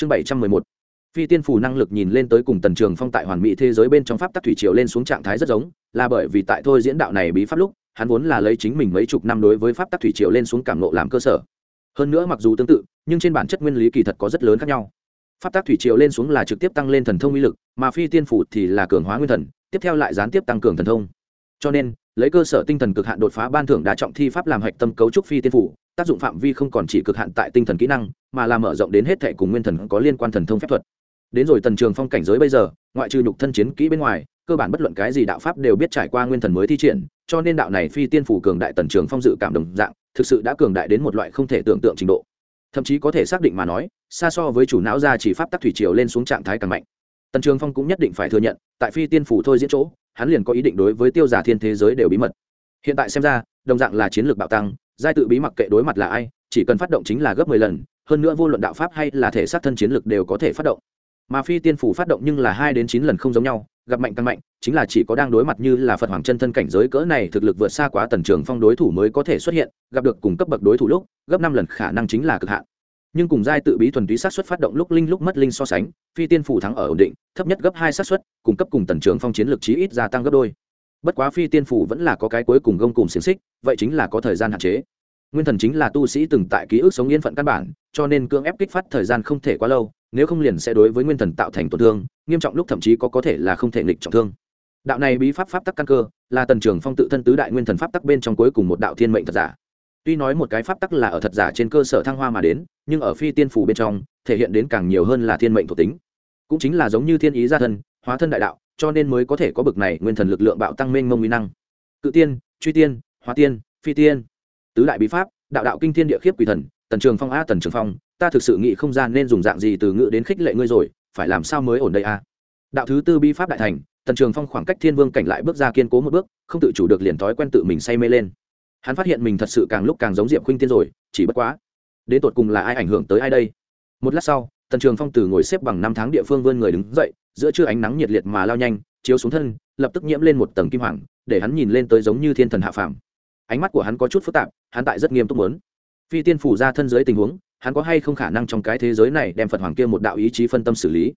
chương bảy trăm mười một. Phi tiên phù năng lực nhìn lên tới cùng tần trường phong tại hoàn mỹ thế giới bên trong pháp tắc thủy triều lên xuống trạng thái rất giống, là bởi vì tại thôi diễn đạo này bí pháp lúc, hắn vốn là lấy chính mình mấy chục năm đối với pháp tắc thủy triều lên xuống cảm nộ làm cơ sở. Hơn nữa mặc dù tương tự, nhưng trên bản chất nguyên lý kỳ thật có rất lớn khác nhau. Pháp tắc thủy triều lên xuống là trực tiếp tăng lên thần thông uy lực, mà phi tiên phủ thì là cường hóa nguyên thần, tiếp theo lại gián tiếp tăng cường thần thông. Cho nên, lấy cơ sở tinh thần cực hạn đột phá ban thưởng đã trọng thi pháp làm hạch tâm cấu trúc phi tiên phủ tác dụng phạm vi không còn chỉ cực hạn tại tinh thần kỹ năng, mà là mở rộng đến hết thể cùng nguyên thần có liên quan thần thông phép thuật. Đến rồi tần trường phong cảnh giới bây giờ, ngoại trừ nhục thân chiến kỹ bên ngoài, cơ bản bất luận cái gì đạo pháp đều biết trải qua nguyên thần mới thi triển, cho nên đạo này phi tiên phủ cường đại tần trường phong dự cảm đồng dạng, thực sự đã cường đại đến một loại không thể tưởng tượng trình độ. Thậm chí có thể xác định mà nói, xa so với chủ não ra chỉ pháp tắc thủy triều lên xuống trạng thái càng mạnh. Tần trường phong cũng nhất định phải thừa nhận, tại phi tiên phủ thôi diễn chỗ, hắn liền có ý định đối với tiêu giả thiên thế giới đều bí mật. Hiện tại xem ra, đồng dạng là chiến lược bạo tăng giai tự bí mặc kệ đối mặt là ai, chỉ cần phát động chính là gấp mười lần, hơn nữa vô luận đạo pháp hay là thể xác thân chiến lực đều có thể phát động. Mà phi tiên phủ phát động nhưng là hai đến chín lần không giống nhau, gặp mạnh tăng mạnh, chính là chỉ có đang đối mặt như là phật hoàng chân thân cảnh giới cỡ này thực lực vượt xa quá tần trường phong đối thủ mới có thể xuất hiện, gặp được cùng cấp bậc đối thủ lúc, gấp năm lần khả năng chính là cực hạn. Nhưng cùng giai tự bí thuần túy sát xuất phát động lúc linh lúc mất linh so sánh, phi tiên phủ thắng ở ổn định, thấp nhất gấp hai sát xuất cùng cấp cùng tần trường phong chiến lược chí ít gia tăng gấp đôi. Bất quá phi tiên phủ vẫn là có cái cuối cùng gông cùng xiềng xích, vậy chính là có thời gian hạn chế nguyên thần chính là tu sĩ từng tại ký ức sống yên phận căn bản, cho nên cưỡng ép kích phát thời gian không thể quá lâu, nếu không liền sẽ đối với nguyên thần tạo thành tổn thương, nghiêm trọng lúc thậm chí có có thể là không thể nghịch trọng thương. Đạo này bí pháp pháp tắc căn cơ, là tần trường phong tự thân tứ đại nguyên thần pháp tắc bên trong cuối cùng một đạo thiên mệnh thật giả. Tuy nói một cái pháp tắc là ở thật giả trên cơ sở thăng hoa mà đến, nhưng ở phi tiên phủ bên trong, thể hiện đến càng nhiều hơn là thiên mệnh thuộc tính. Cũng chính là giống như thiên ý gia thân, hóa thân đại đạo, cho nên mới có thể có bực này nguyên thần lực lượng bạo tăng mênh mông uy năng. Cự tiên, truy tiên, hóa tiên, phi tiên tứ đại bí pháp, đạo đạo kinh thiên địa khiếp quỷ thần, tần trường phong a tần trường phong, ta thực sự nghĩ không gian nên dùng dạng gì từ ngữ đến khích lệ ngươi rồi, phải làm sao mới ổn đây a đạo thứ tư bí pháp đại thành, tần trường phong khoảng cách thiên vương cảnh lại bước ra kiên cố một bước, không tự chủ được liền thói quen tự mình say mê lên. Hắn phát hiện mình thật sự càng lúc càng giống diệm khuynh tiên rồi, chỉ bất quá, đến tột cùng là ai ảnh hưởng tới ai đây? Một lát sau, tần trường phong từ ngồi xếp bằng năm tháng địa phương vươn người đứng dậy, giữa trưa ánh nắng nhiệt liệt mà lao nhanh, chiếu xuống thân, lập tức nhiễm lên một tầng kim hoàng, để hắn nhìn lên tới giống như thiên thần hạ phàm ánh mắt của hắn có chút phức tạp, hắn tại rất nghiêm túc muốn. Phi tiên phủ ra thân giới tình huống, hắn có hay không khả năng trong cái thế giới này đem phật hoàng kia một đạo ý chí phân tâm xử lý?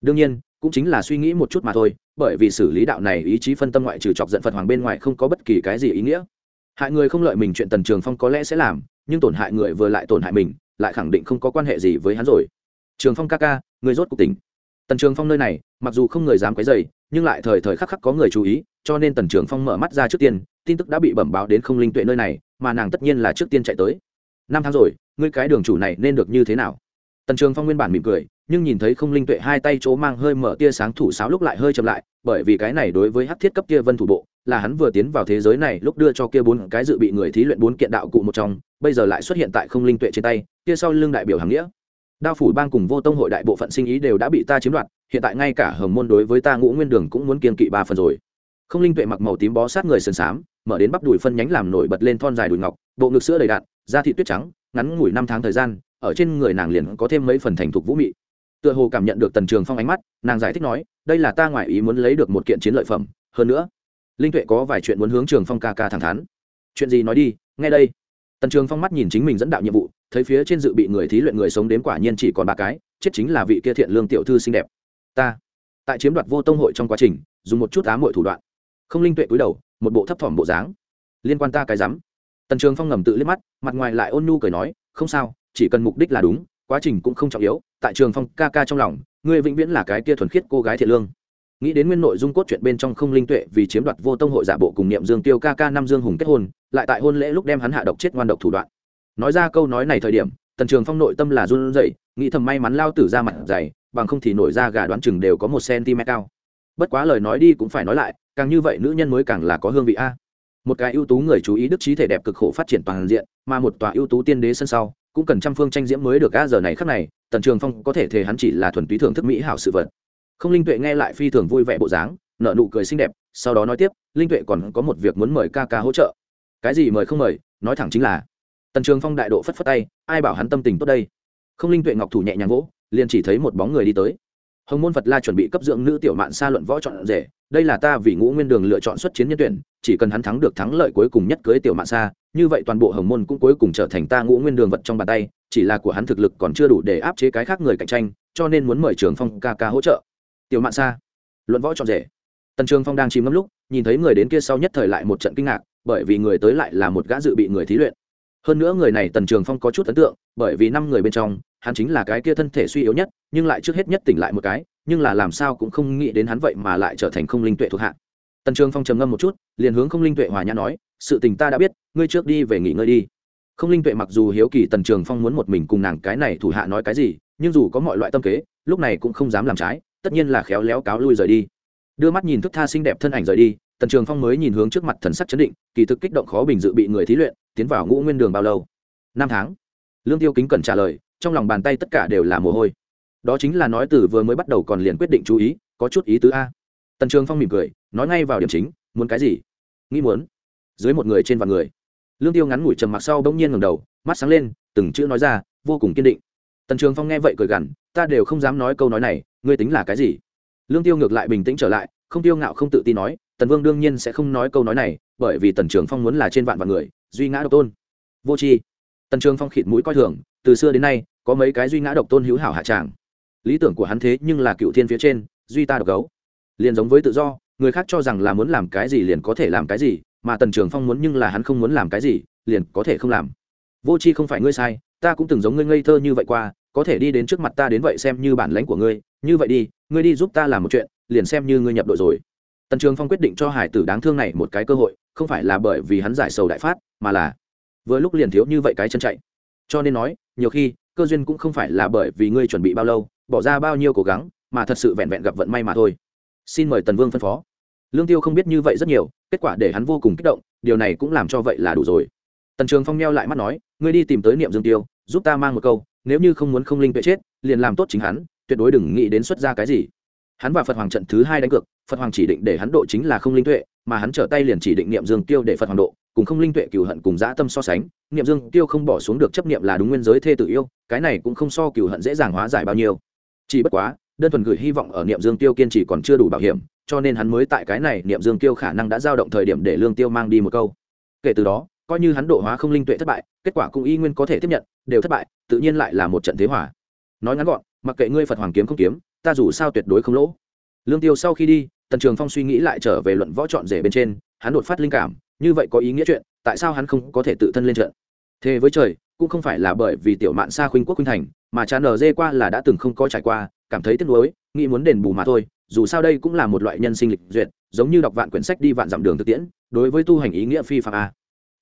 Đương nhiên, cũng chính là suy nghĩ một chút mà thôi, bởi vì xử lý đạo này ý chí phân tâm ngoại trừ chọc giận phật hoàng bên ngoài không có bất kỳ cái gì ý nghĩa. Hại người không lợi mình chuyện tần trường phong có lẽ sẽ làm, nhưng tổn hại người vừa lại tổn hại mình, lại khẳng định không có quan hệ gì với hắn rồi. Trường phong ca ca, người rốt cuộc tỉnh tần trường phong nơi này, mặc dù không người dám quấy dày nhưng lại thời thời khắc khắc có người chú ý, cho nên tần trường phong mở mắt ra trước tiên, tin tức đã bị bẩm báo đến không linh tuệ nơi này, mà nàng tất nhiên là trước tiên chạy tới. Năm tháng rồi, ngươi cái đường chủ này nên được như thế nào? Tần trường phong nguyên bản mỉm cười, nhưng nhìn thấy không linh tuệ hai tay chỗ mang hơi mở tia sáng thủ sáo lúc lại hơi chậm lại, bởi vì cái này đối với hát thiết cấp kia vân thủ bộ, là hắn vừa tiến vào thế giới này lúc đưa cho kia bốn cái dự bị người thí luyện bốn kiện đạo cụ một trong, bây giờ lại xuất hiện tại không linh tuệ trên tay, kia sau lưng đại biểu hàng nghĩa đao phủ bang cùng vô tông hội đại bộ phận sinh ý đều đã bị ta chiếm đoạt, hiện tại ngay cả hồng môn đối với ta ngũ nguyên đường cũng muốn kiên kỵ ba phần rồi. Không linh tuệ mặc màu tím bó sát người sườn xám, mở đến bắp đùi phân nhánh làm nổi bật lên thon dài đùi ngọc, bộ ngực sữa đầy đạn, da thị tuyết trắng, ngắn ngủi năm tháng thời gian, ở trên người nàng liền có thêm mấy phần thành thục vũ mị. Tựa hồ cảm nhận được tần trường phong ánh mắt, nàng giải thích nói, đây là ta ngoại ý muốn lấy được một kiện chiến lợi phẩm, hơn nữa, linh tuệ có vài chuyện muốn hướng trường phong ca ca thẳng thắn. Chuyện gì nói đi, nghe đây. Tần trường phong mắt nhìn chính mình dẫn đạo nhiệm vụ thấy phía trên dự bị người thí luyện người sống đếm quả nhiên chỉ còn ba cái, chết chính là vị kia thiện lương tiểu thư xinh đẹp. Ta, tại chiếm đoạt vô tông hội trong quá trình, dùng một chút á mọi thủ đoạn. Không linh tuệ cúi đầu, một bộ thấp thỏm bộ dáng. Liên quan ta cái rắm. Tần trường phong ngầm tự liếc mắt, mặt ngoài lại ôn nhu cười nói, không sao, chỉ cần mục đích là đúng, quá trình cũng không trọng yếu, tại trường phong ca ca trong lòng, ngươi vĩnh viễn là cái kia thuần khiết cô gái thiện lương. Nghĩ đến nguyên nội dung cốt truyện bên trong không linh tuệ vì chiếm đoạt vô tông hội giả bộ cùng niệm dương tiêu ca ca năm dương hùng kết hôn, lại tại hôn lễ lúc đem hắn hạ độc chết ngoan độc thủ đoạn nói ra câu nói này thời điểm, tần trường phong nội tâm là run rẩy, nghĩ thầm may mắn lao tử ra mặt dày, bằng không thì nổi ra gà đoán chừng đều có một cm cao. Bất quá lời nói đi cũng phải nói lại, càng như vậy nữ nhân mới càng là có hương vị a. Một cái ưu tú người chú ý đức trí thể đẹp cực khổ phát triển toàn diện, mà một tòa ưu tú tiên đế sân sau, cũng cần trăm phương tranh diễm mới được a, giờ này khắc này, tần trường phong có thể thề hắn chỉ là thuần túy thưởng thức mỹ hảo sự vật. Không linh tuệ nghe lại phi thường vui vẻ bộ dáng nợ nụ cười xinh đẹp, sau đó nói tiếp, linh tuệ còn có một việc muốn mời ca ca hỗ trợ. Cái gì mời không mời, nói thẳng chính là tần trường phong đại độ phất phất tay, ai bảo hắn tâm tình tốt đây? Không linh tuệ ngọc thủ nhẹ nhàng gỗ liền chỉ thấy một bóng người đi tới. Hồng môn phật la chuẩn bị cấp dưỡng nữ tiểu mạn xa luận võ chọn rể, đây là ta vì ngũ nguyên đường lựa chọn xuất chiến nhân tuyển, chỉ cần hắn thắng được thắng lợi cuối cùng nhất cưới tiểu mạn xa như vậy toàn bộ hồng môn cũng cuối cùng trở thành ta ngũ nguyên đường vật trong bàn tay, chỉ là của hắn thực lực còn chưa đủ để áp chế cái khác người cạnh tranh, cho nên muốn mời trường phong ca ca hỗ trợ. Tiểu mạn xa luận võ chọn rể. Tần trường phong đang chìm ngâm lúc, nhìn thấy người đến kia sau nhất thời lại một trận kinh ngạc, bởi vì người tới lại là một gã dự bị người thí luyện hơn nữa người này tần trường phong có chút ấn tượng, bởi vì năm người bên trong, hắn chính là cái kia thân thể suy yếu nhất, nhưng lại trước hết nhất tỉnh lại một cái, nhưng là làm sao cũng không nghĩ đến hắn vậy mà lại trở thành không linh tuệ thuộc hạ. Tần trường phong trầm ngâm một chút, liền hướng không linh tuệ hòa nhã nói, sự tình ta đã biết, ngươi trước đi về nghỉ ngơi đi. Không linh tuệ mặc dù hiếu kỳ tần trường phong muốn một mình cùng nàng cái này thủ hạ nói cái gì, nhưng dù có mọi loại tâm kế, lúc này cũng không dám làm trái, tất nhiên là khéo léo cáo lui rời đi. Đưa mắt nhìn thức tha xinh đẹp thân ảnh rời đi, tần trường phong mới nhìn hướng trước mặt thần sắc chấn định, kỳ thực kích động khó bình dự bị người thí luyện tiến vào ngũ nguyên đường bao lâu? Năm tháng. Lương tiêu kính cẩn trả lời, trong lòng bàn tay tất cả đều là mồ hôi. Đó chính là nói từ vừa mới bắt đầu còn liền quyết định chú ý, có chút ý tứ a. Tần trường phong mỉm cười, nói ngay vào điểm chính, muốn cái gì? Nghĩ muốn. Dưới một người trên vạn người. Lương tiêu ngắn ngủi trầm mặc sau bỗng nhiên ngầm đầu, mắt sáng lên, từng chữ nói ra, vô cùng kiên định. Tần trường phong nghe vậy cười gằn, ta đều không dám nói câu nói này, ngươi tính là cái gì? Lương tiêu ngược lại bình tĩnh trở lại, không tiêu ngạo không tự tin nói, tần vương đương nhiên sẽ không nói câu nói này, bởi vì tần trường phong muốn là trên vạn vạn người duy ngã độc tôn. Vô tri. Tần trường phong khịt mũi coi thường, từ xưa đến nay, có mấy cái duy ngã độc tôn hữu hảo hạ tràng. Lý tưởng của hắn thế nhưng là cựu thiên phía trên, duy ta độc gấu. Liền giống với tự do, người khác cho rằng là muốn làm cái gì liền có thể làm cái gì, mà tần trường phong muốn nhưng là hắn không muốn làm cái gì, liền có thể không làm. Vô c h i không phải ngươi sai, ta cũng từng giống ngươi ngây thơ như vậy qua, có thể đi đến trước mặt ta đến vậy xem như bản lãnh của ngươi, như vậy đi, ngươi đi giúp ta làm một chuyện, liền xem như ngươi nhập đội rồi. Tần trường phong quyết định cho hải tử đáng thương này một cái cơ hội, không phải là bởi vì hắn giải sầu đại phát mà là vừa lúc liền thiếu như vậy cái chân chạy. Cho nên nói, nhiều khi, cơ duyên cũng không phải là bởi vì ngươi chuẩn bị bao lâu, bỏ ra bao nhiêu cố gắng, mà thật sự vẹn vẹn gặp vận may mà thôi. Xin mời tần vương phân phó. Lương tiêu không biết như vậy rất nhiều, kết quả để hắn vô cùng kích động, điều này cũng làm cho vậy là đủ rồi. Tần trường phong neo lại mắt nói, ngươi đi tìm tới niệm dương tiêu, giúp ta mang một câu, nếu như không muốn không linh tuệ chết, liền làm tốt chính hắn, tuyệt đối đừng nghĩ đến xuất ra cái gì. Hắn và phật hoàng trận thứ hai đánh cược, phật hoàng chỉ định để hắn độ chính là không linh tuệ, mà hắn trở tay liền chỉ định niệm dương tiêu để phật hoàng độ cùng không linh tuệ cừu hận cùng dã tâm so sánh, niệm dương tiêu không bỏ xuống được chấp niệm là đúng nguyên giới thê tự yêu, cái này cũng không so cừu hận dễ dàng hóa giải bao nhiêu. Chỉ bất quá, đơn thuần gửi hy vọng ở niệm dương tiêu kiên trì còn chưa đủ bảo hiểm, cho nên hắn mới tại cái này niệm dương tiêu khả năng đã dao động thời điểm để lương tiêu mang đi một câu. Kể từ đó, coi như hắn độ hóa không linh tuệ thất bại, kết quả cũng y nguyên có thể tiếp nhận, đều thất bại, tự nhiên lại là một trận thế hỏa nói ngắn gọn, mặc kệ ngươi phật hoàng kiếm không kiếm, ta dù sao tuyệt đối không lỗ. Lương tiêu sau khi đi, tần trường phong suy nghĩ lại trở về luận võ chọn rể bên trên, hắn đột phát linh cảm như vậy có ý nghĩa chuyện, tại sao hắn không có thể tự thân lên trận? Thế với trời, cũng không phải là bởi vì tiểu mạn xa khuynh quốc khuynh thành, mà chán nở dê qua là đã từng không có trải qua, cảm thấy tiếc nuối, nghĩ muốn đền bù mà thôi, dù sao đây cũng là một loại nhân sinh lịch duyệt, giống như đọc vạn quyển sách đi vạn dặm đường thực tiễn, đối với tu hành ý nghĩa phi phạm a.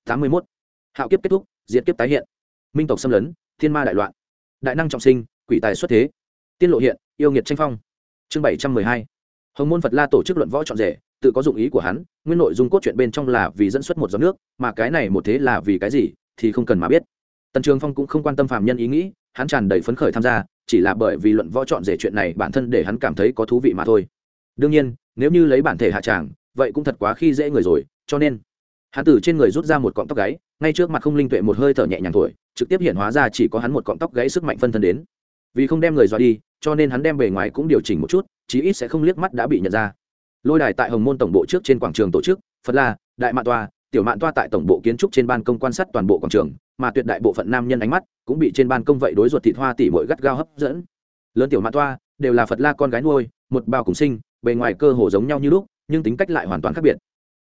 Tám mươi mốt. Hạo kiếp kết thúc, diệt kiếp tái hiện. Minh tộc xâm lấn, thiên ma đại loạn. Đại năng trọng sinh, quỷ tài xuất thế. Tiên lộ hiện, yêu nghiệt tranh phong. Chương bảy trăm mười hai. Hồng môn phật la tổ chức luận võ trọn rể tự có dụng ý của hắn, nguyên nội dung cốt truyện bên trong là vì dẫn xuất một giọt nước, mà cái này một thế là vì cái gì, thì không cần mà biết. Tần trường phong cũng không quan tâm phàm nhân ý nghĩ, hắn tràn đầy phấn khởi tham gia, chỉ là bởi vì luận võ chọn rể chuyện này bản thân để hắn cảm thấy có thú vị mà thôi. Đương nhiên, nếu như lấy bản thể hạ tràng, vậy cũng thật quá khi dễ người rồi, cho nên, hắn từ trên người rút ra một cọng tóc gáy, ngay trước mặt không linh tuệ một hơi thở nhẹ nhàng thổi, trực tiếp hiện hóa ra chỉ có hắn một cọng tóc gáy sức mạnh phân thân đến. Vì không đem người dọa đi, cho nên hắn đem bề ngoài cũng điều chỉnh một chút, chí ít sẽ không liếc mắt đã bị nhận ra lôi đài tại hồng môn tổng bộ trước trên quảng trường tổ chức, phật la, đại mạn toa, tiểu mạn toa tại tổng bộ kiến trúc trên ban công quan sát toàn bộ quảng trường, mà tuyệt đại bộ phận nam nhân ánh mắt cũng bị trên ban công vậy đối ruột thịt hoa tỉ mội gắt gao hấp dẫn. Lớn tiểu mạn toa đều là phật la con gái nuôi, một bao cùng sinh, bề ngoài cơ hồ giống nhau như lúc, nhưng tính cách lại hoàn toàn khác biệt.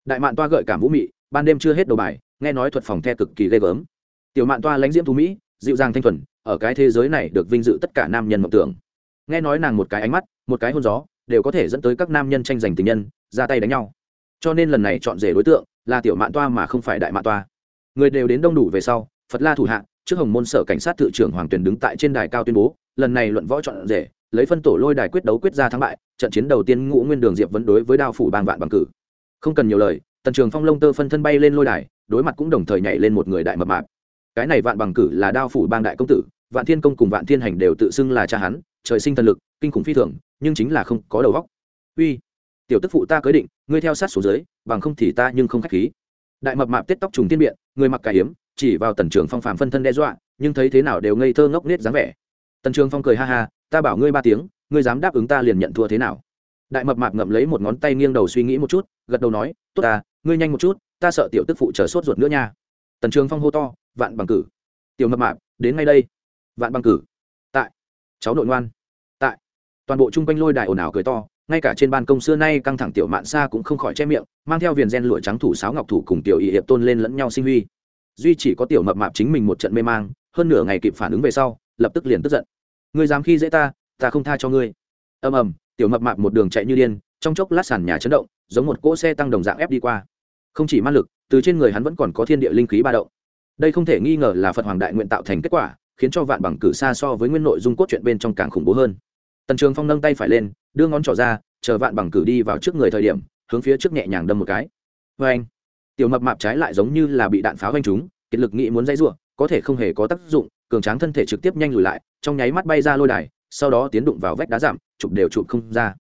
Đại mạn toa gợi cảm vũ mị, ban đêm chưa hết đầu bài, nghe nói thuật phòng the cực kỳ ghê gớm. Tiểu mạn toa lãnh diễm thú mỹ, dịu dàng thanh thuần, ở cái thế giới này được vinh dự tất cả nam nhân mộng tưởng. Nghe nói nàng một cái ánh mắt, một cái hôn gió đều có thể dẫn tới các nam nhân tranh giành tình nhân, ra tay đánh nhau. Cho nên lần này chọn rể đối tượng là tiểu mạn toa mà không phải đại mạn toa. Người đều đến đông đủ về sau, phật la thủ hạ, trước hồng môn sở cảnh sát thự trưởng hoàng tuyền đứng tại trên đài cao tuyên bố, lần này luận võ chọn rể, lấy phân tổ lôi đài quyết đấu quyết ra thắng bại, trận chiến đầu tiên ngũ nguyên đường diệp vấn đối với đao phủ bang vạn bằng cử. Không cần nhiều lời, tần trường phong lông tơ phân thân bay lên lôi đài, đối mặt cũng đồng thời nhảy lên một người đại mập mạp. Cái này vạn bằng cử là đao phủ bang đại công tử, vạn thiên công cùng vạn thiên hành đều tự xưng là cha hắn, trời sinh thần lực, kinh khủng phi thường nhưng chính là không có đầu óc. Uy, tiểu tức phụ ta cưới định, ngươi theo sát xuống dưới, bằng không thì ta nhưng không khách khí. Đại mập mạp tết tóc trùng tiên biện, người mặc cải hiếm, chỉ vào tần trường phong phàm phân thân đe dọa, nhưng thấy thế nào đều ngây thơ ngốc nết dáng vẻ. Tần trường phong cười ha ha, ta bảo ngươi ba tiếng, ngươi dám đáp ứng ta liền nhận thua thế nào? Đại mập mạp ngậm lấy một ngón tay nghiêng đầu suy nghĩ một chút, gật đầu nói, tốt ta, ngươi nhanh một chút, ta sợ tiểu tức phụ chờ sốt ruột nữa nha. Tần trường phong hô to, vạn bằng cử. Tiểu mập mạp, đến ngay đây. Vạn bằng cử. Tại, cháu nội ngoan toàn bộ chung quanh lôi đài ồn ào cười to, ngay cả trên ban công xưa nay căng thẳng tiểu mạn xa cũng không khỏi che miệng, mang theo viền gen lụa trắng thủ sáo ngọc thủ cùng tiểu y hiệp tôn lên lẫn nhau sinh huy. Duy chỉ có tiểu mập mạp chính mình một trận mê mang, hơn nửa ngày kịp phản ứng về sau, lập tức liền tức giận. Ngươi dám khi dễ ta ta không tha cho ngươi. Ầm ầm, tiểu mập mạp một đường chạy như điên, trong chốc lát sàn nhà chấn động, giống một cỗ xe tăng đồng dạng ép đi qua. Không chỉ ma lực, từ trên người hắn vẫn còn có thiên địa linh khí ba động. Đây không thể nghi ngờ là phật hoàng đại nguyện tạo thành kết quả, khiến cho vạn bằng cử xa so với nguyên nội dung cốt truyện bên trong càng khủng bố hơn tần trường phong nâng tay phải lên, đưa ngón trỏ ra, chờ vạn bằng cử đi vào trước người thời điểm, hướng phía trước nhẹ nhàng đâm một cái. Vê anh, tiểu mập mạp trái lại giống như là bị đạn pháo vanh trúng kiệt lực nghĩ muốn dãy n có thể không hề có tác dụng, cường tráng thân thể trực tiếp nhanh lùi lại, trong nháy mắt bay ra lôi đài, sau đó tiến đụng vào vách đá giảm, chụp đều chụp không ra.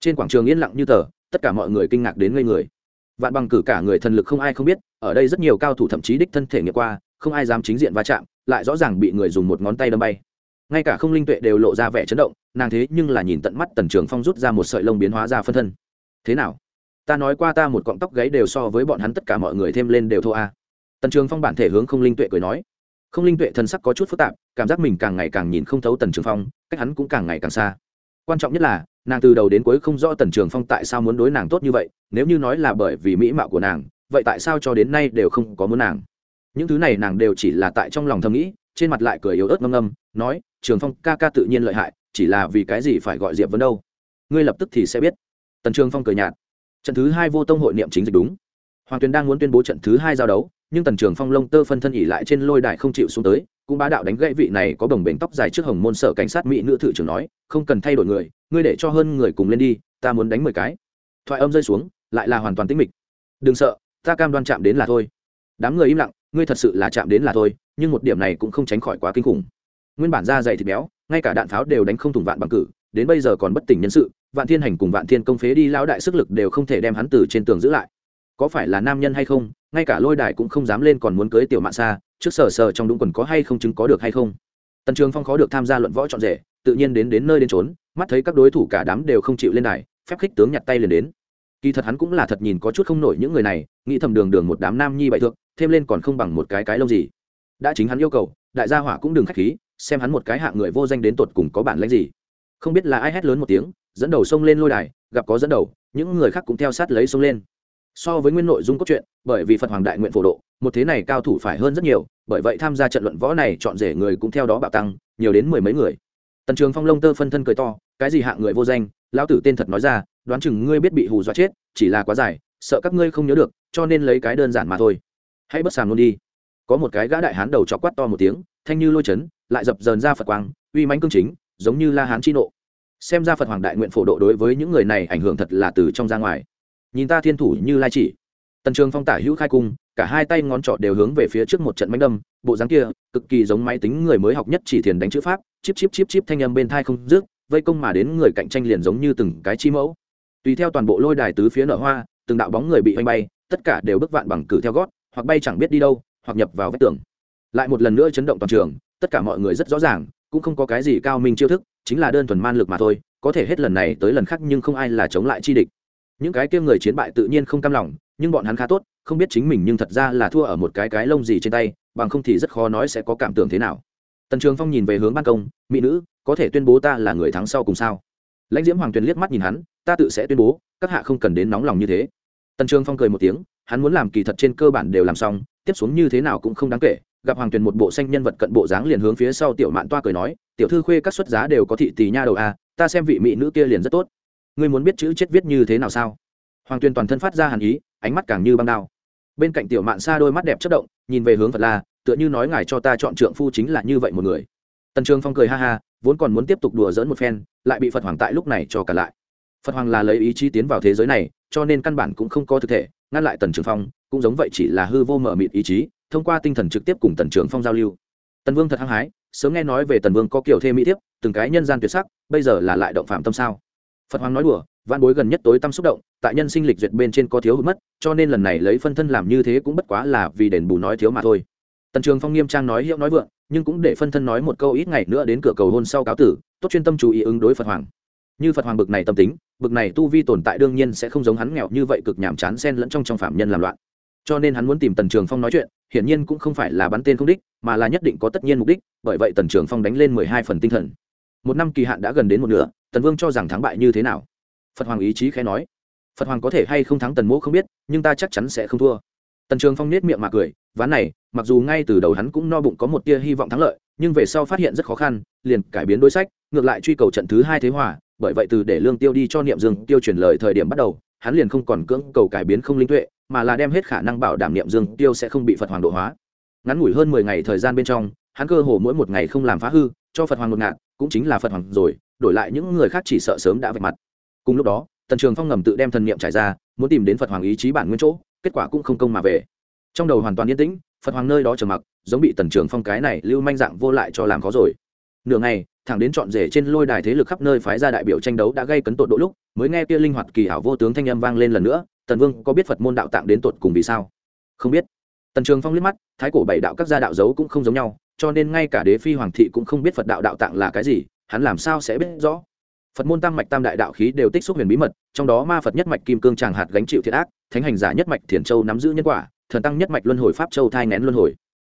Trên quảng trường yên lặng như tờ, tất cả mọi người kinh ngạc đến ngây người. Vạn bằng cử cả người thần lực không ai không biết, ở đây rất nhiều cao thủ thậm chí đích thân thể nghiệm qua, không ai dám chính diện va chạm, lại rõ ràng bị người dùng một ngón tay đâm bay ngay cả không linh tuệ đều lộ ra vẻ chấn động, nàng thế nhưng là nhìn tận mắt tần trường phong rút ra một sợi lông biến hóa ra phân thân. Thế nào? Ta nói qua ta một cọng tóc gáy đều so với bọn hắn tất cả mọi người thêm lên đều thô a. Tần trường phong bản thể hướng không linh tuệ cười nói. Không linh tuệ thân sắc có chút phức tạp, cảm giác mình càng ngày càng nhìn không thấu tần trường phong, cách hắn cũng càng ngày càng xa. Quan trọng nhất là, nàng từ đầu đến cuối không rõ tần trường phong tại sao muốn đối nàng tốt như vậy, nếu như nói là bởi vì mỹ mạo của nàng, vậy tại sao cho đến nay đều không có muốn nàng? Những thứ này nàng đều chỉ là tại trong lòng thầm nghĩ trên mặt lại cười yếu ớt ngâm ngâm, nói, trường phong ca ca tự nhiên lợi hại, chỉ là vì cái gì phải gọi diệp vấn đâu? Ngươi lập tức thì sẽ biết. Tần trường phong cười nhạt. Trận thứ hai vô tông hội niệm chính dịch đúng. Hoàng tuyền đang muốn tuyên bố trận thứ hai giao đấu, nhưng tần trường phong lông tơ phân thân ỉ lại trên lôi đài không chịu xuống tới, cũng bá đạo đánh gãy vị này có bồng bềnh tóc dài trước hồng môn sở cảnh sát mỹ nữ thự trưởng nói, không cần thay đổi người, ngươi để cho hơn người cùng lên đi, ta muốn đánh mười cái. Thoại âm rơi xuống, lại là hoàn toàn tĩnh mịch. Đừng sợ, ta cam đoan chạm đến là thôi. Đám người im lặng ngươi thật sự là chạm đến là thôi, nhưng một điểm này cũng không tránh khỏi quá kinh khủng. Nguyên bản da dày thịt béo, ngay cả đạn pháo đều đánh không thủng vạn bằng cử, đến bây giờ còn bất tỉnh nhân sự, vạn thiên hành cùng vạn thiên công phế đi lão đại sức lực đều không thể đem hắn từ trên tường giữ lại. Có phải là nam nhân hay không, ngay cả lôi đài cũng không dám lên còn muốn cưới tiểu mạn xa, trước sờ sờ trong đúng quần có hay không chứng có được hay không. Tần trường phong khó được tham gia luận võ trọn rể, tự nhiên đến đến nơi đến trốn mắt thấy các đối thủ cả đám đều không chịu lên đài, phép khích tướng nhặt tay liền đến. Kỳ thật hắn cũng là thật nhìn có chút không nổi những người này, nghĩ thầm đường đường một đám nam nhi bại thượng thêm lên còn không bằng một cái cái lông gì. Đã chính hắn yêu cầu, đại gia hỏa cũng đừng khách khí, xem hắn một cái hạng người vô danh đến tột cùng có bản lãnh gì. Không biết là ai hét lớn một tiếng, dẫn đầu xông lên lôi đài, gặp có dẫn đầu, những người khác cũng theo sát lấy xông lên. So với nguyên nội dung cốt truyện, bởi vì phật hoàng đại nguyện phổ độ, một thế này cao thủ phải hơn rất nhiều, bởi vậy tham gia trận luận võ này chọn rể người cũng theo đó bạo tăng, nhiều đến mười mấy người. Tần trường phong lông tơ phân thân cười to, cái gì hạng người vô danh, lão tử tên thật nói ra, đoán chừng ngươi biết bị hù dọa chết, chỉ là quá dài, sợ các ngươi không nhớ được, cho nên lấy cái đơn giản mà thôi hãy bất sàm luôn đi. Có một cái gã đại hán đầu chọc quát to một tiếng, thanh như lôi chấn, lại dập dờn ra phật quang, uy mãnh cương chính, giống như la hán chi nộ. Xem ra phật hoàng đại nguyện phổ độ đối với những người này ảnh hưởng thật là từ trong ra ngoài. Nhìn ta thiên thủ như lai chỉ. Tần trường phong tả hữu khai cung, cả hai tay ngón trỏ đều hướng về phía trước một trận mánh đâm, bộ dáng kia, cực kỳ giống máy tính người mới học nhất chỉ thiền đánh chữ pháp, chip chip chip chip thanh âm bên thai không rước vây công mà đến người cạnh tranh liền giống như từng cái chi mẫu. Tùy theo toàn bộ lôi đài tứ phía nở hoa, từng đạo bóng người bị oanh bay, tất cả đều bước vạn bằng cử theo gót hoặc bay chẳng biết đi đâu, hoặc nhập vào vách tường. Lại một lần nữa chấn động toàn trường, tất cả mọi người rất rõ ràng, cũng không có cái gì cao minh chiêu thức, chính là đơn thuần man lực mà thôi, có thể hết lần này tới lần khác nhưng không ai là chống lại chi địch. Những cái kia người chiến bại tự nhiên không cam lòng, nhưng bọn hắn khá tốt, không biết chính mình nhưng thật ra là thua ở một cái cái lông gì trên tay, bằng không thì rất khó nói sẽ có cảm tưởng thế nào. Tần trường phong nhìn về hướng ban công, mỹ nữ, có thể tuyên bố ta là người thắng sau cùng sao? Lãnh diễm hoàng tuyền liếc mắt nhìn hắn, ta tự sẽ tuyên bố, các hạ không cần đến nóng lòng như thế tần trường phong cười một tiếng, hắn muốn làm kỳ thật trên cơ bản đều làm xong, tiếp xuống như thế nào cũng không đáng kể, gặp hoàng tuyền một bộ xanh nhân vật cận bộ dáng liền hướng phía sau tiểu mạn toa cười nói, tiểu thư khuê các xuất giá đều có thị tỷ nha đầu a, ta xem vị mỹ nữ kia liền rất tốt. Ngươi muốn biết chữ chết viết như thế nào sao? Hoàng tuyền toàn thân phát ra hàn ý, ánh mắt càng như băng đao. Bên cạnh tiểu mạn xa đôi mắt đẹp chất động, nhìn về hướng phật la, tựa như nói ngài cho ta chọn trượng phu chính là như vậy một người. Tần trường phong cười ha ha, vốn còn muốn tiếp tục đùa dỡn một phen, lại bị phật hoàng tại lúc này cho cả lại phật hoàng là lấy ý chí tiến vào thế giới này, cho nên căn bản cũng không có thực thể, ngăn lại tần trường phong, cũng giống vậy chỉ là hư vô mở mịt ý chí, thông qua tinh thần trực tiếp cùng tần trường phong giao lưu. Tần vương thật hăng hái, sớm nghe nói về tần vương có kiểu thêm mỹ thiếp, từng cái nhân gian tuyệt sắc, bây giờ là lại động phạm tâm sao? Phật hoàng nói đùa văn bối gần nhất tối tâm xúc động, tại nhân sinh lịch duyệt bên trên có thiếu hụt mất, cho nên lần này lấy phân thân làm như thế cũng bất quá là vì đền bù nói thiếu mà thôi. Tần trường phong nghiêm trang nói hiệu nói vượng, nhưng cũng để phân thân nói một câu ít ngày nữa đến cửa cầu hôn sau cáo tử, tốt chuyên tâm chú ý ứng đối phật hoàng như phật hoàng bực này tâm tính, bực này tu vi tồn tại đương nhiên sẽ không giống hắn nghèo như vậy cực nhàm chán xen lẫn trong trong phạm nhân làm loạn. Cho nên hắn muốn tìm tần trường phong nói chuyện, hiển nhiên cũng không phải là bắn tên không đích, mà là nhất định có tất nhiên mục đích, bởi vậy tần trường phong đánh lên mười hai phần tinh thần. Một năm kỳ hạn đã gần đến một nửa, tần vương cho rằng thắng bại như thế nào? Phật hoàng ý chí khẽ nói. Phật hoàng có thể hay không thắng tần mỗ không biết, nhưng ta chắc chắn sẽ không thua. Tần trường phong nết miệng mà cười, ván này, mặc dù ngay từ đầu hắn cũng no bụng có một tia hy vọng thắng lợi, nhưng về sau phát hiện rất khó khăn, liền cải biến đối sách, ngược lại truy cầu trận thứ hai thế hòa bởi vậy từ để lương tiêu đi cho niệm dương tiêu truyền lời thời điểm bắt đầu, hắn liền không còn cưỡng cầu cải biến không linh tuệ, mà là đem hết khả năng bảo đảm niệm dương tiêu sẽ không bị phật hoàng độ hóa. Ngắn ngủi hơn mười ngày thời gian bên trong, hắn cơ hồ mỗi một ngày không làm phá hư, cho phật hoàng một ngạn cũng chính là phật hoàng rồi, đổi lại những người khác chỉ sợ sớm đã vạch mặt. Cùng lúc đó, tần trường phong ngầm tự đem thần niệm trải ra, muốn tìm đến phật hoàng ý chí bản nguyên chỗ, kết quả cũng không công mà về. Trong đầu hoàn toàn yên tĩnh, phật hoàng nơi đó trầm mặc, giống bị tần trường phong cái này lưu manh dạng vô lại cho làm khó rồi nửa ngày, thẳng đến trọn rể trên lôi đài thế lực khắp nơi phái ra đại biểu tranh đấu đã gây cấn tột độ lúc, mới nghe kia linh hoạt kỳ hảo vô tướng thanh âm vang lên lần nữa, tần vương, có biết phật môn đạo tạng đến tột cùng vì sao? Không biết. Tần trường phong liếc mắt, thái cổ bảy đạo các gia đạo dấu cũng không giống nhau, cho nên ngay cả đế phi hoàng thị cũng không biết phật đạo đạo tạng là cái gì, hắn làm sao sẽ biết rõ? Phật môn tam mạch tam đại đạo khí đều tích xúc huyền bí mật, trong đó ma phật nhất mạch kim cương tràng hạt gánh chịu thiệt ác, thánh hành giả nhất mạch thiền châu nắm giữ nhân quả, thần tăng nhất mạch luân hồi pháp châu thai ngén luân hồi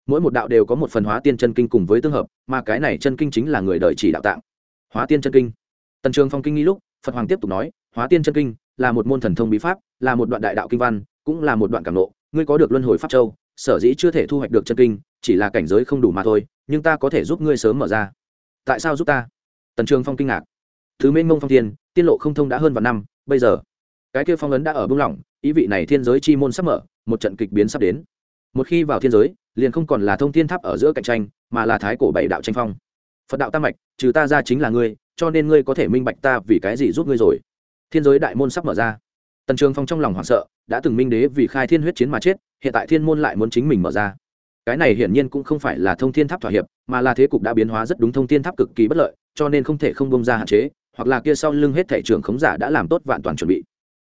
mỗi một đạo đều có một phần hóa tiên chân kinh cùng với tương hợp, mà cái này chân kinh chính là người đời chỉ đạo tạng. Hóa tiên chân kinh. Tần trường phong kinh nghi lúc, phật hoàng tiếp tục nói, hóa tiên chân kinh là một môn thần thông bí pháp, là một đoạn đại đạo kinh văn, cũng là một đoạn cảm nộ ngươi có được luân hồi pháp châu, sở dĩ chưa thể thu hoạch được chân kinh, chỉ là cảnh giới không đủ mà thôi, nhưng ta có thể giúp ngươi sớm mở ra. Tại sao giúp ta? Tần trường phong kinh ngạc. Thứ mênh mông phong thiên, tiên lộ không thông đã hơn vài năm, bây giờ, cái kia phong ấn đã ở bung lỏng, ý vị này thiên giới chi môn sắp mở, một trận kịch biến sắp đến. Một khi vào thiên giới liền không còn là thông thiên tháp ở giữa cạnh tranh, mà là thái cổ bảy đạo tranh phong. Phật đạo tam mạch, trừ ta ra chính là ngươi, cho nên ngươi có thể minh bạch ta vì cái gì giúp ngươi rồi. Thiên giới đại môn sắp mở ra. Tần trường phong trong lòng hoảng sợ, đã từng minh đế vì khai thiên huyết chiến mà chết, hiện tại thiên môn lại muốn chính mình mở ra. Cái này hiển nhiên cũng không phải là thông thiên tháp thỏa hiệp, mà là thế cục đã biến hóa rất đúng thông thiên tháp cực kỳ bất lợi, cho nên không thể không bông ra hạn chế, hoặc là kia sau lưng hết thể trưởng khống giả đã làm tốt vạn toàn chuẩn bị.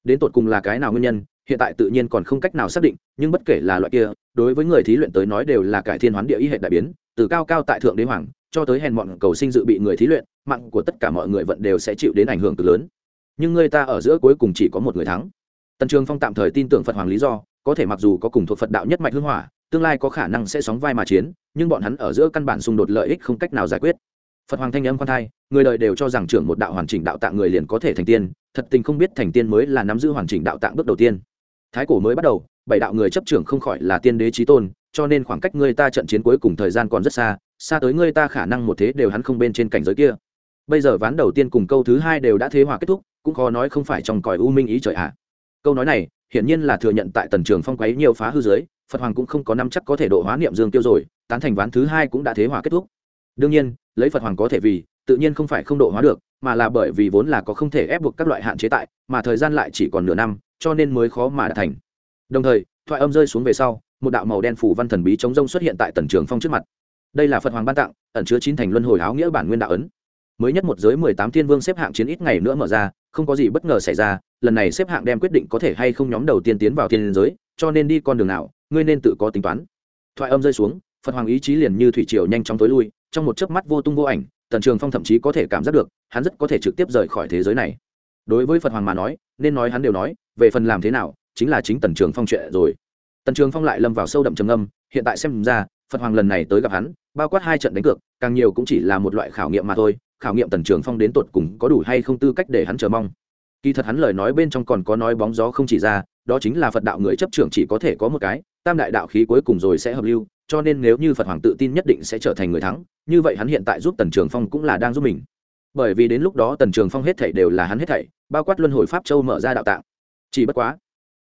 Đến tột cùng là cái nào nguyên nhân, hiện tại tự nhiên còn không cách nào xác định, nhưng bất kể là loại kia đối với người thí luyện tới nói đều là cải thiên hoán địa y hệ đại biến, từ cao cao tại thượng đế hoàng, cho tới hèn mọn cầu sinh dự bị người thí luyện, mạng của tất cả mọi người vẫn đều sẽ chịu đến ảnh hưởng cực lớn. Nhưng người ta ở giữa cuối cùng chỉ có một người thắng. Tần trường phong tạm thời tin tưởng phật hoàng lý do, có thể mặc dù có cùng thuộc phật đạo nhất mạch hưng hỏa, tương lai có khả năng sẽ sóng vai mà chiến, nhưng bọn hắn ở giữa căn bản xung đột lợi ích không cách nào giải quyết. Phật hoàng thanh âm khoan thai, người đời đều cho rằng trưởng một đạo hoàn chỉnh đạo tạng người liền có thể thành tiên, thật tình không biết thành tiên mới là nắm giữ hoàn chỉnh đạo tạng bước đầu tiên. Thái cổ mới bắt đầu bảy đạo người chấp trưởng không khỏi là tiên đế trí tôn, cho nên khoảng cách người ta trận chiến cuối cùng thời gian còn rất xa xa tới người ta khả năng một thế đều hắn không bên trên cảnh giới kia. Bây giờ ván đầu tiên cùng câu thứ hai đều đã thế hòa kết thúc, cũng khó nói không phải trong còi u minh ý trời ạ. Câu nói này, hiển nhiên là thừa nhận tại tần trường phong quấy nhiều phá hư giới phật hoàng cũng không có năm chắc có thể độ hóa niệm dương tiêu rồi, tán thành ván thứ hai cũng đã thế hòa kết thúc. Đương nhiên, lấy phật hoàng có thể vì, tự nhiên không phải không độ hóa được, mà là bởi vì vốn là có không thể ép buộc các loại hạn chế tại, mà thời gian lại chỉ còn nửa năm, cho nên mới khó mà đạt thành đồng thời, thoại âm rơi xuống về sau, một đạo màu đen phủ văn thần bí chống rông xuất hiện tại tần trường phong trước mặt. Đây là phật hoàng ban tặng, ẩn chứa chín thành luân hồi áo nghĩa bản nguyên đạo ấn. Mới nhất một giới mười tám thiên vương xếp hạng chiến ít ngày nữa mở ra, không có gì bất ngờ xảy ra, lần này xếp hạng đem quyết định có thể hay không nhóm đầu tiên tiến vào thiên giới, cho nên đi con đường nào, ngươi nên tự có tính toán. Thoại âm rơi xuống, phật hoàng ý chí liền như thủy triều nhanh chóng tối lui, trong một chớp mắt vô tung vô ảnh, tần trường phong thậm chí có thể cảm giác được, hắn rất có thể trực tiếp rời khỏi thế giới này. Đối với phật hoàng mà nói, nên nói hắn đều nói, về phần làm thế nào chính là chính tần trường phong chuyện rồi. Tần trường phong lại lâm vào sâu đậm trầm âm hiện tại xem ra, phật hoàng lần này tới gặp hắn, bao quát hai trận đánh cược, càng nhiều cũng chỉ là một loại khảo nghiệm mà thôi, khảo nghiệm tần trường phong đến tột cùng có đủ hay không tư cách để hắn chờ mong. Kỳ thật hắn lời nói bên trong còn có nói bóng gió không chỉ ra, đó chính là phật đạo người chấp trưởng chỉ có thể có một cái, tam đại đạo khí cuối cùng rồi sẽ hợp lưu, cho nên nếu như phật hoàng tự tin nhất định sẽ trở thành người thắng, như vậy hắn hiện tại giúp tần trường phong cũng là đang giúp mình. Bởi vì đến lúc đó tần trường phong hết thảy đều là hắn hết thảy, bao quát luân hồi pháp châu mở ra đạo tạng. Chỉ bất quá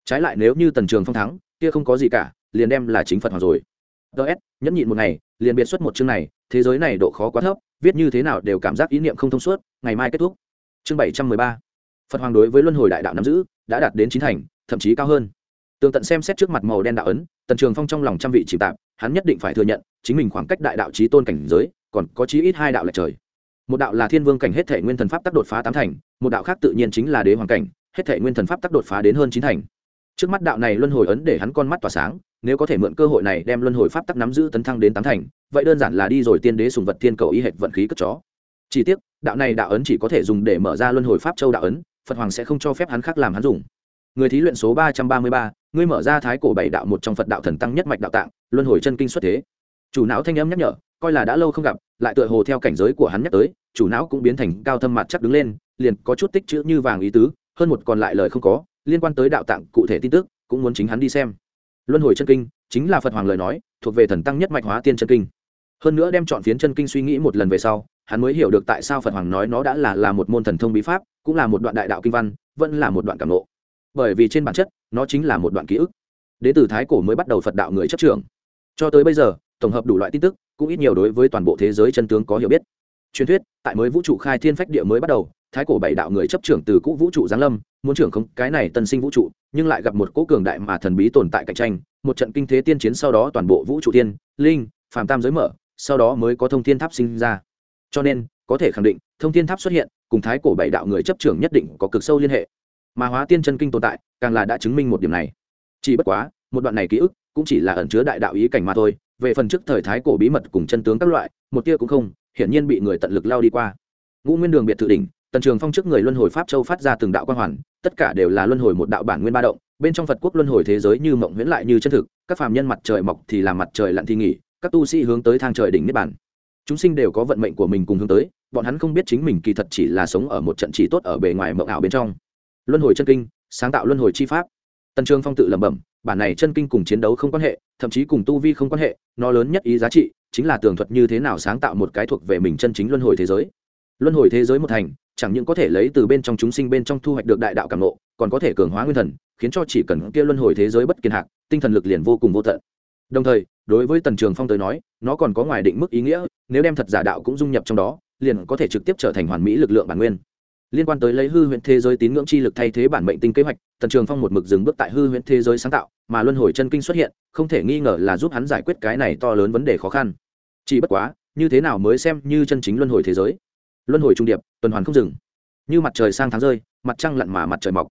trái lại nếu như tần trường phong thắng, kia không có gì cả, liền đem là chính phật hoàng rồi. Ts nhẫn nhịn một ngày, liền biệt xuất một chương này, thế giới này độ khó quá thấp, viết như thế nào đều cảm giác ý niệm không thông suốt, ngày mai kết thúc. Chương bảy trăm mười ba. Phật hoàng đối với luân hồi đại đạo nắm giữ, đã đạt đến chín thành, thậm chí cao hơn. Tường tận xem xét trước mặt màu đen đạo ấn, tần trường phong trong lòng trăm vị chỉ tạm hắn nhất định phải thừa nhận, chính mình khoảng cách đại đạo trí tôn cảnh giới, còn có chí ít hai đạo lệch trời. Một đạo là thiên vương cảnh hết thể nguyên thần pháp tác đột phá tám thành, một đạo khác tự nhiên chính là đế hoàng cảnh, hết thể nguyên thần pháp tác đột phá đến hơn chín thành trước mắt đạo này luân hồi ấn để hắn con mắt tỏa sáng, nếu có thể mượn cơ hội này đem luân hồi pháp tắc nắm giữ tấn thăng đến tám thành, vậy đơn giản là đi rồi tiên đế sùng vật thiên cầu y hệt vận khí cất chó. Chỉ tiếc, đạo này đạo ấn chỉ có thể dùng để mở ra luân hồi pháp châu đạo ấn, phật hoàng sẽ không cho phép hắn khác làm hắn dùng. Người thí luyện số ba trăm ba mươi ba, ngươi mở ra thái cổ bảy đạo một trong phật đạo thần tăng nhất mạch đạo tạng, luân hồi chân kinh xuất thế. Chủ não thanh âm nhắc nhở, coi là đã lâu không gặp, lại tựa hồ theo cảnh giới của hắn nhắc tới, chủ não cũng biến thành cao thâm mặt chắc đứng lên, liền có chút tích chữ như vàng ý tứ, hơn một còn lại lời không có liên quan tới đạo tạng cụ thể tin tức, cũng muốn chính hắn đi xem. Luân hồi chân kinh, chính là phật hoàng lời nói, thuộc về thần tăng nhất mạch hóa tiên chân kinh. Hơn nữa đem chọn phiến chân kinh suy nghĩ một lần về sau, hắn mới hiểu được tại sao phật hoàng nói nó đã là là một môn thần thông bí pháp, cũng là một đoạn đại đạo kinh văn, vẫn là một đoạn cảm lộ bởi vì trên bản chất, nó chính là một đoạn ký ức. Đến từ thái cổ mới bắt đầu phật đạo người chấp trưởng. Cho tới bây giờ, tổng hợp đủ loại tin tức, cũng ít nhiều đối với toàn bộ thế giới chân tướng có hiểu biết. Truyền thuyết, tại mới vũ trụ khai thiên phách địa mới bắt đầu thái cổ bảy đạo người chấp trưởng từ cũ vũ trụ giáng lâm, muốn trưởng không cái này tân sinh vũ trụ, nhưng lại gặp một cỗ cường đại mà thần bí tồn tại cạnh tranh, một trận kinh thế tiên chiến sau đó toàn bộ vũ trụ tiên, linh, phàm tam giới mở, sau đó mới có thông thiên tháp sinh ra. Cho nên, có thể khẳng định, thông thiên tháp xuất hiện, cùng thái cổ bảy đạo người chấp trưởng nhất định có cực sâu liên hệ. Mà hóa tiên chân kinh tồn tại, càng là đã chứng minh một điểm này. Chỉ bất quá, một đoạn này ký ức cũng chỉ là ẩn chứa đại đạo ý cảnh mà thôi, về phần trước thời thái cổ bí mật cùng chân tướng các loại, một tia cũng không, hiển nhiên bị người tận lực lao đi qua. Ngũ nguyên đường biệt thự đỉnh tần trường phong trước người luân hồi pháp châu phát ra từng đạo quan hoàn, tất cả đều là luân hồi một đạo bản nguyên ba động, bên trong phật quốc luân hồi thế giới như mộng huyễn lại như chân thực, các phàm nhân mặt trời mọc thì làm mặt trời lặn thì nghỉ, các tu sĩ hướng tới thang trời đỉnh niết bản chúng sinh đều có vận mệnh của mình cùng hướng tới, bọn hắn không biết chính mình kỳ thật chỉ là sống ở một trận chỉ tốt ở bề ngoài mộng ảo bên trong. Luân hồi chân kinh, sáng tạo luân hồi chi pháp. Tần trường phong tự lẩm bẩm, bản này chân kinh cùng chiến đấu không quan hệ, thậm chí cùng tu vi không quan hệ, nó lớn nhất ý giá trị chính là tường thuật như thế nào sáng tạo một cái thuộc về mình chân chính luân hồi thế giới. Luân hồi thế giới một thành chẳng những có thể lấy từ bên trong chúng sinh bên trong thu hoạch được đại đạo cảm nộ còn có thể cường hóa nguyên thần, khiến cho chỉ cần kia luân hồi thế giới bất kiên hạc, tinh thần lực liền vô cùng vô tận. Đồng thời, đối với tần trường phong tới nói, nó còn có ngoài định mức ý nghĩa, nếu đem thật giả đạo cũng dung nhập trong đó, liền có thể trực tiếp trở thành hoàn mỹ lực lượng bản nguyên. Liên quan tới lấy hư huyễn thế giới tín ngưỡng chi lực thay thế bản mệnh tinh kế hoạch, tần trường phong một mực dừng bước tại hư huyễn thế giới sáng tạo, mà luân hồi chân kinh xuất hiện, không thể nghi ngờ là giúp hắn giải quyết cái này to lớn vấn đề khó khăn. Chỉ bất quá, như thế nào mới xem như chân chính luân hồi thế giới? Luân hồi trung điệp, tuần hoàn không dừng. Như mặt trời sang tháng rơi, mặt trăng lặn mà mặt trời mọc.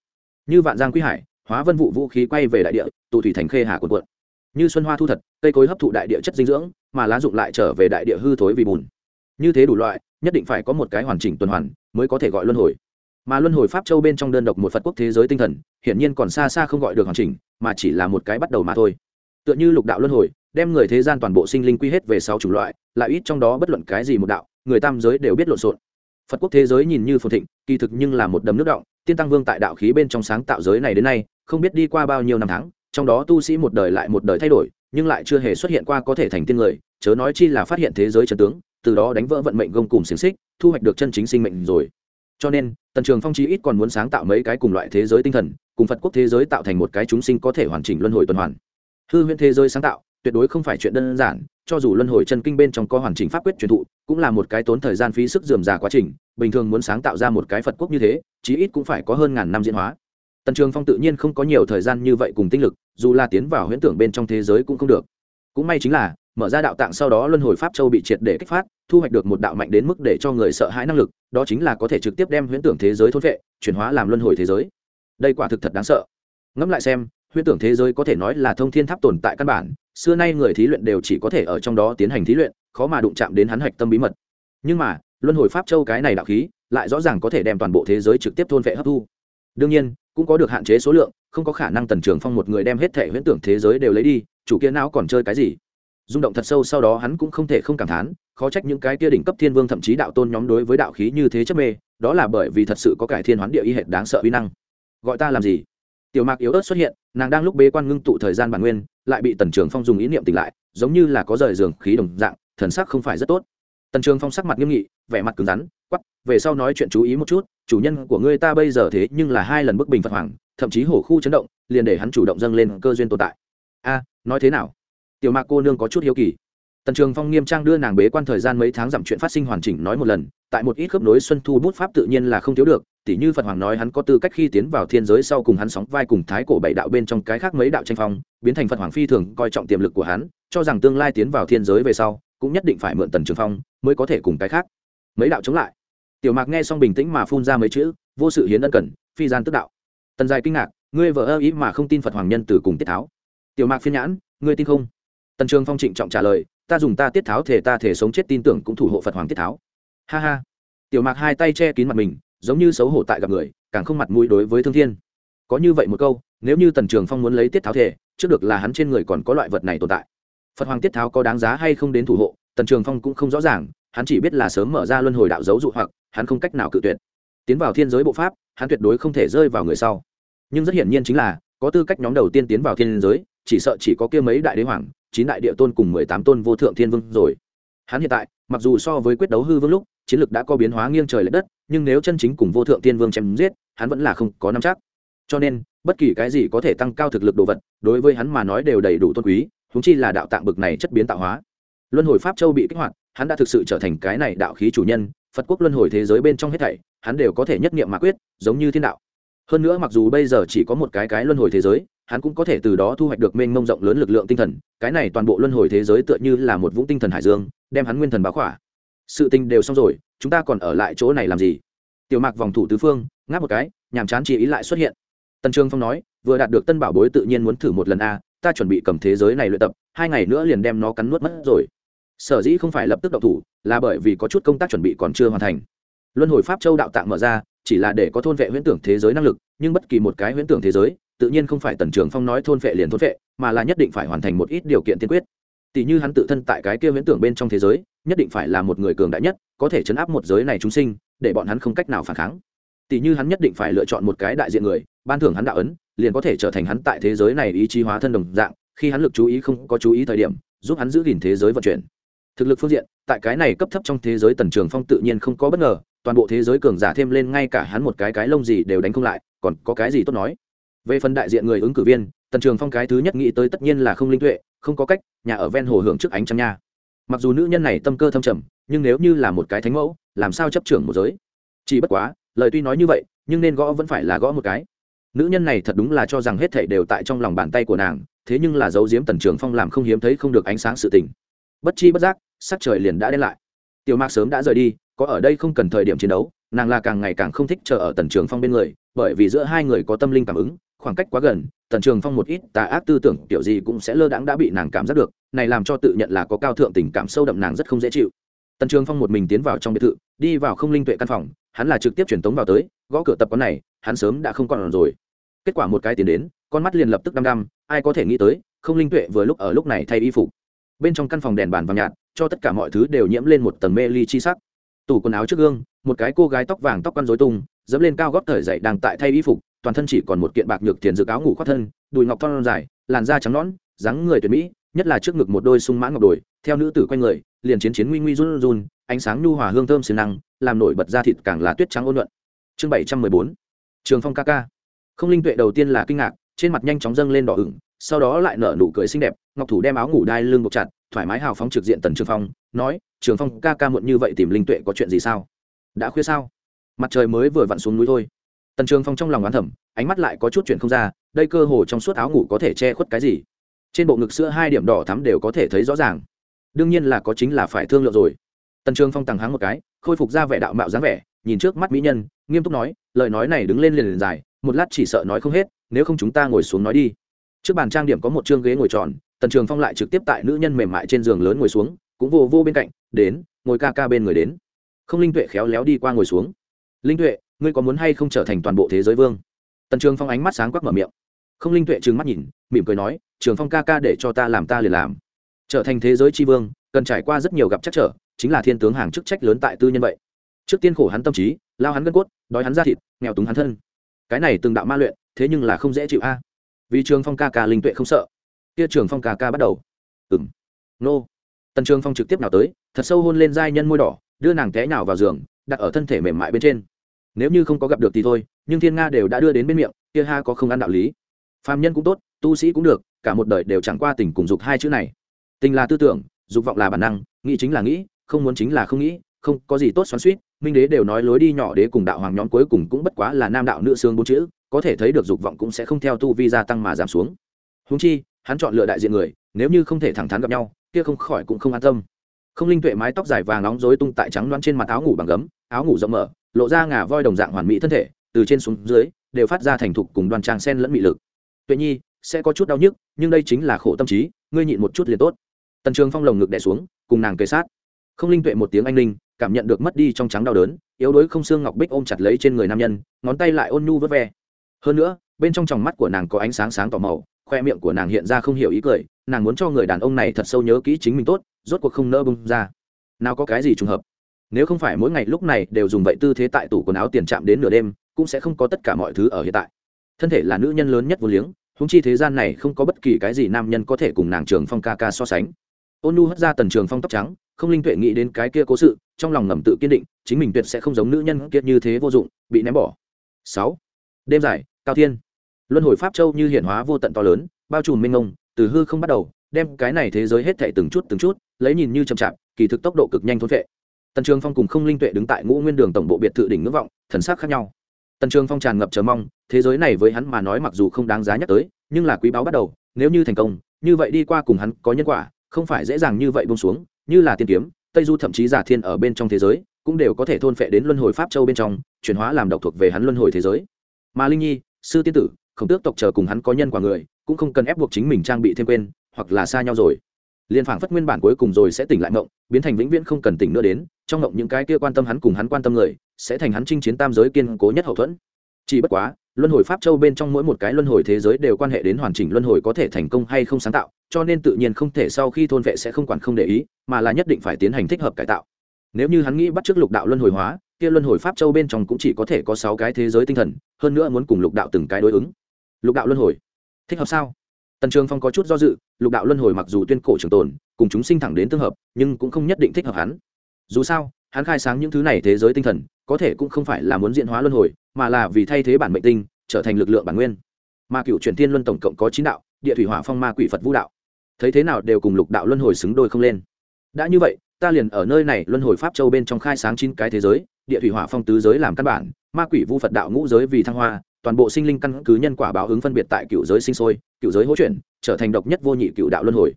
Như vạn giang quý hải, hóa vân vụ vũ khí quay về đại địa, tụ thủy thành khê hà quần cuộn. Như xuân hoa thu thật, cây cối hấp thụ đại địa chất dinh dưỡng, mà lá dụng lại trở về đại địa hư thối vì bùn. Như thế đủ loại, nhất định phải có một cái hoàn chỉnh tuần hoàn mới có thể gọi luân hồi. Mà luân hồi pháp châu bên trong đơn độc một phật quốc thế giới tinh thần, hiển nhiên còn xa xa không gọi được hoàn chỉnh, mà chỉ là một cái bắt đầu mà thôi. Tựa như lục đạo luân hồi, đem người thế gian toàn bộ sinh linh quy hết về sáu chủng loại, lại ít trong đó bất luận cái gì một đạo, người tam giới đều biết lộn xộn phật quốc thế giới nhìn như phồn thịnh, kỳ thực nhưng là một đầm nước động, tiên tăng vương tại đạo khí bên trong sáng tạo giới này đến nay, không biết đi qua bao nhiêu năm tháng, trong đó tu sĩ một đời lại một đời thay đổi, nhưng lại chưa hề xuất hiện qua có thể thành tiên người, chớ nói chi là phát hiện thế giới trần tướng, từ đó đánh vỡ vận mệnh gông cùng xiềng xích, thu hoạch được chân chính sinh mệnh rồi. Cho nên, tần trường phong chí ít còn muốn sáng tạo mấy cái cùng loại thế giới tinh thần, cùng phật quốc thế giới tạo thành một cái chúng sinh có thể hoàn chỉnh luân hồi tuần hoàn. Hư huyễn thế giới sáng tạo tuyệt đối không phải chuyện đơn giản, cho dù luân hồi chân kinh bên trong có hoàn chỉnh pháp quyết truyền thụ, cũng là một cái tốn thời gian phí sức dườm già quá trình, bình thường muốn sáng tạo ra một cái phật quốc như thế, chí ít cũng phải có hơn ngàn năm diễn hóa. Tần trường phong tự nhiên không có nhiều thời gian như vậy cùng tinh lực, dù là tiến vào huyễn tưởng bên trong thế giới cũng không được. Cũng may chính là, mở ra đạo tạng sau đó luân hồi pháp châu bị triệt để kích phát, thu hoạch được một đạo mạnh đến mức để cho người sợ hãi năng lực, đó chính là có thể trực tiếp đem huyễn tưởng thế giới thốt vệ, chuyển hóa làm luân hồi thế giới. Đây quả thực thật đáng sợ. Ngẫm lại xem huyễn tưởng thế giới có thể nói là thông thiên tháp tồn tại căn bản, xưa nay người thí luyện đều chỉ có thể ở trong đó tiến hành thí luyện, khó mà đụng chạm đến hắn hạch tâm bí mật. Nhưng mà, luân hồi pháp châu cái này đạo khí, lại rõ ràng có thể đem toàn bộ thế giới trực tiếp thôn vệ hấp thu. Đương nhiên, cũng có được hạn chế số lượng, không có khả năng tần trường phong một người đem hết thể huyễn tưởng thế giới đều lấy đi, chủ kia não còn chơi cái gì? Rung động thật sâu sau đó hắn cũng không thể không cảm thán, khó trách những cái kia đỉnh cấp thiên vương thậm chí đạo tôn nhóm đối với đạo khí như thế chấp mê, đó là bởi vì thật sự có cải thiên hoán địa y hệt đáng sợ uy năng. Gọi ta làm gì? Tiểu mạc yếu ớt xuất hiện, nàng đang lúc bế quan ngưng tụ thời gian bản nguyên, lại bị tần trường phong dùng ý niệm tỉnh lại, giống như là có rời giường khí đồng dạng, thần sắc không phải rất tốt. Tần trường phong sắc mặt nghiêm nghị, vẻ mặt cứng rắn quắp về sau nói chuyện chú ý một chút, chủ nhân của ngươi ta bây giờ thế nhưng là hai lần bức bình phật hoàng, thậm chí hổ khu chấn động, liền để hắn chủ động dâng lên cơ duyên tồn tại. A, nói thế nào? Tiểu mạc cô nương có chút hiếu kỳ. Tần trường phong nghiêm trang đưa nàng bế quan thời gian mấy tháng giảm chuyện phát sinh hoàn chỉnh nói một lần tại một ít khớp nối xuân thu bút pháp tự nhiên là không thiếu được, tỉ như phật hoàng nói hắn có tư cách khi tiến vào thiên giới sau cùng hắn sóng vai cùng thái cổ bảy đạo bên trong cái khác mấy đạo tranh phong, biến thành phật hoàng phi thường coi trọng tiềm lực của hắn, cho rằng tương lai tiến vào thiên giới về sau, cũng nhất định phải mượn tần trường phong mới có thể cùng cái khác. Mấy đạo chống lại. Tiểu mạc nghe xong bình tĩnh mà phun ra mấy chữ, vô sự hiến ân cần, phi gian tức đạo. Tần dài kinh ngạc, ngươi vợ ơ ý mà không tin phật hoàng nhân từ cùng tiết tháo. Tiểu mạc phiên nhãn, ngươi tin không? Tần trường phong trịnh trọng trả lời, ta dùng ta tiết tháo thể ta thể sống chết tin tưởng cũng thủ hộ phật hoàng tiết tháo ha ha. Tiểu mạc hai tay che kín mặt mình, giống như xấu hổ tại gặp người, càng không mặt mũi đối với thương thiên. Có như vậy một câu, nếu như tần trường phong muốn lấy tiết tháo thể, trước được là hắn trên người còn có loại vật này tồn tại. Phật hoàng tiết tháo có đáng giá hay không đến thủ hộ, tần trường phong cũng không rõ ràng, hắn chỉ biết là sớm mở ra luân hồi đạo dấu dụ hoặc, hắn không cách nào cự tuyệt. Tiến vào thiên giới bộ pháp, hắn tuyệt đối không thể rơi vào người sau. Nhưng rất hiển nhiên chính là, có tư cách nhóm đầu tiên tiến vào thiên giới, chỉ sợ chỉ có kia mấy đại đế hoàng, chín đại địa tôn cùng mười tám tôn vô thượng thiên vương rồi. Hắn hiện tại, mặc dù so với quyết đấu hư vương lúc chiến lược đã có biến hóa nghiêng trời l ệ đất, nhưng nếu chân chính cùng vô thượng tiên vương chém giết, hắn vẫn là không có năm chắc. Cho nên, bất kỳ cái gì có thể tăng cao thực lực đồ vật, đối với hắn mà nói đều đầy đủ tôn quý húng chi là đạo tạng bực này chất biến tạo hóa. Luân hồi pháp châu bị kích hoạt, hắn đã thực sự trở thành cái này đạo khí chủ nhân, phật quốc luân hồi thế giới bên trong hết thảy, hắn đều có thể nhất nghiệm mà quyết, giống như thiên đạo. Hơn nữa mặc dù bây giờ chỉ có một cái cái luân hồi thế giới, hắn cũng có thể từ đó thu hoạch được mênh mông rộng lớn lực lượng tinh thần, cái này toàn bộ luân hồi thế giới tựa như là một vũng tinh thần hải dương, đem hắn nguyên thần báo khỏa sự tình đều xong rồi, chúng ta còn ở lại chỗ này làm gì? Tiểu mạc vòng thủ tứ phương, ngáp một cái, nhàm chán chỉ ý lại xuất hiện. Tần trương phong nói, vừa đạt được tân bảo bối tự nhiên muốn thử một lần a, ta chuẩn bị cầm thế giới này luyện tập, hai ngày nữa liền đem nó cắn nuốt mất rồi. Sở dĩ không phải lập tức đậu thủ, là bởi vì có chút công tác chuẩn bị còn chưa hoàn thành. Luân hồi pháp châu đạo tạng mở ra, chỉ là để có thôn vệ huyễn tưởng thế giới năng lực, nhưng bất kỳ một cái huyễn tưởng thế giới, tự nhiên không phải tần trường phong nói thôn vệ liền thôn vệ, mà là nhất định phải hoàn thành một ít điều kiện tiên quyết. Tỷ như hắn tự thân tại cái kia huyễn tưởng bên trong thế giới nhất định phải là một người cường đại nhất, có thể chấn áp một giới này chúng sinh, để bọn hắn không cách nào phản kháng. Tỷ như hắn nhất định phải lựa chọn một cái đại diện người, ban thưởng hắn đạo ấn, liền có thể trở thành hắn tại thế giới này ý chí hóa thân đồng dạng, khi hắn lực chú ý không có chú ý thời điểm, giúp hắn giữ gìn thế giới vận chuyển. Thực lực phương diện, tại cái này cấp thấp trong thế giới tần trường phong tự nhiên không có bất ngờ, toàn bộ thế giới cường giả thêm lên ngay cả hắn một cái cái lông gì đều đánh không lại, còn có cái gì tốt nói? Về phần đại diện người ứng cử viên, tần trường phong cái thứ nhất nghĩ tới tất nhiên là không linh tuệ, không có cách, nhà ở ven hồ hưởng trước ánh trăng nha mặc dù nữ nhân này tâm cơ thâm trầm, nhưng nếu như là một cái thánh mẫu, làm sao chấp trưởng một giới? Chỉ bất quá, lời tuy nói như vậy, nhưng nên gõ vẫn phải là gõ một cái. Nữ nhân này thật đúng là cho rằng hết thảy đều tại trong lòng bàn tay của nàng, thế nhưng là giấu diếm tần trường phong làm không hiếm thấy không được ánh sáng sự tình. Bất chi bất giác, sắc trời liền đã đen lại. Tiểu mạc sớm đã rời đi, có ở đây không cần thời điểm chiến đấu, nàng là càng ngày càng không thích chờ ở tần trường phong bên người, bởi vì giữa hai người có tâm linh cảm ứng khoảng cách quá gần, tần trường phong một ít tà ác tư tưởng kiểu gì cũng sẽ lơ đãng đã bị nàng cảm giác được, này làm cho tự nhận là có cao thượng tình cảm sâu đậm nàng rất không dễ chịu. Tần trường phong một mình tiến vào trong biệt thự, đi vào không linh tuệ căn phòng, hắn là trực tiếp truyền tống vào tới, gõ cửa tập quán này, hắn sớm đã không còn rồi. Kết quả một cái tiến đến, con mắt liền lập tức đăm đăm, ai có thể nghĩ tới, không linh tuệ vừa lúc ở lúc này thay y phục. Bên trong căn phòng đèn bàn vàng nhạt, cho tất cả mọi thứ đều nhiễm lên một tầng mê ly chi sắc. Tủ quần áo trước gương, một cái cô gái tóc vàng tóc quăn rối tung, dẫm lên cao gót thời dậy đang tại thay y phục toàn thân chỉ còn một kiện bạc nhược tiền dự áo ngủ khoác thân, đùi ngọc thon dài, làn da trắng nõn, dáng người tuyệt mỹ, nhất là trước ngực một đôi sung mãn ngọc đồi, theo nữ tử quanh người, liền chiến chiến nguy nguy run run, ánh sáng nhu hòa hương thơm siêng năng, làm nổi bật ra thịt càng là tuyết trắng ôn luận chương bảy trăm mười bốn, trường phong ca ca. Không linh tuệ đầu tiên là kinh ngạc, trên mặt nhanh chóng dâng lên đỏ ửng, sau đó lại nở nụ cười xinh đẹp, ngọc thủ đem áo ngủ đai lưng buộc chặt, thoải mái hào phóng trực diện tần trường phong, nói, trường phong ca ca muộn như vậy tìm linh tuệ có chuyện gì sao? Đã khuya sao? Mặt trời mới vừa vặn xuống núi thôi tần trường phong trong lòng oán thẩm ánh mắt lại có chút chuyện không ra, đây cơ hồ trong suốt áo ngủ có thể che khuất cái gì. Trên bộ ngực sữa hai điểm đỏ thắm đều có thể thấy rõ ràng. Đương nhiên là có chính là phải thương lượng rồi. Tần trường phong tằng hắng một cái, khôi phục ra vẻ đạo mạo dáng vẻ, nhìn trước mắt mỹ nhân, nghiêm túc nói, lời nói này đứng lên liền liền dài, một lát chỉ sợ nói không hết, nếu không chúng ta ngồi xuống nói đi. Trước bàn trang điểm có một chương ghế ngồi tròn, tần trường phong lại trực tiếp tại nữ nhân mềm mại trên giường lớn ngồi xuống, cũng vô vô bên cạnh, đến, ngồi ca ca bên người đến. Không linh tuệ khéo léo đi qua ngồi xuống. Linh tuệ ngươi có muốn hay không trở thành toàn bộ thế giới vương? Tần trường phong ánh mắt sáng quắc mở miệng. Không linh tuệ trừng mắt nhìn, mỉm cười nói, trường phong ca ca để cho ta làm ta liền làm. Trở thành thế giới tri vương, cần trải qua rất nhiều gặp chắc trở, chính là thiên tướng hàng chức trách lớn tại tư nhân vậy. Trước tiên khổ hắn tâm trí, lao hắn gân cốt, đói hắn ra thịt, nghèo túng hắn thân. Cái này từng đạo ma luyện, thế nhưng là không dễ chịu a. Vì trường phong ca ca linh tuệ không sợ. Kia trường phong ca ca bắt đầu. Ừng nô. Tần trường phong trực tiếp nào tới, thật sâu hôn lên giai nhân môi đỏ, đưa nàng té nào vào giường, đặt ở thân thể mềm mại bên trên nếu như không có gặp được thì thôi, nhưng thiên nga đều đã đưa đến bên miệng, kia ha có không ăn đạo lý. Phàm nhân cũng tốt, tu sĩ cũng được, cả một đời đều chẳng qua tình cùng dục hai chữ này. Tình là tư tưởng, dục vọng là bản năng, nghĩ chính là nghĩ, không muốn chính là không nghĩ, không có gì tốt xoắn suýt minh đế đều nói lối đi nhỏ đế cùng đạo hoàng nhóm cuối cùng cũng bất quá là nam đạo nữ xương bốn chữ, có thể thấy được dục vọng cũng sẽ không theo tu vi gia tăng mà giảm xuống. Húng chi, hắn chọn lựa đại diện người, nếu như không thể thẳng thắn gặp nhau, kia không khỏi cũng không an tâm không linh tuệ mái tóc dài vàng nóng rối tung tại trắng loáng trên mặt áo ngủ bằng gấm, áo ngủ rộng mở, lộ ra ngà voi đồng dạng hoàn mỹ thân thể, từ trên xuống dưới, đều phát ra thành thục cùng đoan trang sen lẫn mị lực. Tuệ nhi, sẽ có chút đau nhức, nhưng đây chính là khổ tâm trí, ngươi nhịn một chút liền tốt. Tần trường phong lồng ngực đẻ xuống, cùng nàng kề sát. Không linh tuệ một tiếng anh linh, cảm nhận được mất đi trong trắng đau đớn, yếu đuối không xương ngọc bích ôm chặt lấy trên người nam nhân, ngón tay lại ôn nhu vớt ve. Hơn nữa, bên trong tròng mắt của nàng có ánh sáng sáng tỏ màu, khoe miệng của nàng hiện ra không hiểu ý cười nàng muốn cho người đàn ông này thật sâu nhớ kỹ chính mình tốt, rốt cuộc không nỡ bung ra. Nào có cái gì trùng hợp? Nếu không phải mỗi ngày lúc này đều dùng vậy tư thế tại tủ quần áo tiền chạm đến nửa đêm, cũng sẽ không có tất cả mọi thứ ở hiện tại. Thân thể là nữ nhân lớn nhất vô liếng húng chi thế gian này không có bất kỳ cái gì nam nhân có thể cùng nàng trường phong ca ca so sánh. Ôn nu hất ra tần trường phong tóc trắng, không linh tuệ nghĩ đến cái kia cố sự, trong lòng ngầm tự kiên định, chính mình tuyệt sẽ không giống nữ nhân kiệt như thế vô dụng, bị ném bỏ. Sáu. Đêm dài, cao thiên. Luân hồi pháp châu như hiển hóa vô tận to lớn, bao trùm minh ngông từ hư không bắt đầu, đem cái này thế giới hết thảy từng chút từng chút, lấy nhìn như chậm chạp, kỳ thực tốc độ cực nhanh thôn vệ tần trường phong cùng không linh tuệ đứng tại ngũ nguyên đường tổng bộ biệt thự đỉnh ngưỡng vọng, thần sắc khác nhau. Tần trường phong tràn ngập chờ mong, thế giới này với hắn mà nói mặc dù không đáng giá nhắc tới, nhưng là quý báu bắt đầu, nếu như thành công, như vậy đi qua cùng hắn có nhân quả, không phải dễ dàng như vậy bông xuống, như là tiên kiếm, tây du thậm chí giả thiên ở bên trong thế giới, cũng đều có thể thôn phệ đến luân hồi pháp châu bên trong, chuyển hóa làm độc thuộc về hắn luân hồi thế giới. Mà linh nhi, sư tiên tử khổng tước tộc chờ cùng hắn có nhân quả người, cũng không cần ép buộc chính mình trang bị thêm quên, hoặc là xa nhau rồi. Liên phảng phất nguyên bản cuối cùng rồi sẽ tỉnh lại mộng biến thành vĩnh viễn không cần tỉnh nữa đến, trong mộng những cái kia quan tâm hắn cùng hắn quan tâm người, sẽ thành hắn chinh chiến tam giới kiên cố nhất hậu thuẫn. Chỉ bất quá, luân hồi pháp châu bên trong mỗi một cái luân hồi thế giới đều quan hệ đến hoàn chỉnh luân hồi có thể thành công hay không sáng tạo, cho nên tự nhiên không thể sau khi thôn vệ sẽ không quản không để ý, mà là nhất định phải tiến hành thích hợp cải tạo. Nếu như hắn nghĩ bắt trước lục đạo luân hồi hóa, kia luân hồi pháp châu bên trong cũng chỉ có thể có sáu cái thế giới tinh thần, hơn nữa muốn cùng lục đạo từng cái đối ứng lục đạo luân hồi. Thích hợp sao? Tần trường phong có chút do dự, lục đạo luân hồi mặc dù tuyên cổ trường tồn, cùng chúng sinh thẳng đến tương hợp, nhưng cũng không nhất định thích hợp hắn. Dù sao, hắn khai sáng những thứ này thế giới tinh thần, có thể cũng không phải là muốn diễn hóa luân hồi, mà là vì thay thế bản mệnh tinh, trở thành lực lượng bản nguyên. Mà cựu truyền thiên luân tổng cộng có chín đạo, địa thủy hỏa phong ma quỷ phật vũ đạo. Thấy thế nào đều cùng lục đạo luân hồi xứng đôi không lên. Đã như vậy, ta liền ở nơi này luân hồi pháp châu bên trong khai sáng chín cái thế giới, địa thủy hỏa phong tứ giới làm căn bản, ma quỷ vu phật đạo ngũ giới vì thăng hoa toàn bộ sinh linh căn cứ nhân quả báo ứng phân biệt tại cựu giới sinh sôi, cựu giới hỗ chuyển, trở thành độc nhất vô nhị cựu đạo luân hồi.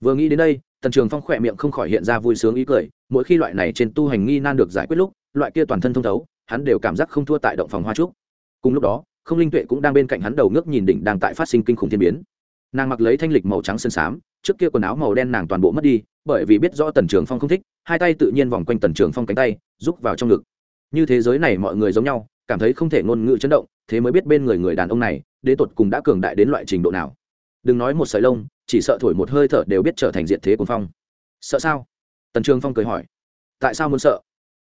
Vừa nghĩ đến đây, tần trường phong khỏe miệng không khỏi hiện ra vui sướng ý cười, mỗi khi loại này trên tu hành nghi nan được giải quyết lúc, loại kia toàn thân thông thấu, hắn đều cảm giác không thua tại động phòng hoa trúc. Cùng lúc đó, không linh tuệ cũng đang bên cạnh hắn đầu ngước nhìn đỉnh đang tại phát sinh kinh khủng thiên biến. Nàng mặc lấy thanh lịch màu trắng sơn xám trước kia quần áo màu đen nàng toàn bộ mất đi, bởi vì biết rõ tần trường phong không thích, hai tay tự nhiên vòng quanh tần trường phong cánh tay rúc vào trong ngực. Như thế giới này mọi người giống nhau, cảm thấy không thể ngôn ngữ chấn động thế mới biết bên người người đàn ông này đến tột cùng đã cường đại đến loại trình độ nào. Đừng nói một sợi lông, chỉ sợ thổi một hơi thở đều biết trở thành diện thế cuồng phong. Sợ sao? Tần trường phong cười hỏi. Tại sao muốn sợ?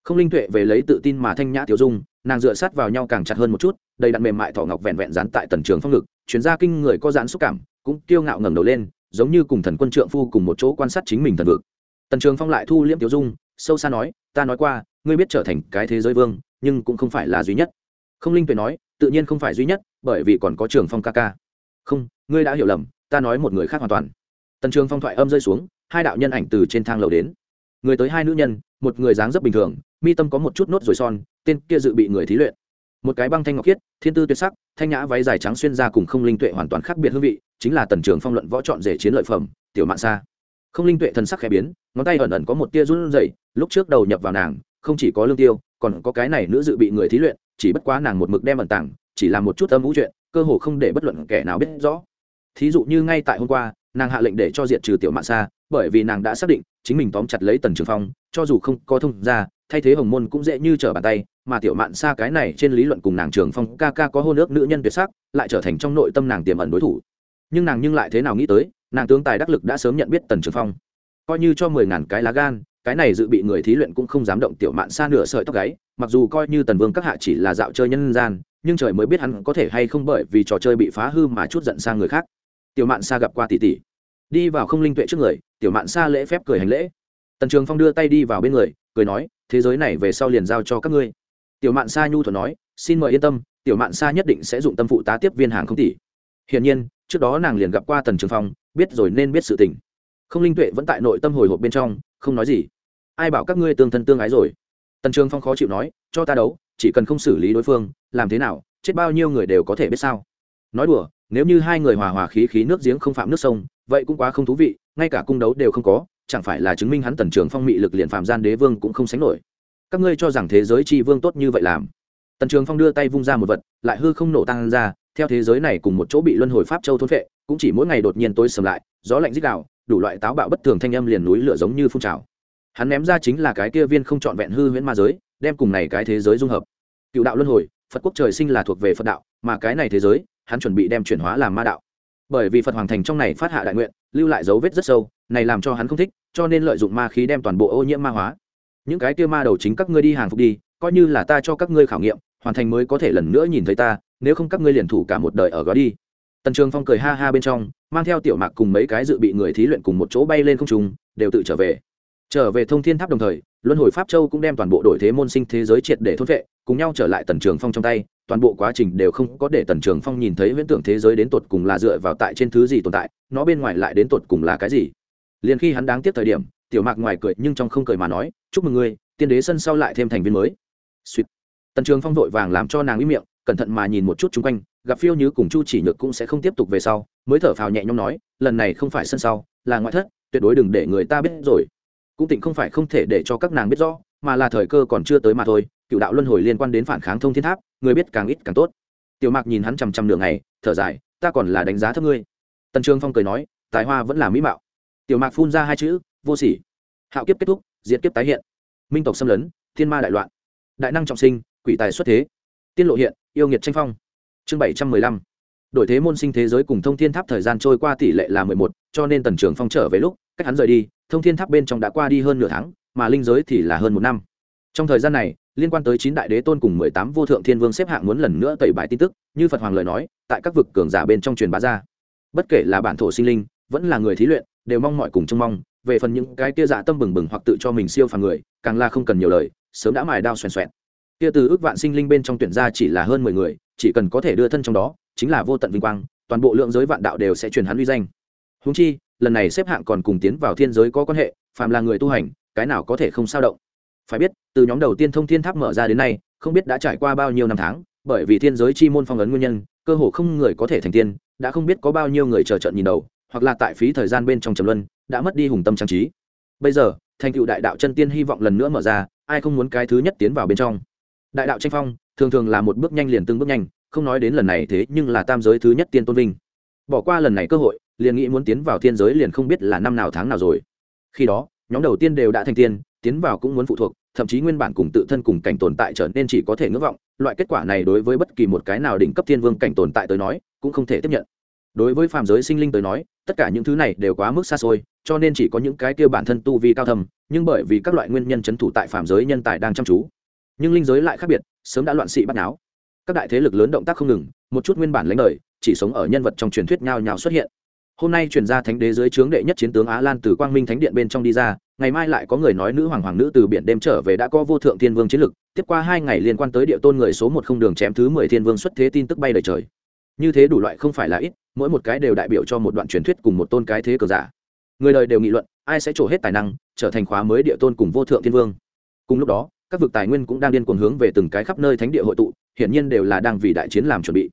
Không linh tuệ về lấy tự tin mà thanh nhã tiểu dung, nàng dựa sát vào nhau càng chặt hơn một chút, đầy đặn mềm mại thỏ ngọc vẹn vẹn dán tại tần trường phong ngực, chuyến ra kinh người có dán xúc cảm, cũng kiêu ngạo ngẩng đầu lên, giống như cùng thần quân trượng phu cùng một chỗ quan sát chính mình thần vực. Tần trường phong lại thu liễm tiểu dung, sâu xa nói, ta nói qua, ngươi biết trở thành cái thế giới vương, nhưng cũng không phải là duy nhất. Không linh tuệ nói tự nhiên không phải duy nhất, bởi vì còn có trường phong ca ca. Không, ngươi đã hiểu lầm, ta nói một người khác hoàn toàn. Tần trường phong thoại âm rơi xuống, hai đạo nhân ảnh từ trên thang lầu đến. Người tới hai nữ nhân, một người dáng rất bình thường, mi tâm có một chút nốt rồi son, tên kia dự bị người thí luyện. Một cái băng thanh ngọc khiết, thiên tư tuyệt sắc, thanh nhã váy dài trắng xuyên ra cùng không linh tuệ hoàn toàn khác biệt hương vị, chính là tần trường phong luận võ chọn rể chiến lợi phẩm, tiểu mạng xa không linh tuệ thần sắc khẽ biến, ngón tay ẩn ẩn có một tia run rẩy, lúc trước đầu nhập vào nàng, không chỉ có lương tiêu còn có cái này nữ dự bị người thí luyện, chỉ bất quá nàng một mực đem ẩn tàng, chỉ là một chút âm vũ chuyện, cơ hồ không để bất luận kẻ nào biết rõ. Thí dụ như ngay tại hôm qua, nàng hạ lệnh để cho diệt trừ tiểu mạn sa, bởi vì nàng đã xác định, chính mình tóm chặt lấy tần trường phong, cho dù không có thông ra thay thế hồng môn cũng dễ như trở bàn tay, mà tiểu mạn sa cái này trên lý luận cùng nàng trường phong ca ca có hôn ước nữ nhân tuyệt sắc, lại trở thành trong nội tâm nàng tiềm ẩn đối thủ. Nhưng nàng nhưng lại thế nào nghĩ tới, nàng tướng tài đắc lực đã sớm nhận biết tần trường phong. Coi như cho mười ngàn cái lá gan cái này dự bị người thí luyện cũng không dám động tiểu mạn xa nửa sợi tóc gáy, mặc dù coi như tần vương các hạ chỉ là dạo chơi nhân gian, nhưng trời mới biết hắn có thể hay không bởi vì trò chơi bị phá hư mà chút giận sang người khác. Tiểu mạn xa gặp qua tỷ tỷ. Đi vào không linh tuệ trước người, tiểu mạn xa lễ phép cười hành lễ. Tần trường phong đưa tay đi vào bên người, cười nói, thế giới này về sau liền giao cho các ngươi. Tiểu mạn xa nhu thuận nói, xin mời yên tâm, tiểu mạn xa nhất định sẽ dụng tâm phụ tá tiếp viên hàng không tỷ. Hiển nhiên, trước đó nàng liền gặp qua tần trường phong, biết rồi nên biết sự tình. Không linh tuệ vẫn tại nội tâm hồi hộp bên trong, không nói gì ai bảo các ngươi tương thân tương ái rồi? Tần trường phong khó chịu nói, cho ta đấu, chỉ cần không xử lý đối phương, làm thế nào, chết bao nhiêu người đều có thể biết sao? Nói đùa, nếu như hai người hòa hòa khí khí nước giếng không phạm nước sông, vậy cũng quá không thú vị, ngay cả cung đấu đều không có, chẳng phải là chứng minh hắn tần trường phong mị lực liền phạm gian đế vương cũng không sánh nổi. Các ngươi cho rằng thế giới tri vương tốt như vậy làm? Tần trường phong đưa tay vung ra một vật, lại hư không nổ tăng ra, theo thế giới này cùng một chỗ bị luân hồi pháp châu thôn phệ, cũng chỉ mỗi ngày đột nhiên tối sầm lại, gió lạnh dích đạo đủ loại táo bạo bất thường thanh âm liền núi lửa giống như phun trào hắn ném ra chính là cái kia viên không trọn vẹn hư huyễn ma giới, đem cùng này cái thế giới dung hợp. Cựu đạo luân hồi, phật quốc trời sinh là thuộc về phật đạo, mà cái này thế giới, hắn chuẩn bị đem chuyển hóa làm ma đạo. Bởi vì phật hoàng thành trong này phát hạ đại nguyện, lưu lại dấu vết rất sâu, này làm cho hắn không thích, cho nên lợi dụng ma khí đem toàn bộ ô nhiễm ma hóa. Những cái kia ma đầu chính các ngươi đi hàng phục đi, coi như là ta cho các ngươi khảo nghiệm, hoàn thành mới có thể lần nữa nhìn thấy ta, nếu không các ngươi liền thủ cả một đời ở gói đi. Tần trường phong cười ha ha bên trong, mang theo tiểu mạc cùng mấy cái dự bị người thí luyện cùng một chỗ bay lên không trung, đều tự trở về trở về thông thiên tháp đồng thời, luân hồi pháp châu cũng đem toàn bộ đổi thế môn sinh thế giới triệt để thốt vệ, cùng nhau trở lại tần trường phong trong tay, toàn bộ quá trình đều không có để tần trường phong nhìn thấy viễn tưởng thế giới đến tột cùng là dựa vào tại trên thứ gì tồn tại, nó bên ngoài lại đến tột cùng là cái gì. Liền khi hắn đáng tiếc thời điểm, tiểu mạc ngoài cười nhưng trong không cười mà nói, chúc mừng ngươi, tiên đế sân sau lại thêm thành viên mới. Sweet. tần trường phong vội vàng làm cho nàng ý miệng, cẩn thận mà nhìn một chút chung quanh, gặp phiêu như cùng chu chỉ nhược cũng sẽ không tiếp tục về sau, mới thở phào nhẹ nhõm nói, lần này không phải sân sau, là ngoại thất, tuyệt đối đừng để người ta biết rồi cũng tịnh không phải không thể để cho các nàng biết rõ, mà là thời cơ còn chưa tới mà thôi, cựu đạo luân hồi liên quan đến phản kháng thông thiên tháp, người biết càng ít càng tốt. Tiểu mạc nhìn hắn chằm chằm nửa ngày, thở dài, ta còn là đánh giá thấp ngươi. Tần trường phong cười nói, tài hoa vẫn là mỹ mạo. Tiểu mạc phun ra hai chữ, vô sỉ. Hạo kiếp kết thúc, diệt kiếp tái hiện. Minh tộc xâm lấn, thiên ma đại loạn. Đại năng trọng sinh, quỷ tài xuất thế. Tiên lộ hiện, yêu nghiệt tranh phong. Chương bảy trăm mười lăm. Đổi thế môn sinh thế giới cùng thông thiên tháp thời gian trôi qua tỷ lệ là mười một, cho nên tần trường phong trở về lúc, cách hắn rời đi thông thiên tháp bên trong đã qua đi hơn nửa tháng, mà linh giới thì là hơn một năm. Trong thời gian này, liên quan tới chín đại đế tôn cùng mười tám vô thượng thiên vương xếp hạng muốn lần nữa tẩy bài tin tức, như phật hoàng lời nói, tại các vực cường giả bên trong truyền bá ra. Bất kể là bản thổ sinh linh, vẫn là người thí luyện, đều mong mọi cùng trông mong, về phần những cái kia dạ tâm bừng bừng hoặc tự cho mình siêu phàm người, càng là không cần nhiều lời, sớm đã mài đao xoèn xoẹn. Kia từ ước vạn sinh linh bên trong tuyển ra chỉ là hơn mười người, chỉ cần có thể đưa thân trong đó, chính là vô tận vinh quang, toàn bộ lượng giới vạn đạo đều sẽ truyền hắn uy danh húng chi, lần này xếp hạng còn cùng tiến vào thiên giới có quan hệ, phàm là người tu hành, cái nào có thể không sao động. Phải biết, từ nhóm đầu tiên thông thiên tháp mở ra đến nay, không biết đã trải qua bao nhiêu năm tháng, bởi vì thiên giới chi môn phong ấn nguyên nhân, cơ hồ không người có thể thành tiên, đã không biết có bao nhiêu người chờ trận nhìn đầu, hoặc là tại phí thời gian bên trong trầm luân, đã mất đi hùng tâm trang trí. Bây giờ, thành cựu đại đạo chân tiên hy vọng lần nữa mở ra, ai không muốn cái thứ nhất tiến vào bên trong. Đại đạo tranh phong, thường thường là một bước nhanh liền từng bước nhanh, không nói đến lần này thế nhưng là tam giới thứ nhất tiên tôn vinh. Bỏ qua lần này cơ hội liền nghĩ muốn tiến vào thiên giới liền không biết là năm nào tháng nào rồi. Khi đó, nhóm đầu tiên đều đã thành tiên, tiến vào cũng muốn phụ thuộc, thậm chí nguyên bản cùng tự thân cùng cảnh tồn tại trở nên chỉ có thể ngưỡng vọng. Loại kết quả này đối với bất kỳ một cái nào đỉnh cấp thiên vương cảnh tồn tại tới nói, cũng không thể tiếp nhận. Đối với phàm giới sinh linh tới nói, tất cả những thứ này đều quá mức xa xôi, cho nên chỉ có những cái kia bản thân tu vi cao thầm nhưng bởi vì các loại nguyên nhân c h ấ n thủ tại phàm giới nhân tài đang chăm chú. Nhưng linh giới lại khác biệt, sớm đã loạn sĩ bắt náo các đại thế lực lớn động tác không ngừng, một chút nguyên bản lãnh đời, chỉ sống ở nhân vật trong truyền thuyết nhao nhào xuất hiện hôm nay chuyển ra thánh đế dưới trướng đệ nhất chiến tướng á lan từ quang minh thánh điện bên trong đi ra, ngày mai lại có người nói nữ hoàng hoàng nữ từ biển đêm trở về đã có vô thượng thiên vương chiến lực, tiếp qua hai ngày liên quan tới địa tôn người số một không đường chém thứ mười thiên vương xuất thế tin tức bay đời trời. Như thế đủ loại không phải là ít, mỗi một cái đều đại biểu cho một đoạn truyền thuyết cùng một tôn cái thế cờ giả. Người đời đều nghị luận, ai sẽ trổ hết tài năng, trở thành khóa mới địa tôn cùng vô thượng thiên vương. Cùng lúc đó, các vực tài nguyên cũng đang điên cuồng hướng về từng cái khắp nơi thánh địa hội tụ, hiển nhiên đều là đang vì đại chiến làm chuẩn bị.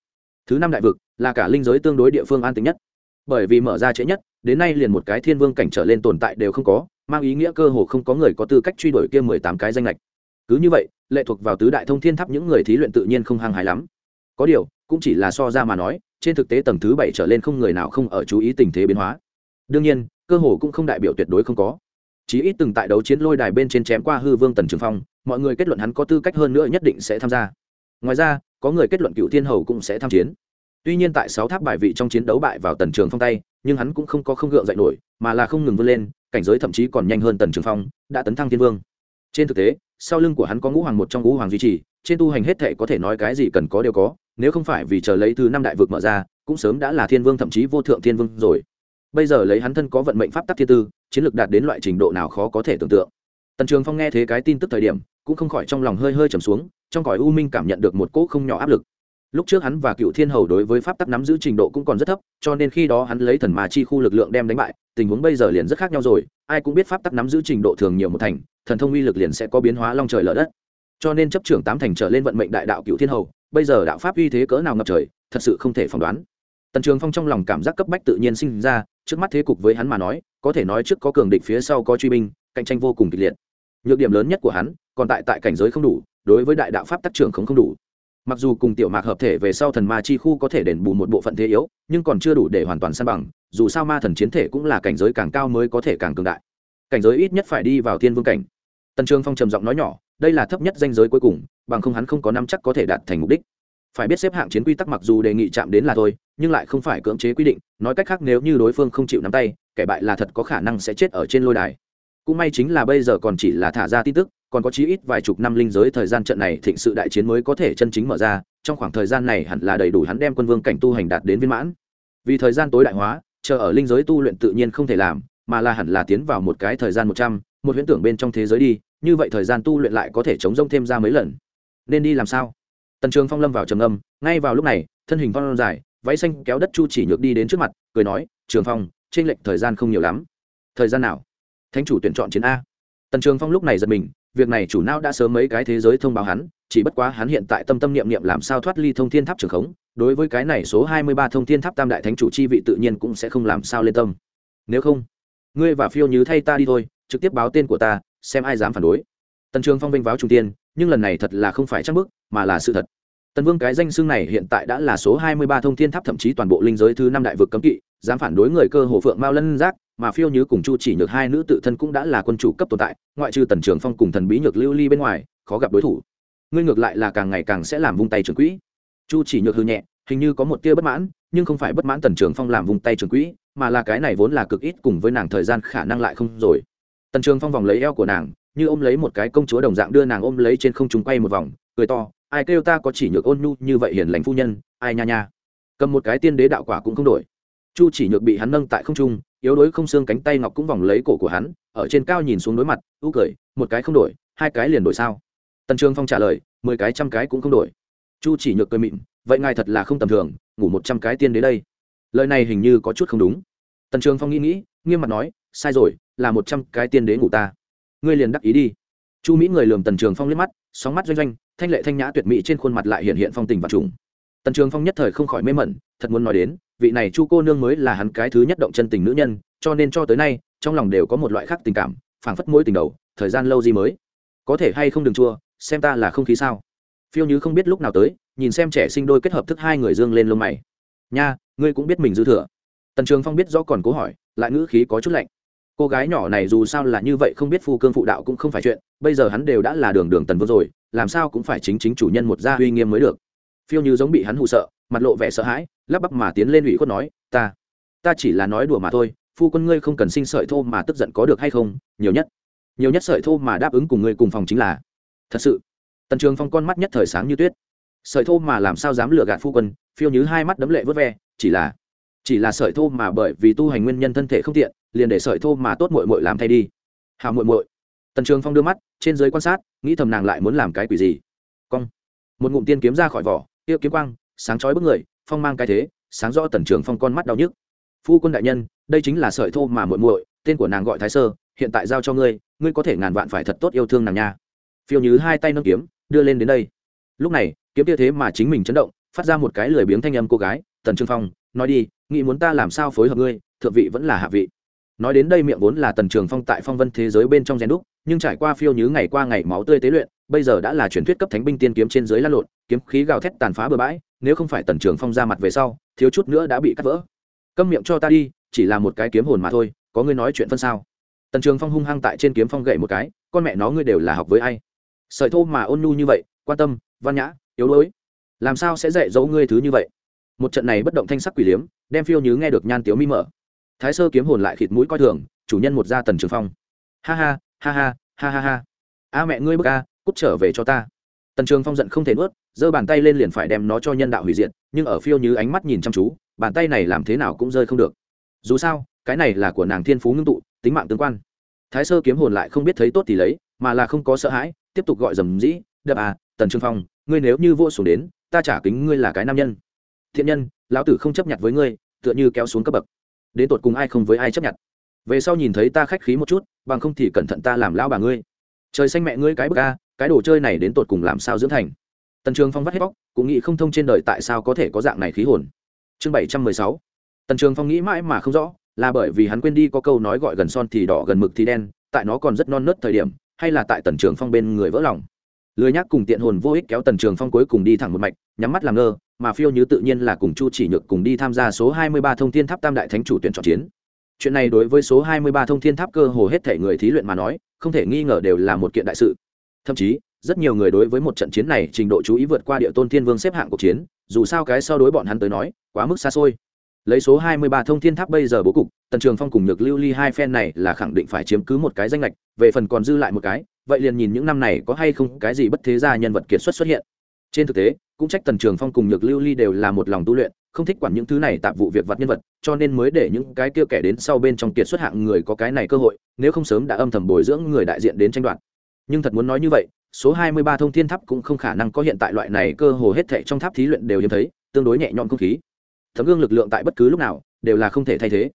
Thứ năm đại vực là cả linh giới tương đối địa phương an tĩnh nhất bởi vì mở ra trễ nhất, đến nay liền một cái thiên vương cảnh trở lên tồn tại đều không có, mang ý nghĩa cơ hồ không có người có tư cách truy đuổi kia mười tám cái danh lệch. Cứ như vậy, lệ thuộc vào tứ đại thông thiên tháp những người thí luyện tự nhiên không hăng hái lắm. Có điều, cũng chỉ là so ra mà nói, trên thực tế tầng thứ bảy trở lên không người nào không ở chú ý tình thế biến hóa. Đương nhiên, cơ hồ cũng không đại biểu tuyệt đối không có. Chí ít từng tại đấu chiến lôi đài bên trên chém qua hư vương tần trường phong, mọi người kết luận hắn có tư cách hơn nữa nhất định sẽ tham gia. Ngoài ra, có người kết luận cựu thiên hầu cũng sẽ tham chiến tuy nhiên tại sáu tháp bài vị trong chiến đấu bại vào tần trường phong tay, nhưng hắn cũng không có không gượng dậy nổi, mà là không ngừng vươn lên, cảnh giới thậm chí còn nhanh hơn tần trường phong, đã tấn thăng thiên vương. Trên thực tế, sau lưng của hắn có ngũ hoàng một trong ngũ hoàng duy trì, trên tu hành hết thệ có thể nói cái gì cần có đều có, nếu không phải vì chờ lấy thứ năm đại vực mở ra, cũng sớm đã là thiên vương thậm chí vô thượng thiên vương rồi. Bây giờ lấy hắn thân có vận mệnh pháp tắc thiên tư, chiến lược đạt đến loại trình độ nào khó có thể tưởng tượng. Tần trường phong nghe thế cái tin tức thời điểm, cũng không khỏi trong lòng hơi hơi trầm xuống, trong cõi u minh cảm nhận được một cỗ không nhỏ áp lực lúc trước hắn và cựu thiên hầu đối với pháp tắc nắm giữ trình độ cũng còn rất thấp, cho nên khi đó hắn lấy thần mà chi khu lực lượng đem đánh bại, tình huống bây giờ liền rất khác nhau rồi. Ai cũng biết pháp tắc nắm giữ trình độ thường nhiều một thành, thần thông uy lực liền sẽ có biến hóa long trời lở đất. Cho nên chấp trưởng tám thành trở lên vận mệnh đại đạo cựu thiên hầu, bây giờ đạo pháp uy thế cỡ nào ngập trời, thật sự không thể phỏng đoán. Tần trường phong trong lòng cảm giác cấp bách tự nhiên sinh ra, trước mắt thế cục với hắn mà nói, có thể nói trước có cường địch phía sau có truy binh, cạnh tranh vô cùng kịch liệt. Nhược điểm lớn nhất của hắn, còn tại tại cảnh giới không đủ, đối với đại đạo pháp tác trưởng không không đủ mặc dù cùng tiểu mạc hợp thể về sau thần ma chi khu có thể đền bù một bộ phận thế yếu, nhưng còn chưa đủ để hoàn toàn san bằng, dù sao ma thần chiến thể cũng là cảnh giới càng cao mới có thể càng cường đại. Cảnh giới ít nhất phải đi vào thiên vương cảnh. Tần trường phong trầm giọng nói nhỏ, đây là thấp nhất danh giới cuối cùng, bằng không hắn không có năm chắc có thể đạt thành mục đích. Phải biết xếp hạng chiến quy tắc mặc dù đề nghị chạm đến là thôi, nhưng lại không phải cưỡng chế quy định, nói cách khác nếu như đối phương không chịu nắm tay, kẻ bại là thật có khả năng sẽ chết ở trên lôi đài cũng may chính là bây giờ còn chỉ là thả ra tin tức, còn có chí ít vài chục năm linh giới thời gian trận này thịnh sự đại chiến mới có thể chân chính mở ra, trong khoảng thời gian này hẳn là đầy đủ hắn đem quân vương cảnh tu hành đạt đến viên mãn. Vì thời gian tối đại hóa, chờ ở linh giới tu luyện tự nhiên không thể làm, mà là hẳn là tiến vào một cái thời gian một trăm, một huyễn tưởng bên trong thế giới đi, như vậy thời gian tu luyện lại có thể chống rông thêm ra mấy lần. Nên đi làm sao? Tần trường phong lâm vào trầm âm ngay vào lúc này, thân hình phong dài, váy xanh kéo đất chu chỉ nhược đi đến trước mặt, cười nói, trường phong trên lệnh thời gian không nhiều lắm. Thời gian nào? Thánh chủ tuyển chọn chiến a. Tần trường phong lúc này giật mình, việc này chủ não đã sớm mấy cái thế giới thông báo hắn, chỉ bất quá hắn hiện tại tâm tâm niệm niệm làm sao thoát ly thông thiên tháp trường khống, đối với cái này số hai mươi ba thông thiên tháp tam đại thánh chủ chi vị tự nhiên cũng sẽ không làm sao lên tâm. Nếu không, ngươi và phiêu như thay ta đi thôi, trực tiếp báo tên của ta, xem ai dám phản đối. Tần trường phong vinh váo trung tiên, nhưng lần này thật là không phải chắc bức, mà là sự thật. Tần vương cái danh xưng này hiện tại đã là số hai mươi ba thông thiên tháp thậm chí toàn bộ linh giới thứ năm đại vực cấm kỵ, dám phản đối người cơ hồ phượng mao lân giác mà phiêu như cùng chu chỉ nhược hai nữ tự thân cũng đã là quân chủ cấp tồn tại, ngoại trừ tần trường phong cùng thần bí nhược lưu ly bên ngoài, khó gặp đối thủ. Ngươi ngược lại là càng ngày càng sẽ làm vung tay trường quỹ. Chu chỉ nhược hư nhẹ, hình như có một tia bất mãn, nhưng không phải bất mãn tần trường phong làm vung tay trường quỹ, mà là cái này vốn là cực ít cùng với nàng thời gian khả năng lại không rồi. Tần trường phong vòng lấy eo của nàng, như ôm lấy một cái công chúa đồng dạng đưa nàng ôm lấy trên không trung quay một vòng, cười to, ai kêu ta có chỉ nhược ôn nhu như vậy hiền lành phu nhân, ai nha nha. Cầm một cái tiên đế đạo quả cũng không đổi. Chu chỉ nhược bị hắn nâng tại không trung yếu đuối không xương cánh tay ngọc cũng vòng lấy cổ của hắn, ở trên cao nhìn xuống đối mặt u cười, một cái không đổi, hai cái liền đổi sao? Tần trường phong trả lời, mười cái trăm cái cũng không đổi. Chu chỉ nhược cười mịn vậy ngài thật là không tầm thường, ngủ một trăm cái tiên đế đây. Lời này hình như có chút không đúng. Tần trường phong nghĩ nghĩ, nghiêm mặt nói, sai rồi, là một trăm cái tiên đế ngủ ta. Ngươi liền đắc ý đi. Chu mỹ người lườm tần trường phong liếc mắt, sóng mắt doanh doanh, thanh lệ thanh nhã tuyệt mỹ trên khuôn mặt lại hiện hiện phong tình và trùng tần trường phong nhất thời không khỏi mê mẩn, thật muốn nói đến, vị này chu cô nương mới là hắn cái thứ nhất động chân tình nữ nhân, cho nên cho tới nay, trong lòng đều có một loại khác tình cảm, phảng phất mối tình đầu, thời gian lâu gì mới. Có thể hay không đừng chua, xem ta là không khí sao. Phiêu như không biết lúc nào tới, nhìn xem trẻ sinh đôi kết hợp thức hai người dương lên lông mày. Nha, ngươi cũng biết mình dư thừa. Tần trường phong biết rõ còn cố hỏi, lại ngữ khí có chút lạnh. Cô gái nhỏ này dù sao là như vậy không biết phu cương phụ đạo cũng không phải chuyện, bây giờ hắn đều đã là đường đường tần vương rồi, làm sao cũng phải chính chính chủ nhân một gia uy nghiêm mới được phiêu như giống bị hắn hụ sợ, mặt lộ vẻ sợ hãi, lắp bắp mà tiến lên ủy khuất nói, ta ta chỉ là nói đùa mà thôi, phu quân ngươi không cần sinh sợi thô mà tức giận có được hay không, nhiều nhất nhiều nhất sợi thô mà đáp ứng cùng ngươi cùng phòng chính là, thật sự. Tần trường phong con mắt nhất thời sáng như tuyết. Sợi thô mà làm sao dám lừa gạt phu quân, phiêu như hai mắt đấm lệ vớt ve, chỉ là chỉ là sợi thô mà bởi vì tu hành nguyên nhân thân thể không tiện, liền để sợi thô mà tốt mội mội làm thay đi. Hào mội mội tần trường phong đưa mắt, trên giới quan sát, nghĩ thầm nàng lại muốn làm cái quỷ gì. Cong, một ngụm tiên kiếm ra khỏi vỏ tiêu kiếm quang, sáng chói bức người, phong mang cái thế, sáng rõ tần trường phong con mắt đau nhức. Phu quân đại nhân, đây chính là sợi thô mà muội muội, tên của nàng gọi thái sơ, hiện tại giao cho ngươi ngươi có thể ngàn vạn phải thật tốt yêu thương nàng nha. Phiêu nhứ hai tay nâng kiếm, đưa lên đến đây. Lúc này, kiếm tia thế mà chính mình chấn động, phát ra một cái lười biếng thanh âm cô gái, tần trường phong, nói đi, nghĩ muốn ta làm sao phối hợp ngươi, thượng vị vẫn là hạ vị nói đến đây miệng vốn là tần trường phong tại phong vân thế giới bên trong rèn đúc, nhưng trải qua phiêu nhứ ngày qua ngày máu tươi tế luyện, bây giờ đã là truyền thuyết cấp thánh binh tiên kiếm trên dưới lan lộn, kiếm khí gào thét tàn phá bừa bãi, nếu không phải tần trường phong ra mặt về sau, thiếu chút nữa đã bị cắt vỡ. Câm miệng cho ta đi, chỉ là một cái kiếm hồn mà thôi, có ngươi nói chuyện phân sao? Tần trường phong hung hăng tại trên kiếm phong gậy một cái, con mẹ nó ngươi đều là học với ai? Sợi thô mà ôn nhu như vậy, quan tâm, văn nhã, yếu đuối, làm sao sẽ dạy dỗ ngươi thứ như vậy? Một trận này bất động thanh sắc quỷ liếm, đem phiêu nhứ nghe được nhan tiếu mi mở thái sơ kiếm hồn lại khịt mũi coi thường, chủ nhân một gia tần trường phong. Ha ha ha ha ha ha ha. A mẹ ngươi bức a, cút trở về cho ta. Tần trường phong giận không thể nuốt, giơ bàn tay lên liền phải đem nó cho nhân đạo hủy diệt, nhưng ở phiêu như ánh mắt nhìn chăm chú, bàn tay này làm thế nào cũng rơi không được. Dù sao, cái này là của nàng thiên phú ngưng tụ, tính mạng tương quan. Thái sơ kiếm hồn lại không biết thấy tốt thì lấy, mà là không có sợ hãi, tiếp tục gọi dầm dĩ, đập à tần trường phong, ngươi nếu như vô xuống đến, ta trả kính ngươi là cái nam nhân. Thiện nhân, lão tử không chấp nhận với ngươi, tựa như kéo xuống cấp bậc đến tột cùng ai không với ai chấp nhận. Về sau nhìn thấy ta khách khí một chút, bằng không thì cẩn thận ta làm lão bà ngươi. Trời xanh mẹ ngươi cái bờ ca cái đồ chơi này đến tột cùng làm sao dưỡng thành? Tần trường phong vắt hết bóc, cũng nghĩ không thông trên đời tại sao có thể có dạng này khí hồn. Chương bảy trăm mười sáu. Tần trường phong nghĩ mãi mà không rõ, là bởi vì hắn quên đi có câu nói gọi gần son thì đỏ, gần mực thì đen, tại nó còn rất non nớt thời điểm, hay là tại tần trường phong bên người vỡ lòng. Lười nhắc cùng tiện hồn vô ích kéo tần trường phong cuối cùng đi thẳng một mạch, nhắm mắt làm ngơ mà phiêu như tự nhiên là cùng chu chỉ nhược cùng đi tham gia số hai mươi ba thông thiên tháp tam đại thánh chủ tuyển chọn chiến. Chuyện này đối với số hai mươi ba thông thiên tháp cơ hồ hết thể người thí luyện mà nói, không thể nghi ngờ đều là một kiện đại sự. Thậm chí, rất nhiều người đối với một trận chiến này trình độ chú ý vượt qua địa tôn thiên vương xếp hạng cuộc chiến, dù sao cái so đối bọn hắn tới nói, quá mức xa xôi. Lấy số 23 thông thiên tháp bây giờ bố cục, tần trường phong cùng nhược lưu ly hai phen này là khẳng định phải chiếm cứ một cái danh lệch về phần còn dư lại một cái, vậy liền nhìn những năm này có hay không cái gì bất thế gia nhân vật kiệt xuất xuất hiện. Trên thực tế cũng trách tần trường phong cùng nhược lưu ly đều là một lòng tu luyện, không thích quản những thứ này tạp vụ việc vặt nhân vật, cho nên mới để những cái kia kẻ đến sau bên trong kiệt xuất hạng người có cái này cơ hội, nếu không sớm đã âm thầm bồi dưỡng người đại diện đến tranh đoạt. Nhưng thật muốn nói như vậy, số 23 thông thiên tháp cũng không khả năng có hiện tại loại này cơ hồ hết thệ trong tháp thí luyện đều hiếm thấy, tương đối nhẹ nhõm không khí. Tấm gương lực lượng tại bất cứ lúc nào đều là không thể thay thế.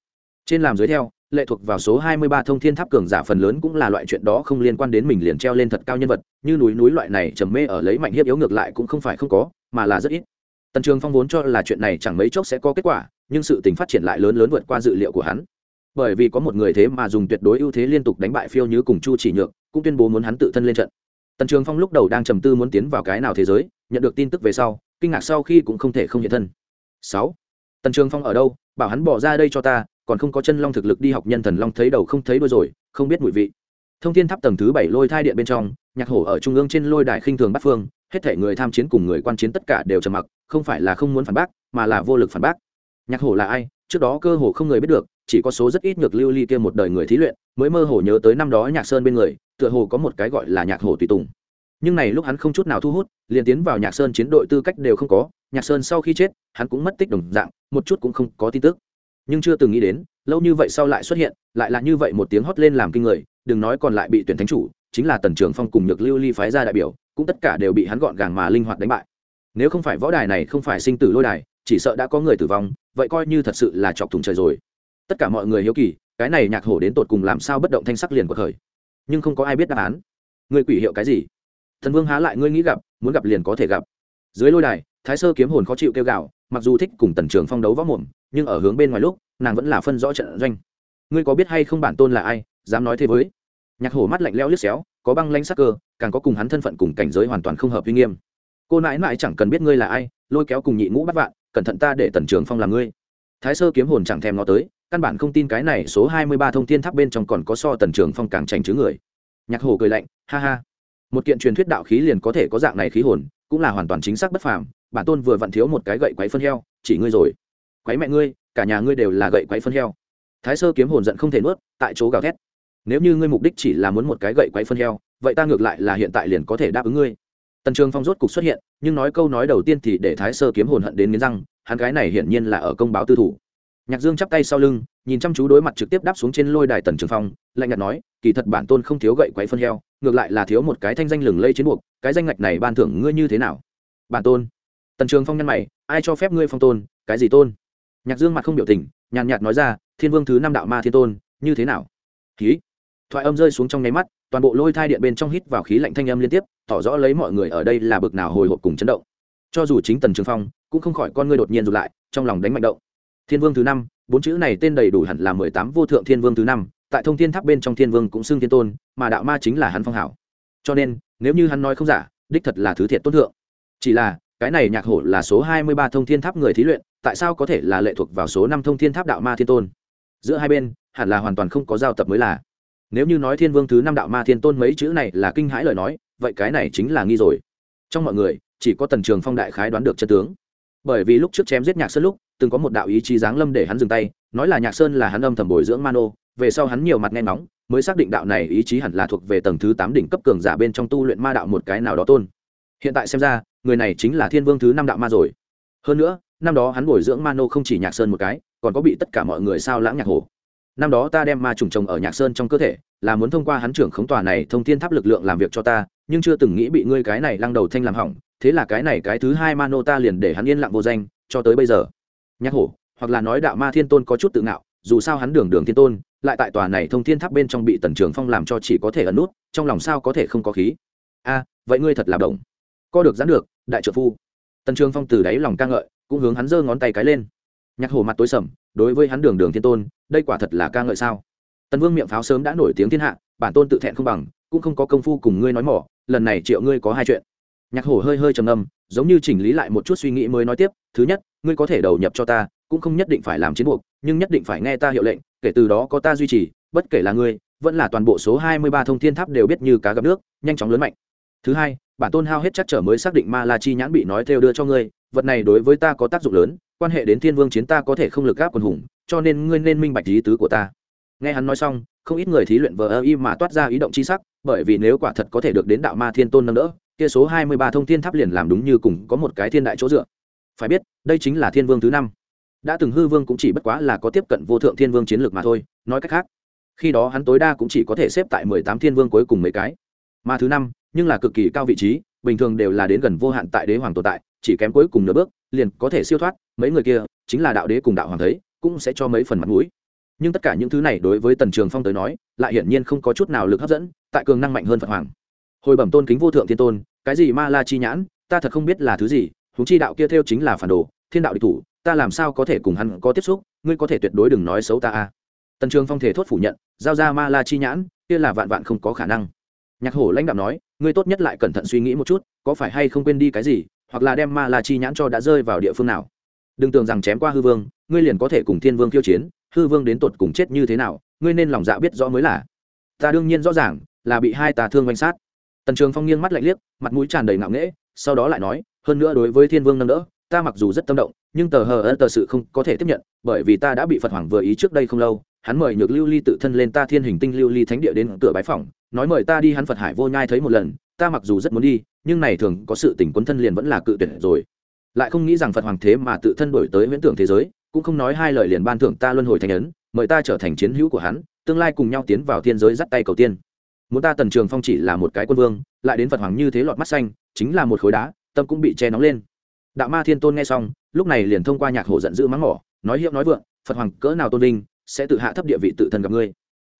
Trên làm dưới theo lệ thuộc vào số 23 thông thiên tháp cường giả phần lớn cũng là loại chuyện đó không liên quan đến mình liền treo lên thật cao nhân vật, như núi núi loại này trầm mê ở lấy mạnh hiếp yếu ngược lại cũng không phải không có, mà là rất ít. Tần trường phong vốn cho là chuyện này chẳng mấy chốc sẽ có kết quả, nhưng sự tình phát triển lại lớn lớn vượt qua dự liệu của hắn. Bởi vì có một người thế mà dùng tuyệt đối ưu thế liên tục đánh bại phiêu như cùng chu chỉ nhược, cũng tuyên bố muốn hắn tự thân lên trận. Tần trường phong lúc đầu đang trầm tư muốn tiến vào cái nào thế giới, nhận được tin tức về sau, kinh ngạc sau khi cũng không thể không hiện thân. Sáu. Tần trường phong ở đâu? Bảo hắn bỏ ra đây cho ta còn không có chân long thực lực đi học nhân thần long thấy đầu không thấy đuôi rồi, không biết mùi vị. Thông thiên tháp tầng thứ bảy lôi thai điện bên trong, nhạc hổ ở trung ương trên lôi đài khinh thường bắt phương, hết thể người tham chiến cùng người quan chiến tất cả đều trầm mặc, không phải là không muốn phản bác, mà là vô lực phản bác. Nhạc hổ là ai? Trước đó cơ hồ không người biết được, chỉ có số rất ít nhược lưu ly kia một đời người thí luyện, mới mơ hồ nhớ tới năm đó nhạc sơn bên người, tựa hồ có một cái gọi là nhạc hổ tùy tùng. Nhưng này lúc hắn không chút nào thu hút, liền tiến vào nhạc sơn chiến đội tư cách đều không có, nhạc sơn sau khi chết, hắn cũng mất tích đồng dạng, một chút cũng không có tin tức nhưng chưa từng nghĩ đến, lâu như vậy sau lại xuất hiện, lại là như vậy một tiếng hót lên làm kinh người, đừng nói còn lại bị tuyển thánh chủ, chính là tần trường phong cùng nhược lưu ly phái ra đại biểu, cũng tất cả đều bị hắn gọn gàng mà linh hoạt đánh bại. Nếu không phải võ đài này không phải sinh tử lôi đài, chỉ sợ đã có người tử vong, vậy coi như thật sự là chọc thủng trời rồi. Tất cả mọi người hiếu kỳ, cái này nhạc hổ đến tột cùng làm sao bất động thanh sắc liền của thời nhưng không có ai biết đáp án. Người quỷ hiệu cái gì? Thần vương há lại ngươi nghĩ gặp, muốn gặp liền có thể gặp. Dưới lôi đài, thái sơ kiếm hồn khó chịu kêu gạo mặc dù thích cùng tần trường phong đấu võ mồm nhưng ở hướng bên ngoài lúc, nàng vẫn là phân rõ trận doanh. Ngươi có biết hay không bản tôn là ai, dám nói thế với? Nhạc hổ mắt lạnh leo liếc xéo, có băng lanh sắc cơ, càng có cùng hắn thân phận cùng cảnh giới hoàn toàn không hợp uy nghiêm. Cô nãi nãi chẳng cần biết ngươi là ai, lôi kéo cùng nhị ngũ bắt vạn, cẩn thận ta để tần trường phong làm ngươi. Thái sơ kiếm hồn chẳng thèm nó tới, căn bản không tin cái này số hai mươi ba thông thiên tháp bên trong còn có so tần trường phong càng trành chứ người. Nhạc hổ cười lạnh, ha ha. Một kiện truyền thuyết đạo khí liền có thể có dạng này khí hồn, cũng là hoàn toàn chính xác bất phàm, bản tôn vừa vặn thiếu một cái gậy quáy phân heo, chỉ ngươi rồi quấy mẹ ngươi, cả nhà ngươi đều là gậy quấy phân heo. Thái sơ kiếm hồn giận không thể nuốt, tại chỗ gào thét. Nếu như ngươi mục đích chỉ là muốn một cái gậy quấy phân heo, vậy ta ngược lại là hiện tại liền có thể đáp ứng ngươi. Tần trường phong rốt cục xuất hiện, nhưng nói câu nói đầu tiên thì để thái sơ kiếm hồn hận đến nghiến răng, hắn gái này hiển nhiên là ở công báo tư thủ. Nhạc dương chắp tay sau lưng, nhìn chăm chú đối mặt trực tiếp đáp xuống trên lôi đài tần trường phong, lạnh nhạt nói, kỳ thật bản tôn không thiếu gậy quấy phân heo, ngược lại là thiếu một cái thanh danh lừng lây chiến buộc, cái danh ngạch này ban thưởng ngươi như thế nào? Bản tôn. Tần trường phong nhân mày, ai cho phép ngươi phong tôn, cái gì tôn? Nhạc dương mặt không biểu tình, nhàn nhạt nói ra, thiên vương thứ năm đạo ma thiên tôn, như thế nào? Khí. Thoại âm rơi xuống trong nháy mắt, toàn bộ lôi thai điện bên trong hít vào khí lạnh thanh âm liên tiếp, tỏ rõ lấy mọi người ở đây là bực nào hồi hộp cùng chấn động. Cho dù chính tần trường phong, cũng không khỏi con ngươi đột nhiên rụt lại, trong lòng đánh mạnh động. Thiên vương thứ năm, bốn chữ này tên đầy đủ hẳn là mười tám vô thượng thiên vương thứ năm, tại thông thiên tháp bên trong thiên vương cũng xưng thiên tôn, mà đạo ma chính là hắn phong hảo. Cho nên, nếu như hắn nói không giả, đích thật là thứ thiệt tốt thượng. Chỉ là cái này nhạc hổ là số hai mươi ba thông thiên tháp người thí luyện, tại sao có thể là lệ thuộc vào số năm thông thiên tháp đạo ma thiên tôn? Giữa hai bên, hẳn là hoàn toàn không có giao tập mới là. Nếu như nói thiên vương thứ năm đạo ma thiên tôn mấy chữ này là kinh hãi lời nói, vậy cái này chính là nghi rồi. Trong mọi người, chỉ có tần trường phong đại khái đoán được chân tướng. Bởi vì lúc trước chém giết nhạc sơn lúc, từng có một đạo ý chí giáng lâm để hắn dừng tay, nói là nhạc sơn là hắn âm thầm bồi dưỡng mano, về sau hắn nhiều mặt nghe ngóng, mới xác định đạo này ý chí hẳn là thuộc về tầng thứ tám đỉnh cấp cường giả bên trong tu luyện ma đạo một cái nào đó tôn. Hiện tại xem ra người này chính là thiên vương thứ năm đạo ma rồi. Hơn nữa, năm đó hắn bồi dưỡng mano không chỉ nhạc sơn một cái, còn có bị tất cả mọi người sao lãng nhạc hồ. Năm đó ta đem ma trùng trồng ở nhạc sơn trong cơ thể, là muốn thông qua hắn trưởng khống tòa này thông thiên tháp lực lượng làm việc cho ta, nhưng chưa từng nghĩ bị ngươi cái này lăng đầu thanh làm hỏng, thế là cái này cái thứ hai ma nô ta liền để hắn yên lặng vô danh, cho tới bây giờ. Nhạc hổ hoặc là nói đạo ma thiên tôn có chút tự ngạo, dù sao hắn đường đường thiên tôn, lại tại tòa này thông thiên tháp bên trong bị tần trường phong làm cho chỉ có thể ẩn nút, trong lòng sao có thể không có khí? A, vậy ngươi thật là đồng co được dán được, đại trợ phu. Tần trường phong từ đáy lòng ca ngợi, cũng hướng hắn giơ ngón tay cái lên. Nhạc hổ mặt tối sầm, đối với hắn đường đường thiên tôn, đây quả thật là ca ngợi sao? Tần vương miệng pháo sớm đã nổi tiếng thiên hạ, bản tôn tự thẹn không bằng, cũng không có công phu cùng ngươi nói mỏ, lần này triệu ngươi có hai chuyện. Nhạc hổ hơi hơi trầm ngâm, giống như chỉnh lý lại một chút suy nghĩ mới nói tiếp, thứ nhất, ngươi có thể đầu nhập cho ta, cũng không nhất định phải làm chiến buộc, nhưng nhất định phải nghe ta hiệu lệnh, kể từ đó có ta duy trì, bất kể là ngươi, vẫn là toàn bộ số hai mươi ba thông thiên tháp đều biết như cá gặp nước, nhanh chóng lớn mạnh. Thứ hai bản tôn hao hết chắc trở mới xác định ma la chi nhãn bị nói theo đưa cho ngươi, vật này đối với ta có tác dụng lớn, quan hệ đến thiên vương chiến ta có thể không lực gáp quần hùng, cho nên ngươi nên minh bạch ý tứ của ta. Nghe hắn nói xong, không ít người thí luyện vờ ơ y mà toát ra ý động c h i sắc, bởi vì nếu quả thật có thể được đến đạo ma thiên tôn nâng đỡ, kia số hai mươi ba thông thiên tháp liền làm đúng như cùng có một cái thiên đại chỗ dựa. Phải biết, đây chính là thiên vương thứ năm. Đã từng hư vương cũng chỉ bất quá là có tiếp cận vô thượng thiên vương chiến lược mà thôi, nói cách khác, khi đó hắn tối đa cũng chỉ có thể xếp tại mười tám thiên vương cuối cùng mấy cái. Mà thứ năm nhưng là cực kỳ cao vị trí, bình thường đều là đến gần vô hạn tại đế hoàng tồn tại, chỉ kém cuối cùng nửa bước, liền có thể siêu thoát, mấy người kia, chính là đạo đế cùng đạo hoàng thấy, cũng sẽ cho mấy phần mặt mũi. Nhưng tất cả những thứ này đối với tần trường phong tới nói, lại hiển nhiên không có chút nào lực hấp dẫn, tại cường năng mạnh hơn phật hoàng. Hồi bẩm tôn kính vô thượng thiên tôn, cái gì ma la chi nhãn, ta thật không biết là thứ gì húng chi đạo kia theo chính là phản đồ, thiên đạo địch thủ, ta làm sao có thể cùng hắn có tiếp xúc, ngươi có thể tuyệt đối đừng nói xấu ta a. Tần trường phong thể thốt phủ nhận, giao ra ma la chi nhãn, kia là vạn vạn không có khả năng nhạc hổ lãnh đạo nói, ngươi tốt nhất lại cẩn thận suy nghĩ một chút, có phải hay không quên đi cái gì, hoặc là đem ma la chi nhãn cho đã rơi vào địa phương nào. Đừng tưởng rằng chém qua hư vương, ngươi liền có thể cùng thiên vương khiêu chiến, hư vương đến tột cùng chết như thế nào, ngươi nên lòng dạ biết rõ mới là. Ta đương nhiên rõ ràng, là bị hai tà thương oanh sát. Tần trường phong nghiêng mắt lạnh liếc, mặt mũi tràn đầy ngạo nghễ, sau đó lại nói, hơn nữa đối với thiên vương nâng đỡ, ta mặc dù rất tâm động, nhưng tờ hờ ơ tờ sự không có thể tiếp nhận, bởi vì ta đã bị phật hoàng vừa ý trước đây không lâu, hắn mời nhược lưu ly tự thân lên ta thiên hình tinh lưu ly thánh địa đến cửa bái phòng nói mời ta đi hắn phật hải vô nhai thấy một lần, ta mặc dù rất muốn đi, nhưng này thường có sự tình quân thân liền vẫn là cự tuyệt rồi. Lại không nghĩ rằng phật hoàng thế mà tự thân đổi tới huyễn tưởng thế giới, cũng không nói hai lời liền ban thưởng ta luân hồi thành ấn, mời ta trở thành chiến hữu của hắn, tương lai cùng nhau tiến vào thiên giới dắt tay cầu tiên. Muốn ta tần trường phong chỉ là một cái quân vương, lại đến phật hoàng như thế lọt mắt xanh, chính là một khối đá, tâm cũng bị che nóng lên. Đạo ma thiên tôn nghe xong, lúc này liền thông qua nhạc hổ giận dữ mắng mỏ, nói hiệu nói vượng, phật hoàng cỡ nào tôn linh sẽ tự hạ thấp địa vị tự thân gặp ngươi.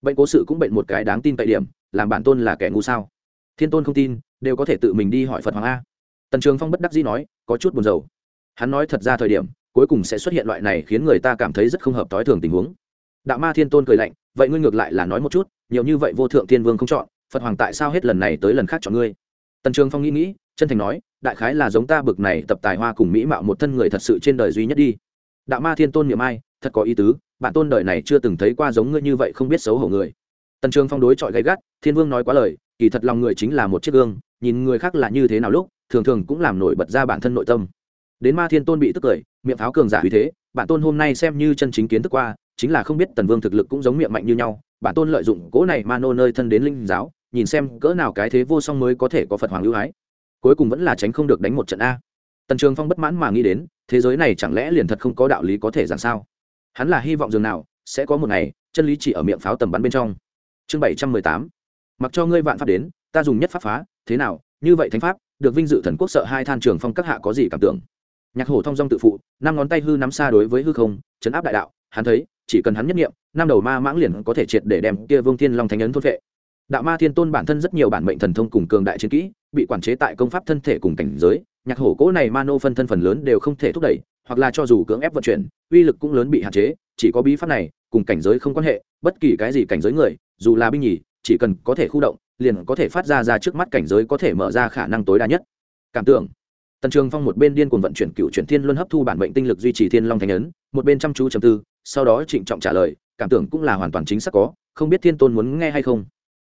Bệnh cố sự cũng bệnh một cái đáng tin tại điểm làm bản tôn là kẻ ngu sao? Thiên tôn không tin, đều có thể tự mình đi hỏi phật hoàng a. Tần trường phong bất đắc dĩ nói, có chút buồn rầu. Hắn nói thật ra thời điểm, cuối cùng sẽ xuất hiện loại này khiến người ta cảm thấy rất không hợp t ố i thường tình huống. Đạo ma thiên tôn cười lạnh, vậy ngươi ngược lại là nói một chút, nhiều như vậy vô thượng thiên vương không chọn, phật hoàng tại sao hết lần này tới lần khác chọn ngươi? Tần trường phong nghĩ nghĩ, chân thành nói, đại khái là giống ta bực này tập tài hoa cùng mỹ mạo một thân người thật sự trên đời duy nhất đi. Đạo ma thiên tôn niệm ai, thật có ý tứ, bản tôn đời này chưa từng thấy qua giống ngươi như vậy không biết xấu hổ người tần trường phong đối chọi gay gắt, thiên vương nói quá lời, kỳ thật lòng người chính là một chiếc gương, nhìn người khác là như thế nào lúc, thường thường cũng làm nổi bật ra bản thân nội tâm. Đến ma thiên tôn bị tức cười, miệng pháo cường giả uy thế, bản tôn hôm nay xem như chân chính kiến thức qua, chính là không biết tần vương thực lực cũng giống miệng mạnh như nhau, bản tôn lợi dụng cỗ này ma nô nơi thân đến linh giáo, nhìn xem cỡ nào cái thế vô song mới có thể có phật hoàng ưu ái. Cuối cùng vẫn là tránh không được đánh một trận a. Tần trường phong bất mãn mà nghĩ đến, thế giới này chẳng lẽ liền thật không có đạo lý có thể rằng sao? Hắn là hy vọng dường nào, sẽ có một ngày, chân lý chỉ ở miệng pháo tầm bắn bên trong chương bảy trăm mười tám. Mặc cho ngươi vạn pháp đến, ta dùng nhất pháp phá, thế nào? Như vậy thánh pháp, được vinh dự thần quốc sợ hai than trường phong các hạ có gì cảm tưởng? Nhạc hổ thông dong tự phụ, năm ngón tay hư nắm xa đối với hư không, chấn áp đại đạo, hắn thấy, chỉ cần hắn nhất nghiệm năm đầu ma mãng liền có thể triệt để đem kia vương thiên long thánh ấn thôn vệ đạo ma thiên tôn bản thân rất nhiều bản mệnh thần thông cùng cường đại chiến kỹ, bị quản chế tại công pháp thân thể cùng cảnh giới, nhạc hổ cỗ này ma nô phân thân phần lớn đều không thể thúc đẩy, hoặc là cho dù cưỡng ép vận chuyển, uy lực cũng lớn bị hạn chế, chỉ có bí pháp này cùng cảnh giới không quan hệ, bất kỳ cái gì cảnh giới người dù là binh nhì, chỉ cần có thể khu động, liền có thể phát ra ra trước mắt cảnh giới có thể mở ra khả năng tối đa nhất. Cảm tưởng. Tần trường phong một bên điên cuồng vận chuyển cựu chuyển thiên luân hấp thu bản mệnh tinh lực duy trì thiên long thành ấn, một bên chăm chú trầm tư, sau đó trịnh trọng trả lời, cảm tưởng cũng là hoàn toàn chính xác có, không biết thiên tôn muốn nghe hay không.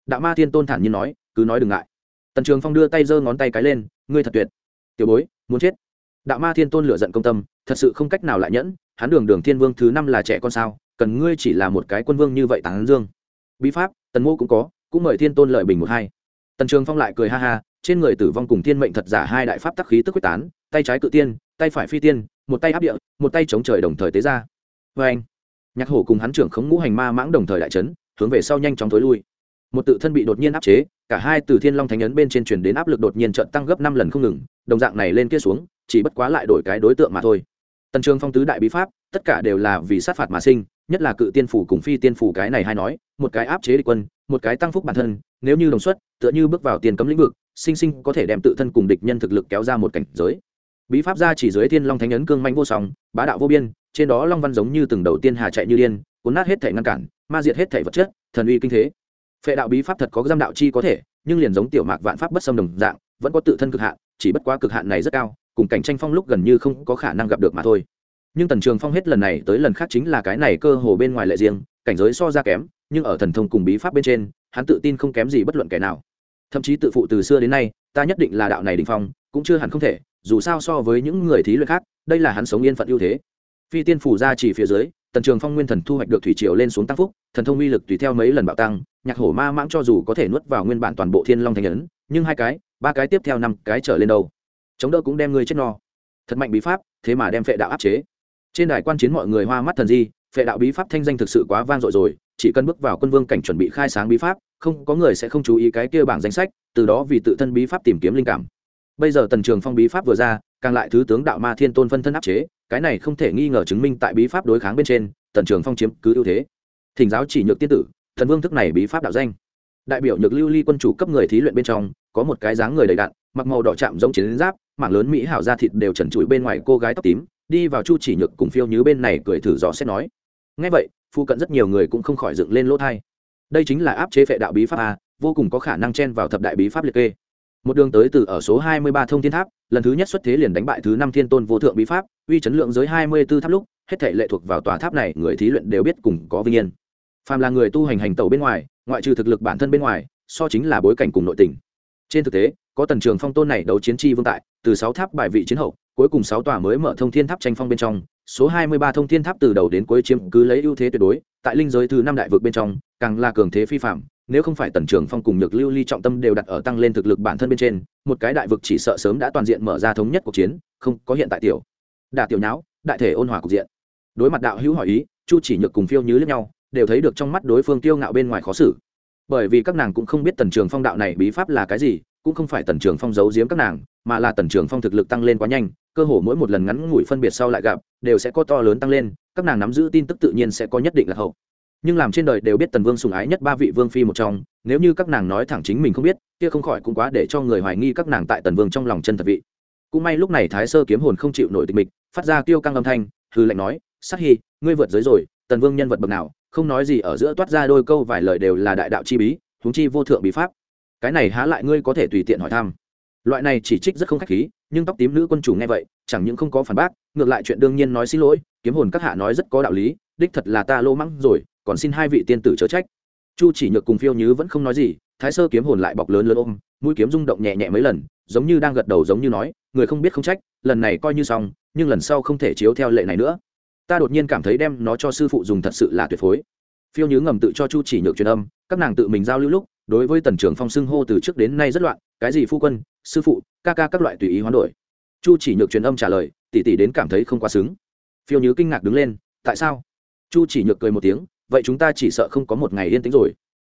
Đạo ma thiên tôn thản nhiên nói, cứ nói đừng ngại. Tần trường phong đưa tay giơ ngón tay cái lên, ngươi thật tuyệt. Tiểu bối, muốn chết. Đạo ma thiên tôn lựa giận công tâm, thật sự không cách nào lại nhẫn, hắn đường đường thiên vương thứ năm là trẻ con sao, cần ngươi chỉ là một cái quân vương như vậy tán dương bí pháp, tần mô cũng có, cũng mời thiên tôn lợi bình một hai. Tần trường phong lại cười ha ha, trên người tử vong cùng thiên mệnh thật giả hai đại pháp tắc khí tức quyết tán, tay trái cự tiên, tay phải phi tiên, một tay áp địa, một tay chống trời đồng thời tế ra. Vê anh nhạc hổ cùng hắn trưởng khống ngũ hành ma mãng đồng thời đại trấn hướng về sau nhanh chóng tối lui. Một tự thân bị đột nhiên áp chế, cả hai từ thiên long thánh ấn bên trên truyền đến áp lực đột nhiên trận tăng gấp năm lần không ngừng, đồng dạng này lên kia xuống, chỉ bất quá lại đổi cái đối tượng mà thôi. Tần trường phong tứ đại bí pháp, tất cả đều là vì sát phạt mà sinh nhất là cự tiên phủ cùng phi tiên phủ cái này hay nói, một cái áp chế địch quân, một cái tăng phúc bản thân, nếu như đồng xuất, tựa như bước vào tiền cấm lĩnh vực, sinh sinh có thể đem tự thân cùng địch nhân thực lực kéo ra một cảnh giới. Bí pháp ra chỉ dưới thiên long thánh ấn cương manh vô song, bá đạo vô biên, trên đó long văn giống như từng đầu tiên hà chạy như điên, cuốn nát hết thể ngăn cản, ma diệt hết thể vật chất, thần uy kinh thế. Phệ đạo bí pháp thật có giam đạo chi có thể, nhưng liền giống tiểu mạc vạn pháp bất xâm đồng dạng, vẫn có tự thân cực hạn, chỉ bất quá cực hạn này rất cao, cùng cảnh tranh phong lúc gần như không có khả năng gặp được mà thôi nhưng tần trường phong hết lần này tới lần khác chính là cái này cơ hồ bên ngoài lệ riêng, cảnh giới so ra kém, nhưng ở thần thông cùng bí pháp bên trên, hắn tự tin không kém gì bất luận kẻ nào. Thậm chí tự phụ từ xưa đến nay, ta nhất định là đạo này đình phong, cũng chưa hẳn không thể, dù sao so với những người thí luyện khác, đây là hắn sống yên phận ưu thế. Phi tiên phủ ra chỉ phía dưới, tần trường phong nguyên thần thu hoạch được thủy triều lên xuống tăng phúc, thần thông uy lực tùy theo mấy lần bạo tăng, nhạc hổ ma mãng cho dù có thể nuốt vào nguyên bản toàn bộ thiên long thành ấn nhưng hai cái, ba cái tiếp theo năm cái trở lên đâu. Chống đỡ cũng đem ngươi chết no. Thật mạnh bí pháp, thế mà đem phệ đạo áp chế trên đài quan chiến mọi người hoa mắt thần di, phệ đạo bí pháp thanh danh thực sự quá vang dội rồi, chỉ cần bước vào quân vương cảnh chuẩn bị khai sáng bí pháp, không, có người sẽ không chú ý cái kia bảng danh sách, từ đó vì tự thân bí pháp tìm kiếm linh cảm. Bây giờ tần trường phong bí pháp vừa ra, càng lại thứ tướng đạo ma thiên tôn phân thân áp chế, cái này không thể nghi ngờ chứng minh tại bí pháp đối kháng bên trên, tần trường phong chiếm cứ ưu thế. Thỉnh giáo chỉ nhược tiên tử, thần vương thức này bí pháp đạo danh. Đại biểu nhược lưu ly quân chủ cấp người thí luyện bên trong, có một cái dáng người đầy đặn, mặc màu đỏ chạm giống chiến giáp, mảng lớn mỹ hảo da thịt đều trần trụi bên ngoài cô gái tóc tím đi vào chu chỉ nhược cùng phiêu nhứ bên này cười thử dò xét nói. Ngay vậy phụ cận rất nhiều người cũng không khỏi dựng lên lỗ thai. Đây chính là áp chế phệ đạo bí pháp a, vô cùng có khả năng chen vào thập đại bí pháp liệt kê. Một đường tới từ ở số hai mươi ba thông thiên tháp, lần thứ nhất xuất thế liền đánh bại thứ năm thiên tôn vô thượng bí pháp, uy chấn lượng giới hai mươi b ố tháp lúc, hết thể lệ thuộc vào tòa tháp này, người thí luyện đều biết cùng có vinh yên. Phàm là người tu hành hành tẩu bên ngoài, ngoại trừ thực lực bản thân bên ngoài, so chính là bối cảnh cùng nội tình. Trên thực tế, có tần trường phong tôn này đấu chiến tri vương tại, từ sáu tháp bài vị chiến hậu cuối cùng sáu tòa mới mở thông thiên tháp tranh phong bên trong, số hai mươi ba thông thiên tháp từ đầu đến cuối chiếm cứ lấy ưu thế tuyệt đối, tại linh giới thứ năm đại vực bên trong, càng là cường thế phi phạm nếu không phải tần trường phong cùng nhược lưu ly trọng tâm đều đặt ở tăng lên thực lực bản thân bên trên, một cái đại vực chỉ sợ sớm đã toàn diện mở ra thống nhất cuộc chiến, không có hiện tại tiểu. Đả tiểu nháo, đại thể ôn hòa cục diện. Đối mặt đạo hữu hỏi ý, chu chỉ nhược cùng phiêu nhứ lẫn nhau, đều thấy được trong mắt đối phương tiêu ngạo bên ngoài khó xử. Bởi vì các nàng cũng không biết tần trường phong đạo này bí pháp là cái gì, cũng không phải tần trường phong giấu giếm các nàng, mà là tần trường phong thực lực tăng lên quá nhanh cơ hồ mỗi một lần ngắn ngủi phân biệt sau lại gặp, đều sẽ có to lớn tăng lên, các nàng nắm giữ tin tức tự nhiên sẽ có nhất định là hậu. Nhưng làm trên đời đều biết tần vương sùng ái nhất ba vị vương phi một trong, nếu như các nàng nói thẳng chính mình không biết, kia không khỏi cũng quá để cho người hoài nghi các nàng tại tần vương trong lòng chân thật vị. Cũng may lúc này thái sơ kiếm hồn không chịu nổi tịch mịch, phát ra tiêu căng âm thanh hư lệnh nói, sát hy ngươi vượt giới rồi, tần vương nhân vật bậc nào, không nói gì ở giữa toát ra đôi câu vài lời đều là đại đạo chi bí, huống chi vô thượng bí pháp. Cái này há lại ngươi có thể tùy tiện hỏi thăm loại này chỉ trích rất không khách khí, nhưng tóc tím nữ quân chủ nghe vậy, chẳng những không có phản bác, ngược lại chuyện đương nhiên nói xin lỗi, kiếm hồn các hạ nói rất có đạo lý, đích thật là ta lô mắng rồi, còn xin hai vị tiên tử chớ trách. Chu chỉ nhược cùng phiêu nhứ vẫn không nói gì, thái sơ kiếm hồn lại bọc lớn lớn ôm, mũi kiếm rung động nhẹ nhẹ mấy lần, giống như đang gật đầu giống như nói, người không biết không trách, lần này coi như xong, nhưng lần sau không thể chiếu theo lệ này nữa. Ta đột nhiên cảm thấy đem nó cho sư phụ dùng thật sự là tuyệt phối. Phiêu nhứ ngầm tự cho chu chỉ nhược truyền âm, các nàng tự mình giao lưu lúc đối với tần trưởng phong xưng hô từ trước đến nay rất loạn, cái gì phu quân, sư phụ, ca ca các loại tùy ý hoán đổi. Chu chỉ nhược truyền âm trả lời tỷ tỷ đến cảm thấy không quá xứng. Phiêu nhứ kinh ngạc đứng lên, tại sao? Chu chỉ nhược cười một tiếng, vậy chúng ta chỉ sợ không có một ngày yên tĩnh rồi.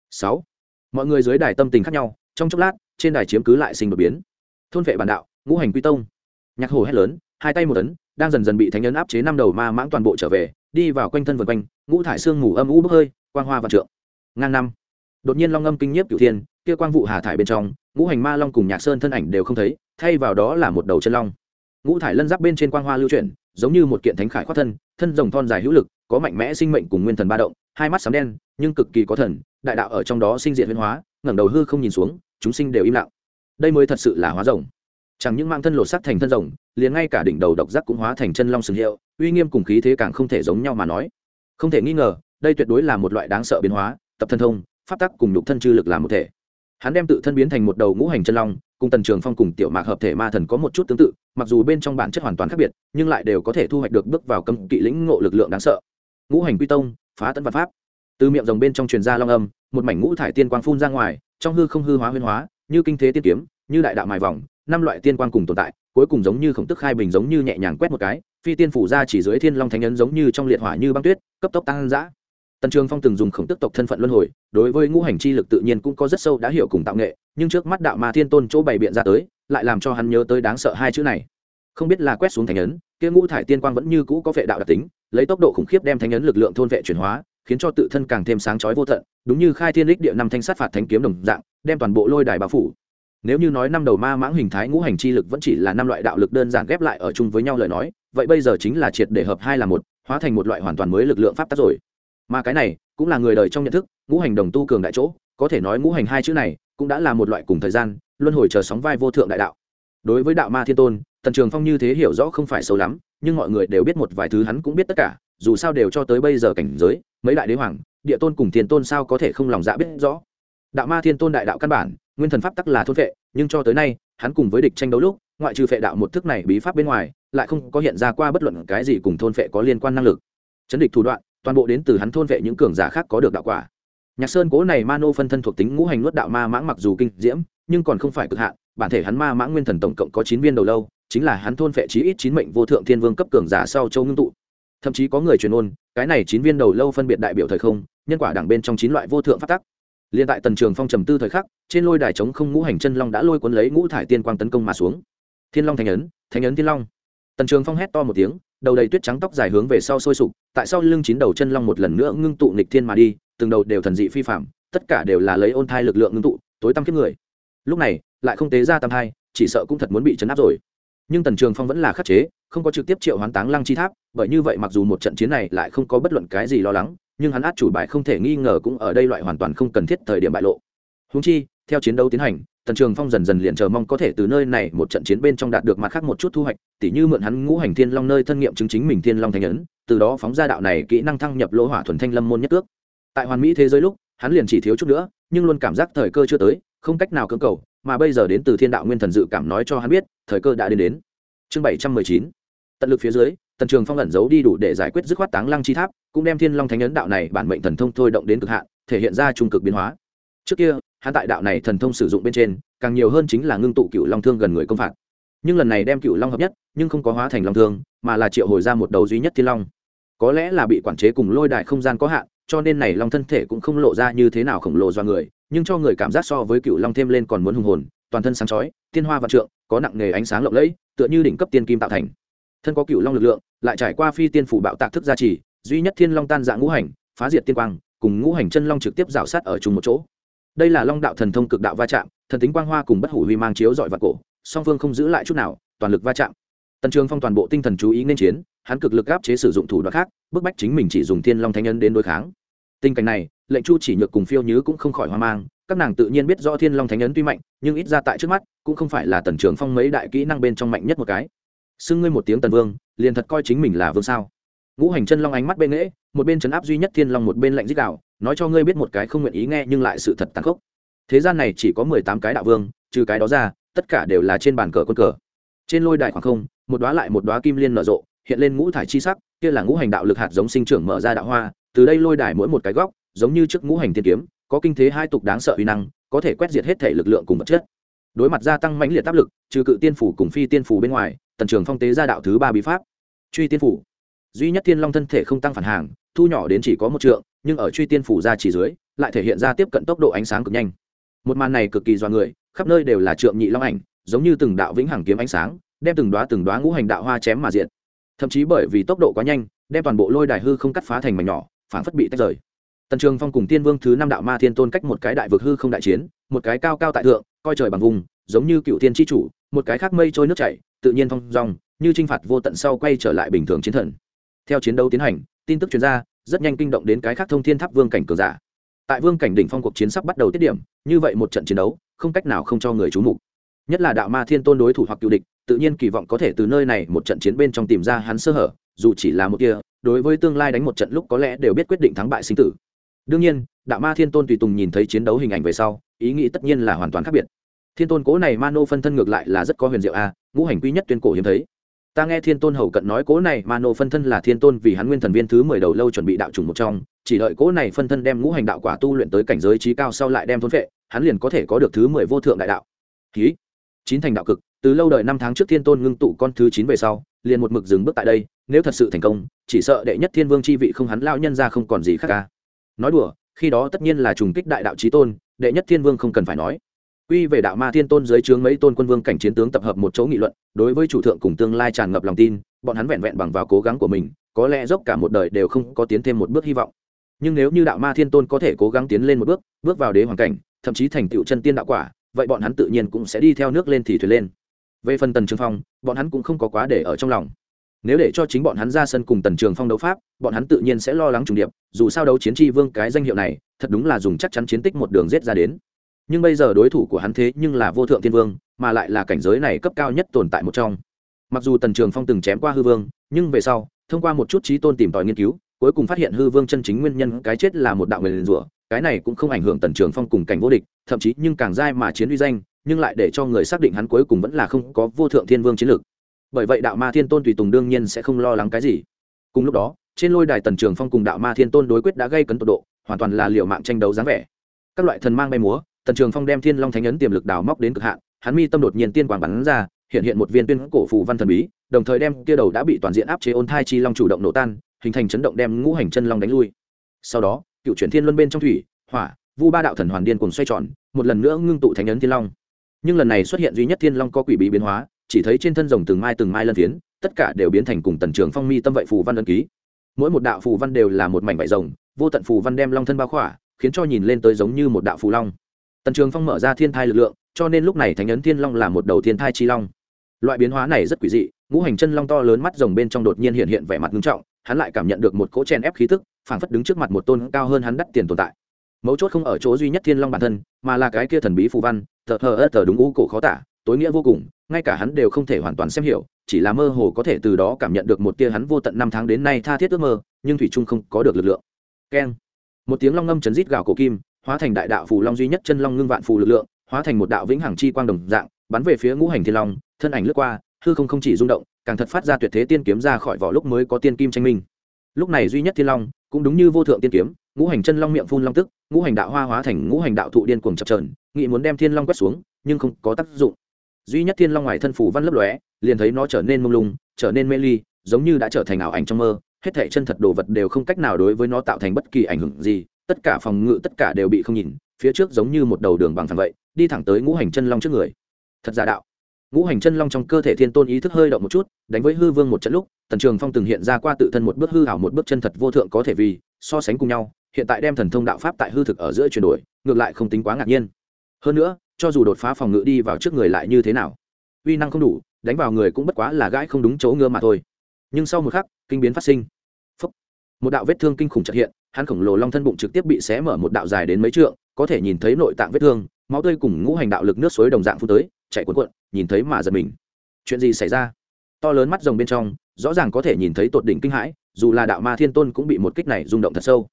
Sáu. Mọi người dưới đài tâm tình khác nhau, trong chốc lát, trên đài chiếm cứ lại sinh đột biến. Thôn vệ bản đạo, ngũ hành quy tông. Nhạc hồ hét lớn, hai tay một tấn đang dần dần bị thánh nhân áp chế năm đầu ma mãng toàn bộ trở về, đi vào quanh thân vần quanh, ngũ thải xương ngủ âm u bốc hơi, quang hoa và trượng. Ngang năm đột nhiên long âm kinh nhiếp cửu thiên, kia quang vụ hà thải bên trong, ngũ hành ma long cùng nhạc sơn thân ảnh đều không thấy, thay vào đó là một đầu chân long. Ngũ thải lân giáp bên trên quang hoa lưu chuyển, giống như một kiện thánh khải khoát thân thân rồng thon dài hữu lực, có mạnh mẽ sinh mệnh cùng nguyên thần ba động, hai mắt sám đen, nhưng cực kỳ có thần, đại đạo ở trong đó sinh diện huyên hóa, ngẩng đầu hư không nhìn xuống, chúng sinh đều im lặng. Đây mới thật sự là hóa rồng. Chẳng những mang thân lột sắc thành thân rồng, liền ngay cả đỉnh đầu độc giác cũng hóa thành chân long sừng hiệu, uy nghiêm cùng khí thế càng không thể giống nhau mà nói. Không thể nghi ngờ, đây tuyệt đối là một loại đáng sợ biến hóa, tập thân thông pháp tắc cùng nhục thân chư lực làm một thể. Hắn đem tự thân biến thành một đầu ngũ hành chân long, cùng tần trường phong cùng tiểu mạc hợp thể ma thần có một chút tương tự, mặc dù bên trong bản chất hoàn toàn khác biệt, nhưng lại đều có thể thu hoạch được bước vào cấm kỵ lĩnh ngộ lực lượng đáng sợ. Ngũ hành quy tông, phá tấn văn pháp. Từ miệng rồng bên trong truyền ra long âm, một mảnh ngũ thải tiên quang phun ra ngoài, trong hư không hư hóa huyên hóa, như kinh thế tiên kiếm, như đại đạo mài vòng, năm loại tiên quang cùng tồn tại, cuối cùng giống như khổng tức khai bình giống như nhẹ nhàng quét một cái, phi tiên phủ ra chỉ dưới thiên long thánh nhân giống như trong liệt hỏa như băng tuyết, cấp tốc tăng dã tần trường phong từng dùng khổng tức tộc thân phận luân hồi, đối với ngũ hành chi lực tự nhiên cũng có rất sâu đã hiểu cùng tạo nghệ, nhưng trước mắt đạo ma thiên tôn chỗ bày biện ra tới, lại làm cho hắn nhớ tới đáng sợ hai chữ này. Không biết là quét xuống thành ấn, kia ngũ thải tiên quang vẫn như cũ có vệ đạo đặc tính, lấy tốc độ khủng khiếp đem thánh ấn lực lượng thôn vệ chuyển hóa, khiến cho tự thân càng thêm sáng chói vô tận, đúng như khai thiên đích địa năm thanh sát phạt thánh kiếm đồng dạng, đem toàn bộ lôi đài bao phủ. Nếu như nói năm đầu ma mãng hình thái ngũ hành chi lực vẫn chỉ là năm loại đạo lực đơn giản ghép lại ở chung với nhau lời nói, vậy bây giờ chính là triệt để hợp hai là một, hóa thành một loại hoàn toàn mới lực lượng pháp tắc rồi mà cái này cũng là người đời trong nhận thức, ngũ hành đồng tu cường đại chỗ, có thể nói ngũ hành hai chữ này cũng đã là một loại cùng thời gian, luân hồi chờ sóng vai vô thượng đại đạo. Đối với đạo ma thiên tôn, tần trường phong như thế hiểu rõ không phải sâu lắm, nhưng mọi người đều biết một vài thứ hắn cũng biết tất cả, dù sao đều cho tới bây giờ cảnh giới, mấy đại đế hoàng, địa tôn cùng thiên tôn sao có thể không lòng dạ biết rõ. Đạo ma thiên tôn đại đạo căn bản, nguyên thần pháp tắc là thôn vệ nhưng cho tới nay, hắn cùng với địch tranh đấu lúc, ngoại trừ phệ đạo một thức này bí pháp bên ngoài, lại không có hiện ra qua bất luận cái gì cùng thôn vệ có liên quan năng lực. Chấn địch thủ đoạn toàn bộ đến từ hắn thôn vệ những cường giả khác có được đạo quả. Nhạc sơn cố này ma nô phân thân thuộc tính ngũ hành nuốt đạo ma mãng mặc dù kinh diễm, nhưng còn không phải cực hạn, bản thể hắn ma mãng nguyên thần tổng cộng có chín viên đầu lâu, chính là hắn thôn vệ chí ít chín mệnh vô thượng thiên vương cấp cường giả sau châu ngưng tụ. Thậm chí có người truyền ôn, cái này chín viên đầu lâu phân biệt đại biểu thời không, nhân quả đẳng bên trong chín loại vô thượng phát tắc. Liên tại tần trường phong trầm tư thời khắc, trên lôi đài chống không ngũ hành chân long đã lôi cuốn lấy ngũ thải tiên quang tấn công mà xuống. Thiên long thành ấn thành ấn thiên long. Tần trường phong hét to một tiếng đầu đầy tuyết trắng tóc dài hướng về sau sôi sục, tại sau lưng chín đầu chân long một lần nữa ngưng tụ nghịch thiên mà đi, từng đầu đều thần dị phi phạm, tất cả đều là lấy ôn thai lực lượng ngưng tụ, tối tăm kiếp người. Lúc này, lại không tế ra tam thai, chỉ sợ cũng thật muốn bị chấn áp rồi. Nhưng tần trường phong vẫn là khắc chế, không có trực tiếp triệu hoán táng lăng chi tháp, bởi như vậy mặc dù một trận chiến này lại không có bất luận cái gì lo lắng, nhưng hắn át chủ bài không thể nghi ngờ cũng ở đây loại hoàn toàn không cần thiết thời điểm bại lộ. Húng chi, theo chiến đấu tiến hành tần trường phong dần dần liền chờ mong có thể từ nơi này một trận chiến bên trong đạt được mặt khác một chút thu hoạch, tỉ như mượn hắn ngũ hành thiên long nơi thân nghiệm chứng chính mình thiên long thanh ấn, từ đó phóng ra đạo này kỹ năng thăng nhập lỗ hỏa thuần thanh lâm môn nhất ước tại hoàn mỹ thế giới lúc, hắn liền chỉ thiếu chút nữa, nhưng luôn cảm giác thời cơ chưa tới, không cách nào cưỡng cầu, mà bây giờ đến từ thiên đạo nguyên thần dự cảm nói cho hắn biết, thời cơ đã đến đến. Chương bảy trăm mười chín. Tận lực phía dưới, tần trường phong ẩn giấu đi đủ để giải quyết dứt khoát táng lăng chi tháp, cũng đem thiên long thánh ấn đạo này bản mệnh thần thông thôi động đến cực hạn, thể hiện ra trung cực biến hóa. Trước kia hắn tại đạo này thần thông sử dụng bên trên, càng nhiều hơn chính là ngưng tụ cựu long thương gần người công phạt. Nhưng lần này đem cựu long hợp nhất, nhưng không có hóa thành long thương, mà là triệu hồi ra một đầu duy nhất thiên long. Có lẽ là bị quản chế cùng lôi đại không gian có hạn, cho nên này long thân thể cũng không lộ ra như thế nào khổng lồ do người, nhưng cho người cảm giác so với cựu long thêm lên còn muốn hùng hồn, toàn thân sáng chói tiên hoa vạn trượng, có nặng nghề ánh sáng lộng lẫy, tựa như đỉnh cấp tiên kim tạo thành. Thân có cựu long lực lượng, lại trải qua phi tiên phủ bạo tạc thức gia trì, duy nhất thiên long tan dạng ngũ hành, phá diệt tiên quang, cùng ngũ hành chân long trực tiếp rào sát ở chung một chỗ đây là long đạo thần thông cực đạo va chạm, thần tính quang hoa cùng bất hủ huy mang chiếu dọi vào cổ, song phương không giữ lại chút nào, toàn lực va chạm. Tần trường phong toàn bộ tinh thần chú ý nên chiến, hắn cực lực áp chế sử dụng thủ đoạn khác, bức bách chính mình chỉ dùng thiên long thánh nhân đến đối kháng. Tình cảnh này, lệnh chu chỉ nhược cùng phiêu nhứ cũng không khỏi hoang mang, các nàng tự nhiên biết rõ thiên long thánh nhân tuy mạnh, nhưng ít ra tại trước mắt, cũng không phải là tần trường phong mấy đại kỹ năng bên trong mạnh nhất một cái. Xưng ngươi một tiếng tần vương, liền thật coi chính mình là vương sao? Ngũ hành chân long ánh mắt bên nghễ, một bên chấn áp duy nhất thiên long một bên lạnh dích đạo nói cho ngươi biết một cái không nguyện ý nghe nhưng lại sự thật tàn khốc. Thế gian này chỉ có mười tám cái đạo vương, trừ cái đó ra, tất cả đều là trên bàn cờ quân cờ. Trên lôi đài khoảng không, một đoá lại một đoá kim liên nở rộ, hiện lên ngũ thải chi sắc, kia là ngũ hành đạo lực hạt giống sinh trưởng mở ra đạo hoa, từ đây lôi đài mỗi một cái góc, giống như trước ngũ hành tiên kiếm, có kinh thế hai tục đáng sợ uy năng, có thể quét diệt hết thể lực lượng cùng vật chất. Đối mặt gia tăng mãnh liệt áp lực, trừ cự tiên phủ cùng phi tiên phủ bên ngoài, tần trường phong tế ra đạo thứ ba bí pháp. Truy tiên phủ duy nhất thiên long thân thể không tăng phản hàng, thu nhỏ đến chỉ có một trượng, nhưng ở truy tiên phủ ra chỉ dưới, lại thể hiện ra tiếp cận tốc độ ánh sáng cực nhanh. Một màn này cực kỳ do người, khắp nơi đều là trượng nhị long ảnh, giống như từng đạo vĩnh hằng kiếm ánh sáng, đem từng đoá từng đoá ngũ hành đạo hoa chém mà diện thậm chí bởi vì tốc độ quá nhanh, đem toàn bộ lôi đài hư không cắt phá thành mảnh nhỏ phản phất bị tách rời. Tần trường phong cùng tiên vương thứ năm đạo ma thiên tôn cách một cái đại vực hư không đại chiến, một cái cao cao tại thượng, coi trời bằng vùng, giống như cựu tiên tri chủ, một cái khác mây trôi nước chảy, tự nhiên phong rong như t r i n h phạt vô tận sau quay trở lại bình thường chiến thần theo chiến đấu tiến hành, tin tức chuyên gia rất nhanh kinh động đến cái khác thông thiên tháp vương cảnh cường giả. Tại vương cảnh đỉnh phong cuộc chiến sắp bắt đầu tiết điểm, như vậy một trận chiến đấu, không cách nào không cho người c h ú mục. Nhất là đạo ma thiên tôn đối thủ hoặc cựu địch, tự nhiên kỳ vọng có thể từ nơi này một trận chiến bên trong tìm ra hắn sơ hở, dù chỉ là một kia, đối với tương lai đánh một trận lúc có lẽ đều biết quyết định thắng bại sinh tử. Đương nhiên, đạo ma thiên tôn tùy tùng nhìn thấy chiến đấu hình ảnh về sau, ý nghĩ tất nhiên là hoàn toàn khác biệt. Thiên tôn cố này ma nô phân thân ngược lại là rất có huyền diệu a, ngũ hành quy nhất tuyên cổ hiếm thấy ta nghe thiên tôn hầu cận nói cố này ma nô phân thân là thiên tôn vì hắn nguyên thần viên thứ mười đầu lâu chuẩn bị đạo trùng một trong, chỉ đợi cố này phân thân đem ngũ hành đạo quả tu luyện tới cảnh giới trí cao sau lại đem thôn vệ hắn liền có thể có được thứ mười vô thượng đại đạo. Ký chín thành đạo cực, từ lâu đời năm tháng trước thiên tôn ngưng tụ con thứ chín về sau, liền một mực dừng bước tại đây, nếu thật sự thành công, chỉ sợ đệ nhất thiên vương chi vị không hắn lao nhân ra không còn gì khác ca nói đùa, khi đó tất nhiên là trùng kích đại đạo trí tôn, đệ nhất thiên vương không cần phải nói. Quy về đạo ma thiên tôn dưới trướng mấy tôn quân vương cảnh chiến tướng tập hợp một chỗ nghị luận, đối với chủ thượng cùng tương lai tràn ngập lòng tin, bọn hắn vẹn vẹn bằng vào cố gắng của mình, có lẽ dốc cả một đời đều không có tiến thêm một bước hy vọng. Nhưng nếu như đạo ma thiên tôn có thể cố gắng tiến lên một bước, bước vào đế hoàng cảnh, thậm chí thành tựu chân tiên đạo quả, vậy bọn hắn tự nhiên cũng sẽ đi theo nước lên thì thuyền lên. Về phần Tần Trường Phong, bọn hắn cũng không có quá để ở trong lòng. Nếu để cho chính bọn hắn ra sân cùng Tần Trường Phong đấu pháp, bọn hắn tự nhiên sẽ lo lắng trùng điệp, dù sao đấu chiến tri vương cái danh hiệu này, thật đúng là dùng chắc chắn chiến tích một đường giết ra đến nhưng bây giờ đối thủ của hắn thế nhưng là vô thượng thiên vương, mà lại là cảnh giới này cấp cao nhất tồn tại một trong. Mặc dù tần trường phong từng chém qua hư vương, nhưng về sau, thông qua một chút trí tôn tìm tòi nghiên cứu, cuối cùng phát hiện hư vương chân chính nguyên nhân cái chết là một đạo người liền rủa, cái này cũng không ảnh hưởng tần trường phong cùng cảnh vô địch, thậm chí nhưng càng dai mà chiến uy danh, nhưng lại để cho người xác định hắn cuối cùng vẫn là không có vô thượng thiên vương chiến lược. Bởi vậy đạo ma thiên tôn tùy tùng đương nhiên sẽ không lo lắng cái gì. Cùng lúc đó, trên lôi đài tần trường phong cùng đạo ma thiên tôn đối quyết đã gây cấn tột độ, hoàn toàn là liệu mạng tranh đấu dáng vẻ. Các loại thần mang bay múa tần trường phong đem thiên long thánh ấn tiềm lực đào móc đến cực hạn, hắn mi tâm đột nhiên tiên quang bắn ra, hiện hiện một viên tuyên cổ phù văn thần bí, đồng thời đem kia đầu đã bị toàn diện áp chế ôn thai chi long chủ động nổ tan, hình thành chấn động đem ngũ hành chân long đánh lui. Sau đó, cựu chuyển thiên luân bên trong thủy, hỏa, vu ba đạo thần hoàn điên cùng xoay tròn, một lần nữa ngưng tụ thánh ấn thiên long. Nhưng lần này xuất hiện duy nhất thiên long có quỷ bí biến hóa, chỉ thấy trên thân rồng từng mai từng mai lân phiến, tất cả đều biến thành cùng tần trường phong mi tâm vậy phù văn ấn ký. Mỗi một đạo phù văn đều là một mảnh vải rồng, vô tận phù văn đem long thân bao khỏa, khiến cho nhìn lên tới giống như một đạo phù long tần trường phong mở ra thiên thai lực lượng, cho nên lúc này thánh ấn thiên long là một đầu thiên thai chi long. Loại biến hóa này rất quỷ dị, ngũ hành chân long to lớn mắt rồng bên trong đột nhiên hiện hiện vẻ mặt nghiêm trọng, hắn lại cảm nhận được một cỗ chen ép khí tức, phảng phất đứng trước mặt một tôn cao hơn hắn đắt tiền tồn tại. Mấu chốt không ở chỗ duy nhất thiên long bản thân, mà là cái kia thần bí phù văn, thờ thờ ớt thờ đúng u cổ khó tả, tối nghĩa vô cùng, ngay cả hắn đều không thể hoàn toàn xem hiểu, chỉ là mơ hồ có thể từ đó cảm nhận được một tia hắn vô tận năm tháng đến nay tha thiết ước mơ, nhưng thủy trung không có được lực lượng. Keng. Một tiếng long ngâm chấn rít gào cổ kim hóa thành đại đạo phù long duy nhất chân long ngưng vạn phù lực lượng, hóa thành một đạo vĩnh hằng chi quang đồng dạng, bắn về phía ngũ hành thiên long, thân ảnh lướt qua, hư không không chỉ rung động, càng thật phát ra tuyệt thế tiên kiếm ra khỏi vỏ lúc mới có tiên kim tranh minh. Lúc này duy nhất thiên long cũng đúng như vô thượng tiên kiếm, ngũ hành chân long miệng phun long tức, ngũ hành đạo hoa hóa thành ngũ hành đạo thụ điên cuồng chập trờn nghị muốn đem thiên long quét xuống, nhưng không có tác dụng. Duy nhất thiên long ngoài thân phủ văn lấp lóe, liền thấy nó trở nên mông lung, trở nên mê ly, giống như đã trở thành ảo ảnh trong mơ, hết thảy chân thật đồ vật đều không cách nào đối với nó tạo thành bất kỳ ảnh hưởng gì tất cả phòng ngự tất cả đều bị không nhìn, phía trước giống như một đầu đường bằng thẳng vậy, đi thẳng tới ngũ hành chân long trước người. Thật giả đạo. Ngũ hành chân long trong cơ thể thiên tôn ý thức hơi động một chút, đánh với hư vương một trận lúc, tần trường phong từng hiện ra qua tự thân một bước hư hảo một bước chân thật vô thượng có thể vì, so sánh cùng nhau, hiện tại đem thần thông đạo pháp tại hư thực ở giữa chuyển đổi, ngược lại không tính quá ngạc nhiên. Hơn nữa, cho dù đột phá phòng ngự đi vào trước người lại như thế nào, uy năng không đủ, đánh vào người cũng bất quá là gãi không đúng chỗ ngơ mà thôi. Nhưng sau một khắc, kinh biến phát sinh. Phúc. một đạo vết thương kinh khủng trật hiện hắn khổng lồ long thân bụng trực tiếp bị xé mở một đạo dài đến mấy trượng, có thể nhìn thấy nội tạng vết thương, máu tươi cùng ngũ hành đạo lực nước suối đồng dạng phun tới, chạy cuộn cuộn, nhìn thấy mà giật mình. Chuyện gì xảy ra? To lớn mắt rồng bên trong, rõ ràng có thể nhìn thấy tột đỉnh kinh hãi, dù là đạo ma thiên tôn cũng bị một kích này rung động thật sâu.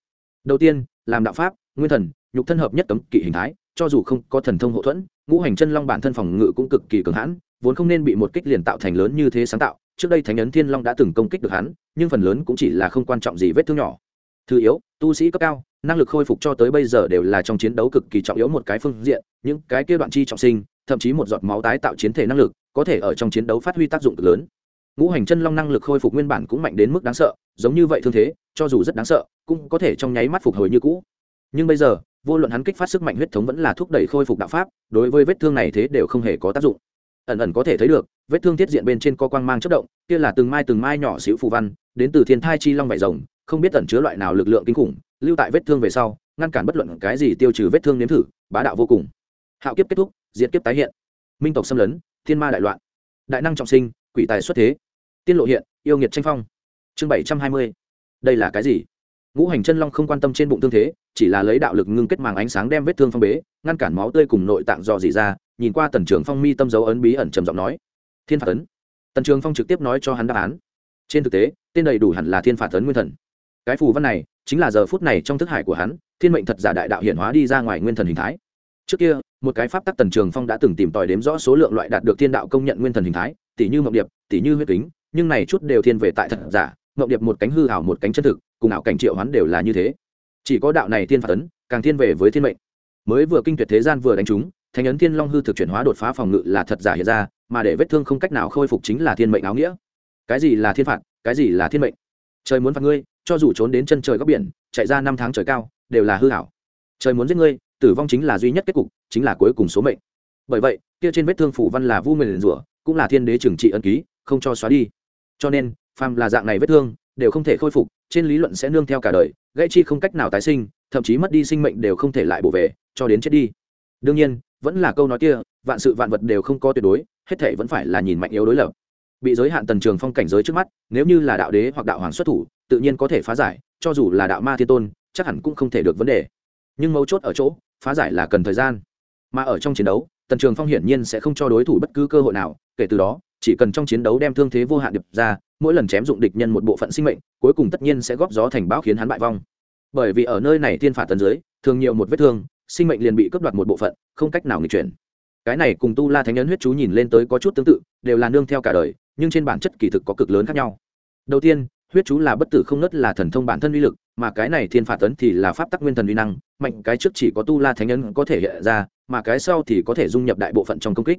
Đầu tiên, làm đạo pháp, nguyên thần, nhục thân hợp nhất cấm kỵ hình thái, cho dù không có thần thông hậu thuẫn, ngũ hành chân long bản thân phòng ngự cũng cực kỳ cường hãn, vốn không nên bị một kích liền tạo thành lớn như thế sáng tạo, trước đây thánh ấn thiên long đã từng công kích được hắn, nhưng phần lớn cũng chỉ là không quan trọng gì vết thương nhỏ thứ yếu, tu sĩ cấp cao, năng lực khôi phục cho tới bây giờ đều là trong chiến đấu cực kỳ trọng yếu một cái phương diện, những cái kia đoạn chi trọng sinh, thậm chí một giọt máu tái tạo chiến thể năng lực, có thể ở trong chiến đấu phát huy tác dụng cực lớn. Ngũ hành chân long năng lực khôi phục nguyên bản cũng mạnh đến mức đáng sợ, giống như vậy thương thế, cho dù rất đáng sợ, cũng có thể trong nháy mắt phục hồi như cũ. Nhưng bây giờ, vô luận hắn kích phát sức mạnh huyết thống vẫn là thúc đẩy khôi phục đạo pháp, đối với vết thương này thế đều không hề có tác dụng. Ẩn ẩn có thể thấy được, vết thương tiết diện bên trên co quang mang chất động, kia là từng mai từng mai nhỏ xíu phù văn, đến từ thiên thai chi long vải rồng không biết ẩn chứa loại nào lực lượng kinh khủng, lưu tại vết thương về sau, ngăn cản bất luận cái gì tiêu trừ vết thương nếm thử, bá đạo vô cùng. Hạo kiếp kết thúc, diệt kiếp tái hiện. Minh tộc xâm lấn, thiên ma đại loạn. Đại năng trọng sinh, quỷ tài xuất thế. Tiên lộ hiện, yêu nghiệt tranh phong. Chương bảy trăm hai mươi. Đây là cái gì? Ngũ hành chân long không quan tâm trên bụng thương thế, chỉ là lấy đạo lực ngưng kết màng ánh sáng đem vết thương phong bế, ngăn cản máu tươi cùng nội tạng dò dỉ ra, nhìn qua tần trường phong mi tâm dấu ấn bí ẩn trầm giọng nói. Thiên phạt ấn. Tần trường phong trực tiếp nói cho hắn đáp án. Trên thực tế, tên đầy đủ hẳn là thiên phạt ấn nguyên thần cái phù văn này chính là giờ phút này trong thức hải của hắn thiên mệnh thật giả đại đạo hiển hóa đi ra ngoài nguyên thần hình thái. Trước kia một cái pháp tắc tần trường phong đã từng tìm tòi đếm rõ số lượng loại đạt được thiên đạo công nhận nguyên thần hình thái tỷ như mộng điệp tỷ như huyết kính nhưng này chút đều thiên về tại thật giả mộng điệp một cánh hư ảo một cánh chân thực cùng ảo cảnh triệu hắn đều là như thế. Chỉ có đạo này thiên phạt tấn, càng thiên về với thiên mệnh. Mới vừa kinh tuyệt thế gian vừa đánh chúng, thành ấn thiên long hư thực chuyển hóa đột phá phòng ngự là thật giả hiện ra mà để vết thương không cách nào khôi phục chính là thiên mệnh áo nghĩa. Cái gì là thiên phạt cái gì là thiên mệnh? Trời muốn phạt ngươi cho dù trốn đến chân trời góc biển, chạy ra năm tháng trời cao, đều là hư ảo trời muốn giết ngươi, tử vong chính là duy nhất kết cục, chính là cuối cùng số mệnh. Bởi vậy, kia trên vết thương phủ văn là vu nguyền rủa, cũng là thiên đế trừng trị ân ký, không cho xóa đi. Cho nên, phàm là dạng này vết thương, đều không thể khôi phục, trên lý luận sẽ nương theo cả đời, gãy chi không cách nào tái sinh, thậm chí mất đi sinh mệnh đều không thể lại bổ về, cho đến chết đi. Đương nhiên, vẫn là câu nói kia, vạn sự vạn vật đều không có tuyệt đối, hết thể vẫn phải là nhìn mạnh yếu đối lập. Bị giới hạn tần trường phong cảnh giới trước mắt, nếu như là đạo đế hoặc đạo hoàng xuất thủ tự nhiên có thể phá giải, cho dù là đạo ma thiên tôn, chắc hẳn cũng không thể được vấn đề. Nhưng mấu chốt ở chỗ, phá giải là cần thời gian. Mà ở trong chiến đấu, tần trường phong hiển nhiên sẽ không cho đối thủ bất cứ cơ hội nào, kể từ đó, chỉ cần trong chiến đấu đem thương thế vô hạn điệp ra, mỗi lần chém dụng địch nhân một bộ phận sinh mệnh, cuối cùng tất nhiên sẽ góp gió thành bão khiến hắn bại vong. Bởi vì ở nơi này thiên phạt tần dưới, thường nhiều một vết thương, sinh mệnh liền bị cướp đoạt một bộ phận, không cách nào nghịch chuyển. Cái này cùng tu la thánh nhân huyết chú nhìn lên tới có chút tương tự, đều là nương theo cả đời, nhưng trên bản chất kỳ thực có cực lớn khác nhau. Đầu tiên huyết chú là bất tử không nứt là thần thông bản thân uy lực, mà cái này thiên phạt tấn thì là pháp tắc nguyên thần uy năng, mạnh cái trước chỉ có tu la thánh nhân có thể hiện ra, mà cái sau thì có thể dung nhập đại bộ phận trong công kích.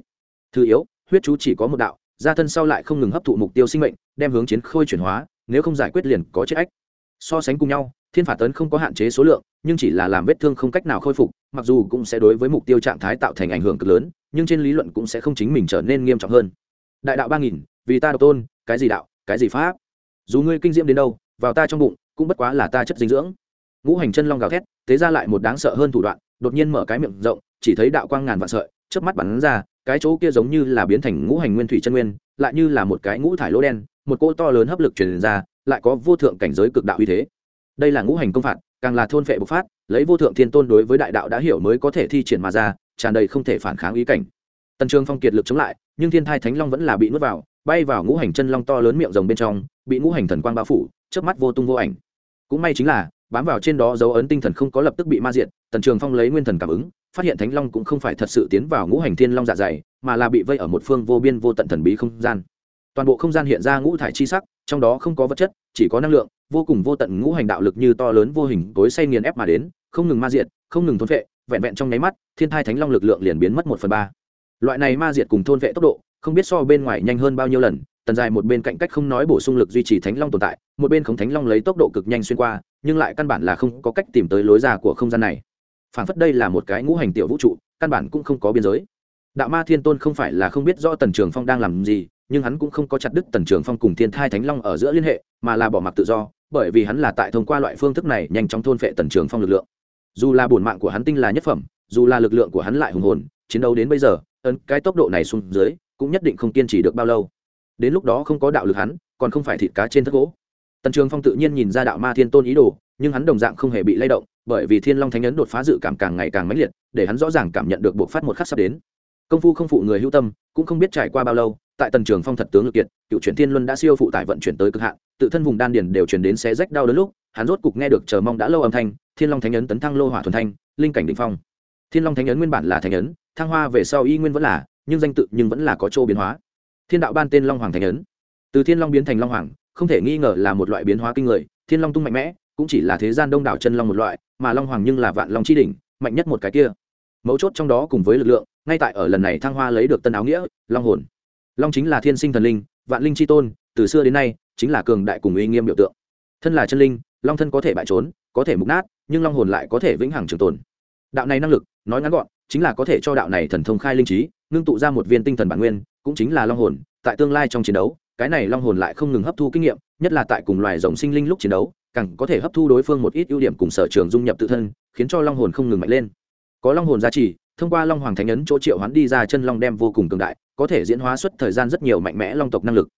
Thứ yếu, huyết chú chỉ có một đạo, gia thân sau lại không ngừng hấp thụ mục tiêu sinh mệnh, đem hướng chiến khôi chuyển hóa, nếu không giải quyết liền có chết ách. So sánh cùng nhau, thiên phạt tấn không có hạn chế số lượng, nhưng chỉ là làm vết thương không cách nào khôi phục, mặc dù cũng sẽ đối với mục tiêu trạng thái tạo thành ảnh hưởng cực lớn, nhưng trên lý luận cũng sẽ không chính mình trở nên nghiêm trọng hơn. Đại đạo ba nghìn, vì ta độc tôn, cái gì đạo, cái gì pháp? Dù ngươi kinh diễm đến đâu, vào ta trong bụng, cũng bất quá là ta chất dinh dưỡng. Ngũ hành chân long gào thét thế ra lại một đáng sợ hơn thủ đoạn, đột nhiên mở cái miệng rộng, chỉ thấy đạo quang ngàn vạn sợi trước mắt bắn ra, cái chỗ kia giống như là biến thành ngũ hành nguyên thủy chân nguyên, lại như là một cái ngũ thải lỗ đen, một cỗ to lớn hấp lực truyền ra, lại có vô thượng cảnh giới cực đạo uy thế. Đây là ngũ hành công phạt, càng là thôn phệ bộc phát, lấy vô thượng thiên tôn đối với đại đạo đã hiểu mới có thể thi triển mà ra, tràn đầy không thể phản kháng ý cảnh. Tần trường phong kiệt lực chống lại, nhưng thiên thai thánh long vẫn là bị nuốt vào bay vào ngũ hành chân long to lớn miệng rồng bên trong, bị ngũ hành thần quang bao phủ trước mắt vô tung vô ảnh. Cũng may chính là, bám vào trên đó dấu ấn tinh thần không có lập tức bị ma diện tần trường phong lấy nguyên thần cảm ứng, phát hiện thánh long cũng không phải thật sự tiến vào ngũ hành thiên long dạ dày, mà là bị vây ở một phương vô biên vô tận thần bí không gian. Toàn bộ không gian hiện ra ngũ thải chi sắc, trong đó không có vật chất, chỉ có năng lượng, vô cùng vô tận ngũ hành đạo lực như to lớn vô hình tối say nghiền ép mà đến, không ngừng ma diệt, không ngừng thôn vệ, vẹn vẹn trong nháy mắt, thiên thai thánh long lực lượng liền biến mất một phần ba. Loại này ma diệt cùng thôn vệ tốc độ không biết so bên ngoài nhanh hơn bao nhiêu lần, tần dài một bên cạnh cách không nói bổ sung lực duy trì thánh long tồn tại, một bên không thánh long lấy tốc độ cực nhanh xuyên qua, nhưng lại căn bản là không có cách tìm tới lối ra của không gian này. Phản phất đây là một cái ngũ hành tiểu vũ trụ, căn bản cũng không có biên giới. Đạo ma thiên tôn không phải là không biết rõ tần trường phong đang làm gì, nhưng hắn cũng không có chặt đứt tần trường phong cùng thiên thai thánh long ở giữa liên hệ, mà là bỏ mặc tự do, bởi vì hắn là tại thông qua loại phương thức này nhanh chóng thôn phệ tần trường phong lực lượng. Dù là bổn mạng của hắn tinh là nhất phẩm, dù là lực lượng của hắn lại hùng hồn, chiến đấu đến bây giờ, ấn cái tốc độ này xuống dưới cũng nhất định không kiên trì được bao lâu. Đến lúc đó không có đạo lực hắn, còn không phải thịt cá trên thất gỗ. Tần trường phong tự nhiên nhìn ra đạo ma thiên tôn ý đồ, nhưng hắn đồng dạng không hề bị lay động, bởi vì thiên long thánh ấn đột phá dự cảm càng ngày càng mãnh liệt, để hắn rõ ràng cảm nhận được buộc phát một khắc sắp đến. Công phu không phụ người hữu tâm, cũng không biết trải qua bao lâu, tại tần trường phong thật tướng lực kiệt, cựu chuyển thiên luân đã siêu phụ tải vận chuyển tới cực hạn, tự thân vùng đan điền đều chuyển đến xé rách đau đớn lúc, hắn rốt cục nghe được chờ mong đã lâu âm thanh, thiên long thánh ấn tấn thăng lô hỏa thuần thanh, linh cảnh định phong. Thiên long thánh ấn nguyên bản là thánh ấn, thăng hoa về sau y nguyên vẫn là nhưng danh tự nhưng vẫn là có chỗ biến hóa. Thiên đạo ban tên long hoàng thánh ấn. Từ thiên long biến thành long hoàng, không thể nghi ngờ là một loại biến hóa kinh người, thiên long tung mạnh mẽ, cũng chỉ là thế gian đông đảo chân long một loại, mà long hoàng nhưng là vạn long chi đỉnh, mạnh nhất một cái kia. Mấu chốt trong đó cùng với lực lượng, ngay tại ở lần này thăng hoa lấy được tân áo nghĩa, long hồn. Long chính là thiên sinh thần linh, vạn linh c h i tôn, từ xưa đến nay, chính là cường đại cùng uy nghiêm biểu tượng. Thân là chân linh, long thân có thể bại trốn, có thể mục nát, nhưng long hồn lại có thể vĩnh hằng trường tồn. Đạo này năng lực, nói ngắn gọn, chính là có thể cho đạo này thần thông khai linh trí ngưng tụ ra một viên tinh thần bản nguyên, cũng chính là long hồn, tại tương lai trong chiến đấu, cái này long hồn lại không ngừng hấp thu kinh nghiệm, nhất là tại cùng loài rồng sinh linh lúc chiến đấu, càng có thể hấp thu đối phương một ít ưu điểm cùng sở trường dung nhập tự thân, khiến cho long hồn không ngừng mạnh lên. Có long hồn giá trị thông qua long hoàng thánh ấn chỗ triệu hoán đi ra chân long đem vô cùng cường đại, có thể diễn hóa suốt thời gian rất nhiều mạnh mẽ long tộc năng lực.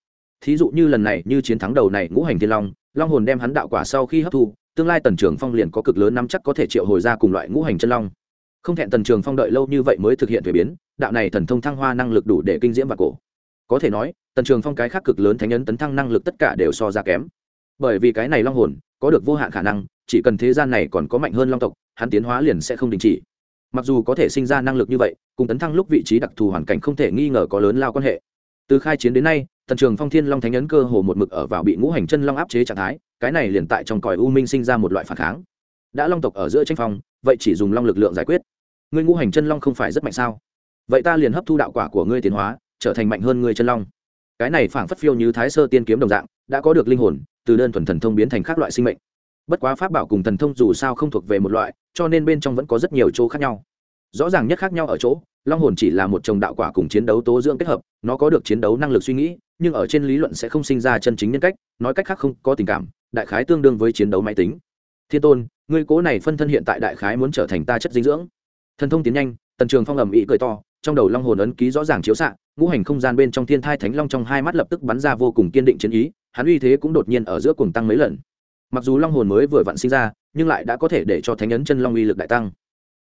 Thí dụ như lần này như chiến thắng đầu này ngũ hành thiên long long hồn đem hắn đạo quả sau khi hấp thu, tương lai tần trường phong liền có cực lớn nắm chắc có thể triệu hồi ra cùng loại ngũ hành chân long không thẹn tần trường phong đợi lâu như vậy mới thực hiện thuế biến, đạo này thần thông thăng hoa năng lực đủ để kinh diễm và cổ. Có thể nói, tần trường phong cái khác cực lớn thánh ấn tấn thăng năng lực tất cả đều so ra kém. Bởi vì cái này long hồn, có được vô hạn khả năng, chỉ cần thế gian này còn có mạnh hơn long tộc, hắn tiến hóa liền sẽ không đình chỉ. Mặc dù có thể sinh ra năng lực như vậy, cùng tấn thăng lúc vị trí đặc thù hoàn cảnh không thể nghi ngờ có lớn lao quan hệ. Từ khai chiến đến nay, tần trường phong thiên long thánh ấn cơ hồ một mực ở vào bị ngũ hành chân long áp chế trạng thái, cái này liền tại trong còi u minh sinh ra một loại phản kháng. Đã long tộc ở giữa tranh phong, vậy chỉ dùng long lực lượng giải quyết ngươi ngũ hành chân long không phải rất mạnh sao? Vậy ta liền hấp thu đạo quả của ngươi tiến hóa, trở thành mạnh hơn ngươi chân long. Cái này phảng phất phiêu như thái sơ tiên kiếm đồng dạng, đã có được linh hồn, từ đơn thuần thần thông biến thành các loại sinh mệnh. Bất quá pháp bảo cùng thần thông dù sao không thuộc về một loại, cho nên bên trong vẫn có rất nhiều chỗ khác nhau. Rõ ràng nhất khác nhau ở chỗ, long hồn chỉ là một chồng đạo quả cùng chiến đấu tố dưỡng kết hợp, nó có được chiến đấu năng lực suy nghĩ, nhưng ở trên lý luận sẽ không sinh ra chân chính nhân cách, nói cách khác không có tình cảm, đại khái tương đương với chiến đấu máy tính. Thiên tôn, ngươi cố này phân thân hiện tại đại khái muốn trở thành ta chất dinh dưỡng thần thông tiến nhanh, tần trường phong ầm ĩ cười to, trong đầu long hồn ấn ký rõ ràng chiếu xạ, ngũ hành không gian bên trong thiên thai thánh long trong hai mắt lập tức bắn ra vô cùng kiên định chiến ý, hắn uy thế cũng đột nhiên ở giữa cùng tăng mấy lần. Mặc dù long hồn mới vừa vặn sinh ra, nhưng lại đã có thể để cho thánh ấn chân long uy lực đại tăng.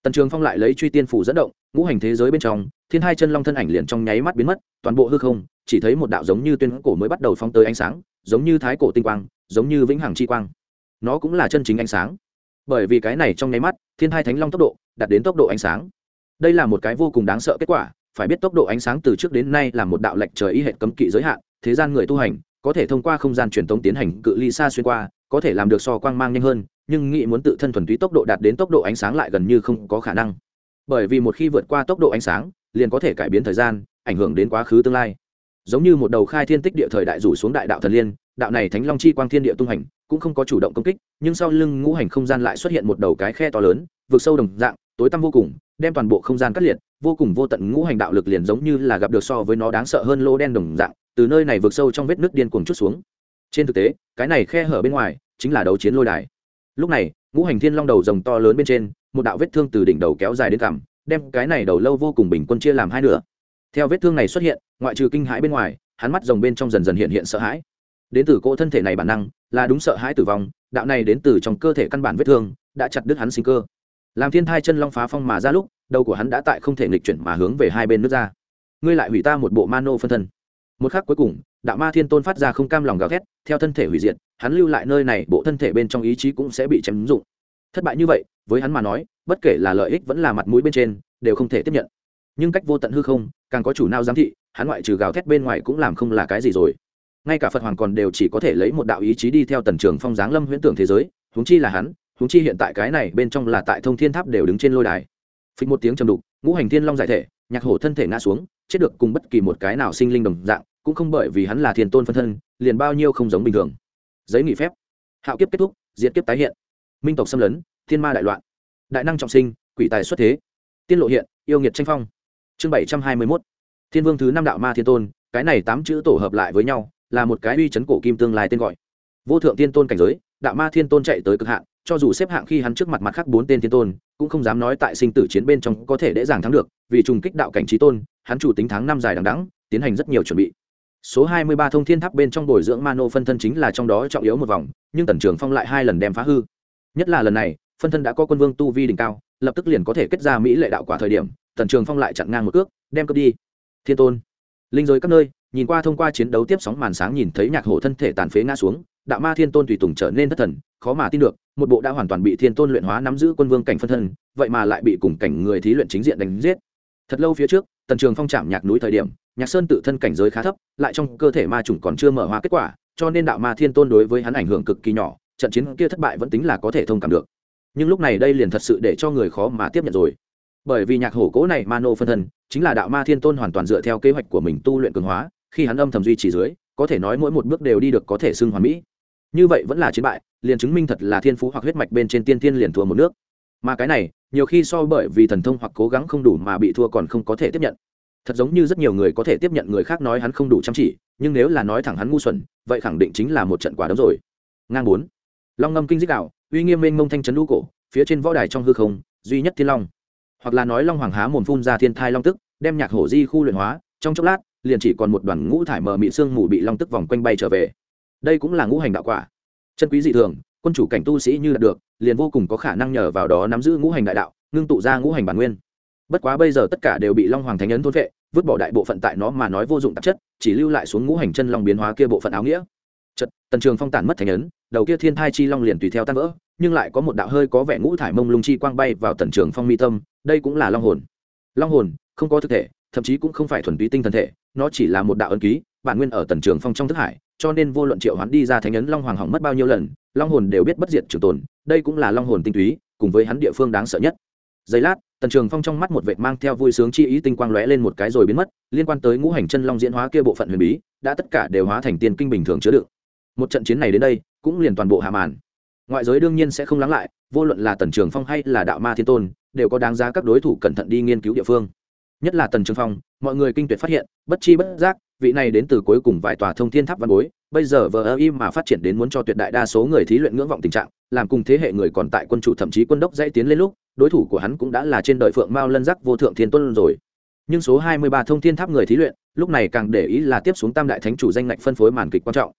Tần trường phong lại lấy truy tiên phủ dẫn động, ngũ hành thế giới bên trong, thiên hai chân long thân ảnh liền trong nháy mắt biến mất, toàn bộ hư không, chỉ thấy một đạo giống như tuyên cổ mới bắt đầu phóng tới ánh sáng, giống như thái cổ tinh quang, giống như vĩnh hằng chi quang. Nó cũng là chân chính ánh sáng bởi vì cái này trong nháy mắt, thiên hai thánh long tốc độ đạt đến tốc độ ánh sáng. Đây là một cái vô cùng đáng sợ kết quả, phải biết tốc độ ánh sáng từ trước đến nay là một đạo lệch trời y hệ cấm kỵ giới hạn, thế gian người tu hành có thể thông qua không gian truyền tống tiến hành cự ly xa xuyên qua, có thể làm được so quang mang nhanh hơn, nhưng nghĩ muốn tự thân thuần túy tốc độ đạt đến tốc độ ánh sáng lại gần như không có khả năng. Bởi vì một khi vượt qua tốc độ ánh sáng, liền có thể cải biến thời gian, ảnh hưởng đến quá khứ tương lai. Giống như một đầu khai thiên tích địa thời đại rủ xuống đại đạo thần liên, đạo này thánh long chi quang thiên địa tung hành cũng không có chủ động công kích, nhưng sau lưng ngũ hành không gian lại xuất hiện một đầu cái khe to lớn vượt sâu đồng dạng, tối tăm vô cùng, đem toàn bộ không gian cắt liệt, vô cùng vô tận ngũ hành đạo lực liền giống như là gặp được so với nó đáng sợ hơn lô đen đồng dạng, từ nơi này vượt sâu trong vết nước điên cuồng chút xuống. Trên thực tế, cái này khe hở bên ngoài chính là đấu chiến lôi đài. Lúc này, ngũ hành thiên long đầu rồng to lớn bên trên, một đạo vết thương từ đỉnh đầu kéo dài đến cằm, đem cái này đầu lâu vô cùng bình quân chia làm hai nửa. Theo vết thương này xuất hiện, ngoại trừ kinh hãi bên ngoài, hắn mắt rồng bên trong dần dần hiện hiện sợ hãi đến từ cỗ thân thể này bản năng là đúng sợ hãi tử vong, đạo này đến từ trong cơ thể căn bản vết thương, đã chặt đứt hắn sinh cơ. Làm thiên thai chân long phá phong mà ra lúc, đầu của hắn đã tại không thể nghịch chuyển mà hướng về hai bên nước ra. Ngươi lại hủy ta một bộ mano phân thân. Một khắc cuối cùng, đạo ma thiên tôn phát ra không cam lòng gào thét, theo thân thể hủy diệt, hắn lưu lại nơi này, bộ thân thể bên trong ý chí cũng sẽ bị chém dụng. Thất bại như vậy, với hắn mà nói, bất kể là lợi ích vẫn là mặt mũi bên trên, đều không thể tiếp nhận. Nhưng cách vô tận hư không, càng có chủ nào giám thị, hắn ngoại trừ gào thét bên ngoài cũng làm không là cái gì rồi ngay cả phật hoàng còn đều chỉ có thể lấy một đạo ý chí đi theo tần trường phong giáng lâm huyễn tưởng thế giới, huống chi là hắn, huống chi hiện tại cái này bên trong là tại thông thiên tháp đều đứng trên lôi đài. Phịch một tiếng trầm đục, ngũ hành thiên long giải thể, nhạc hổ thân thể ngã xuống, chết được cùng bất kỳ một cái nào sinh linh đồng dạng, cũng không bởi vì hắn là thiên tôn phân thân, liền bao nhiêu không giống bình thường. Giấy nghỉ phép. Hạo kiếp kết thúc diễn kiếp tái hiện. Minh tộc xâm lấn, thiên ma đại loạn. Đại năng trọng sinh, quỷ tài xuất thế. Tiên lộ hiện, yêu nghiệt tranh phong. Chương bảy trăm hai mươi mốt. Thiên vương thứ năm đạo ma thiên tôn, cái này tám chữ tổ hợp lại với nhau là một cái uy chấn cổ kim tương lai tên gọi. Vô thượng tiên tôn cảnh giới, đạo ma thiên tôn chạy tới cực hạn, cho dù xếp hạng khi hắn trước mặt mặt khác bốn tên thiên tôn, cũng không dám nói tại sinh tử chiến bên trong có thể dễ dàng thắng được, vì trùng kích đạo cảnh trí tôn, hắn chủ tính tháng năm dài đằng đẵng, tiến hành rất nhiều chuẩn bị. Số hai mươi ba thông thiên tháp bên trong bồi dưỡng mano phân thân chính là trong đó trọng yếu một vòng, nhưng tần trường phong lại hai lần đem phá hư. Nhất là lần này, phân thân đã có quân vương tu vi đỉnh cao, lập tức liền có thể kết ra mỹ lệ đạo quả thời điểm, tần trường phong lại chặn ngang một cước, đem cướp đi. Thiên tôn, linh giới các nơi nhìn qua thông qua chiến đấu tiếp sóng màn sáng nhìn thấy nhạc hổ thân thể tàn phế ngã xuống, đạo ma thiên tôn tùy tùng trở nên thất thần, khó mà tin được, một bộ đã hoàn toàn bị thiên tôn luyện hóa nắm giữ quân vương cảnh phân thân, vậy mà lại bị cùng cảnh người thí luyện chính diện đánh giết. Thật lâu phía trước, tần trường phong chạm nhạc núi thời điểm, nhạc sơn tự thân cảnh giới khá thấp, lại trong cơ thể ma trùng còn chưa mở hóa kết quả, cho nên đạo ma thiên tôn đối với hắn ảnh hưởng cực kỳ nhỏ, trận chiến kia thất bại vẫn tính là có thể thông cảm được. Nhưng lúc này đây liền thật sự để cho người khó mà tiếp nhận rồi. Bởi vì nhạc hổ cố này mano phân thân, chính là đạo ma thiên tôn hoàn toàn dựa theo kế hoạch của mình tu luyện cường hóa khi hắn âm thầm duy trì dưới, có thể nói mỗi một bước đều đi được có thể xưng hoàn mỹ. Như vậy vẫn là chiến bại, liền chứng minh thật là thiên phú hoặc huyết mạch bên trên tiên tiên liền thua một nước. Mà cái này, nhiều khi so bởi vì thần thông hoặc cố gắng không đủ mà bị thua còn không có thể tiếp nhận. Thật giống như rất nhiều người có thể tiếp nhận người khác nói hắn không đủ chăm chỉ, nhưng nếu là nói thẳng hắn ngu xuẩn, vậy khẳng định chính là một trận quả đấm rồi. Ngang bốn. Long ngâm kinh dích đạo, uy nghiêm mênh mông thanh trấn lũ cổ, phía trên võ đài trong hư không, duy nhất thiên long. Hoặc là nói long hoàng há mồm phun ra thiên thai long tức, đem nhạc hổ di khu luyện hóa, trong chốc lát liền chỉ còn một đoàn ngũ thải mờ mị sương mù bị long tức vòng quanh bay trở về. Đây cũng là ngũ hành đạo quả. Chân quý dị thường, quân chủ cảnh tu sĩ như đạt được, liền vô cùng có khả năng nhờ vào đó nắm giữ ngũ hành đại đạo, ngưng tụ ra ngũ hành bản nguyên. Bất quá bây giờ tất cả đều bị long hoàng thánh ấn thôn vệ, vứt bỏ đại bộ phận tại nó mà nói vô dụng tạp chất, chỉ lưu lại xuống ngũ hành chân long biến hóa kia bộ phận áo nghĩa. Chật tần trường phong tản mất thánh ấn, đầu kia thiên thai chi long liền tùy theo tan vỡ, nhưng lại có một đạo hơi có vẻ ngũ thải mông lung chi quang bay vào tần trường phong mi tâm, đây cũng là long hồn. Long hồn, không có thực thể, thậm chí cũng không phải thuần túy tinh thần thể nó chỉ là một đạo ân ký, bản nguyên ở tần trường phong trong thức hải, cho nên vô luận triệu hoán đi ra thánh ấn long hoàng hỏng mất bao nhiêu lần, long hồn đều biết bất diệt trường tồn, đây cũng là long hồn tinh túy, cùng với hắn địa phương đáng sợ nhất. Giây lát, tần trường phong trong mắt một vệ mang theo vui sướng chi ý tinh quang lóe lên một cái rồi biến mất, liên quan tới ngũ hành chân long diễn hóa kia bộ phận huyền bí, đã tất cả đều hóa thành tiên kinh bình thường chứa đựng. Một trận chiến này đến đây, cũng liền toàn bộ hạ màn. Ngoại giới đương nhiên sẽ không lắng lại, vô luận là tần trường phong hay là đạo ma thiên tôn, đều có đáng giá các đối thủ cẩn thận đi nghiên cứu địa phương nhất là tần trường phong, mọi người kinh tuyệt phát hiện, bất chi bất giác, vị này đến từ cuối cùng vài tòa thông thiên tháp văn bối, bây giờ vờ ơ im mà phát triển đến muốn cho tuyệt đại đa số người thí luyện ngưỡng vọng tình trạng, làm cùng thế hệ người còn tại quân chủ thậm chí quân đốc dãy tiến lên lúc, đối thủ của hắn cũng đã là trên đời phượng mao lân giác vô thượng thiên Tuân rồi. Nhưng số hai mươi ba thông thiên tháp người thí luyện, lúc này càng để ý là tiếp xuống tam đại thánh chủ danh ngạch phân phối màn kịch quan trọng.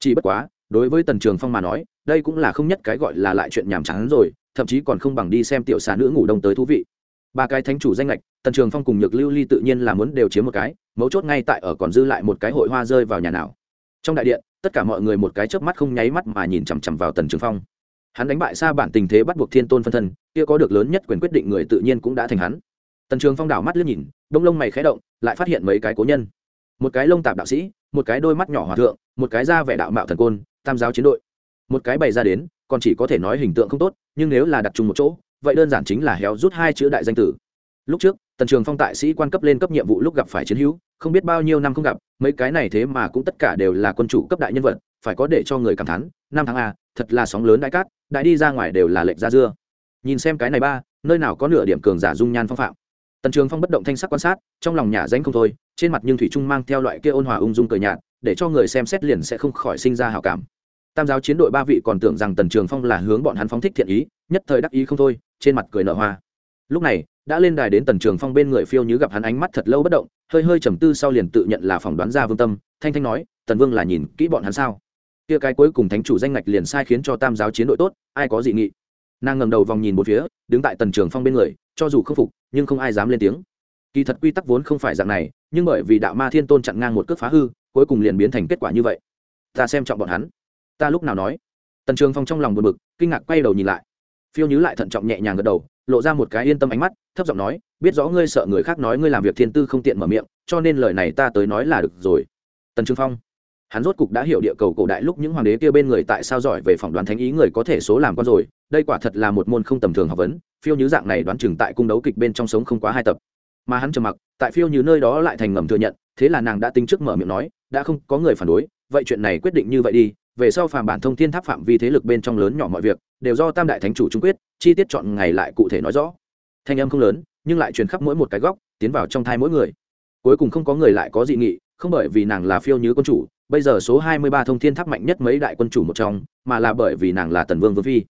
Chỉ bất quá, đối với tần trường phong mà nói, đây cũng là không nhất cái gọi là lại chuyện nhàm chán rồi, thậm chí còn không bằng đi xem tiểu xà nữ ngủ đông tới thú vị ba cái thánh chủ danh lệch tần trường phong cùng nhược lưu ly tự nhiên là muốn đều chiếm một cái, mấu chốt ngay tại ở còn dư lại một cái hội hoa rơi vào nhà nào. Trong đại điện, tất cả mọi người một cái chớp mắt không nháy mắt mà nhìn chằm chằm vào tần trường phong. Hắn đánh bại xa bản tình thế bắt buộc thiên tôn phân thân, kia có được lớn nhất quyền quyết định người tự nhiên cũng đã thành hắn. Tần trường phong đảo mắt liếc nhìn, đông lông mày khẽ động, lại phát hiện mấy cái cố nhân. Một cái lông tạp đạo sĩ, một cái đôi mắt nhỏ hòa thượng, một cái da vẻ đạo mạo thần côn, tam giáo chiến đội. Một cái bày ra đến, còn chỉ có thể nói hình tượng không tốt, nhưng nếu là đặt chung một chỗ vậy đơn giản chính là héo rút hai chữ đại danh tử. Lúc trước, tần trường phong tại sĩ quan cấp lên cấp nhiệm vụ lúc gặp phải chiến hữu, không biết bao nhiêu năm không gặp, mấy cái này thế mà cũng tất cả đều là quân chủ cấp đại nhân vật, phải có để cho người cảm thán, năm tháng a, thật là sóng lớn đại cát, đại đi ra ngoài đều là lệnh ra dưa. Nhìn xem cái này ba, nơi nào có nửa điểm cường giả dung nhan phong phạm. Tần trường phong bất động thanh sắc quan sát, trong lòng nhà danh không thôi, trên mặt nhưng thủy trung mang theo loại kia ôn hòa ung dung cờ nhạt, để cho người xem xét liền sẽ không khỏi sinh ra hảo cảm tam giáo chiến đội ba vị còn tưởng rằng tần trường phong là hướng bọn hắn phóng thích thiện ý, nhất thời đắc ý không thôi, trên mặt cười nở hoa. Lúc này, đã lên đài đến tần trường phong bên người phiêu như gặp hắn ánh mắt thật lâu bất động, hơi hơi trầm tư sau liền tự nhận là phỏng đoán ra vương tâm, thanh thanh nói, tần vương là nhìn kỹ bọn hắn sao? Kia cái cuối cùng thánh chủ danh ngạch liền sai khiến cho tam giáo chiến đội tốt, ai có dị nghị? Nàng ngầm đầu vòng nhìn một phía, đứng tại tần trường phong bên người, cho dù không phục, nhưng không ai dám lên tiếng. Kỳ thật quy tắc vốn không phải dạng này, nhưng bởi vì đạo ma thiên tôn chặn ngang một cước phá hư, cuối cùng liền biến thành kết quả như vậy. Ta xem trọng bọn hắn ta lúc nào nói? Tần trường phong trong lòng buồn bực, kinh ngạc quay đầu nhìn lại. Phiêu nhứ lại thận trọng nhẹ nhàng gật đầu, lộ ra một cái yên tâm ánh mắt, thấp giọng nói, biết rõ ngươi sợ người khác nói ngươi làm việc thiên tư không tiện mở miệng, cho nên lời này ta tới nói là được rồi. Tần trường phong, hắn rốt cục đã hiểu địa cầu cổ đại lúc những hoàng đế kia bên người tại sao giỏi về phỏng đoán thánh ý người có thể số làm con rồi, đây quả thật là một môn không tầm thường học vấn, phiêu nhứ dạng này đoán chừng tại cung đấu kịch bên trong sống không quá hai tập. Mà hắn trầm mặc, tại phiêu như nơi đó lại thành ngầm thừa nhận, thế là nàng đã tính trước mở miệng nói, đã không có người phản đối, vậy chuyện này quyết định như vậy đi về sau phàm bản thông thiên tháp phạm vi thế lực bên trong lớn nhỏ mọi việc, đều do tam đại thánh chủ trung quyết, chi tiết chọn ngày lại cụ thể nói rõ. Thanh âm không lớn, nhưng lại truyền khắp mỗi một cái góc, tiến vào trong thai mỗi người. Cuối cùng không có người lại có dị nghị, không bởi vì nàng là phiêu như quân chủ, bây giờ số hai mươi ba thông thiên tháp mạnh nhất mấy đại quân chủ một trong, mà là bởi vì nàng là tần vương vương phi.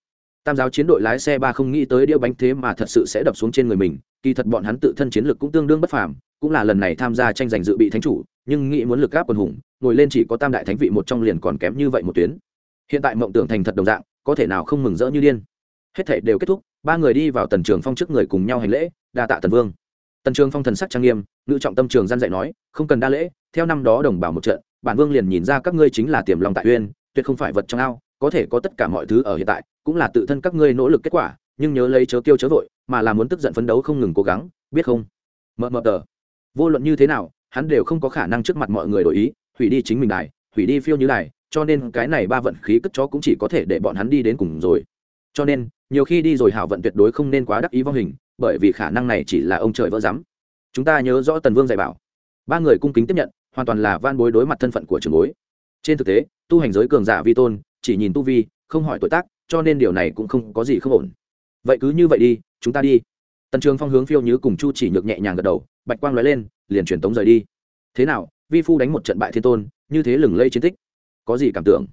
Tam giáo chiến đội lái xe ba không nghĩ tới đĩa bánh thế mà thật sự sẽ đập xuống trên người mình, kỳ thật bọn hắn tự thân chiến lực cũng tương đương bất phàm, cũng là lần này tham gia tranh giành dự bị thánh chủ, nhưng nghĩ muốn lực gáp quần hùng ngồi lên chỉ có tam đại thánh vị một trong liền còn kém như vậy một tuyến. Hiện tại mộng tưởng thành thật đồng dạng, có thể nào không mừng rỡ như điên. Hết thể đều kết thúc, ba người đi vào tần trường phong trước người cùng nhau hành lễ, đa tạ tần vương. Tần trường phong thần sắc trang nghiêm ngự trọng tâm trường gian dạy nói, không cần đa lễ, theo năm đó đồng bào một trận, bản vương liền nhìn ra các ngươi chính là tiềm lòng tại uyên, tuyệt không phải vật trong ao, có thể có tất cả mọi thứ ở hiện tại, cũng là tự thân các ngươi nỗ lực kết quả, nhưng nhớ lấy chớ tiêu chớ vội, mà là muốn tức giận phấn đấu không ngừng cố gắng, biết không? Mờ mờ tờ. Vô luận như thế nào, hắn đều không có khả năng trước mặt mọi người đổi ý hủy đi chính mình đài, hủy đi phiêu như đài, cho nên cái này ba vận khí cất chó cũng chỉ có thể để bọn hắn đi đến cùng rồi. Cho nên, nhiều khi đi rồi hảo vận tuyệt đối không nên quá đắc ý vong hình, bởi vì khả năng này chỉ là ông trời vỡ rắm. Chúng ta nhớ rõ tần vương dạy bảo. Ba người cung kính tiếp nhận, hoàn toàn là van bối đối mặt thân phận của trường bối. Trên thực tế, tu hành giới cường giả vi tôn, chỉ nhìn tu vi, không hỏi tuổi tác, cho nên điều này cũng không có gì không ổn. Vậy cứ như vậy đi, chúng ta đi. Tần trường phong hướng phiêu như cùng chu chỉ nhược nhẹ nhàng gật đầu, bạch quang nói lên, liền truyền tống rời đi. Thế nào vi phu đánh một trận bại thiên tôn, như thế lừng lây chiến tích. Có gì cảm tưởng?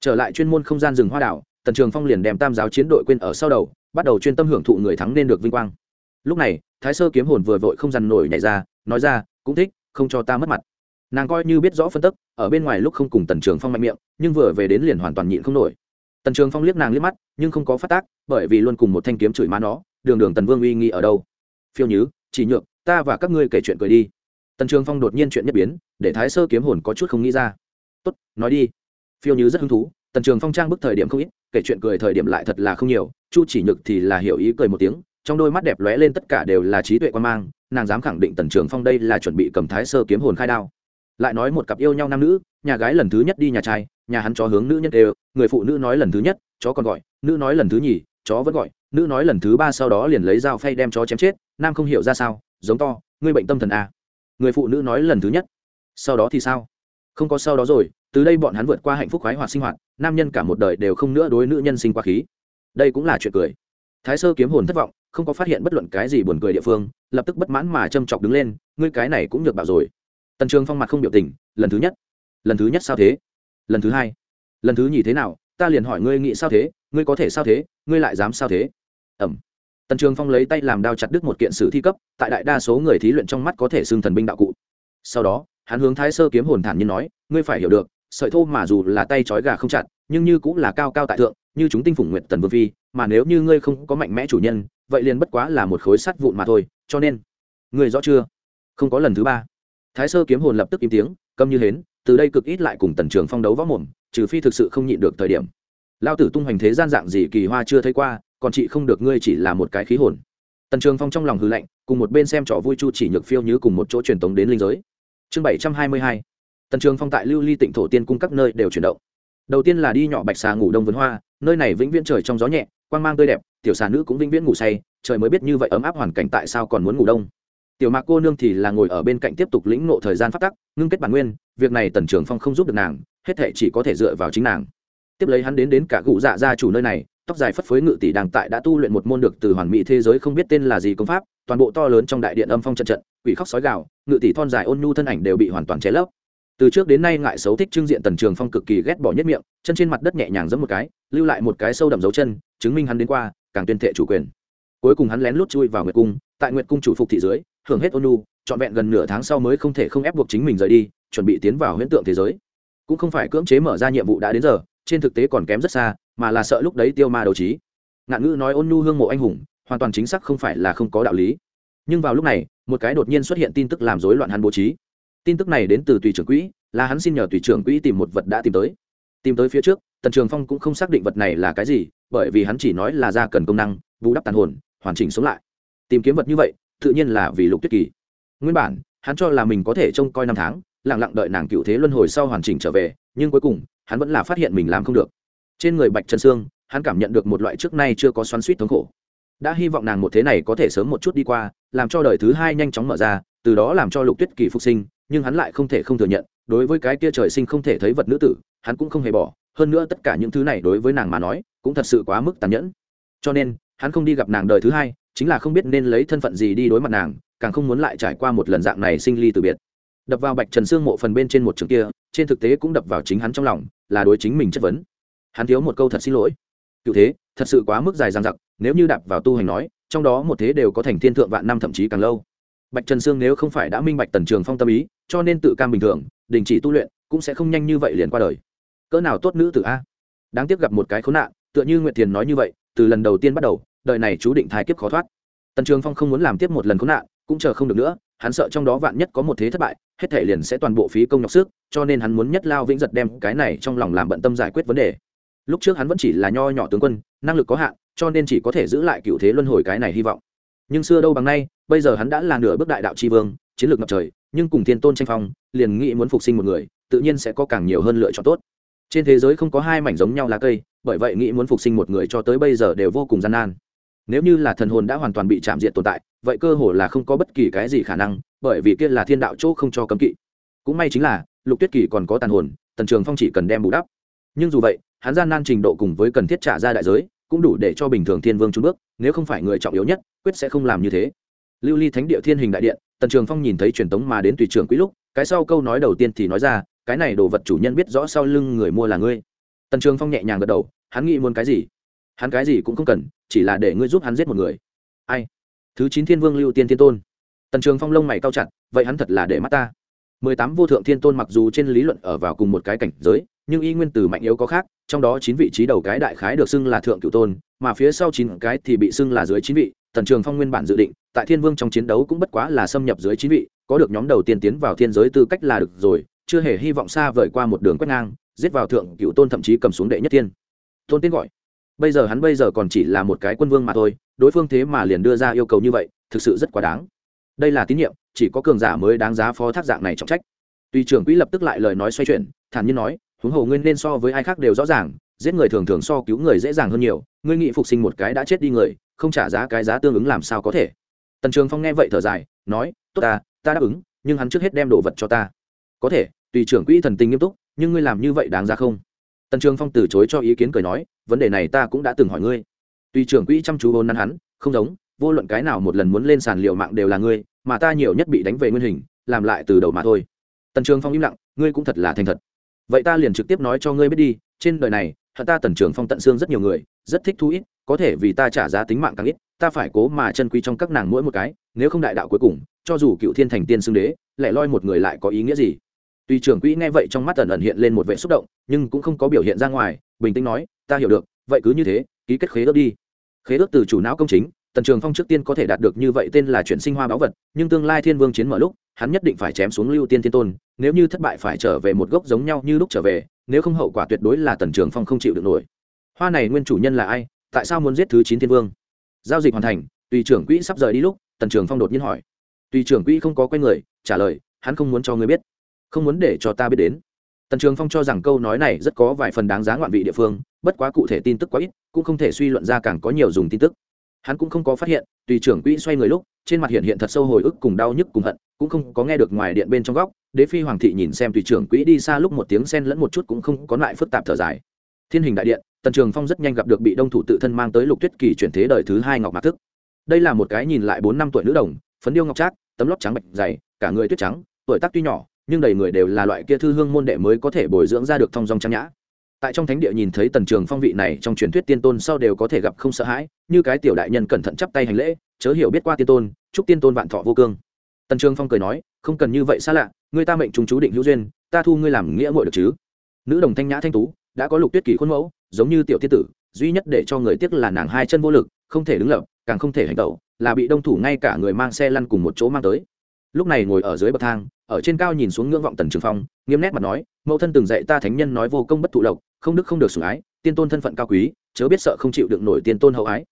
Trở lại chuyên môn không gian rừng hoa đảo, tần trường phong liền đem tam giáo chiến đội quên ở sau đầu, bắt đầu chuyên tâm hưởng thụ người thắng nên được vinh quang. Lúc này, thái sơ kiếm hồn vừa vội không dằn nổi nhảy ra, nói ra, cũng thích, không cho ta mất mặt. Nàng coi như biết rõ phân tức, ở bên ngoài lúc không cùng tần trường phong mạnh miệng, nhưng vừa về đến liền hoàn toàn nhịn không nổi. Tần trường phong liếc nàng liếc mắt, nhưng không có phát tác, bởi vì luôn cùng một thanh kiếm chửi má nó, đường đường tần vương uy nghi ở đâu? Phiêu nhứ chỉ nhượng ta và các ngươi kể chuyện cười đi tần trường phong đột nhiên chuyện nhất biến, để thái sơ kiếm hồn có chút không nghĩ ra. Tốt, nói đi. Phiêu Như rất hứng thú, tần trường phong trang bức thời điểm không ít, kể chuyện cười thời điểm lại thật là không nhiều, chu chỉ nhược thì là hiểu ý cười một tiếng, trong đôi mắt đẹp lóe lên tất cả đều là trí tuệ quan mang, nàng dám khẳng định tần trường phong đây là chuẩn bị cầm thái sơ kiếm hồn khai đao. Lại nói một cặp yêu nhau nam nữ, nhà gái lần thứ nhất đi nhà trai, nhà hắn chó hướng nữ nhân đều, người phụ nữ nói lần thứ nhất, chó còn gọi, nữ nói lần thứ nhì, chó vẫn gọi, nữ nói lần thứ ba sau đó liền lấy dao phay đem chó chém chết, nam không hiểu ra sao, giống to, ngươi bệnh tâm thần à người phụ nữ nói lần thứ nhất. Sau đó thì sao? Không có sau đó rồi, từ đây bọn hắn vượt qua hạnh phúc khoái hoạt sinh hoạt, nam nhân cả một đời đều không nữa đối nữ nhân sinh quá khí. Đây cũng là chuyện cười. Thái sơ kiếm hồn thất vọng, không có phát hiện bất luận cái gì buồn cười địa phương, lập tức bất mãn mà châm chọc đứng lên, ngươi cái này cũng được bảo rồi. Tần trường phong mặt không biểu tình, lần thứ nhất. Lần thứ nhất sao thế? Lần thứ hai. Lần thứ nhì thế nào? Ta liền hỏi ngươi nghĩ sao thế, ngươi có thể sao thế, ngươi lại dám sao thế? Ẩm tần trường phong lấy tay làm đao chặt đứt một kiện sử thi cấp, tại đại đa số người thí luyện trong mắt có thể xưng thần binh đạo cụ. Sau đó, hắn hướng thái sơ kiếm hồn thản nhiên nói, ngươi phải hiểu được, sợi thô mà dù là tay trói gà không chặt, nhưng như cũng là cao cao tại thượng, như chúng tinh phủng nguyện tần vương phi, mà nếu như ngươi không có mạnh mẽ chủ nhân, vậy liền bất quá là một khối sắt vụn mà thôi, cho nên, ngươi rõ chưa? Không có lần thứ ba. Thái sơ kiếm hồn lập tức im tiếng, câm như hến, từ đây cực ít lại cùng tần trường phong đấu võ mồm, trừ phi thực sự không nhịn được thời điểm. Lao tử tung hoành thế gian dạng gì kỳ hoa chưa thấy qua còn chị không được ngươi chỉ là một cái khí hồn. Tần trường phong trong lòng hư lạnh, cùng một bên xem trò vui chu chỉ nhược phiêu như cùng một chỗ truyền tống đến linh giới. Chương bảy trăm hai mươi hai, tần trường phong tại lưu ly tịnh thổ tiên cung các nơi đều chuyển động. Đầu tiên là đi nhỏ bạch xà ngủ đông vườn hoa, nơi này vĩnh viễn trời trong gió nhẹ, quang mang tươi đẹp, tiểu xà nữ cũng vĩnh viễn ngủ say, trời mới biết như vậy ấm áp hoàn cảnh tại sao còn muốn ngủ đông. Tiểu mạc cô nương thì là ngồi ở bên cạnh tiếp tục lĩnh nộ thời gian phát tắc, ngưng kết bản nguyên, việc này tần trường phong không giúp được nàng, hết thệ chỉ có thể dựa vào chính nàng. Tiếp lấy hắn đến đến cả cụ dạ gia chủ nơi này tóc dài phất phới ngự tỷ đàng tại đã tu luyện một môn được từ hoàn mỹ thế giới không biết tên là gì công pháp, toàn bộ to lớn trong đại điện âm phong trận trận, quỷ khóc sói gạo ngự tỷ thon dài ôn nhu thân ảnh đều bị hoàn toàn che lấp. Từ trước đến nay ngại xấu thích trưng diện tần trường phong cực kỳ ghét bỏ nhất miệng, chân trên mặt đất nhẹ nhàng giẫm một cái, lưu lại một cái sâu đậm dấu chân, chứng minh hắn đến qua, càng tuyên thệ chủ quyền. Cuối cùng hắn lén lút chui vào nguyệt cung, tại nguyệt cung chủ phục thị dưới, hưởng hết ôn nhu, trọn vẹn gần nửa tháng sau mới không thể không ép buộc chính mình rời đi, chuẩn bị tiến vào huyễn tượng thế giới. Cũng không phải cưỡng chế mở ra nhiệm vụ đã đến giờ trên thực tế còn kém rất xa, mà là sợ lúc đấy tiêu ma đấu trí. Ngạn ngữ nói ôn nhu hương mộ anh hùng, hoàn toàn chính xác không phải là không có đạo lý. Nhưng vào lúc này, một cái đột nhiên xuất hiện tin tức làm rối loạn hắn bố trí. Tin tức này đến từ tùy trưởng quỹ, là hắn xin nhờ tùy trưởng quỹ tìm một vật đã tìm tới. Tìm tới phía trước, tần trường phong cũng không xác định vật này là cái gì, bởi vì hắn chỉ nói là ra cần công năng, bù đắp tàn hồn, hoàn chỉnh sống lại. Tìm kiếm vật như vậy, tự nhiên là vì lục tuyết kỳ. Nguyên bản, hắn cho là mình có thể trông coi năm tháng lẳng lặng đợi nàng cựu thế luân hồi sau hoàn chỉnh trở về nhưng cuối cùng, hắn vẫn là phát hiện mình làm không được. Trên người bạch trần sương, hắn cảm nhận được một loại trước nay chưa có xoắn suýt thống khổ. Đã hy vọng nàng một thế này có thể sớm một chút đi qua, làm cho đời thứ hai nhanh chóng mở ra, từ đó làm cho lục tuyết kỳ phục sinh, nhưng hắn lại không thể không thừa nhận, đối với cái kia trời sinh không thể thấy vật nữ tử, hắn cũng không hề bỏ. Hơn nữa tất cả những thứ này đối với nàng mà nói, cũng thật sự quá mức tàn nhẫn. Cho nên, hắn không đi gặp nàng đời thứ hai, chính là không biết nên lấy thân phận gì đi đối mặt nàng, càng không muốn lại trải qua một lần dạng này sinh ly từ biệt đập vào bạch trần sương mộ phần bên trên một trường kia, trên thực tế cũng đập vào chính hắn trong lòng, là đối chính mình chất vấn. Hắn thiếu một câu thật xin lỗi. Cựu thế, thật sự quá mức dài dang dặc, nếu như đạp vào tu hành nói, trong đó một thế đều có thành thiên thượng vạn năm thậm chí càng lâu. Bạch trần sương nếu không phải đã minh bạch tần trường phong tâm ý, cho nên tự cam bình thường, đình chỉ tu luyện, cũng sẽ không nhanh như vậy liền qua đời. Cỡ nào tốt nữ tử a. Đáng tiếc gặp một cái khốn nạn, tựa như nguyệt thiền nói như vậy, từ lần đầu tiên bắt đầu, đời này chú định thái kiếp khó thoát. Tần trường phong không muốn làm tiếp một lần khốn nạn, cũng chờ không được nữa hắn sợ trong đó vạn nhất có một thế thất bại, hết thể liền sẽ toàn bộ phí công nhọc sức, cho nên hắn muốn nhất lao vĩnh giật đem cái này trong lòng làm bận tâm giải quyết vấn đề. Lúc trước hắn vẫn chỉ là nho nhỏ tướng quân, năng lực có hạn, cho nên chỉ có thể giữ lại cựu thế luân hồi cái này hy vọng. Nhưng xưa đâu bằng nay, bây giờ hắn đã là nửa bước đại đạo tri vương, chiến lược ngập trời, nhưng cùng thiên tôn tranh phong, liền nghĩ muốn phục sinh một người, tự nhiên sẽ có càng nhiều hơn lựa chọn tốt. Trên thế giới không có hai mảnh giống nhau lá cây, bởi vậy nghĩ muốn phục sinh một người cho tới bây giờ đều vô cùng gian nan. Nếu như là thần hồn đã hoàn toàn bị chạm diệt tồn tại vậy cơ hồ là không có bất kỳ cái gì khả năng, bởi vì kia là thiên đạo chỗ không cho cấm kỵ. Cũng may chính là, lục tuyết kỳ còn có tàn hồn, tần trường phong chỉ cần đem bù đắp. Nhưng dù vậy, hắn gian nan trình độ cùng với cần thiết trả ra đại giới, cũng đủ để cho bình thường thiên vương trung bước, nếu không phải người trọng yếu nhất, quyết sẽ không làm như thế. Lưu ly thánh địa thiên hình đại điện, tần trường phong nhìn thấy truyền tống mà đến tùy trưởng quý lúc, cái sau câu nói đầu tiên thì nói ra, cái này đồ vật chủ nhân biết rõ sau lưng người mua là ngươi. Tần trường phong nhẹ nhàng gật đầu, hắn nghĩ muốn cái gì? Hắn cái gì cũng không cần, chỉ là để ngươi giúp hắn giết một người. Ai? Thứ chín thiên vương lưu tiên thiên tôn. Tần trường phong lông mày cao chặt, vậy hắn thật là để mắt ta. Mười tám vô thượng thiên tôn mặc dù trên lý luận ở vào cùng một cái cảnh giới, nhưng y nguyên từ mạnh yếu có khác, trong đó chín vị trí đầu cái đại khái được xưng là thượng cửu tôn, mà phía sau chín cái thì bị xưng là dưới chín vị, tần trường phong nguyên bản dự định, tại thiên vương trong chiến đấu cũng bất quá là xâm nhập dưới chín vị, có được nhóm đầu tiên tiến vào thiên giới tư cách là được rồi, chưa hề hy vọng xa vời qua một đường quét ngang, giết vào thượng cửu tôn thậm chí cầm xuống đệ nhất tiên tôn tiên gọi bây giờ hắn bây giờ còn chỉ là một cái quân vương mà thôi, đối phương thế mà liền đưa ra yêu cầu như vậy, thực sự rất quá đáng. Đây là tín nhiệm, chỉ có cường giả mới đáng giá phó thác dạng này trọng trách. Tùy trưởng quỹ lập tức lại lời nói xoay chuyển, thản nhiên nói, huống hồ ngươi nên so với ai khác đều rõ ràng, giết người thường thường so cứu người dễ dàng hơn nhiều, ngươi nghị phục sinh một cái đã chết đi người, không trả giá cái giá tương ứng làm sao có thể? Tần trường phong nghe vậy thở dài, nói, tốt ta ta đáp ứng, nhưng hắn trước hết đem đồ vật cho ta. Có thể, tùy trưởng quỹ thần tình nghiêm túc, nhưng ngươi làm như vậy đáng ra không? Tần trường phong từ chối cho ý kiến cười nói, vấn đề này ta cũng đã từng hỏi ngươi. Tùy trưởng quỹ chăm chú hôn năn hắn, không giống, vô luận cái nào một lần muốn lên sàn liệu mạng đều là ngươi, mà ta nhiều nhất bị đánh về nguyên hình, làm lại từ đầu mà thôi. Tần trường phong im lặng, ngươi cũng thật là thành thật. Vậy ta liền trực tiếp nói cho ngươi biết đi, trên đời này, thật ta tần trường phong tận xương rất nhiều người, rất thích thú ít, có thể vì ta trả giá tính mạng càng ít, ta phải cố mà chân quý trong các nàng mỗi một cái, nếu không đại đạo cuối cùng, cho dù cựu thiên thành tiên xưng đế lại loi một người lại có ý nghĩa gì? Tuy trưởng quỹ nghe vậy trong mắt ẩn ẩn hiện lên một vẻ xúc động, nhưng cũng không có biểu hiện ra ngoài, bình tĩnh nói, ta hiểu được, vậy cứ như thế, ký kết khế ước đi. Khế ước từ chủ não công chính, tần trường phong trước tiên có thể đạt được như vậy tên là chuyển sinh hoa báu vật, nhưng tương lai thiên vương chiến mở lúc, hắn nhất định phải chém xuống lưu tiên thiên tôn, nếu như thất bại phải trở về một gốc giống nhau như lúc trở về, nếu không hậu quả tuyệt đối là tần trường phong không chịu được nổi. Hoa này nguyên chủ nhân là ai? Tại sao muốn giết thứ chín thiên vương? Giao dịch hoàn thành, tùy trưởng quỹ sắp rời đi lúc, tần trường phong đột nhiên hỏi. Tùy trưởng quỹ không có quen người, trả lời, hắn không muốn cho người biết không muốn để cho ta biết đến. Tần trường phong cho rằng câu nói này rất có vài phần đáng giá ngoạn vị địa phương, bất quá cụ thể tin tức quá ít, cũng không thể suy luận ra càng có nhiều dùng tin tức. Hắn cũng không có phát hiện, tùy trưởng quỹ xoay người lúc, trên mặt hiện hiện thật sâu hồi ức cùng đau nhức cùng hận, cũng không có nghe được ngoài điện bên trong góc, đế phi hoàng thị nhìn xem tùy trưởng quỹ đi xa lúc một tiếng sen lẫn một chút cũng không có lại phức tạp thở dài. Thiên hình đại điện, tần trường phong rất nhanh gặp được bị đông thủ tự thân mang tới lục tuyết kỳ chuyển thế đời thứ hai ngọc mạc thức. Đây là một cái nhìn lại bốn năm tuổi nữ đồng, phấn điêu ngọc trác, tấm lót trắng bạch dày, cả người tuyết trắng, tuổi tác tuy nhỏ nhưng đầy người đều là loại kia thư hương môn đệ mới có thể bồi dưỡng ra được thong dong trang nhã. Tại trong thánh địa nhìn thấy tần trường phong vị này trong truyền thuyết tiên tôn sau đều có thể gặp không sợ hãi, như cái tiểu đại nhân cẩn thận chắp tay hành lễ, chớ hiểu biết qua tiên tôn, chúc tiên tôn vạn thọ vô cương. Tần trường phong cười nói, không cần như vậy xa lạ, người ta mệnh chúng chú định hữu duyên, ta thu ngươi làm nghĩa ngội được chứ? Nữ đồng thanh nhã thanh tú, đã có lục tuyết kỳ khuôn mẫu, giống như tiểu tiên tử, duy nhất để cho người tiếc là nàng hai chân vô lực, không thể đứng lập, càng không thể hành tẩu, là bị đông thủ ngay cả người mang xe lăn cùng một chỗ mang tới lúc này ngồi ở dưới bậc thang, ở trên cao nhìn xuống ngưỡng vọng tần trường phong, nghiêm nét mặt nói, mẫu thân từng dạy ta thánh nhân nói vô công bất thụ lộc, không đức không được sủng ái, tiên tôn thân phận cao quý, chớ biết sợ không chịu được nổi tiên tôn hậu ái.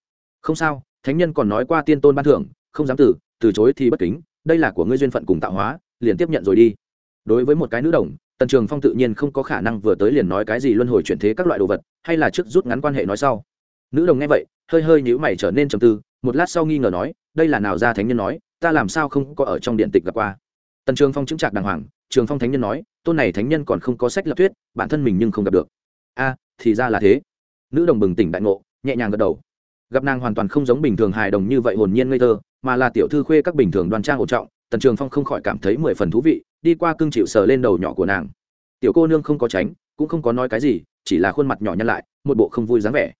Không sao, thánh nhân còn nói qua tiên tôn ban thưởng, không dám từ từ chối thì bất kính, đây là của ngươi duyên phận cùng tạo hóa, liền tiếp nhận rồi đi. Đối với một cái nữ đồng, tần trường phong tự nhiên không có khả năng vừa tới liền nói cái gì luân hồi chuyển thế các loại đồ vật, hay là trước rút ngắn quan hệ nói sau. Nữ đồng nghe vậy, hơi hơi nhíu mày trở nên trầm tư, một lát sau nghi ngờ nói, đây là nào ra thánh nhân nói ta làm sao không có ở trong điện tịch gặp qua? Tần trường phong chứng trạc đàng hoàng, trường phong thánh nhân nói, tôn này thánh nhân còn không có sách lập thuyết, bản thân mình nhưng không gặp được. A, thì ra là thế. Nữ đồng bừng tỉnh đại ngộ, nhẹ nhàng gật đầu. Gặp nàng hoàn toàn không giống bình thường hài đồng như vậy hồn nhiên ngây thơ, mà là tiểu thư khuê các bình thường đoan trang ổn trọng, tần trường phong không khỏi cảm thấy mười phần thú vị, đi qua cưng chịu sờ lên đầu nhỏ của nàng. Tiểu cô nương không có tránh, cũng không có nói cái gì, chỉ là khuôn mặt nhỏ nhăn lại, một bộ không vui dáng vẻ.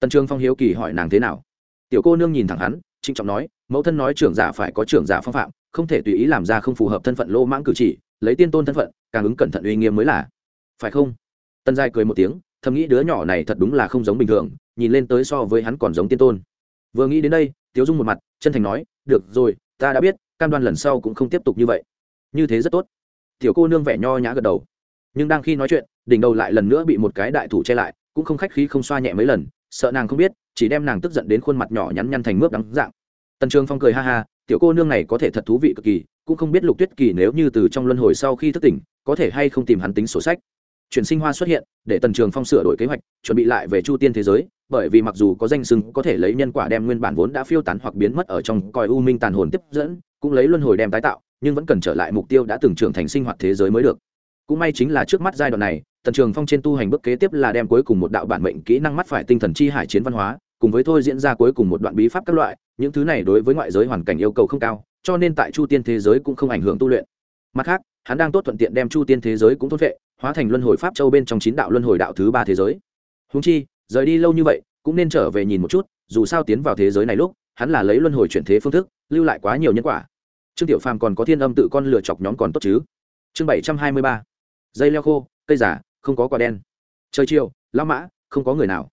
Tần trường phong hiếu kỳ hỏi nàng thế nào. Tiểu cô nương nhìn thẳng hắn, trịnh trọng nói mẫu thân nói trưởng giả phải có trưởng giả phong phạm, không thể tùy ý làm ra không phù hợp thân phận lô mãng cử chỉ, lấy tiên tôn thân phận, càng ứng cẩn thận uy nghiêm mới là. Phải không? Tân giai cười một tiếng, thầm nghĩ đứa nhỏ này thật đúng là không giống bình thường, nhìn lên tới so với hắn còn giống tiên tôn. Vừa nghĩ đến đây, tiếu dung một mặt, chân thành nói, được rồi, ta đã biết, cam đoan lần sau cũng không tiếp tục như vậy. Như thế rất tốt. Tiểu cô nương vẻ nho nhã gật đầu. Nhưng đang khi nói chuyện, đỉnh đầu lại lần nữa bị một cái đại thủ che lại, cũng không khách khí không xoa nhẹ mấy lần, sợ nàng không biết, chỉ đem nàng tức giận đến khuôn mặt nhỏ nhắn nhăn thành mướp đắng dạng tần trường phong cười ha ha, tiểu cô nương này có thể thật thú vị cực kỳ, cũng không biết lục tuyết kỳ nếu như từ trong luân hồi sau khi thức tỉnh, có thể hay không tìm hắn tính sổ sách. Chuyển sinh hoa xuất hiện, để tần trường phong sửa đổi kế hoạch, chuẩn bị lại về chu tiên thế giới, bởi vì mặc dù có danh sưng có thể lấy nhân quả đem nguyên bản vốn đã phiêu tán hoặc biến mất ở trong coi u minh tàn hồn tiếp dẫn, cũng lấy luân hồi đem tái tạo, nhưng vẫn cần trở lại mục tiêu đã từng trưởng thành sinh hoạt thế giới mới được. Cũng may chính là trước mắt giai đoạn này, tần trường phong trên tu hành bước kế tiếp là đem cuối cùng một đạo bản mệnh kỹ năng mắt phải tinh thần chi hải chiến văn hóa, cùng với thôi diễn ra cuối cùng một đoạn bí pháp các loại những thứ này đối với ngoại giới hoàn cảnh yêu cầu không cao, cho nên tại chu tiên thế giới cũng không ảnh hưởng tu luyện. Mặt khác, hắn đang tốt thuận tiện đem chu tiên thế giới cũng thốt vệ, hóa thành luân hồi pháp châu bên trong chín đạo luân hồi đạo thứ ba thế giới. Húng chi, rời đi lâu như vậy, cũng nên trở về nhìn một chút, dù sao tiến vào thế giới này lúc, hắn là lấy luân hồi chuyển thế phương thức, lưu lại quá nhiều nhân quả. Trương tiểu phàm còn có thiên âm tự con lựa chọc nhóm còn tốt chứ? Chương bảy trăm hai mươi ba. Dây leo khô, cây giả, không có quả đen. Trời chiều lao mã, không có người nào.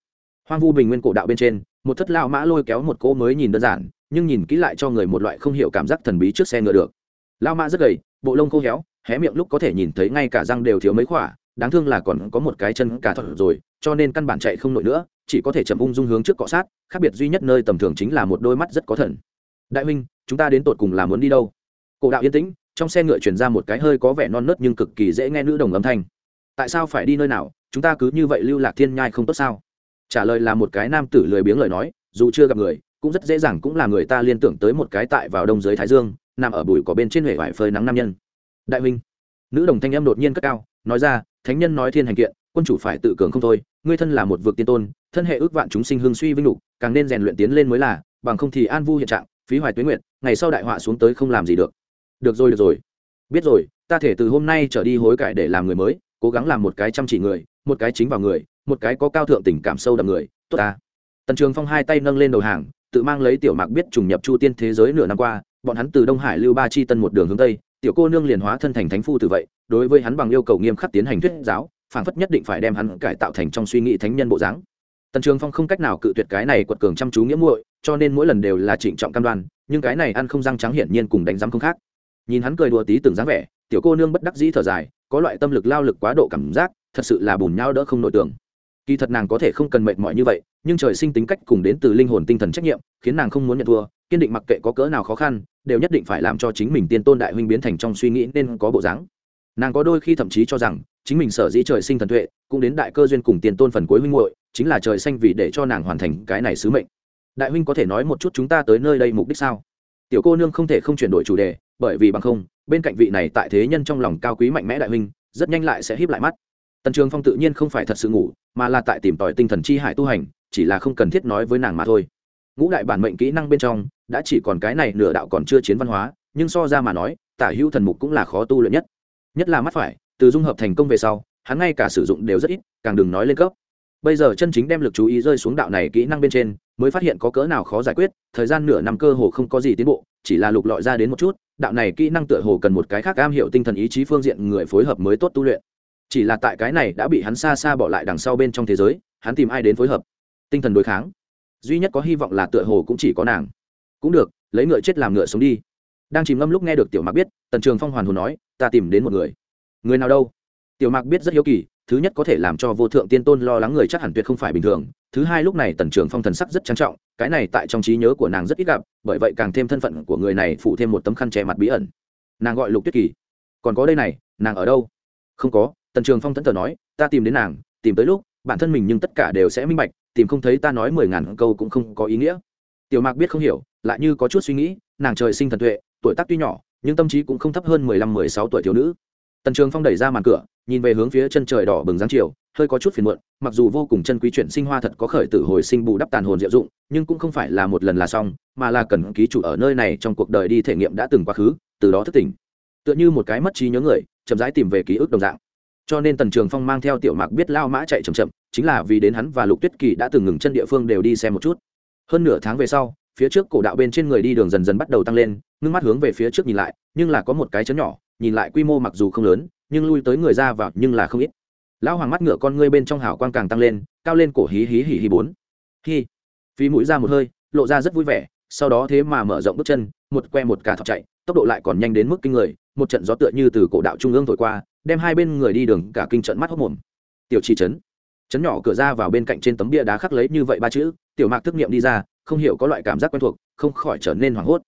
Hoang vu bình nguyên cổ đạo bên trên một thất lao mã lôi kéo một cỗ mới nhìn đơn giản, nhưng nhìn kỹ lại cho người một loại không hiểu cảm giác thần bí trước xe ngựa được. Lao mã rất gầy, bộ lông khô héo, hé miệng lúc có thể nhìn thấy ngay cả răng đều thiếu mấy khỏa, đáng thương là còn có một cái chân cả thuật rồi, cho nên căn bản chạy không nổi nữa, chỉ có thể chậm ung dung hướng trước cọ sát, khác biệt duy nhất nơi tầm thường chính là một đôi mắt rất có thần. Đại huynh, chúng ta đến tột cùng là muốn đi đâu? Cổ đạo yên tĩnh, trong xe ngựa chuyển ra một cái hơi có vẻ non nớt nhưng cực kỳ dễ nghe nữ đồng âm thanh. Tại sao phải đi nơi nào? Chúng ta cứ như vậy lưu lạc thiên nhai không tốt sao? Trả lời là một cái nam tử lười biếng lời nói, dù chưa gặp người, cũng rất dễ dàng cũng là người ta liên tưởng tới một cái tại vào đông giới thái dương, nằm ở bụi cỏ bên trên huệ vải phơi nắng nam nhân. Đại huynh. Nữ đồng thanh em đột nhiên cất cao, nói ra, thánh nhân nói thiên hành kiện, quân chủ phải tự cường không thôi, ngươi thân là một vực tiên tôn, thân hệ ước vạn chúng sinh hương suy vinh lục, càng nên rèn luyện tiến lên mới là, bằng không thì an vu hiện trạng, phí hoài tuyến nguyện, ngày sau đại họa xuống tới không làm gì được. Được rồi được rồi. Biết rồi, ta thể từ hôm nay trở đi hối cải để làm người mới, cố gắng làm một cái chăm chỉ người, một cái chính vào người một cái có cao thượng tình cảm sâu đậm người, tốt ta. Tần trường phong hai tay nâng lên đầu hàng, tự mang lấy tiểu mạc biết trùng nhập chu tiên thế giới nửa năm qua, bọn hắn từ đông hải lưu ba chi tân một đường hướng tây, tiểu cô nương liền hóa thân thành thánh phu từ vậy, đối với hắn bằng yêu cầu nghiêm khắc tiến hành thuyết giáo phản phất nhất định phải đem hắn cải tạo thành trong suy nghĩ thánh nhân bộ dáng. Tần trường phong không cách nào cự tuyệt cái này quật cường chăm chú nghĩa muội, cho nên mỗi lần đều là trịnh trọng cam đoan, nhưng cái này ăn không răng trắng hiển nhiên cùng đánh giám không khác. Nhìn hắn cười đùa tí từng dáng vẻ, tiểu cô nương bất đắc dĩ thở dài, có loại tâm lực lao lực quá độ cảm giác, thật sự là bùn nhau đỡ không nội tưởng kỳ thật nàng có thể không cần mệt mỏi như vậy, nhưng trời sinh tính cách cùng đến từ linh hồn tinh thần trách nhiệm, khiến nàng không muốn nhận thua. Kiên định mặc kệ có cỡ nào khó khăn, đều nhất định phải làm cho chính mình tiên tôn đại huynh biến thành trong suy nghĩ nên có bộ dáng. Nàng có đôi khi thậm chí cho rằng, chính mình sở dĩ trời sinh thần tuệ, cũng đến đại cơ duyên cùng tiền tôn phần cuối huynh muội, chính là trời xanh vì để cho nàng hoàn thành cái này sứ mệnh. Đại huynh có thể nói một chút chúng ta tới nơi đây mục đích sao? Tiểu cô nương không thể không chuyển đổi chủ đề, bởi vì bằng không, bên cạnh vị này tại thế nhân trong lòng cao quý mạnh mẽ đại huynh, rất nhanh lại sẽ híp lại mắt tần trường phong tự nhiên không phải thật sự ngủ, mà là tại tìm tòi tinh thần chi hải tu hành, chỉ là không cần thiết nói với nàng mà thôi. Ngũ đại bản mệnh kỹ năng bên trong, đã chỉ còn cái này nửa đạo còn chưa chiến văn hóa, nhưng so ra mà nói, tả hữu thần mục cũng là khó tu luyện nhất. Nhất là mắt phải, từ dung hợp thành công về sau, hắn ngay cả sử dụng đều rất ít, càng đừng nói lên cấp. Bây giờ chân chính đem lực chú ý rơi xuống đạo này kỹ năng bên trên, mới phát hiện có cỡ nào khó giải quyết, thời gian nửa năm cơ hồ không có gì tiến bộ, chỉ là lục lọi ra đến một chút, đạo này kỹ năng tựa hồ cần một cái khác am hiểu tinh thần ý chí phương diện người phối hợp mới tốt tu luyện chỉ là tại cái này đã bị hắn xa xa bỏ lại đằng sau bên trong thế giới, hắn tìm ai đến phối hợp? Tinh thần đối kháng. Duy nhất có hy vọng là tựa hồ cũng chỉ có nàng. Cũng được, lấy ngựa chết làm ngựa sống đi. Đang chìm ngâm lúc nghe được tiểu mạc biết, tần trường phong hoàn hồn nói, ta tìm đến một người. Người nào đâu? Tiểu mạc biết rất hiếu kỳ, thứ nhất có thể làm cho vô thượng tiên tôn lo lắng người chắc hẳn tuyệt không phải bình thường, thứ hai lúc này tần trường phong thần sắc rất trang trọng, cái này tại trong trí nhớ của nàng rất ít gặp, bởi vậy càng thêm thân phận của người này phụ thêm một tấm khăn che mặt bí ẩn. Nàng gọi lục tuyết kỳ. Còn có đây này, nàng ở đâu? Không có tần trường phong thẫn thờ nói, ta tìm đến nàng, tìm tới lúc, bản thân mình nhưng tất cả đều sẽ minh bạch, tìm không thấy ta nói mười ngàn câu cũng không có ý nghĩa. Tiểu mạc biết không hiểu, lại như có chút suy nghĩ, nàng trời sinh thần tuệ, tuổi tác tuy nhỏ, nhưng tâm trí cũng không thấp hơn mười lăm, mười sáu tuổi thiếu nữ. Tần trường phong đẩy ra màn cửa, nhìn về hướng phía chân trời đỏ bừng giáng chiều, hơi có chút phiền muộn, mặc dù vô cùng chân quý chuyển sinh hoa thật có khởi tử hồi sinh bù đắp tàn hồn diệu dụng, nhưng cũng không phải là một lần là xong, mà là cần ký chủ ở nơi này trong cuộc đời đi thể nghiệm đã từng quá khứ, từ đó thức tỉnh. Tựa như một cái mất trí nhớ người, chậm rãi tìm về ký ức đồng dạng cho nên tần trường phong mang theo tiểu mạc biết lao mã chạy chậm chậm, chính là vì đến hắn và lục tuyết kỳ đã từng ngừng chân địa phương đều đi xem một chút. Hơn nửa tháng về sau, phía trước cổ đạo bên trên người đi đường dần dần bắt đầu tăng lên, ngưng mắt hướng về phía trước nhìn lại, nhưng là có một cái chấn nhỏ, nhìn lại quy mô mặc dù không lớn, nhưng lui tới người ra vào nhưng là không ít. Lão hoàng mắt ngựa con ngươi bên trong hào quang càng tăng lên, cao lên cổ hí hí hí hí bốn. Hí phí mũi ra một hơi, lộ ra rất vui vẻ sau đó thế mà mở rộng bước chân, một que một cà thọc chạy, tốc độ lại còn nhanh đến mức kinh người, một trận gió tựa như từ cổ đạo trung ương thổi qua, đem hai bên người đi đường cả kinh trận mắt hốc mồm. Tiểu trì trấn trấn nhỏ cửa ra vào bên cạnh trên tấm bia đá khắc lấy như vậy ba chữ, tiểu mạc thức nghiệm đi ra, không hiểu có loại cảm giác quen thuộc, không khỏi trở nên hoảng hốt.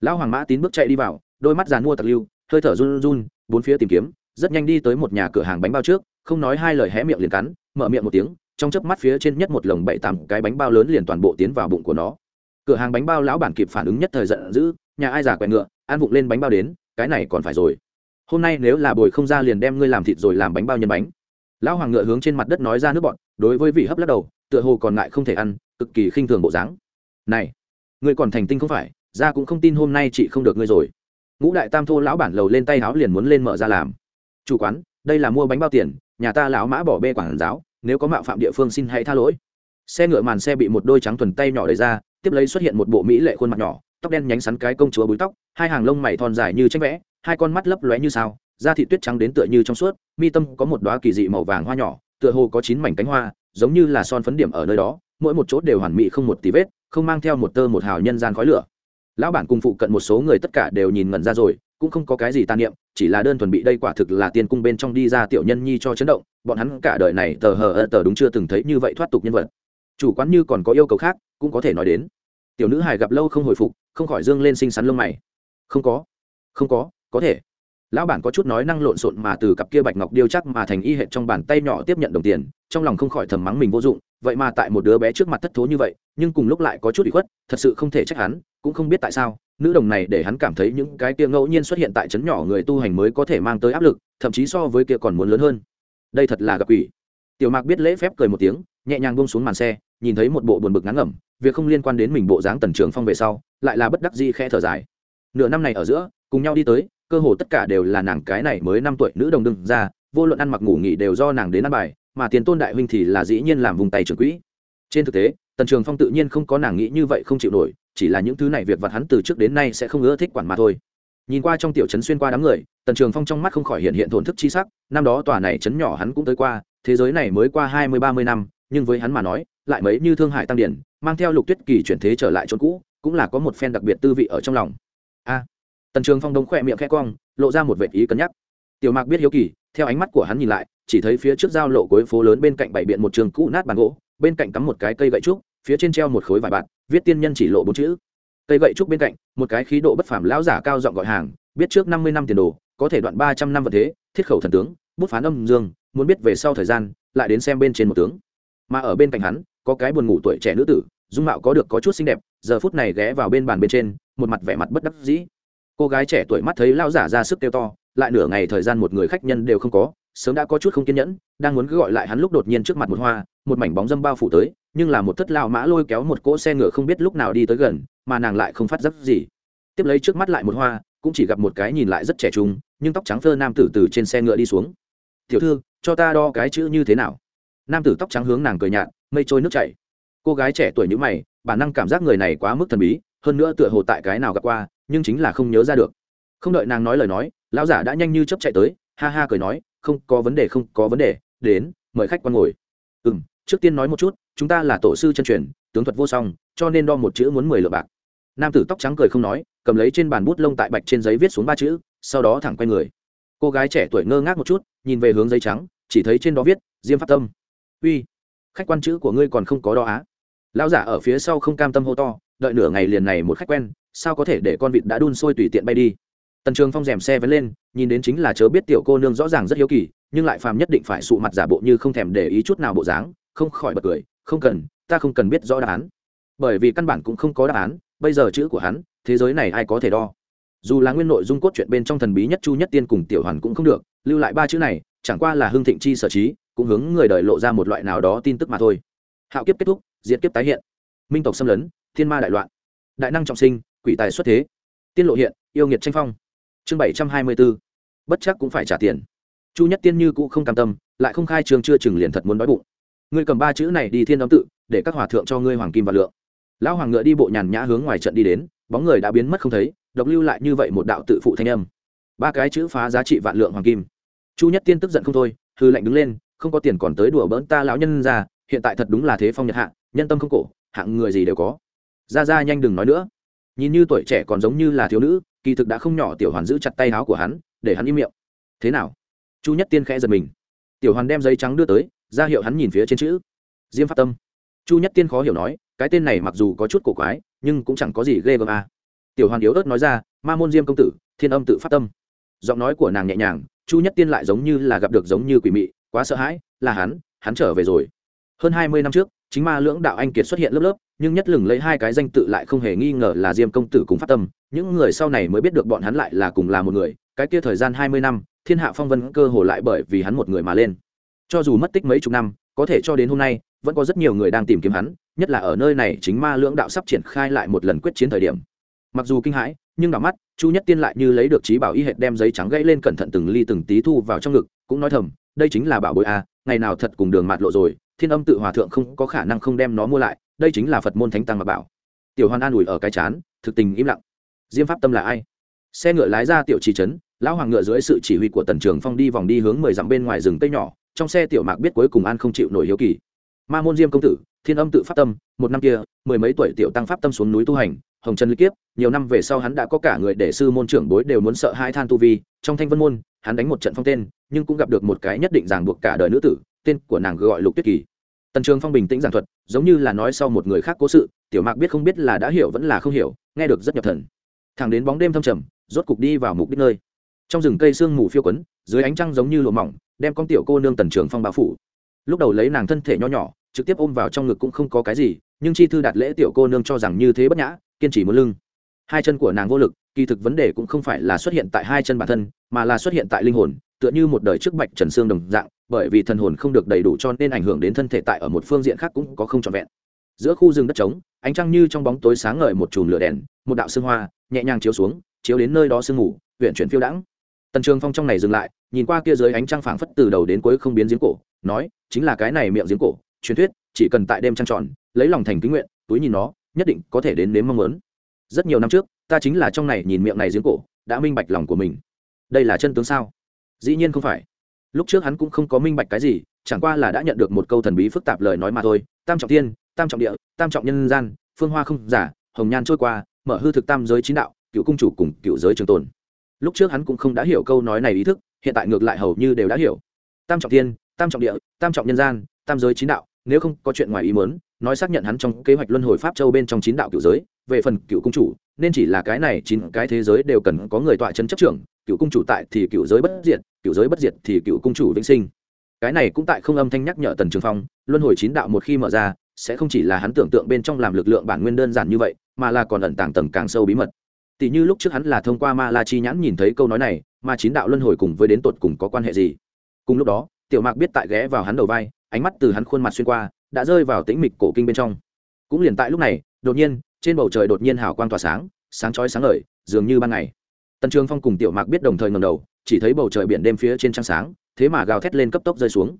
Lão hoàng mã tín bước chạy đi vào, đôi mắt dàn mua tặc lưu, hơi thở run run, bốn phía tìm kiếm, rất nhanh đi tới một nhà cửa hàng bánh bao trước, không nói hai lời hé miệng liền cắn, mở miệng một tiếng, trong chớp mắt phía trên nhất một lồng bảy tám cái bánh bao lớn liền toàn bộ tiến vào bụng của nó cửa hàng bánh bao lão bản kịp phản ứng nhất thời giận dữ, nhà ai già quẹt ngựa, ăn vụng lên bánh bao đến, cái này còn phải rồi. Hôm nay nếu là bồi không ra liền đem ngươi làm thịt rồi làm bánh bao nhân bánh. Lão hoàng ngựa hướng trên mặt đất nói ra nước bọn, đối với vị hấp lắc đầu, tựa hồ còn ngại không thể ăn, cực kỳ khinh thường bộ dáng. Này, ngươi còn thành tinh không phải, ra cũng không tin hôm nay chị không được ngươi rồi. Ngũ đại tam thô lão bản lầu lên tay áo liền muốn lên mở ra làm. Chủ quán, đây là mua bánh bao tiền, nhà ta lão mã bỏ bê quảng giáo, nếu có mạo phạm địa phương xin hãy tha lỗi. Xe ngựa màn xe bị một đôi trắng thuần tay nhỏ đẩy ra tiếp lấy xuất hiện một bộ mỹ lệ khuôn mặt nhỏ, tóc đen nhánh sắn cái công chúa búi tóc, hai hàng lông mày thon dài như tranh vẽ, hai con mắt lấp lóe như sao, da thị tuyết trắng đến tựa như trong suốt, mi tâm có một đoá kỳ dị màu vàng hoa nhỏ, tựa hồ có chín mảnh cánh hoa, giống như là son phấn điểm ở nơi đó, mỗi một chỗ đều hoàn mỹ không một tí vết, không mang theo một tơ một hào nhân gian khói lửa. Lão bản cùng phụ cận một số người tất cả đều nhìn ngẩn ra rồi, cũng không có cái gì tàn niệm, chỉ là đơn thuần bị đây quả thực là tiên cung bên trong đi ra tiểu nhân nhi cho chấn động, bọn hắn cả đời này tờ hờ tờ đúng chưa từng thấy như vậy thoát tục nhân vật chủ quán như còn có yêu cầu khác, cũng có thể nói đến. Tiểu nữ hài gặp lâu không hồi phục, không khỏi dương lên xinh xắn lông mày. Không có. Không có có thể. Lão bản có chút nói năng lộn xộn mà từ cặp kia bạch ngọc điêu chắc mà thành y hệ trong bàn tay nhỏ tiếp nhận đồng tiền, trong lòng không khỏi thầm mắng mình vô dụng, vậy mà tại một đứa bé trước mặt thất thố như vậy, nhưng cùng lúc lại có chút bị khuất, thật sự không thể trách hắn, cũng không biết tại sao, nữ đồng này để hắn cảm thấy những cái kia ngẫu nhiên xuất hiện tại trấn nhỏ người tu hành mới có thể mang tới áp lực, thậm chí so với kia còn muốn lớn hơn. Đây thật là gặp quỷ tiểu mạc biết lễ phép cười một tiếng, nhẹ nhàng bông xuống màn xe, nhìn thấy một bộ buồn bực ngắn ngẩm, việc không liên quan đến mình bộ dáng tần trường phong về sau, lại là bất đắc di khẽ thở dài. Nửa năm này ở giữa, cùng nhau đi tới, cơ hồ tất cả đều là nàng cái này mới năm tuổi nữ đồng đương ra vô luận ăn mặc ngủ nghỉ đều do nàng đến ăn bài, mà tiền tôn đại huynh thì là dĩ nhiên làm vùng tay trưởng quỹ. Trên thực tế, tần trường phong tự nhiên không có nàng nghĩ như vậy không chịu nổi, chỉ là những thứ này việc vặt hắn từ trước đến nay sẽ không ưa thích quản mà thôi. Nhìn qua trong tiểu trấn xuyên qua đám người, tần trường phong trong mắt không khỏi hiện hiện thổn thức chi sắc, năm đó tòa này trấn nhỏ hắn cũng tới qua thế giới này mới qua hai mươi, ba mươi năm, nhưng với hắn mà nói, lại mấy như thương hại tăng điển, mang theo lục tuyết kỳ chuyển thế trở lại chỗ cũ, cũng là có một phen đặc biệt tư vị ở trong lòng. A, tần trường phong đông khỏe miệng khẽ cong, lộ ra một vệ ý cân nhắc. Tiểu mạc biết hiếu kỳ, theo ánh mắt của hắn nhìn lại, chỉ thấy phía trước giao lộ cuối phố lớn bên cạnh bảy biện một trường cũ nát bàn gỗ, bên cạnh cắm một cái cây gậy trúc, phía trên treo một khối vải bạt, viết tiên nhân chỉ lộ bốn chữ. Cây gậy trúc bên cạnh, một cái khí độ bất phàm lão giả cao giọng gọi hàng, biết trước năm mươi năm tiền đồ, có thể đoạn ba trăm năm vật thế, thiết khẩu thần tướng, bút phán âm dương muốn biết về sau thời gian, lại đến xem bên trên một tướng. Mà ở bên cạnh hắn, có cái buồn ngủ tuổi trẻ nữ tử, dung mạo có được có chút xinh đẹp, giờ phút này ghé vào bên bàn bên trên, một mặt vẻ mặt bất đắc dĩ. Cô gái trẻ tuổi mắt thấy lao giả ra sức kêu to, lại nửa ngày thời gian một người khách nhân đều không có, sớm đã có chút không kiên nhẫn, đang muốn cứ gọi lại hắn lúc đột nhiên trước mặt một hoa, một mảnh bóng dâm bao phủ tới, nhưng là một thất lao mã lôi kéo một cỗ xe ngựa không biết lúc nào đi tới gần, mà nàng lại không phát giác gì. Tiếp lấy trước mắt lại một hoa, cũng chỉ gặp một cái nhìn lại rất trẻ trung, nhưng tóc trắng phơ nam tử từ trên xe ngựa đi xuống. Tiểu thư cho ta đo cái chữ như thế nào? Nam tử tóc trắng hướng nàng cười nhạt, mây trôi nước chảy. Cô gái trẻ tuổi như mày, bản năng cảm giác người này quá mức thần bí, hơn nữa tựa hồ tại cái nào gặp qua, nhưng chính là không nhớ ra được. Không đợi nàng nói lời nói, lão giả đã nhanh như chấp chạy tới, ha ha cười nói, không có vấn đề, không có vấn đề, đến, mời khách quan ngồi. Ừ m trước tiên nói một chút, chúng ta là tổ sư chân truyền, tướng thuật vô song, cho nên đo một chữ muốn mười lượng bạc. Nam tử tóc trắng cười không nói, cầm lấy trên bàn bút lông tại bạch trên giấy viết xuống ba chữ, sau đó thẳng quay người. Cô gái trẻ tuổi ngơ ngác một chút, nhìn về hướng giấy trắng chỉ thấy trên đó viết, diêm pháp tâm. Uy, khách quan chữ của ngươi còn không có đo á. Lão giả ở phía sau không cam tâm hô to, đợi nửa ngày liền này một khách quen, sao có thể để con vịt đã đun sôi tùy tiện bay đi. Tần trường phong rèm xe vẫn lên, nhìn đến chính là chớ biết tiểu cô nương rõ ràng rất hiếu kỳ, nhưng lại phàm nhất định phải sụ mặt giả bộ như không thèm để ý chút nào bộ dáng, không khỏi bật cười, không cần, ta không cần biết rõ đáp án. Bởi vì căn bản cũng không có đáp án, bây giờ chữ của hắn, thế giới này ai có thể đo? Dù là nguyên nội dung cốt truyện bên trong thần bí nhất chu nhất tiên cùng tiểu hoàn cũng không được, lưu lại ba chữ này chẳng qua là hưng thịnh chi sở trí, cũng hướng người đời lộ ra một loại nào đó tin tức mà thôi. Hạo kiếp kết thúc, diệt kiếp tái hiện. Minh tộc xâm lấn, thiên ma đại loạn. Đại năng trọng sinh, quỷ tài xuất thế. Tiên lộ hiện, yêu nghiệt tranh phong. Chương bảy trăm hai mươi b ố bất chắc cũng phải trả tiền. Chu nhất tiên như cũ không cam tâm, lại không khai trường chưa chừng liền thật muốn đói bụng. Ngươi cầm ba chữ này đi thiên đóng tự, để các hòa thượng cho ngươi hoàng kim và lượng. Lão hoàng ngựa đi bộ nhàn nhã hướng ngoài trận đi đến, bóng người đã biến mất không thấy, độc lưu lại như vậy một đạo tự phụ thanh âm. Ba cái chữ phá giá trị vạn lượng hoàng kim chu nhất tiên tức giận không thôi hư lạnh đứng lên, không có tiền còn tới đùa bỡn ta lão nhân ra, hiện tại thật đúng là thế phong nhật hạ, nhân tâm không cổ, hạng người gì đều có. Ra ra nhanh đừng nói nữa. Nhìn như tuổi trẻ còn giống như là thiếu nữ, kỳ thực đã không nhỏ tiểu hoàn giữ chặt tay áo của hắn, để hắn im miệng. Thế nào? Chu nhất tiên khẽ giật mình. Tiểu hoàn đem giấy trắng đưa tới, ra hiệu hắn nhìn phía trên chữ. Diêm phát tâm. Chu nhất tiên khó hiểu nói, cái tên này mặc dù có chút cổ quái, nhưng cũng chẳng có gì ghê gớm à. tiểu hoàn yếu ớt nói ra, ma môn diêm công tử, thiên âm tự phát tâm. Giọng nói của nàng nhẹ nhàng chu nhất tiên lại giống như là gặp được giống như quỷ mị, quá sợ hãi, là hắn hắn trở về rồi. Hơn hai mươi năm trước, chính ma lưỡng đạo anh kiệt xuất hiện lớp lớp, nhưng nhất lừng lấy hai cái danh tự lại không hề nghi ngờ là diêm công tử cùng phát tâm. Những người sau này mới biết được bọn hắn lại là cùng là một người, cái kia thời gian hai mươi năm, thiên hạ phong vân cơ hồ lại bởi vì hắn một người mà lên. Cho dù mất tích mấy chục năm, có thể cho đến hôm nay, vẫn có rất nhiều người đang tìm kiếm hắn, nhất là ở nơi này chính ma lưỡng đạo sắp triển khai lại một lần quyết chiến thời điểm mặc dù kinh hãi, nhưng đảo mắt, chu nhất tiên lại như lấy được trí bảo y hệt đem giấy trắng gãy lên cẩn thận từng ly từng tí thu vào trong ngực, cũng nói thầm, đây chính là bảo bối a, ngày nào thật cùng đường mạt lộ rồi, thiên âm tự hòa thượng không có khả năng không đem nó mua lại, đây chính là phật môn thánh tăng mà bảo. Tiểu hoàn an ủi ở cái chán, thực tình im lặng. Diêm pháp tâm là ai? Xe ngựa lái ra tiểu trì trấn, lão hoàng ngựa dưới sự chỉ huy của tần trường phong đi vòng đi hướng mười dặm bên ngoài rừng cây nhỏ, trong xe tiểu mạc biết cuối cùng an không chịu nổi hiếu kỳ. Ma môn diêm công tử, thiên âm tự pháp tâm, một năm kia, mười mấy tuổi tiểu tăng pháp tâm xuống núi tu hành hồng trần lý kiếp, nhiều năm về sau hắn đã có cả người để sư môn trưởng bối đều muốn sợ hai than tu vi. Trong thanh vân môn, hắn đánh một trận phong tên, nhưng cũng gặp được một cái nhất định ràng buộc cả đời nữ tử, tên của nàng gọi lục tuyết kỳ. Tần trường phong bình tĩnh giảng thuật, giống như là nói sau một người khác cố sự, tiểu mạc biết không biết là đã hiểu vẫn là không hiểu, nghe được rất nhập thần. Thẳng đến bóng đêm thâm trầm, rốt cục đi vào mục đích nơi. Trong rừng cây sương mù phiêu quấn, dưới ánh trăng giống như lụa mỏng, đem con tiểu cô nương tần trường phong bao phủ. Lúc đầu lấy nàng thân thể nho nhỏ, trực tiếp ôm vào trong ngực cũng không có cái gì, nhưng chi thư đạt lễ tiểu cô nương cho rằng như thế bất nhã kiên trì muốn lưng. Hai chân của nàng vô lực, kỳ thực vấn đề cũng không phải là xuất hiện tại hai chân bản thân, mà là xuất hiện tại linh hồn, tựa như một đời trước bạch trần xương đồng dạng, bởi vì thần hồn không được đầy đủ cho nên ảnh hưởng đến thân thể tại ở một phương diện khác cũng có không trọn vẹn. Giữa khu rừng đất trống, ánh trăng như trong bóng tối sáng ngời một chùm lửa đèn, một đạo sương hoa, nhẹ nhàng chiếu xuống, chiếu đến nơi đó sương ngủ huyện chuyển phiêu đãng. Tần trường phong trong này dừng lại, nhìn qua kia dưới ánh trăng phảng phất từ đầu đến cuối không biến giếng cổ, nói, chính là cái này miệng giếng cổ, truyền thuyết, chỉ cần tại đêm trăng tròn, lấy lòng thành kính nguyện, túi nhìn nó nhất định có thể đến nếm mong muốn. Rất nhiều năm trước, ta chính là trong này nhìn miệng này giếng cổ, đã minh bạch lòng của mình. Đây là chân tướng sao? Dĩ nhiên không phải. Lúc trước hắn cũng không có minh bạch cái gì, chẳng qua là đã nhận được một câu thần bí phức tạp lời nói mà thôi. Tam trọng thiên, tam trọng địa, tam trọng nhân gian, phương hoa không giả, hồng nhan trôi qua, mở hư thực tam giới chín đạo, cựu cung chủ cùng cựu giới trường tồn. Lúc trước hắn cũng không đã hiểu câu nói này ý thức, hiện tại ngược lại hầu như đều đã hiểu. Tam trọng thiên, tam trọng địa, tam trọng nhân gian, tam giới chín đạo, nếu không có chuyện ngoài ý mớn nói xác nhận hắn trong kế hoạch luân hồi pháp châu bên trong chín đạo cựu giới, về phần cựu cung chủ, nên chỉ là cái này chín cái thế giới đều cần có người tọa chân chấp trưởng cựu cung chủ tại thì cựu giới bất diệt cựu giới bất diệt thì cựu cung chủ vĩnh sinh. Cái này cũng tại không âm thanh nhắc nhở tần trường phong, luân hồi chín đạo một khi mở ra, sẽ không chỉ là hắn tưởng tượng bên trong làm lực lượng bản nguyên đơn giản như vậy, mà là còn ẩn tàng tầng càng sâu bí mật. Tỷ như lúc trước hắn là thông qua ma la chi nhãn nhìn thấy câu nói này, mà chín đạo luân hồi cùng với đến tột cùng có quan hệ gì? Cùng lúc đó, tiểu mạc biết tại ghé vào hắn đầu vai ánh mắt từ hắn khuôn mặt xuyên qua, đã rơi vào tĩnh mịch cổ kinh bên trong. Cũng liền tại lúc này, đột nhiên, trên bầu trời đột nhiên hào quang tỏa sáng sáng chói sáng ngời, dường như ban ngày. Tần trường phong cùng tiểu mạc biết đồng thời ngầm đầu, chỉ thấy bầu trời biển đêm phía trên trăng sáng, thế mà gào thét lên cấp tốc rơi xuống.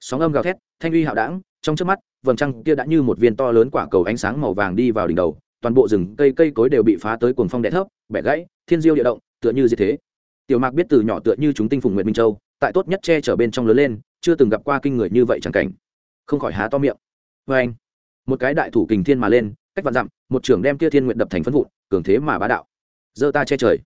Sóng âm gào thét, thanh uy hạo đảng trong trước mắt, vầng trăng kia đã như một viên to lớn quả cầu ánh sáng màu vàng đi vào đỉnh đầu, toàn bộ rừng cây cây cối đều bị phá tới cuồng phong đẻ thấp, bẻ gãy, thiên diêu địa động, tựa như gì thế. Tiểu mạc biết từ nhỏ tựa như chúng tinh phùng nguyện minh châu, tại tốt nhất che chở bên trong lớn lên chưa từng gặp qua kinh người như vậy chẳng cảnh. Không khỏi há to miệng. Vê anh. Một cái đại thủ kình thiên mà lên, cách vạn dặm, một trưởng đem kia thiên nguyện đập thành phân vụn, cường thế mà bá đạo. Giơ ta che trời.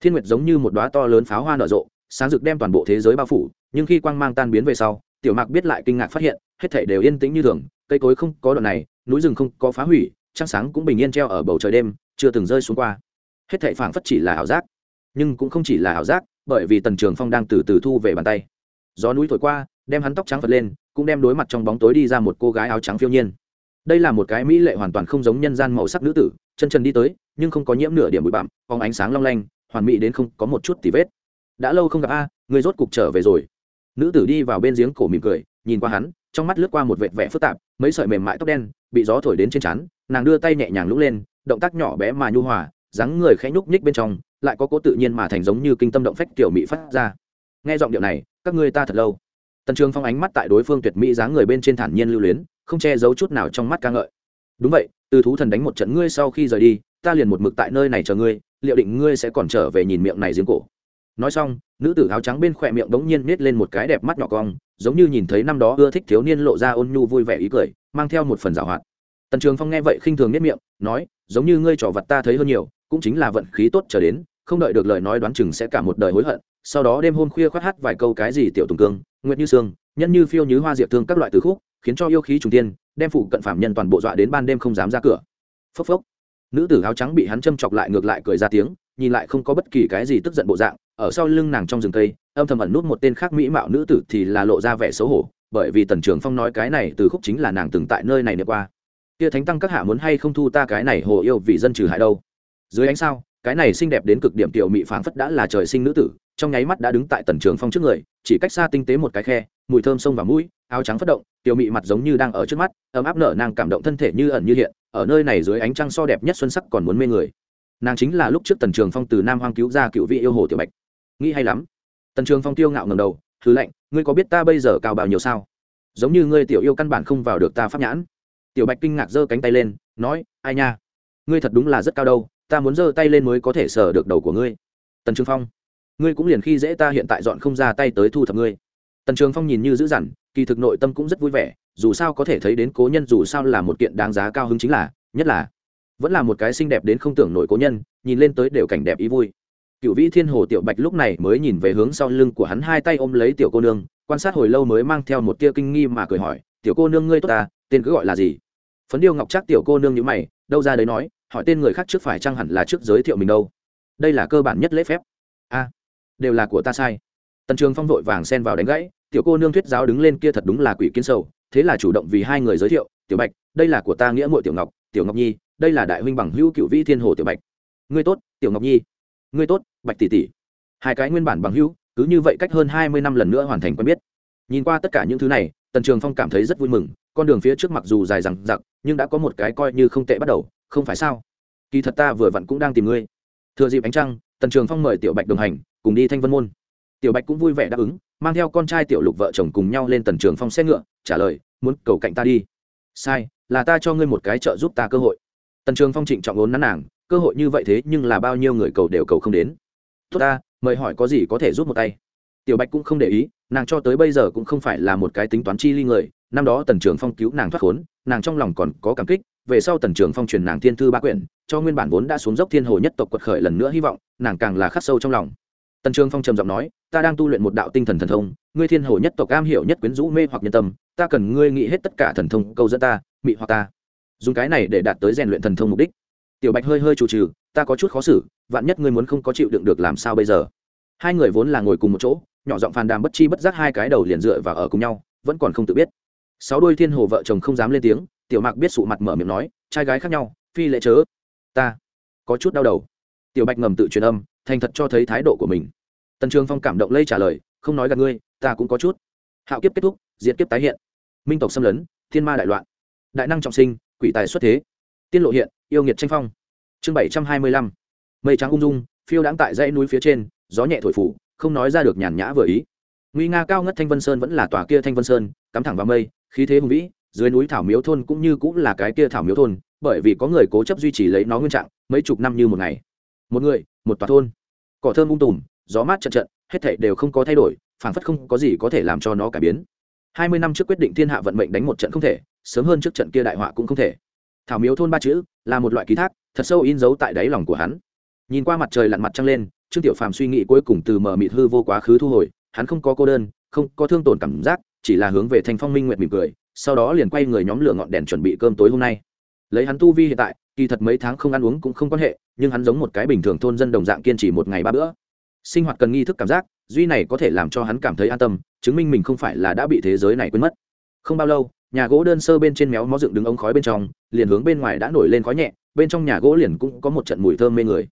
Thiên nguyệt giống như một đóa to lớn pháo hoa nở rộ, sáng rực đem toàn bộ thế giới bao phủ, nhưng khi quang mang tan biến về sau, tiểu mạc biết lại kinh ngạc phát hiện, hết thảy đều yên tĩnh như thường, cây cối không có đoạn này, núi rừng không có phá hủy, trăng sáng cũng bình yên treo ở bầu trời đêm, chưa từng rơi xuống qua. Hết thảy phảng phất chỉ là ảo giác, nhưng cũng không chỉ là ảo giác, bởi vì tần trường phong đang từ từ thu về bàn tay. Gió núi thổi qua đem hắn tóc trắng phật lên, cũng đem đối mặt trong bóng tối đi ra một cô gái áo trắng phiêu nhiên. Đây là một cái mỹ lệ hoàn toàn không giống nhân gian màu sắc nữ tử, chân trần đi tới, nhưng không có nhiễm nửa điểm bụi bặm, phóng ánh sáng long lanh, hoàn mỹ đến không có một chút tì vết. Đã lâu không gặp a, người rốt cục trở về rồi. Nữ tử đi vào bên giếng cổ mỉm cười, nhìn qua hắn, trong mắt lướt qua một vệt vẻ phức tạp, mấy sợi mềm mại tóc đen, bị gió thổi đến trên trán, nàng đưa tay nhẹ nhàng lũng lên, động tác nhỏ bé mà nhu hòa, dáng người khẽ nhúc nhích bên trong, lại có cố tự nhiên mà thành giống như kinh tâm động phách tiểu mỹ phát ra. Nghe giọng điệu này, các ngươi ta thật lâu tần trường phong ánh mắt tại đối phương tuyệt mỹ dáng người bên trên thản nhiên lưu luyến, không che giấu chút nào trong mắt ca ngợi. Đúng vậy, từ thú thần đánh một trận ngươi sau khi rời đi, ta liền một mực tại nơi này chờ ngươi, liệu định ngươi sẽ còn trở về nhìn miệng này giếng cổ. Nói xong, nữ tử áo trắng bên khỏe miệng đống nhiên nết lên một cái đẹp mắt nhỏ cong, giống như nhìn thấy năm đó ưa thích thiếu niên lộ ra ôn nhu vui vẻ ý cười, mang theo một phần giảo hoạt. Tần trường phong nghe vậy khinh thường nết miệng, nói, giống như ngươi trò vật ta thấy hơn nhiều, cũng chính là vận khí tốt trở đến, không đợi được lời nói đoán chừng sẽ cả một đời hối hận sau đó đêm hôm khuya khoát hát vài câu cái gì tiểu tùng cương, nguyệt như sương, nhân như phiêu như hoa diệp thương các loại từ khúc, khiến cho yêu khí trùng tiên đem phụ cận phạm nhân toàn bộ dọa đến ban đêm không dám ra cửa. Phốc phốc. Nữ tử áo trắng bị hắn châm chọc lại ngược lại cười ra tiếng, nhìn lại không có bất kỳ cái gì tức giận bộ dạng, ở sau lưng nàng trong rừng cây, âm thầm ẩn nút một tên khác mỹ mạo nữ tử thì là lộ ra vẻ xấu hổ, bởi vì tần trường phong nói cái này từ khúc chính là nàng từng tại nơi này niệm qua. Kia thánh tăng các hạ muốn hay không thu ta cái này hồ yêu vì dân trừ hại đâu? Dưới ánh sao, cái này xinh đẹp đến cực điểm tiểu mỹ phảng phất đã là trời sinh nữ tử trong nháy mắt đã đứng tại tần trường phong trước người, chỉ cách xa tinh tế một cái khe, mùi thơm sông và mũi, áo trắng phất động, tiểu mị mặt giống như đang ở trước mắt, ấm áp nở nàng cảm động thân thể như ẩn như hiện, ở nơi này dưới ánh trăng so đẹp nhất xuân sắc còn muốn mê người. Nàng chính là lúc trước tần trường phong từ nam hoang cứu ra cựu vị yêu hồ tiểu bạch. Nghĩ hay lắm. Tần trường phong tiêu ngạo ngầm đầu thứ lạnh, ngươi có biết ta bây giờ cao bao nhiêu sao? Giống như ngươi tiểu yêu căn bản không vào được ta pháp nhãn. Tiểu bạch kinh ngạc giơ cánh tay lên, nói, ai nha? Ngươi thật đúng là rất cao đâu, ta muốn giơ tay lên mới có thể sờ được đầu của ngươi. Tần trường phong ngươi cũng liền khi dễ ta hiện tại dọn không ra tay tới thu thập ngươi. Tần trường phong nhìn như dữ dằn, kỳ thực nội tâm cũng rất vui vẻ, dù sao có thể thấy đến cố nhân dù sao là một kiện đáng giá cao hứng chính là, nhất là, vẫn là một cái xinh đẹp đến không tưởng nổi cố nhân, nhìn lên tới đều cảnh đẹp ý vui. Cựu vĩ thiên hồ tiểu bạch lúc này mới nhìn về hướng sau lưng của hắn hai tay ôm lấy tiểu cô nương, quan sát hồi lâu mới mang theo một tia kinh nghi mà cười hỏi, tiểu cô nương ngươi tốt ta tên cứ gọi là gì? Phấn điêu ngọc chắc tiểu cô nương như mày, đâu ra đấy nói, hỏi tên người khác trước phải chăng hẳn là trước giới thiệu mình đâu? Đây là cơ bản nhất lễ phép đều là của ta sai. Tần trường phong vội vàng xen vào đánh gãy, tiểu cô nương thuyết giáo đứng lên kia thật đúng là quỷ kiến sầu, thế là chủ động vì hai người giới thiệu, tiểu bạch, đây là của ta nghĩa mội tiểu ngọc tiểu ngọc nhi, đây là đại huynh bằng hữu cựu vĩ thiên hồ tiểu bạch. Ngươi tốt, tiểu ngọc nhi. Ngươi tốt, bạch tỷ tỷ. Hai cái nguyên bản bằng hữu, cứ như vậy cách hơn hai mươi năm lần nữa hoàn thành quen biết. Nhìn qua tất cả những thứ này, tần trường phong cảm thấy rất vui mừng, con đường phía trước mặc dù dài dằng dặc, nhưng đã có một cái coi như không tệ bắt đầu, không phải sao? Kỳ thật ta vừa vặn cũng đang tìm ngươi. Thừa dịp ánh trăng tần trường phong mời tiểu bạch đồng hành, cùng đi thanh vân môn. Tiểu bạch cũng vui vẻ đáp ứng, mang theo con trai tiểu lục vợ chồng cùng nhau lên tần trường phong xe ngựa, trả lời, muốn cầu cạnh ta đi. Sai, là ta cho ngươi một cái trợ giúp ta cơ hội. Tần trường phong trịnh trọng ốn nắn nàng, cơ hội như vậy thế, nhưng là bao nhiêu người cầu đều cầu không đến. Tốt ta, mời hỏi có gì có thể giúp một tay. Tiểu bạch cũng không để ý, nàng cho tới bây giờ cũng không phải là một cái tính toán chi ly người, năm đó tần trường phong cứu nàng thoát khốn, nàng trong lòng còn có cảm kích về sau tần trường phong truyền nàng thiên thư ba quyển, cho nguyên bản vốn đã xuống dốc thiên hồ nhất tộc quật khởi lần nữa hy vọng, nàng càng là khắc sâu trong lòng. Tần trường phong trầm giọng nói, ta đang tu luyện một đạo tinh thần thần thông, ngươi thiên hồ nhất tộc am hiểu nhất quyến rũ mê hoặc nhân tâm, ta cần ngươi nghĩ hết tất cả thần thông câu dẫn ta, mị hoặc ta. Dùng cái này để đạt tới rèn luyện thần thông mục đích. Tiểu bạch hơi hơi chủ trừ, ta có chút khó xử, vạn nhất ngươi muốn không có chịu đựng được làm sao bây giờ? Hai người vốn là ngồi cùng một chỗ, nhỏ giọng phàn đàm bất chi bất giác hai cái đầu liền dựa và ở cùng nhau, vẫn còn không tự biết. Sáu đôi thiên hồ vợ chồng không dám lên tiếng tiểu mạc biết sụ mặt mở miệng nói, trai gái khác nhau, phi lệ chớ. Ta. Có chút đau đầu. Tiểu bạch ngầm tự truyền âm, thành thật cho thấy thái độ của mình. Tần trường phong cảm động lây trả lời, không nói gặp ngươi, ta cũng có chút. Hạo kiếp kết thúc diễn kiếp tái hiện. Minh tộc xâm lấn, thiên ma đại loạn. Đại năng trọng sinh, quỷ tài xuất thế. Tiên lộ hiện, yêu nghiệt tranh phong. Chương bảy trăm hai mươi lăm. Mây trắng ung dung, phiêu đãng tại dãy núi phía trên, gió nhẹ thổi phủ, không nói ra được nhàn nhã vừa ý. Nguy nga cao ngất thanh vân sơn vẫn là tòa kia thanh vân sơn, cắm thẳng vào mây, khí thế hùng vĩ dưới núi thảo miếu thôn cũng như cũng là cái kia thảo miếu thôn, bởi vì có người cố chấp duy trì lấy nó nguyên trạng mấy chục năm như một ngày. Một người, một tòa thôn. Cỏ thơm ung tùm, gió mát trận trận hết thảy đều không có thay đổi, phảng phất không có gì có thể làm cho nó cải biến. Hai mươi năm trước quyết định thiên hạ vận mệnh đánh một trận không thể, sớm hơn trước trận kia đại họa cũng không thể. Thảo miếu thôn ba chữ, là một loại ký thác, thật sâu in dấu tại đáy lòng của hắn. Nhìn qua mặt trời lặn mặt trăng lên, trương tiểu phàm suy nghĩ cuối cùng từ mở mịt hư vô quá khứ thu hồi, hắn không có cô đơn, không có thương tổn cảm giác, chỉ là hướng về thanh phong minh nguyệt mỉm cười sau đó liền quay người nhóm lửa ngọn đèn chuẩn bị cơm tối hôm nay. Lấy hắn tu vi hiện tại, kỳ thật mấy tháng không ăn uống cũng không quan hệ, nhưng hắn giống một cái bình thường thôn dân đồng dạng kiên trì một ngày ba bữa. Sinh hoạt cần nghi thức cảm giác, duy này có thể làm cho hắn cảm thấy an tâm, chứng minh mình không phải là đã bị thế giới này quên mất. Không bao lâu, nhà gỗ đơn sơ bên trên méo mó dựng đứng ống khói bên trong, liền hướng bên ngoài đã nổi lên khói nhẹ, bên trong nhà gỗ liền cũng có một trận mùi thơm mê người.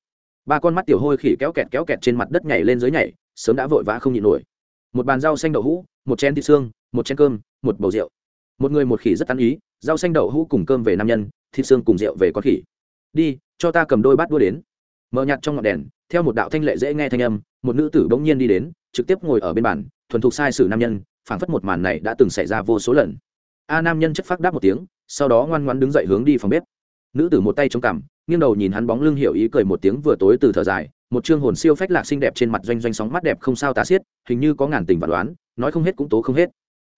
Ba con mắt tiểu hôi khỉ kéo kẹt kéo kẹt trên mặt đất nhảy lên dưới nhảy, sớm đã vội vã không nhịn nổi. Một bàn rau xanh đậu hũ, một chén thịt xương, một chén cơm, một bầu rượu một người một khỉ rất tán ý, rau xanh đậu hũ cùng cơm về nam nhân, thịt xương cùng rượu về con khỉ. Đi, cho ta cầm đôi bát đua đến. Mở nhặt trong ngọn đèn, theo một đạo thanh lệ dễ nghe thanh âm, một nữ tử bỗng nhiên đi đến, trực tiếp ngồi ở bên bàn, thuần thục sai sử nam nhân, phảng phất một màn này đã từng xảy ra vô số lần. A nam nhân chất phác đáp một tiếng, sau đó ngoan ngoan đứng dậy hướng đi phòng bếp. Nữ tử một tay chống cằm, nghiêng đầu nhìn hắn bóng lưng hiểu ý cười một tiếng vừa tối từ thở dài, một chương hồn siêu phách lạc xinh đẹp trên mặt doanh doanh sóng mắt đẹp không sao tá xiết, hình như có ngàn tình và đoán, nói không hết cũng tố không hết.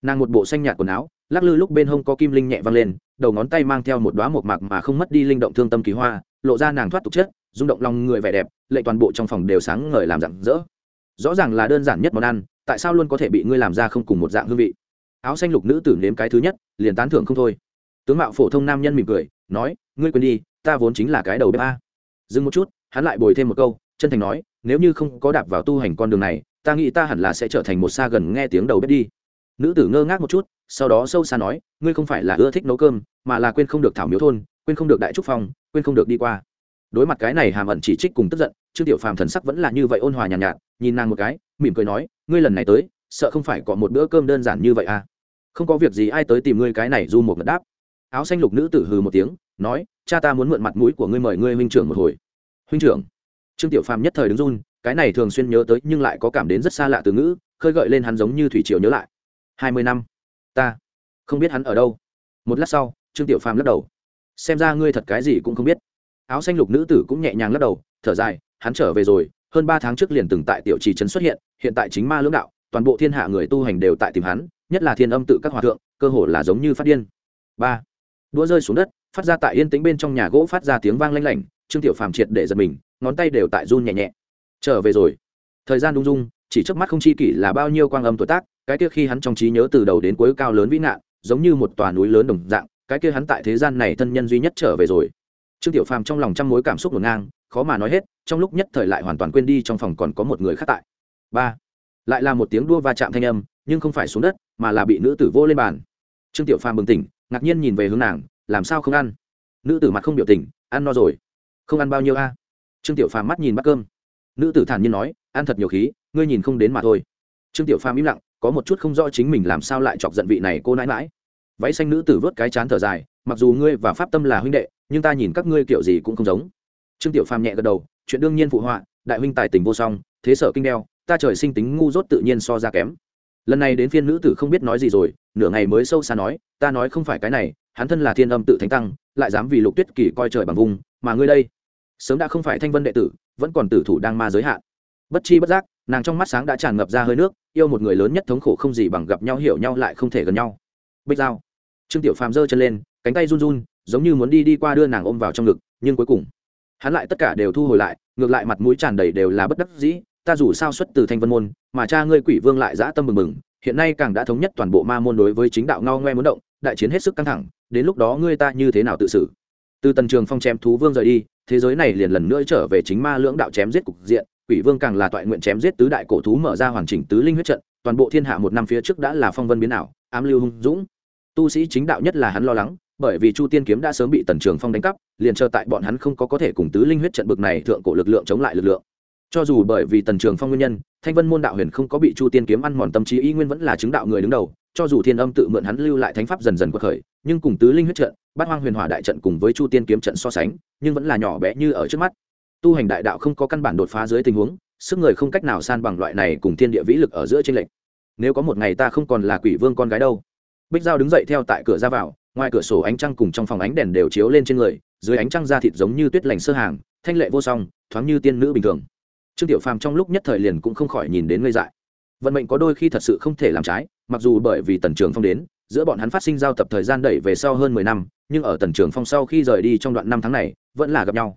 Nàng một bộ xanh nhạt quần áo lắc lư lúc bên hông có kim linh nhẹ vang lên, đầu ngón tay mang theo một đoá một mạc mà không mất đi linh động thương tâm kỳ hoa, lộ ra nàng thoát tục chất, rung động lòng người vẻ đẹp, lệ toàn bộ trong phòng đều sáng ngời làm rạng rỡ. Rõ ràng là đơn giản nhất món ăn, tại sao luôn có thể bị ngươi làm ra không cùng một dạng hương vị? Áo xanh lục nữ tử nếm cái thứ nhất, liền tán thưởng không thôi. Tướng mạo phổ thông nam nhân mỉm cười, nói, ngươi quên đi, ta vốn chính là cái đầu bếp a. Dừng một chút, hắn lại bồi thêm một câu, chân thành nói, nếu như không có đạp vào tu hành con đường này, ta nghĩ ta hẳn là sẽ trở thành một xa gần nghe tiếng đầu bếp đi. Nữ tử ngơ ngác một chút sau đó sâu xa nói ngươi không phải là ưa thích nấu cơm mà là quên không được thảo miếu thôn quên không được đại trúc phong quên không được đi qua. Đối mặt cái này hàm ẩn chỉ trích cùng tức giận trương tiểu phàm thần sắc vẫn là như vậy ôn hòa nhàn nhạt, nhạt nhìn nàng một cái mỉm cười nói ngươi lần này tới sợ không phải có một bữa cơm đơn giản như vậy à? Không có việc gì ai tới tìm ngươi cái này du một ngật đáp. Áo xanh lục nữ tử hừ một tiếng nói cha ta muốn mượn mặt mũi của ngươi mời ngươi huynh trưởng một hồi. Huynh trưởng? Trương tiểu phàm nhất thời đứng run cái này thường xuyên nhớ tới nhưng lại có cảm đến rất xa lạ từ ngữ khơi gợi lên hắn giống như thủy triều nhớ lại. Hai mươi năm ta không biết hắn ở đâu. Một lát sau, trương tiểu phàm lắc đầu. Xem ra ngươi thật cái gì cũng không biết. Áo xanh lục nữ tử cũng nhẹ nhàng lắc đầu, thở dài, hắn trở về rồi, hơn ba tháng trước liền từng tại tiểu trì trấn xuất hiện hiện tại chính ma lưỡng đạo, toàn bộ thiên hạ người tu hành đều tại tìm hắn, nhất là thiên âm tự các hòa thượng, cơ hồ là giống như phát điên. Ba, đũa rơi xuống đất, phát ra tại yên tĩnh bên trong nhà gỗ phát ra tiếng vang lanh lảnh, trương tiểu phàm triệt để giật mình, ngón tay đều tại run nhẹ nhẹ. Trở về rồi. Thời gian đung dung chỉ trước mắt không chi kỷ là bao nhiêu quang âm tuổi tác, cái kia khi hắn trong trí nhớ từ đầu đến cuối cao lớn vĩ nạn giống như một tòa núi lớn đồng dạng, cái kia hắn tại thế gian này thân nhân duy nhất trở về rồi. Trương tiểu phàm trong lòng trăm mối cảm xúc ngổn ngang, khó mà nói hết, trong lúc nhất thời lại hoàn toàn quên đi trong phòng còn có một người khác tại. Ba, lại là một tiếng đua va chạm thanh âm, nhưng không phải xuống đất, mà là bị nữ tử vô lên bàn. Trương tiểu phàm bừng tỉnh, ngạc nhiên nhìn về hướng nàng, làm sao không ăn? Nữ tử mặt không biểu tình, ăn no rồi. Không ăn bao nhiêu a? Trương tiểu phàm mắt nhìn bát cơm. Nữ tử thản nhiên nói, ăn thật nhiều khí ngươi nhìn không đến mà thôi. Trương tiểu phàm im lặng, có một chút không rõ chính mình làm sao lại chọc giận vị này cô nãi mãi váy xanh nữ tử vớt cái chán thở dài, mặc dù ngươi và pháp tâm là huynh đệ, nhưng ta nhìn các ngươi kiểu gì cũng không giống. Trương tiểu phàm nhẹ gật đầu, chuyện đương nhiên phụ họa, đại huynh tài tình vô song, thế sở kinh đeo, ta trời sinh tính ngu dốt tự nhiên so ra kém. Lần này đến phiên nữ tử không biết nói gì rồi, nửa ngày mới sâu xa nói, ta nói không phải cái này, hắn thân là thiên âm tự thánh tăng, lại dám vì lục tuyết kỳ coi trời bằng vùng, mà ngươi đây, sớm đã không phải thanh vân đệ tử, vẫn còn tử thủ đang ma giới hạn. Bất chi bất giác nàng trong mắt sáng đã tràn ngập ra hơi nước, yêu một người lớn nhất thống khổ không gì bằng gặp nhau, hiểu nhau lại không thể gần nhau. Bích giao. Trương tiểu phàm giơ chân lên, cánh tay run run, giống như muốn đi đi qua đưa nàng ôm vào trong ngực, nhưng cuối cùng, hắn lại tất cả đều thu hồi lại, ngược lại mặt mũi tràn đầy đều là bất đắc dĩ, ta dù sao xuất từ thanh vân môn, mà cha ngươi quỷ vương lại dã tâm mừng mừng, hiện nay càng đã thống nhất toàn bộ ma môn đối với chính đạo ngao ngoe muốn động, đại chiến hết sức căng thẳng, đến lúc đó ngươi ta như thế nào tự xử? Từ tần trường phong chém thú vương rời đi, thế giới này liền lần nữa trở về chính ma lưỡng đạo chém giết cục diện quỷ vương càng là toại nguyện chém giết tứ đại cổ thú mở ra hoàn chỉnh tứ linh huyết trận, toàn bộ thiên hạ một năm phía trước đã là phong vân biến ảo, ám lưu hung dũng. Tu sĩ chính đạo nhất là hắn lo lắng, bởi vì chu tiên kiếm đã sớm bị tần trường phong đánh cắp, liền chờ tại bọn hắn không có có thể cùng tứ linh huyết trận bực này thượng cổ lực lượng chống lại lực lượng. Cho dù bởi vì tần trường phong nguyên nhân, thanh vân môn đạo huyền không có bị chu tiên kiếm ăn mòn tâm trí y nguyên vẫn là chứng đạo người đứng đầu, cho dù thiên âm tự mượn hắn lưu lại thánh pháp dần dần quật khởi, nhưng cùng tứ linh huyết trận, bát hoang huyền hỏa đại trận cùng với chu tiên kiếm trận so sánh, nhưng vẫn là nhỏ bé như ở trước mắt tu hành đại đạo không có căn bản đột phá dưới tình huống, sức người không cách nào san bằng loại này cùng thiên địa vĩ lực ở giữa tranh lệch. Nếu có một ngày ta không còn là quỷ vương con gái đâu. Bích giao đứng dậy theo tại cửa ra vào, ngoài cửa sổ ánh trăng cùng trong phòng ánh đèn đều chiếu lên trên người, dưới ánh trăng da thịt giống như tuyết lành sơ hàng, thanh lệ vô song, thoáng như tiên nữ bình thường. Trương tiểu phàm trong lúc nhất thời liền cũng không khỏi nhìn đến ngây dại. Vận mệnh có đôi khi thật sự không thể làm trái, mặc dù bởi vì tần trường phong đến, giữa bọn hắn phát sinh giao tập thời gian đẩy về sau hơn mười năm, nhưng ở tần trường phong sau khi rời đi trong đoạn năm tháng này, vẫn là gặp nhau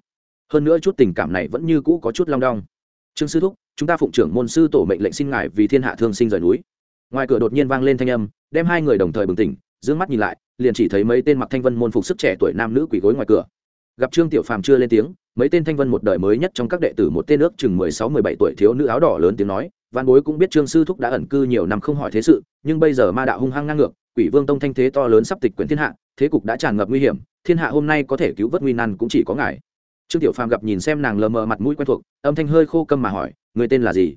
hơn nữa chút tình cảm này vẫn như cũ có chút long đong. Trương sư thúc, chúng ta phụng trưởng môn sư tổ mệnh lệnh xin ngài vì thiên hạ thương sinh rời núi. Ngoài cửa đột nhiên vang lên thanh âm, đem hai người đồng thời bừng tỉnh d mắt nhìn lại, liền chỉ thấy mấy tên mặc thanh vân môn phục sức trẻ tuổi nam nữ quỳ gối ngoài cửa. Gặp trương tiểu phàm chưa lên tiếng, mấy tên thanh vân một đời mới nhất trong các đệ tử một tên ước chừng mười sáu, mười bảy tuổi thiếu nữ áo đỏ lớn tiếng nói, văn bối cũng biết trương sư thúc đã ẩn cư nhiều năm không hỏi thế sự, nhưng bây giờ ma đạo hung hăng ngang ngược, quỷ vương tông thanh thế to lớn sắp tịch quyển thiên hạ, thế cục đã tràn ngập nguy hiểm, thiên hạ hôm nay có thể cứu vớt nguy nan cũng chỉ có ngài trương tiểu phàm gặp nhìn xem nàng lờ mờ mặt mũi quen thuộc, âm thanh hơi khô câm mà hỏi, người tên là gì?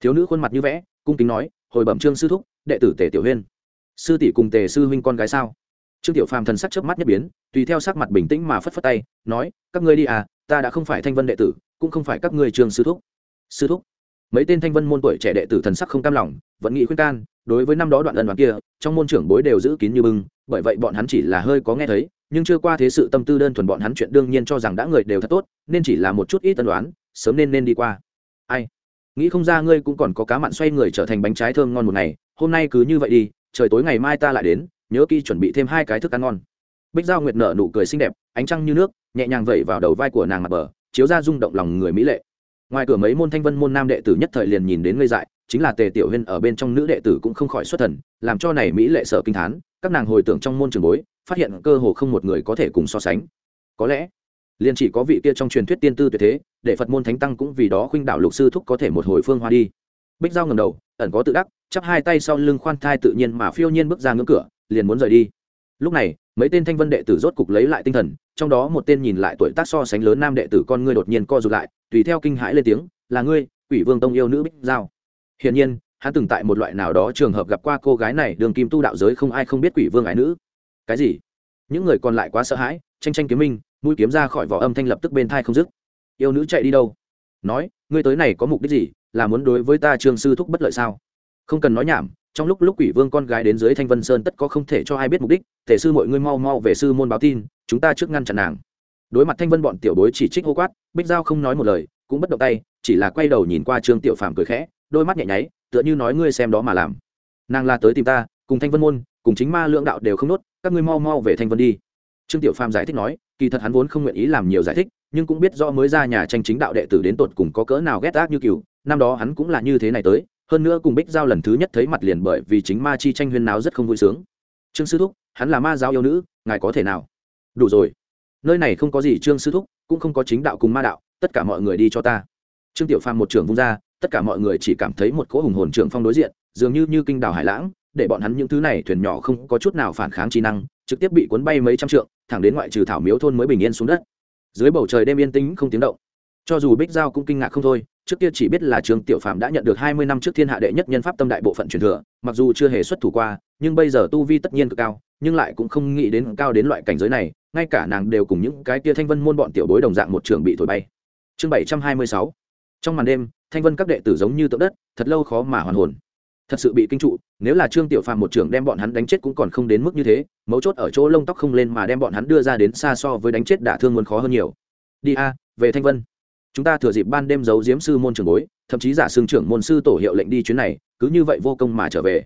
Thiếu nữ khuôn mặt như vẽ, cung kính nói, hồi bẩm trương sư thúc, đệ tử tề tiểu huyên. Sư tỷ cùng tề sư huynh con gái sao? Trương tiểu phàm thần sắc chớp mắt nhất biến, tùy theo sắc mặt bình tĩnh mà phất phất tay, nói, các ngươi đi à ta đã không phải thanh vân đệ tử, cũng không phải các ngươi trường sư thúc. Sư thúc? Mấy tên thanh vân môn tuổi trẻ đệ tử thần sắc không cam lòng, vẫn nghĩ khuyên can, đối với năm đó đoạn ân đoạn kia, trong môn trưởng bối đều giữ kín như bưng, bởi vậy bọn hắn chỉ là hơi có nghe thấy nhưng chưa qua thế sự tâm tư đơn thuần bọn hắn chuyện đương nhiên cho rằng đã người đều thật tốt, nên chỉ là một chút ít tân đoán sớm nên nên đi qua. Ai? Nghĩ không ra ngươi cũng còn có cá mặn xoay người trở thành bánh trái thơm ngon một ngày, hôm nay cứ như vậy đi, trời tối ngày mai ta lại đến, nhớ kỹ chuẩn bị thêm hai cái thức ăn ngon. Bích giao nguyệt nở nụ cười xinh đẹp, ánh trăng như nước, nhẹ nhàng vẩy vào đầu vai của nàng mặt bờ, chiếu ra rung động lòng người mỹ lệ. Ngoài cửa mấy môn thanh vân môn nam đệ tử nhất thời liền nhìn đến ngây dại, chính là tề tiểu huyên ở bên trong nữ đệ tử cũng không khỏi xuất thần, làm cho này mỹ lệ sở kinh thán, các nàng hồi tưởng trong môn trường bối phát hiện cơ hồ không một người có thể cùng so sánh. Có lẽ, liền chỉ có vị kia trong truyền thuyết tiên tư tuyệt thế, để phật môn thánh tăng cũng vì đó khuynh đạo lục sư thúc có thể một hồi phương hoa đi. Bích giao ngầm đầu, ẩn có tự đắc, chắp hai tay sau lưng khoan thai tự nhiên mà phiêu nhiên bước ra ngưỡng cửa, liền muốn rời đi. Lúc này, mấy tên thanh vân đệ tử rốt cục lấy lại tinh thần, trong đó một tên nhìn lại tuổi tác so sánh lớn nam đệ tử con ngươi đột nhiên co rụt lại, tùy theo kinh hãi lên tiếng, là ngươi, quỷ vương tông yêu nữ bích giao. Hiển nhiên, hắn từng tại một loại nào đó trường hợp gặp qua cô gái này, đường kim tu đạo giới không ai không biết quỷ vương ái nữ cái gì? Những người còn lại quá sợ hãi, tranh tranh kiếm minh, mũi kiếm ra khỏi vỏ âm thanh lập tức bên thai không dứt. Yêu nữ chạy đi đâu? Nói, ngươi tới này có mục đích gì? Là muốn đối với ta trương sư thúc bất lợi sao? Không cần nói nhảm, trong lúc lúc quỷ vương con gái đến dưới thanh vân sơn tất có không thể cho ai biết mục đích, thể sư mọi ngươi mau mau về sư môn báo tin, chúng ta trước ngăn chặn nàng. Đối mặt thanh vân bọn tiểu bối chỉ trích hô quát, bích giao không nói một lời, cũng bất động tay, chỉ là quay đầu nhìn qua trương tiểu phàm cười khẽ, đôi mắt nhẹ nháy, tựa như nói ngươi xem đó mà làm. Nàng là tới tìm ta, cùng thanh vân môn, cùng chính ma lưỡng đạo đều không nốt các ngươi mau mau về thanh vân đi trương tiểu phàm giải thích nói kỳ thật hắn vốn không nguyện ý làm nhiều giải thích nhưng cũng biết do mới ra nhà tranh chính đạo đệ tử đến tột cùng có cỡ nào ghét ác như cừu năm đó hắn cũng là như thế này tới hơn nữa cùng bích giao lần thứ nhất thấy mặt liền bởi vì chính ma chi tranh huyên náo rất không vui sướng trương sư thúc hắn là ma giáo yêu nữ ngài có thể nào đủ rồi nơi này không có gì trương sư thúc cũng không có chính đạo cùng ma đạo tất cả mọi người đi cho ta trương tiểu phàm một trưởng vung ra tất cả mọi người chỉ cảm thấy một cỗ hùng hồn trưởng phong đối diện dường như như kinh đảo hải lãng để bọn hắn những thứ này thuyền nhỏ không có chút nào phản kháng trí năng, trực tiếp bị cuốn bay mấy trăm trượng, thẳng đến ngoại trừ thảo miếu thôn mới bình yên xuống đất. Dưới bầu trời đêm yên tĩnh không tiếng động. Cho dù bích giao cũng kinh ngạc không thôi, trước kia chỉ biết là trương tiểu phạm đã nhận được hai mươi năm trước thiên hạ đệ nhất nhân pháp tâm đại bộ phận truyền thừa, mặc dù chưa hề xuất thủ qua, nhưng bây giờ tu vi tất nhiên cực cao, nhưng lại cũng không nghĩ đến cao đến loại cảnh giới này, ngay cả nàng đều cùng những cái kia thanh vân môn bọn tiểu bối đồng dạng một trường bị thổi bay. Chương bảy trăm hai mươi sáu. Trong màn đêm, thanh vân các đệ tử giống như tượng đất, thật lâu khó mà hoàn hồn thật sự bị kinh trụ, nếu là trương tiểu phàm một trưởng đem bọn hắn đánh chết cũng còn không đến mức như thế, mấu chốt ở chỗ lông tóc không lên mà đem bọn hắn đưa ra đến xa so với đánh chết đả thương muốn khó hơn nhiều. Đi a, về thanh vân. Chúng ta thừa dịp ban đêm giấu diếm sư môn trường bối, thậm chí giả xương trưởng môn sư tổ hiệu lệnh đi chuyến này, cứ như vậy vô công mà trở về.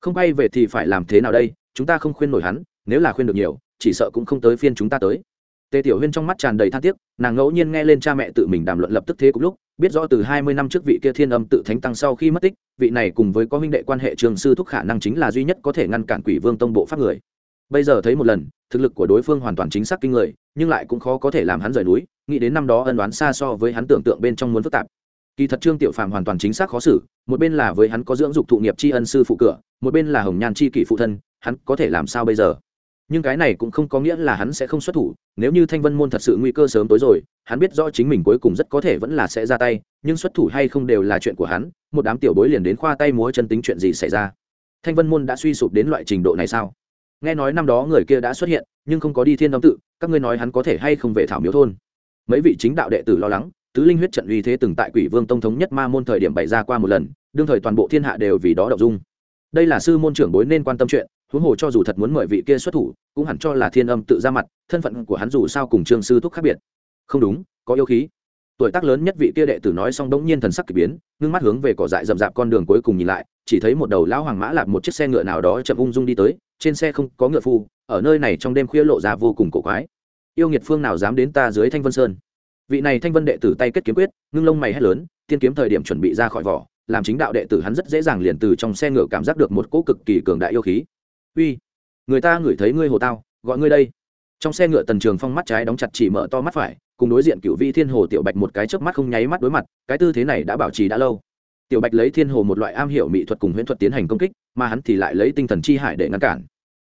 Không bay về thì phải làm thế nào đây, chúng ta không khuyên nổi hắn, nếu là khuyên được nhiều, chỉ sợ cũng không tới phiên chúng ta tới. Tề tiểu huyên trong mắt tràn đầy than tiếc, nàng ngẫu nhiên nghe lên cha mẹ tự mình đàm luận lập tức thế cùng lúc biết rõ từ hai mươi năm trước vị kia thiên âm tự thánh tăng sau khi mất tích, vị này cùng với có huynh đệ quan hệ trường sư thúc khả năng chính là duy nhất có thể ngăn cản quỷ vương tông bộ pháp người. Bây giờ thấy một lần, thực lực của đối phương hoàn toàn chính xác kinh người, nhưng lại cũng khó có thể làm hắn rời núi, nghĩ đến năm đó ân đoán xa so với hắn tưởng tượng bên trong muốn phức tạp. Kỳ thật trương tiểu phàm hoàn toàn chính xác khó xử, một bên là với hắn có dưỡng dục thụ nghiệp tri ân sư phụ cửa, một bên là hồng nhan chi kỷ phụ thân, hắn có thể làm sao bây giờ? Nhưng cái này cũng không có nghĩa là hắn sẽ không xuất thủ, nếu như thanh vân môn thật sự nguy cơ sớm tối rồi, hắn biết rõ chính mình cuối cùng rất có thể vẫn là sẽ ra tay, nhưng xuất thủ hay không đều là chuyện của hắn, một đám tiểu bối liền đến khoa tay múa chân tính chuyện gì xảy ra. Thanh vân môn đã suy sụp đến loại trình độ này sao? Nghe nói năm đó người kia đã xuất hiện, nhưng không có đi thiên đông tự, các ngươi nói hắn có thể hay không về thảo miếu thôn? Mấy vị chính đạo đệ tử lo lắng, tứ linh huyết trận uy thế từng tại quỷ vương tông thống nhất ma môn thời điểm bày ra qua một lần, đương thời toàn bộ thiên hạ đều vì đó đậu dung. Đây là sư môn trưởng bối nên quan tâm chuyện huống hồ cho dù thật muốn mời vị kia xuất thủ, cũng hẳn cho là thiên âm tự ra mặt, thân phận của hắn dù sao cùng trương sư thúc khác biệt. Không đúng, có yêu khí. Tuổi tác lớn nhất vị kia đệ tử nói xong đống nhiên thần sắc k ỳ biến, ngưng mắt hướng về cỏ dại rậm rạp con đường cuối cùng nhìn lại, chỉ thấy một đầu lão hoàng mã lạp một chiếc xe ngựa nào đó chậm ung dung đi tới, trên xe không có ngựa phu, ở nơi này trong đêm khuya lộ ra vô cùng cổ quái. Yêu nghiệt phương nào dám đến ta dưới thanh vân sơn? Vị này thanh vân đệ tử tay kết kiếm quyết, ngưng lông mày hét lớn, tiên kiếm thời điểm chuẩn bị ra khỏi vỏ, làm chính đạo đệ tử hắn rất dễ dàng liền từ trong xe ngựa cảm giác được một cỗ cực kỳ cường đại yêu khí uy, người ta ngửi thấy ngươi hồ tao, gọi ngươi đây. Trong xe ngựa tần trường phong mắt trái đóng chặt chỉ mở to mắt phải, cùng đối diện cựu Vi thiên hồ tiểu bạch một cái chớp mắt không nháy mắt đối mặt, cái tư thế này đã bảo trì đã lâu. Tiểu bạch lấy thiên hồ một loại am hiểu mỹ thuật cùng huyễn thuật tiến hành công kích, mà hắn thì lại lấy tinh thần chi hải để ngăn cản.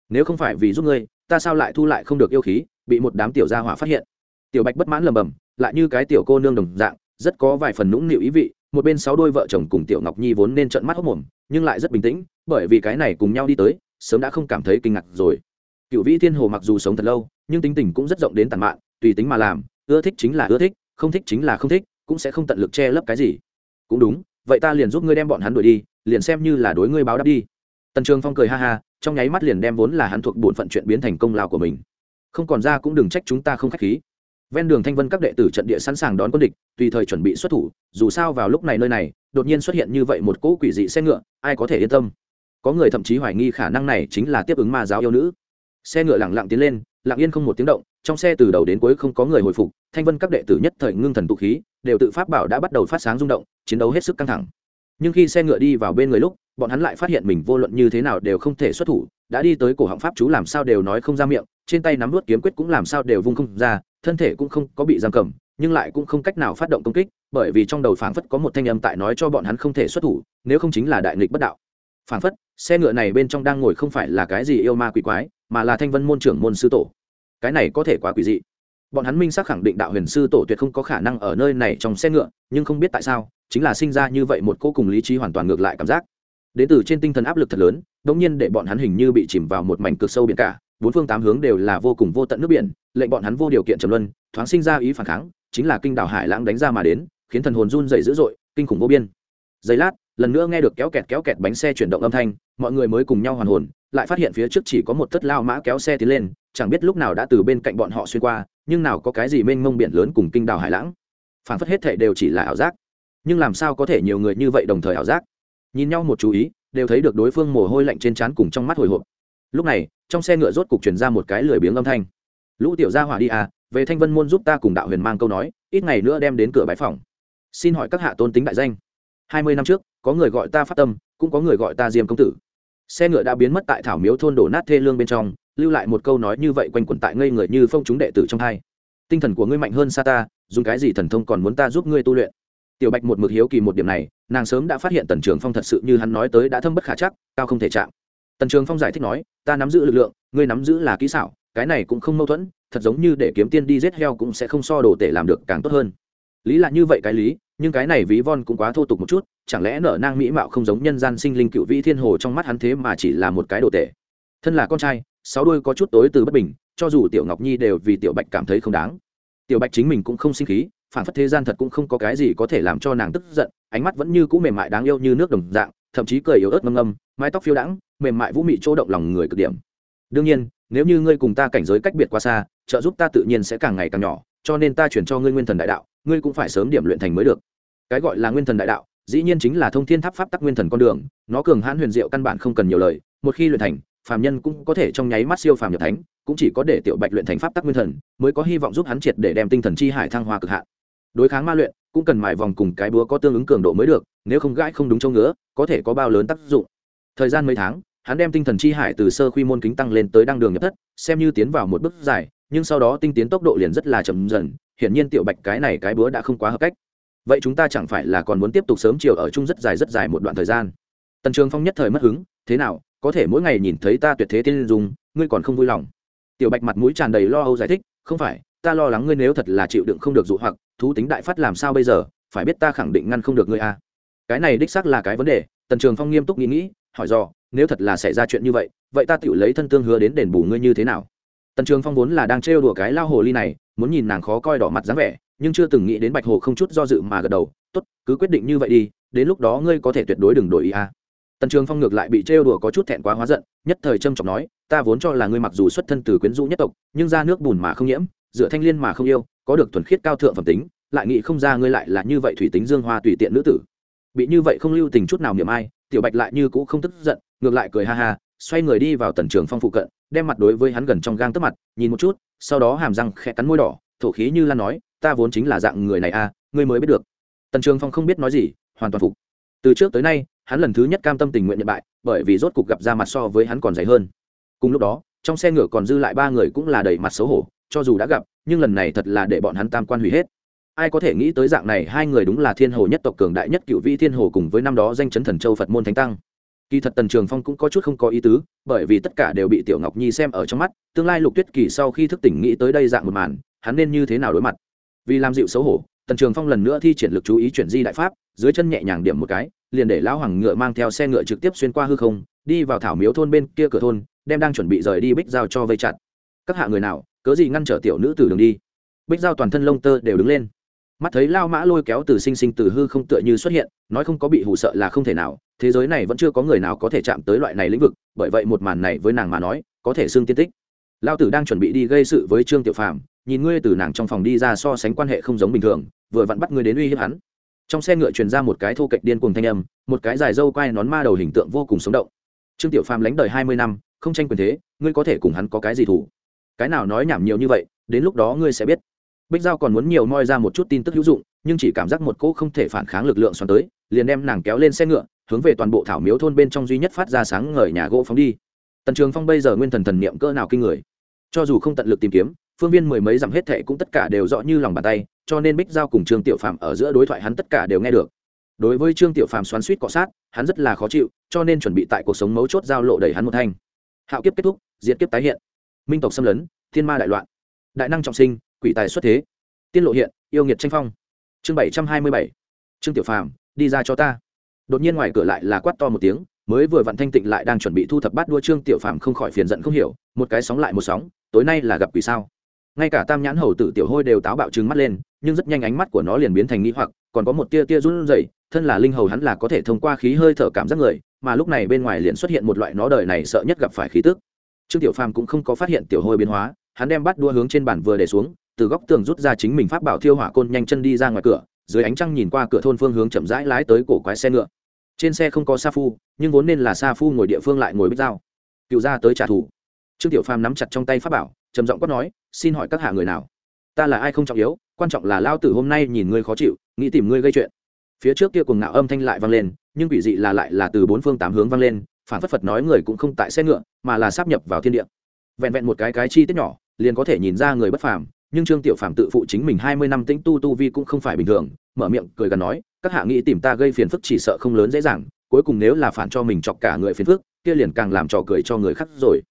Nếu không phải vì giúp ngươi, ta sao lại thu lại không được yêu khí, bị một đám tiểu gia hỏa phát hiện. Tiểu bạch bất mãn lầm bầm lại như cái tiểu cô nương đồng dạng, rất có vài phần nũng nịu ý vị, một bên sáu đôi vợ chồng cùng tiểu ngọc nhi vốn nên trợn mắt hốc mồm, nhưng lại rất bình tĩnh, bởi vì cái này cùng nhau đi tới sớm đã không cảm thấy kinh ngạc rồi. Cựu vĩ thiên hồ mặc dù sống thật lâu, nhưng tính tình cũng rất rộng đến tàn mạn, tùy tính mà làm, ưa thích chính là ưa thích, không thích chính là không thích, cũng sẽ không tận lực che lấp cái gì. Cũng đúng, vậy ta liền giúp ngươi đem bọn hắn đuổi đi, liền xem như là đối ngươi báo đáp đi. Tần trường phong cười ha ha, trong nháy mắt liền đem vốn là hắn thuộc bổn phận chuyện biến thành công lao của mình. Không còn ra cũng đừng trách chúng ta không khách khí. Ven đường thanh vân các đệ tử trận địa sẵn sàng đón quân địch, tùy thời chuẩn bị xuất thủ, dù sao vào lúc này nơi này, đột nhiên xuất hiện như vậy một cỗ quỷ dị xe ngựa, ai có thể yên tâm? Có người thậm chí hoài nghi khả năng này chính là tiếp ứng ma giáo yêu nữ. Xe ngựa lẳng lặng tiến lên, lặng yên không một tiếng động, trong xe từ đầu đến cuối không có người hồi phục, thanh vân các đệ tử nhất thời ngưng thần tụ khí, đều tự pháp bảo đã bắt đầu phát sáng rung động, chiến đấu hết sức căng thẳng. Nhưng khi xe ngựa đi vào bên người lúc, bọn hắn lại phát hiện mình vô luận như thế nào đều không thể xuất thủ, đã đi tới cổ họng pháp chú làm sao đều nói không ra miệng, trên tay nắm vút kiếm quyết cũng làm sao đều vung không ra, thân thể cũng không có bị giam cầm, nhưng lại cũng không cách nào phát động công kích, bởi vì trong đầu phảng phất có một thanh âm tại nói cho bọn hắn không thể xuất thủ, nếu không chính là đại nghịch bất đạo phảng phất, xe ngựa này bên trong đang ngồi không phải là cái gì yêu ma quỷ quái, mà là thanh vân môn trưởng môn sư tổ. Cái này có thể quá quỷ dị. Bọn hắn minh xác khẳng định đạo huyền sư tổ tuyệt không có khả năng ở nơi này trong xe ngựa, nhưng không biết tại sao, chính là sinh ra như vậy một cô cùng lý trí hoàn toàn ngược lại cảm giác. Đến từ trên tinh thần áp lực thật lớn đ ỗ n g nhiên để bọn hắn hình như bị chìm vào một mảnh cực sâu biển cả, bốn phương tám hướng đều là vô cùng vô tận nước biển, lệnh bọn hắn vô điều kiện trầm luân, thoáng sinh ra ý phản kháng, chính là kinh đảo hải lãng đánh ra mà đến, khiến thần hồn run dày dữ dội, kinh khủng vô biên. Giây lát lần nữa nghe được kéo kẹt kéo kẹt bánh xe chuyển động âm thanh, mọi người mới cùng nhau hoàn hồn, lại phát hiện phía trước chỉ có một thất lao mã kéo xe tiến lên, chẳng biết lúc nào đã từ bên cạnh bọn họ xuyên qua, nhưng nào có cái gì mênh mông biển lớn cùng kinh đào hải lãng. Phản phất hết thể đều chỉ là ảo giác. Nhưng làm sao có thể nhiều người như vậy đồng thời ảo giác? Nhìn nhau một chú ý, đều thấy được đối phương mồ hôi lạnh trên trán cùng trong mắt hồi hộp. Lúc này, trong xe ngựa rốt cục chuyển ra một cái lười biếng âm thanh. Lũ tiểu gia hỏa đi à về thanh vân môn giúp ta cùng đạo huyền mang câu nói, ít ngày nữa đem đến cửa bãi phòng. Xin hỏi các hạ tôn tính đại danh hai mươi năm trước, có người gọi ta phát tâm, cũng có người gọi ta diêm công tử. Xe ngựa đã biến mất tại thảo miếu thôn đổ nát thê lương bên trong, lưu lại một câu nói như vậy quanh quẩn tại ngây người như phong chúng đệ tử trong hai. Tinh thần của ngươi mạnh hơn xa ta, dùng cái gì thần thông còn muốn ta giúp ngươi tu luyện? Tiểu bạch một mực hiếu kỳ một điểm này, nàng sớm đã phát hiện tần trường phong thật sự như hắn nói tới đã thâm bất khả chắc, cao không thể chạm. Tần trường phong giải thích nói, ta nắm giữ lực lượng, ngươi nắm giữ là kỹ xảo, cái này cũng không mâu thuẫn, thật giống như để kiếm tiên đi giết heo cũng sẽ không so đồ tể làm được càng tốt hơn. Lý là như vậy cái lý nhưng cái này ví von cũng quá thô tục một chút, chẳng lẽ nở nang mỹ mạo không giống nhân gian sinh linh cựu vĩ thiên hồ trong mắt hắn thế mà chỉ là một cái đồ tệ thân là con trai, sáu đôi có chút tối từ bất bình, cho dù tiểu ngọc nhi đều vì tiểu bạch cảm thấy không đáng. Tiểu bạch chính mình cũng không sinh khí, phản phất thế gian thật cũng không có cái gì có thể làm cho nàng tức giận, ánh mắt vẫn như cũ mềm mại đáng yêu như nước đồng dạng, thậm chí cười yếu ớt ngâm ngâm, mái tóc phiêu đãng, mềm mại vũ mị chỗ động lòng người cực điểm. Đương nhiên, nếu như ngươi cùng ta cảnh giới cách biệt quá xa, trợ giúp ta tự nhiên sẽ càng ngày càng nhỏ, cho nên ta chuyển cho ngươi nguyên thần đại đạo, ngươi cũng phải sớm điểm luyện thành mới được cái gọi là nguyên thần đại đạo, dĩ nhiên chính là thông thiên tháp pháp tắc nguyên thần con đường, nó cường hãn huyền diệu căn bản không cần nhiều lời, một khi luyện thành, phàm nhân cũng có thể trong nháy mắt siêu phàm nhập thánh, cũng chỉ có để tiểu bạch luyện thành pháp tắc nguyên thần, mới có hy vọng giúp hắn triệt để đem tinh thần chi hải thăng hoa cực hạn. Đối kháng ma luyện, cũng cần mài vòng cùng cái búa có tương ứng cường độ mới được, nếu không gãi không đúng chỗ ngứa, có thể có bao lớn tác dụng. Thời gian mấy tháng, hắn đem tinh thần chi hải từ sơ quy môn kính tăng lên tới đăng đường nhập thất, xem như tiến vào một bước dài, nhưng sau đó tinh tiến tốc độ liền rất là chậm dần, hiển nhiên tiểu bạch cái này cái búa đã không quá hợp cách vậy chúng ta chẳng phải là còn muốn tiếp tục sớm chiều ở chung rất dài rất dài một đoạn thời gian? Tần trường phong nhất thời mất hứng, thế nào, có thể mỗi ngày nhìn thấy ta tuyệt thế tiên dùng ngươi còn không vui lòng? Tiểu bạch mặt mũi tràn đầy lo âu giải thích, không phải, ta lo lắng ngươi nếu thật là chịu đựng không được dụ hoặc, thú tính đại phát làm sao bây giờ, phải biết ta khẳng định ngăn không được ngươi a à. cái này đích xác là cái vấn đề, tần trường phong nghiêm túc nghĩ nghĩ, hỏi do nếu thật là xảy ra chuyện như vậy vậy ta tự lấy thân tương hứa đến đền bù ngươi như thế nào? Tần trường phong vốn là đang trêu đùa cái lao hồ ly này, muốn nhìn nàng khó coi đỏ mặt dáng vẻ nhưng chưa từng nghĩ đến bạch hồ không chút do dự mà gật đầu, tốt, cứ quyết định như vậy đi, đến lúc đó ngươi có thể tuyệt đối đừng đổi ý a à. tần trường phong ngược lại bị trêu đùa có chút thẹn quá hóa giận, nhất thời trâm trọng nói, ta vốn cho là ngươi mặc dù xuất thân từ quyến rũ nhất tộc, nhưng ra nước bùn mà không nhiễm, dựa thanh liên mà không yêu, có được thuần khiết cao thượng phẩm tính, lại nghĩ không ra ngươi lại là như vậy thủy tính dương hoa tùy tiện nữ tử bị như vậy không lưu tình chút nào niệm ai, tiểu bạch lại như cũ không tức giận, ngược lại cười ha ha, xoay người đi vào tần trường phong phụ cận, đem mặt đối với hắn gần trong gang tấp mặt, nhìn một chút, sau đó hàm răng khẽ cắn môi đỏ, thổ khí như lan nói ta vốn chính là dạng người này à ngươi mới biết được. Tần trường phong không biết nói gì, hoàn toàn phục. Từ trước tới nay, hắn lần thứ nhất cam tâm tình nguyện nhận bại, bởi vì rốt cục gặp ra mặt so với hắn còn dày hơn. Cùng lúc đó, trong xe ngựa còn dư lại ba người cũng là đầy mặt xấu hổ, cho dù đã gặp, nhưng lần này thật là để bọn hắn tam quan hủy hết. Ai có thể nghĩ tới dạng này, hai người đúng là thiên hồ nhất tộc cường đại nhất cựu vi thiên hồ cùng với năm đó danh chấn thần châu phật môn thánh tăng. Kỳ thật tần trường phong cũng có chút không có ý tứ, bởi vì tất cả đều bị tiểu ngọc nhi xem ở trong mắt, tương lai lục tuyết kỳ sau khi thức tỉnh nghĩ tới đây dạng một màn, hắn nên như thế nào đối mặt? Vì làm dịu xấu hổ, tần trường phong lần nữa thi triển lực chú ý chuyển di đại pháp, dưới chân nhẹ nhàng điểm một cái, liền để lão hoàng ngựa mang theo xe ngựa trực tiếp xuyên qua hư không, đi vào thảo miếu thôn bên kia cửa thôn, đem đang chuẩn bị rời đi bích giao cho vây chặt. Các hạ người nào, cớ gì ngăn trở tiểu nữ từ đường đi? Bích giao toàn thân lông tơ đều đứng lên. Mắt thấy lao mã lôi kéo từ sinh sinh từ hư không tựa như xuất hiện, nói không có bị hủ sợ là không thể nào, thế giới này vẫn chưa có người nào có thể chạm tới loại này lĩnh vực, bởi vậy một màn này với nàng mà nói, có thể xưng tiên tích lao tử đang chuẩn bị đi gây sự với trương tiểu phàm, nhìn ngươi từ nàng trong phòng đi ra so sánh quan hệ không giống bình thường, vừa vặn bắt ngươi đến uy hiếp hắn. Trong xe ngựa truyền ra một cái thô kệch điên cùng thanh âm, một cái dài dâu quai nón ma đầu hình tượng vô cùng sống động. Trương tiểu phàm lánh đời hai mươi năm, không tranh quyền thế, ngươi có thể cùng hắn có cái gì thủ? Cái nào nói nhảm nhiều như vậy, đến lúc đó ngươi sẽ biết. Bích giao còn muốn nhiều moi ra một chút tin tức hữu dụng, nhưng chỉ cảm giác một cô không thể phản kháng lực lượng xoắn tới, liền đem nàng kéo lên xe ngựa, hướng về toàn bộ thảo miếu thôn bên trong duy nhất phát ra sáng ngời nhà gỗ phóng đi. Tần trường phong bây giờ nguyên thần thần niệm cỡ nào kinh người cho dù không tận lực tìm kiếm, phương viên mười mấy dặm hết thệ cũng tất cả đều rõ như lòng bàn tay, cho nên bích giao cùng trương tiểu phạm ở giữa đối thoại hắn tất cả đều nghe được. Đối với trương tiểu phạm xoắn suýt cọ sát, hắn rất là khó chịu, cho nên chuẩn bị tại cuộc sống mấu chốt giao lộ đẩy hắn một thanh. Hạo kiếp kết thúc, diệt kiếp tái hiện. Minh tộc xâm lấn, thiên ma đại loạn. Đại năng trọng sinh, quỷ tài xuất thế. Tiên lộ hiện, yêu nghiệt tranh phong. Chương bảy trăm hai mươi bảy. Trương tiểu phàm, đi ra cho ta. Đột nhiên ngoài cửa lại là quát to một tiếng mới vừa vặn thanh tịnh lại đang chuẩn bị thu thập bát đua trương tiểu phàm không khỏi phiền giận không hiểu, một cái sóng lại một sóng, tối nay là gặp quỷ sao? Ngay cả tam nhãn hầu tử tiểu hôi đều táo bạo trừng mắt lên, nhưng rất nhanh ánh mắt của nó liền biến thành nghĩ hoặc, còn có một tia tia run rẩy, thân là linh hầu hắn là có thể thông qua khí hơi thở cảm giác người, mà lúc này bên ngoài liền xuất hiện một loại nó đời này sợ nhất gặp phải khí tức. Trương tiểu phàm cũng không có phát hiện tiểu hôi biến hóa, hắn đem bắt đua hướng trên bàn vừa để xuống, từ góc tường rút ra chính mình pháp bảo thiêu hỏa côn nhanh chân đi ra ngoài cửa, dưới ánh trăng nhìn qua cửa thôn phương hướng chậm rãi lái tới cổ quái xe ngựa. Trên xe không có sa phu nhưng vốn nên là sa phu ngồi địa phương lại ngồi bích dao cựu ra tới trả thù. Trương tiểu phàm nắm chặt trong tay pháp bảo, trầm giọng quát nói, xin hỏi các hạ người nào? Ta là ai không trọng yếu, quan trọng là lao tử hôm nay nhìn ngươi khó chịu, nghĩ tìm ngươi gây chuyện. Phía trước kia cùng ngạo âm thanh lại vang lên, nhưng quỷ dị là lại là từ bốn phương tám hướng vang lên, phản phất phật nói người cũng không tại xe ngựa, mà là sắp nhập vào thiên địa. Vẹn vẹn một cái cái chi tiết nhỏ, liền có thể nhìn ra người bất phàm, nhưng trương tiểu phàm tự phụ chính mình hai mươi năm tĩnh tu tu vi cũng không phải bình thường, mở miệng cười gần nói, các hạ nghĩ tìm ta gây phiền phức chỉ sợ không lớn dễ dàng cuối cùng nếu là phản cho mình chọc cả người phiền phức, kia liền càng làm trò cười cho người khác rồi.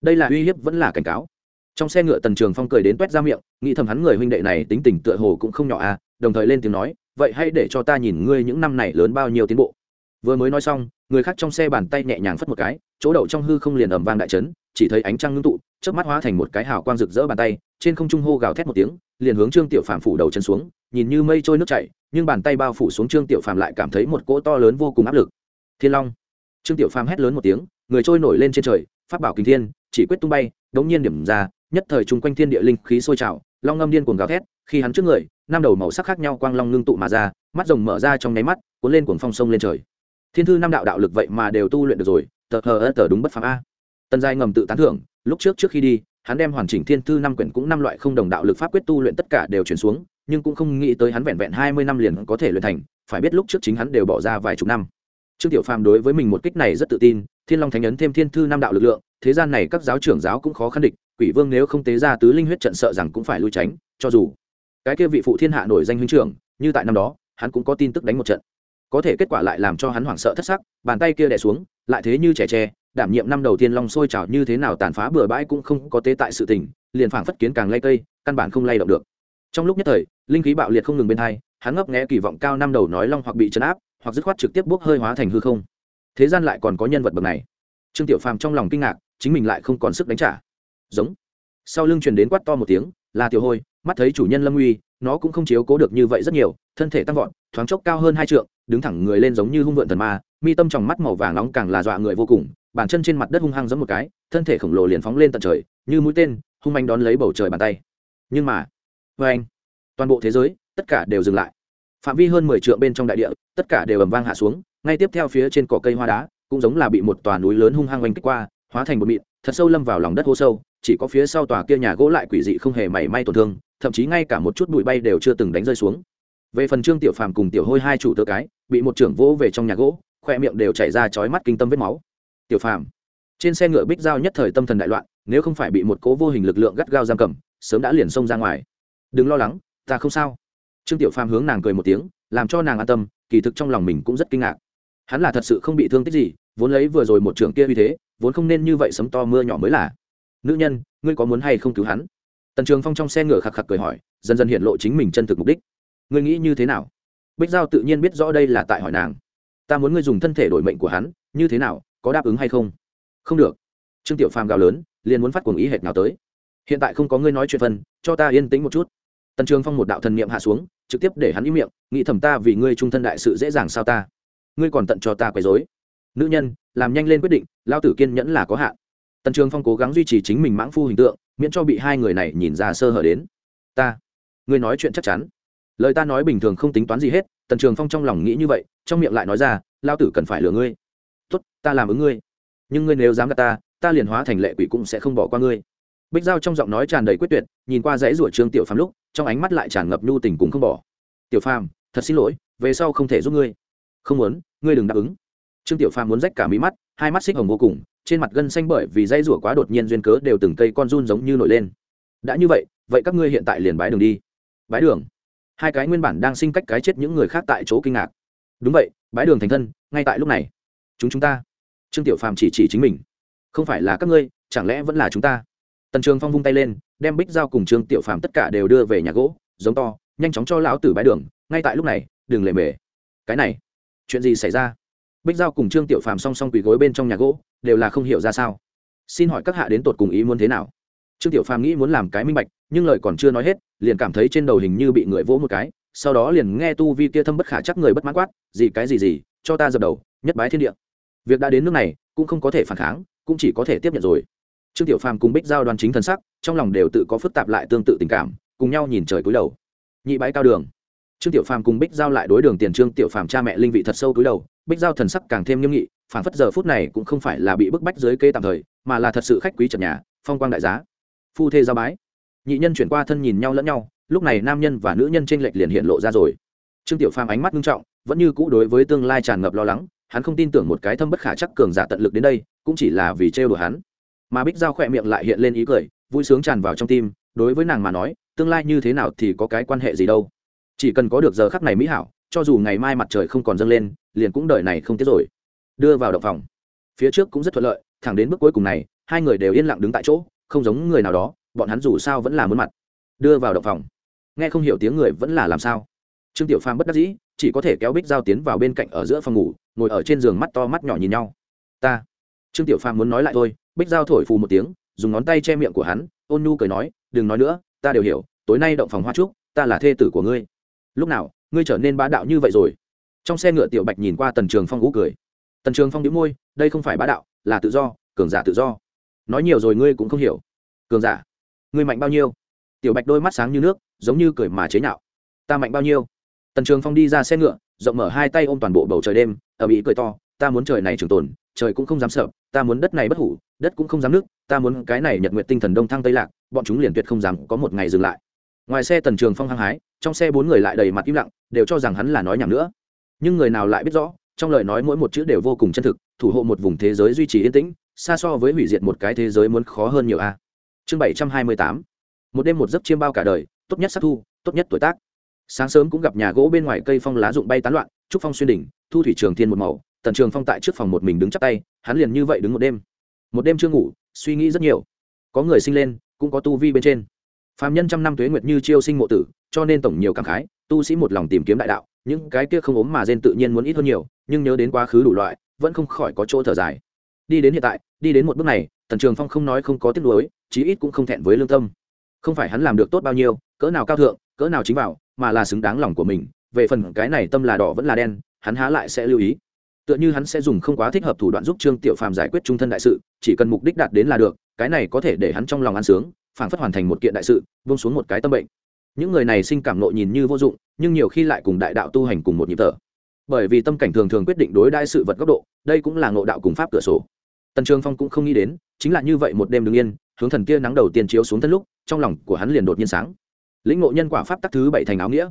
Đây là uy hiếp vẫn là cảnh cáo. Trong xe ngựa tần trường phong cười đến toét ra miệng, nghĩ thầm hắn người huynh đệ này tính tình tựa hồ cũng không nhỏ à đồng thời lên tiếng nói, vậy hãy để cho ta nhìn ngươi những năm này lớn bao nhiêu tiến bộ. Vừa mới nói xong, người khác trong xe bàn tay nhẹ nhàng phất một cái, chỗ đậu trong hư không liền ầm vang đại trấn chỉ thấy ánh trăng ngưng tụ, chớp mắt hóa thành một cái hào quang rực rỡ bàn tay, trên không trung hô gào thét một tiếng, liền hướng trương tiểu phàm phủ đầu chân xuống, nhìn như mây trôi nước chảy, nhưng bàn tay bao phủ xuống trương tiểu phàm lại cảm thấy một cỗ to lớn vô cùng áp lực thiên long. Trương tiểu phàm hét lớn một tiếng, người trôi nổi lên trên trời phát bảo kinh thiên, chỉ quyết tung bay, đống nhiên điểm ra, nhất thời chung quanh thiên địa linh khí sôi trào, long ngâm điên cuồng gào thét, khi hắn trước người, năm đầu màu sắc khác nhau quang long ngưng tụ mà ra, mắt rồng mở ra trong nháy mắt, cuốn lên cuồng phong sông lên trời. Thiên thư năm đạo đạo lực vậy mà đều tu luyện được rồi, tờ hờ ơ tờ đúng bất phàm a. Tần giai ngầm tự tán thưởng, lúc trước trước khi đi, hắn đem hoàn chỉnh thiên thư năm quyển cũng năm loại không đồng đạo lực pháp quyết tu luyện tất cả đều chuyển xuống, nhưng cũng không nghĩ tới hắn vẹn vẹn hai mươi năm liền có thể luyện thành, phải biết lúc trước chính hắn đều bỏ ra vài chục năm trương tiểu phàm đối với mình một kích này rất tự tin, thiên long thánh ấn thêm thiên thư năm đạo lực lượng, thế gian này các giáo trưởng giáo cũng khó khăn địch, quỷ vương nếu không tế ra tứ linh huyết trận sợ rằng cũng phải lui tránh, cho dù cái kia vị phụ thiên hạ nổi danh huynh trưởng, như tại năm đó, hắn cũng có tin tức đánh một trận. Có thể kết quả lại làm cho hắn hoảng sợ thất sắc, bàn tay kia đè xuống, lại thế như trẻ tre, đảm nhiệm năm đầu tiên long sôi trào như thế nào tàn phá bừa bãi cũng không có tế tại sự tình, liền phảng phất kiến càng lay cây, căn bản không lay động được. Trong lúc nhất thời, linh khí bạo liệt không ngừng bên hai, hắn ngấp nghé kỳ vọng cao năm đầu nói long hoặc bị chấn áp hoặc dứt khoát trực tiếp bốc hơi hóa thành hư không. Thế gian lại còn có nhân vật bậc này. Trương tiểu phàm trong lòng kinh ngạc, chính mình lại không còn sức đánh trả. Giống. Sau lưng truyền đến quát to một tiếng, là tiểu hôi, mắt thấy chủ nhân lâm uy, nó cũng không chiếu cố được như vậy rất nhiều, thân thể tăng vọt, thoáng chốc cao hơn hai trượng, đứng thẳng người lên giống như hung vượn thần ma, mi tâm trong mắt màu vàng nóng càng là dọa người vô cùng, bàn chân trên mặt đất hung hăng giống một cái, thân thể khổng lồ liền phóng lên tận trời, như mũi tên, hung manh đón lấy bầu trời bàn tay. Nhưng mà vê anh toàn bộ thế giới, tất cả đều dừng lại phạm vi hơn mười trượng bên trong đại địa, tất cả đều ầm vang hạ xuống, ngay tiếp theo phía trên cỏ cây hoa đá, cũng giống là bị một tòa núi lớn hung hăng oanh kích qua, hóa thành một mịn, thật sâu lâm vào lòng đất hô sâu, chỉ có phía sau tòa kia nhà gỗ lại quỷ dị không hề mảy may tổn thương, thậm chí ngay cả một chút bụi bay đều chưa từng đánh rơi xuống. Về phần trương tiểu phàm cùng tiểu hôi hai chủ tơ cái, bị một trưởng vỗ về trong nhà gỗ, khoe miệng đều chảy ra chói mắt kinh tâm vết máu. Tiểu phàm, trên xe ngựa bích giao nhất thời tâm thần đại loạn, nếu không phải bị một cố vô hình lực lượng gắt gao giam cầm, sớm đã liền xông ra ngoài. Đừng lo lắng, ta không sao trương tiểu phàm hướng nàng cười một tiếng, làm cho nàng an tâm, kỳ thực trong lòng mình cũng rất kinh ngạc. Hắn là thật sự không bị thương tích gì, vốn lấy vừa rồi một trưởng kia uy thế, vốn không nên như vậy sấm to mưa nhỏ mới là. Nữ nhân, ngươi có muốn hay không cứu hắn? Tần trường phong trong xe ngựa khạc khạc cười hỏi, dần dần hiện lộ chính mình chân thực mục đích. Ngươi nghĩ như thế nào? Bích giao tự nhiên biết rõ đây là tại hỏi nàng. Ta muốn ngươi dùng thân thể đổi mệnh của hắn, như thế nào, có đáp ứng hay không? Không được. Trương tiểu phàm gào lớn, liền muốn phát cuồng ý hệt nào tới. Hiện tại không có ngươi nói chuyện phân cho ta yên tĩnh một chút tần trường phong một đạo thần niệm hạ xuống, trực tiếp để hắn im miệng, nghĩ thầm ta vì ngươi trung thân đại sự dễ dàng sao ta? Ngươi còn tận cho ta quấy dối nữ nhân, làm nhanh lên quyết định, lao tử kiên nhẫn là có hạn. Tần trường phong cố gắng duy trì chính mình mãng phu hình tượng, miễn cho bị hai người này nhìn ra sơ hở đến. Ta, ngươi nói chuyện chắc chắn. Lời ta nói bình thường không tính toán gì hết, tần trường phong trong lòng nghĩ như vậy, trong miệng lại nói ra, lao tử cần phải lừa ngươi. Tốt, ta làm ứng ngươi. Nhưng ngươi nếu dám gạt ta ta liền hóa thành lệ quỷ cũng sẽ không bỏ qua ngươi bích giao trong giọng nói tràn đầy quyết tuyệt, nhìn qua dãy ruột trương tiểu phàm lúc, trong ánh mắt lại tràn ngập nhu tình cũng không bỏ. Tiểu phàm, thật xin lỗi, về sau không thể giúp ngươi. Không muốn, ngươi đừng đáp ứng. Trương tiểu phàm muốn rách cả mí mắt, hai mắt xích hồng vô cùng, trên mặt gân xanh bởi vì dây rủa quá đột nhiên duyên cớ đều từng cây con run giống như nổi lên. Đã như vậy vậy các ngươi hiện tại liền bái đường đi. Bái đường? Hai cái nguyên bản đang sinh cách cái chết những người khác tại chỗ kinh ngạc. Đúng vậy, bái đường thành thân, ngay tại lúc này. Chúng chúng ta. Trương tiểu phàm chỉ chỉ chính mình. Không phải là các ngươi, chẳng lẽ vẫn là chúng ta? Tần trường phong vung tay lên, đem bích giao cùng trương tiểu phàm tất cả đều đưa về nhà gỗ, giống to, nhanh chóng cho lão tử bái đường, ngay tại lúc này, đừng lề mề. Cái này, chuyện gì xảy ra? Bích giao cùng trương tiểu phàm song song quỳ gối bên trong nhà gỗ, đều là không hiểu ra sao. Xin hỏi các hạ đến tột cùng ý muốn thế nào? Trương tiểu phàm nghĩ muốn làm cái minh bạch, nhưng lời còn chưa nói hết, liền cảm thấy trên đầu hình như bị người vỗ một cái, sau đó liền nghe tu vi kia thâm bất khả chắc người bất mãn quát, gì cái gì gì, cho ta dập đầu, nhất bái thiên địa. Việc đã đến nước này, cũng không có thể phản kháng, cũng chỉ có thể tiếp nhận rồi trương tiểu phàm cùng bích giao đoàn chính thân sắc, trong lòng đều tự có phức tạp lại tương tự tình cảm, cùng nhau nhìn trời cúi đầu. Nhị bái cao đường. Trương tiểu phàm cùng bích giao lại đối đường tiền trương tiểu phàm cha mẹ linh vị thật sâu cúi đầu, bích giao thần sắc càng thêm nghiêm nghị, phản phất giờ phút này cũng không phải là bị bức bách dưới kê tạm thời, mà là thật sự khách quý trần nhà, phong quang đại giá. Phu thê giao bái. Nhị nhân chuyển qua thân nhìn nhau lẫn nhau, lúc này nam nhân và nữ nhân t r ê n lệch liền hiện lộ ra rồi. Trương tiểu phàm ánh mắt nghiêm trọng, vẫn như cũ đối với tương lai tràn ngập lo lắng, hắn không tin tưởng một cái thâm bất khả chắc cường giả tận lực đến đây, cũng chỉ là vì trêu đùa hắn mà bích giao khỏe miệng lại hiện lên ý cười, vui sướng tràn vào trong tim, đối với nàng mà nói, tương lai như thế nào thì có cái quan hệ gì đâu. Chỉ cần có được giờ khắc này mỹ hảo, cho dù ngày mai mặt trời không còn dâng lên, liền cũng đời này không tiếc rồi. Đưa vào động phòng. Phía trước cũng rất thuận lợi, thẳng đến bước cuối cùng này, hai người đều yên lặng đứng tại chỗ, không giống người nào đó, bọn hắn dù sao vẫn là muốn mặt. Đưa vào động phòng. Nghe không hiểu tiếng người vẫn là làm sao. Trương tiểu phàm bất đắc dĩ, chỉ có thể kéo bích giao tiến vào bên cạnh ở giữa phòng ngủ, ngồi ở trên giường mắt to mắt nhỏ nhìn nhau. Ta. Trương tiểu phàm muốn nói lại thôi bích giao thổi phù một tiếng, dùng ngón tay che miệng của hắn, ôn nhu cười nói, đừng nói nữa, ta đều hiểu, tối nay động phòng hoa trúc, ta là thê tử của ngươi. Lúc nào, ngươi trở nên bá đạo như vậy rồi? Trong xe ngựa tiểu bạch nhìn qua tần trường phong ngũ cười. Tần trường phong đĩu môi, đây không phải bá đạo, là tự do, cường giả tự do. Nói nhiều rồi ngươi cũng không hiểu. Cường giả, ngươi mạnh bao nhiêu? Tiểu bạch đôi mắt sáng như nước, giống như cười mà chế nhạo. Ta mạnh bao nhiêu? Tần trường phong đi ra xe ngựa, rộng mở hai tay ôm toàn bộ bầu trời đêm ở mỹ cười to ta muốn trời này trường tồn, trời cũng không dám sợ, ta muốn đất này bất hủ, đất cũng không dám nước ta muốn cái này nhật nguyện tinh thần đông thăng tây lạc, bọn chúng liền tuyệt không dám có một ngày dừng lại. Ngoài xe tần trường phong hăng hái, trong xe bốn người lại đầy mặt im lặng, đều cho rằng hắn là nói nhảm nữa. Nhưng người nào lại biết rõ, trong lời nói mỗi một chữ đều vô cùng chân thực, thủ hộ một vùng thế giới duy trì yên tĩnh, xa so với hủy diệt một cái thế giới muốn khó hơn nhiều a. Chương bảy trăm hai mươi tám. Một đêm một giấc chiêm bao cả đời, tốt nhất sắc thu, tốt nhất tuổi tác. Sáng sớm cũng gặp nhà gỗ bên ngoài cây phong lá rụng bay tán loạn, trúc phong xuyên đỉnh, thu thủy trường thiên một màu tần trường phong tại trước phòng một mình đứng chắp tay, hắn liền như vậy đứng một đêm. Một đêm chưa ngủ, suy nghĩ rất nhiều. Có người sinh lên, cũng có tu vi bên trên. Phạm nhân trăm năm tuế nguyệt như chiêu sinh mộ tử, cho nên tổng nhiều cảm khái, tu sĩ một lòng tìm kiếm đại đạo, những cái kia không ốm mà gen tự nhiên muốn ít hơn nhiều, nhưng nhớ đến quá khứ đủ loại, vẫn không khỏi có chỗ thở dài. Đi đến hiện tại, đi đến một bước này, tần trường phong không nói không có tiếc nuối, chí ít cũng không thẹn với lương tâm. Không phải hắn làm được tốt bao nhiêu, cỡ nào cao thượng, cỡ nào chính vào, mà là xứng đáng lòng của mình, về phần cái này tâm là đỏ vẫn là đen, hắn há lại sẽ lưu ý tựa như hắn sẽ dùng không quá thích hợp thủ đoạn giúp trương tiểu phàm giải quyết trung thân đại sự, chỉ cần mục đích đạt đến là được, cái này có thể để hắn trong lòng ăn sướng, phảng phất hoàn thành một kiện đại sự vung xuống một cái tâm bệnh. Những người này sinh cảm nộ nhìn như vô dụng, nhưng nhiều khi lại cùng đại đạo tu hành cùng một nhịp thở. Bởi vì tâm cảnh thường thường quyết định đối đãi sự vật góc độ, đây cũng là ngộ đạo cùng pháp cửa sổ. Tần trường phong cũng không nghĩ đến, chính là như vậy một đêm đứng yên, hướng thần kia nắng đầu tiên chiếu xuống thân lúc, trong lòng của hắn liền đột nhiên sáng. Lĩnh ngộ nhân quả pháp tắc thứ bảy thành áo nghĩa.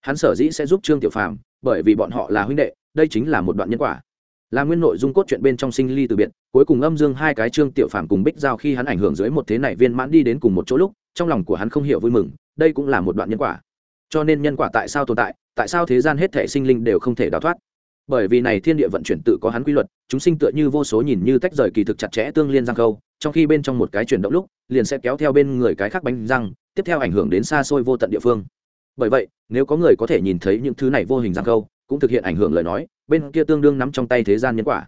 Hắn sở dĩ sẽ giúp trương tiểu phàm, bởi vì bọn họ là huynh đệ đây chính là một đoạn nhân quả. Là nguyên nội dung cốt truyện bên trong sinh ly từ biệt, cuối cùng âm dương hai cái trương tiểu phàm cùng bích giao khi hắn ảnh hưởng dưới một thế này viên mãn đi đến cùng một chỗ lúc, trong lòng của hắn không hiểu vui mừng, đây cũng là một đoạn nhân quả. Cho nên nhân quả tại sao tồn tại tại sao thế gian hết thể sinh linh đều không thể đào thoát? Bởi vì này thiên địa vận chuyển tự có hắn quy luật, chúng sinh tựa như vô số nhìn như tách rời kỳ thực chặt chẽ tương liên giang câu, trong khi bên trong một cái chuyển động lúc, liền sẽ kéo theo bên người cái khác bánh răng, tiếp theo ảnh hưởng đến xa xôi vô tận địa phương. Bởi vậy, nếu có người có thể nhìn thấy những thứ này vô hình giang câu cũng thực hiện ảnh hưởng lời nói, bên kia tương đương nắm trong tay thế gian nhân quả.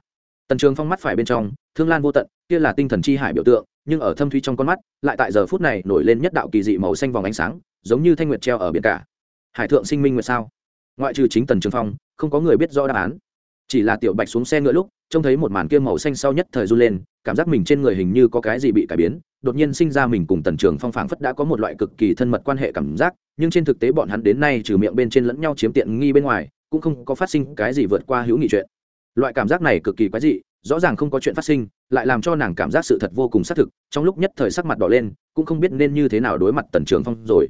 Tần trường phong mắt phải bên trong, thương lan vô tận, kia là tinh thần chi hải biểu tượng, nhưng ở thâm thuy trong con mắt, lại tại giờ phút này nổi lên nhất đạo kỳ dị màu xanh vòng ánh sáng, giống như thanh nguyệt treo ở biển cả. Hải thượng sinh minh nguyệt sao? Ngoại trừ chính tần trường phong, không có người biết rõ đáp án. Chỉ là tiểu bạch xuống xe ngựa lúc, trông thấy một màn kia màu xanh sau nhất thời run lên, cảm giác mình trên người hình như có cái gì bị cải biến, đột nhiên sinh ra mình cùng tần trường phong phảng phất đã có một loại cực kỳ thân mật quan hệ cảm giác, nhưng trên thực tế bọn hắn đến nay trừ miệng bên trên lẫn nhau chiếm tiện nghi bên ngoài cũng không có phát sinh cái gì vượt qua hữu nghị chuyện. Loại cảm giác này cực kỳ quái dị, rõ ràng không có chuyện phát sinh, lại làm cho nàng cảm giác sự thật vô cùng xác thực, trong lúc nhất thời sắc mặt đỏ lên, cũng không biết nên như thế nào đối mặt tần trường phong rồi.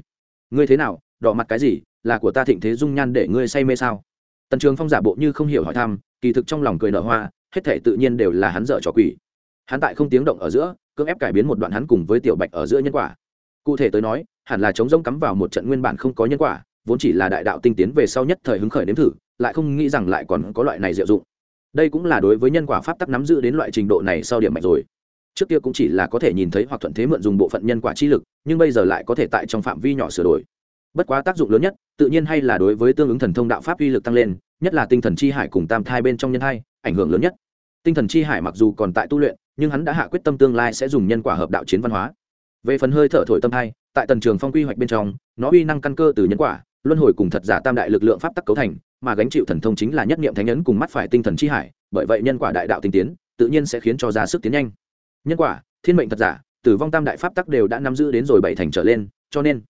Ngươi thế nào, đỏ mặt cái gì, là của ta thịnh thế dung nhan để ngươi say mê sao? Tần trường phong giả bộ như không hiểu hỏi thăm, kỳ thực trong lòng cười nở hoa, hết thể tự nhiên đều là hắn dở trò quỷ. Hắn tại không tiếng động ở giữa, cưỡng ép cải biến một đoạn hắn cùng với tiểu bạch ở giữa nhân quả. Cụ thể tới nói, hẳn là chống rông cắm vào một trận nguyên bản không có nhân quả vốn chỉ là đại đạo tinh tiến về sau nhất thời hứng khởi nếm thử, lại không nghĩ rằng lại còn có loại này diệu dụng. Đây cũng là đối với nhân quả pháp tắc nắm giữ đến loại trình độ này sau điểm mạnh rồi. Trước kia cũng chỉ là có thể nhìn thấy hoặc thuận thế mượn dùng bộ phận nhân quả chi lực, nhưng bây giờ lại có thể tại trong phạm vi nhỏ sửa đổi. Bất quá tác dụng lớn nhất, tự nhiên hay là đối với tương ứng thần thông đạo pháp uy lực tăng lên, nhất là tinh thần chi hải cùng tam thai bên trong nhân thai ảnh hưởng lớn nhất. Tinh thần chi hải mặc dù còn tại tu luyện, nhưng hắn đã hạ quyết tâm tương lai sẽ dùng nhân quả hợp đạo chiến văn hóa. Về phần hơi thở thổi tâm thai tại tần trường phong quy hoạch bên trong, nó uy năng căn cơ từ nhân quả luân hồi cùng thật giả tam đại lực lượng pháp tắc cấu thành, mà gánh chịu thần thông chính là nhất niệm thánh nhân cùng mắt phải tinh thần chi hải, bởi vậy nhân quả đại đạo tinh tiến, tự nhiên sẽ khiến cho ra sức tiến nhanh. Nhân quả, thiên mệnh thật giả, tử vong tam đại pháp tắc đều đã nắm giữ đến rồi bảy thành trở lên, cho nên,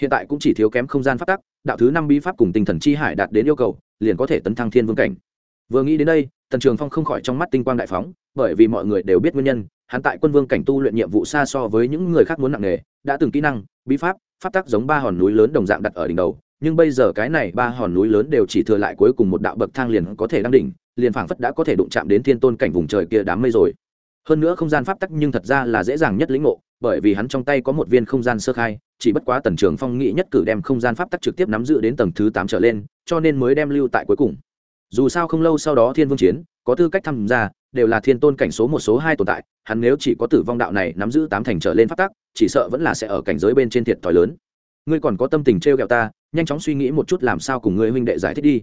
hiện tại cũng chỉ thiếu kém không gian pháp tắc, đạo thứ năm bí pháp cùng tinh thần chi hải đạt đến yêu cầu, liền có thể tấn thăng thiên vương cảnh. Vừa nghĩ đến đây, tần trường phong không khỏi trong mắt tinh quang đại phóng, bởi vì mọi người đều biết nguyên nhân, hắn tại quân vương cảnh tu luyện nhiệm vụ xa so với những người khác muốn nặng nghề đã từng kỹ năng, bí pháp pháp tắc giống ba hòn núi lớn đồng dạng đặt ở đỉnh đầu nhưng bây giờ cái này ba hòn núi lớn đều chỉ thừa lại cuối cùng một đạo bậc thang liền có thể đăng đỉnh, liền phảng phất đã có thể đụng chạm đến thiên tôn cảnh vùng trời kia đám mây rồi. Hơn nữa không gian pháp tắc nhưng thật ra là dễ dàng nhất lĩnh ngộ, bởi vì hắn trong tay có một viên không gian sơ khai, chỉ bất quá tần trường phong nghĩ nhất cử đem không gian pháp tắc trực tiếp nắm giữ đến tầng thứ tám trở lên, cho nên mới đem lưu tại cuối cùng. Dù sao không lâu sau đó thiên vương chiến, có tư cách tham gia, đều là thiên tôn cảnh số một, số hai tồn tại, hắn nếu chỉ có tử vong đạo này nắm giữ tám thành trở lên pháp tắc, chỉ sợ vẫn là sẽ ở cảnh giới bên trên thiệt thòi lớn ngươi còn có tâm tình trêu ghẹo ta, nhanh chóng suy nghĩ một chút làm sao cùng ngươi huynh đệ giải thích đi.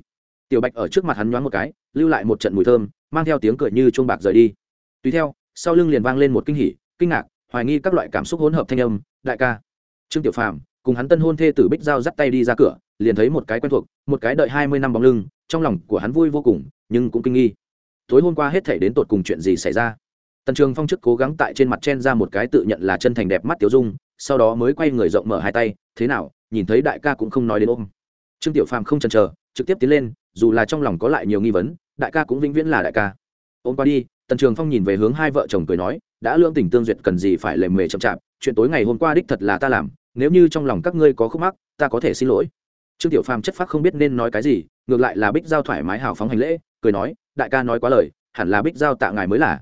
Tiểu bạch ở trước mặt hắn nhoáng một cái, lưu lại một trận mùi thơm, mang theo tiếng cười như chuông bạc rời đi. Tùy theo, sau lưng liền vang lên một kinh hỉ, kinh ngạc, hoài nghi các loại cảm xúc hỗn hợp thanh âm, đại ca. Trương tiểu phàm cùng hắn tân hôn thê tử bích giao dắt tay đi ra cửa, liền thấy một cái quen thuộc, một cái đợi hai mươi năm bóng lưng, trong lòng của hắn vui vô cùng, nhưng cũng kinh nghi. Tối hôm qua hết thể đến tột cùng chuyện gì xảy ra? Tần trường phong chức cố gắng tại trên mặt chen ra một cái tự nhận là chân thành đẹp mắt tiểu dung, sau đó mới quay người rộng mở hai tay thế nào, nhìn thấy đại ca cũng không nói đến ôm. Trương tiểu phàm không chần chờ, trực tiếp tiến lên, dù là trong lòng có lại nhiều nghi vấn, đại ca cũng vĩnh viễn là đại ca. Ôm qua đi, tần trường phong nhìn về hướng hai vợ chồng cười nói, đã lương tình tương duyệt cần gì phải lề mề chậm chạp, chuyện tối ngày hôm qua đích thật là ta làm, nếu như trong lòng các ngươi có khúc mắc, ta có thể xin lỗi. Trương tiểu phàm chất phác không biết nên nói cái gì, ngược lại là bích giao thoải mái hào phóng hành lễ, cười nói, đại ca nói quá lời, hẳn là bích giao tạ ngài mới là.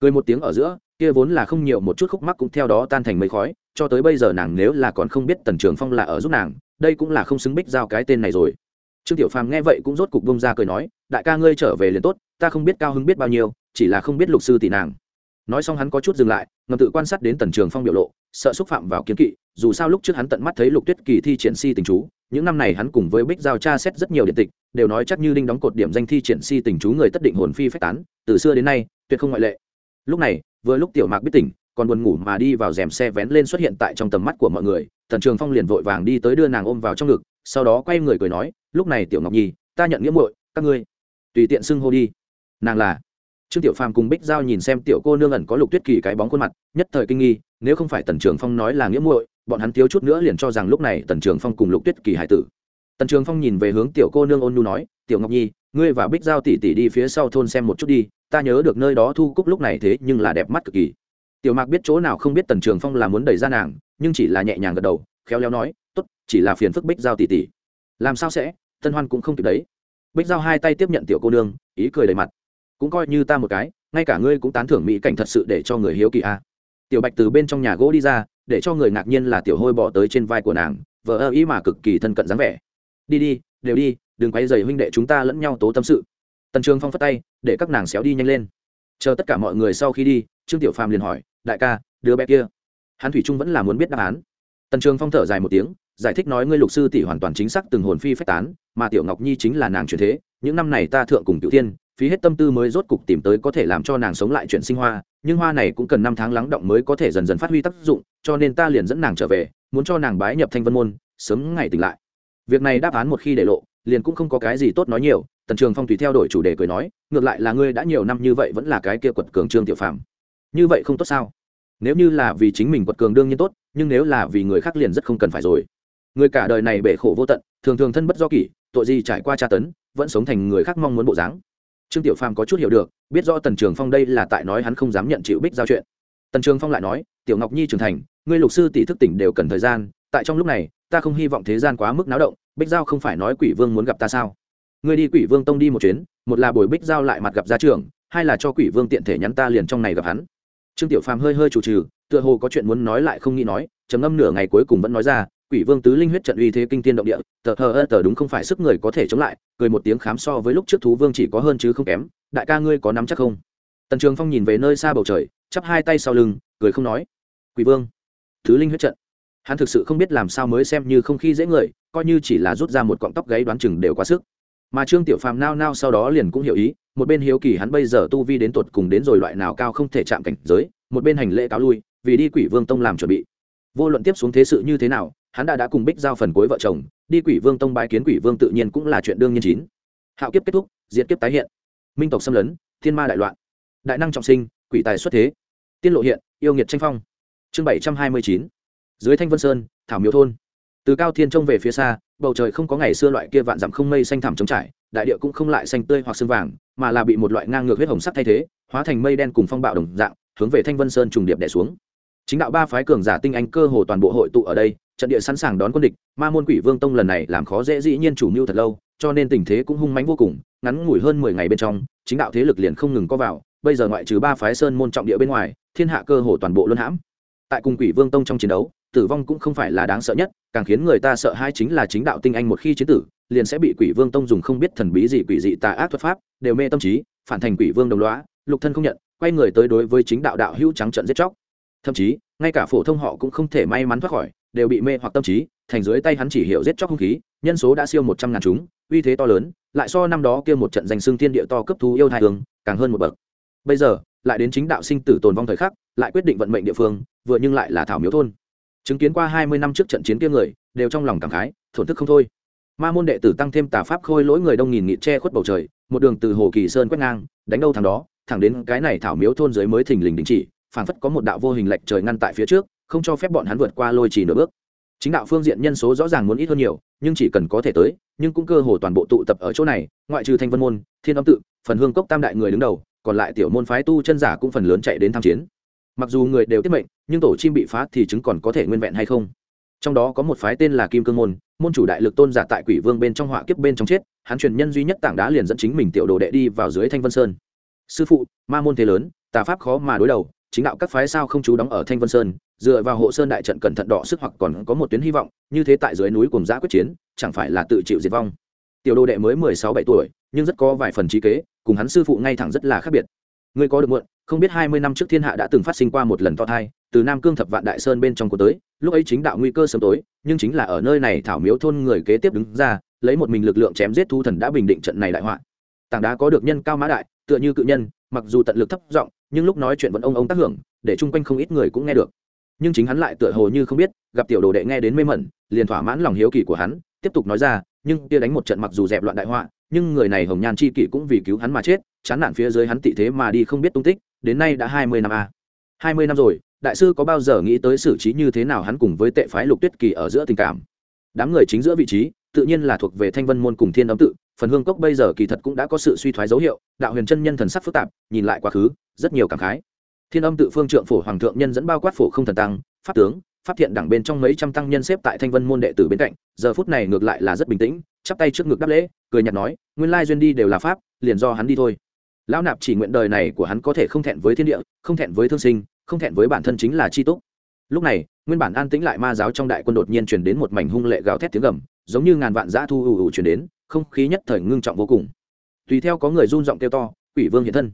Cười một tiếng ở giữa kia vốn là không nhiều một chút khúc mắc cũng theo đó tan thành mây khói, cho tới bây giờ nàng nếu là còn không biết tần trường phong là ở giúp nàng, đây cũng là không xứng bích giao cái tên này rồi. Trương tiểu phàm nghe vậy cũng rốt cục bông ra cười nói, đại ca ngươi trở về liền tốt, ta không biết cao hứng biết bao nhiêu, chỉ là không biết lục sư tỷ nàng. Nói xong hắn có chút dừng lại, ngầm tự quan sát đến tần trường phong biểu lộ, sợ xúc phạm vào kiến kỵ, dù sao lúc trước hắn tận mắt thấy lục tuyết kỳ thi triển si tình chú, những năm này hắn cùng với bích giao tra xét rất nhiều điện tịch, đều nói chắc như đinh đóng cột điểm danh thi triển si tình chú người tất định hồn phi phách tán, từ xưa đến nay, tuyệt không ngoại lệ. Lúc này vừa lúc tiểu mạc biết tỉnh, còn buồn ngủ mà đi vào rèm xe vén lên xuất hiện tại trong tầm mắt của mọi người, tần trường phong liền vội vàng đi tới đưa nàng ôm vào trong ngực, sau đó quay người cười nói, lúc này tiểu ngọc nhi, ta nhận nghĩa muội, các ngươi, tùy tiện xưng hô đi. Nàng là trương tiểu phàm cùng bích giao nhìn xem tiểu cô nương ẩn có lục tuyết kỳ cái bóng khuôn mặt, nhất thời kinh nghi, nếu không phải tần trường phong nói là nghĩa muội, bọn hắn thiếu chút nữa liền cho rằng lúc này tần trường phong cùng lục tuyết kỳ hải tử. Tần trường phong nhìn về hướng tiểu cô nương ôn nhu nói, tiểu ngọc nhi, ngươi và bích giao tỉ tỉ đi phía sau thôn xem một chút đi ta nhớ được nơi đó thu cúc lúc này thế nhưng là đẹp mắt cực kỳ. Tiểu mạc biết chỗ nào không biết tần trường phong là muốn đẩy ra nàng, nhưng chỉ là nhẹ nhàng gật đầu, khéo léo nói, tốt, chỉ là phiền phức bích giao tỉ tỉ làm sao sẽ? Tân hoan cũng không kịp đấy. Bích giao hai tay tiếp nhận tiểu cô nương, ý cười đầy mặt. Cũng coi như ta một cái, ngay cả ngươi cũng tán thưởng mỹ cảnh thật sự để cho người hiếu kỳ a. À. tiểu bạch từ bên trong nhà gỗ đi ra, để cho người ngạc nhiên là tiểu hôi bỏ tới trên vai của nàng vợ ơ ý mà cực kỳ thân cận dáng vẻ. Đi đi, đều đi, đừng quay dày huynh đệ chúng ta lẫn nhau tố tâm sự tần trường phong phất tay, để các nàng xéo đi nhanh lên. Chờ tất cả mọi người sau khi đi, trương tiểu phàm liền hỏi, đại ca, đứa bé kia? Hắn thủy trung vẫn là muốn biết đáp án. Tần trường phong thở dài một tiếng, giải thích nói, ngươi lục sư tỷ hoàn toàn chính xác từng hồn phi phách tán, mà tiểu ngọc nhi chính là nàng truyền thế, những năm này ta thượng cùng tiểu tiên phí hết tâm tư mới rốt cục tìm tới có thể làm cho nàng sống lại chuyện sinh hoa, nhưng hoa này cũng cần năm tháng lắng động mới có thể dần dần phát huy tác dụng, cho nên ta liền dẫn nàng trở về, muốn cho nàng bái nhập thanh vân môn, sớm ngày tỉnh lại. Việc này đáp án một khi để lộ, liền cũng không có cái gì tốt nói nhiều tần trường phong tùy theo đổi chủ đề cười nói, ngược lại là ngươi đã nhiều năm như vậy vẫn là cái kia quật cường trương tiểu phàm. Như vậy không tốt sao? Nếu như là vì chính mình quật cường đương nhiên tốt, nhưng nếu là vì người khác liền rất không cần phải rồi. Người cả đời này bể khổ vô tận, thường thường thân bất do kỷ, tội gì trải qua tra tấn, vẫn sống thành người khác mong muốn bộ dáng. Trương tiểu phàm có chút hiểu được, biết rõ tần trường phong đây là tại nói hắn không dám nhận chịu bích giao chuyện. Tần trường phong lại nói, tiểu ngọc nhi trưởng thành, ngươi lục sư tỷ thức tỉnh đều cần thời gian, tại trong lúc này, ta không hy vọng thế gian quá mức náo động, bích giao không phải nói quỷ vương muốn gặp ta sao? Ngươi đi quỷ vương tông đi một chuyến, một là buổi bích giao lại mặt gặp gia trưởng, hai là cho quỷ vương tiện thể nhắn ta liền trong này gặp hắn. Trương tiểu phàm hơi hơi chủ trừ, tựa hồ có chuyện muốn nói lại không nghĩ nói, trầm ngâm nửa ngày cuối cùng vẫn nói ra, quỷ vương tứ linh huyết trận uy thế kinh thiên động địa, tờ hờ ơ tờ đúng không phải sức người có thể chống lại, cười một tiếng khám so với lúc trước thú vương chỉ có hơn chứ không kém, đại ca ngươi có nắm chắc không? Tần trường phong nhìn về nơi xa bầu trời, chắp hai tay sau lưng, cười không nói. Quỷ vương, tứ linh huyết trận. Hắn thực sự không biết làm sao mới xem như không khi dễ người, coi như chỉ là rút ra một cọng tóc gáy đoán chừng đều quá sức mà trương tiểu phàm nao nao sau đó liền cũng hiểu ý, một bên hiếu kỳ hắn bây giờ tu vi đến tột cùng đến rồi loại nào cao không thể chạm cảnh giới, một bên hành lễ cáo lui, vì đi quỷ vương tông làm chuẩn bị. Vô luận tiếp xuống thế sự như thế nào, hắn đã đã cùng bích giao phần cuối vợ chồng, đi quỷ vương tông bái kiến quỷ vương tự nhiên cũng là chuyện đương nhiên chín. Hạo kiếp kết thúc, diệt kiếp tái hiện. Minh tộc xâm lấn, thiên ma đại loạn. Đại năng trọng sinh, quỷ tài xuất thế. Tiên lộ hiện, yêu nghiệt tranh phong. Chương bảy trăm hai mươi chín. Dưới thanh vân sơn, thảo miếu thôn. Từ cao thiên trông về phía xa bầu trời không có ngày xưa loại kia vạn dặm không mây xanh thẳm trống trải, đại địa cũng không lại xanh tươi hoặc sương vàng, mà là bị một loại ngang ngược huyết hồng sắc thay thế, hóa thành mây đen cùng phong bạo đồng dạng, hướng về thanh vân sơn trùng điệp đẻ xuống. Chính đạo ba phái cường giả tinh anh cơ hồ toàn bộ hội tụ ở đây, trận địa sẵn sàng đón quân địch, ma môn quỷ vương tông lần này làm khó dễ dĩ nhiên chủ mưu thật lâu, cho nên tình thế cũng hung mánh vô cùng, ngắn ngủi hơn mười ngày bên trong, chính đạo thế lực liền không ngừng có vào, bây giờ ngoại trừ ba phái sơn môn trọng địa bên ngoài, thiên hạ cơ hồ toàn bộ luân hãm tại cùng quỷ vương tông trong chiến đấu, tử vong cũng không phải là đáng sợ nhất, càng khiến người ta sợ hai chính là chính đạo tinh anh một khi chiến tử, liền sẽ bị quỷ vương tông dùng không biết thần bí gì quỷ dị tà ác thuật pháp, đều mê tâm trí, phản thành quỷ vương đồng loá lục thân không nhận, quay người tới đối với chính đạo đạo hữu trắng trận giết chóc. Thậm chí, ngay cả phổ thông họ cũng không thể may mắn thoát khỏi, đều bị mê hoặc tâm trí, thành dưới tay hắn chỉ hiểu giết chóc không khí, nhân số đã siêu một trăm ngàn chúng, uy thế to lớn, lại so năm đó kia một trận danh xương thiên địa to cấp thú yêu thai hướng càng hơn một bậc. Bây giờ, lại đến chính đạo sinh tử tồn vong thời khắc lại quyết định vận mệnh địa phương, vừa nhưng lại là thảo miếu thôn. Chứng kiến qua hai mươi năm trước trận chiến kia người, đều trong lòng cảm khái, thổn thức không thôi. Ma môn đệ tử tăng thêm tà pháp khôi lỗi người đông nghìn nghị che khuất bầu trời, một đường từ hồ kỳ sơn quét ngang, đánh đâu thằng đó, thẳng đến cái này thảo miếu thôn dưới mới thình lình đình chỉ, phảng phất có một đạo vô hình lệch trời ngăn tại phía trước, không cho phép bọn hắn vượt qua lôi chỉ nửa bước. Chính đạo phương diện nhân số rõ ràng muốn ít hơn nhiều, nhưng chỉ cần có thể tới, nhưng cũng cơ hồ toàn bộ tụ tập ở chỗ này, ngoại trừ thanh vân môn, thiên âm tự, phần hương cốc tam đại người đứng đầu, còn lại tiểu môn phái tu chân giả cũng phần lớn chạy đến tham chiến mặc dù người đều tiết mệnh, nhưng tổ chim bị phá thì chứng còn có thể nguyên vẹn hay không? Trong đó có một phái tên là kim cương môn môn chủ đại lực tôn giả tại quỷ vương bên trong họa kiếp bên trong chết, hắn truyền nhân duy nhất tảng đá liền dẫn chính mình tiểu đồ đệ đi vào dưới thanh vân sơn. Sư phụ, ma môn thế lớn, tà pháp khó mà đối đầu, chính đạo các phái sao không chú đóng ở thanh vân sơn, dựa vào hộ sơn đại trận cẩn thận đỏ sức hoặc còn có một tuyến hy vọng, như thế tại dưới núi cùng giã quyết chiến, chẳng phải là tự chịu diệt vong. Tiểu đồ đệ mới mười sáu bảy tuổi, nhưng rất có vài phần trí kế, cùng hắn sư phụ ngay thẳng rất là khác biệt. Ngươi có được muộn, không biết hai mươi năm trước thiên hạ đã từng phát sinh qua một lần to thai, từ nam cương thập vạn đại sơn bên trong của tới, lúc ấy chính đạo nguy cơ sớm tối, nhưng chính là ở nơi này thảo miếu thôn người kế tiếp đứng ra, lấy một mình lực lượng chém giết thu thần đã bình định trận này đại họa. Tảng đá có được nhân cao mã đại, tựa như cự nhân, mặc dù tận lực thấp giọng, nhưng lúc nói chuyện vẫn ông ông tác hưởng, để chung quanh không ít người cũng nghe được. Nhưng chính hắn lại tựa hồ như không biết, gặp tiểu đồ đệ nghe đến mê mẩn, liền thỏa mãn lòng hiếu kỳ của hắn, tiếp tục nói ra, nhưng kia đánh một trận mặc dù dẹp loạn đại họa, nhưng người này hồng nhan chi kỷ cũng vì cứu hắn mà chết chán nản phía dưới hắn tị thế mà đi không biết tung tích, đến nay đã hai mươi năm a. à. hai mươi năm rồi, đại sư có bao giờ nghĩ tới xử trí như thế nào hắn cùng với tệ phái lục tuyết kỳ ở giữa tình cảm? Đám người chính giữa vị trí, tự nhiên là thuộc về thanh vân môn cùng thiên ấm tự, phần hương cốc bây giờ kỳ thật cũng đã có sự suy thoái dấu hiệu, đạo huyền chân nhân thần sắc phức tạp, nhìn lại quá khứ, rất nhiều cảm khái. Thiên âm tự phương trượng phổ hoàng thượng nhân dẫn bao quát phổ không thần tăng, pháp tướng, pháp thiện đẳng bên trong mấy trăm tăng nhân xếp tại thanh vân môn đệ tử bên cạnh, giờ phút này ngược lại là rất bình tĩnh, chắp tay trước ngực đáp lễ, cười nhạt nói, nguyên lai duyên đi đều là pháp, liền do hắn đi thôi lão nạp chỉ nguyện đời này của hắn có thể không thẹn với thiên địa, không thẹn với thương sinh, không thẹn với bản thân chính là chi túc. Lúc này, nguyên bản an tĩnh lại ma giáo trong đại quân đột nhiên truyền đến một mảnh hung lệ gào thét tiếng gầm, giống như ngàn vạn dã thu ù ù truyền đến, không khí nhất thời ngưng trọng vô cùng. Tùy theo có người run giọng kêu to, quỷ vương hiện thân!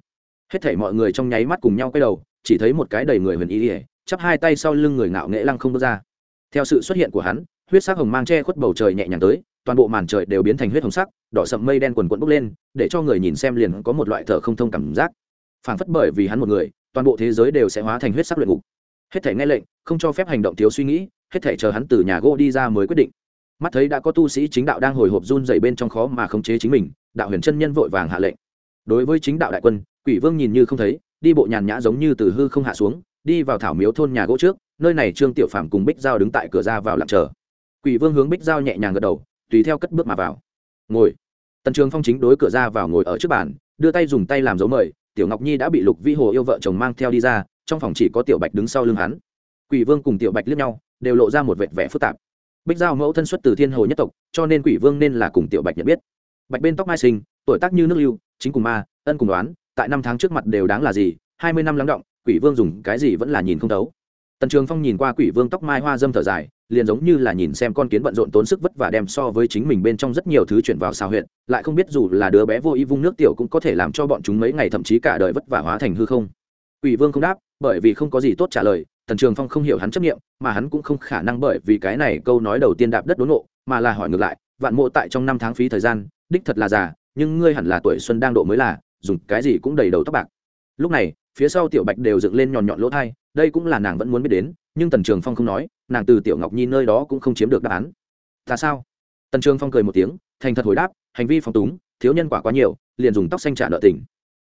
Hết thảy mọi người trong nháy mắt cùng nhau quay đầu, chỉ thấy một cái đầy người huyền ý ỉa chắp hai tay sau lưng người ngạo nghệ lăng không bước ra. Theo sự xuất hiện của hắn, huyết sắc hồng mang che khuất bầu trời nhẹ nhàng tới toàn bộ màn trời đều biến thành huyết hồng sắc, đỏ sậm mây đen quần quẫn bốc lên, để cho người nhìn xem liền có một loại thở không thông cảm giác. Phảng phất bởi vì hắn một người, toàn bộ thế giới đều sẽ hóa thành huyết sắc luyện ngục. Hết thể nghe lệnh, không cho phép hành động thiếu suy nghĩ, hết thể chờ hắn từ nhà gỗ đi ra mới quyết định. Mắt thấy đã có tu sĩ chính đạo đang hồi hộp run dày bên trong khó mà khống chế chính mình, đạo huyền chân nhân vội vàng hạ lệnh. Đối với chính đạo đại quân, quỷ vương nhìn như không thấy, đi bộ nhàn nhã giống như từ hư không hạ xuống, đi vào thảo miếu thôn nhà gỗ trước, nơi này trương tiểu phàm cùng bích giao đứng tại cửa ra vào lặng chờ. Quỷ vương hướng bích giao nhẹ nhàng gật đầu tùy theo cất bước mà vào. Ngồi. Tần trường phong chính đối cửa ra vào ngồi ở trước bàn, đưa tay dùng tay làm dấu mời, tiểu ngọc nhi đã bị lục vi hồ yêu vợ chồng mang theo đi ra, trong phòng chỉ có tiểu bạch đứng sau lưng hắn. Quỷ vương cùng tiểu bạch liếc nhau, đều lộ ra một vẹn vẻ phức tạp. Bích giao mẫu thân xuất từ thiên hồ nhất tộc, cho nên quỷ vương nên là cùng tiểu bạch nhận biết. Bạch bên tóc mai sinh tuổi tác như nước lưu, chính cùng ma, ân cùng đoán, tại năm tháng trước mặt đều đáng là gì, hai mươi năm lắng động, quỷ vương dùng cái gì vẫn là nhìn không thấu tần trường phong nhìn qua quỷ vương tóc mai hoa dâm thở dài, liền giống như là nhìn xem con kiến bận rộn tốn sức vất vả đem so với chính mình bên trong rất nhiều thứ chuyển vào sao huyện lại không biết dù là đứa bé vô ý vung nước tiểu cũng có thể làm cho bọn chúng mấy ngày thậm chí cả đời vất vả hóa thành hư không. Quỷ vương không đáp, bởi vì không có gì tốt trả lời, tần trường phong không hiểu hắn chấp nghiệm mà hắn cũng không khả năng bởi vì cái này câu nói đầu tiên đạp đất đốn ngộ, mà là hỏi ngược lại, vạn mộ tại trong năm tháng phí thời gian, đích thật là già, nhưng ngươi hẳn là tuổi xuân đang độ mới là, dùng cái gì cũng đầy đầu tóc bạc. Lúc này phía sau tiểu bạch đều dựng lên nhọn nhọn lỗ thai, đây cũng là nàng vẫn muốn biết đến, nhưng tần trường phong không nói, nàng từ tiểu ngọc nhi nơi đó cũng không chiếm được đáp án. Ta sao? Tần trường phong cười một tiếng, thành thật hồi đáp, hành vi phòng túng, thiếu nhân quả quá nhiều, liền dùng tóc xanh trả nợ tỉnh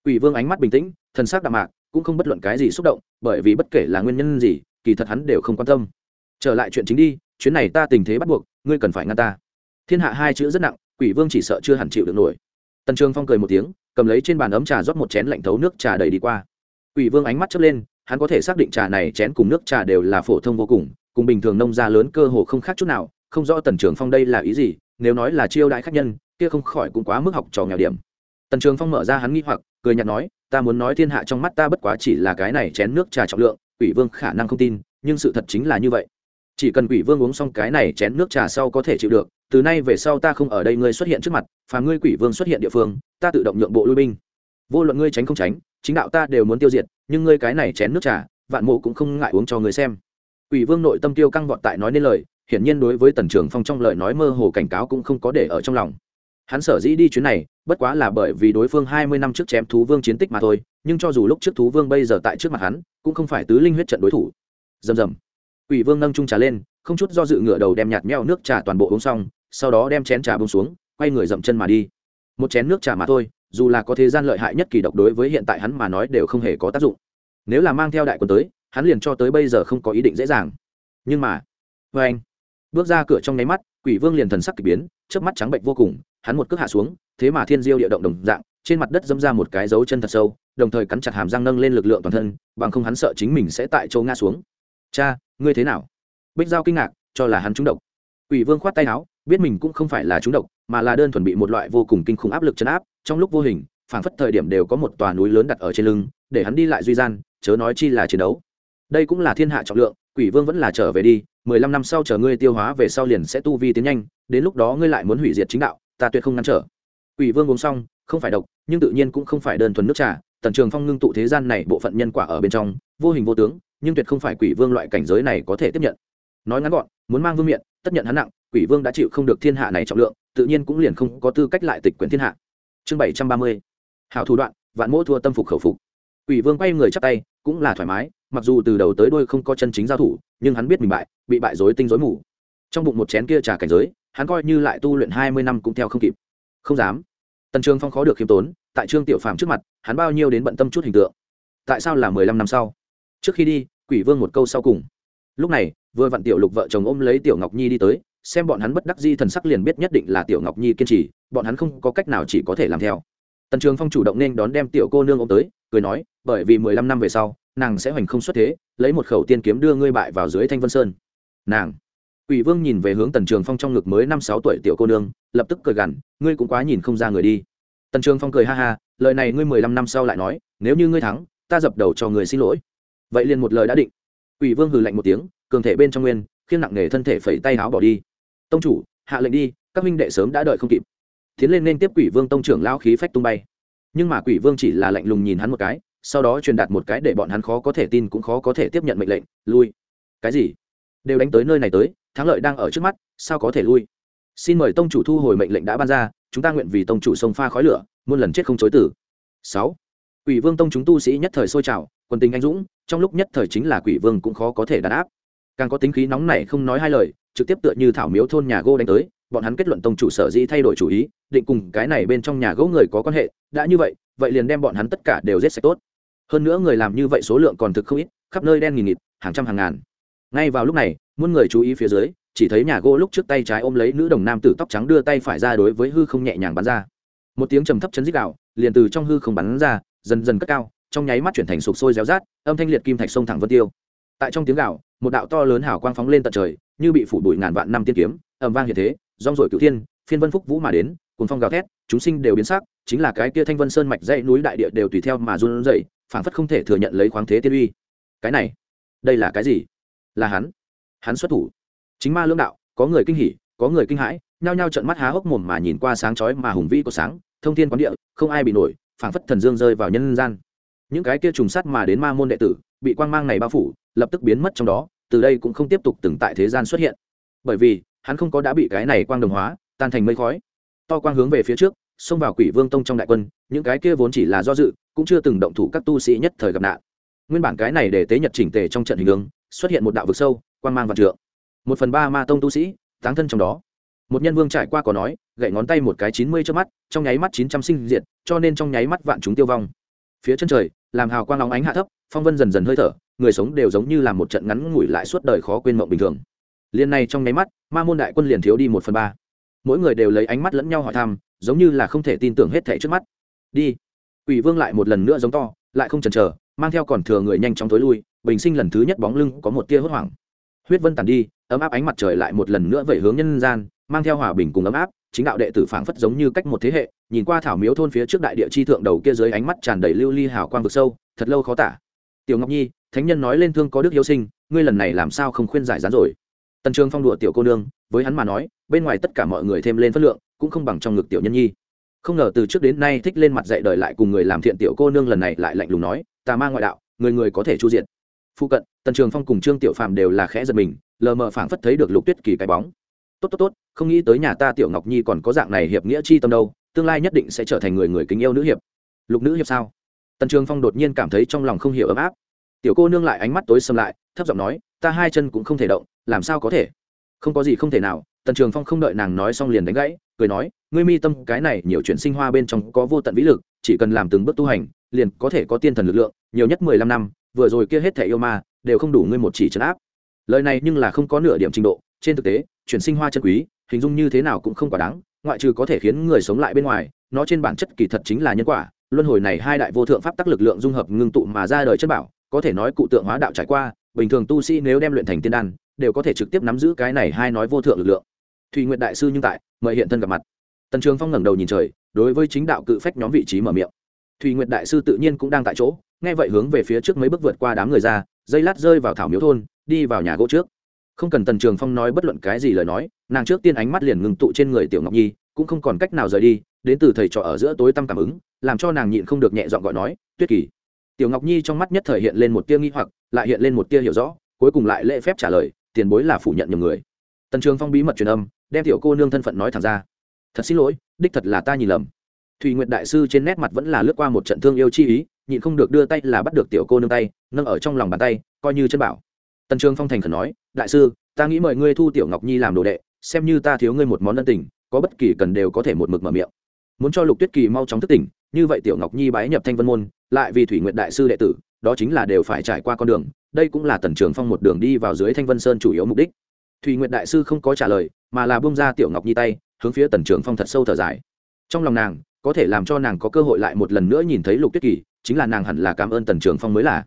quỷ vương ánh mắt bình tĩnh, thần sắc đạm mạc, cũng không bất luận cái gì xúc động, bởi vì bất kể là nguyên nhân gì, kỳ thật hắn đều không quan tâm. Trở lại chuyện chính đi, chuyến này ta tình thế bắt buộc, ngươi cần phải ngăn ta. Thiên hạ hai chữ rất nặng, quỷ vương chỉ sợ chưa hẳn chịu được nổi. Tần trường phong cười một tiếng, cầm lấy trên bàn ấm trà rót một chén lạnh thấu nước trà đầy đi qua quỷ vương ánh mắt chớp lên, hắn có thể xác định trà này chén cùng nước trà đều là phổ thông vô cùng cùng bình thường nông gia lớn cơ hồ không khác chút nào, không rõ tần trường phong đây là ý gì, nếu nói là chiêu đại khách nhân, kia không khỏi cũng quá mức học trò nghèo điểm. Tần trường phong mở ra hắn nghi hoặc, cười nhạt nói, ta muốn nói thiên hạ trong mắt ta bất quá chỉ là cái này chén nước trà trọng lượng, quỷ vương khả năng không tin, nhưng sự thật chính là như vậy. Chỉ cần quỷ vương uống xong cái này chén nước trà sau có thể chịu được, từ nay về sau ta không ở đây ngươi xuất hiện trước mặt và ngươi quỷ vương xuất hiện địa phương, ta tự động nhượng bộ lui binh. Vô luận ngươi tránh không tránh chính đạo ta đều muốn tiêu diệt, nhưng ngươi cái này chén nước trà, vạn mộ cũng không ngại uống cho người xem. Quỷ vương nội tâm tiêu căng vọt tại nói nên lời, hiển nhiên đối với tần trường phong trong lời nói mơ hồ cảnh cáo cũng không có để ở trong lòng. Hắn sở dĩ đi chuyến này, bất quá là bởi vì đối phương hai mươi năm trước chém thú vương chiến tích mà thôi, nhưng cho dù lúc trước thú vương bây giờ tại trước mặt hắn, cũng không phải tứ linh huyết trận đối thủ. Dầm dầm quỷ vương nâng trung trà lên, không chút do dự ngựa đầu đem nhạt meo nước trà toàn bộ uống xong, sau đó đem chén trà bông xuống, quay người dậm chân mà đi. Một chén nước trà mà thôi dù là có thế gian lợi hại nhất kỳ độc đối với hiện tại hắn mà nói đều không hề có tác dụng. Nếu là mang theo đại quân tới, hắn liền cho tới bây giờ không có ý định dễ dàng. Nhưng mà vê anh, bước ra cửa trong nháy mắt, quỷ vương liền thần sắc k ỳ biến trước mắt trắng bệnh vô cùng, hắn một cước hạ xuống, thế mà thiên diêu địa động đồng dạng, trên mặt đất dâm ra một cái dấu chân thật sâu, đồng thời cắn chặt hàm răng nâng lên lực lượng toàn thân, bằng không hắn sợ chính mình sẽ tại chỗ ngã xuống. Cha, ngươi thế nào? Bích giao kinh ngạc, cho là hắn trúng độc. Quỷ vương khoát tay áo biết mình cũng không phải là trúng độc, mà là đơn thuần bị một loại vô cùng kinh khủng áp lực chấn áp, trong lúc vô hình, phảng phất thời điểm đều có một tòa núi lớn đặt ở trên lưng, để hắn đi lại duy gian, chớ nói chi là chiến đấu. Đây cũng là thiên hạ trọng lượng, quỷ vương vẫn là trở về đi, mười lăm năm sau chờ ngươi tiêu hóa về sau liền sẽ tu vi tiến nhanh, đến lúc đó ngươi lại muốn hủy diệt chính đạo, ta tuyệt không ngăn trở. Quỷ vương uống xong, không phải độc, nhưng tự nhiên cũng không phải đơn thuần nước trà, tần trường phong ngưng tụ thế gian này bộ phận nhân quả ở bên trong, vô hình vô tướng, nhưng tuyệt không phải quỷ vương loại cảnh giới này có thể tiếp nhận. Nói ngắn gọn, muốn mang vương miện tất nhận hắn nặng, quỷ vương đã chịu không được thiên hạ này trọng lượng, tự nhiên cũng liền không có tư cách lại tịch quyển thiên hạ. Chương bảy trăm ba mươi. Hảo thủ đoạn, vạn mỗ thua tâm phục khẩu phục. Quỷ vương quay người chắp tay, cũng là thoải mái, mặc dù từ đầu tới đôi không có chân chính giao thủ, nhưng hắn biết mình bại, bị bại dối tinh dối mù. Trong bụng một chén kia trà cảnh giới, hắn coi như lại tu luyện hai mươi năm cũng theo không kịp. Không dám. Tần trương phong khó được khiêm tốn, tại trương tiểu phàm trước mặt, hắn bao nhiêu đến bận tâm chút hình tượng. Tại sao là mười lăm năm sau? Trước khi đi, quỷ vương một câu sau cùng lúc này vừa vặn tiểu lục vợ chồng ôm lấy tiểu ngọc nhi đi tới xem bọn hắn bất đắc di thần sắc liền biết nhất định là tiểu ngọc nhi kiên trì bọn hắn không có cách nào chỉ có thể làm theo tần trường phong chủ động nên đón đem tiểu cô nương ôm tới cười nói bởi vì mười lăm năm về sau nàng sẽ hoành không xuất thế lấy một khẩu tiên kiếm đưa ngươi bại vào dưới thanh vân sơn nàng Quỷ Vương nhìn về hướng Tần Trường Phong trong ngực mới năm sáu tuổi tiểu cô nương, lập tức cười gằn, ngươi cũng quá nhìn không ra người đi. Tần Trường Phong cười ha ha, lời này ngươi mười lăm năm sau lại nói, nếu như ngươi thắng, ta dập đầu cho người xin lỗi. Vậy liền một lời đã định. Quỷ Vương hừ lạnh một tiếng, cường thể bên trong nguyên, khiêng nặng nề thân thể phẩy tay áo bỏ đi. Tông chủ, hạ lệnh đi, các huynh đệ sớm đã đợi không kịp. Tiến lên nên tiếp Quỷ Vương tông trưởng lão khí phách tung bay. Nhưng mà Quỷ Vương chỉ là lạnh lùng nhìn hắn một cái, sau đó truyền đạt một cái để bọn hắn khó có thể tin cũng khó có thể tiếp nhận mệnh lệnh, lui. Cái gì? Đều đánh tới nơi này tới, thắng lợi đang ở trước mắt sao có thể lui xin mời tông chủ thu hồi mệnh lệnh đã ban ra chúng ta nguyện vì tông chủ sông pha khói lửa muôn lần chết không chối tử sáu quỷ vương tông chúng tu sĩ nhất thời sôi trào quân tình anh dũng, trong lúc nhất thời chính là quỷ vương cũng khó có thể đàn áp. Càng có tính khí nóng này không nói hai lời, trực tiếp tựa như thảo miếu thôn nhà gỗ đánh tới, bọn hắn kết luận tông chủ sở dĩ thay đổi chủ ý, định cùng cái này bên trong nhà gỗ người có quan hệ, đã như vậy vậy liền đem bọn hắn tất cả đều giết sạch tốt. Hơn nữa người làm như vậy số lượng còn thực không ít, khắp nơi đen nghìn nghịt, hàng trăm hàng ngàn. Ngay vào lúc này, muôn người chú ý phía dưới, chỉ thấy nhà gỗ lúc trước tay trái ôm lấy nữ đồng nam tử tóc trắng đưa tay phải ra đối với hư không nhẹ nhàng bắn ra. Một tiếng trầm thấp chấn dích đạo liền từ trong hư không bắn ra dần dần cất cao, trong nháy mắt chuyển thành sụp sôi réo rát, âm thanh liệt kim thạch sông thẳng vân tiêu. Tại trong tiếng gạo một đạo to lớn hào quang phóng lên tận trời, như bị phủ bụi ngàn vạn năm tiên kiếm ẩm vang hiện thế, rong rổi cửu thiên, phiên vân phúc vũ mà đến cùng phong gào thét, chúng sinh đều biến sắc, chính là cái kia thanh vân sơn mạch dãy núi đại địa đều tùy theo mà run rẩy, phảng phất không thể thừa nhận lấy khoáng thế tiên uy. Cái này, đây là cái gì? Là hắn. Hắn xuất thủ. Chính ma lương đạo, có người kinh hỉ, có người kinh hãi, nhao nhao trận mắt há hốc mồm mà nhìn qua sáng chói mà hùng vĩ của sáng, thông thiên quán địa, không ai bị nổi phảng phất thần dương rơi vào nhân gian. Những cái kia trùng sát mà đến ma môn đệ tử, bị quang mang này bao phủ, lập tức biến mất trong đó, từ đây cũng không tiếp tục từng tại thế gian xuất hiện. Bởi vì, hắn không có đã bị cái này quang đồng hóa, tan thành mây khói. To quang hướng về phía trước, xông vào quỷ vương tông trong đại quân, những cái kia vốn chỉ là do dự, cũng chưa từng động thủ các tu sĩ nhất thời gặp nạn. Nguyên bản cái này để tế nhật chỉnh tề trong trận hình ứng xuất hiện một đạo vực sâu quan mang vạn trượng. Một phần ba ma tông tu sĩ, táng thân trong đó một nhân vương trải qua có nói, gậy ngón tay một cái chín mươi trước mắt, trong nháy mắt chín trăm sinh diệt, cho nên trong nháy mắt vạn chúng tiêu vong. Phía chân trời, làm hào quang óng ánh hạ thấp, phong vân dần dần hơi thở, người sống đều giống như là một trận ngắn ngủi lại suốt đời khó quên mộng bình thường. Liên này trong nháy mắt, ma môn đại quân liền thiếu đi một phần ba. Mỗi người đều lấy ánh mắt lẫn nhau hỏi thăm, giống như là không thể tin tưởng hết thảy trước mắt. Đi. Quỷ vương lại một lần nữa giống to, lại không chần chờ, mang theo còn thừa người nhanh chóng tối lui, bình sinh lần thứ nhất bóng lưng có một tia hốt hoảng. Huyết vân tàn đi, ấm áp ánh mặt trời lại một lần nữa vẩy hướng nhân gian mang theo hòa bình cùng ấm áp, chính đạo đệ tử phảng phất giống như cách một thế hệ, nhìn qua thảo miếu thôn phía trước đại địa chi thượng đầu kia dưới ánh mắt tràn đầy lưu ly hào quang vực sâu, thật lâu khó tả. Tiểu ngọc nhi, thánh nhân nói lên thương có đức hiếu sinh, ngươi lần này làm sao không khuyên giải rán rồi? Tần trường phong đùa tiểu cô nương, với hắn mà nói, bên ngoài tất cả mọi người thêm lên phất lượng, cũng không bằng trong ngực tiểu nhân nhi. Không ngờ từ trước đến nay thích lên mặt dạy đời lại cùng người làm thiện tiểu cô nương lần này lại lạnh lùng nói, tà ma ngoại đạo, người người có thể chu diện phụ cận, tần trường phong cùng trương tiểu phạm đều là khẽ giật mình, lờ mờ phảng phất thấy được lục tuyết kỳ cái bóng tốt tốt tốt, không nghĩ tới nhà ta tiểu ngọc nhi còn có dạng này hiệp nghĩa chi tâm đâu, tương lai nhất định sẽ trở thành người người kính yêu nữ hiệp. Lục nữ hiệp sao? Tần trường phong đột nhiên cảm thấy trong lòng không hiểu ấm áp. Tiểu cô nương lại ánh mắt tối xâm lại, thấp giọng nói, ta hai chân cũng không thể động, làm sao có thể? Không có gì không thể nào. Tần trường phong không đợi nàng nói xong liền đánh gãy, cười nói, ngươi mi tâm, cái này nhiều chuyện sinh hoa bên trong có vô tận vĩ lực, chỉ cần làm từng bước tu hành, liền có thể có tiên thần lực lượng, nhiều nhất mười lăm năm, vừa rồi kia hết thẻ yêu ma, đều không đủ ngươi một chỉ trấn áp. Lời này nhưng là không có nửa điểm trình độ, trên thực tế chuyển sinh hoa chân quý, hình dung như thế nào cũng không quá đáng, ngoại trừ có thể khiến người sống lại bên ngoài, nó trên bản chất kỳ thật chính là nhân quả, luân hồi này hai đại vô thượng pháp tắc lực lượng dung hợp ngưng tụ mà ra đời chất bảo, có thể nói cụ tượng hóa đạo trải qua, bình thường tu sĩ nếu đem luyện thành tiên đan, đều có thể trực tiếp nắm giữ cái này hai nói vô thượng lực lượng. Thùy nguyện đại sư nhưng tại, mời hiện thân gặp mặt. Tần trường phong ngẩng đầu nhìn trời, đối với chính đạo cự phách nhóm vị trí mở miệng. Thùy nguyệt đại sư tự nhiên cũng đang tại chỗ, nghe vậy hướng về phía trước mấy bước vượt qua đám người ra, dây lát rơi vào thảo miếu thôn, đi vào nhà gỗ trước không cần tần trường phong nói bất luận cái gì lời nói, nàng trước tiên ánh mắt liền ngừng tụ trên người tiểu ngọc nhi, cũng không còn cách nào rời đi, đến từ thầy trò ở giữa tối tăm cảm ứng, làm cho nàng nhịn không được nhẹ dọn gọi nói, tuyết kỳ. Tiểu ngọc nhi trong mắt nhất thời hiện lên một tia nghi hoặc, lại hiện lên một tia hiểu rõ, cuối cùng lại lễ phép trả lời, tiền bối là phủ nhận nhiều người. Tần trường phong bí mật truyền âm, đem tiểu cô nương thân phận nói thẳng ra. Thật xin lỗi, đích thật là ta nhìn lầm. Thùy nguyệt đại sư trên nét mặt vẫn là lướt qua một trận thương yêu chi ý, nhịn không được đưa tay là bắt được tiểu cô nương tay, nâng ở trong lòng bàn tay, coi như chân bảo tần trường phong thành khẩn nói, đại sư, ta nghĩ mời ngươi thu tiểu ngọc nhi làm đồ đệ, xem như ta thiếu ngươi một món ân tình, có bất kỳ cần đều có thể một mực mở miệng. Muốn cho lục tuyết kỳ mau chóng thức tỉnh, như vậy tiểu ngọc nhi bái nhập thanh vân môn, lại vì thủy nguyện đại sư đệ tử, đó chính là đều phải trải qua con đường, đây cũng là tần trường phong một đường đi vào dưới thanh vân sơn chủ yếu mục đích. Thủy nguyện đại sư không có trả lời, mà là bông ra tiểu ngọc nhi tay, hướng phía tần trường phong thật sâu thở dài. Trong lòng nàng, có thể làm cho nàng có cơ hội lại một lần nữa nhìn thấy lục tuyết kỳ, chính là nàng hẳn là cảm ơn tần trường phong mới là.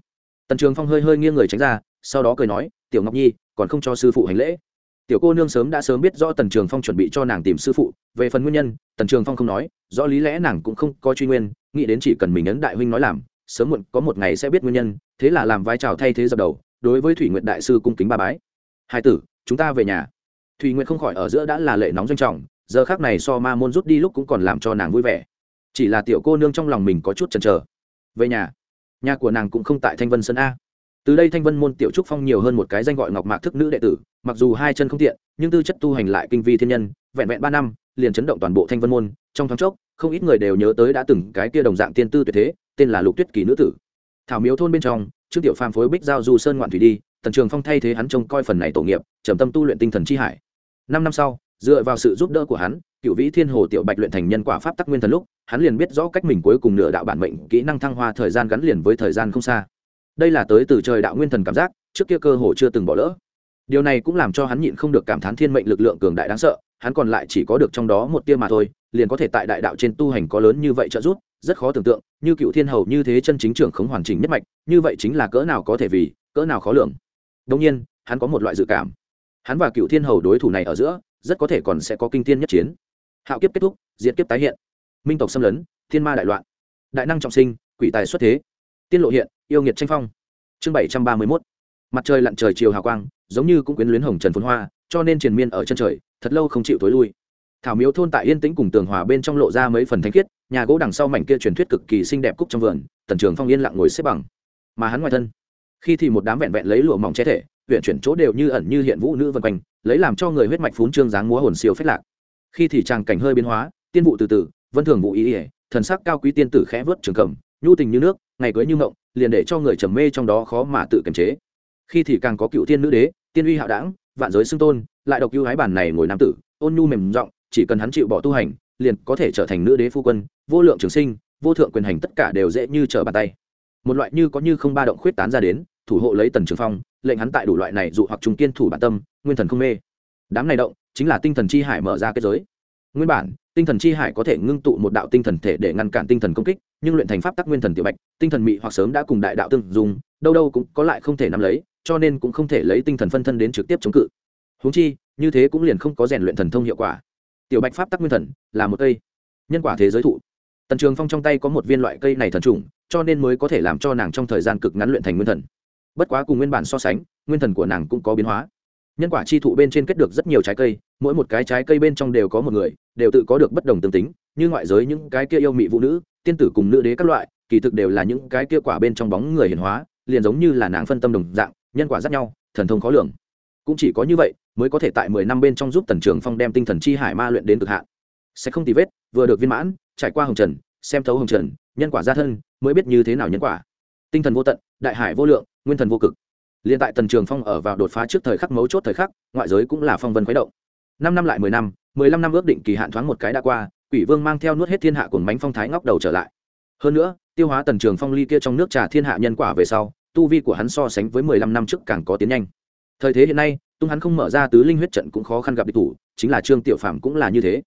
Tần trường phong hơi hơi nghiêng người tránh ra sau đó cười nói, tiểu ngọc nhi, còn không cho sư phụ hành lễ. Tiểu cô nương sớm đã sớm biết rõ tần trường phong chuẩn bị cho nàng tìm sư phụ, về phần nguyên nhân, tần trường phong không nói, rõ lý lẽ nàng cũng không có truy nguyên, nghĩ đến chỉ cần mình ấn đại huynh nói làm, sớm muộn có một ngày sẽ biết nguyên nhân, thế là làm vai trò thay thế dập đầu, đối với thủy nguyện đại sư cung kính ba bái. Hai tử, chúng ta về nhà. Thủy nguyện không khỏi ở giữa đã là lệ nóng doanh trọng, giờ khác này so ma môn rút đi lúc cũng còn làm cho nàng vui vẻ. Chỉ là tiểu cô nương trong lòng mình có chút chần chờ. Về nhà nhà của nàng cũng không tại thanh vân sơn a từ đây thanh vân môn tiểu trúc phong nhiều hơn một cái danh gọi ngọc mạc thức nữ đệ tử, mặc dù hai chân không tiện, nhưng tư chất tu hành lại kinh vi thiên nhân, vẹn vẹn ba năm, liền chấn động toàn bộ thanh vân môn. Trong thoáng chốc, không ít người đều nhớ tới đã từng cái kia đồng dạng tiên tư tuyệt thế, tên là lục tuyết kỳ nữ tử. Thảo miếu thôn bên trong, trương tiểu phàm phối bích giao du sơn ngoạn thủy đi, tần trường phong thay thế hắn trông coi phần này tổ nghiệp, trầm tâm tu luyện tinh thần chi hải. Năm năm sau, dựa vào sự giúp đỡ của hắn, cựu vĩ thiên hồ tiểu bạch luyện thành nhân quả pháp tắc nguyên thần lúc, hắn liền biết rõ cách mình cuối cùng nửa đạo bản mệnh kỹ năng thăng hoa thời gian gắn liền với thời gian không xa đây là tới từ trời đạo nguyên thần cảm giác, trước kia cơ hồ chưa từng bỏ lỡ. Điều này cũng làm cho hắn nhịn không được cảm thán thiên mệnh lực lượng cường đại đáng sợ, hắn còn lại chỉ có được trong đó một tia mà thôi, liền có thể tại đại đạo trên tu hành có lớn như vậy trợ giúp, rất khó tưởng tượng, như cựu thiên hầu như thế chân chính trưởng khống hoàn chỉnh nhất mạch, như vậy chính là cỡ nào có thể vì, cỡ nào khó lường. Đông nhiên, hắn có một loại dự cảm. Hắn và cựu thiên hầu đối thủ này ở giữa, rất có thể còn sẽ có kinh thiên nhất chiến. Hạo kiếp kết thúc, diệt kiếp tái hiện. Minh tộc xâm lấn, thiên ma đại loạn. Đại năng trọng sinh, quỷ tài xuất thế tiên lộ hiện, yêu nghiệt tranh phong. Chương bảy trăm ba mươi mốt. Mặt trời lặn trời chiều hào quang, giống như cũng quyến luyến hồng trần phun hoa, cho nên triền miên ở chân trời, thật lâu không chịu tối lui. Thảo miếu thôn tại yên tĩnh cùng tường hòa bên trong lộ ra mấy phần thanh khiết, nhà gỗ đằng sau mảnh kia truyền thuyết cực kỳ xinh đẹp cúc trong vườn, tần trường phong yên lặng ngồi xếp bằng. Mà hắn ngoài thân, khi thì một đám vẹn vẹn lấy lụa mỏng che thể huyện chuyển chỗ đều như ẩn như hiện vũ nữ vân quanh, lấy làm cho người huyết mạch phún trương dáng múa hồn siêu phết lạc. Khi thì tràng cảnh hơi biến hóa, tiên vụ từ từ, vân thường vụ ý ỉa thần sắc cao quý tiên tử khẽ vớt trường cầm nhu tình như nước, ngày cưới như mộng, liền để cho người trầm mê trong đó khó mà tự kiềm chế. Khi thì càng có cựu tiên nữ đế, tiên uy hạo đảng, vạn giới xưng tôn, lại độc ưu hái bản này ngồi nam tử, ôn nhu mềm giọng, chỉ cần hắn chịu bỏ tu hành, liền có thể trở thành nữ đế phu quân, vô lượng trường sinh, vô thượng quyền hành tất cả đều dễ như trở bàn tay. Một loại như có như không ba động khuyết tán ra đến, thủ hộ lấy tần trường phong, lệnh hắn tại đủ loại này dụ hoặc trung kiên thủ bản tâm, nguyên thần không mê. Đám này động, chính là tinh thần chi hải mở ra kết giới. Nguyên bản, tinh thần chi hải có thể ngưng tụ một đạo tinh thần thể để ngăn cản tinh thần công kích nhưng luyện thành pháp tắc nguyên thần tiểu bạch, tinh thần mị hoặc sớm đã cùng đại đạo tương dùng đâu đâu cũng có lại không thể nắm lấy, cho nên cũng không thể lấy tinh thần phân thân đến trực tiếp chống cự. Huống chi, như thế cũng liền không có rèn luyện thần thông hiệu quả. Tiểu bạch pháp tắc nguyên thần là một cây nhân quả thế giới thụ. Tần trường phong trong tay có một viên loại cây này thần trùng, cho nên mới có thể làm cho nàng trong thời gian cực ngắn luyện thành nguyên thần. Bất quá cùng nguyên bản so sánh, nguyên thần của nàng cũng có biến hóa. Nhân quả chi thụ bên trên kết được rất nhiều trái cây, mỗi một cái trái cây bên trong đều có một người, đều tự có được bất đồng tương tính như ngoại giới những cái kia yêu mị vũ nữ, tiên tử cùng nữ đế các loại, kỳ thực đều là những cái kia quả bên trong bóng người hiển hóa, liền giống như là nàng phân tâm đồng dạng, nhân quả rất nhau, thần thông khó lường. Cũng chỉ có như vậy, mới có thể tại mười năm bên trong giúp tần trường phong đem tinh thần chi hải ma luyện đến cực hạn. Sẽ không tì vết, vừa được viên mãn, trải qua hồng trần, xem thấu hồng trần, nhân quả gia thân, mới biết như thế nào nhân quả. Tinh thần vô tận, đại hải vô lượng, nguyên thần vô cực. Liền tại tần trường phong ở vào đột phá trước thời khắc mấu chốt thời khắc, ngoại giới cũng là phong vân khuấy động. Năm năm lại mười năm, mười lăm năm ước định kỳ hạn thoáng một cái đã qua quỷ vương mang theo nuốt hết thiên hạ cùng bánh phong thái ngóc đầu trở lại. Hơn nữa, tiêu hóa tần trường phong ly kia trong nước trà thiên hạ nhân quả về sau, tu vi của hắn so sánh với mười lăm năm trước càng có tiến nhanh. Thời thế hiện nay, tung hắn không mở ra tứ linh huyết trận cũng khó khăn gặp địch thủ, chính là trương tiểu phạm cũng là như thế.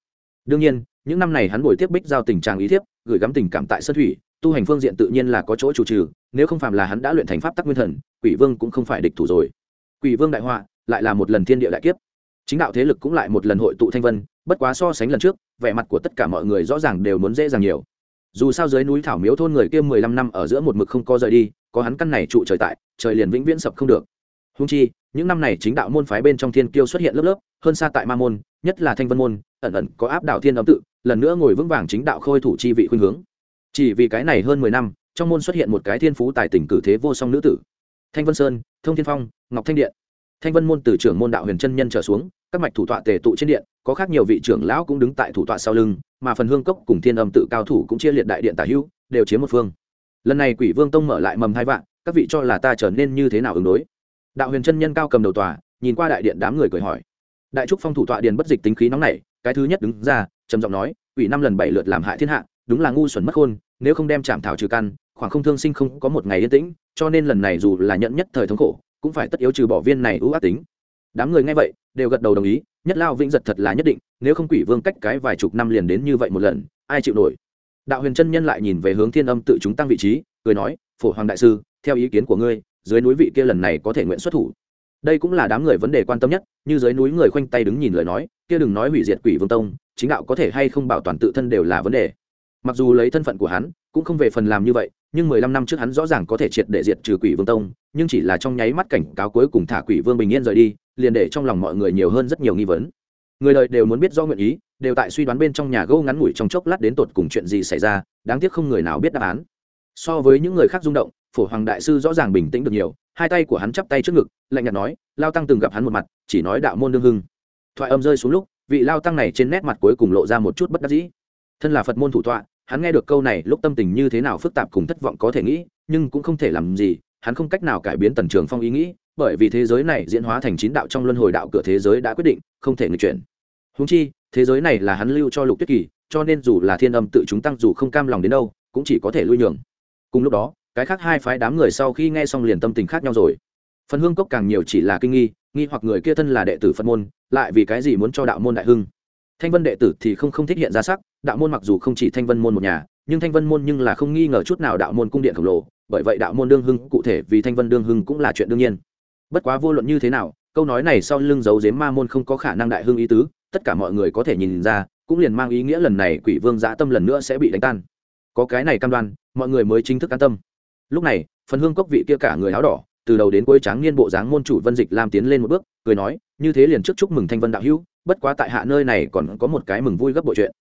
Đương nhiên, những năm này hắn bồi tiếp bích giao tình trạng ý thiếp, gửi gắm tình cảm tại sân thủy, tu hành phương diện tự nhiên là có chỗ chủ trừ, nếu không phạm là hắn đã luyện thành pháp tắc nguyên thần, quỷ vương cũng không phải địch thủ rồi. Quỷ vương đại họa, lại là một lần thiên địa đại kiếp. Chính đạo thế lực cũng lại một lần hội tụ thanh vân bất quá so sánh lần trước, vẻ mặt của tất cả mọi người rõ ràng đều muốn dễ dàng nhiều. Dù sao dưới núi thảo miếu thôn người kia mười lăm năm ở giữa một mực không có rời đi, có hắn căn này trụ trời tại, trời liền vĩnh viễn sập không được. Húng chi, những năm này chính đạo môn phái bên trong thiên kiêu xuất hiện lớp lớp, hơn xa tại ma môn, nhất là thanh vân môn, ẩn ẩn có áp đạo thiên âm tự, lần nữa ngồi vững vàng chính đạo khôi thủ chi vị khuynh hướng. Chỉ vì cái này hơn mười năm, trong môn xuất hiện một cái thiên phú tài tình cử thế vô song nữ tử. Thanh vân sơn, thông thiên phong, ngọc thanh điện thanh vân môn từ trưởng môn đạo huyền chân nhân trở xuống, các mạch thủ tọa tề tụ trên điện, có khác nhiều vị trưởng lão cũng đứng tại thủ tọa sau lưng, mà phần hương cốc cùng thiên âm tự cao thủ cũng chia liệt đại điện tả hữu, đều chiếm một phương. Lần này quỷ vương tông mở lại mầm hai vạn, các vị cho là ta trở nên như thế nào ứng đối? Đạo huyền chân nhân cao cầm đầu tòa, nhìn qua đại điện đám người cười hỏi. Đại trúc phong thủ tọa điền bất dịch tính khí nóng này cái thứ nhất đứng ra, trầm giọng nói, Quỷ năm lần bảy lượt làm hại thiên hạ, đúng là ngu xuẩn mất khôn, nếu không đem chạm thảo trừ căn, khoảng không thương sinh không có một ngày yên tĩnh, cho nên lần này dù là nhận nhất thời thống khổ cũng phải tất yếu trừ bỏ viên này ưu ác tính. Đám người nghe vậy, đều gật đầu đồng ý, nhất lao vĩnh giật thật là nhất định, nếu không quỷ vương cách cái vài chục năm liền đến như vậy một lần, ai chịu nổi? Đạo huyền chân nhân lại nhìn về hướng thiên âm tự chúng tăng vị trí, cười nói, phổ hoàng đại sư, theo ý kiến của ngươi, dưới núi vị kia lần này có thể nguyện xuất thủ. Đây cũng là đám người vấn đề quan tâm nhất, như dưới núi người khoanh tay đứng nhìn lời nói, kia đừng nói hủy diệt quỷ vương tông, chính đạo có thể hay không bảo toàn tự thân đều là vấn đề. Mặc dù lấy thân phận của hắn, cũng không về phần làm như vậy nhưng mười lăm năm trước hắn rõ ràng có thể triệt để diệt trừ quỷ vương tông, nhưng chỉ là trong nháy mắt cảnh cáo cuối cùng thả quỷ vương bình yên rời đi, liền để trong lòng mọi người nhiều hơn rất nhiều nghi vấn. Người đời đều muốn biết do nguyện ý, đều tại suy đoán bên trong nhà gâu ngắn ngủi trong chốc lát đến tột cùng chuyện gì xảy ra, đáng tiếc không người nào biết đáp án. So với những người khác rung động, phổ hoàng đại sư rõ ràng bình tĩnh được nhiều, hai tay của hắn chắp tay trước ngực, lạnh nhạt nói, lao tăng từng gặp hắn một mặt, chỉ nói đạo môn đương hưng. Thoại âm rơi xuống lúc, vị lao tăng này trên nét mặt cuối cùng lộ ra một chút bất đắc dĩ. Thân là phật môn thủ tọa hắn nghe được câu này, lúc tâm tình như thế nào phức tạp cùng thất vọng có thể nghĩ, nhưng cũng không thể làm gì, hắn không cách nào cải biến tần trường phong ý nghĩ, bởi vì thế giới này diễn hóa thành chín đạo trong luân hồi đạo cửa thế giới đã quyết định, không thể nghịch chuyển. Húng chi, thế giới này là hắn lưu cho lục tuyết kỳ, cho nên dù là thiên âm tự chúng tăng dù không cam lòng đến đâu, cũng chỉ có thể lui nhường. Cùng lúc đó, cái khác hai phái đám người sau khi nghe xong liền tâm tình khác nhau rồi. Phần hương cốc càng nhiều chỉ là kinh nghi nghi hoặc người kia thân là đệ tử phật môn, lại vì cái gì muốn cho đạo môn đại hưng? Thanh vân đệ tử thì không không thích hiện ra sắc đạo môn mặc dù không chỉ thanh vân môn một nhà, nhưng thanh vân môn nhưng là không nghi ngờ chút nào đạo môn cung điện khổng lồ, bởi vậy đạo môn đương hưng cụ thể vì thanh vân đương hưng cũng là chuyện đương nhiên. Bất quá vô luận như thế nào, câu nói này sau lưng giấu giếm ma môn không có khả năng đại hưng ý tứ, tất cả mọi người có thể nhìn ra, cũng liền mang ý nghĩa lần này quỷ vương dã tâm lần nữa sẽ bị đánh tan. Có cái này cam đoan, mọi người mới chính thức an tâm. Lúc này, phần hương cốc vị kia cả người áo đỏ, từ đầu đến cuối tráng niên bộ dáng môn chủ vân dịch lam tiến lên một bước, cười nói, như thế liền trước chúc mừng thanh vân đạo hữu, bất quá tại hạ nơi này còn có một cái mừng vui gấp bội chuyện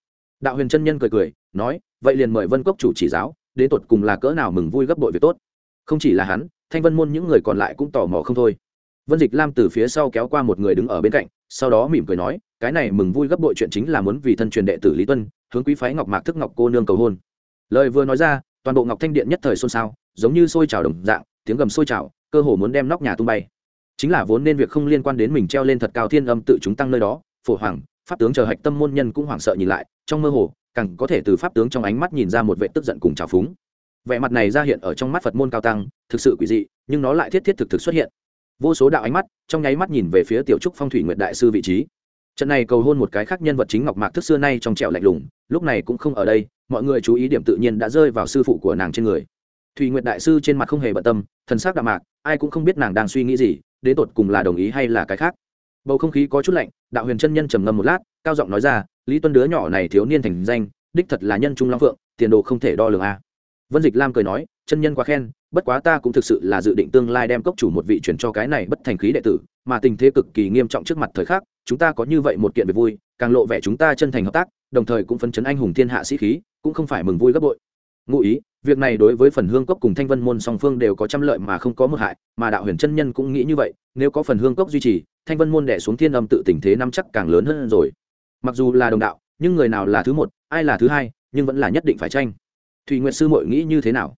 đạo huyền chân nhân cười cười, nói, vậy liền mời vân cốc chủ chỉ giáo, đến tột cùng là cỡ nào mừng vui gấp bội việc tốt. Không chỉ là hắn, thanh vân môn những người còn lại cũng tò mò không thôi. Vân dịch lam từ phía sau kéo qua một người đứng ở bên cạnh, sau đó mỉm cười nói, cái này mừng vui gấp bội chuyện chính là muốn vì thân truyền đệ tử lý tuân, hướng quý phái ngọc mạc thức ngọc cô nương cầu hôn. Lời vừa nói ra, toàn bộ ngọc thanh điện nhất thời xôn xao, giống như sôi trào đồng dạng, tiếng gầm sôi trào, cơ hồ muốn đem nóc nhà tung bay. Chính là vốn nên việc không liên quan đến mình treo lên thật cao thiên âm tự chúng tăng nơi đó, phổ hoàng, pháp tướng chờ hạch tâm môn nhân cũng hoảng sợ nhìn lại trong mơ hồ, càng có thể từ pháp tướng trong ánh mắt nhìn ra một vệ tức giận cùng trào phúng. Vẻ mặt này ra hiện ở trong mắt phật môn cao tăng, thực sự quỷ dị, nhưng nó lại thiết thiết thực thực xuất hiện. Vô số đạo ánh mắt, trong nháy mắt nhìn về phía tiểu trúc phong thủy nguyệt đại sư vị trí. Trận này cầu hôn một cái khác nhân vật chính ngọc mạc thức xưa nay trong trẻo lạnh lùng, lúc này cũng không ở đây, mọi người chú ý điểm tự nhiên đã rơi vào sư phụ của nàng trên người. Thùy nguyệt đại sư trên mặt không hề bận tâm, thần sắc đạo mạc, ai cũng không biết nàng đang suy nghĩ gì, đến tột cùng là đồng ý hay là cái khác. Bầu không khí có chút lạnh, đạo huyền chân nhân trầm ngâm một lát, cao giọng nói ra lý tuân đứa nhỏ này thiếu niên thành danh, đích thật là nhân trung long phượng, tiền đồ không thể đo lường a. Vân dịch lam cười nói, chân nhân quá khen, bất quá ta cũng thực sự là dự định tương lai đem cốc chủ một vị chuyển cho cái này bất thành khí đệ tử, mà tình thế cực kỳ nghiêm trọng trước mặt thời khắc, chúng ta có như vậy một kiện về vui, càng lộ vẻ chúng ta chân thành hợp tác, đồng thời cũng phấn chấn anh hùng thiên hạ sĩ khí, cũng không phải mừng vui gấp bội. Ngụ ý, việc này đối với phần hương cốc cùng thanh vân môn song phương đều có trăm lợi mà không có một hại, mà đạo huyền chân nhân cũng nghĩ như vậy, nếu có phần hương cốc duy trì, thanh vân môn đẻ xuống thiên âm tự tình thế năm chắc càng lớn hơn rồi mặc dù là đồng đạo, nhưng người nào là thứ một, ai là thứ hai, nhưng vẫn là nhất định phải tranh. Thủy nguyện sư mội nghĩ như thế nào?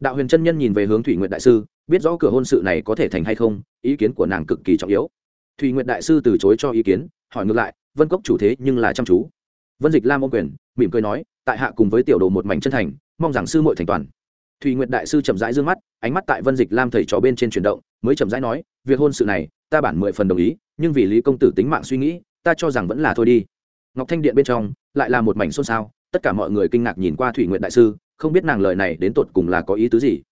Đạo huyền chân nhân nhìn về hướng thủy nguyện đại sư, biết rõ cửa hôn sự này có thể thành hay không, ý kiến của nàng cực kỳ trọng yếu. Thủy nguyện đại sư từ chối cho ý kiến, hỏi ngược lại, vân cốc chủ thế nhưng là chăm chú? Vân dịch lam ô quyền, mỉm cười nói, tại hạ cùng với tiểu đồ một mảnh chân thành, mong rằng sư muội thành toàn. Thùy nguyệt đại sư chậm rãi dương mắt, ánh mắt tại vân dịch lam thầy trò bên trên chuyển động, mới chậm rãi nói, việc hôn sự này, ta bản mười phần đồng ý, nhưng vì lý công tử tính mạng suy nghĩ, ta cho rằng vẫn là thôi đi ngọc thanh điện bên trong lại là một mảnh xôn xao, tất cả mọi người kinh ngạc nhìn qua thủy nguyện đại sư, không biết nàng lời này đến tột cùng là có ý tứ gì.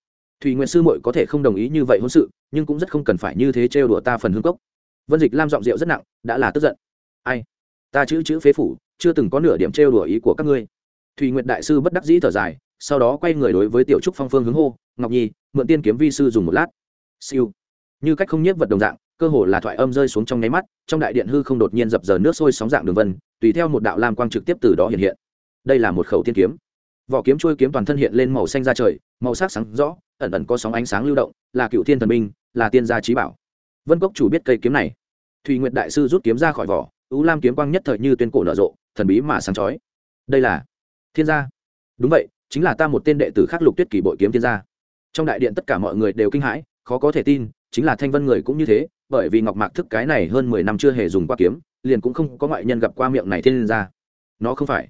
Thủy nguyện sư muội có thể không đồng ý như vậy hôn sự, nhưng cũng rất không cần phải như thế trêu đùa ta phần hương cốc. Vân dịch lam giọng rượu rất nặng, đã là tức giận. Ai? Ta chữ chữ phế phủ, chưa từng có nửa điểm trêu đùa ý của các ngươi. Thùy nguyệt đại sư bất đắc dĩ thở dài, sau đó quay người đối với tiểu trúc phong phương hướng hô, ngọc nhi, mượn tiên kiếm vi sư dùng một lát. Siêu. Như cách không nhiếp vật đồng dạng cơ hồ là thoại âm rơi xuống trong nháy mắt, trong đại điện hư không đột nhiên dập dờ nước sôi sóng dạng đường vân, tùy theo một đạo lam quang trực tiếp từ đó hiện hiện. Đây là một khẩu tiên kiếm. Vỏ kiếm trôi kiếm toàn thân hiện lên màu xanh ra trời, màu sắc sáng rõ, ẩn ẩn có sóng ánh sáng lưu động, là cựu thiên thần minh là tiên gia trí bảo. Vân cốc chủ biết cây kiếm này. Thùy nguyệt đại sư rút kiếm ra khỏi vỏ, ưu lam kiếm quang nhất thời như tuyên cổ nở rộ, thần bí mà sáng chói. Đây là thiên gia. Đúng vậy, chính là ta một tên đệ tử khắc lục tuyết kỷ bội kiếm thiên gia. Trong đại điện tất cả mọi người đều kinh hãi, khó có thể tin, chính là thanh vân người cũng như thế bởi vì ngọc mạc thức cái này hơn mười năm chưa hề dùng qua kiếm, liền cũng không có ngoại nhân gặp qua miệng này thiên ra. Nó không phải.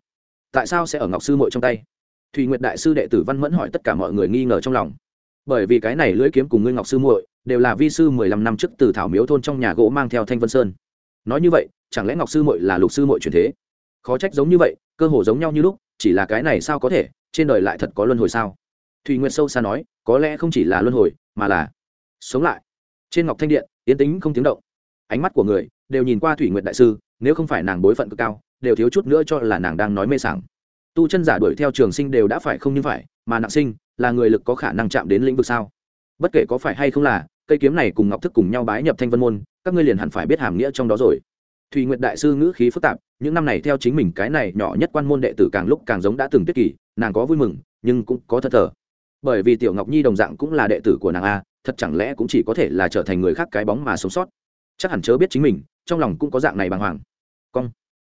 Tại sao sẽ ở ngọc sư mội trong tay? Thùy nguyệt đại sư đệ tử văn mẫn hỏi tất cả mọi người nghi ngờ trong lòng. Bởi vì cái này lưỡi kiếm cùng ngươi ngọc sư muội đều là vi sư mười lăm năm trước từ thảo miếu thôn trong nhà gỗ mang theo thanh vân sơn. Nói như vậy, chẳng lẽ ngọc sư muội là lục sư muội truyền thế? Khó trách giống như vậy, cơ hồ giống nhau như lúc, chỉ là cái này sao có thể, trên đời lại thật có luân hồi sao? Thùy nguyệt sâu xa nói, có lẽ không chỉ là luân hồi, mà là sống lại trên ngọc thanh điện yến tính không tiếng động. Ánh mắt của người đều nhìn qua thủy nguyệt đại sư, nếu không phải nàng bối phận cực cao, đều thiếu chút nữa cho là nàng đang nói mê sảng. Tu chân giả đuổi theo trường sinh đều đã phải không như phải, mà nặng sinh là người lực có khả năng chạm đến lĩnh vực sao? Bất kể có phải hay không là, cây kiếm này cùng ngọc thức cùng nhau bái nhập thanh vân môn, các ngươi liền hẳn phải biết hàm nghĩa trong đó rồi. Thùy nguyệt đại sư ngữ khí phức tạp, những năm này theo chính mình cái này nhỏ nhất quan môn đệ tử càng lúc càng giống đã từng tuyết kỳ nàng có vui mừng, nhưng cũng có thật thờ bởi vì tiểu ngọc nhi đồng dạng cũng là đệ tử của nàng a, thật chẳng lẽ cũng chỉ có thể là trở thành người khác cái bóng mà sống sót? Chắc hẳn chớ biết chính mình, trong lòng cũng có dạng này bàng hoàng. Cong.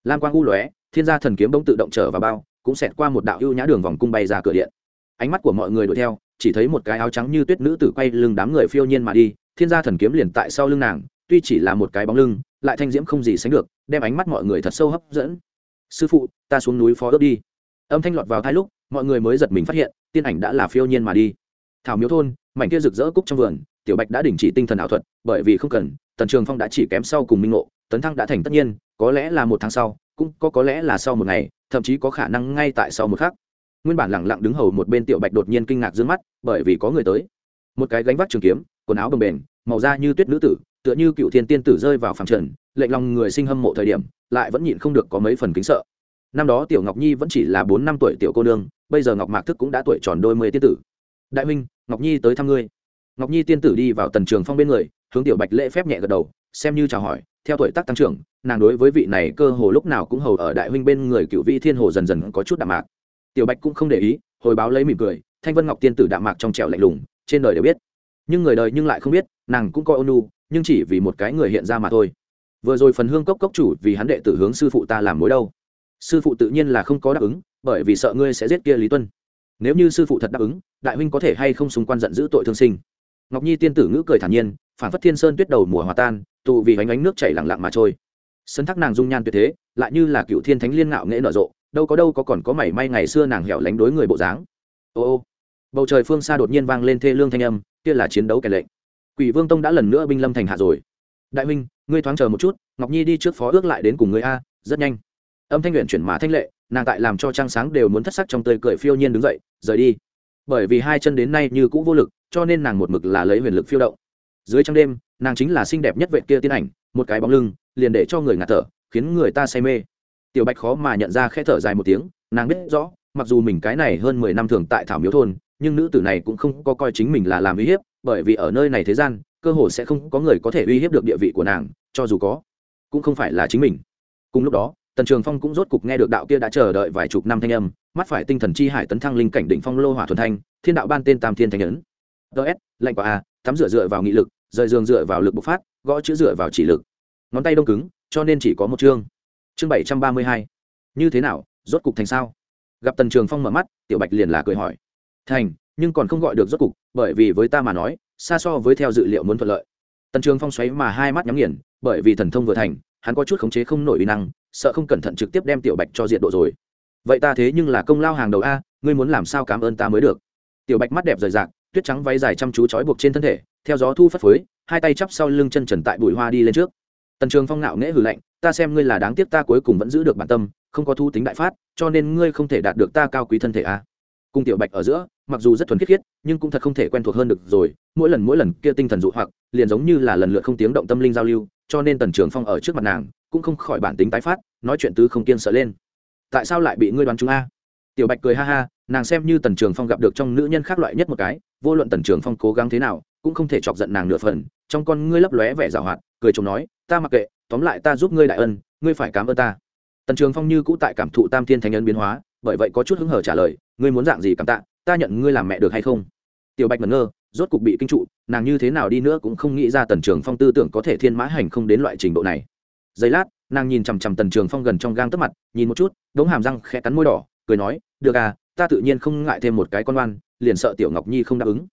Lam quang u lóe, thiên gia thần kiếm bỗng tự động trở vào bao, cũng xẹt qua một đạo ưu nhã đường vòng cung bay ra cửa điện. Ánh mắt của mọi người đuổi theo, chỉ thấy một cái áo trắng như tuyết nữ tử quay lưng đám người phiêu nhiên mà đi, thiên gia thần kiếm liền tại sau lưng nàng, tuy chỉ là một cái bóng lưng, lại thanh diễm không gì sánh được, đem ánh mắt mọi người thật sâu hấp dẫn. Sư phụ, ta xuống núi phó ước đi âm thanh lọt vào thai lúc, mọi người mới giật mình phát hiện, tiên ảnh đã là phiêu nhiên mà đi. Thảo miếu thôn, mảnh kia rực rỡ cúc trong vườn, tiểu bạch đã đình chỉ tinh thần ảo thuật, bởi vì không cần, tần trường phong đã chỉ kém sau cùng minh ngộ, tấn thăng đã thành tất nhiên, có lẽ là một tháng sau, cũng có có lẽ là sau một ngày, thậm chí có khả năng ngay tại sau một khắc. Nguyên bản lẳng lặng đứng hầu một bên tiểu bạch đột nhiên kinh ngạc d mắt, bởi vì có người tới. Một cái gánh vác trường kiếm, quần áo bồng bềnh, màu da như tuyết nữ tử, tựa như cựu thiên tiên tử rơi vào phẳng trần, lệnh lòng người sinh hâm mộ thời điểm, lại vẫn nhịn không được có mấy phần kính sợ năm đó tiểu ngọc nhi vẫn chỉ là bốn năm tuổi tiểu cô nương, bây giờ ngọc mạc thức cũng đã tuổi tròn đôi mươi tiên tử. Đại huynh, ngọc nhi tới thăm ngươi. Ngọc nhi tiên tử đi vào tần trường phong bên người, hướng tiểu bạch lễ phép nhẹ gật đầu, xem như chào hỏi, theo tuổi tác tăng trưởng, nàng đối với vị này cơ hồ lúc nào cũng hầu ở đại huynh bên người cựu vị thiên hồ dần dần có chút đạm mạc. Tiểu bạch cũng không để ý, hồi báo lấy mỉm cười, thanh vân ngọc tiên tử đạm mạc trong trẻo lạnh lùng, trên đời đều biết. Nhưng người đời nhưng lại không biết, nàng cũng coi ônu nhưng chỉ vì một cái người hiện ra mà thôi. Vừa rồi phần hương cốc cốc chủ vì hắn đệ tử hướng sư phụ ta làm mối đâu sư phụ tự nhiên là không có đáp ứng, bởi vì sợ ngươi sẽ giết kia lý tuân. Nếu như sư phụ thật đáp ứng, đại huynh có thể hay không xung quan giận giữ tội thương sinh. Ngọc nhi tiên tử ngữ cười thản nhiên, phản phất thiên sơn tuyết đầu mùa hòa tan tụ vì bánh ánh nước chảy lặng lặng mà trôi. Sân thác nàng dung nhan tuyệt thế, lại như là cựu thiên thánh liên ngạo nghễ nở rộ, đâu có đâu có còn có mảy may ngày xưa nàng hẻo lánh đối người bộ dáng. Ô ô. Bầu trời phương xa đột nhiên vang lên thê lương thanh âm, kia là chiến đấu kẻ lệnh. Quỷ vương tông đã lần nữa binh lâm thành hạ rồi. Đại huynh, ngươi thoáng chờ một chút, ngọc nhi đi trước phó ước lại đến cùng ngươi a, rất nhanh âm thanh luyện chuyển mà thanh lệ, nàng tại làm cho trang sáng đều muốn thất sắc trong tơi cười phiêu nhiên đứng dậy, rời đi. Bởi vì hai chân đến nay như cũ vô lực, cho nên nàng một mực là lấy huyền lực phiêu động. Dưới trong đêm, nàng chính là xinh đẹp nhất vệ kia tiên ảnh, một cái bóng lưng, liền để cho người ngạt thở, khiến người ta say mê. Tiểu bạch khó mà nhận ra khe thở dài một tiếng, nàng biết rõ, mặc dù mình cái này hơn mười năm thường tại thảo miếu thôn, nhưng nữ tử này cũng không có coi chính mình là làm uy hiếp, bởi vì ở nơi này thế gian, cơ hồ sẽ không có người có thể uy hiếp được địa vị của nàng, cho dù có, cũng không phải là chính mình. Cùng lúc đó tần trường phong cũng rốt cục nghe được đạo kia đã chờ đợi vài chục năm thanh âm, mắt phải tinh thần chi hải tấn thăng linh cảnh đỉnh phong lô hỏa thuần thanh, thiên đạo ban tên tam thiên thanh ấn. Ts lạnh quả a à, tắm rửa dựa vào nghị lực, rời giường dựa vào lực bộc phát, gõ chữ dựa vào chỉ lực. Ngón tay đông cứng, cho nên chỉ có một chương. Chương bảy trăm ba mươi hai. Như thế nào, rốt cục thành sao? Gặp tần trường phong mở mắt, tiểu bạch liền là cười hỏi. Thành, nhưng còn không gọi được rốt cục, bởi vì với ta mà nói, xa so với theo dự liệu muốn thuận lợi. Tần trường phong xoáy mà hai mắt nhắm nghiền, bởi vì thần thông vừa thành, hắn có chút khống chế không nổi uy năng sợ không cẩn thận trực tiếp đem tiểu bạch cho diệt độ rồi. Vậy ta thế nhưng là công lao hàng đầu a, ngươi muốn làm sao cảm ơn ta mới được? Tiểu bạch mắt đẹp rời rạc, tuyết trắng váy dài chăm chú trói buộc trên thân thể, theo gió thu phất phới, hai tay chắp sau lưng chân trần tại bụi hoa đi lên trước. Tần trường phong ngạo nghễ hử lạnh, ta xem ngươi là đáng tiếc ta cuối cùng vẫn giữ được bản tâm, không có thu tính đại phát, cho nên ngươi không thể đạt được ta cao quý thân thể a. Cùng tiểu bạch ở giữa, mặc dù rất thuần khiết khiết, nhưng cũng thật không thể quen thuộc hơn được rồi, mỗi lần mỗi lần kia tinh thần dụ hoặc, liền giống như là lần lượt không tiếng động tâm linh giao lưu, cho nên tần trường phong ở trước mặt nàng cũng không khỏi bản tính tái phát, nói chuyện tứ không kiên sợ lên. Tại sao lại bị ngươi đoán chúng a? Tiểu bạch cười ha ha, nàng xem như tần trường phong gặp được trong nữ nhân khác loại nhất một cái, vô luận tần trường phong cố gắng thế nào, cũng không thể chọc giận nàng nửa phần, trong con ngươi lấp lóe vẻ rào hoạt, cười chồng nói, ta mặc kệ, tóm lại ta giúp ngươi đại ân, ngươi phải cảm ơn ta. Tần trường phong như cũ tại cảm thụ tam thiên thánh ân biến hóa, bởi vậy có chút hứng hở trả lời, ngươi muốn dạng gì cảm tạ, ta nhận ngươi làm mẹ được hay không? Tiểu bạch ngẩn ngơ, rốt cục bị kinh trụ, nàng như thế nào đi nữa cũng không nghĩ ra tần trường phong tư tưởng có thể thiên mã hành không đến loại trình độ này giây lát, nàng nhìn chằm chằm tần trường phong gần trong gang tấp mặt, nhìn một chút, đống hàm răng khẽ cắn môi đỏ, cười nói, được à ta tự nhiên không ngại thêm một cái con oan, liền sợ tiểu ngọc nhi không đáp ứng.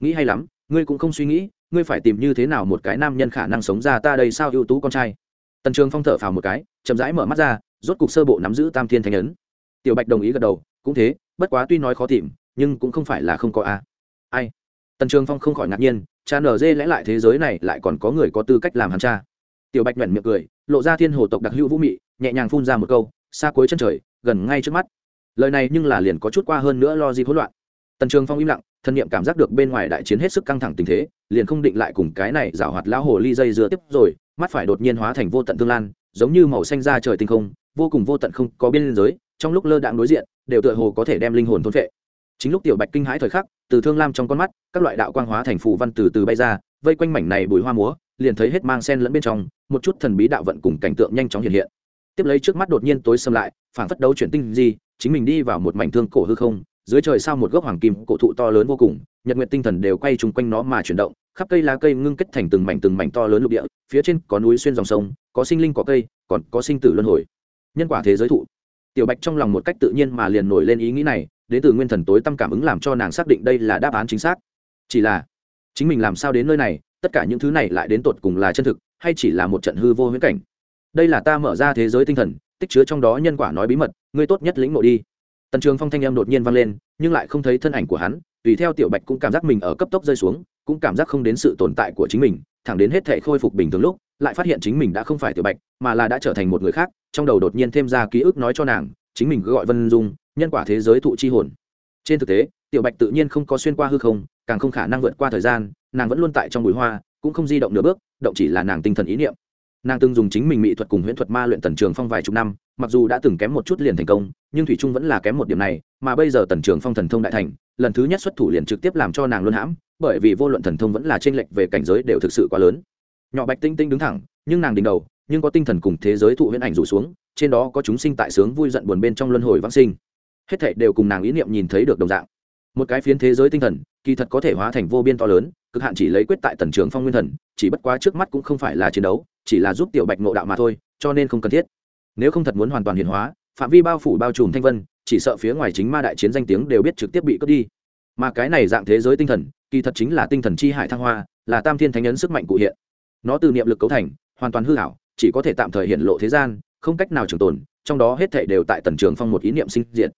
Nghĩ hay lắm, ngươi cũng không suy nghĩ, ngươi phải tìm như thế nào một cái nam nhân khả năng sống ra ta đây sao ưu tú con trai? Tần trường phong thở phào một cái, chậm rãi mở mắt ra, rốt cục sơ bộ nắm giữ tam thiên thanh ấn. Tiểu bạch đồng ý gật đầu, cũng thế, bất quá tuy nói khó tìm, nhưng cũng không phải là không có a ai? Tần trường phong không khỏi ngạc nhiên, cha nở dê lẽ lại thế giới này lại còn có người có tư cách làm hắn cha. Tiểu bạch nhuận miệng cười lộ ra thiên hồ tộc đặc hữu vũ mị, nhẹ nhàng phun ra một câu, xa cuối chân trời, gần ngay trước mắt. Lời này nhưng là liền có chút qua hơn nữa lo gì hỗn loạn. Tần trường phong im lặng, thân nhiệm cảm giác được bên ngoài đại chiến hết sức căng thẳng tình thế, liền không định lại cùng cái này giảo hoạt lão hồ ly dây dưa tiếp rồi, mắt phải đột nhiên hóa thành vô tận tương lan, giống như màu xanh ra trời tinh không, vô cùng vô tận không có biên giới, trong lúc lơ đạn đối diện, đều tựa hồ có thể đem linh hồn thôn phệ. Chính lúc tiểu bạch kinh hãi thời khắc, từ thương lam trong con mắt, các loại đạo quang hóa thành phù văn từ từ bay ra, vây quanh mảnh này bùi hoa múa, liền thấy hết mang sen lẫn bên trong một chút thần bí đạo vận cùng cảnh tượng nhanh chóng hiện hiện. Tiếp lấy trước mắt đột nhiên tối xâm lại phản phất đấu chuyển tinh gì chính mình đi vào một mảnh thương cổ hư không, dưới trời sao một gốc hoàng kim cổ thụ to lớn vô cùng, nhật nguyện tinh thần đều quay chung quanh nó mà chuyển động, khắp cây lá cây ngưng kết thành từng mảnh từng mảnh to lớn lục địa, phía trên có núi xuyên dòng sông, có sinh linh có cây, còn có sinh tử luân hồi. Nhân quả thế giới thụ. Tiểu bạch trong lòng một cách tự nhiên mà liền nổi lên ý nghĩ này, đến từ nguyên thần tối tâm cảm ứng làm cho nàng xác định đây là đáp án chính xác. Chỉ là, chính mình làm sao đến nơi này, tất cả những thứ này lại đến tột cùng là chân thực hay chỉ là một trận hư vô huyễn cảnh? Đây là ta mở ra thế giới tinh thần, tích chứa trong đó nhân quả nói bí mật, ngươi tốt nhất lĩnh ngộ đi. Tần trường phong thanh em đột nhiên vang lên, nhưng lại không thấy thân ảnh của hắn, tùy theo tiểu bạch cũng cảm giác mình ở cấp tốc rơi xuống, cũng cảm giác không đến sự tồn tại của chính mình, thẳng đến hết thể khôi phục bình thường lúc, lại phát hiện chính mình đã không phải tiểu bạch, mà là đã trở thành một người khác, trong đầu đột nhiên thêm ra ký ức nói cho nàng, chính mình cứ gọi vân dung, nhân quả thế giới thụ chi hồn. Trên thực tế, tiểu bạch tự nhiên không có xuyên qua hư không, càng không khả năng vượt qua thời gian, nàng vẫn luôn tại trong bụi hoa cũng không di động nửa bước, động chỉ là nàng tinh thần ý niệm. Nàng từng dùng chính mình mỹ thuật cùng huyễn thuật ma luyện tần trường phong vài chục năm, mặc dù đã từng kém một chút liền thành công, nhưng thủy trung vẫn là kém một điểm này, mà bây giờ tần trường phong thần thông đại thành, lần thứ nhất xuất thủ liền trực tiếp làm cho nàng luân hãm, bởi vì vô luận thần thông vẫn là t r ê n lệch về cảnh giới đều thực sự quá lớn. Nhỏ bạch tinh tinh đứng thẳng, nhưng nàng đỉnh đầu, nhưng có tinh thần cùng thế giới thụ huyễn ảnh rủ xuống, trên đó có chúng sinh tại sướng vui giận buồn bên trong luân hồi vãng sinh. Hết thệ đều cùng nàng ý niệm nhìn thấy được đồng dạng một cái phiến thế giới tinh thần, kỳ thật có thể hóa thành vô biên to lớn, cực hạn chỉ lấy quyết tại tần trường phong nguyên thần, chỉ bất quá trước mắt cũng không phải là chiến đấu, chỉ là giúp tiểu bạch ngộ đạo mà thôi, cho nên không cần thiết. Nếu không thật muốn hoàn toàn hiển hóa, phạm vi bao phủ bao trùm thanh vân, chỉ sợ phía ngoài chính ma đại chiến danh tiếng đều biết trực tiếp bị cướp đi. Mà cái này dạng thế giới tinh thần, kỳ thật chính là tinh thần chi hải thăng hoa, là tam thiên thánh ấn sức mạnh cụ hiện. Nó từ niệm lực cấu thành, hoàn toàn hư hảo, chỉ có thể tạm thời hiện lộ thế gian, không cách nào trường tồn, trong đó hết thể đều tại tần trường phong một ý niệm sinh diện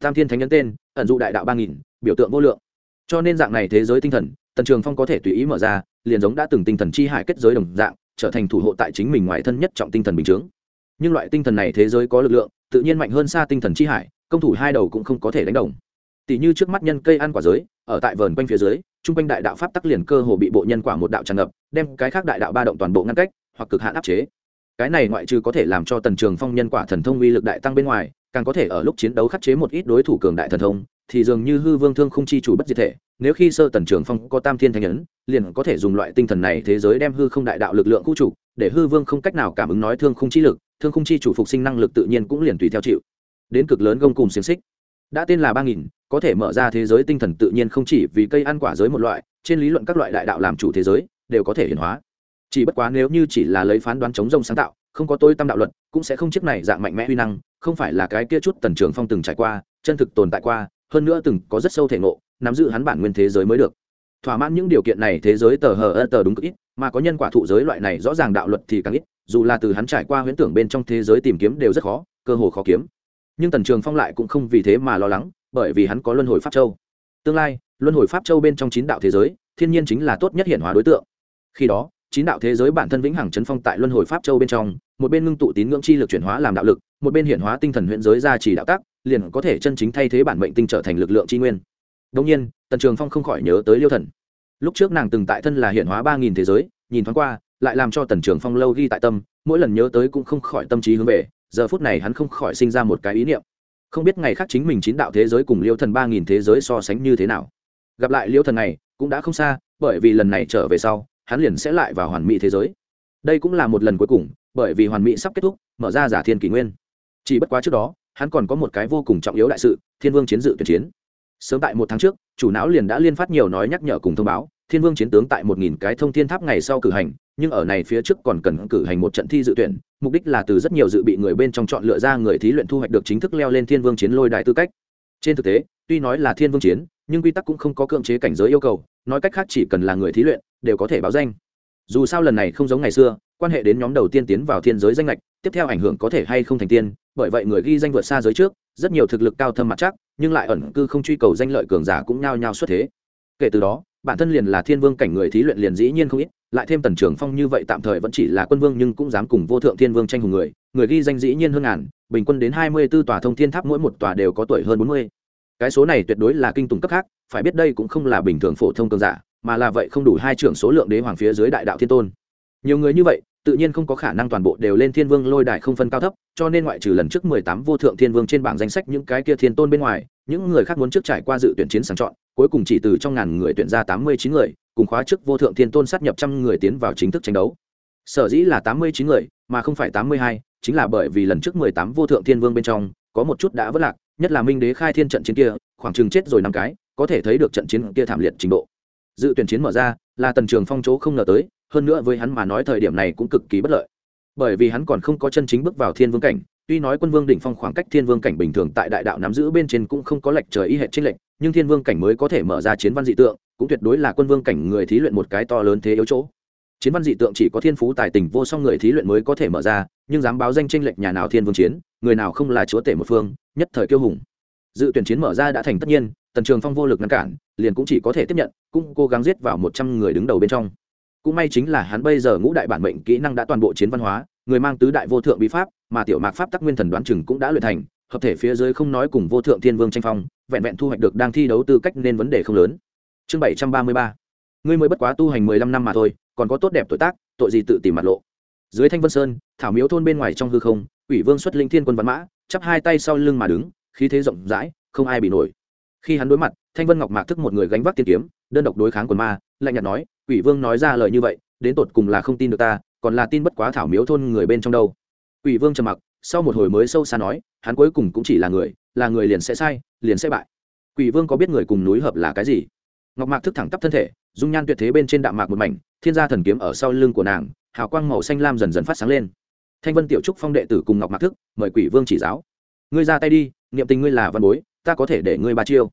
tam thiên thánh Nhân tên, ẩn dụ đại đạo ba nghìn, biểu tượng vô lượng. Cho nên dạng này thế giới tinh thần, tần trường phong có thể tùy ý mở ra, liền giống đã từng tinh thần chi hải kết giới đồng dạng, trở thành thủ hộ tại chính mình ngoài thân nhất trọng tinh thần bình chướng. Nhưng loại tinh thần này thế giới có lực lượng, tự nhiên mạnh hơn xa tinh thần chi hải, công thủ hai đầu cũng không có thể đánh đồng. Tỷ như trước mắt nhân cây ăn quả giới, ở tại vườn quanh phía dưới, trung quanh đại đạo pháp tắc liền cơ hồ bị bộ nhân quả một đạo tràn ngập, đem cái khác đại đạo ba động toàn bộ ngăn cách, hoặc cực hạn áp chế. Cái này ngoại trừ có thể làm cho tần trường phong nhân quả thần thông uy lực đại tăng bên ngoài càng có thể ở lúc chiến đấu khắc chế một ít đối thủ cường đại thần thông, thì dường như hư vương thương không chi chủ bất diệt thể, nếu khi sơ tần trường phong có tam thiên thanh ấn liền có thể dùng loại tinh thần này thế giới đem hư không đại đạo lực lượng khu trục, để hư vương không cách nào cảm ứng nói thương không chi lực, thương không chi chủ phục sinh năng lực tự nhiên cũng liền tùy theo chịu. Đến cực lớn gông cùng xiềng xích. Đã tên là ba nghìn, có thể mở ra thế giới tinh thần tự nhiên không chỉ vì cây ăn quả giới một loại, trên lý luận các loại đại đạo làm chủ thế giới, đều có thể hiển hóa. Chỉ bất quá nếu như chỉ là lấy phán đoán chống rông sáng tạo, không có tôi tâm đạo luật, cũng sẽ không chiếc này dạng mạnh mẽ uy năng không phải là cái kia chút tần trường phong từng trải qua, chân thực tồn tại qua, hơn nữa từng có rất sâu thể ngộ, nắm giữ hắn bản nguyên thế giới mới được. Thỏa mãn những điều kiện này thế giới tờ hờ ơ tờ đúng cực ít, mà có nhân quả thụ giới loại này rõ ràng đạo luật thì càng ít, dù là từ hắn trải qua huyễn tưởng bên trong thế giới tìm kiếm đều rất khó, cơ hồ khó kiếm. Nhưng tần trường phong lại cũng không vì thế mà lo lắng, bởi vì hắn có luân hồi pháp châu. Tương lai, luân hồi pháp châu bên trong chín đạo thế giới, thiên nhiên chính là tốt nhất hiện hóa đối tượng. Khi đó chín đạo thế giới bản thân vĩnh hằng chấn phong tại luân hồi pháp châu bên trong, một bên ngưng tụ tín ngưỡng chi lực chuyển hóa làm đạo lực, một bên hiện hóa tinh thần huyện giới ra chỉ đạo tác, liền có thể chân chính thay thế bản mệnh tinh trở thành lực lượng tri nguyên. Đông nhiên, tần trường phong không khỏi nhớ tới liêu thần. Lúc trước nàng từng tại thân là hiện hóa ba nghìn thế giới, nhìn thoáng qua, lại làm cho tần trường phong lâu ghi tại tâm, mỗi lần nhớ tới cũng không khỏi tâm trí hướng về, giờ phút này hắn không khỏi sinh ra một cái ý niệm. Không biết ngày khác chính mình chín đạo thế giới cùng liêu thần ba nghìn thế giới so sánh như thế nào. Gặp lại liêu thần này, cũng đã không xa, bởi vì lần này trở về sau hắn liền sẽ lại vào hoàn mỹ thế giới. Đây cũng là một lần cuối cùng, bởi vì hoàn mỹ sắp kết thúc, mở ra giả thiên kỷ nguyên. Chỉ bất quá trước đó, hắn còn có một cái vô cùng trọng yếu đại sự, thiên vương chiến dự tuyển chiến. Sớm tại một tháng trước, chủ não liền đã liên phát nhiều nói nhắc nhở cùng thông báo, thiên vương chiến tướng tại một nghìn cái thông thiên tháp ngày sau cử hành, nhưng ở này phía trước còn cần cử hành một trận thi dự tuyển, mục đích là từ rất nhiều dự bị người bên trong chọn lựa ra người thí luyện thu hoạch được chính thức leo lên thiên vương chiến lôi đại tư cách. Trên thực tế, tuy nói là thiên vương chiến, nhưng quy tắc cũng không có cưỡng chế cảnh giới yêu cầu nói cách khác chỉ cần là người thí luyện, đều có thể báo danh. Dù sao lần này không giống ngày xưa, quan hệ đến nhóm đầu tiên tiến vào thiên giới danh lệch tiếp theo ảnh hưởng có thể hay không thành tiên, bởi vậy người ghi danh vượt xa giới trước, rất nhiều thực lực cao thâm mặt chắc, nhưng lại ẩn cư không truy cầu danh lợi cường giả cũng nhao nhao xuất thế. Kể từ đó, bản thân liền là thiên vương cảnh người thí luyện liền dĩ nhiên không ít, lại thêm tần trường phong như vậy tạm thời vẫn chỉ là quân vương nhưng cũng dám cùng vô thượng thiên vương tranh hùng người người ghi danh dĩ nhiên hơn ngàn, bình quân đến hai mươi b ố tòa thông thiên tháp mỗi một tòa đều có tuổi hơn bốn mươi cái số này tuyệt đối là kinh tùng cấp khác, phải biết đây cũng không là bình thường phổ thông cường giả, mà là vậy không đủ hai trưởng số lượng đế hoàng phía dưới đại đạo thiên tôn. Nhiều người như vậy, tự nhiên không có khả năng toàn bộ đều lên thiên vương lôi đài không phân cao thấp, cho nên ngoại trừ lần trước mười tám vô thượng thiên vương trên bảng danh sách những cái kia thiên tôn bên ngoài, những người khác muốn trước trải qua dự tuyển chiến sàng chọn, cuối cùng chỉ từ trong ngàn người tuyển ra tám mươi chín người, cùng khóa trước vô thượng thiên tôn sát nhập trăm người tiến vào chính thức tranh đấu. Sở dĩ là tám mươi chín người, mà không phải tám mươi hai, chính là bởi vì lần trước mười tám vô thượng thiên vương bên trong, có một chút đã vất lạc nhất là minh đế khai thiên trận chiến kia, khoảng chừng chết rồi năm cái, có thể thấy được trận chiến kia thảm liệt trình độ. Dự tuyển chiến mở ra, là tần trường phong chỗ không ngờ tới, hơn nữa với hắn mà nói thời điểm này cũng cực kỳ bất lợi. Bởi vì hắn còn không có chân chính bước vào thiên vương cảnh, tuy nói quân vương đỉnh phong khoảng cách thiên vương cảnh bình thường tại đại đạo nắm giữ bên trên cũng không có lệch trời y hệ trích lệch, nhưng thiên vương cảnh mới có thể mở ra chiến văn dị tượng, cũng tuyệt đối là quân vương cảnh người thí luyện một cái to lớn thế yếu chỗ. Chiến văn dị tượng chỉ có thiên phú tài tình vô song người thí luyện mới có thể mở ra nhưng dám báo danh tranh lệch nhà nào thiên vương chiến, người nào không là chúa tể một phương, nhất thời kiêu hùng. Dự tuyển chiến mở ra đã thành tất nhiên, tần trường phong vô lực ngăn cản, liền cũng chỉ có thể tiếp nhận, cũng cố gắng giết vào một trăm người đứng đầu bên trong. Cũng may chính là hắn bây giờ ngũ đại bản mệnh kỹ năng đã toàn bộ chiến văn hóa, người mang tứ đại vô thượng bí pháp, mà tiểu mạc pháp tắc nguyên thần đoán chừng cũng đã luyện thành, hợp thể phía dưới không nói cùng vô thượng thiên vương tranh phong, vẹn vẹn thu hoạch được đang thi đấu tư cách nên vấn đề không lớn. Chương bảy trăm ba mươi ba. Ngươi mới bất quá tu hành mười lăm năm mà thôi, còn có tốt đẹp tuổi tác, tội gì tự tìm mặt lộ dưới thanh vân sơn, thảo miếu thôn bên ngoài trong hư không ủy vương xuất linh thiên quân văn mã, chắp hai tay sau lưng mà đứng, khí thế rộng rãi, không ai bị nổi. Khi hắn đối mặt, thanh vân ngọc mạc thức một người gánh vác tiên kiếm, đơn độc đối kháng quần ma, lạnh nhạt nói ủy vương nói ra lời như vậy, đến tột cùng là không tin được ta, còn là tin bất quá thảo miếu thôn người bên trong đâu. Ủy vương trầm mặc, sau một hồi mới sâu xa nói, hắn cuối cùng cũng chỉ là người là người liền sẽ sai, liền sẽ bại. Quỷ vương có biết người cùng núi hợp là cái gì? Ngọc mạc thức thẳng tắp thân thể, dung nhan tuyệt thế bên trên đạm mạc một mảnh, thiên gia thần kiếm ở sau lưng của nàng hào quang màu xanh lam dần dần phát sáng lên. Thanh vân tiểu trúc phong đệ tử cùng ngọc mạc thức, mời quỷ vương chỉ giáo. Ngươi ra tay đi, niệm tình ngươi là văn bối, ta có thể để ngươi ba chiêu.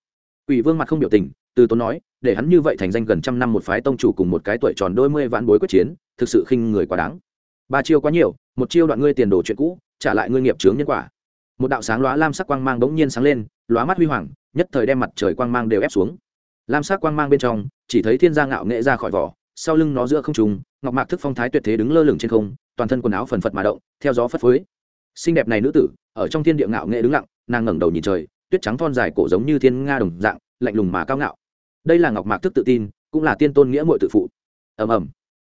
Quỷ vương mặt không biểu tình, từ tốn nói, để hắn như vậy thành danh gần trăm năm một phái tông chủ cùng một cái tuổi tròn đôi mươi vạn bối quyết chiến, thực sự khinh người quá đáng. Ba chiêu quá nhiều, một chiêu đoạn ngươi tiền đồ chuyện cũ, trả lại ngươi nghiệp chướng nhân quả. Một đạo sáng lóa lam sắc quang mang bỗng nhiên sáng lên, lóa mắt huy hoàng, nhất thời đem mặt trời quang mang đều ép xuống. Lam sắc quang mang bên trong, chỉ thấy thiên gia ngạo nghệ ra khỏi vỏ sau lưng nó giữa không trùng ngọc mạc thức phong thái tuyệt thế đứng lơ lửng trên không, toàn thân quần áo phần phật mà động, theo gió phất phới. Xinh đẹp này nữ tử, ở trong thiên địa ngạo nghệ đứng lặng, nàng ngẩng đầu nhìn trời, tuyết trắng thon dài cổ giống như thiên nga đồng dạng, lạnh lùng mà cao ngạo. Đây là ngọc mạc thức tự tin, cũng là tiên tôn nghĩa muội tự phụ. Ầm ầm.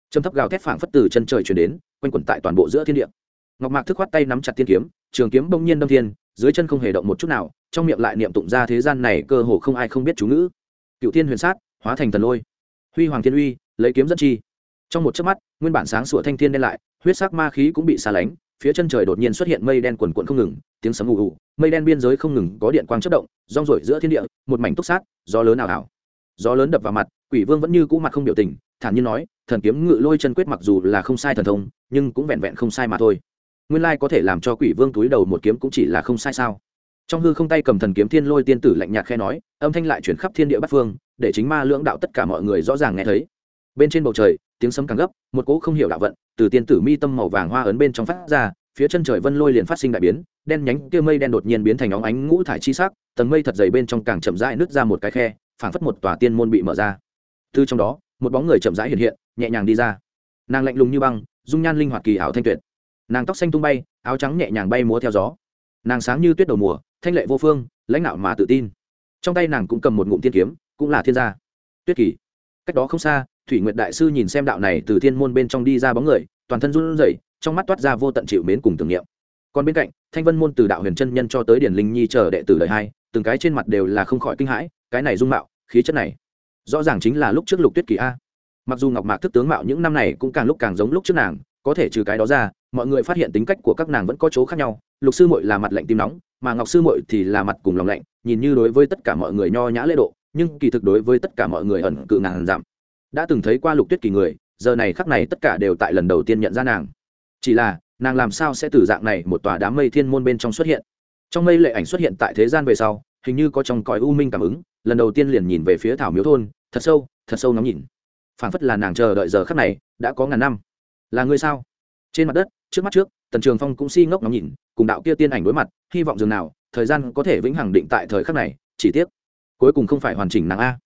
Trầm thấp gào thét phảng phất từ chân trời truyền đến, quanh quẩn tại toàn bộ giữa thiên địa. Ngọc mạc thức khoát tay nắm chặt tiên kiếm, trường kiếm bỗng nhiên đâm thiên, dưới chân không hề động một chút nào, trong miệng lại niệm tụng ra thế gian này cơ hồ không ai không biết chú ngữ. Cựu thiên huyền sát, hóa thành thần lôi. Huy hoàng thiên uy lấy kiếm dẫn chi. Trong một chớp mắt, nguyên bản sáng sủa thanh thiên đen lại, huyết sắc ma khí cũng bị xa lánh, phía chân trời đột nhiên xuất hiện mây đen quần quận không ngừng, tiếng sấm ù ù, mây đen biên giới không ngừng có điện quang chất động, rong rổi giữa thiên địa, một mảnh túc sát, gió lớn ảo ảo. Gió lớn đập vào mặt, quỷ vương vẫn như cũ mặt không biểu tình, thản nhiên nói, thần kiếm ngự lôi chân quyết mặc dù là không sai thần thông, nhưng cũng vẹn vẹn không sai mà thôi. Nguyên lai có thể làm cho quỷ vương túi đầu một kiếm cũng chỉ là không sai sao? Trong hư không tay cầm thần kiếm thiên lôi tiên tử lạnh nhạt khe nói, âm thanh lại chuyển khắp thiên địa bát phương, để chính ma lưỡng đạo tất cả mọi người rõ ràng nghe thấy bên trên bầu trời, tiếng sấm càng gấp, một cỗ không hiểu đạo vận từ tiên tử mi tâm màu vàng hoa ấn bên trong phát ra, phía chân trời vân lôi liền phát sinh đại biến, đen nhánh kia mây đen đột nhiên biến thành óng ánh ngũ thải chi sắc, tầng mây thật dày bên trong càng chậm rãi nứt ra một cái khe, phảng phất một tòa tiên môn bị mở ra. Từ trong đó, một bóng người chậm rãi hiện hiện, nhẹ nhàng đi ra. Nàng lạnh lùng như băng, dung nhan linh hoạt kỳ ảo thanh tuyệt. Nàng tóc xanh tung bay, áo trắng nhẹ nhàng bay múa theo gió. Nàng sáng như tuyết đầu mùa, thanh lệ vô phương, lãnh đạo mà tự tin. Trong tay nàng cũng cầm một ngụm tiên kiếm, cũng là thiên gia. Tuyết kỳ. Cách đó không xa thủy nguyệt đại sư nhìn xem đạo này từ thiên môn bên trong đi ra bóng người, toàn thân run rẩy, trong mắt toát ra vô tận chịu mến cùng tưởng niệm. Còn bên cạnh, thanh vân môn từ đạo huyền chân nhân cho tới điển linh nhi chờ đệ tử đời hai, từng cái trên mặt đều là không khỏi kinh hãi, cái này dung mạo, khí chất này, rõ ràng chính là lúc trước lục tuyết kỳ a. Mặc dù ngọc mạc thức tướng mạo những năm này cũng càng lúc càng giống lúc trước nàng, có thể trừ cái đó ra, mọi người phát hiện tính cách của các nàng vẫn có chỗ khác nhau, lục sư mội là mặt lạnh tim nóng, mà ngọc sư mội thì là mặt cùng lòng lạnh, nhìn như đối với tất cả mọi người nho nhã lễ độ, nhưng kỳ thực đối với tất cả mọi người ẩn cự ngàn giảm đã từng thấy qua lục tuyết kỳ người, giờ này khắc này tất cả đều tại lần đầu tiên nhận ra nàng. Chỉ là, nàng làm sao sẽ từ dạng này một tòa đám mây thiên môn bên trong xuất hiện? Trong mây lệ ảnh xuất hiện tại thế gian về sau, hình như có trong cõi u minh cảm ứng, lần đầu tiên liền nhìn về phía thảo miếu thôn, thật sâu thật sâu ngắm nhìn. Phảng phất là nàng chờ đợi giờ khắc này, đã có ngàn năm. Là người sao? Trên mặt đất, trước mắt trước, tần trường phong cũng si ngốc ngắm nhìn, cùng đạo kia tiên ảnh đối mặt, hy vọng dường nào, thời gian có thể vĩnh hằng định tại thời khắc này, chỉ tiếc, cuối cùng không phải hoàn chỉnh nàng a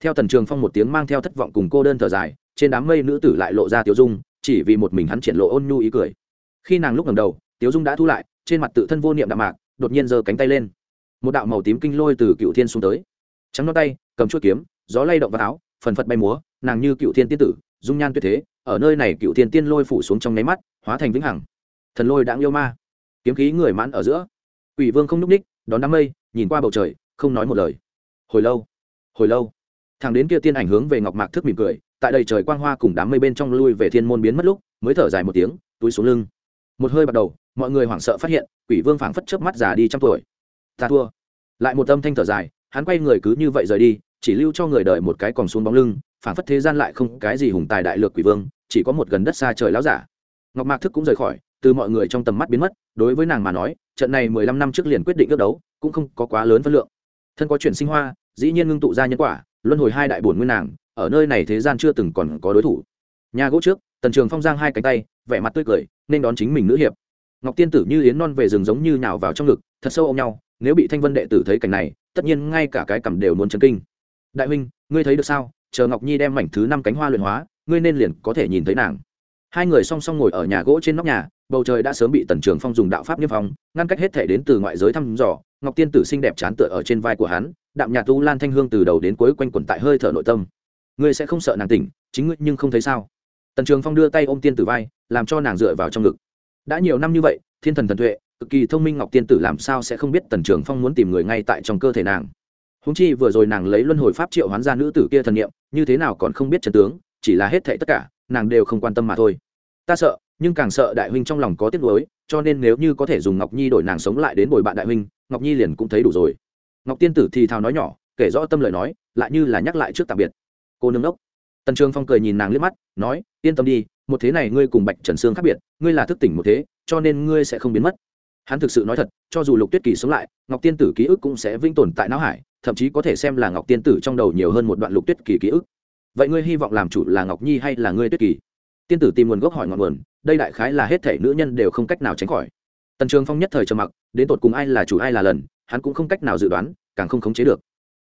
theo tần trường phong một tiếng mang theo thất vọng cùng cô đơn thở dài, trên đám mây nữ tử lại lộ ra tiểu dung, chỉ vì một mình hắn triển lộ ôn nhu ý cười. Khi nàng lúc ngầm đầu tiểu dung đã thu lại, trên mặt tự thân vô niệm đạm mạc, đột nhiên giơ cánh tay lên. Một đạo màu tím kinh lôi từ cựu thiên xuống tới. Trắng non tay, cầm chuỗi kiếm, gió lay động vào áo, phần phật bay múa, nàng như cựu thiên tiên tử, dung nhan tuyệt thế, ở nơi này cựu thiên tiên lôi phủ xuống trong nháy mắt, hóa thành vĩnh hằng. Thần lôi đãng yêu ma. Kiếm khí người mãn ở giữa. Ủy vương không n ú c ních, đón đám mây, nhìn qua bầu trời, không nói một lời. Hồi lâu hồi lâu thằng đến kia tiên ảnh hướng về ngọc mạc thức mỉm cười, tại đầy trời quang hoa cùng đám mây bên trong lui về thiên môn biến mất lúc, mới thở dài một tiếng, túi xuống lưng. Một hơi bắt đầu, mọi người hoảng sợ phát hiện, quỷ vương phảng phất chớp mắt già đi trăm tuổi. Ta thua. Lại một âm thanh thở dài, hắn quay người cứ như vậy rời đi, chỉ lưu cho người đợi một cái còn xuống bóng lưng, phảng phất thế gian lại không cái gì hùng tài đại lược quỷ vương, chỉ có một gần đất xa trời láo giả. Ngọc mạc thức cũng rời khỏi, từ mọi người trong tầm mắt biến mất, đối với nàng mà nói, trận này mười lăm năm trước liền quyết định ước đấu, cũng không có quá lớn phân lượng. Thân có chuyện sinh hoa, dĩ nhiên ngưng tụ ra nhân quả luân hồi hai đại bổn nguyên nàng, ở nơi này thế gian chưa từng còn có đối thủ. Nhà gỗ trước, tần trường phong giang hai cánh tay, vẻ mặt tươi cười, nên đón chính mình nữ hiệp. Ngọc tiên tử như yến non về rừng giống như nhào vào trong ngực, thật sâu ôm nhau, nếu bị thanh vân đệ tử thấy cảnh này, tất nhiên ngay cả cái cầm đều muốn chấn kinh. Đại huynh, ngươi thấy được sao? Chờ ngọc nhi đem mảnh thứ năm cánh hoa luyện hóa, ngươi nên liền có thể nhìn thấy nàng. Hai người song song ngồi ở nhà gỗ trên nóc nhà, bầu trời đã sớm bị tần trường phong dùng đạo pháp niêm phong, ngăn cách hết thể đến từ ngoại giới thăm dò. Ngọc tiên tử xinh đẹp chán tựa ở trên vai của hắn đạm nhạt tu lan thanh hương từ đầu đến cuối quanh quẩn tại hơi thở nội tâm. Ngươi sẽ không sợ nàng tỉnh, chính ngươi nhưng không thấy sao? Tần trường phong đưa tay ôm tiên tử vai, làm cho nàng dựa vào trong ngực. Đã nhiều năm như vậy, thiên thần thần tuệ, cực kỳ thông minh ngọc tiên tử làm sao sẽ không biết tần trường phong muốn tìm người ngay tại trong cơ thể nàng? Húng chi vừa rồi nàng lấy luân hồi pháp triệu hoán ra nữ tử kia thần niệm, như thế nào còn không biết trần tướng, chỉ là hết thệ tất cả, nàng đều không quan tâm mà thôi. Ta sợ, nhưng càng sợ đại huynh trong lòng có tiếc nuối, cho nên nếu như có thể dùng ngọc nhi đổi nàng sống lại đến bồi bạn đại huynh, ngọc nhi liền cũng thấy đủ rồi ngọc tiên tử thì thào nói nhỏ, kể rõ tâm lời nói, lại như là nhắc lại trước tạm biệt. Cô nương đốc. Tần trường phong cười nhìn nàng liếc mắt, nói, yên tâm đi, một thế này ngươi cùng bạch trần sương khác biệt, ngươi là thức tỉnh một thế, cho nên ngươi sẽ không biến mất. Hắn thực sự nói thật, cho dù lục tuyết kỳ sống lại, ngọc tiên tử ký ức cũng sẽ vĩnh tồn tại não hải, thậm chí có thể xem là ngọc tiên tử trong đầu nhiều hơn một đoạn lục tuyết kỳ ký ức. Vậy ngươi hy vọng làm chủ là ngọc nhi hay là ngươi tuyết kỳ? Tiên tử tìm nguồn gốc hỏi ngọn nguồn, đây đại khái là hết thể nữ nhân đều không cách nào tránh khỏi. Tần trường phong nhất thời trầm mặc, đến tột cùng ai là chủ ai là lần hắn cũng không cách nào dự đoán, càng không khống chế được.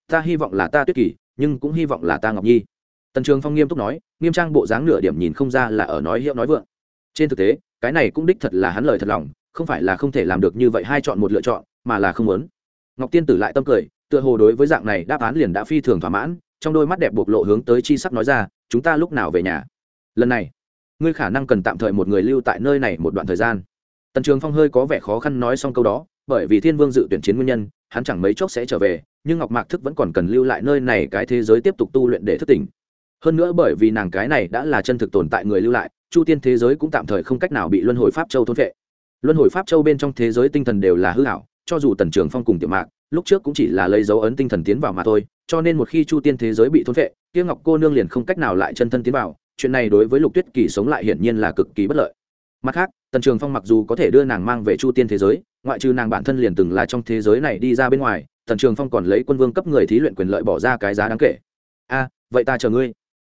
Ta hy vọng là ta tuyết kỳ, nhưng cũng hy vọng là ta ngọc nhi. Tần trường phong nghiêm túc nói, nghiêm trang bộ dáng nửa điểm nhìn không ra là ở nói hiệu nói vượng. Trên thực tế, cái này cũng đích thật là hắn lời thật lòng, không phải là không thể làm được như vậy hai chọn một lựa chọn, mà là không muốn. Ngọc tiên tử lại tâm cười, tựa hồ đối với dạng này đáp án liền đã phi thường thỏa mãn, trong đôi mắt đẹp bộc lộ hướng tới chi sắc nói ra, chúng ta lúc nào về nhà? Lần này, ngươi khả năng cần tạm thời một người lưu tại nơi này một đoạn thời gian. Tần trường phong hơi có vẻ khó khăn nói xong câu đó bởi vì thiên vương dự tuyển chiến nguyên nhân, hắn chẳng mấy chốc sẽ trở về, nhưng ngọc mạc thức vẫn còn cần lưu lại nơi này cái thế giới tiếp tục tu luyện để thức tỉnh. Hơn nữa bởi vì nàng cái này đã là chân thực tồn tại người lưu lại, chu tiên thế giới cũng tạm thời không cách nào bị luân hồi pháp châu thôn vệ luân hồi pháp châu bên trong thế giới tinh thần đều là hư hảo cho dù tần trường phong cùng tiểu mạc, lúc trước cũng chỉ là lấy dấu ấn tinh thần tiến vào mà thôi, cho nên một khi chu tiên thế giới bị thôn vệ tiêu ngọc cô nương liền không cách nào lại chân thân tiến vào, chuyện này đối với lục tuyết kỳ sống lại hiển nhiên là cực kỳ bất lợi. Mặt khác, tần trường phong mặc dù có thể đưa nàng mang về chu tiên thế giới ngoại trừ nàng bản thân liền từng là trong thế giới này đi ra bên ngoài, tần trường phong còn lấy quân vương cấp người thí luyện quyền lợi bỏ ra cái giá đáng kể. A, vậy ta chờ ngươi.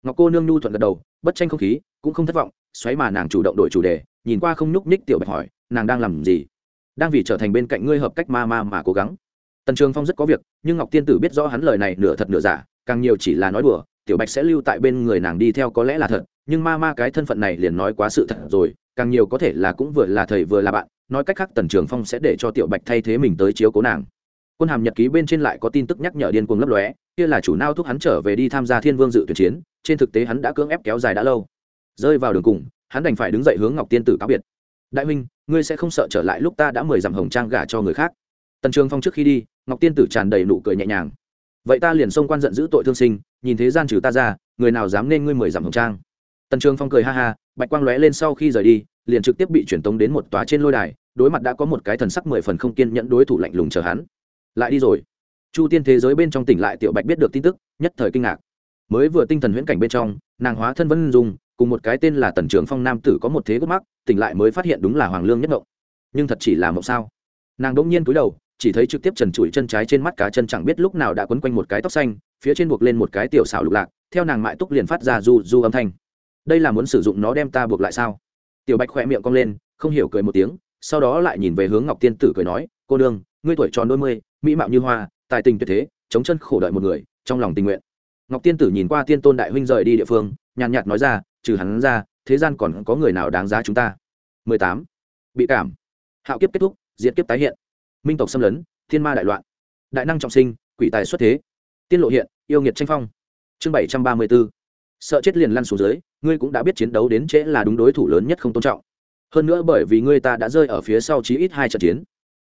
Ngọc cô nương nhu thuận gật đầu, bất tranh không khí, cũng không thất vọng, xoáy mà nàng chủ động đổi chủ đề, nhìn qua không nhúc ních tiểu bạch hỏi, nàng đang làm gì? Đang vì trở thành bên cạnh ngươi hợp cách ma ma mà cố gắng. Tần trường phong rất có việc, nhưng ngọc tiên tử biết rõ hắn lời này nửa thật nửa giả, càng nhiều chỉ là nói đùa, tiểu bạch sẽ lưu tại bên người nàng đi theo có lẽ là thật, nhưng ma ma cái thân phận này liền nói quá sự thật rồi càng nhiều có thể là cũng vừa là thầy vừa là bạn, nói cách khác tần trường phong sẽ để cho tiểu bạch thay thế mình tới chiếu cố nàng. Quân hàm nhật ký bên trên lại có tin tức nhắc nhở điên cuồng lấp lóe, kia là chủ nao thúc hắn trở về đi tham gia thiên vương dự tuyển chiến, trên thực tế hắn đã cưỡng ép kéo dài đã lâu. Rơi vào đường cùng, hắn đành phải đứng dậy hướng ngọc tiên tử cáo biệt. Đại huynh, ngươi sẽ không sợ trở lại lúc ta đã mười dặm hồng trang gả cho người khác? Tần trường phong trước khi đi, ngọc tiên tử tràn đầy nụ cười nhẹ nhàng. Vậy ta liền xông quan giận giữ tội thương sinh, nhìn thế gian trừ ta ra, người nào dám nên ngươi mười dặm hồng trang? Tần trường phong cười ha ha, bạch quang lóe lên sau khi rời đi, liền trực tiếp bị chuyển tống đến một tòa trên lôi đài, đối mặt đã có một cái thần sắc mười phần không kiên nhẫn đối thủ lạnh lùng chờ hắn. Lại đi rồi. Chu tiên thế giới bên trong tỉnh lại tiểu bạch biết được tin tức, nhất thời kinh ngạc. Mới vừa tinh thần huyễn cảnh bên trong, nàng hóa thân vân dùng cùng một cái tên là tần trường phong nam tử có một thế gốc mắc, tỉnh lại mới phát hiện đúng là hoàng lương nhất mộng. Nhưng thật chỉ là mộng sao? Nàng đỗng nhiên cúi đầu, chỉ thấy trực tiếp trần trụi chân trái trên mắt cá chân chẳng biết lúc nào đã quấn quanh một cái tóc xanh, phía trên buộc lên một cái tiểu xảo lục lạc, theo nàng mại túc liền phát ra du du âm thanh đây là muốn sử dụng nó đem ta buộc lại sao? Tiểu bạch khỏe miệng cong lên, không hiểu cười một tiếng, sau đó lại nhìn về hướng ngọc tiên tử cười nói, cô đương ngươi tuổi tròn đôi mươi, mỹ mạo như hoa, tài tình tuyệt thế, chống chân khổ đợi một người, trong lòng tình nguyện. Ngọc tiên tử nhìn qua tiên tôn đại huynh rời đi địa phương, nhàn nhạt nói ra, trừ hắn ra, thế gian còn có người nào đáng giá chúng ta? 18. bị cảm. Hạo kiếp kết thúc diễn kiếp tái hiện. Minh tộc xâm lấn, thiên ma đại loạn. Đại năng trọng sinh, quỷ tài xuất thế. Tiên lộ hiện, yêu nghiệt tranh phong. Chương 734 sợ chết liền lăn xuống dưới, ngươi cũng đã biết chiến đấu đến trễ là đúng đối thủ lớn nhất không tôn trọng. Hơn nữa bởi vì ngươi ta đã rơi ở phía sau chí ít hai trận chiến.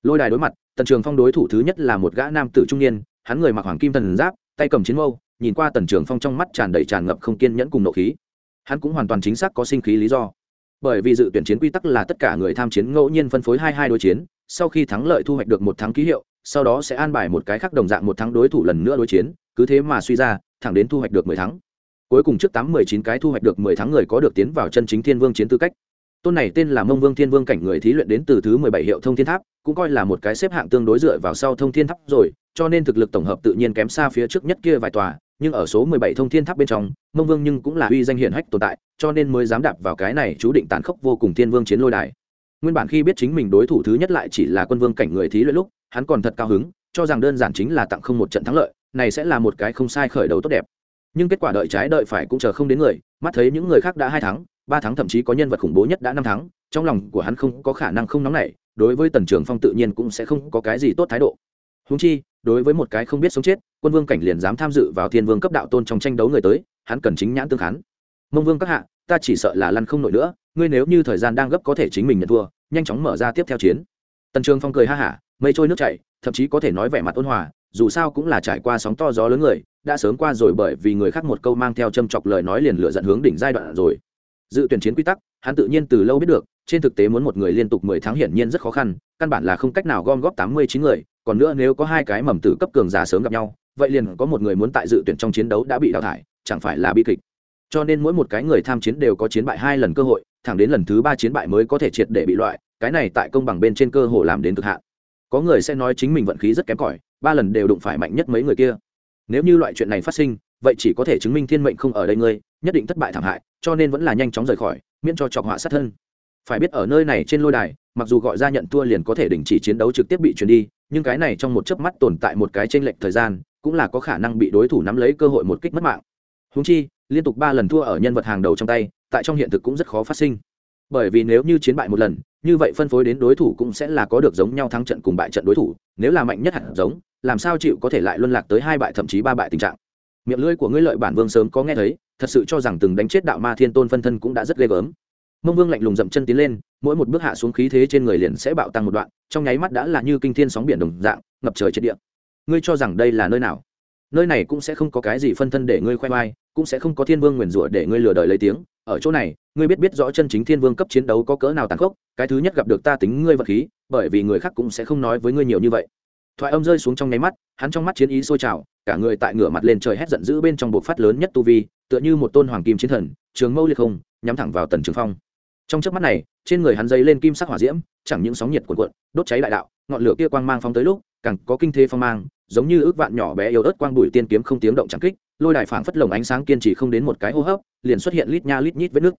Lôi đài đối mặt, tần trường phong đối thủ thứ nhất là một gã nam tử trung niên, hắn người mặc hoàng kim thần giáp, tay cầm chiến mâu, nhìn qua tần trường phong trong mắt tràn đầy tràn ngập không kiên nhẫn cùng nộ khí. Hắn cũng hoàn toàn chính xác có sinh khí lý do. Bởi vì dự tuyển chiến quy tắc là tất cả người tham chiến ngẫu nhiên phân phối hai hai đối chiến, sau khi thắng lợi thu hoạch được một thắng ký hiệu, sau đó sẽ an bài một cái khác đồng dạng một thắng đối thủ lần nữa đối chiến, cứ thế mà suy ra, thẳng đến thu hoạch được mười thắng cuối cùng trước tám mười chín cái thu hoạch được mười thắng người có được tiến vào chân chính thiên vương chiến tư cách. Tôn này tên là mông vương thiên vương cảnh người thí luyện đến từ thứ mười bảy hiệu thông thiên tháp, cũng coi là một cái xếp hạng tương đối dựa vào sau thông thiên tháp rồi, cho nên thực lực tổng hợp tự nhiên kém xa phía trước nhất kia vài tòa, nhưng ở số mười bảy thông thiên tháp bên trong, mông vương nhưng cũng là uy danh hiển hách tồn tại, cho nên mới dám đạp vào cái này chú định tàn khốc vô cùng thiên vương chiến lôi đài. Nguyên bản khi biết chính mình đối thủ thứ nhất lại chỉ là quân vương cảnh người thí luyện lúc, hắn còn thật cao hứng, cho rằng đơn giản chính là tặng không một trận thắng lợi, này sẽ là một cái không sai khởi đầu tốt đẹp nhưng kết quả đợi trái đợi phải cũng chờ không đến người, mắt thấy những người khác đã hai tháng, ba tháng thậm chí có nhân vật khủng bố nhất đã năm tháng, trong lòng của hắn không có khả năng không nóng nảy, đối với tần trường phong tự nhiên cũng sẽ không có cái gì tốt thái độ. Húng chi, đối với một cái không biết sống chết, quân vương cảnh liền dám tham dự vào thiên vương cấp đạo tôn trong tranh đấu người tới, hắn cần chính nhãn tương khán. Mông vương các hạ, ta chỉ sợ là lăn không nổi nữa, ngươi nếu như thời gian đang gấp có thể chính mình nhận thua, nhanh chóng mở ra tiếp theo chiến. Tần trường phong cười ha hả, mây trôi nước chảy, thậm chí có thể nói vẻ mặt ôn hòa dù sao cũng là trải qua sóng to gió lớn người, đã sớm qua rồi bởi vì người khác một câu mang theo châm chọc lời nói liền lựa dẫn hướng đỉnh giai đoạn rồi. Dự tuyển chiến quy tắc, hắn tự nhiên từ lâu biết được, trên thực tế muốn một người liên tục mười tháng hiển nhiên rất khó khăn, căn bản là không cách nào gom góp tám mươi chín người, còn nữa nếu có hai cái mầm tử cấp cường giả sớm gặp nhau, vậy liền có một người muốn tại dự tuyển trong chiến đấu đã bị đào thải, chẳng phải là bi kịch. Cho nên mỗi một cái người tham chiến đều có chiến bại hai lần cơ hội, thẳng đến lần thứ ba chiến bại mới có thể triệt để bị loại, cái này tại công bằng bên trên cơ hội làm đến cực hạn có người sẽ nói chính mình vận khí rất kém cỏi, ba lần đều đụng phải mạnh nhất mấy người kia. Nếu như loại chuyện này phát sinh, vậy chỉ có thể chứng minh thiên mệnh không ở đây ngươi, nhất định thất bại thảm hại, cho nên vẫn là nhanh chóng rời khỏi, miễn cho chọc họa sát thân. Phải biết ở nơi này trên lôi đài, mặc dù gọi ra nhận thua liền có thể đình chỉ chiến đấu trực tiếp bị chuyển đi, nhưng cái này trong một chớp mắt tồn tại một cái t r ê n lệch thời gian, cũng là có khả năng bị đối thủ nắm lấy cơ hội một kích mất mạng. Húng chi, liên tục ba lần thua ở nhân vật hàng đầu trong tay, tại trong hiện thực cũng rất khó phát sinh bởi vì nếu như chiến bại một lần, như vậy phân phối đến đối thủ cũng sẽ là có được giống nhau thắng trận cùng bại trận đối thủ, nếu là mạnh nhất hẳn giống, làm sao chịu có thể lại luân lạc tới hai bại thậm chí ba bại tình trạng. Miệng lưỡi của ngươi lợi bản vương sớm có nghe thấy, thật sự cho rằng từng đánh chết đạo ma thiên tôn phân thân cũng đã rất ghê gớm. Mông vương lạnh lùng dậm chân tiến lên, mỗi một bước hạ xuống khí thế trên người liền sẽ bạo tăng một đoạn, trong nháy mắt đã là như kinh thiên sóng biển đồng dạng, ngập trời trên địa. Ngươi cho rằng đây là nơi nào? Nơi này cũng sẽ không có cái gì phân thân để ngươi khoe khoai cũng sẽ không có thiên vương nguyền rủa để ngươi lừa đời lấy tiếng. Ở chỗ này, ngươi biết biết rõ chân chính thiên vương cấp chiến đấu có cỡ nào tàn khốc, cái thứ nhất gặp được ta tính ngươi vật khí, bởi vì người khác cũng sẽ không nói với ngươi nhiều như vậy. Thoại âm rơi xuống trong nháy mắt, hắn trong mắt chiến ý sôi trào, cả người tại ngửa mặt lên trời hét giận dữ bên trong bộc phát lớn nhất tu vi, tựa như một tôn hoàng kim chiến thần, trường mâu liệt không, nhắm thẳng vào tần trường phong. Trong chớp mắt này, trên người hắn dây lên kim sắc hỏa diễm, chẳng những sóng nhiệt cuộn cuộn, đốt cháy đại đạo, ngọn lửa kia quang mang phóng tới lúc, càng có kinh thế phong mang giống như ước vạn nhỏ bé yếu ớt quang bụi tiên kiếm không tiếng động chẳng kích, lôi đài phảng phất lồng ánh sáng kiên trì không đến một cái hô hấp, liền xuất hiện lít nha lít nhít vết nước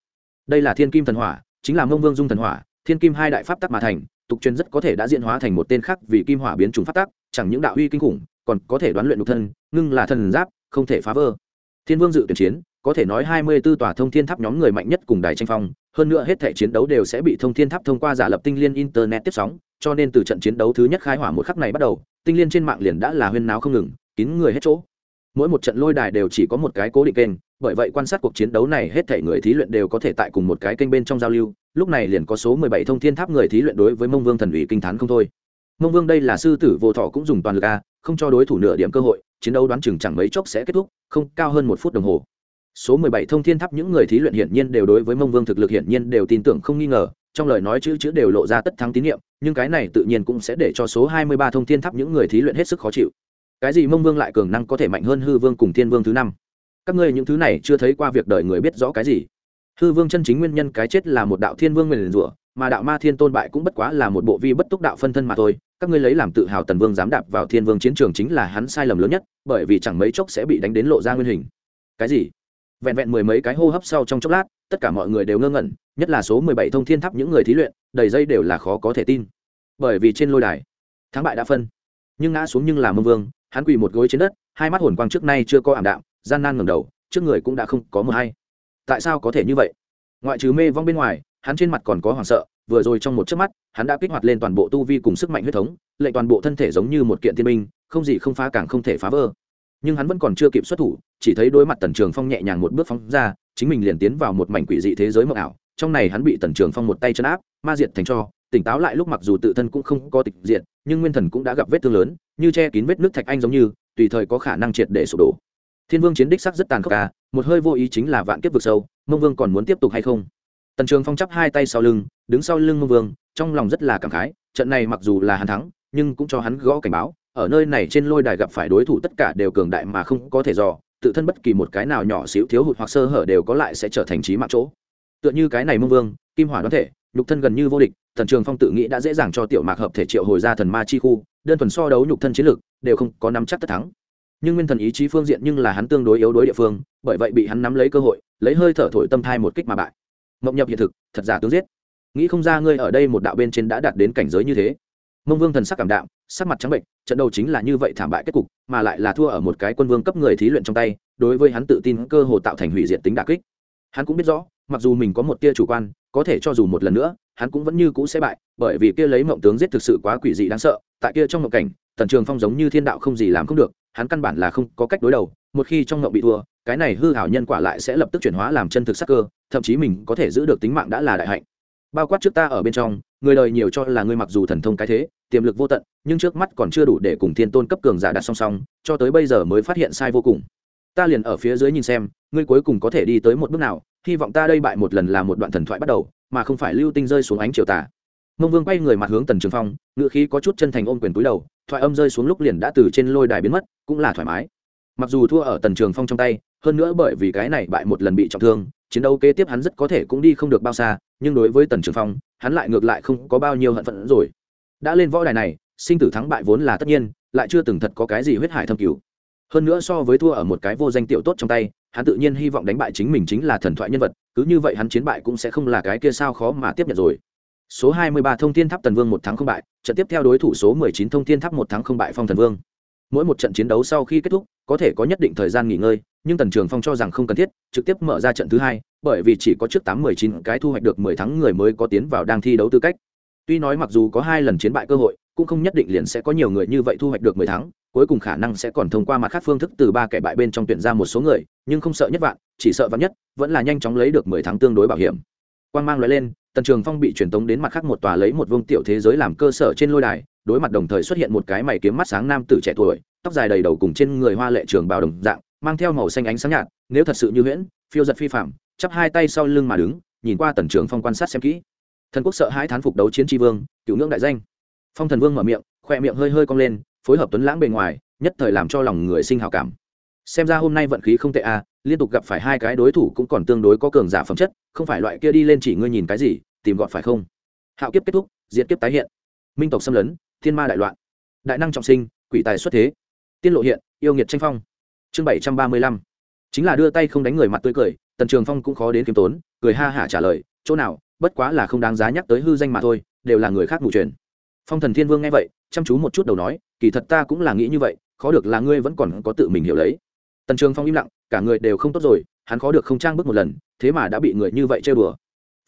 đây là thiên kim thần hỏa, chính là mông vương dung thần hỏa, thiên kim hai đại pháp tắc mà thành, tục truyền rất có thể đã diễn hóa thành một tên khác vì kim hỏa biến chủng pháp tắc, chẳng những đạo uy kinh khủng, còn có thể đoán luyện nhục thân, ngưng là thần giáp, không thể phá vỡ. Thiên vương dự tuyển chiến, có thể nói hai mươi 24 tòa thông thiên tháp nhóm người mạnh nhất cùng đài tranh phong, hơn nữa hết thể chiến đấu đều sẽ bị thông thiên tháp thông qua giả lập tinh liên internet tiếp sóng cho nên từ trận chiến đấu thứ nhất khai hỏa một khắc này bắt đầu, tinh liên trên mạng liền đã là huyên náo không ngừng, kín người hết chỗ. Mỗi một trận lôi đài đều chỉ có một cái cố định kênh, bởi vậy quan sát cuộc chiến đấu này hết thể người thí luyện đều có thể tại cùng một cái kênh bên trong giao lưu, lúc này liền có số mười bảy thông thiên tháp người thí luyện đối với mông vương thần ủy kinh t h á n không thôi. Mông vương đây là sư tử vô thọ cũng dùng toàn lực a, không cho đối thủ nửa điểm cơ hội, chiến đấu đoán chừng chẳng mấy chốc sẽ kết thúc, không, cao hơn một phút đồng hồ. Số mười bảy thông thiên tháp những người thí luyện hiển nhiên đều đối với mông vương thực lực hiển nhiên đều tin tưởng không nghi ngờ trong lời nói chữ chữ đều lộ ra tất thắng tín nhiệm, nhưng cái này tự nhiên cũng sẽ để cho số hai mươi ba thông thiên tháp những người thí luyện hết sức khó chịu. Cái gì mông vương lại cường năng có thể mạnh hơn hư vương cùng thiên vương thứ năm? Các ngươi những thứ này chưa thấy qua việc đời người biết rõ cái gì? Hư vương chân chính nguyên nhân cái chết là một đạo thiên vương nguyền rủa, mà đạo ma thiên tôn bại cũng bất quá là một bộ vi bất túc đạo phân thân mà thôi. Các ngươi lấy làm tự hào tần vương dám đạp vào thiên vương chiến trường chính là hắn sai lầm lớn nhất, bởi vì chẳng mấy chốc sẽ bị đánh đến lộ ra nguyên hình. Cái gì? Vẹn vẹn mười mấy cái hô hấp sau trong chốc lát, tất cả mọi người đều ngơ ngẩn, nhất là số mười bảy thông thiên tháp những người thí luyện, đầy dây đều là khó có thể tin. Bởi vì trên lôi đài, thắng bại đã phân. Nhưng ngã xuống nhưng là mông vương, hắn quỳ một gối trên đất, hai mắt hồn quang trước nay chưa có ảm đạm, gian nan ngầm đầu, trước người cũng đã không có mờ hay. Tại sao có thể như vậy? Ngoại trừ mê vong bên ngoài, hắn trên mặt còn có hoảng sợ, vừa rồi trong một chớp mắt, hắn đã kích hoạt lên toàn bộ tu vi cùng sức mạnh huyết thống, lệnh toàn bộ thân thể giống như một kiện thiên minh không gì không phá càng không thể phá vỡ nhưng hắn vẫn còn chưa kịp xuất thủ, chỉ thấy đối mặt tần trường phong nhẹ nhàng một bước phóng ra, chính mình liền tiến vào một mảnh quỷ dị thế giới mộng ảo, trong này hắn bị tần trường phong một tay chân áp, ma diệt thành cho, tỉnh táo lại lúc mặc dù tự thân cũng không có tịch diện nhưng nguyên thần cũng đã gặp vết thương lớn, như che kín vết nước thạch anh giống như, tùy thời có khả năng triệt để sụp đổ. Thiên vương chiến đích sắc rất tàn khốc ca một hơi vô ý chính là vạn kiếp vực sâu, mông vương còn muốn tiếp tục hay không? Tần trường phong chắp hai tay sau lưng, đứng sau lưng mông vương, trong lòng rất là cảm khái, trận này mặc dù là hắn thắng, nhưng cũng cho hắn gõ cảnh báo ở nơi này trên lôi đài gặp phải đối thủ tất cả đều cường đại mà không có thể dò, tự thân bất kỳ một cái nào nhỏ xíu thiếu hụt hoặc sơ hở đều có lại sẽ trở thành trí mạng chỗ. Tựa như cái này mông vương, kim hỏa đoán thể, nhục thân gần như vô địch, thần trường phong tự nghĩ đã dễ dàng cho tiểu mạc hợp thể triệu hồi ra thần ma chi khu, đơn thuần so đấu nhục thân chiến lực, đều không có nắm chắc tất thắng. Nhưng nguyên thần ý chí phương diện nhưng là hắn tương đối yếu đối địa phương, bởi vậy bị hắn nắm lấy cơ hội, lấy hơi thở thổi tâm thai một kích mà bại. Mộng nhập hiện thực, thật giả tướng giết. Nghĩ không ra ngươi ở đây một đạo bên trên đã đạt đến cảnh giới như thế mông vương thần sắc cảm đạm, sắc mặt trắng bệnh, trận đầu chính là như vậy thảm bại kết cục, mà lại là thua ở một cái quân vương cấp người thí luyện trong tay, đối với hắn tự tin cơ hồ tạo thành hủy diệt tính đà kích. Hắn cũng biết rõ, mặc dù mình có một tia chủ quan, có thể cho dù một lần nữa, hắn cũng vẫn như cũ sẽ bại, bởi vì kia lấy mộng tướng giết thực sự quá quỷ dị đáng sợ, tại kia trong mộng cảnh, tần trường phong giống như thiên đạo không gì làm không được, hắn căn bản là không có cách đối đầu, một khi trong mộng bị thua, cái này hư hảo nhân quả lại sẽ lập tức chuyển hóa làm chân thực sắc cơ, thậm chí mình có thể giữ được tính mạng đã là đại hạnh. Bao quát trước ta ở bên trong người đời nhiều cho là ngươi mặc dù thần thông cái thế, tiềm lực vô tận, nhưng trước mắt còn chưa đủ để cùng thiên tôn cấp cường giả đặt song song, cho tới bây giờ mới phát hiện sai vô cùng. Ta liền ở phía dưới nhìn xem, ngươi cuối cùng có thể đi tới một bước nào, hy vọng ta đây bại một lần là một đoạn thần thoại bắt đầu, mà không phải lưu tinh rơi xuống ánh chiều tà. Mông vương quay người mặt hướng tần trường phong ngựa khí có chút chân thành ôm quyền túi đầu, thoại âm rơi xuống lúc liền đã từ trên lôi đài biến mất, cũng là thoải mái. Mặc dù thua ở tần trường phong trong tay, hơn nữa bởi vì cái này bại một lần bị trọng thương, chiến đấu kế tiếp hắn rất có thể cũng đi không được bao xa, nhưng đối với tần trường phong hắn lại ngược lại không có bao nhiêu hận phận rồi. Đã lên võ đài này, sinh tử thắng bại vốn là tất nhiên, lại chưa từng thật có cái gì huyết hải thâm cứu hơn nữa so với thua ở một cái vô danh tiểu tốt trong tay, hắn tự nhiên hy vọng đánh bại chính mình chính là thần thoại nhân vật, cứ như vậy hắn chiến bại cũng sẽ không là cái kia sao khó mà tiếp nhận rồi. Số 23 thông thiên tháp tần vương một tháng không bại, trận tiếp theo đối thủ số 19 thông thiên tháp một tháng không bại phong thần vương. Mỗi một trận chiến đấu sau khi kết thúc, có thể có nhất định thời gian nghỉ ngơi, nhưng tần trường phong cho rằng không cần thiết, trực tiếp mở ra trận thứ hai bởi vì chỉ có trước tám mười chín cái thu hoạch được mười tháng người mới có tiến vào đang thi đấu tư cách. Tuy nói mặc dù có hai lần chiến bại cơ hội cũng không nhất định liền sẽ có nhiều người như vậy thu hoạch được mười tháng cuối cùng khả năng sẽ còn thông qua mặt khác phương thức từ ba kẻ bại bên trong tuyển ra một số người nhưng không sợ nhất vạn chỉ sợ vạn nhất vẫn là nhanh chóng lấy được mười tháng tương đối bảo hiểm. Quang mang lóe lên tần trường phong bị truyền tống đến mặt khác một tòa lấy một vương tiểu thế giới làm cơ sở trên lôi đài đối mặt đồng thời xuất hiện một cái mày kiếm mắt sáng nam tử trẻ tuổi tóc dài đầy đầu cùng trên người hoa lệ trường bào đồng dạng mang theo màu xanh ánh sáng nhạt nếu thật sự như huyễn phiêu giật phi phàm, chắp hai tay sau lưng mà đứng, nhìn qua tần trường phong quan sát xem kỹ. Thần quốc sợ hãi thán phục đấu chiến tri vương, cựu ngưỡng đại danh. Phong thần vương mở miệng, khoe miệng hơi hơi cong lên, phối hợp tuấn lãng bề ngoài, nhất thời làm cho lòng người sinh hào cảm. Xem ra hôm nay vận khí không tệ à liên tục gặp phải hai cái đối thủ cũng còn tương đối có cường giả phẩm chất, không phải loại kia đi lên chỉ ngươi nhìn cái gì, tìm gọn phải không? Hạo kiếp kết thúc, diệt kiếp tái hiện. Minh tộc xâm lấn, thiên ma đại loạn. Đại năng trọng sinh, quỷ tài xuất thế. Tiên lộ hiện, yêu nghiệt tranh phong. Chương bảy trăm ba mươi lăm chính là đưa tay không đánh người mặt tươi cười, tần trường phong cũng khó đến kiếm tốn, cười ha hả trả lời, chỗ nào, bất quá là không đáng giá nhắc tới hư danh mà thôi, đều là người khác mù truyền phong thần thiên vương nghe vậy, chăm chú một chút đầu nói, kỳ thật ta cũng là nghĩ như vậy, khó được là ngươi vẫn còn có tự mình hiểu lấy. Tần trường phong im lặng, cả người đều không tốt rồi, hắn khó được không trang bước một lần, thế mà đã bị người như vậy chơi bừa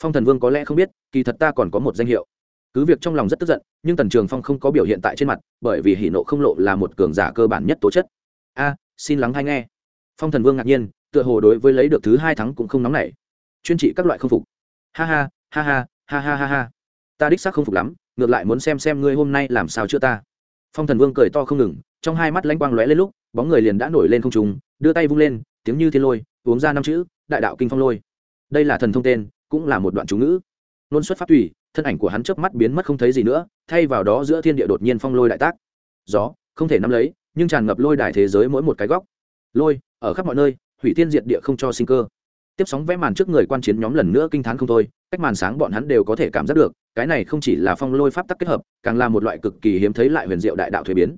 phong thần vương có lẽ không biết, kỳ thật ta còn có một danh hiệu. Cứ việc trong lòng rất tức giận, nhưng tần trường phong không có biểu hiện tại trên mặt, bởi vì hỉ nộ không lộ là một cường giả cơ bản nhất tố chất. A, xin lắng hay nghe phong thần vương ngạc nhiên, tựa hồ đối với lấy được thứ hai thắng cũng không nóng nảy. Chuyên trị các loại không phục. Ha ha ha ha ha ha ha ha. Ta đích xác không phục lắm, ngược lại muốn xem xem ngươi hôm nay làm sao chữa ta. Phong thần vương cười to không ngừng, trong hai mắt lanh quang lóe lên lúc, bóng người liền đã nổi lên không trùng đưa tay vung lên, tiếng như thiên lôi, uống ra năm chữ, đại đạo kinh phong lôi. Đây là thần thông tên, cũng là một đoạn chú ngữ. Nôn xuất pháp tùy, thân ảnh của hắn chớp mắt biến mất không thấy gì nữa, thay vào đó giữa thiên địa đột nhiên phong lôi đại tác. Gió, không thể nắm lấy, nhưng tràn ngập lôi đài thế giới mỗi một cái góc. Lôi ở khắp mọi nơi, hủy tiên diệt địa không cho sinh cơ. Tiếp sóng vẽ màn trước người quan chiến nhóm lần nữa kinh t h á n không thôi, cách màn sáng bọn hắn đều có thể cảm giác được, cái này không chỉ là phong lôi pháp tắc kết hợp, càng là một loại cực kỳ hiếm thấy lại huyền diệu đại đạo thuế biến.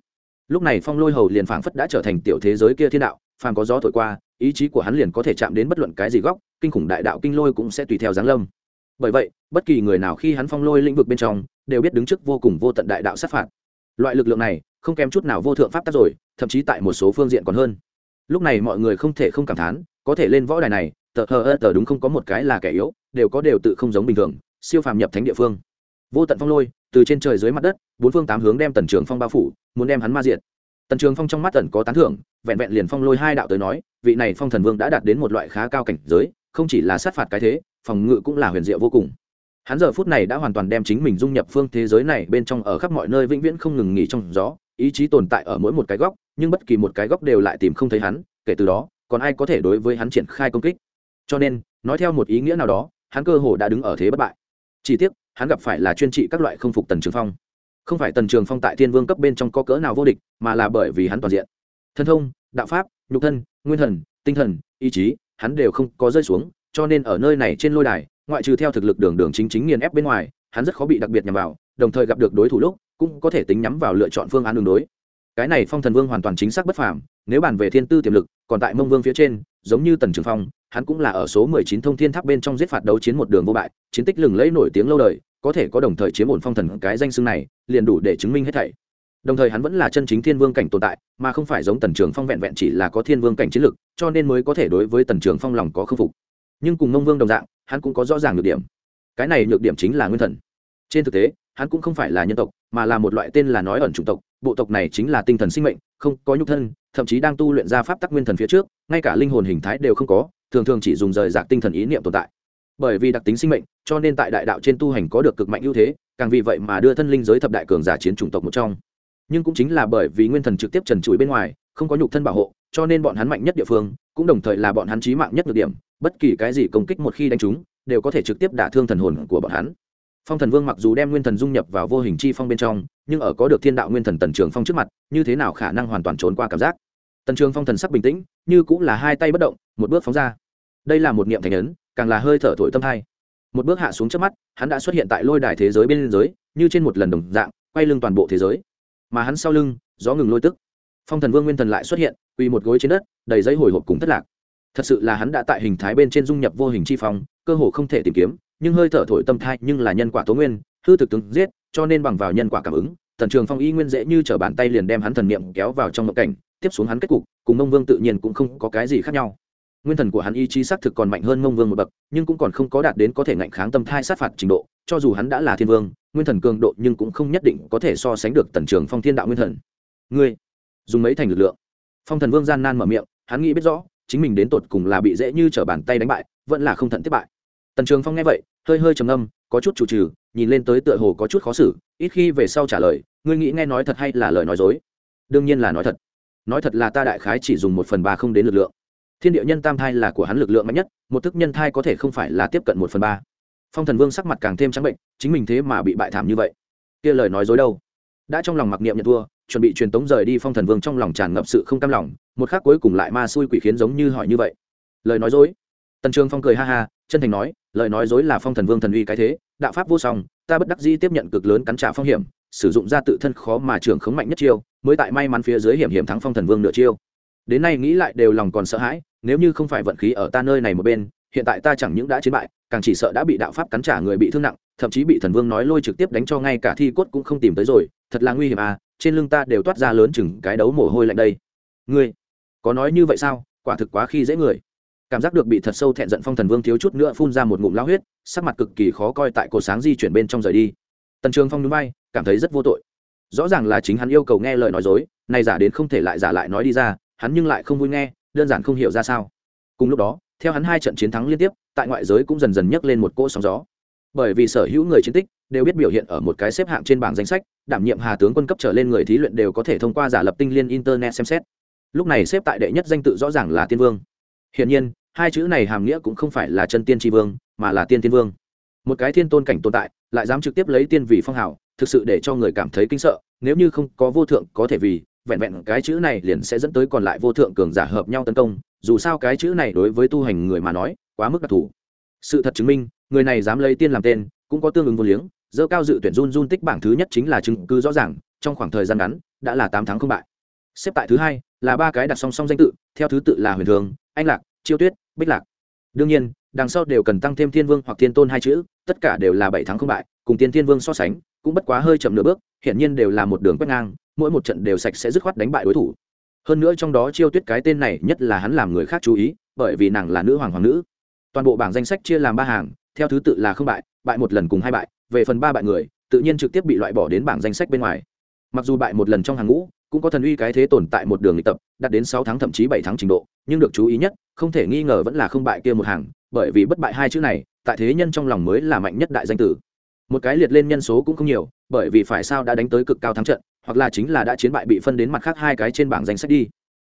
Lúc này phong lôi hầu liền phảng phất đã trở thành tiểu thế giới kia thiên đạo, phàm có gió thổi qua, ý chí của hắn liền có thể chạm đến bất luận cái gì góc, kinh khủng đại đạo kinh lôi cũng sẽ tùy theo giáng lâm. Bởi vậy, bất kỳ người nào khi hắn phong lôi lĩnh vực bên trong, đều biết đứng trước vô cùng vô tận đại đạo sát phạt. Loại lực lượng này, không kém chút nào vô thượng pháp tắc rồi, thậm chí tại một số phương diện còn hơn lúc này mọi người không thể không cảm thán, có thể lên võ đài này, tờ hờ ơ tờ đúng không có một cái là kẻ yếu, đều có đều tự không giống bình thường, siêu phàm nhập thánh địa phương. Vô tận phong lôi, từ trên trời dưới mặt đất, bốn phương tám hướng đem tần trường phong bao phủ, muốn đem hắn ma diệt. Tần trường phong trong mắt tần có tán thưởng, vẹn vẹn liền phong lôi hai đạo tới nói, vị này phong thần vương đã đạt đến một loại khá cao cảnh giới, không chỉ là sát phạt cái thế, phòng ngự cũng là huyền diệu vô cùng. Hắn giờ phút này đã hoàn toàn đem chính mình dung nhập phương thế giới này bên trong ở khắp mọi nơi vĩnh viễn không ngừng nghỉ trong gió ý chí tồn tại ở mỗi một cái góc, nhưng bất kỳ một cái góc đều lại tìm không thấy hắn, kể từ đó, còn ai có thể đối với hắn triển khai công kích. Cho nên, nói theo một ý nghĩa nào đó, hắn cơ hồ đã đứng ở thế bất bại. Chỉ tiếc, hắn gặp phải là chuyên trị các loại không phục tần trường phong. Không phải tần trường phong tại thiên vương cấp bên trong có cỡ nào vô địch, mà là bởi vì hắn toàn diện. Thân thông, đạo pháp, nhục thân, nguyên thần, tinh thần, ý chí, hắn đều không có rơi xuống, cho nên ở nơi này trên lôi đài, ngoại trừ theo thực lực đường đường chính chính nghiền ép bên ngoài, hắn rất khó bị đặc biệt nhằm vào, đồng thời gặp được đối thủ lúc cũng có thể tính nhắm vào lựa chọn phương án đường đối. Cái này phong thần vương hoàn toàn chính xác bất phàm, nếu bàn về thiên tư tiềm lực, còn tại mông vương phía trên, giống như tần trường phong, hắn cũng là ở số mười chín thông thiên tháp bên trong giết phạt đấu chiến một đường vô bại, chiến tích lừng lẫy nổi tiếng lâu đời, có thể có đồng thời chiếm ổn phong thần cái danh xưng này, liền đủ để chứng minh hết thảy. Đồng thời hắn vẫn là chân chính thiên vương cảnh tồn tại, mà không phải giống tần trường phong vẹn vẹn chỉ là có thiên vương cảnh chiến lực, cho nên mới có thể đối với tần trường phong lòng có khâm phục. Nhưng cùng mông vương đồng dạng, hắn cũng có rõ ràng nhược điểm. Cái này nhược điểm chính là nguyên thần. Trên thực tế hắn cũng không phải là nhân tộc, mà là một loại tên là nói ẩn chủng tộc. Bộ tộc này chính là tinh thần sinh mệnh, không có nhục thân, thậm chí đang tu luyện ra pháp tắc nguyên thần phía trước, ngay cả linh hồn hình thái đều không có, thường thường chỉ dùng rời rạc tinh thần ý niệm tồn tại. Bởi vì đặc tính sinh mệnh, cho nên tại đại đạo trên tu hành có được cực mạnh ưu thế, càng vì vậy mà đưa thân linh giới thập đại cường giả chiến chủng tộc một trong. Nhưng cũng chính là bởi vì nguyên thần trực tiếp trần trụi bên ngoài, không có nhục thân bảo hộ, cho nên bọn hắn mạnh nhất địa phương, cũng đồng thời là bọn hắn trí mạng nhất được điểm, bất kỳ cái gì công kích một khi đánh chúng, đều có thể trực tiếp đả thương thần hồn của bọn hắn phong thần vương mặc dù đem nguyên thần dung nhập vào vô hình chi phong bên trong, nhưng ở có được thiên đạo nguyên thần tần trường phong trước mặt, như thế nào khả năng hoàn toàn trốn qua cảm giác? Tần trường phong thần sắc bình tĩnh, như cũng là hai tay bất động, một bước phóng ra. Đây là một niệm thành ấn, càng là hơi thở thổi tâm thai một bước hạ xuống trước mắt, hắn đã xuất hiện tại lôi đài thế giới bên giới như trên một lần đồng dạng, quay lưng toàn bộ thế giới. Mà hắn sau lưng, gió ngừng lôi tức. Phong thần vương nguyên thần lại xuất hiện, quỳ một gối trên đất, đầy giấy hồi hộp cùng thất lạc. Thật sự là hắn đã tại hình thái bên trên dung nhập vô hình chi phong, cơ hồ không thể tìm kiếm nhưng hơi thở thổi tâm thai nhưng là nhân quả tố nguyên, hư thực tướng giết, cho nên bằng vào nhân quả cảm ứng, tần trường phong y nguyên dễ như t bàn tay liền đem hắn thần niệm kéo vào trong mộng cảnh, tiếp xuống hắn kết cục, cùng mông vương tự nhiên cũng không có cái gì khác nhau. Nguyên thần của hắn ý chí xác thực còn mạnh hơn mông vương một bậc, nhưng cũng còn không có đạt đến có thể ngạnh kháng tâm thai sát phạt trình độ, cho dù hắn đã là thiên vương, nguyên thần cường độ nhưng cũng không nhất định có thể so sánh được tần trường phong thiên đạo nguyên thần. Ngươi, dùng mấy thành lực lượng? Phong thần vương gian nan mở miệng, hắn nghĩ biết rõ, chính mình đến tột cùng là bị dễ như t bàn tay đánh bại, vẫn là không thận thất bại tần trường phong nghe vậy, hơi hơi trầm âm có chút chủ trừ nhìn lên tới tựa hồ có chút khó xử, ít khi về sau trả lời, ngươi nghĩ nghe nói thật hay là lời nói dối? Đương nhiên là nói thật. Nói thật là ta đại khái chỉ dùng một phần ba không đến lực lượng. Thiên địa nhân tam thai là của hắn lực lượng mạnh nhất, một thức nhân thai có thể không phải là tiếp cận một phần ba. Phong thần vương sắc mặt càng thêm trắng bệnh, chính mình thế mà bị bại thảm như vậy. Kia lời nói dối đâu? Đã trong lòng mặc niệm nhận thua, chuẩn bị truyền tống rời đi, phong thần vương trong lòng tràn ngập sự không cam lòng, một khác cuối cùng lại ma xui quỷ khiến giống như hỏi như vậy. Lời nói dối? Tần trường phong cười ha ha, chân thành nói lời nói dối là phong thần vương thần uy cái thế, đạo pháp vô song, ta bất đắc dĩ tiếp nhận cực lớn cắn trả phong hiểm, sử dụng ra tự thân khó mà trưởng khống mạnh nhất chiêu, mới tại may mắn phía dưới hiểm hiểm thắng phong thần vương nửa chiêu. Đến nay nghĩ lại đều lòng còn sợ hãi, nếu như không phải vận khí ở ta nơi này một bên, hiện tại ta chẳng những đã chiến bại, càng chỉ sợ đã bị đạo pháp cắn trả người bị thương nặng, thậm chí bị thần vương nói lôi trực tiếp đánh cho ngay cả thi cốt cũng không tìm tới rồi, thật là nguy hiểm à trên lưng ta đều toát ra lớn chừng cái đấu mồ hôi lạnh đây. Ngươi, có nói như vậy sao? Quả thực quá khi dễ người cảm giác được bị thật sâu thẹn giận phong thần vương thiếu chút nữa phun ra một ngụm lao huyết, sắc mặt cực kỳ khó coi tại cổ sáng di chuyển bên trong rời đi. Tần trường phong núi bay cảm thấy rất vô tội. Rõ ràng là chính hắn yêu cầu nghe lời nói dối này giả đến không thể lại giả lại nói đi ra, hắn nhưng lại không vui nghe, đơn giản không hiểu ra sao. Cùng lúc đó, theo hắn hai trận chiến thắng liên tiếp, tại ngoại giới cũng dần dần nhấc lên một cỗ sóng gió. Bởi vì sở hữu người chiến tích đều biết biểu hiện ở một cái xếp hạng trên bảng danh sách, đảm nhiệm hà tướng quân cấp trở lên người thí luyện đều có thể thông qua giả lập tinh liên internet xem xét. Lúc này xếp tại đệ nhất danh tự rõ ràng là tiên vương hiển nhiên, hai chữ này hàm nghĩa cũng không phải là chân tiên tri vương, mà là tiên tiên vương. Một cái thiên tôn cảnh tồn tại, lại dám trực tiếp lấy tiên vị phong hào, thực sự để cho người cảm thấy kinh sợ, nếu như không có vô thượng có thể vì, vẹn vẹn cái chữ này liền sẽ dẫn tới còn lại vô thượng cường giả hợp nhau tấn công, dù sao cái chữ này đối với tu hành người mà nói, quá mức đặc thù. Sự thật chứng minh, người này dám lấy tiên làm tên, cũng có tương ứng vô liếng, dơ cao dự tuyển run run tích bảng thứ nhất chính là chứng cứ rõ ràng, trong khoảng thời gian ngắn, đã là tám tháng không bại. Xếp tại thứ hai là ba cái đặt song song danh tự, theo thứ tự là huyền thường anh lạc, chiêu tuyết, bích lạc. Đương nhiên, đằng sau đều cần tăng thêm thiên vương hoặc thiên tôn hai chữ, tất cả đều là bảy tháng không bại, cùng tiên thiên vương so sánh, cũng bất quá hơi chậm nửa bước, hiển nhiên đều là một đường quét ngang, mỗi một trận đều sạch sẽ dứt khoát đánh bại đối thủ. Hơn nữa trong đó chiêu tuyết cái tên này nhất là hắn làm người khác chú ý, bởi vì nàng là nữ hoàng hoàng nữ. Toàn bộ bảng danh sách chia làm ba hàng, theo thứ tự là không bại bại một lần cùng hai bại, về phần ba bại người, tự nhiên trực tiếp bị loại bỏ đến bảng danh sách bên ngoài. Mặc dù bại một lần trong hàng ngũ cũng có thần uy cái thế tồn tại một đường luyện tập, đạt đến sáu tháng thậm chí bảy tháng trình độ, nhưng được chú ý nhất, không thể nghi ngờ vẫn là không bại kia một hàng, bởi vì bất bại hai chữ này, tại thế nhân trong lòng mới là mạnh nhất đại danh tử. Một cái liệt lên nhân số cũng không nhiều, bởi vì phải sao đã đánh tới cực cao thắng trận, hoặc là chính là đã chiến bại bị phân đến mặt khác hai cái trên bảng danh sách đi.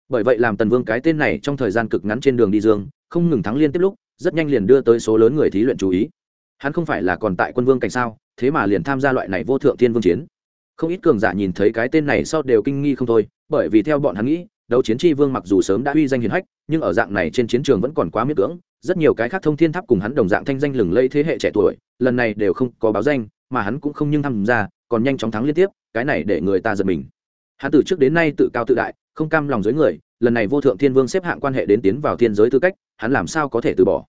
Bởi vậy làm tần vương cái tên này trong thời gian cực ngắn trên đường đi dương, không ngừng thắng liên tiếp lúc, rất nhanh liền đưa tới số lớn người thí luyện chú ý. Hắn không phải là còn tại quân vương cảnh sao, thế mà liền tham gia loại này vô thượng thiên vương chiến không ít cường giả nhìn thấy cái tên này sau đều kinh nghi không thôi, bởi vì theo bọn hắn nghĩ, đấu chiến tri vương mặc dù sớm đã uy danh hiền hách, nhưng ở dạng này trên chiến trường vẫn còn quá miễn cưỡng, rất nhiều cái khác thông thiên tháp cùng hắn đồng dạng thanh danh lừng lẫy thế hệ trẻ tuổi, lần này đều không có báo danh, mà hắn cũng không nhưng tham gia, còn nhanh chóng thắng liên tiếp, cái này để người ta giật mình. Hắn từ trước đến nay tự cao tự đại, không cam lòng dưới người, lần này vô thượng thiên vương xếp hạng quan hệ đến tiến vào thiên giới tư cách, hắn làm sao có thể từ bỏ?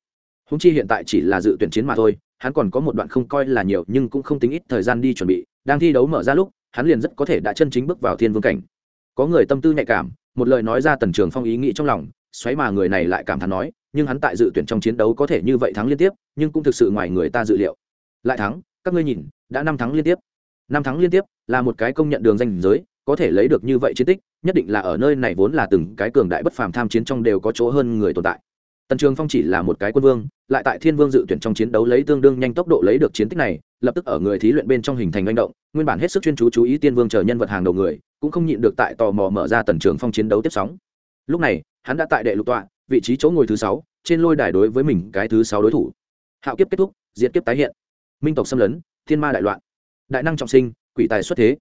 Húng chi hiện tại chỉ là dự tuyển chiến mà thôi, hắn còn có một đoạn không coi là nhiều, nhưng cũng không tính ít thời gian đi chuẩn bị đang thi đấu mở ra lúc, hắn liền rất có thể đã chân chính bước vào thiên vương cảnh. Có người tâm tư nhạy cảm, một lời nói ra tần trường phong ý nghĩ trong lòng, xoáy mà người này lại cảm thán nói, nhưng hắn tại dự tuyển trong chiến đấu có thể như vậy thắng liên tiếp, nhưng cũng thực sự ngoài người ta dự liệu. Lại thắng, các ngươi nhìn, đã năm thắng liên tiếp. Năm thắng liên tiếp là một cái công nhận đường danh giới, có thể lấy được như vậy chiến tích, nhất định là ở nơi này vốn là từng cái cường đại bất phàm tham chiến trong đều có chỗ hơn người tồn tại tần trường phong chỉ là một cái quân vương, lại tại thiên vương dự tuyển trong chiến đấu lấy tương đương nhanh tốc độ lấy được chiến tích này, lập tức ở người thí luyện bên trong hình thành manh động, nguyên bản hết sức chuyên chú chú ý tiên vương chờ nhân vật hàng đầu người, cũng không nhịn được tại tò mò mở ra tần trường phong chiến đấu tiếp sóng. Lúc này, hắn đã tại đệ lục tọa, vị trí chỗ ngồi thứ sáu, trên lôi đài đối với mình cái thứ sáu đối thủ. Hạo kiếp kết thúc, diệt kiếp tái hiện. Minh tộc xâm lấn, thiên ma đại loạn. Đại năng trọng sinh, quỷ tài xuất thế.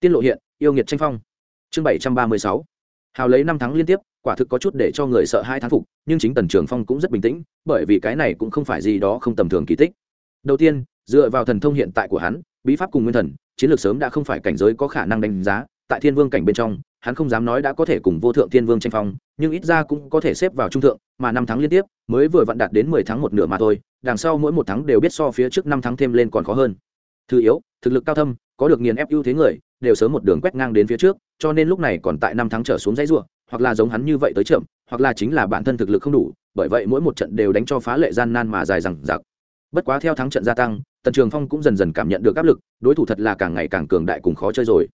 Tiên lộ hiện, yêu nghiệt tranh phong. Chương bảy trăm ba mươi sáu hào lấy năm tháng liên tiếp, quả thực có chút để cho người sợ hai thán phục, nhưng chính tần trường phong cũng rất bình tĩnh, bởi vì cái này cũng không phải gì đó không tầm thường kỳ tích. Đầu tiên, dựa vào thần thông hiện tại của hắn, bí pháp cùng nguyên thần, chiến lược sớm đã không phải cảnh giới có khả năng đánh giá, tại thiên vương cảnh bên trong, hắn không dám nói đã có thể cùng vô thượng thiên vương tranh phong, nhưng ít ra cũng có thể xếp vào trung thượng, mà năm tháng liên tiếp, mới vừa vặn đạt đến mười tháng một nửa mà thôi, đằng sau mỗi một tháng đều biết so phía trước năm tháng thêm lên còn khó hơn. Thứ yếu, thực lực cao thâm, có được nghiền ép ưu thế người đều sớm một đường quét ngang đến phía trước, cho nên lúc này còn tại năm tháng trở xuống dãy ruộng hoặc là giống hắn như vậy tới chậm, hoặc là chính là bản thân thực lực không đủ, bởi vậy mỗi một trận đều đánh cho phá lệ gian nan mà dài dằng dặc. Bất quá theo thắng trận gia tăng, tần trường phong cũng dần dần cảm nhận được áp lực, đối thủ thật là càng ngày càng cường đại cùng khó chơi rồi.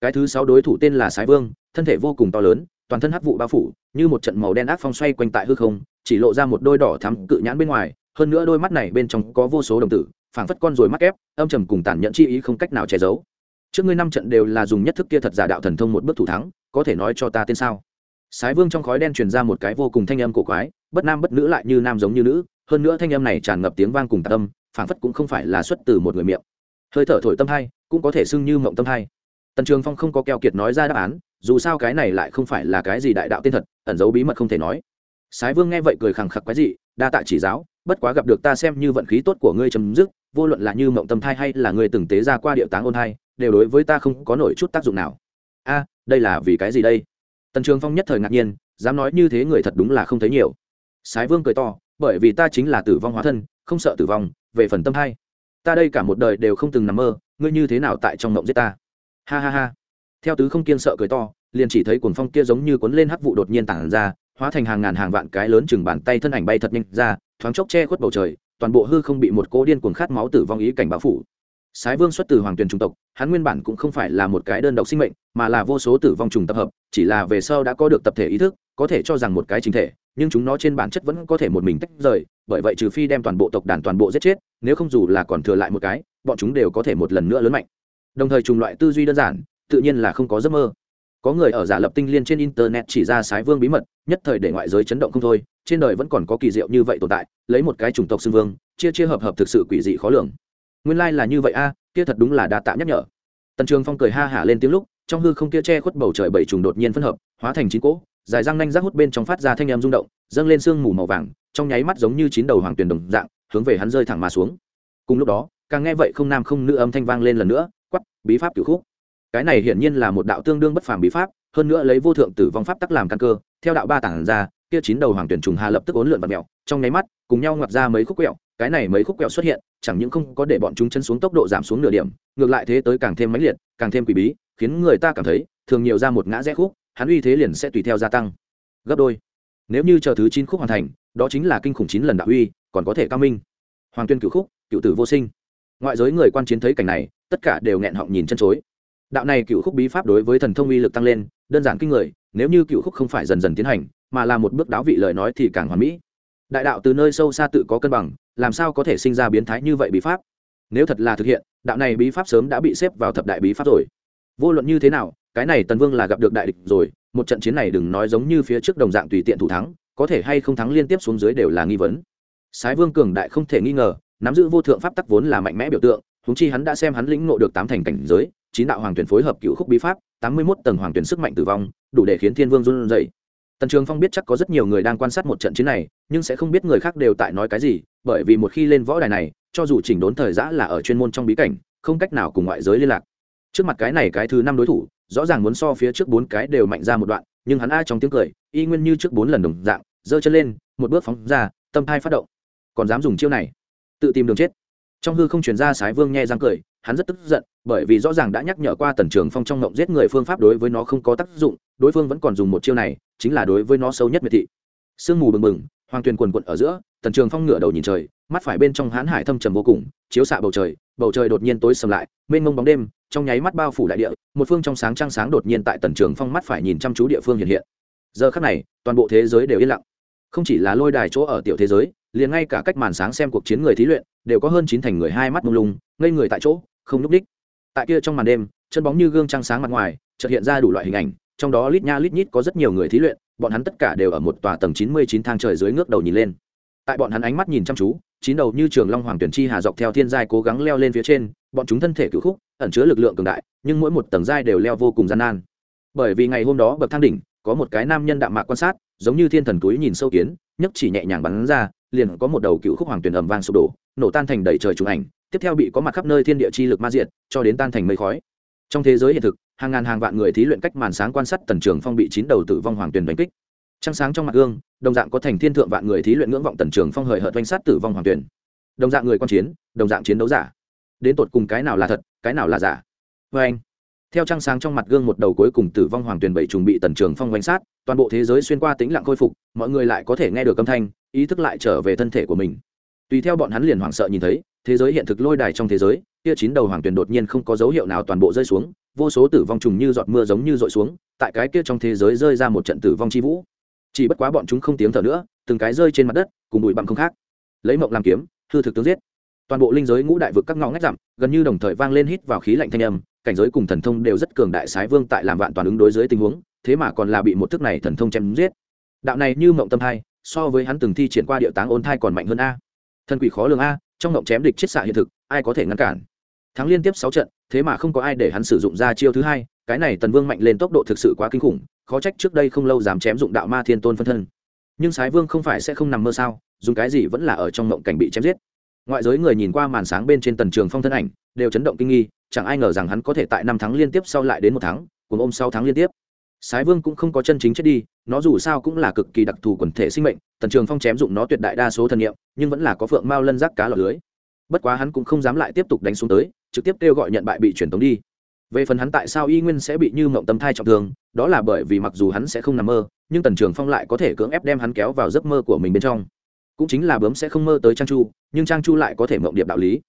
Cái thứ sáu đối thủ tên là sái vương, thân thể vô cùng to lớn, toàn thân hắc vụ bao phủ, như một trận màu đen ác phong xoay quanh tại hư không, chỉ lộ ra một đôi đỏ thắm cự nhãn bên ngoài, hơn nữa đôi mắt này bên trong có vô số đồng tử, phảng phất con rồi mắt ép âm trầm cùng tàn nhẫn chi ý không cách nào che giấu trước ngươi năm trận đều là dùng nhất thức kia thật giả đạo thần thông một bước thủ thắng có thể nói cho ta tên sao? Sái vương trong khói đen truyền ra một cái vô cùng thanh âm cổ quái bất nam bất nữ lại như nam giống như nữ hơn nữa thanh âm này tràn ngập tiếng vang cùng tạc tâm, phảng phất cũng không phải là xuất từ một người miệng. Hơi thở thổi tâm hai cũng có thể xưng như mộng tâm hai tần trường phong không có keo kiệt nói ra đáp án dù sao cái này lại không phải là cái gì đại đạo tên thật ẩn giấu bí mật không thể nói. Sái vương nghe vậy cười khẳng khặc quái gì đa tạ chỉ giáo bất quá gặp được ta xem như vận khí tốt của ngươi chấm dứt vô luận là như mộng tâm thai hay là người từng tế ra qua điệu táng ôn thai đều đối với ta không có nổi chút tác dụng nào. A, đây là vì cái gì đây? Tần trường phong nhất thời ngạc nhiên, dám nói như thế người thật đúng là không thấy nhiều. Sái vương cười to, bởi vì ta chính là tử vong hóa thân, không sợ tử vong, về phần tâm hay ta đây cả một đời đều không từng nằm mơ, ngươi như thế nào tại trong mộng giết ta? Ha ha ha. Theo tứ không kiên sợ cười to, liền chỉ thấy cuồng phong kia giống như cuốn lên hắc vụ đột nhiên tản ra, hóa thành hàng ngàn hàng vạn cái lớn chừng bàn tay thân ảnh bay thật nhanh ra, thoáng chốc che khuất bầu trời, toàn bộ hư không bị một cỗ điên cuồng khát máu tử vong ý cảnh bao phủ sái vương xuất từ hoàng tuyền chủng tộc, hắn nguyên bản cũng không phải là một cái đơn độc sinh mệnh, mà là vô số tử vong trùng tập hợp, chỉ là về sau đã có được tập thể ý thức, có thể cho rằng một cái chính thể, nhưng chúng nó trên bản chất vẫn có thể một mình tách rời, bởi vậy trừ phi đem toàn bộ tộc đàn toàn bộ giết chết, nếu không dù là còn thừa lại một cái, bọn chúng đều có thể một lần nữa lớn mạnh. Đồng thời trùng loại tư duy đơn giản, tự nhiên là không có giấc mơ. Có người ở giả lập tinh liên trên internet chỉ ra sái vương bí mật, nhất thời để ngoại giới chấn động không thôi, trên đời vẫn còn có kỳ diệu như vậy tồn tại, lấy một cái chủng tộc xưng vương, chia chia hợp hợp thực sự quỷ dị khó lường nguyên lai、like、là như vậy a, kia thật đúng là đa tạ nhắc nhở. Tần trường phong cười ha hả lên tiếng lúc, trong hư không kia che khuất bầu trời bảy trùng đột nhiên phân hợp, hóa thành chín cỗ, dài răng nanh rác hút bên trong phát ra thanh em rung động, dâng lên sương mù màu vàng, trong nháy mắt giống như chín đầu hoàng tuyền đồng dạng, hướng về hắn rơi thẳng mà xuống. Cùng lúc đó, càng nghe vậy không nam không nữ âm thanh vang lên lần nữa quắp bí pháp cửu khúc. Cái này hiển nhiên là một đạo tương đương bất phàm bí pháp, hơn nữa lấy vô thượng tử vong pháp tắc làm căn cơ, theo đạo ba tảng ra, kia chín đầu hoàng tuyển trùng hà lập tức ốn lượn vật mèo, trong nháy mắt, cùng nhau ngoặt ra mấy khúc quẹo cái này mấy khúc quẹo xuất hiện, chẳng những không có để bọn chúng chân xuống tốc độ giảm xuống nửa điểm, ngược lại thế tới càng thêm mãnh liệt, càng thêm quỷ bí, khiến người ta cảm thấy thường nhiều ra một ngã rẽ khúc, hắn uy thế liền sẽ tùy theo gia tăng. Gấp đôi. Nếu như chờ thứ chín khúc hoàn thành, đó chính là kinh khủng chín lần đạo uy, còn có thể cao minh. Hoàng tuyên cửu khúc cựu tử vô sinh. Ngoại giới người quan chiến thấy cảnh này, tất cả đều nghẹn họng nhìn chân chối. Đạo này cựu khúc bí pháp đối với thần thông uy lực tăng lên, đơn giản kinh người, nếu như cựu khúc không phải dần dần tiến hành, mà là một bước đáo vị lời nói thì càng hoàn mỹ đại đạo từ nơi sâu xa tự có cân bằng, làm sao có thể sinh ra biến thái như vậy bí pháp? Nếu thật là thực hiện, đạo này bí pháp sớm đã bị xếp vào thập đại bí pháp rồi. Vô luận như thế nào, cái này tần vương là gặp được đại địch rồi, một trận chiến này đừng nói giống như phía trước đồng dạng tùy tiện thủ thắng, có thể hay không thắng liên tiếp xuống dưới đều là nghi vấn. Sái vương cường đại không thể nghi ngờ, nắm giữ vô thượng pháp tắc vốn là mạnh mẽ biểu tượng húng chi hắn đã xem hắn lĩnh ngộ được tám thành cảnh giới, chín đạo hoàng tuyển phối hợp cựu khúc bí pháp, tám mươi mốt tầng hoàng tuyển sức mạnh tử vong, đủ để khiến thiên vương run dậy tần trường phong biết chắc có rất nhiều người đang quan sát một trận chiến này, nhưng sẽ không biết người khác đều tại nói cái gì, bởi vì một khi lên võ đài này, cho dù chỉnh đốn thời giã là ở chuyên môn trong bí cảnh, không cách nào cùng ngoại giới liên lạc. Trước mặt cái này cái thứ năm đối thủ, rõ ràng muốn so phía trước bốn cái đều mạnh ra một đoạn, nhưng hắn ai trong tiếng cười, y nguyên như trước bốn lần đồng dạng, giơ chân lên, một bước phóng ra, tâm thai phát động. Còn dám dùng chiêu này, tự tìm đường chết. Trong hư không chuyển ra sái vương nghe răng cười, hắn rất tức giận bởi vì rõ ràng đã nhắc nhở qua tần trường phong trong ngộng giết người phương pháp đối với nó không có tác dụng, đối phương vẫn còn dùng một chiêu này, chính là đối với nó sâu nhất miệt thị. Sương mù bừng bừng, hoàng tuyền quần quận ở giữa, tần trường phong ngửa đầu nhìn trời, mắt phải bên trong hãn hải thâm trầm vô cùng, chiếu xạ bầu trời bầu trời đột nhiên tối sầm lại, mênh mông bóng đêm, trong nháy mắt bao phủ đại địa, một phương trong sáng trăng sáng đột nhiên tại tần trường phong mắt phải nhìn chăm chú địa phương hiện hiện. Giờ khắc này, toàn bộ thế giới đều yên lặng. Không chỉ là lôi đài chỗ ở tiểu thế giới, liền ngay cả cách màn sáng xem cuộc chiến người thí luyện, đều có hơn chín thành người hai mắt mông lung, ngây người tại chỗ, không núp đích tại kia trong màn đêm, chân bóng như gương trăng sáng mặt ngoài, chợt hiện ra đủ loại hình ảnh, trong đó lít nha lít nhít có rất nhiều người thí luyện, bọn hắn tất cả đều ở một tòa tầng chín mươi chín thang trời dưới ngước đầu nhìn lên. Tại bọn hắn ánh mắt nhìn chăm chú, chín đầu như trường long hoàng tuyển chi hà dọc theo thiên giai cố gắng leo lên phía trên, bọn chúng thân thể cựu khúc, ẩn chứa lực lượng cường đại, nhưng mỗi một tầng giai đều leo vô cùng gian nan. Bởi vì ngày hôm đó bậc thang đỉnh, có một cái nam nhân đạm mạc quan sát, giống như thiên thần túi nhìn sâu kiến, nhấc chỉ nhẹ nhàng bắn ra, liền có một đầu cựu khúc hoàng tuyển ầm vang sụp đổ, nổ tan thành đầy trời trùng ảnh tiếp theo bị có mặt khắp nơi thiên địa chi lực ma diệt, cho đến tan thành mây khói. Trong thế giới hiện thực, hàng ngàn hàng vạn người thí luyện cách màn sáng quan sát tần trường phong bị chín đầu tử vong hoàng tuyển đánh kích. Trăng sáng trong mặt gương, đồng dạng có thành thiên thượng vạn người thí luyện ngưỡng vọng tần trường phong hời hợt oanh sát tử vong hoàng tuyển đồng dạng người quan chiến, đồng dạng chiến đấu giả. Đến tột cùng cái nào là thật, cái nào là giả? Vê anh, theo trăng sáng trong mặt gương một đầu cuối cùng tử vong hoàng tuyển bảy trùng bị tần trường phong oanh sát, toàn bộ thế giới xuyên qua tĩnh lặng khôi phục, mọi người lại có thể nghe được âm thanh, ý thức lại trở về thân thể của mình. Tùy theo bọn hắn liền hoảng sợ nhìn thấy thế giới hiện thực lôi đài trong thế giới, kia chín đầu hoàng tuyển đột nhiên không có dấu hiệu nào toàn bộ rơi xuống, vô số tử vong trùng như giọt mưa giống như dội xuống, tại cái kia trong thế giới rơi ra một trận tử vong chi vũ. Chỉ bất quá bọn chúng không tiếng thở nữa, từng cái rơi trên mặt đất, cùng bụi bặm không khác. Lấy mộng làm kiếm, hư thực tướng giết. Toàn bộ linh giới ngũ đại vực các ngõ ngách dặm, gần như đồng thời vang lên hít vào khí lạnh thanh âm, cảnh giới cùng thần thông đều rất cường đại sái vương tại làm vạn toàn ứng đối dưới tình huống, thế mà còn là bị một thức này thần thông chém giết. Đạo này như mộng tâm thai so với hắn từng thi triển qua địa táng ôn thai còn mạnh hơn a. Thần quỷ khó lường a trong ngộng chém địch chết xạ hiện thực, ai có thể ngăn cản? Thắng liên tiếp sáu trận, thế mà không có ai để hắn sử dụng ra chiêu thứ hai, cái này tần vương mạnh lên tốc độ thực sự quá kinh khủng, khó trách trước đây không lâu dám chém dụng đạo ma thiên tôn phân thân. Nhưng sái vương không phải sẽ không nằm mơ sao, dùng cái gì vẫn là ở trong ngộng cảnh bị chém giết. Ngoại giới người nhìn qua màn sáng bên trên tần trường phong thân ảnh, đều chấn động kinh nghi, chẳng ai ngờ rằng hắn có thể tại năm tháng liên tiếp sau lại đến một tháng cùng ôm sáu tháng liên tiếp sái vương cũng không có chân chính chết đi, nó dù sao cũng là cực kỳ đặc thù quần thể sinh mệnh, tần trường phong chém dụng nó tuyệt đại đa số thần nghiệm nhưng vẫn là có phượng mao lân rác cá lọt lưới. Bất quá hắn cũng không dám lại tiếp tục đánh xuống tới, trực tiếp kêu gọi nhận bại bị truyền tống đi. Về phần hắn tại sao y nguyên sẽ bị như mộng tâm thai trọng thương, đó là bởi vì mặc dù hắn sẽ không nằm mơ, nhưng tần trường phong lại có thể cưỡng ép đem hắn kéo vào giấc mơ của mình bên trong. Cũng chính là bướm sẽ không mơ tới trang chu, nhưng trang chu lại có thể mộng điệp đạo lý.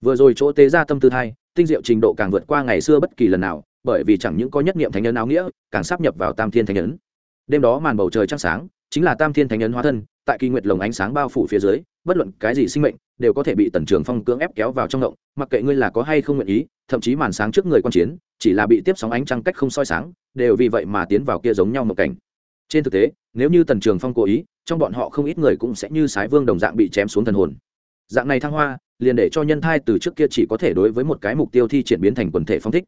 Vừa rồi chỗ tế ra tâm tư thai tinh diệu trình độ càng vượt qua ngày xưa bất kỳ lần nào, bởi vì chẳng những có nhất niệm thánh nhân áo nghĩa, càng sắp nhập vào tam thiên thánh Nhân. đêm đó màn bầu trời trăng sáng, chính là tam thiên thánh Nhân hóa thân, tại kỳ nguyệt lồng ánh sáng bao phủ phía dưới, bất luận cái gì sinh mệnh, đều có thể bị tần trường phong cưỡng ép kéo vào trong động, mặc kệ ngươi là có hay không nguyện ý, thậm chí màn sáng trước người quan chiến, chỉ là bị tiếp sóng ánh trăng cách không soi sáng, đều vì vậy mà tiến vào kia giống nhau một cảnh trên thực tế, nếu như tần trường phong cố ý, trong bọn họ không ít người cũng sẽ như sái vương đồng dạng bị chém xuống thần hồn dạng này thăng hoa, liền để cho nhân thai từ trước kia chỉ có thể đối với một cái mục tiêu thi triển biến thành quần thể phong thích.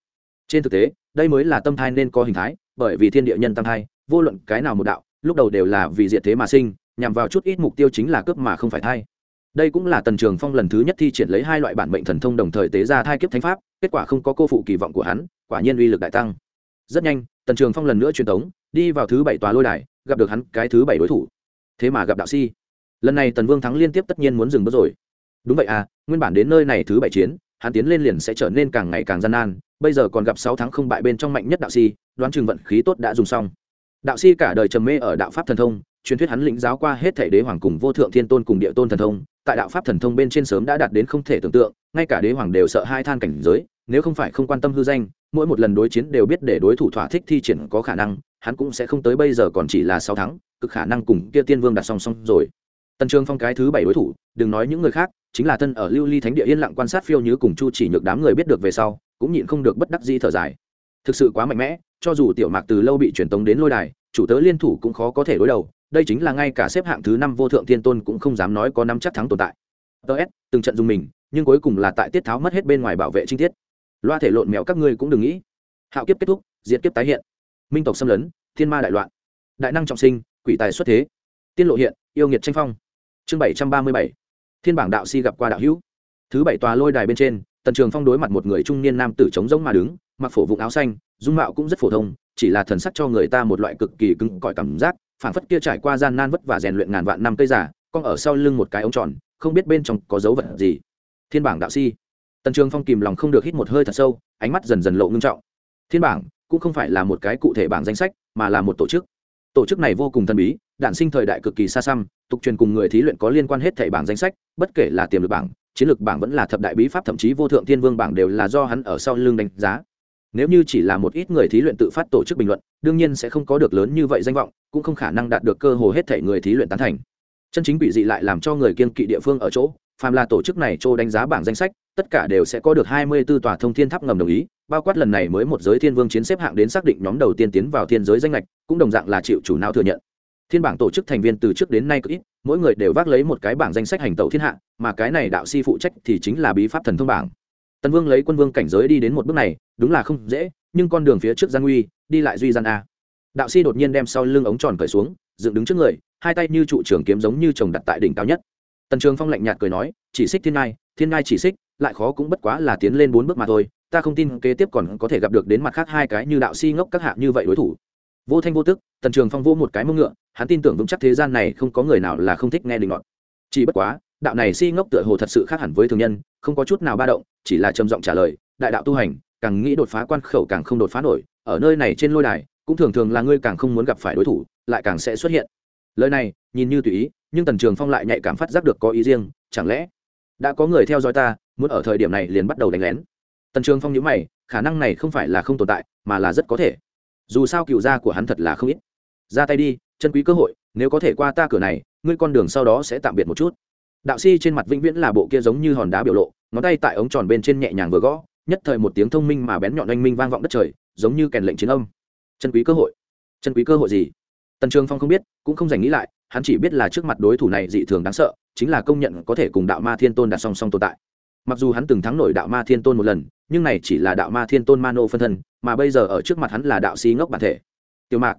Trên thực tế, đây mới là tâm thai nên có hình thái, bởi vì thiên địa nhân tâm thai, vô luận cái nào một đạo, lúc đầu đều là vì diện thế mà sinh, nhằm vào chút ít mục tiêu chính là cướp mà không phải thai. Đây cũng là tần trường phong lần thứ nhất thi triển lấy hai loại bản mệnh thần thông đồng thời tế ra thai kiếp thánh pháp, kết quả không có cô phụ kỳ vọng của hắn, quả nhiên uy lực đại tăng. Rất nhanh, tần trường phong lần nữa truyền tống, đi vào thứ bảy tòa lôi đài, gặp được hắn cái thứ bảy đối thủ. Thế mà gặp đạo si. Lần này tần vương thắng liên tiếp tất nhiên muốn dừng bước rồi đúng vậy à nguyên bản đến nơi này thứ bảy chiến, hắn tiến lên liền sẽ trở nên càng ngày càng gian nan, bây giờ còn gặp sáu tháng không bại bên trong mạnh nhất đạo si, đoán chừng vận khí tốt đã dùng xong. Đạo si cả đời trầm mê ở đạo pháp thần thông, truyền thuyết hắn lĩnh giáo qua hết thể đế hoàng cùng vô thượng thiên tôn cùng địa tôn thần thông, tại đạo pháp thần thông bên trên sớm đã đạt đến không thể tưởng tượng, ngay cả đế hoàng đều sợ hai than cảnh giới, nếu không phải không quan tâm hư danh, mỗi một lần đối chiến đều biết để đối thủ thỏa thích thi triển có khả năng, hắn cũng sẽ không tới bây giờ còn chỉ là sáu tháng cực khả năng cùng kia tiên vương đặt song song rồi. Tần trường phong cái thứ bảy đối thủ, đừng nói những người khác chính là thân ở lưu ly thánh địa yên lặng quan sát phiêu như cùng chu chỉ nhược đám người biết được về sau, cũng nhịn không được bất đắc dĩ thở dài. Thực sự quá mạnh mẽ, cho dù tiểu mạc từ lâu bị truyền tống đến lôi đài, chủ tớ liên thủ cũng khó có thể đối đầu, đây chính là ngay cả xếp hạng thứ năm vô thượng thiên tôn cũng không dám nói có năm chắc thắng tồn tại. Ts từng trận dùng mình, nhưng cuối cùng là tại tiết tháo mất hết bên ngoài bảo vệ trinh tiết. Loa thể lộn mèo các ngươi cũng đừng nghĩ. Hạo kiếp kết thúc, diệt kiếp tái hiện. Minh tộc xâm lấn, thiên ma đại loạn. Đại năng trọng sinh, quỷ tài xuất thế. Tiên lộ hiện, yêu nghiệt tranh phong. Chương bảy trăm ba mươi bảy thiên bảng đạo si gặp qua đạo hữu. Thứ bảy tòa lôi đài bên trên, tần trường phong đối mặt một người trung niên nam tử trống rỗng mà đứng, mặc phổ vụng áo xanh, dung mạo cũng rất phổ thông, chỉ là thần sắc cho người ta một loại cực kỳ cứng cỏi cảm giác, phảng phất kia trải qua gian nan vất và rèn luyện ngàn vạn năm cây giả con ở sau lưng một cái ống tròn, không biết bên trong có dấu vật gì. Thiên bảng đạo si. Tần trường phong kìm lòng không được hít một hơi thật sâu, ánh mắt dần dần lộ ngưng trọng. Thiên bảng cũng không phải là một cái cụ thể bảng danh sách, mà là một tổ chức. Tổ chức này vô cùng thần bí đản sinh thời đại cực kỳ xa xăm, tục truyền cùng người thí luyện có liên quan hết thảy bảng danh sách, bất kể là tiềm lực bảng, chiến lược bảng vẫn là thập đại bí pháp, thậm chí vô thượng thiên vương bảng đều là do hắn ở sau lưng đánh giá. Nếu như chỉ là một ít người thí luyện tự phát tổ chức bình luận, đương nhiên sẽ không có được lớn như vậy danh vọng, cũng không khả năng đạt được cơ hồ hết thảy người thí luyện tán thành. Chân chính quỷ dị lại làm cho người kiên kỵ địa phương ở chỗ, phàm là tổ chức này chỗ đánh giá bảng danh sách, tất cả đều sẽ có được hai mươi 24 tòa thông thiên tháp ngầm đồng ý, bao quát lần này mới một giới thiên vương chiến xếp hạng đến xác định nhóm đầu tiên tiến vào thiên giới danh lệch cũng đồng dạng là chịu chủ nào thừa nhận thiên bảng tổ chức thành viên từ trước đến nay cực ít, mỗi người đều vác lấy một cái bảng danh sách hành tẩu thiên hạ, mà cái này đạo si phụ trách thì chính là bí pháp thần thông bảng. Tần vương lấy quân vương cảnh giới đi đến một bước này, đúng là không dễ, nhưng con đường phía trước gian nguy, đi lại duy gian a. Đạo si đột nhiên đem sau lưng ống tròn cởi xuống, dựng đứng trước người, hai tay như trụ trưởng kiếm giống như chồng đặt tại đỉnh cao nhất. Tần trường phong lạnh nhạt cười nói, chỉ xích thiên ngai thiên ngai chỉ xích, lại khó cũng bất quá là tiến lên bốn bước mà thôi, ta không tin kế tiếp còn có thể gặp được đến mặt khác hai cái như đạo si ngốc các hạ như vậy đối thủ vô thanh vô tức, tần trường phong vô một cái mông ngựa, hắn tin tưởng vững chắc thế gian này không có người nào là không thích nghe đình ngọn chỉ bất quá, đạo này si ngốc tựa hồ thật sự khác hẳn với thường nhân, không có chút nào ba động, chỉ là trầm giọng trả lời, đại đạo tu hành, càng nghĩ đột phá quan khẩu càng không đột phá nổi, ở nơi này trên lôi đài, cũng thường thường là ngươi càng không muốn gặp phải đối thủ, lại càng sẽ xuất hiện. Lời này, nhìn như tùy ý, nhưng tần trường phong lại nhạy cảm phát giác được có ý riêng, chẳng lẽ đã có người theo dõi ta, muốn ở thời điểm này liền bắt đầu đánh lén? Tần trường phong nhớ mày, khả năng này không phải là không tồn tại, mà là rất có thể dù sao cựu gia của hắn thật là không ít. Ra tay đi, chân quý cơ hội, nếu có thể qua ta cửa này, ngươi con đường sau đó sẽ tạm biệt một chút. Đạo si trên mặt vĩnh viễn là bộ kia giống như hòn đá biểu lộ, ngón tay tại ống tròn bên trên nhẹ nhàng vừa gõ, nhất thời một tiếng thông minh mà bén nhọn oanh minh vang vọng đất trời, giống như kèn lệnh chiến âm. Chân quý cơ hội. Chân quý cơ hội gì? Tần trường phong không biết, cũng không dành nghĩ lại, hắn chỉ biết là trước mặt đối thủ này dị thường đáng sợ, chính là công nhận có thể cùng đạo ma thiên tôn đặt song song tồn tại. Mặc dù hắn từng thắng nổi đạo ma thiên tôn một lần, nhưng này chỉ là đạo ma thiên tôn mano phân thân mà bây giờ ở trước mặt hắn là đạo sĩ ngốc bản thể. Tiểu mạc.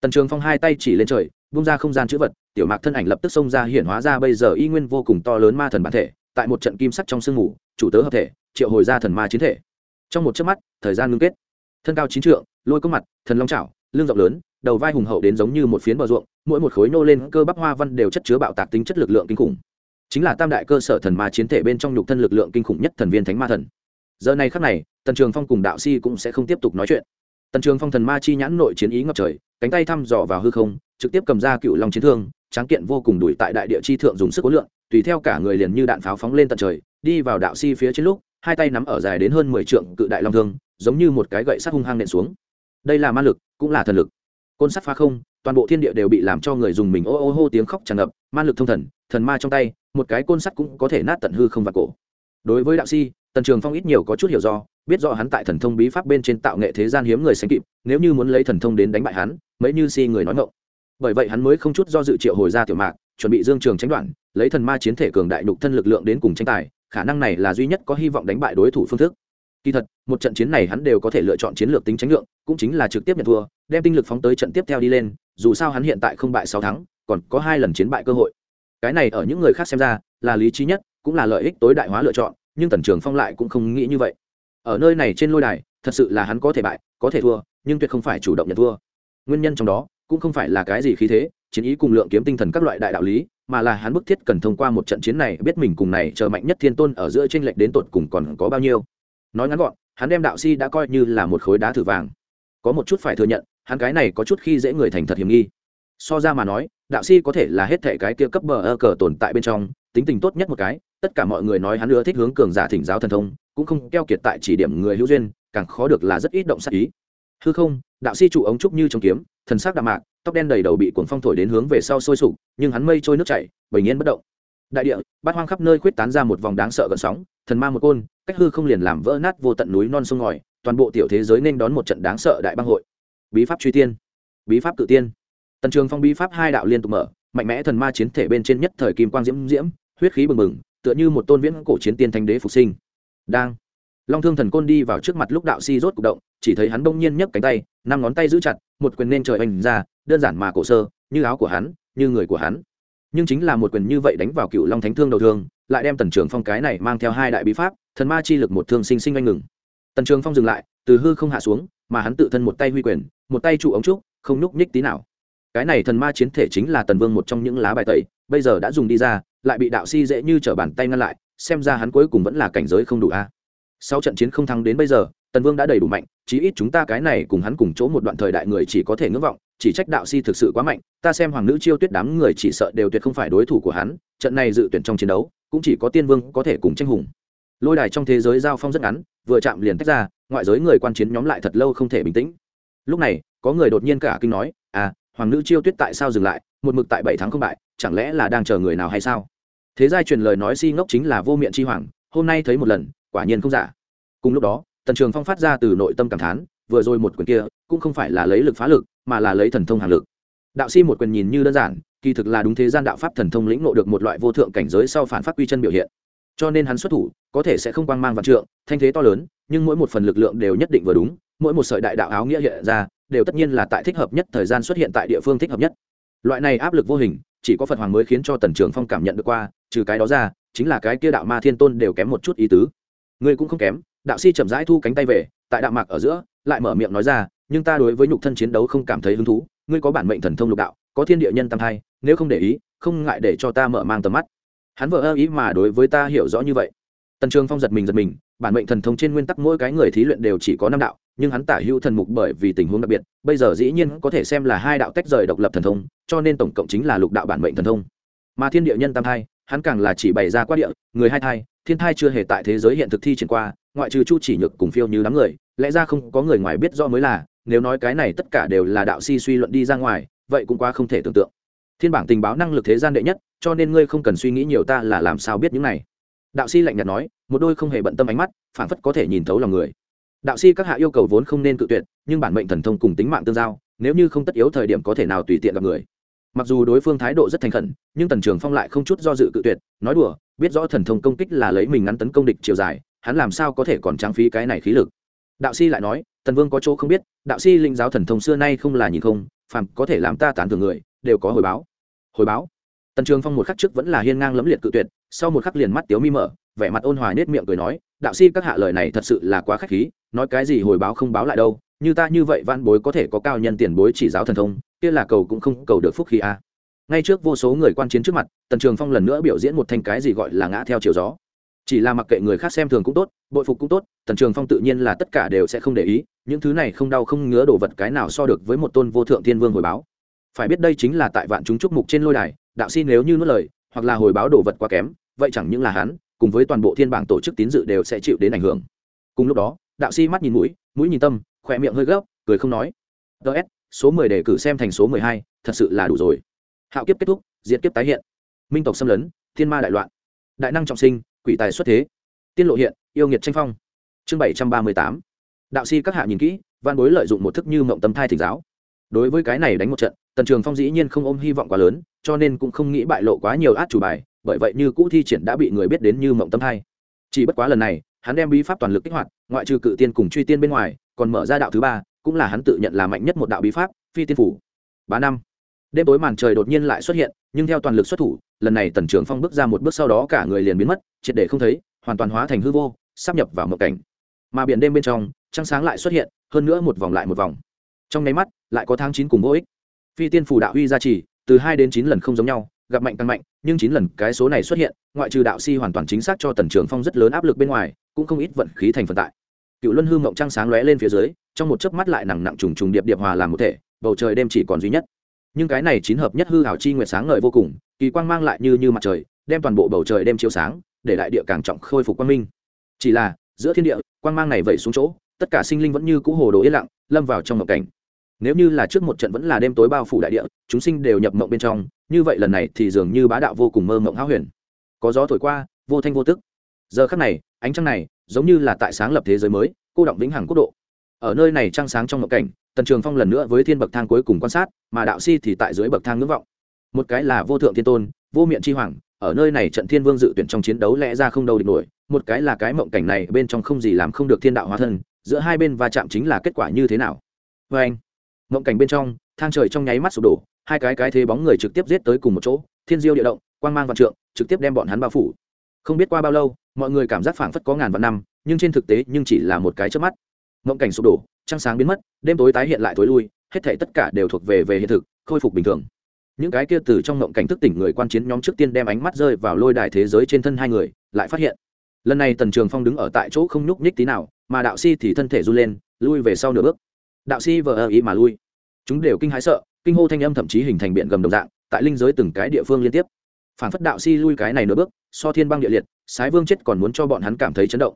Tần trường phong hai tay chỉ lên trời bung ra không gian chữ vật, tiểu mạc thân ảnh lập tức xông ra hiển hóa ra bây giờ y nguyên vô cùng to lớn ma thần bản thể, tại một trận kim sắc trong sương mù, chủ tớ hợp thể, triệu hồi ra thần ma chiến thể. Trong một chớp mắt, thời gian ngưng kết. Thân cao chín trượng, lôi có mặt, thần long trảo lưng rộng lớn, đầu vai hùng hậu đến giống như một phiến bờ ruộng, mỗi một khối nô lên cơ bắp hoa văn đều chất chứa bạo tạc tính chất lực lượng kinh khủng. Chính là tam đại cơ sở thần ma chiến thể bên trong nhục thân lực lượng kinh khủng nhất thần viên thánh ma thần giờ này khắc này, tần trường phong cùng đạo si cũng sẽ không tiếp tục nói chuyện. Tần trường phong thần ma chi nhãn nội chiến ý ngập trời, cánh tay thăm dò vào hư không, trực tiếp cầm ra cựu long chiến thương, tráng kiện vô cùng đuổi tại đại địa chi thượng dùng sức cố lượng tùy theo cả người liền như đạn pháo phóng lên tận trời, đi vào đạo si phía trên lúc, hai tay nắm ở dài đến hơn mười trượng cự đại long thương, giống như một cái gậy sắt hung hăng nện xuống. Đây là ma lực, cũng là thần lực. Côn sắt phá không, toàn bộ thiên địa đều bị làm cho người dùng mình ô ô hô tiếng khóc tràn ngập, ma lực thông thần thần ma trong tay, một cái côn sắt cũng có thể nát tận hư không và cổ. Đối với đạo si tần trường phong ít nhiều có chút hiểu do, biết rõ hắn tại thần thông bí pháp bên trên tạo nghệ thế gian hiếm người sánh kịp, nếu như muốn lấy thần thông đến đánh bại hắn, mấy như si người nói ngộng. Bởi vậy hắn mới không chút do dự triệu hồi ra tiểu mạc, chuẩn bị dương trường tránh đoạn, lấy thần ma chiến thể cường đại nhục thân lực lượng đến cùng tranh tài, khả năng này là duy nhất có hy vọng đánh bại đối thủ phương thức. Kỳ thật, một trận chiến này hắn đều có thể lựa chọn chiến lược tính tránh lượng, cũng chính là trực tiếp nhận thua, đem tinh lực phóng tới trận tiếp theo đi lên, dù sao hắn hiện tại không bại sáu thắng, còn có hai lần chiến bại cơ hội. Cái này ở những người khác xem ra là lý trí nhất, cũng là lợi ích tối đại hóa lựa chọn nhưng tần trường phong lại cũng không nghĩ như vậy. Ở nơi này trên lôi đài, thật sự là hắn có thể bại, có thể thua, nhưng tuyệt không phải chủ động nhận thua. Nguyên nhân trong đó, cũng không phải là cái gì khí thế, chiến ý cùng lượng kiếm tinh thần các loại đại đạo lý, mà là hắn bức thiết cần thông qua một trận chiến này biết mình cùng này chờ mạnh nhất thiên tôn ở giữa tranh lệch đến tột cùng còn có bao nhiêu. Nói ngắn gọn, hắn đem đạo si đã coi như là một khối đá thử vàng. Có một chút phải thừa nhận, hắn cái này có chút khi dễ người thành thật hiểm nghi. So ra mà nói, đạo si có thể là hết thể cái kia cấp bờ ơ cờ tồn tại bên trong, tính tình tốt nhất một cái tất cả mọi người nói hắn ưa thích hướng cường giả thỉnh giáo thần thông, cũng không keo kiệt tại chỉ điểm người hữu duyên, càng khó được là rất ít động sát ý. Hư không, đạo sĩ trụ ống trúc như trong kiếm, thần sắc đạm mạc, tóc đen đầy đầu bị cuồng phong thổi đến hướng về sau sôi sục, nhưng hắn mây trôi nước chảy, bình yên bất động. Đại địa, bát hoang khắp nơi khuyết tán ra một vòng đáng sợ gần sóng, thần ma một côn, cách hư không liền làm vỡ nát vô tận núi non sông ngòi, toàn bộ tiểu thế giới nên đón một trận đáng sợ đại bang hội. Bí pháp truy tiên, bí pháp cự tiên. Tần trường phong bí pháp hai đạo liên tục mở, mạnh mẽ thần ma chiến thể bên trên nhất thời kim quang diễm diễm, huyết khí bừng bừng tựa như một tôn viễn cổ chiến tiên thanh đế phục sinh. Đang, long thương thần côn đi vào trước mặt lúc đạo si rốt cục động, chỉ thấy hắn bỗng nhiên nhấc cánh tay, năm ngón tay giữ chặt, một quyền nên trời oanh ra, đơn giản mà cổ sơ, như áo của hắn, như người của hắn. Nhưng chính là một quyền như vậy đánh vào cựu long thánh thương đầu thương, lại đem tần trường phong cái này mang theo hai đại bí pháp, thần ma chi lực một thương sinh sinh oanh ngừng. Tần trường phong dừng lại, từ hư không hạ xuống, mà hắn tự thân một tay huy quyền, một tay trụ ống trúc, không nhúc nhích tí nào. Cái này thần ma chiến thể chính là tần vương một trong những lá bài tẩy, bây giờ đã dùng đi ra lại bị đạo si dễ như trở bàn tay ngăn lại, xem ra hắn cuối cùng vẫn là cảnh giới không đủ a. Sau trận chiến không thắng đến bây giờ, tần vương đã đầy đủ mạnh, chí ít chúng ta cái này cùng hắn cùng chỗ một đoạn thời đại người chỉ có thể ngưỡng vọng, chỉ trách đạo si thực sự quá mạnh, ta xem hoàng nữ chiêu tuyết đám người chỉ sợ đều tuyệt không phải đối thủ của hắn, trận này dự tuyển trong chiến đấu, cũng chỉ có tiên vương có thể cùng tranh hùng. Lôi đài trong thế giới giao phong rất ngắn, vừa chạm liền tách ra, ngoại giới người quan chiến nhóm lại thật lâu không thể bình tĩnh. Lúc này, có người đột nhiên cả kinh nói à hoàng nữ chiêu tuyết tại sao dừng lại? Một mực tại bảy tháng không bại chẳng lẽ là đang chờ người nào hay sao? Thế giai truyền lời nói si ngốc chính là vô miệng chi hoàng, hôm nay thấy một lần, quả nhiên không giả. Cùng lúc đó, tần trường phong phát ra từ nội tâm cảm thán, vừa rồi một quyền kia, cũng không phải là lấy lực phá lực, mà là lấy thần thông hàn lực. Đạo si một quyền nhìn như đơn giản, kỳ thực là đúng thế gian đạo pháp thần thông lĩnh ngộ được một loại vô thượng cảnh giới sau phản phát quy chân biểu hiện. Cho nên hắn xuất thủ, có thể sẽ không quang mang vạn trượng, thanh thế to lớn, nhưng mỗi một phần lực lượng đều nhất định vừa đúng, mỗi một sợi đại đạo áo nghĩa hiện ra, đều tất nhiên là tại thích hợp nhất thời gian xuất hiện tại địa phương thích hợp nhất. Loại này áp lực vô hình chỉ có phật hoàng mới khiến cho tần trường phong cảm nhận được qua, trừ cái đó ra, chính là cái kia đạo ma thiên tôn đều kém một chút ý tứ. Ngươi cũng không kém, đạo si chậm rãi thu cánh tay về, tại đạo mạc ở giữa, lại mở miệng nói ra, nhưng ta đối với nhục thân chiến đấu không cảm thấy hứng thú, ngươi có bản mệnh thần thông lục đạo, có thiên địa nhân tam thai nếu không để ý, không ngại để cho ta mở mang tầm mắt. Hắn vợ ơ ý mà đối với ta hiểu rõ như vậy. Tần trường phong giật mình giật mình, bản mệnh thần thông trên nguyên tắc mỗi cái người thí luyện đều chỉ có năm đạo nhưng hắn tả hữu thần mục bởi vì tình huống đặc biệt, bây giờ dĩ nhiên có thể xem là hai đạo tách rời độc lập thần thông, cho nên tổng cộng chính là lục đạo bản mệnh thần thông. Mà thiên địa nhân tam thai, hắn càng là chỉ bày ra qua địa, người hai thai, thiên thai chưa hề tại thế giới hiện thực thi triển qua, ngoại trừ chu chỉ nhược cùng phiêu như đám người, lẽ ra không có người ngoài biết rõ mới là, nếu nói cái này tất cả đều là đạo si suy luận đi ra ngoài, vậy cũng quá không thể tưởng tượng. Thiên bảng tình báo năng lực thế gian đệ nhất, cho nên ngươi không cần suy nghĩ nhiều ta là làm sao biết những này. Đạo si lạnh nhạt nói, một đôi không hề bận tâm ánh mắt phản phất có thể nhìn thấu lòng người đạo si các hạ yêu cầu vốn không nên cự tuyệt, nhưng bản mệnh thần thông cùng tính mạng tương giao, nếu như không tất yếu thời điểm có thể nào tùy tiện gặp người. Mặc dù đối phương thái độ rất thành khẩn, nhưng tần trường phong lại không chút do dự cự tuyệt, nói đùa, biết rõ thần thông công kích là lấy mình ngắn tấn công địch chiều dài, hắn làm sao có thể còn trang phí cái này khí lực. Đạo si lại nói, tần vương có chỗ không biết, đạo si linh giáo thần thông xưa nay không là nhìn không, phàm có thể làm ta tán thường người, đều có hồi báo. Hồi báo? Tần trường phong một khắc trước vẫn là hiên ngang lẫm liệt cự tuyệt, sau một khắc liền mắt tiếu mi mở vẻ mặt ôn hòa nết miệng cười nói, đạo sĩ, các hạ lời này thật sự là quá khách khí, nói cái gì hồi báo không báo lại đâu, như ta như vậy văn bối có thể có cao nhân tiền bối chỉ giáo thần thông, kia là cầu cũng không cầu được phúc khí a ngay trước vô số người quan chiến trước mặt, tần trường phong lần nữa biểu diễn một thanh cái gì gọi là ngã theo chiều gió. Chỉ là mặc kệ người khác xem thường cũng tốt, bội phục cũng tốt, tần trường phong tự nhiên là tất cả đều sẽ không để ý, những thứ này không đau không ngứa đồ vật cái nào so được với một tôn vô thượng thiên vương hồi báo. Phải biết đây chính là tại vạn chúng trúc mục trên lôi đài, đạo si nếu như nuốt lời, hoặc là hồi báo đồ vật quá kém, vậy chẳng những là hắn cùng với toàn bộ thiên bảng tổ chức tín dự đều sẽ chịu đến ảnh hưởng. Cùng lúc đó, đạo si mắt nhìn mũi mũi nhìn tâm, khỏe miệng hơi gấp, cười không nói. Ts số mười đề cử xem thành số mười hai, thật sự là đủ rồi. Hạo kiếp kết thúc diễn kiếp tái hiện. Minh tộc xâm lấn, thiên ma đại loạn. Đại năng trọng sinh, quỷ tài xuất thế. Tiên lộ hiện, yêu nghiệt tranh phong. Chương bảy trăm ba mươi tám. Đạo si các hạ nhìn kỹ, văn bối lợi dụng một thức như mộng tâm thai thỉnh giáo. Đối với cái này đánh một trận tần trường phong dĩ nhiên không ôm hy vọng quá lớn, cho nên cũng không nghĩ bại lộ quá nhiều át chủ bài, bởi vậy như cũ thi triển đã bị người biết đến như mộng tâm thai chỉ bất quá lần này, hắn đem bí pháp toàn lực kích hoạt, ngoại trừ cự tiên cùng truy tiên bên ngoài, còn mở ra đạo thứ ba, cũng là hắn tự nhận là mạnh nhất một đạo bí pháp, phi tiên phủ. Ba năm. Đêm tối màn trời đột nhiên lại xuất hiện, nhưng theo toàn lực xuất thủ, lần này tần trường phong bước ra một bước sau đó cả người liền biến mất, triệt để không thấy, hoàn toàn hóa thành hư vô, sắp nhập vào mộng cảnh. Mà biển đêm bên trong, trăng sáng lại xuất hiện, hơn nữa một vòng lại một vòng. Trong nháy mắt, lại có tháng chín cùng vô ích phi tiên phủ đạo huy gia trì, từ hai đến chín lần không giống nhau, gặp mạnh càng mạnh, nhưng chín lần cái số này xuất hiện, ngoại trừ đạo si hoàn toàn chính xác cho tần trường phong rất lớn áp lực bên ngoài, cũng không ít vận khí thành phần tại. Cựu luân hư mộng trăng sáng lóe lên phía dưới, trong một chớp mắt lại nặng nặng trùng trùng điệp điệp hòa làm một thể, bầu trời đêm chỉ còn duy nhất. Nhưng cái này chín hợp nhất hư hảo chi nguyệt sáng ngời vô cùng, kỳ quang mang lại như như mặt trời, đem toàn bộ bầu trời đêm chiếu sáng, để đại địa càng trọng khôi phục quang minh. Chỉ là, giữa thiên địa, quang mang này vẩy xuống chỗ, tất cả sinh linh vẫn như cũ hồ đồ yên lặng, lâm vào trong mộng cảnh nếu như là trước một trận vẫn là đêm tối bao phủ đại địa, chúng sinh đều nhập mộng bên trong, như vậy lần này thì dường như bá đạo vô cùng mơ mộng háo huyền. Có gió thổi qua, vô thanh vô tức. Giờ khắc này, ánh trăng này, giống như là tại sáng lập thế giới mới, cô động vĩnh hằng quốc độ. Ở nơi này trăng sáng trong mộng cảnh, tần trường phong lần nữa với thiên bậc thang cuối cùng quan sát, mà đạo si thì tại dưới bậc thang ngưỡng vọng. Một cái là vô thượng thiên tôn, vô miệng chi hoàng, ở nơi này trận thiên vương dự tuyển trong chiến đấu lẽ ra không đâu địch nổi. Một cái là cái mộng cảnh này bên trong không gì làm không được thiên đạo hóa thân, giữa hai bên va chạm chính là kết quả như thế nào? Vê anh mộng cảnh bên trong, thang trời trong nháy mắt sụp đổ, hai cái cái thế bóng người trực tiếp giết tới cùng một chỗ, thiên diêu địa động, quang mang vạn trượng, trực tiếp đem bọn hắn bao phủ. Không biết qua bao lâu, mọi người cảm giác phảng phất có ngàn vạn năm, nhưng trên thực tế nhưng chỉ là một cái chớp mắt. Mộng cảnh sụp đổ, trăng sáng biến mất, đêm tối tái hiện lại tối lui, hết thể tất cả đều thuộc về về hiện thực, khôi phục bình thường. Những cái kia từ trong mộng cảnh thức tỉnh người quan chiến nhóm trước tiên đem ánh mắt rơi vào lôi đài thế giới trên thân hai người, lại phát hiện, lần này tần trường phong đứng ở tại chỗ không nhúc nhích tí nào, mà đạo si thì thân thể run lên, lui về sau nửa bước đạo si vờ ơ ý mà lui. Chúng đều kinh hãi sợ, kinh hô thanh âm thậm chí hình thành biện gầm đồng dạng, tại linh giới từng cái địa phương liên tiếp. Phản phất đạo si lui cái này nửa bước, so thiên băng địa liệt, sái vương chết còn muốn cho bọn hắn cảm thấy chấn động.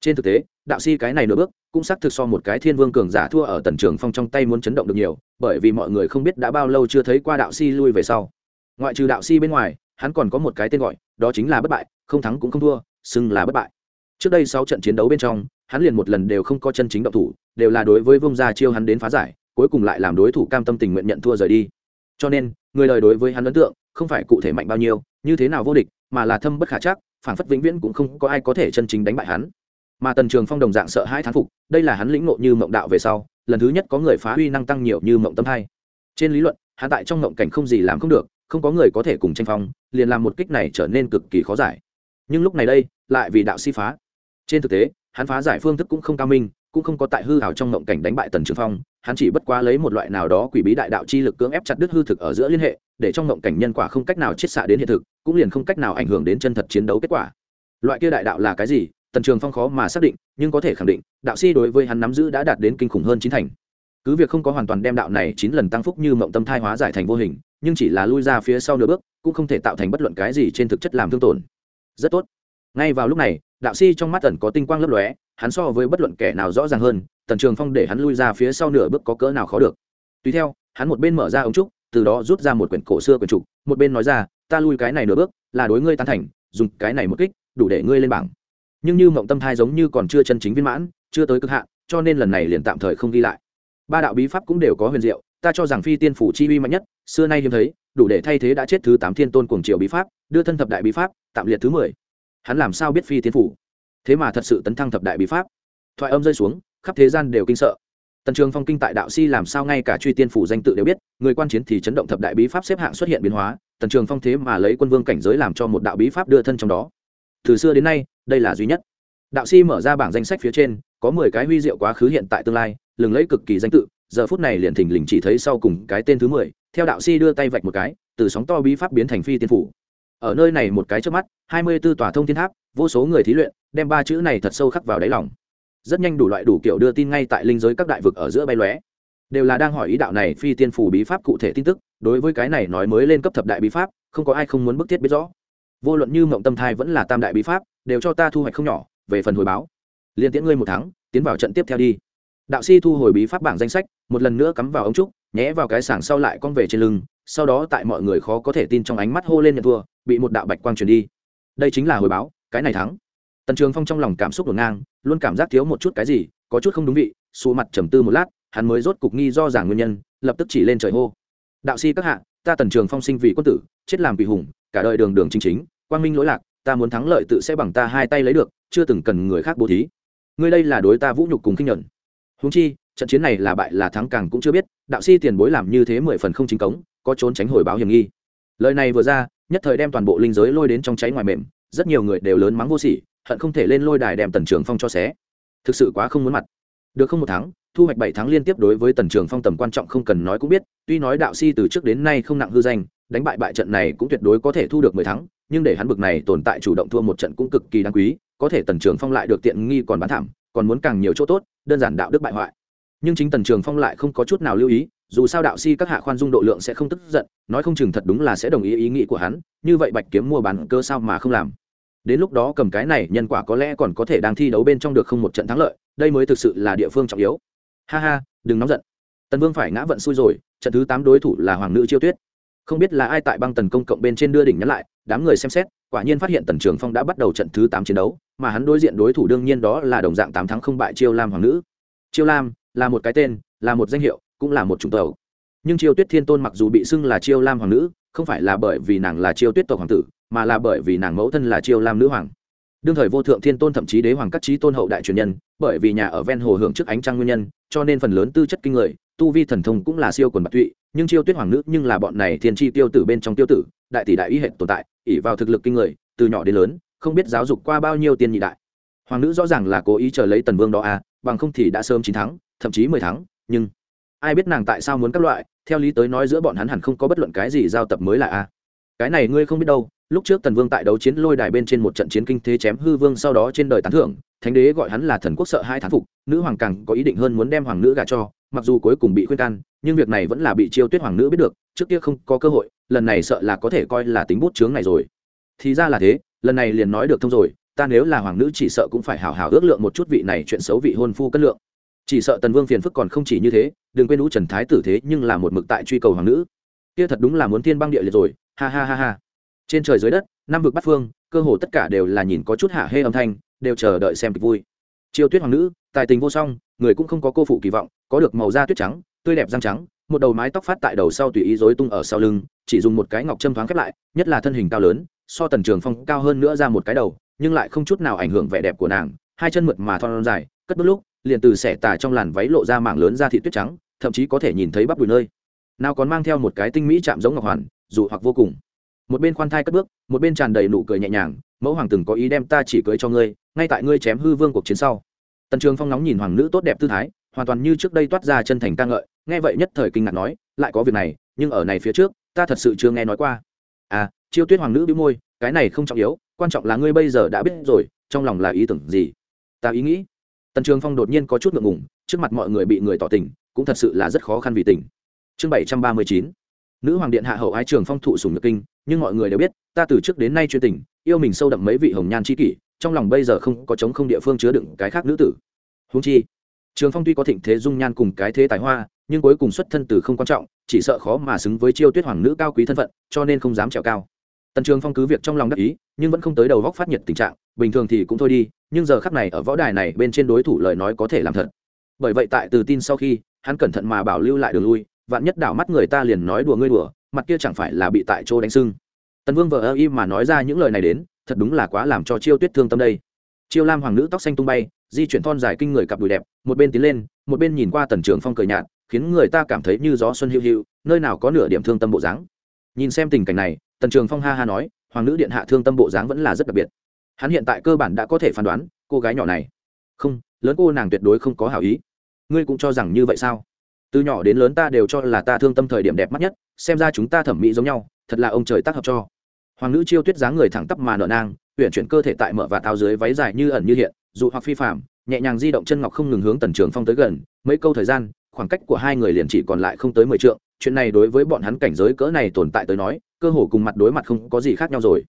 Trên thực tế, đạo si cái này nửa bước, cũng xác thực so một cái thiên vương cường giả thua ở tần trường phong trong tay muốn chấn động được nhiều, bởi vì mọi người không biết đã bao lâu chưa thấy qua đạo si lui về sau. Ngoại trừ đạo si bên ngoài, hắn còn có một cái tên gọi, đó chính là bất bại, không thắng cũng không thua, xưng là bất bại. Trước đây sáu trận chiến đấu bên trong hắn liền một lần đều không có chân chính động thủ, đều là đối với vông gia chiêu hắn đến phá giải, cuối cùng lại làm đối thủ cam tâm tình nguyện nhận thua rời đi. Cho nên, người đời đối với hắn ấn tượng, không phải cụ thể mạnh bao nhiêu, như thế nào vô địch, mà là thâm bất khả chắc, phản phất vĩnh viễn cũng không có ai có thể chân chính đánh bại hắn. Mà tần trường phong đồng dạng sợ hai thán phục, đây là hắn lĩnh ngộ như mộng đạo về sau, lần thứ nhất có người phá huy năng tăng nhiều như mộng tâm hai trên lý luận, hắn tại trong mộng cảnh không gì làm không được, không có người có thể cùng tranh phong, liền làm một kích này trở nên cực kỳ khó giải. Nhưng lúc này đây, lại vì đạo si phá. Trên thực tế hắn phá giải phương thức cũng không cao minh, cũng không có tại hư hào trong ngộng cảnh đánh bại tần trường phong, hắn chỉ bất quá lấy một loại nào đó quỷ bí đại đạo chi lực cưỡng ép chặt đứt hư thực ở giữa liên hệ, để trong ngộng cảnh nhân quả không cách nào chiết xạ đến hiện thực, cũng liền không cách nào ảnh hưởng đến chân thật chiến đấu kết quả. Loại kia đại đạo là cái gì? Tần trường phong khó mà xác định, nhưng có thể khẳng định, đạo si đối với hắn nắm giữ đã đạt đến kinh khủng hơn chín thành. Cứ việc không có hoàn toàn đem đạo này chín lần tăng phúc như mộng tâm thai hóa giải thành vô hình, nhưng chỉ là lui ra phía sau nửa bước, cũng không thể tạo thành bất luận cái gì trên thực chất làm thương tổn. Rất tốt. Ngay vào lúc này đạo si trong mắt tần có tinh quang lấp lóe, hắn so với bất luận kẻ nào rõ ràng hơn, tần trường phong để hắn lui ra phía sau nửa bước có cỡ nào khó được. Tùy theo, hắn một bên mở ra ống trúc, từ đó rút ra một quyển cổ xưa quyển trục, một bên nói ra, ta lui cái này nửa bước, là đối ngươi tán thành, dùng cái này một kích, đủ để ngươi lên bảng. Nhưng như mộng tâm thai giống như còn chưa chân chính viên mãn, chưa tới cực hạn, cho nên lần này liền tạm thời không ghi lại. Ba đạo bí pháp cũng đều có huyền diệu, ta cho rằng phi tiên phủ chi uy mạnh nhất, xưa nay hiếm thấy, đủ để thay thế đã chết thứ tám thiên tôn cuồng triều bí pháp, đưa thân thập đại bí pháp, tạm liệt thứ mười hắn làm sao biết phi tiên phủ? Thế mà thật sự tấn thăng thập đại bí pháp. Thoại âm rơi xuống, khắp thế gian đều kinh sợ. Tần trường phong kinh tại đạo si làm sao ngay cả truy tiên phủ danh tự đều biết, người quan chiến thì chấn động thập đại bí pháp xếp hạng xuất hiện biến hóa, tần trường phong thế mà lấy quân vương cảnh giới làm cho một đạo bí pháp đưa thân trong đó. Từ xưa đến nay, đây là duy nhất. Đạo si mở ra bảng danh sách phía trên, có mười cái huy diệu quá khứ hiện tại tương lai, lừng lấy cực kỳ danh tự, giờ phút này liền thình lình chỉ thấy sau cùng cái tên thứ mười, theo đạo si đưa tay vạch một cái, từ sóng to bí pháp biến thành phi tiên phủ ở nơi này một cái trước mắt, hai mươi b ố tòa thông thiên tháp, vô số người thí luyện, đem ba chữ này thật sâu khắc vào đáy lòng. Rất nhanh đủ loại đủ kiểu đưa tin ngay tại linh giới các đại vực ở giữa bay lóe. Đều là đang hỏi ý đạo này phi tiên phủ bí pháp cụ thể tin tức, đối với cái này nói mới lên cấp thập đại bí pháp, không có ai không muốn bức thiết biết rõ. Vô luận như mộng tâm thai vẫn là tam đại bí pháp, đều cho ta thu hoạch không nhỏ, về phần hồi báo. Liên tiễn ngươi một tháng, tiến vào trận tiếp theo đi. Đạo si thu hồi bí pháp bảng danh sách, một lần nữa cắm vào ống trúc, nhé vào cái sảng sau lại con về trên lưng sau đó tại mọi người khó có thể tin trong ánh mắt hô lên nhận thua, bị một đạo bạch quang truyền đi. Đây chính là hồi báo, cái này thắng. Tần trường phong trong lòng cảm xúc ngổn ngang, luôn cảm giác thiếu một chút cái gì, có chút không đúng vị xù mặt trầm tư một lát, hắn mới rốt cục nghi do giảng nguyên nhân, lập tức chỉ lên trời hô. Đạo si các hạ, ta tần trường phong sinh vì quân tử, chết làm vì hùng, cả đời đường đường chính chính, quang minh lỗi lạc, ta muốn thắng lợi tự sẽ bằng ta hai tay lấy được, chưa từng cần người khác bố thí. Ngươi đây là đối ta vũ nhục cùng kinh nhẫn huống chi trận chiến này là bại là thắng càng cũng chưa biết, đạo si tiền bối làm như thế mười phần không chính cống, có trốn tránh hồi báo hiểm nghi. Lời này vừa ra, nhất thời đem toàn bộ linh giới lôi đến trong cháy ngoài mềm, rất nhiều người đều lớn mắng vô sỉ, hận không thể lên lôi đài đem tần trường phong cho xé. Thực sự quá không muốn mặt. Được không một tháng, thu hoạch bảy tháng liên tiếp đối với tần trường phong tầm quan trọng không cần nói cũng biết, tuy nói đạo si từ trước đến nay không nặng hư danh, đánh bại bại trận này cũng tuyệt đối có thể thu được mười tháng, nhưng để hắn bực này tồn tại chủ động thua một trận cũng cực kỳ đáng quý, có thể tần trường phong lại được tiện nghi còn bán thảm, còn muốn càng nhiều chỗ tốt, đơn giản đạo đức bại hoại nhưng chính tần trường phong lại không có chút nào lưu ý, dù sao đạo si các hạ khoan dung độ lượng sẽ không tức giận, nói không chừng thật đúng là sẽ đồng ý ý nghĩ của hắn, như vậy bạch kiếm mua bán cơ sao mà không làm. Đến lúc đó cầm cái này, nhân quả có lẽ còn có thể đang thi đấu bên trong được không một trận thắng lợi, đây mới thực sự là địa phương trọng yếu. Ha ha, đừng nóng giận. Tần vương phải ngã vận xui rồi, trận thứ tám đối thủ là hoàng nữ chiêu tuyết. Không biết là ai tại băng tần công cộng bên trên đưa đỉnh nhắn lại, đám người xem xét, quả nhiên phát hiện tần trường phong đã bắt đầu trận thứ tám chiến đấu, mà hắn đối diện đối thủ đương nhiên đó là đồng dạng tám tháng không bại chiêu lam hoàng nữ. Chiêu lam là một cái tên, là một danh hiệu, cũng là một chủng tộc. Nhưng chiêu tuyết thiên tôn mặc dù bị xưng là chiêu lam hoàng nữ, không phải là bởi vì nàng là chiêu tuyết tộc hoàng tử, mà là bởi vì nàng mẫu thân là chiêu lam nữ hoàng. Đương thời vô thượng thiên tôn thậm chí đế hoàng các trí tôn hậu đại truyền nhân, bởi vì nhà ở ven hồ hưởng trước ánh trăng nguyên nhân, cho nên phần lớn tư chất kinh người, tu vi thần thông cũng là siêu quần bạc tụy, nhưng chiêu tuyết hoàng nữ nhưng là bọn này thiên tri tiêu tử bên trong tiêu tử, đại tỷ đại ý hệ tồn tại ỉ vào thực lực kinh người, từ nhỏ đến lớn, không biết giáo dục qua bao nhiêu tiên nhị đại. Hoàng nữ rõ ràng là cố ý chờ lấy tần vương đó à bằng không thì đã sớm chín tháng thậm chí mười tháng, nhưng ai biết nàng tại sao muốn các loại, theo lý tới nói giữa bọn hắn hẳn không có bất luận cái gì giao tập mới là a. Cái này ngươi không biết đâu, lúc trước tần vương tại đấu chiến lôi đài bên trên một trận chiến kinh thế chém hư vương sau đó trên đời tán thưởng, thánh đế gọi hắn là thần quốc sợ hai thán phục, nữ hoàng càng có ý định hơn muốn đem hoàng nữ gả cho, mặc dù cuối cùng bị khuyên can, nhưng việc này vẫn là bị chiêu tuyết hoàng nữ biết được, trước kia không có cơ hội, lần này sợ là có thể coi là tính bút chướng này rồi. Thì ra là thế, lần này liền nói được thông rồi, ta nếu là hoàng nữ chỉ sợ cũng phải hào hào ước lượng một chút vị này chuyện xấu vị hôn phu cân lượng chỉ sợ tần vương phiền phức còn không chỉ như thế, đừng quên ú trần thái tử thế nhưng là một mực tại truy cầu hoàng nữ. Kia thật đúng là muốn thiên băng địa liệt rồi, ha ha ha ha. Trên trời dưới đất, năm vực bắt phương, cơ hồ tất cả đều là nhìn có chút hạ hê âm thanh, đều chờ đợi xem kịch vui. Chiêu tuyết hoàng nữ, tài tình vô song, người cũng không có cô phụ kỳ vọng, có được màu da tuyết trắng, tươi đẹp răng trắng, một đầu mái tóc phát tại đầu sau tùy ý rối tung ở sau lưng, chỉ dùng một cái ngọc châm thoáng khép lại, nhất là thân hình cao lớn, so tần trường phong cao hơn nữa ra một cái đầu, nhưng lại không chút nào ảnh hưởng vẻ đẹp của nàng, hai chân mượt mà thon dài, cất bước lúc liền từ xẻ tà trong làn váy lộ ra mảng lớn da thị tuyết trắng, thậm chí có thể nhìn thấy bắp đùi nơi. Nào còn mang theo một cái tinh mỹ chạm giống ngọc hoàn, dù hoặc vô cùng. Một bên khoan thai cất bước, một bên tràn đầy nụ cười nhẹ nhàng, mẫu hoàng từng có ý đem ta chỉ cưới cho ngươi, ngay tại ngươi chém hư vương cuộc chiến sau. Tần trường phong nóng nhìn hoàng nữ tốt đẹp tư thái, hoàn toàn như trước đây toát ra chân thành ca ngợi, nghe vậy nhất thời kinh ngạc nói, lại có việc này, nhưng ở này phía trước, ta thật sự chưa nghe nói qua. À chiêu tuyết hoàng nữ bĩu môi, cái này không trọng yếu, quan trọng là ngươi bây giờ đã biết rồi, trong lòng là ý tưởng gì? Ta ý nghĩ tần trường phong đột nhiên có chút ngượng ngùng, trước mặt mọi người bị người tỏ tình, cũng thật sự là rất khó khăn vì tình. Chương bảy trăm ba mươi chín, nữ hoàng điện hạ hậu ái trường phong thụ sùng nhược kinh, nhưng mọi người đều biết, ta từ trước đến nay chuyên tình, yêu mình sâu đậm mấy vị hồng nhan c h i kỷ, trong lòng bây giờ không có chống không địa phương chứa đựng cái khác nữ tử. Húng chi, trường phong tuy có thịnh thế dung nhan cùng cái thế tài hoa, nhưng cuối cùng xuất thân từ không quan trọng, chỉ sợ khó mà xứng với chiêu tuyết hoàng nữ cao quý thân phận, cho nên không dám trèo cao tần trường phong cứ việc trong lòng đắc ý, nhưng vẫn không tới đầu góc phát nhiệt tình trạng, bình thường thì cũng thôi đi, nhưng giờ khắc này ở võ đài này bên trên đối thủ lời nói có thể làm thật. Bởi vậy tại từ tin sau khi, hắn cẩn thận mà bảo lưu lại đường lui, vạn nhất đảo mắt người ta liền nói đùa ngươi đùa, mặt kia chẳng phải là bị tại chỗ đánh sưng. Tần vương vợ ơ y mà nói ra những lời này đến, thật đúng là quá làm cho chiêu tuyết thương tâm đây. Chiêu lam hoàng nữ tóc xanh tung bay, di chuyển thon dài kinh người cặp đùi đẹp, một bên tiến lên, một bên nhìn qua tần trường phong cười nhạt, khiến người ta cảm thấy như gió xuân hữu hữu nơi nào có nửa điểm thương tâm bộ dáng. Nhìn xem tình cảnh này tần trường phong ha ha nói, hoàng nữ điện hạ thương tâm bộ dáng vẫn là rất đặc biệt. Hắn hiện tại cơ bản đã có thể phán đoán, cô gái nhỏ này. Không, lớn cô nàng tuyệt đối không có hảo ý. Ngươi cũng cho rằng như vậy sao? Từ nhỏ đến lớn ta đều cho là ta thương tâm thời điểm đẹp mắt nhất, xem ra chúng ta thẩm mỹ giống nhau, thật là ông trời tác hợp cho. Hoàng nữ chiêu tuyết dáng người thẳng tắp mà nở nang huyện chuyển cơ thể tại mở và tháo dưới váy dài như ẩn như hiện, dù hoặc phi phạm nhẹ nhàng di động chân ngọc không ngừng hướng tần trường phong tới gần, mấy câu thời gian, khoảng cách của hai người liền chỉ còn lại không tới mười trượng, chuyện này đối với bọn hắn cảnh giới cỡ này tồn tại tới nói cơ hồ cùng mặt đối mặt không có gì khác nhau rồi.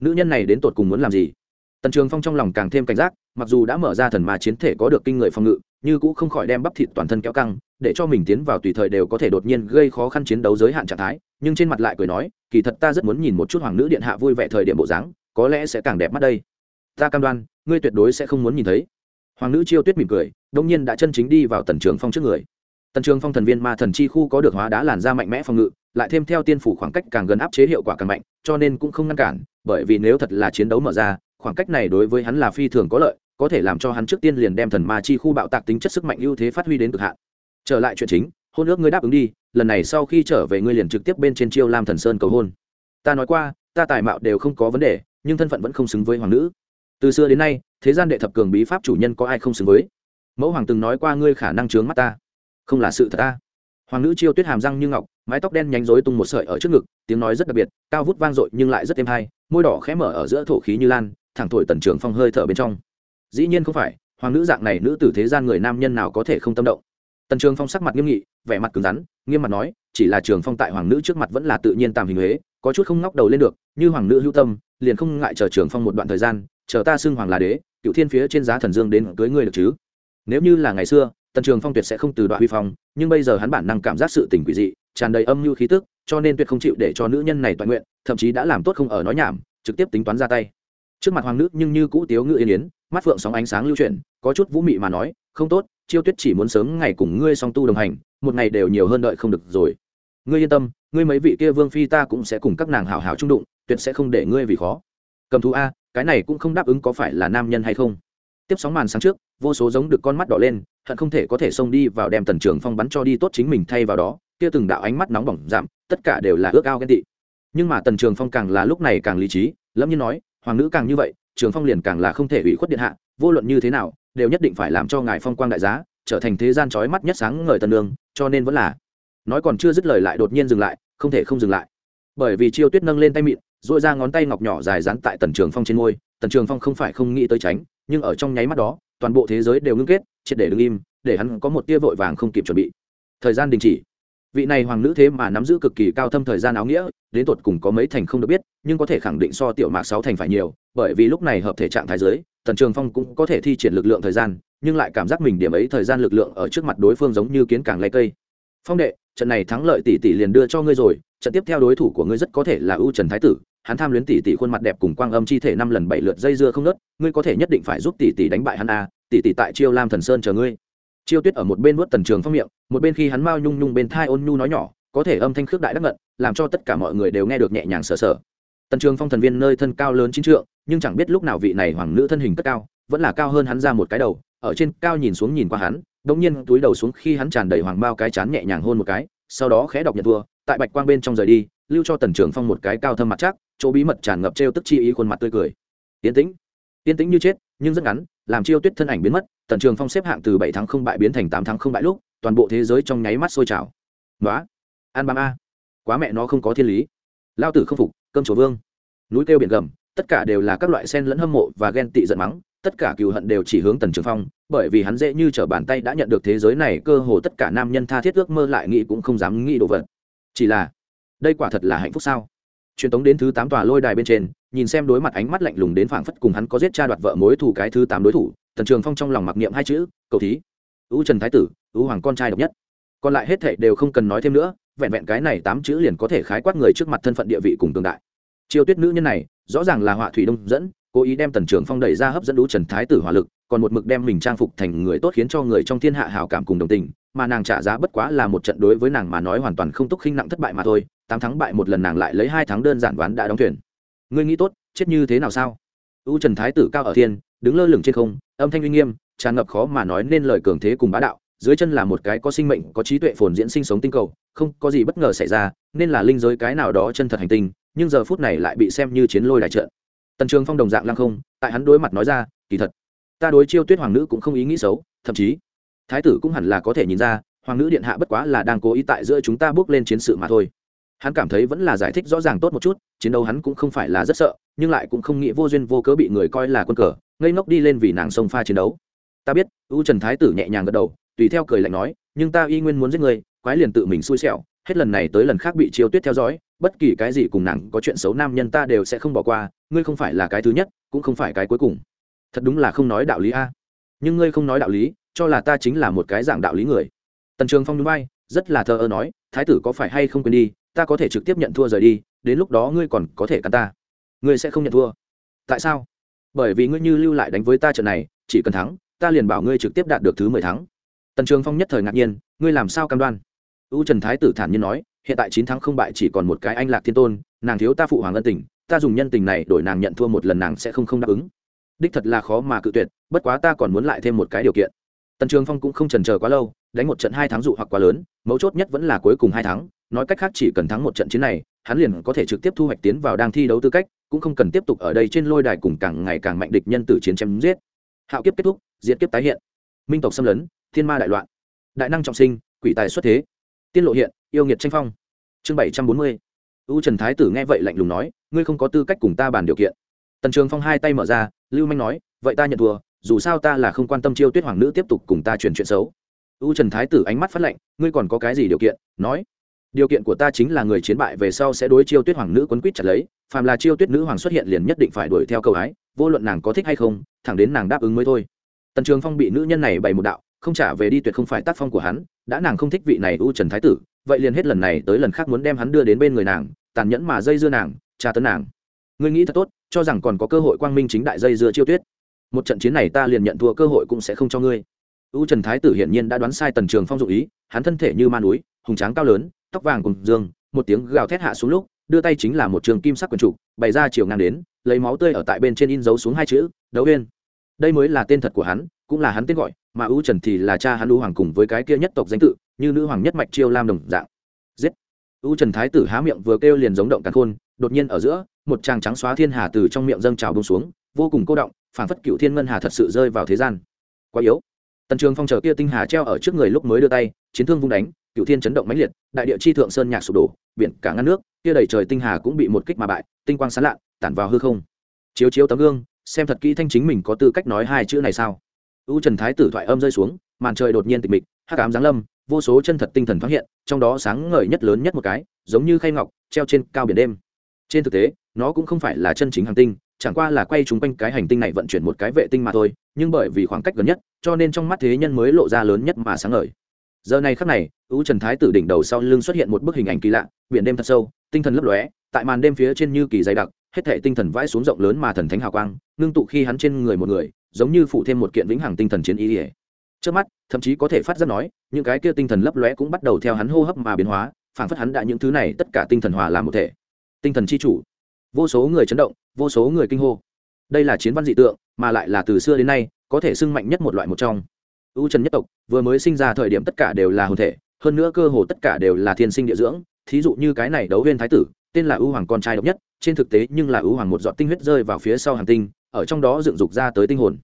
Nữ nhân này đến tột cùng muốn làm gì? Tần trường phong trong lòng càng thêm cảnh giác, mặc dù đã mở ra thần ma chiến thể có được kinh người phòng ngự, như cũng không khỏi đem bắp thịt toàn thân kéo căng, để cho mình tiến vào tùy thời đều có thể đột nhiên gây khó khăn chiến đấu giới hạn trạng thái, nhưng trên mặt lại cười nói, kỳ thật ta rất muốn nhìn một chút hoàng nữ điện hạ vui vẻ thời điểm bộ dáng, có lẽ sẽ càng đẹp mắt đây. Ta cam đoan, ngươi tuyệt đối sẽ không muốn nhìn thấy. Hoàng nữ chiêu tuyết mỉm cười, đông nhiên đã chân chính đi vào tần trường phong trước người. Tần trường phong thần viên ma thần chi khu có được hóa đá làn da mạnh mẽ phòng ngự lại thêm theo tiên phủ khoảng cách càng gần áp chế hiệu quả càng mạnh, cho nên cũng không ngăn cản, bởi vì nếu thật là chiến đấu mở ra, khoảng cách này đối với hắn là phi thường có lợi, có thể làm cho hắn trước tiên liền đem thần ma chi khu bạo tạc tính chất sức mạnh ưu thế phát huy đến cực hạn. Trở lại chuyện chính, hôn ước ngươi đáp ứng đi, lần này sau khi trở về ngươi liền trực tiếp bên trên chiêu lam thần sơn cầu hôn. Ta nói qua, ta tài mạo đều không có vấn đề, nhưng thân phận vẫn không xứng với hoàng nữ. Từ xưa đến nay, thế gian đệ thập cường bí pháp chủ nhân có ai không xứng với? Mẫu hoàng từng nói qua ngươi khả năng chướng mắt ta. Không là sự thật ta hoàng nữ chiêu tuyết hàm răng như ngọc, mái tóc đen nhánh rối tung một sợi ở trước ngực, tiếng nói rất đặc biệt, cao vút vang dội nhưng lại rất êm hay, môi đỏ khẽ mở ở giữa thổ khí như lan, thẳng thổi tần trường phong hơi thở bên trong. Dĩ nhiên không phải, hoàng nữ dạng này nữ tử thế gian người nam nhân nào có thể không tâm động. Tần trường phong sắc mặt nghiêm nghị, vẻ mặt cứng rắn, nghiêm mặt nói, chỉ là trường phong tại hoàng nữ trước mặt vẫn là tự nhiên tàm hình huế, có chút không ngóc đầu lên được, như hoàng nữ hữu tâm, liền không ngại chờ trường phong một đoạn thời gian, chờ ta xưng hoàng là đế, cựu thiên phía trên giá thần dương đến cưới ngươi được chứ? Nếu như là ngày xưa, tần trường phong tuyệt sẽ không từ đoạn huy phong nhưng bây giờ hắn bản năng cảm giác sự tình quỷ dị, tràn đầy âm mưu khí tức, cho nên tuyệt không chịu để cho nữ nhân này toàn nguyện, thậm chí đã làm tốt không ở nói nhảm, trực tiếp tính toán ra tay. Trước mặt hoàng nữ nhưng như cũ tiếu ngự yên yến, mắt phượng sóng ánh sáng lưu chuyển, có chút vũ mị mà nói, không tốt, chiêu tuyết chỉ muốn sớm ngày cùng ngươi song tu đồng hành, một ngày đều nhiều hơn đợi không được rồi. Ngươi yên tâm, ngươi mấy vị kia vương phi ta cũng sẽ cùng các nàng hảo hảo trung đụng, tuyệt sẽ không để ngươi vì khó. Cầm thú a, cái này cũng không đáp ứng có phải là nam nhân hay không. Tiếp sóng màn sáng trước, vô số giống được con mắt đỏ lên hận không thể có thể xông đi vào đem tần trường phong bắn cho đi tốt chính mình thay vào đó, kia từng đạo ánh mắt nóng bỏng giảm, tất cả đều là ước ao ghen tị. Nhưng mà tần trường phong càng là lúc này càng lý trí, lâm như nói, hoàng nữ càng như vậy, trường phong liền càng là không thể ủy khuất điện hạ, vô luận như thế nào, đều nhất định phải làm cho ngài phong quang đại giá, trở thành thế gian trói mắt nhất sáng ngời tần đường, cho nên vẫn là nói còn chưa dứt lời lại đột nhiên dừng lại, không thể không dừng lại. Bởi vì chiêu tuyết nâng lên tay mịn dội ra ngón tay ngọc nhỏ dài dán tại tần trường phong trên môi, tần trường phong không phải không nghĩ tới tránh, nhưng ở trong nháy mắt đó toàn bộ thế giới đều ngưng kết, triệt để đứng im, để hắn có một tia vội vàng không kịp chuẩn bị. Thời gian đình chỉ. Vị này hoàng nữ thế mà nắm giữ cực kỳ cao thâm thời gian áo nghĩa, đến tột cùng có mấy thành không được biết, nhưng có thể khẳng định so tiểu mạc sáu thành phải nhiều, bởi vì lúc này hợp thể trạng thái giới, tần trường phong cũng có thể thi triển lực lượng thời gian, nhưng lại cảm giác mình điểm ấy thời gian lực lượng ở trước mặt đối phương giống như kiến càng lấy cây. Phong đệ, trận này thắng lợi tỷ tỷ liền đưa cho ngươi rồi, trận tiếp theo đối thủ của ngươi rất có thể là ưu trần thái tử hắn tham luyến tỷ tỷ khuôn mặt đẹp cùng quang âm chi thể năm lần bảy lượt dây dưa không nớt ngươi có thể nhất định phải giúp tỷ tỷ đánh bại hắn a tỷ tỷ tại chiêu lam thần sơn chờ ngươi. Chiêu tuyết ở một bên vuốt tần trường phong miệng, một bên khi hắn mao nhung nhung bên thai ôn nhu nói nhỏ, có thể âm thanh khước đại đắc ngận, làm cho tất cả mọi người đều nghe được nhẹ nhàng sờ sờ. Tần trường phong thần viên nơi thân cao lớn chín trượng, nhưng chẳng biết lúc nào vị này hoàng nữ thân hình cất cao, vẫn là cao hơn hắn ra một cái đầu, ở trên cao nhìn xuống nhìn qua hắn, đống nhiên túi đầu xuống khi hắn tràn đầy hoàng bao cái chán nhẹ nhàng hôn một cái, sau đó khẽ đọc nhật vua, tại bạch quang bên trong rời đi, lưu cho tần trường phong một cái cao thâm mặt chắc chỗ bí mật tràn ngập trêu tức chi ý khuôn mặt tươi cười. Tiến tĩnh. Tiến tĩnh như chết, nhưng rất ngắn, làm chiêu tuyết thân ảnh biến mất, tần trường phong xếp hạng từ bảy tháng không bại biến thành tám tháng không bại lúc, toàn bộ thế giới trong nháy mắt sôi trào. Nói an bám a. Quá mẹ nó không có thiên lý. Lao tử không phục, cơm chùa vương. Núi kêu biển gầm, tất cả đều là các loại sen lẫn hâm mộ và ghen tị giận mắng, tất cả cừu hận đều chỉ hướng tần trường phong, bởi vì hắn dễ như trở bàn tay đã nhận được thế giới này cơ hồ tất cả nam nhân tha thiết ước mơ lại nghĩ cũng không dám nghĩ đồ vật. Chỉ là, đây quả thật là hạnh phúc sao? Truyền tống đến thứ tám tòa lôi đài bên trên, nhìn xem đối mặt ánh mắt lạnh lùng đến phảng phất cùng hắn có giết cha đoạt vợ mối thủ cái thứ tám đối thủ, tần trường phong trong lòng mặc niệm hai chữ, cầu thí. Ưu trần thái tử ưu hoàng con trai độc nhất. Còn lại hết thệ đều không cần nói thêm nữa, vẹn vẹn cái này tám chữ liền có thể khái quát người trước mặt thân phận địa vị cùng tương đại. Chiêu tuyết nữ nhân này, rõ ràng là họa thủy đông dẫn, cố ý đem tần trường phong đẩy ra hấp dẫn đũ trần thái tử hỏa lực, còn một mực đem mình trang phục thành người tốt khiến cho người trong thiên hạ hào cảm cùng đồng tình, mà nàng trả giá bất quá là một trận đối với nàng mà nói hoàn toàn không túc khinh nặng thất bại mà thôi tám tháng bại một lần nàng lại lấy hai tháng đơn giản ván đã đóng thuyền. Ngươi nghĩ tốt, chết như thế nào sao? U trần thái tử cao ở thiên, đứng lơ lửng trên không, âm thanh uy nghiêm, tràn ngập khó mà nói nên lời cường thế cùng bá đạo, dưới chân là một cái có sinh mệnh, có trí tuệ phồn diễn sinh sống tinh cầu, không có gì bất ngờ xảy ra, nên là linh giới cái nào đó chân thật hành tinh, nhưng giờ phút này lại bị xem như chiến lôi đại trận. Tần trường phong đồng dạng lăng không, tại hắn đối mặt nói ra, kỳ thật, ta đối chiêu tuyết hoàng nữ cũng không ý nghĩ xấu, thậm chí, thái tử cũng hẳn là có thể nhìn ra, hoàng nữ điện hạ bất quá là đang cố ý tại giữa chúng ta bước lên chiến sự mà thôi hắn cảm thấy vẫn là giải thích rõ ràng tốt một chút, chiến đấu hắn cũng không phải là rất sợ, nhưng lại cũng không nghĩ vô duyên vô cớ bị người coi là quân cờ, ngây ngốc đi lên vì nàng sông pha chiến đấu. Ta biết, u trần thái tử nhẹ nhàng gật đầu, tùy theo cười lạnh nói, nhưng ta y nguyên muốn giết người, quái liền tự mình xui xẻo, hết lần này tới lần khác bị chiêu tuyết theo dõi, bất kỳ cái gì cùng nàng có chuyện xấu nam nhân ta đều sẽ không bỏ qua, ngươi không phải là cái thứ nhất, cũng không phải cái cuối cùng. Thật đúng là không nói đạo lý a. Nhưng ngươi không nói đạo lý, cho là ta chính là một cái dạng đạo lý người. Tần trường phong núi bay rất là thờ ơ nói, thái tử có phải hay không quên đi ta có thể trực tiếp nhận thua rời đi, đến lúc đó ngươi còn có thể cắn ta. Ngươi sẽ không nhận thua. Tại sao? Bởi vì ngươi như lưu lại đánh với ta trận này, chỉ cần thắng, ta liền bảo ngươi trực tiếp đạt được thứ mười thắng. Tần trường phong nhất thời ngạc nhiên, ngươi làm sao cam đoan? U trần thái tử thản nhiên nói, hiện tại chín tháng không bại chỉ còn một cái anh lạc thiên tôn, nàng thiếu ta phụ hoàng ân tình, ta dùng nhân tình này đổi nàng nhận thua một lần nàng sẽ không không đáp ứng. Đích thật là khó mà cự tuyệt, bất quá ta còn muốn lại thêm một cái điều kiện. Tần trường phong cũng không trần chờ quá lâu, đánh một trận hai tháng dụ hoặc quá lớn, mấu chốt nhất vẫn là cuối cùng hai tháng nói cách khác chỉ cần thắng một trận chiến này, hắn liền có thể trực tiếp thu hoạch tiến vào đang thi đấu tư cách, cũng không cần tiếp tục ở đây trên lôi đài cùng càng ngày càng mạnh địch nhân tử chiến chém giết. Hạo kiếp kết thúc diễn kiếp tái hiện. Minh tộc xâm lấn, thiên ma đại loạn. Đại năng trọng sinh, quỷ tài xuất thế. Tiên lộ hiện, yêu nghiệt tranh phong. Chương bảy trăm bốn mươi. U trần thái tử nghe vậy lạnh lùng nói, ngươi không có tư cách cùng ta bàn điều kiện. Tần trường phong hai tay mở ra, lưu manh nói, vậy ta nhận thua, dù sao ta là không quan tâm chiêu tuyết hoàng nữ tiếp tục cùng ta truyền chuyện xấu. U trần thái tử ánh mắt phát lệnh ngươi còn có cái gì điều kiện? Nói điều kiện của ta chính là người chiến bại về sau sẽ đối chiêu tuyết hoàng nữ quấn quýt chặt lấy, phàm là chiêu tuyết nữ hoàng xuất hiện liền nhất định phải đuổi theo cầu ái vô luận nàng có thích hay không, thẳng đến nàng đáp ứng mới thôi. Tần trường phong bị nữ nhân này bày một đạo, không trả về đi tuyệt không phải tác phong của hắn, đã nàng không thích vị này u trần thái tử, vậy liền hết lần này tới lần khác muốn đem hắn đưa đến bên người nàng, tàn nhẫn mà dây dưa nàng, tra tấn nàng. Ngươi nghĩ thật tốt, cho rằng còn có cơ hội quang minh chính đại dây dưa chiêu tuyết. Một trận chiến này ta liền nhận thua cơ hội cũng sẽ không cho ngươi u trần thái tử hiển nhiên đã đoán sai tần trường phong dụ ý, hắn thân thể như ma núi, hùng tráng cao lớn, tóc vàng cùng dương, một tiếng gào thét hạ xuống lúc, đưa tay chính là một trường kim sắc quần trụ bày ra chiều ngang đến, lấy máu tươi ở tại bên trên in dấu xuống hai chữ, đấu huyên đây mới là tên thật của hắn, cũng là hắn tên gọi, mà u trần thì là cha hắn u hoàng cùng với cái kia nhất tộc danh tự, như nữ hoàng nhất mạch chiêu lam đồng dạng. Giết! U trần thái tử há miệng vừa kêu liền giống động càn khôn, đột nhiên ở giữa, một tràng trắng xóa thiên hà từ trong miệng dâng trào bông xuống, vô cùng cô động phản phất cựu thiên ngân hà thật sự rơi vào thế gian. Quá yếu tần trường phong chờ kia tinh hà treo ở trước người lúc mới đưa tay, chiến thương vung đánh cựu thiên chấn động mãnh liệt, đại địa chi thượng sơn nhạc sụp đổ, biển cả ngăn nước, kia đầy trời tinh hà cũng bị một kích mà bại, tinh quang sán lạ tản vào hư không. Chiếu chiếu tấm gương, xem thật kỹ thanh chính mình có tư cách nói hai chữ này sao. U trần thái tử thoại âm rơi xuống, màn trời đột nhiên tịch mịch, hắc ám giáng lâm, vô số chân thật tinh thần phát hiện, trong đó sáng ngời nhất lớn nhất một cái, giống như khay ngọc, treo trên cao biển đêm. Trên thực tế, nó cũng không phải là chân chính hàng tinh chẳng qua là quay chúng quanh cái hành tinh này vận chuyển một cái vệ tinh mà thôi, nhưng bởi vì khoảng cách gần nhất, cho nên trong mắt thế nhân mới lộ ra lớn nhất mà sáng ngời. Giờ này khắc này, u trần thái tử đỉnh đầu sau lưng xuất hiện một bức hình ảnh kỳ lạ, biển đêm thật sâu, tinh thần lấp lóe, tại màn đêm phía trên như kỳ dày đặc, hết thể tinh thần vãi xuống rộng lớn mà thần thánh hào quang, ngưng tụ khi hắn trên người một người, giống như phụ thêm một kiện vĩnh hằng tinh thần chiến ý ỉa trước mắt, thậm chí có thể phát ra nói, những cái kia tinh thần lấp lóe cũng bắt đầu theo hắn hô hấp mà biến hóa phản phất hắn đã những thứ này tất cả tinh thần hòa làm một thể. Tinh thần chi chủ vô số người chấn động, vô số người kinh hô. Đây là chiến văn dị tượng, mà lại là từ xưa đến nay, có thể xưng mạnh nhất một loại một trong. Ưu trần nhất tộc, vừa mới sinh ra thời điểm tất cả đều là hồn thể, hơn nữa cơ hồ tất cả đều là thiên sinh địa dưỡng. Thí dụ như cái này đấu viên thái tử, tên là ưu hoàng con trai độc nhất, trên thực tế nhưng là ưu hoàng một giọt tinh huyết rơi vào phía sau hàng tinh, ở trong đó dựng dục ra tới tinh hồn.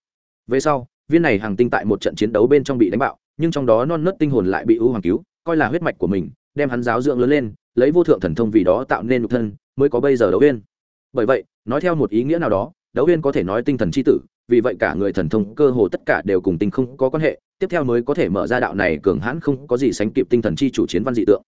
Về sau, viên này hàng tinh tại một trận chiến đấu bên trong bị đánh bạo, nhưng trong đó non nớt tinh hồn lại bị ưu hoàng cứu, coi là huyết mạch của mình, đem hắn giáo dưỡng lớn lên, lấy vô thượng thần thông vì đó tạo nên nhục thân, mới có bây giờ đấu viên bởi vậy, nói theo một ý nghĩa nào đó, đấu viên có thể nói tinh thần c h i tử, vì vậy cả người thần thông cơ hồ tất cả đều cùng tinh không có quan hệ, tiếp theo mới có thể mở ra đạo này cường hãn không có gì sánh kịp tinh thần chi chủ chiến văn dị tượng.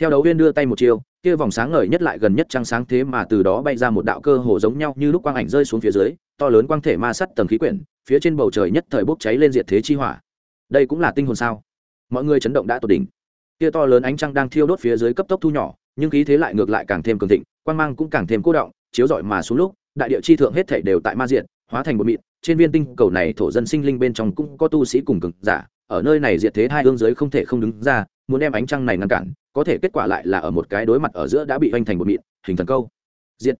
Theo đấu viên đưa tay một chiêu, kia vòng sáng ngời nhất lại gần nhất trăng sáng thế mà từ đó bay ra một đạo cơ hồ giống nhau như lúc quang ảnh rơi xuống phía dưới, to lớn quang thể ma sắt tầng khí quyển, phía trên bầu trời nhất thời bốc cháy lên diệt thế chi hỏa. Đây cũng là tinh hồn sao? Mọi người chấn động đã tột đỉnh. Kia to lớn ánh trăng đang thiêu đốt phía dưới cấp tốc thu nhỏ, nhưng khí thế lại ngược lại càng thêm cường thịnh, quang mang cũng càng thêm cố động chiếu rọi mà xuống lúc, đại địa chi thượng hết thảy đều tại ma diện hóa thành một mịn. Trên viên tinh cầu này thổ dân sinh linh bên trong cũng có tu sĩ cùng cực giả. Ở nơi này diệt thế hai hương giới không thể không đứng ra, muốn đem ánh trăng này ngăn cản, có thể kết quả lại là ở một cái đối mặt ở giữa đã bị hoành thành một mịn, hình thần câu. Diệt.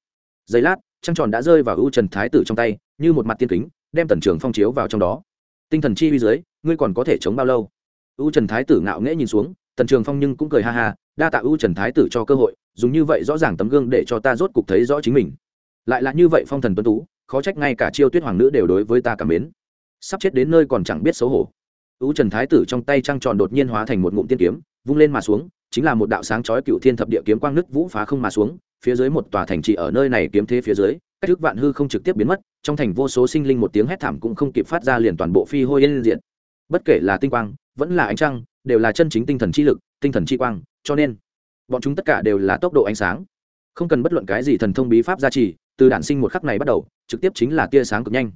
Giây lát, trăng tròn đã rơi vào ưu trần thái tử trong tay, như một mặt tiên kính, đem tần trường phong chiếu vào trong đó. Tinh thần chi uy dưới, ngươi còn có thể chống bao lâu? Ưu trần thái tử ngạo nghễ nhìn xuống, tần trường phong nhưng cũng cười ha ha đa tạ ưu trần thái tử cho cơ hội, dùng như vậy rõ ràng tấm gương để cho ta rốt cục thấy rõ chính mình. Lại là như vậy phong thần tuấn tú, khó trách ngay cả chiêu tuyết hoàng nữ đều đối với ta cảm mến. Sắp chết đến nơi còn chẳng biết xấu hổ. Ưu trần thái tử trong tay trăng tròn đột nhiên hóa thành một ngụm tiên kiếm, vung lên mà xuống, chính là một đạo sáng chói cựu thiên thập địa kiếm quang nứt vũ phá không mà xuống, phía dưới một tòa thành trì ở nơi này kiếm thế phía dưới, cách thức vạn hư không trực tiếp biến mất, trong thành vô số sinh linh một tiếng hét thảm cũng không kịp phát ra liền toàn bộ phi hôi lên diện bất kể là tinh quang, vẫn là ánh trăng, đều là chân chính tinh thần chi lực, tinh thần chi quang cho nên bọn chúng tất cả đều là tốc độ ánh sáng. Không cần bất luận cái gì thần thông bí pháp gia trì, từ đản sinh một khắc này bắt đầu, trực tiếp chính là tia sáng cực nhanh.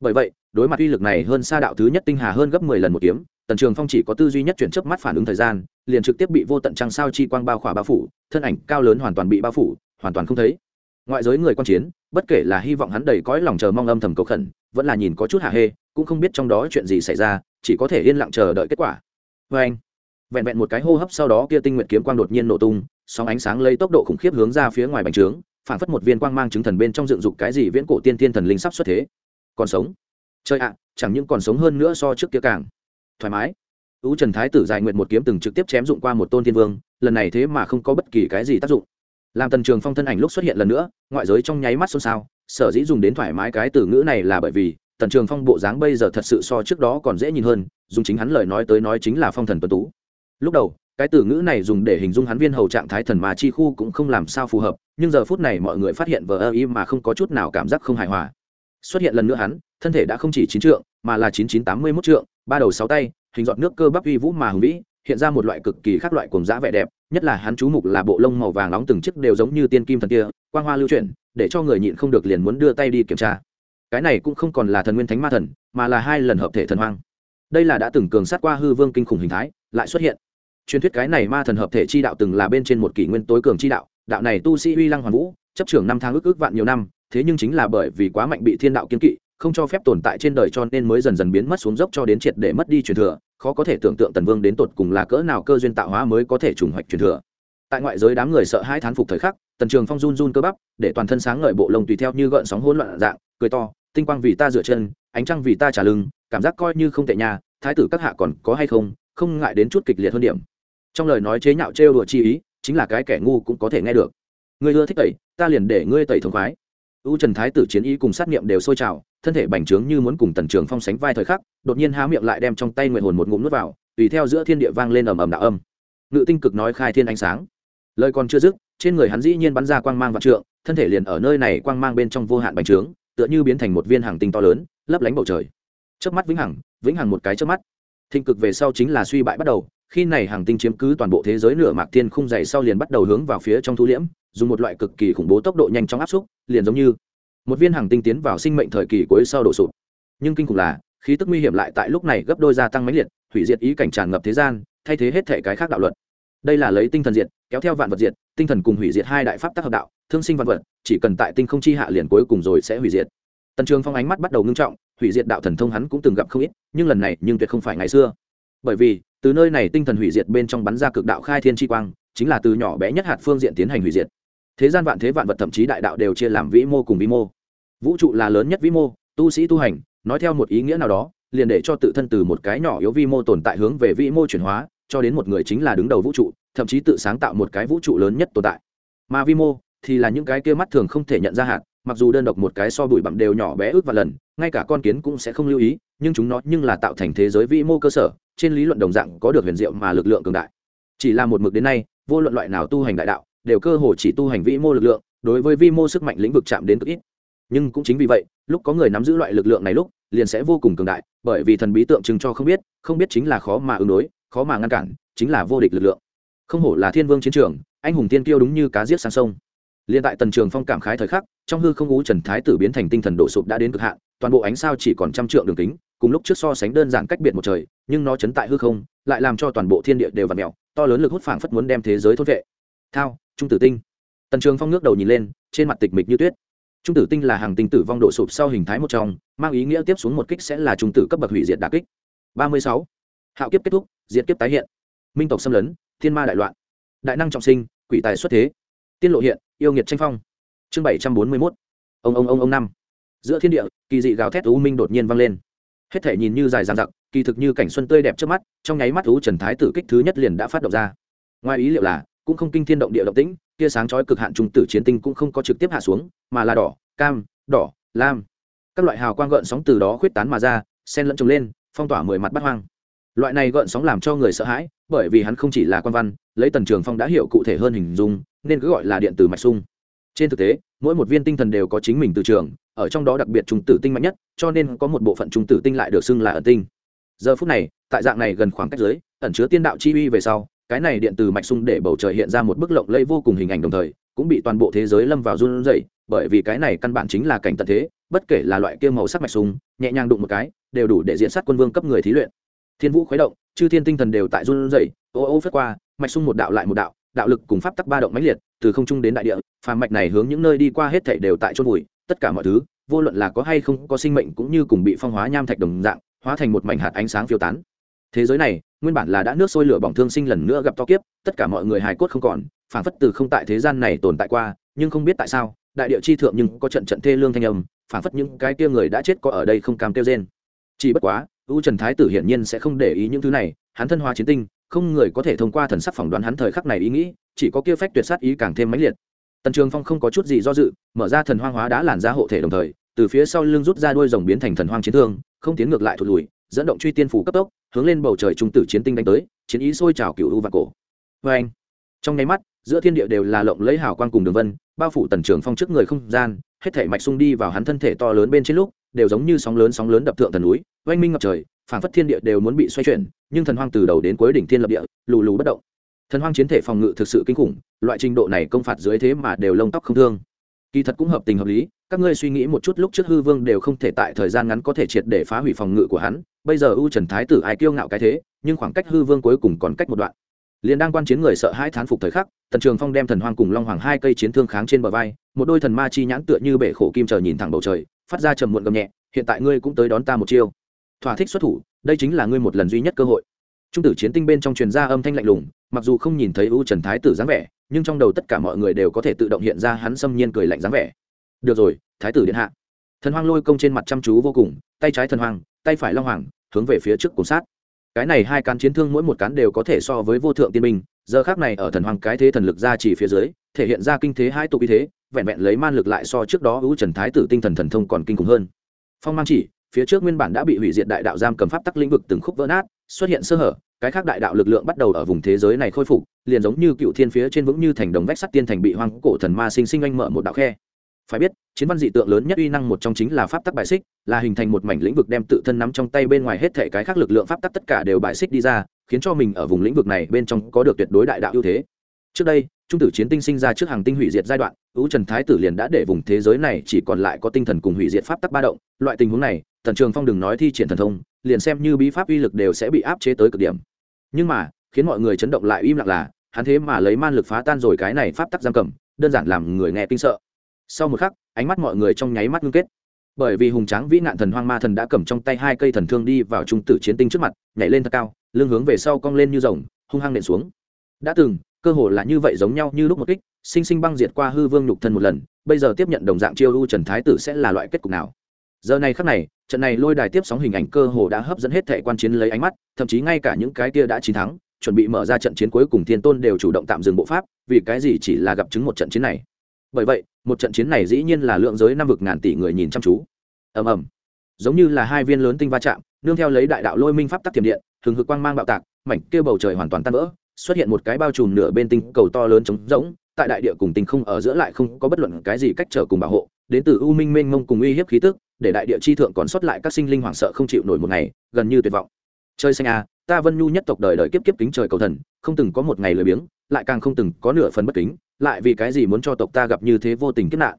Bởi vậy, đối mặt uy lực này hơn xa đạo thứ nhất tinh hà hơn gấp mười lần một kiếm, tần trường phong chỉ có tư duy nhất chuyển chớp mắt phản ứng thời gian, liền trực tiếp bị vô tận trăng sao chi quang bao khỏa bao phủ, thân ảnh cao lớn hoàn toàn bị bao phủ, hoàn toàn không thấy. Ngoại giới người quan chiến, bất kể là hy vọng hắn đầy cõi lòng chờ mong âm thầm cầu khẩn, vẫn là nhìn có chút hạ hê, cũng không biết trong đó chuyện gì xảy ra, chỉ có thể yên lặng chờ đợi kết quả. Vê anh vẹn vẹn một cái hô hấp sau đó kia tinh nguyện kiếm quang đột nhiên nổ tung, sóng ánh sáng lấy tốc độ khủng khiếp hướng ra phía ngoài bành trướng, phản phất một viên quang mang chứng thần bên trong dựng dục cái gì viễn cổ tiên thiên thần linh sắp xuất thế. Còn sống? Chơi ạ, chẳng những còn sống hơn nữa so trước kia càng thoải mái. Ưu trần thái tử dài nguyện một kiếm từng trực tiếp chém dụng qua một tôn thiên vương, lần này thế mà không có bất kỳ cái gì tác dụng. Làm tần trường phong thân ảnh lúc xuất hiện lần nữa, ngoại giới trong nháy mắt xôn xao, sở dĩ dùng đến thoải mái cái từ ngữ này là bởi vì, tần trường phong bộ dáng bây giờ thật sự so trước đó còn dễ nhìn hơn, dùng chính hắn lời nói tới nói chính là phong thần tuấn tú lúc đầu, cái từ ngữ này dùng để hình dung hắn viên hầu trạng thái thần mà chi khu cũng không làm sao phù hợp, nhưng giờ phút này mọi người phát hiện vờ ơ y mà không có chút nào cảm giác không hài hòa. Xuất hiện lần nữa hắn, thân thể đã không chỉ chín trượng, mà là chín chín tám mươi mốt trượng, ba đầu sáu tay, hình dọn nước cơ bắp uy vũ mà hùng vĩ, hiện ra một loại cực kỳ khác loại cùng dã vẻ đẹp, nhất là hắn chú mục là bộ lông màu vàng nóng từng chiếc đều giống như tiên kim thần kia, quang hoa lưu chuyển, để cho người nhịn không được liền muốn đưa tay đi kiểm tra. Cái này cũng không còn là thần nguyên thánh ma thần, mà là hai lần hợp thể thần hoang. Đây là đã từng cường sát qua hư vương kinh khủng hình thái, lại xuất hiện truyền thuyết cái này ma thần hợp thể chi đạo từng là bên trên một kỷ nguyên tối cường chi đạo đạo này tu sĩ uy lăng hoàn vũ, chấp trưởng năm tháng ước ước vạn nhiều năm, thế nhưng chính là bởi vì quá mạnh bị thiên đạo kiên kỵ, không cho phép tồn tại trên đời cho nên mới dần dần biến mất xuống dốc cho đến triệt để mất đi truyền thừa, khó có thể tưởng tượng tần vương đến tột cùng là cỡ nào cơ duyên tạo hóa mới có thể trùng hoạch truyền thừa. Tại ngoại giới đám người sợ hai thán phục thời khắc, tần trường phong run run cơ bắp, để toàn thân sáng ngời bộ lông tùy theo như gợn sóng hỗn loạn dạng, cười to, tinh quang vì ta dựa chân, ánh trăng vì ta trả lưng, cảm giác coi như không tệ nhà thái tử các hạ còn có hay không không ngại đến chút kịch liệt hơn điểm trong lời nói chế nhạo trêu đùa chi ý, chính là cái kẻ ngu cũng có thể nghe được. Người ưa thích tẩy, ta liền để ngươi tẩy thống khoái. U trần thái tử chiến ý cùng sát nghiệm đều sôi trào, thân thể bành trướng như muốn cùng tần trường phong sánh vai thời khắc, đột nhiên há miệng lại đem trong tay nguyện hồn một ngụm nuốt vào, tùy theo giữa thiên địa vang lên ầm ầm đạo âm. Ngự tinh cực nói khai thiên ánh sáng. Lời còn chưa dứt, trên người hắn dĩ nhiên bắn ra quang mang vạn trượng, thân thể liền ở nơi này quang mang bên trong vô hạn bành trướng, tựa như biến thành một viên hàng tinh to lớn, lấp lánh bầu trời. Trước mắt vĩnh hằng vĩnh hằng một cái trước mắt. Thịnh cực về sau chính là suy bại bắt đầu khi này hàng tinh chiếm cứ toàn bộ thế giới nửa mạc thiên khung dày sau liền bắt đầu hướng vào phía trong thu liễm, dùng một loại cực kỳ khủng bố tốc độ nhanh chóng áp xúc, liền giống như một viên hàng tinh tiến vào sinh mệnh thời kỳ cuối sau đổ sụp. Nhưng kinh khủng là, khí tức nguy hiểm lại tại lúc này gấp đôi gia tăng mãnh liệt, hủy diệt ý cảnh tràn ngập thế gian, thay thế hết thể cái khác đạo luật. Đây là lấy tinh thần diệt, kéo theo vạn vật diệt, tinh thần cùng hủy diệt hai đại pháp tác hợp đạo, thương sinh vạn vật, chỉ cần tại tinh không chi hạ liền cuối cùng rồi sẽ hủy diệt. Tần trường phong ánh mắt bắt đầu ngưng trọng, hủy diệt đạo thần thông hắn cũng từng gặp không ít, nhưng lần này nhưng tuyệt không phải ngày xưa bởi vì, từ nơi này tinh thần hủy diệt bên trong bắn ra cực đạo khai thiên chi quang, chính là từ nhỏ bé nhất hạt phương diện tiến hành hủy diệt. Thế gian vạn thế vạn vật thậm chí đại đạo đều chia làm vĩ mô cùng vĩ mô. Vũ trụ là lớn nhất vĩ mô, tu sĩ tu hành, nói theo một ý nghĩa nào đó, liền để cho tự thân từ một cái nhỏ yếu vi mô tồn tại hướng về vĩ mô chuyển hóa, cho đến một người chính là đứng đầu vũ trụ, thậm chí tự sáng tạo một cái vũ trụ lớn nhất tồn tại. Mà vi mô thì là những cái kia mắt thường không thể nhận ra hạt mặc dù đơn độc một cái so bụi bặm đều nhỏ bé ước và lần, ngay cả con kiến cũng sẽ không lưu ý, nhưng chúng nó nhưng là tạo thành thế giới vĩ mô cơ sở, trên lý luận đồng dạng có được huyền diệu mà lực lượng cường đại. Chỉ là một mực đến nay, vô luận loại nào tu hành đại đạo, đều cơ hồ chỉ tu hành vĩ mô lực lượng, đối với vi mô sức mạnh lĩnh vực chạm đến cực ít. Nhưng cũng chính vì vậy, lúc có người nắm giữ loại lực lượng này lúc, liền sẽ vô cùng cường đại, bởi vì thần bí tượng trưng cho không biết không biết chính là khó mà ứng đối, khó mà ngăn cản, chính là vô địch lực lượng. Không hổ là thiên vương chiến trường, anh hùng tiên kiêu đúng như cá giết sang sông liên tại tần trường phong cảm khái thời khắc trong hư không ngũ trần thái tử biến thành tinh thần đổ sụp đã đến cực hạn toàn bộ ánh sao chỉ còn trăm trượng đường kính cùng lúc trước so sánh đơn giản cách biệt một trời nhưng nó chấn tại hư không lại làm cho toàn bộ thiên địa đều vặn mèo, to lớn lực hút phảng phất muốn đem thế giới thôn vệ. Thao trung tử tinh. Tần trường phong ngước đầu nhìn lên trên mặt tịch mịch như tuyết. Trung tử tinh là hàng tinh tử vong độ sụp sau hình thái một trong mang ý nghĩa tiếp xuống một kích sẽ là trung tử cấp bậc hủy diệt đả kích. Ba mươi sáu. Hạo kiếp kết thúc diệt kiếp tái hiện. Minh tộc xâm lấn thiên ma đại loạn. Đại năng trọng sinh quỷ tài xuất thế tiên lộ hiện, yêu nghiệt tranh phong. Chương bảy trăm bốn mươi mốt. Ông ông ông ông năm. Giữa thiên địa, kỳ dị gào thét u minh đột nhiên vang lên. Hết thể nhìn như dài dằng dặc, kỳ thực như cảnh xuân tươi đẹp trước mắt, trong nháy mắt u trần thái tử kích thứ nhất liền đã phát động ra. Ngoài ý liệu là, cũng không kinh thiên động địa động tĩnh, tia sáng chói cực hạn trung tử chiến tinh cũng không có trực tiếp hạ xuống, mà là đỏ, cam, đỏ, lam. Các loại hào quang gợn sóng từ đó khuyết tán mà ra sen lẫn trồng lên, phong tỏa mười mặt bắt hoang. Loại này gợn sóng làm cho người sợ hãi bởi vì hắn không chỉ là quan văn, lấy tần trường phong đã hiểu cụ thể hơn hình dung, nên cứ gọi là điện tử mạch sung. Trên thực tế, mỗi một viên tinh thần đều có chính mình từ trường, ở trong đó đặc biệt trung tử tinh mạnh nhất, cho nên có một bộ phận trung tử tinh lại được xưng là ẩn tinh. Giờ phút này, tại dạng này gần khoảng cách giới ẩn chứa tiên đạo chi uy về sau, cái này điện từ mạch sung để bầu trời hiện ra một bức lộng lẫy vô cùng hình ảnh đồng thời, cũng bị toàn bộ thế giới lâm vào run rẩy, bởi vì cái này căn bản chính là cảnh tận thế, bất kể là loại kia màu sắc mạch sung, nhẹ nhàng đụng một cái, đều đủ để diễn sát quân vương cấp người thí luyện thiên vũ khuấy động, chư thiên tinh thần đều tại run rẩy, ô ô phất qua, mạch sung một đạo lại một đạo đạo lực cùng pháp tắc ba động mãnh liệt, từ không trung đến đại địa, phàm mạch này hướng những nơi đi qua hết thảy đều tại chôn vùi, tất cả mọi thứ, vô luận là có hay không có sinh mệnh cũng như cùng bị phong hóa nham thạch đồng dạng, hóa thành một mảnh hạt ánh sáng phiêu tán. Thế giới này, nguyên bản là đã nước sôi lửa bỏng thương sinh lần nữa gặp to kiếp, tất cả mọi người hài cốt không còn phản phất từ không tại thế gian này tồn tại qua, nhưng không biết tại sao, đại địa chi thượng nhưng có trận trận thê lương thanh âm phản phất những cái kia người đã chết có ở đây không cam kêu rên. Chỉ bất quá u trần thái tử hiển nhiên sẽ không để ý những thứ này, hắn thân Hoa chiến tinh, không người có thể thông qua thần sắc phỏng đoán hắn thời khắc này ý nghĩ, chỉ có kia phách tuyệt sát ý càng thêm mãnh liệt. Tần trường phong không có chút gì do dự, mở ra thần hoang hóa đã làn ra hộ thể đồng thời, từ phía sau lưng rút ra đuôi rồng biến thành thần hoang chiến thương, không tiến ngược lại thụt lùi, dẫn động truy tiên phủ cấp tốc, hướng lên bầu trời trung tử chiến tinh đánh tới, chiến ý sôi trào cựu u và cổ. Vê anh, trong nháy mắt, giữa thiên địa đều là lộng lấy hào quang cùng đường vân, bao phủ tần trường phong trước người không gian, hết thể mạch sung đi vào hắn thân thể to lớn bên trên lúc đều giống như sóng lớn sóng lớn đập thượng thần núi, oanh minh ngập trời, phảng phất thiên địa đều muốn bị xoay chuyển, nhưng thần hoang từ đầu đến cuối đỉnh thiên lập địa, lù lù bất động. Thần hoang chiến thể phòng ngự thực sự kinh khủng, loại trình độ này công phạt dưới thế mà đều lông tóc không thương. Kỳ thật cũng hợp tình hợp lý, các ngươi suy nghĩ một chút lúc trước hư vương đều không thể tại thời gian ngắn có thể triệt để phá hủy phòng ngự của hắn, bây giờ u trần thái tử ai kiêu ngạo cái thế, nhưng khoảng cách hư vương cuối cùng còn cách một đoạn. Liền đang quan chiến người sợ hai thán phục thời khắc, tần trường phong đem thần hoang cùng long hoàng hai cây chiến thương kháng trên bờ vai, một đôi thần ma chi nhãn tựa như bể khổ kim chờ nhìn thẳng bầu trời phát ra trầm muộn gầm nhẹ hiện tại ngươi cũng tới đón ta một chiêu. Thỏa thích xuất thủ đây chính là ngươi một lần duy nhất cơ hội. Trung tử chiến tinh bên trong truyền ra âm thanh lạnh lùng mặc dù không nhìn thấy u trần thái tử dáng vẻ nhưng trong đầu tất cả mọi người đều có thể tự động hiện ra hắn xâm nhiên cười lạnh dáng vẻ. Được rồi thái tử điện hạ. Thần hoang lôi công trên mặt chăm chú vô cùng tay trái thần Hoàng, tay phải long hoàng hướng về phía trước cùng sát. Cái này hai cán chiến thương mỗi một cán đều có thể so với vô thượng tiên minh giờ khác này ở thần hoàng cái thế thần lực ra chỉ phía dưới thể hiện ra kinh thế hai tục như thế vẹn vẹn lấy man lực lại so trước đó ưu trần thái tử tinh thần thần thông còn kinh khủng hơn. Phong mang chỉ, phía trước nguyên bản đã bị hủy diệt đại đạo giam cầm pháp tắc lĩnh vực từng khúc vỡ nát, xuất hiện sơ hở, cái khác đại đạo lực lượng bắt đầu ở vùng thế giới này khôi phục, liền giống như cựu thiên phía trên vững như thành đồng vách sắt tiên thành bị hoang cổ thần ma sinh sinh anh mở một đạo khe. Phải biết, chiến văn dị tượng lớn nhất uy năng một trong chính là pháp tắc bài xích, là hình thành một mảnh lĩnh vực đem tự thân nắm trong tay bên ngoài hết thể cái khác lực lượng pháp tắc tất cả đều bài xích đi ra, khiến cho mình ở vùng lĩnh vực này bên trong có được tuyệt đối đại đạo ưu thế trước đây, trung tử chiến tinh sinh ra trước hàng tinh hủy diệt giai đoạn ưu trần thái tử liền đã để vùng thế giới này chỉ còn lại có tinh thần cùng hủy diệt pháp tắc ba động. Loại tình huống này, thần trường phong đừng nói thi triển thần thông, liền xem như bí pháp uy lực đều sẽ bị áp chế tới cực điểm. Nhưng mà, khiến mọi người chấn động lại im lặng là, hắn thế mà lấy man lực phá tan rồi cái này pháp tắc giam cầm, đơn giản làm người nghe kinh sợ. Sau một khắc, ánh mắt mọi người trong nháy mắt ngưng kết. Bởi vì hùng tráng vĩ nạn thần hoang ma thần đã cầm trong tay hai cây thần thương đi vào trung tử chiến tinh trước mặt, nhảy lên thật cao, lưng hướng về sau cong lên như rồng, hung hăng nện xuống. Đã từng cơ hồ là như vậy giống nhau như lúc một kích, sinh sinh băng diệt qua hư vương nhục thân một lần, bây giờ tiếp nhận đồng dạng chiêu u trần thái tử sẽ là loại kết cục nào? Giờ này khắc này, trận này lôi đài tiếp sóng hình ảnh cơ hồ đã hấp dẫn hết thệ quan chiến lấy ánh mắt, thậm chí ngay cả những cái kia đã chiến thắng, chuẩn bị mở ra trận chiến cuối cùng thiên tôn đều chủ động tạm dừng bộ pháp, vì cái gì chỉ là gặp chứng một trận chiến này? Bởi vậy, một trận chiến này dĩ nhiên là lượng giới năm vực ngàn tỷ người nhìn chăm chú. Ầm ầm. Giống như là hai viên lớn tinh va chạm, nương theo lấy đại đạo lôi minh pháp tắc tiềm điện thường hực quang mang bạo tạc, mảnh kia bầu trời hoàn toàn tan vỡ xuất hiện một cái bao trùm nửa bên tinh cầu to lớn trống rỗng, tại đại địa cùng tinh không ở giữa lại không có bất luận cái gì cách trở cùng bảo hộ, đến từ u minh mênh mông cùng uy hiếp khí tức, để đại địa chi thượng còn sót lại các sinh linh hoảng sợ không chịu nổi một ngày, gần như tuyệt vọng. Chơi xanh a ta vân nhu nhất tộc đời đời kiếp kiếp kính trời cầu thần, không từng có một ngày lười biếng, lại càng không từng có nửa phần bất kính, lại vì cái gì muốn cho tộc ta gặp như thế vô tình kiếp nạn?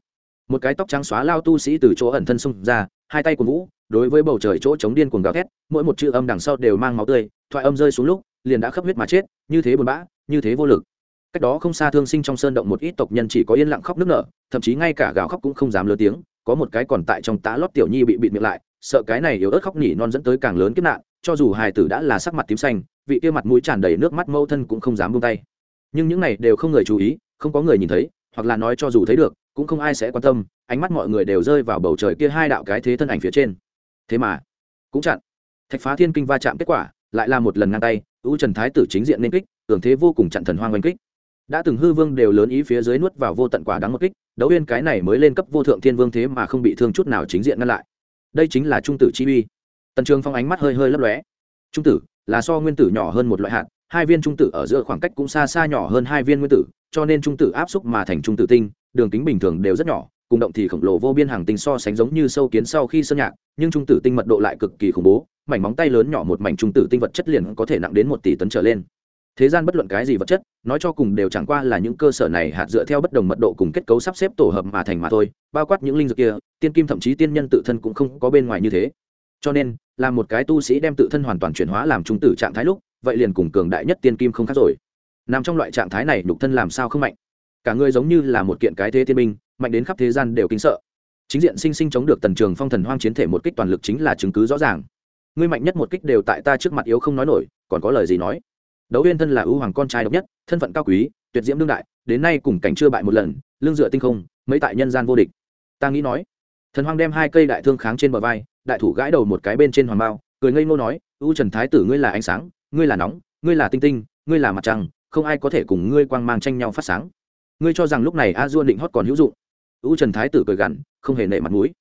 Một cái tóc trắng xóa lao tu sĩ từ chỗ ẩn thân xung ra, hai tay của vũ, đối với bầu trời chỗ chống điên cuồng gào thét, mỗi một chữ âm đằng sau đều mang máu tươi, thoại âm rơi xuống lúc liền đã khắp huyết mà chết, như thế buồn bã, như thế vô lực. Cách đó không xa thương sinh trong sơn động một ít tộc nhân chỉ có yên lặng khóc nức nở, thậm chí ngay cả gào khóc cũng không dám lớn tiếng, có một cái còn tại trong tá lót tiểu nhi bị bịt miệng lại, sợ cái này yếu ớt khóc nhỉ non dẫn tới càng lớn kiếp nạn, cho dù hài tử đã là sắc mặt tím xanh, vị kia mặt mũi tràn đầy nước mắt mâu thân cũng không dám buông tay. Nhưng những này đều không người chú ý, không có người nhìn thấy, hoặc là nói cho dù thấy được, cũng không ai sẽ quan tâm, ánh mắt mọi người đều rơi vào bầu trời kia hai đạo cái thế thân ảnh phía trên. Thế mà, cũng chặn. Thạch phá thiên kinh va chạm kết quả lại là một lần ngang tay, ưu trần thái tử chính diện nên kích tưởng thế vô cùng chặn thần hoang oanh kích. Đã từng hư vương đều lớn ý phía dưới nuốt vào vô tận quả đáng một kích, đấu yên cái này mới lên cấp vô thượng thiên vương thế mà không bị thương chút nào chính diện ngăn lại. Đây chính là trung tử chi uy. Tần trường phong ánh mắt hơi hơi lấp lóe. Trung tử, là so nguyên tử nhỏ hơn một loại hạt, hai viên trung tử ở giữa khoảng cách cũng xa xa nhỏ hơn hai viên nguyên tử, cho nên trung tử áp xúc mà thành trung tử tinh, đường kính bình thường đều rất nhỏ cùng động thì khổng lồ vô biên hàng tinh so sánh giống như sâu kiến sau khi sơn nhạc, nhưng trung tử tinh mật độ lại cực kỳ khủng bố, mảnh móng tay lớn nhỏ một mảnh trung tử tinh vật chất liền có thể nặng đến một tỷ tấn trở lên. Thế gian bất luận cái gì vật chất, nói cho cùng đều chẳng qua là những cơ sở này hạt dựa theo bất đồng mật độ cùng kết cấu sắp xếp tổ hợp mà thành mà thôi, bao quát những linh dược kia, tiên kim thậm chí tiên nhân tự thân cũng không có bên ngoài như thế. Cho nên là một cái tu sĩ đem tự thân hoàn toàn chuyển hóa làm trung tử trạng thái lúc, vậy liền cùng cường đại nhất tiên kim không khác rồi. Nằm trong loại trạng thái này nhục thân làm sao không mạnh? Cả người giống như là một kiện cái thế tiên binh mạnh đến khắp thế gian đều kinh sợ. Chính diện sinh sinh chống được tần trường phong thần hoang chiến thể một kích toàn lực chính là chứng cứ rõ ràng. Ngươi mạnh nhất một kích đều tại ta trước mặt yếu không nói nổi, còn có lời gì nói? Đấu huyên thân là ưu hoàng con trai độc nhất, thân phận cao quý, tuyệt diễm đương đại, đến nay cùng cảnh chưa bại một lần, lương dựa tinh không, mấy tại nhân gian vô địch. Ta nghĩ nói, thần hoang đem hai cây đại thương kháng trên bờ vai, đại thủ gãi đầu một cái bên trên hoàng bao, cười ngây ngô nói, u trần thái tử ngươi là ánh sáng, ngươi là nóng, ngươi là tinh tinh, ngươi là mặt trăng, không ai có thể cùng ngươi quang mang tranh nhau phát sáng. Ngươi cho rằng lúc này a dua định hót còn hữu dụng u trần thái tử cười gằn, không hề nể mặt mũi.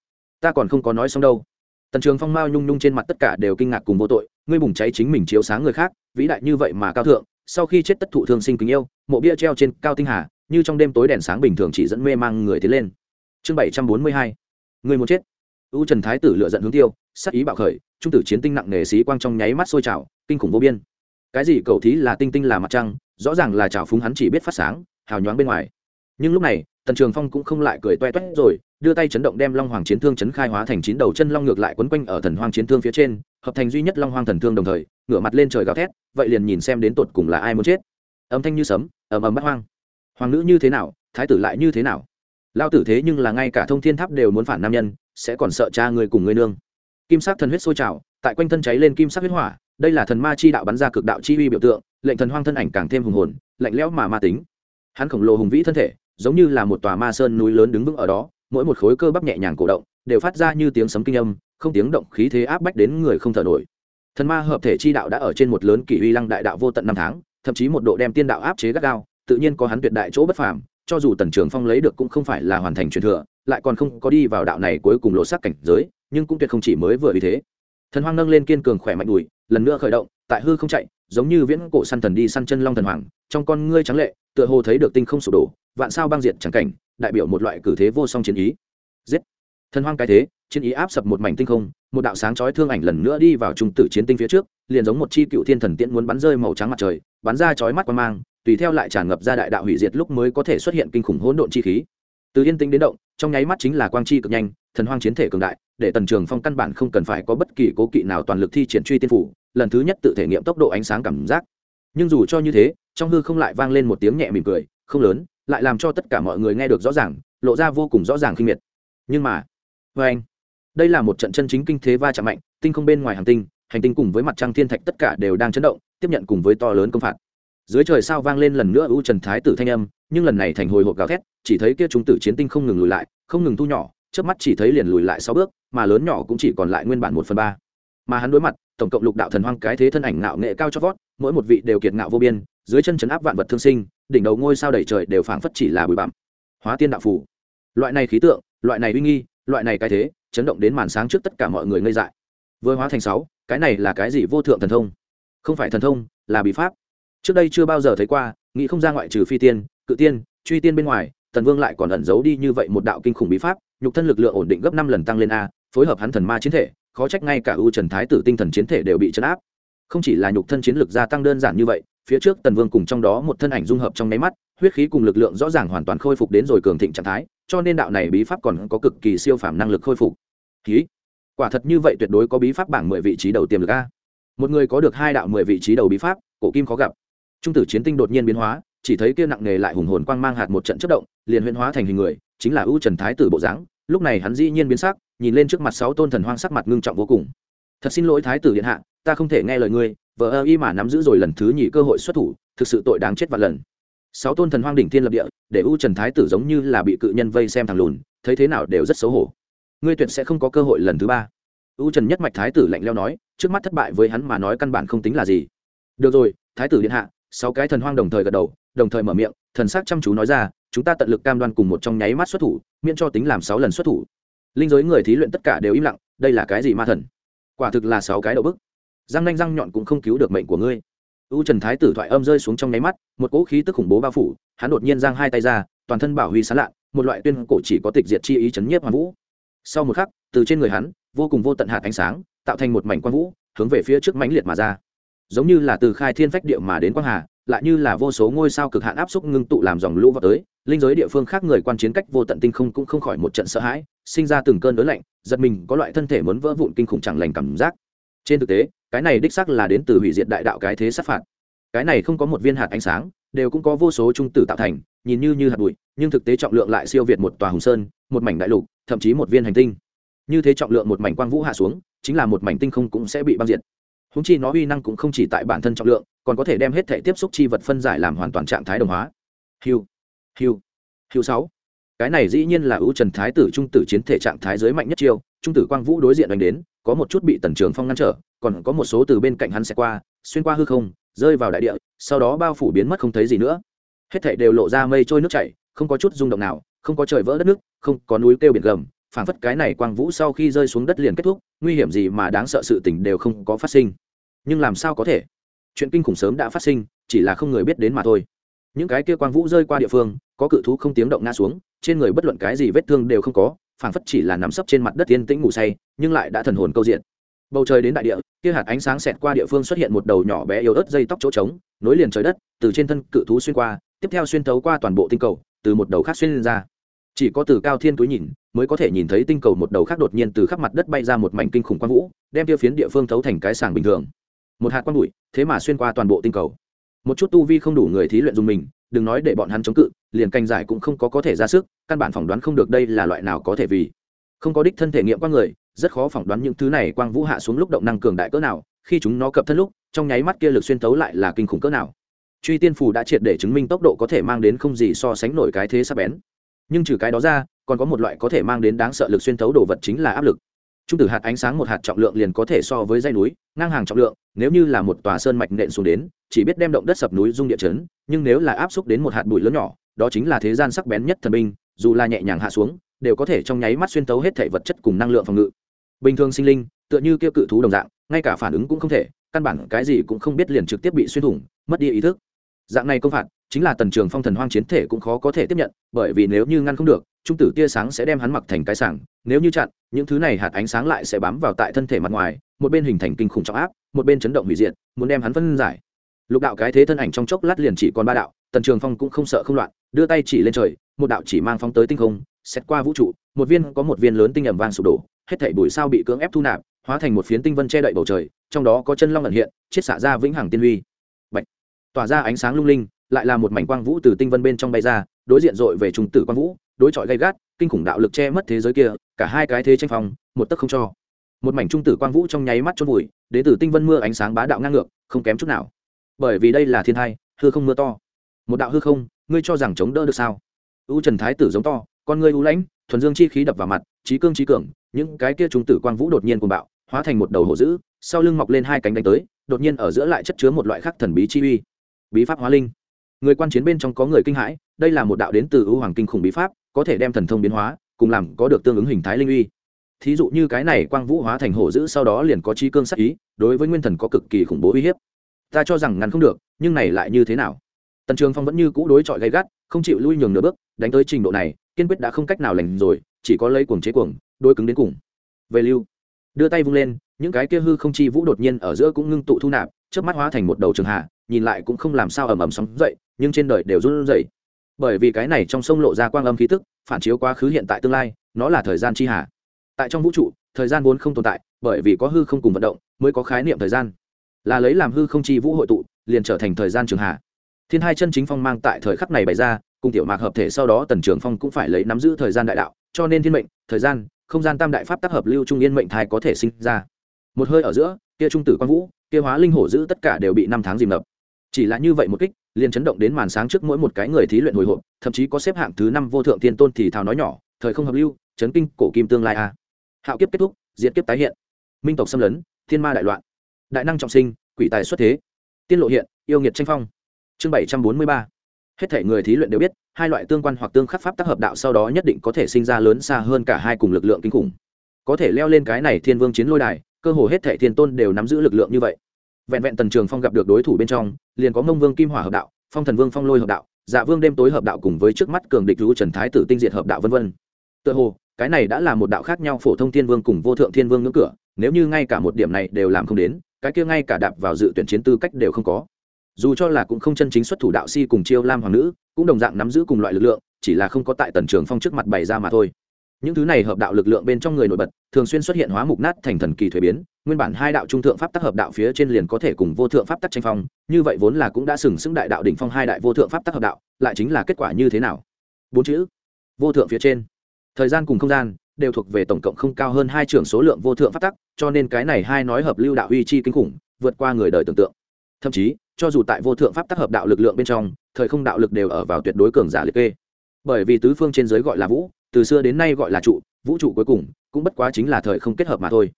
Ta còn không có nói xong đâu. Tần trường phong mao nhung nhung trên mặt tất cả đều kinh ngạc cùng vô tội, ngươi bùng cháy chính mình chiếu sáng người khác, vĩ đại như vậy mà cao thượng, sau khi chết tất thụ thương sinh kính yêu, mộ bia treo trên cao tinh hà, như trong đêm tối đèn sáng bình thường chỉ dẫn mê mang người tiến lên. Chương bảy trăm bốn mươi hai người muốn chết. U trần thái tử lựa giận hướng tiêu, sắc ý bạo khởi, trung tử chiến tinh nặng nề xí quang trong nháy mắt sôi trào, kinh khủng vô biên. Cái gì cầu thí là tinh tinh là mặt trăng, rõ ràng là trào phúng hắn chỉ biết phát sáng, hào nhoáng bên ngoài. Nhưng lúc này tần trường phong cũng không lại cười toe toét rồi, đưa tay chấn động đem long hoàng chiến thương chấn khai hóa thành chín đầu chân long ngược lại quấn quanh ở thần hoang chiến thương phía trên, hợp thành duy nhất long hoàng thần thương đồng thời, ngửa mặt lên trời gào thét, vậy liền nhìn xem đến tột cùng là ai muốn chết. Âm thanh như sấm, ầm ầm bắt hoang. Hoàng nữ như thế nào, thái tử lại như thế nào? Lao tử thế nhưng là ngay cả thông thiên tháp đều muốn phản nam nhân, sẽ còn sợ cha người cùng người nương. Kim sắc thần huyết sôi trào, tại quanh thân cháy lên kim sắc huyết hỏa, đây là thần ma chi đạo bắn ra cực đạo chi uy biểu tượng, lệnh thần hoang thân ảnh càng thêm hùng hồn, lạnh lẽo mà ma tính. Hắn khổng lồ hùng vĩ thân thể giống như là một tòa ma sơn núi lớn đứng vững ở đó, mỗi một khối cơ bắp nhẹ nhàng cổ động, đều phát ra như tiếng sấm kinh âm, không tiếng động khí thế áp bách đến người không thở nổi. Thần ma hợp thể chi đạo đã ở trên một lớn kỷ uy lăng đại đạo vô tận năm tháng, thậm chí một độ đem tiên đạo áp chế gắt gao, tự nhiên có hắn tuyệt đại chỗ bất phàm, cho dù tần trường phong lấy được cũng không phải là hoàn thành truyền thừa, lại còn không có đi vào đạo này cuối cùng lộ sắc cảnh giới, nhưng cũng tuyệt không chỉ mới vừa như thế. Thần hoang nâng lên kiên cường khỏe mạnh đùi, lần nữa khởi động, tại hư không chạy, giống như viễn cổ săn thần đi săn chân long thần hoàng, trong con ngươi trắng lệ, tựa hồ thấy được tinh không sụp đổ vạn sao băng diệt chẳng cảnh, đại biểu một loại cử thế vô song chiến ý. Giết. Thần hoang cái thế, chiến ý áp sập một mảnh tinh không, một đạo sáng chói thương ảnh lần nữa đi vào trung tử chiến tinh phía trước, liền giống một chi cựu thiên thần tiễn muốn bắn rơi màu trắng mặt trời, bắn ra chói mắt qua mang, tùy theo lại tràn ngập ra đại đạo hủy diệt lúc mới có thể xuất hiện kinh khủng hỗn độn chi khí. Từ yên tĩnh đến động, trong nháy mắt chính là quang chi cực nhanh, thần hoang chiến thể cường đại, để tần trường phong căn bản không cần phải có bất kỳ cố kỵ nào toàn lực thi triển truy tiên phủ, lần thứ nhất tự thể nghiệm tốc độ ánh sáng cảm giác. Nhưng dù cho như thế, trong hư không lại vang lên một tiếng nhẹ mỉm cười, không lớn lại làm cho tất cả mọi người nghe được rõ ràng, lộ ra vô cùng rõ ràng khinh miệt. Nhưng mà vê anh, đây là một trận chân chính kinh thế va chạm mạnh, tinh không bên ngoài hành tinh hành tinh cùng với mặt trăng thiên thạch tất cả đều đang chấn động, tiếp nhận cùng với to lớn công phạt. Dưới trời sao vang lên lần nữa ưu trần thái tử thanh âm, nhưng lần này thành hồi hộp gào thét, chỉ thấy kia chúng tử chiến tinh không ngừng lùi lại, không ngừng thu nhỏ trước mắt chỉ thấy liền lùi lại sáu bước, mà lớn nhỏ cũng chỉ còn lại nguyên bản một phần ba. Mà hắn đối mặt, tổng cộng lục đạo thần hoang cái thế thân ảnh ngạo nghệ cao cho vót, mỗi một vị đều kiệt ngạo vô biên, dưới chân chấn áp vạn vật thương sinh đỉnh đầu ngôi sao đầy trời đều phảng phất chỉ là bụi bặm. Hóa tiên đạo phủ loại này khí tượng, loại này uy nghi, loại này cái thế, chấn động đến màn sáng trước tất cả mọi người ngây dại. Vừa hóa thành sáu, cái này là cái gì vô thượng thần thông? Không phải thần thông, là bí pháp. Trước đây chưa bao giờ thấy qua, nghĩ không ra ngoại trừ phi tiên, cự tiên, truy tiên bên ngoài, tần vương lại còn ẩn giấu đi như vậy một đạo kinh khủng bí pháp, nhục thân lực lượng ổn định gấp năm lần tăng lên a, phối hợp hắn thần ma chiến thể, khó trách ngay cả ưu trần thái tử tinh thần chiến thể đều bị chấn áp. Không chỉ là nhục thân chiến lực gia tăng đơn giản như vậy phía trước tần vương cùng trong đó một thân ảnh dung hợp trong nháy mắt, huyết khí cùng lực lượng rõ ràng hoàn toàn khôi phục đến rồi cường thịnh trạng thái, cho nên đạo này bí pháp còn có cực kỳ siêu phàm năng lực khôi phục. Khí quả thật như vậy tuyệt đối có bí pháp bảng mười vị trí đầu tiềm lực a. Một người có được hai đạo mười vị trí đầu bí pháp, cổ kim khó gặp. Trung tử chiến tinh đột nhiên biến hóa, chỉ thấy kia nặng nề lại hùng hồn quang mang hạt một trận chất động, liền huyễn hóa thành hình người, chính là ưu trần thái tử bộ dáng. Lúc này hắn dĩ nhiên biến sắc, nhìn lên trước mặt sáu tôn thần hoang sắc mặt ngưng trọng vô cùng. Thật xin lỗi thái tử điện hạ ta không thể nghe lời ngươi vợ ơ y mà nắm giữ rồi lần thứ nhì cơ hội xuất thủ, thực sự tội đáng chết vạn lần. Sáu tôn thần hoang đỉnh thiên lập địa, để u trần thái tử giống như là bị cự nhân vây xem thằng lùn, thấy thế nào đều rất xấu hổ. Ngươi tuyệt sẽ không có cơ hội lần thứ ba. U trần nhất mạch thái tử lạnh leo nói, trước mắt thất bại với hắn mà nói căn bản không tính là gì. Được rồi, thái tử điện hạ, sáu cái thần hoang đồng thời gật đầu, đồng thời mở miệng, thần sắc chăm chú nói ra, chúng ta tận lực cam đoan cùng một trong nháy mắt xuất thủ, miễn cho tính làm sáu lần xuất thủ. Linh giới người thí luyện tất cả đều im lặng, đây là cái gì ma thần? Quả thực là sáu cái đậu bức răng nanh răng nhọn cũng không cứu được mệnh của ngươi. U trần thái tử thoại âm rơi xuống trong nháy mắt, một cỗ khí tức khủng bố bao phủ, hắn đột nhiên giang hai tay ra, toàn thân bảo huy sán lạ một loại tuyên cổ chỉ có tịch diệt chi ý chấn nhiếp hoàn vũ. Sau một khắc, từ trên người hắn, vô cùng vô tận hạt ánh sáng, tạo thành một mảnh quang vũ, hướng về phía trước mãnh liệt mà ra. Giống như là từ khai thiên phách địa mà đến quang hà, lại như là vô số ngôi sao cực hạn áp xúc ngưng tụ làm dòng lũ vào tới, linh giới địa phương khác người quan chiến cách vô tận tinh không cũng không khỏi một trận sợ hãi, sinh ra từng cơn đớn lạnh, giật mình có loại thân thể muốn vỡ vụn kinh khủng chẳng lành cảm giác. Trên thực tế cái này đích xác là đến từ hủy diệt đại đạo cái thế sát phạt. Cái này không có một viên hạt ánh sáng, đều cũng có vô số trung tử tạo thành, nhìn như như hạt bụi, nhưng thực tế trọng lượng lại siêu việt một tòa hùng sơn, một mảnh đại lục, thậm chí một viên hành tinh. Như thế trọng lượng một mảnh quang vũ hạ xuống, chính là một mảnh tinh không cũng sẽ bị băng diệt. Húng chi nó uy năng cũng không chỉ tại bản thân trọng lượng, còn có thể đem hết thể tiếp xúc chi vật phân giải làm hoàn toàn trạng thái đồng hóa. Hiu hiu hiu sáu. Cái này dĩ nhiên là ưu trần thái tử trung tử chiến thể trạng thái giới mạnh nhất chiêu, trung tử quang vũ đối diện đánh đến, có một chút bị tần trường phong ngăn trở còn có một số từ bên cạnh hắn sẽ qua, xuyên qua hư không, rơi vào đại địa, sau đó bao phủ biến mất không thấy gì nữa. Hết thảy đều lộ ra mây trôi nước chảy, không có chút rung động nào, không có trời vỡ đất nước, không có núi kêu biển gầm, phảng phất cái này quang vũ sau khi rơi xuống đất liền kết thúc, nguy hiểm gì mà đáng sợ sự tình đều không có phát sinh. Nhưng làm sao có thể? Chuyện kinh khủng sớm đã phát sinh, chỉ là không người biết đến mà thôi. Những cái kia quang vũ rơi qua địa phương, có cự thú không tiếng động ngã xuống, trên người bất luận cái gì vết thương đều không có, phảng phất chỉ là nắm sấp trên mặt đất yên tĩnh ngủ say, nhưng lại đã thần hồn câu diện bầu trời đến đại địa, kia hạt ánh sáng xẹt qua địa phương xuất hiện một đầu nhỏ bé yếu ớt dây tóc chỗ trống, nối liền trời đất, từ trên thân cự thú xuyên qua, tiếp theo xuyên thấu qua toàn bộ tinh cầu, từ một đầu khác xuyên lên ra. Chỉ có từ cao thiên túi nhìn, mới có thể nhìn thấy tinh cầu một đầu khác đột nhiên từ khắp mặt đất bay ra một mảnh kinh khủng quang vũ, đem tiêu phiến địa phương thấu thành cái sàng bình thường. Một hạt quang bụi, thế mà xuyên qua toàn bộ tinh cầu. Một chút tu vi không đủ người thí luyện dùng mình, đừng nói để bọn hắn chống cự, liền canh giải cũng không có có thể ra sức, căn bản phỏng đoán không được đây là loại nào có thể vì. Không có đích thân thể nghiệm qua người rất khó phỏng đoán những thứ này quang vũ hạ xuống lúc động năng cường đại cỡ nào, khi chúng nó cập thân lúc, trong nháy mắt kia lực xuyên tấu lại là kinh khủng cỡ nào. Truy tiên phù đã triệt để chứng minh tốc độ có thể mang đến không gì so sánh nổi cái thế sắp bén. Nhưng trừ cái đó ra, còn có một loại có thể mang đến đáng sợ lực xuyên thấu đồ vật chính là áp lực. Trung tử hạt ánh sáng một hạt trọng lượng liền có thể so với dây núi, ngang hàng trọng lượng, nếu như là một tòa sơn mạch nện xuống đến, chỉ biết đem động đất sập núi dung địa chấn, nhưng nếu là áp xúc đến một hạt bụi lớn nhỏ, đó chính là thế gian sắc bén nhất thần binh, dù là nhẹ nhàng hạ xuống, đều có thể trong nháy mắt xuyên tấu hết thể vật chất cùng năng lượng phòng ngự bình thường sinh linh, tựa như kêu cự thú đồng dạng, ngay cả phản ứng cũng không thể, căn bản cái gì cũng không biết liền trực tiếp bị xuyên thủng, mất đi ý thức. Dạng này công phạt, chính là tần trường phong thần hoang chiến thể cũng khó có thể tiếp nhận, bởi vì nếu như ngăn không được, trung tử tia sáng sẽ đem hắn mặc thành cái sảng, nếu như chặn, những thứ này hạt ánh sáng lại sẽ bám vào tại thân thể mặt ngoài, một bên hình thành kinh khủng trọng áp, một bên chấn động hủy diệt, muốn đem hắn phân giải. Lục đạo cái thế thân ảnh trong chốc lát liền chỉ còn ba đạo, tần trường phong cũng không sợ không loạn, đưa tay chỉ lên trời, một đạo chỉ mang phóng tới tinh không xét qua vũ trụ, một viên có một viên lớn tinh ẩm vang sụp đổ hết thảy bụi sao bị cưỡng ép thu nạp, hóa thành một phiến tinh vân che đậy bầu trời, trong đó có chân long ẩn hiện, chiết xả ra vĩnh hằng tiên huy. Bạch. tỏa ra ánh sáng lung linh, lại là một mảnh quang vũ từ tinh vân bên trong bay ra, đối diện dội về trung tử quang vũ, đối chọi gay gắt, kinh khủng đạo lực che mất thế giới kia, cả hai cái thế tranh phòng một tấc không cho. Một mảnh trung tử quang vũ trong nháy mắt chôn vùi, đến từ tinh vân mưa ánh sáng bá đạo ngang ngược, không kém chút nào. Bởi vì đây là thiên thai, hư không mưa to. Một đạo hư không, ngươi cho rằng chống đỡ được sao? U trần thái tử giống to, con ngươi u lãnh, thuần dương chi khí đập vào mặt trí cương trí cường, những cái kia trung tử quang vũ đột nhiên cuồng bạo, hóa thành một đầu hổ dữ, sau lưng mọc lên hai cánh đánh tới, đột nhiên ở giữa lại chất chứa một loại khắc thần bí chi uy. Bí pháp hóa linh. Người quan chiến bên trong có người kinh hãi, đây là một đạo đến từ ưu hoàng kinh khủng bí pháp, có thể đem thần thông biến hóa, cùng làm có được tương ứng hình thái linh uy. Thí dụ như cái này quang vũ hóa thành hổ dữ sau đó liền có chi cương sắc ý, đối với nguyên thần có cực kỳ khủng bố uy hiếp. Ta cho rằng ngăn không được, nhưng này lại như thế nào? Tần trường phong vẫn như cũ đối chọi gay gắt, không chịu lui nhường nửa bước, đánh tới trình độ này, kiên quyết đã không cách nào lành rồi chỉ có lấy cuồng chế cuồng đôi cứng đến cùng. Về lưu, đưa tay vung lên, những cái kia hư không chi vũ đột nhiên ở giữa cũng ngưng tụ thu nạp trước mắt hóa thành một đầu trường hạ, nhìn lại cũng không làm sao ầm ầm sóng dậy, nhưng trên đời đều run rẩy. Bởi vì cái này trong sông lộ ra quang âm khí tức, phản chiếu quá khứ hiện tại tương lai, nó là thời gian chi hà tại trong vũ trụ, thời gian vốn không tồn tại, bởi vì có hư không cùng vận động, mới có khái niệm thời gian. Là lấy làm hư không chi vũ hội tụ, liền trở thành thời gian trường hạ. thiên hai chân chính phong mang tại thời khắc này bày ra, cùng tiểu mạc hợp thể sau đó tần trường phong cũng phải lấy nắm giữ thời gian đại đạo cho nên thiên mệnh, thời gian, không gian tam đại pháp tác hợp lưu trung yên mệnh thai có thể sinh ra. Một hơi ở giữa, kia trung tử quang vũ, kia hóa linh hổ giữ tất cả đều bị năm tháng dìm ngập. Chỉ là như vậy một kích, liền chấn động đến màn sáng trước mỗi một cái người thí luyện hồi hộp, thậm chí có xếp hạng thứ năm vô thượng tiên tôn thì thào nói nhỏ, thời không hợp lưu, chấn kinh cổ kim tương lai a. Hạo kiếp kết thúc diễn kiếp tái hiện. Minh tộc xâm lấn, thiên ma đại loạn. Đại năng trọng sinh, quỷ tài xuất thế. Tiên lộ hiện, yêu nghiệt tranh phong. Chương bảy trăm bốn mươi ba hết thể người thí luyện đều biết, hai loại tương quan hoặc tương khắc pháp tác hợp đạo sau đó nhất định có thể sinh ra lớn xa hơn cả hai cùng lực lượng kinh khủng. Có thể leo lên cái này thiên vương chiến lôi đài, cơ hồ hết thể thiên tôn đều nắm giữ lực lượng như vậy. Vẹn vẹn tần trường phong gặp được đối thủ bên trong, liền có mông vương kim hỏa hợp đạo, phong thần vương phong lôi hợp đạo dạ vương đêm tối hợp đạo cùng với trước mắt cường địch lũ trần thái tử tinh diệt hợp đạo vân vân. Tựa hồ, cái này đã là một đạo khác nhau phổ thông thiên vương cùng vô thượng thiên vương ngưỡng cửa, nếu như ngay cả một điểm này đều làm không đến, cái kia ngay cả đạp vào dự tuyển chiến tư cách đều không có dù cho là cũng không chân chính xuất thủ đạo si cùng chiêu lam hoàng nữ, cũng đồng dạng nắm giữ cùng loại lực lượng, chỉ là không có tại tần trường phong trước mặt bày ra mà thôi. Những thứ này hợp đạo lực lượng bên trong người nổi bật, thường xuyên xuất hiện hóa mục nát thành thần kỳ thuế biến, nguyên bản hai đạo trung thượng pháp tắc hợp đạo phía trên liền có thể cùng vô thượng pháp tắc tranh phong, như vậy vốn là cũng đã sừng sững đại đạo đỉnh phong hai đại vô thượng pháp tắc hợp đạo, lại chính là kết quả như thế nào? Bốn chữ, vô thượng phía trên. Thời gian cùng không gian đều thuộc về tổng cộng không cao hơn hai trường số lượng vô thượng pháp tắc, cho nên cái này hai nói hợp lưu đạo uy chi kinh khủng, vượt qua người đời tưởng tượng. Thậm chí cho dù tại vô thượng pháp tác hợp đạo lực lượng bên trong, thời không đạo lực đều ở vào tuyệt đối cường giả liệt kê. Bởi vì tứ phương trên giới gọi là vũ, từ xưa đến nay gọi là trụ, vũ trụ cuối cùng cũng bất quá chính là thời không kết hợp mà thôi.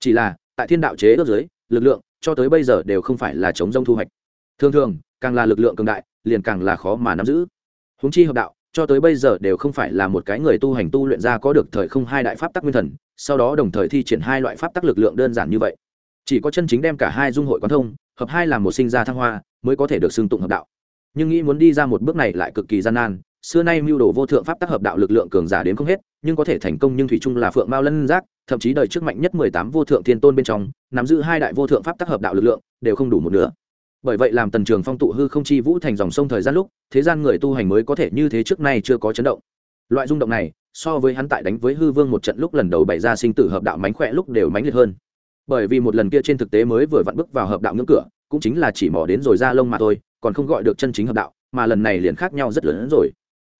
Chỉ là, tại thiên đạo chế ước giới lực lượng cho tới bây giờ đều không phải là chống rông thu hoạch. Thường thường, càng là lực lượng cường đại, liền càng là khó mà nắm giữ. Húng chi hợp đạo, cho tới bây giờ đều không phải là một cái người tu hành tu luyện ra có được thời không hai đại pháp tắc nguyên thần, sau đó đồng thời thi triển hai loại pháp tắc lực lượng đơn giản như vậy chỉ có chân chính đem cả hai dung hội quán thông, hợp hai làm một sinh ra thăng hoa, mới có thể được xưng tụng hợp đạo. Nhưng nghĩ muốn đi ra một bước này lại cực kỳ gian nan, xưa nay mưu đồ vô thượng pháp tác hợp đạo lực lượng cường giả đến không hết, nhưng có thể thành công nhưng thủy chung là phượng mao lân giác, thậm chí đời trước mạnh nhất mười tám vô thượng thiên tôn bên trong, nắm giữ hai đại vô thượng pháp tác hợp đạo lực lượng, đều không đủ một nửa. Bởi vậy làm tần trường phong tụ hư không chi vũ thành dòng sông thời gian lúc, thế gian người tu hành mới có thể như thế trước nay chưa có chấn động. Loại rung động này, so với hắn tại đánh với hư vương một trận lúc lần đầu bày ra sinh tử hợp đạo mánh khỏe lúc đều mánh liệt hơn bởi vì một lần kia trên thực tế mới vừa vặn bước vào hợp đạo ngưỡng cửa, cũng chính là chỉ mỏ đến rồi ra lông mà thôi, còn không gọi được chân chính hợp đạo, mà lần này liền khác nhau rất lớn hơn rồi.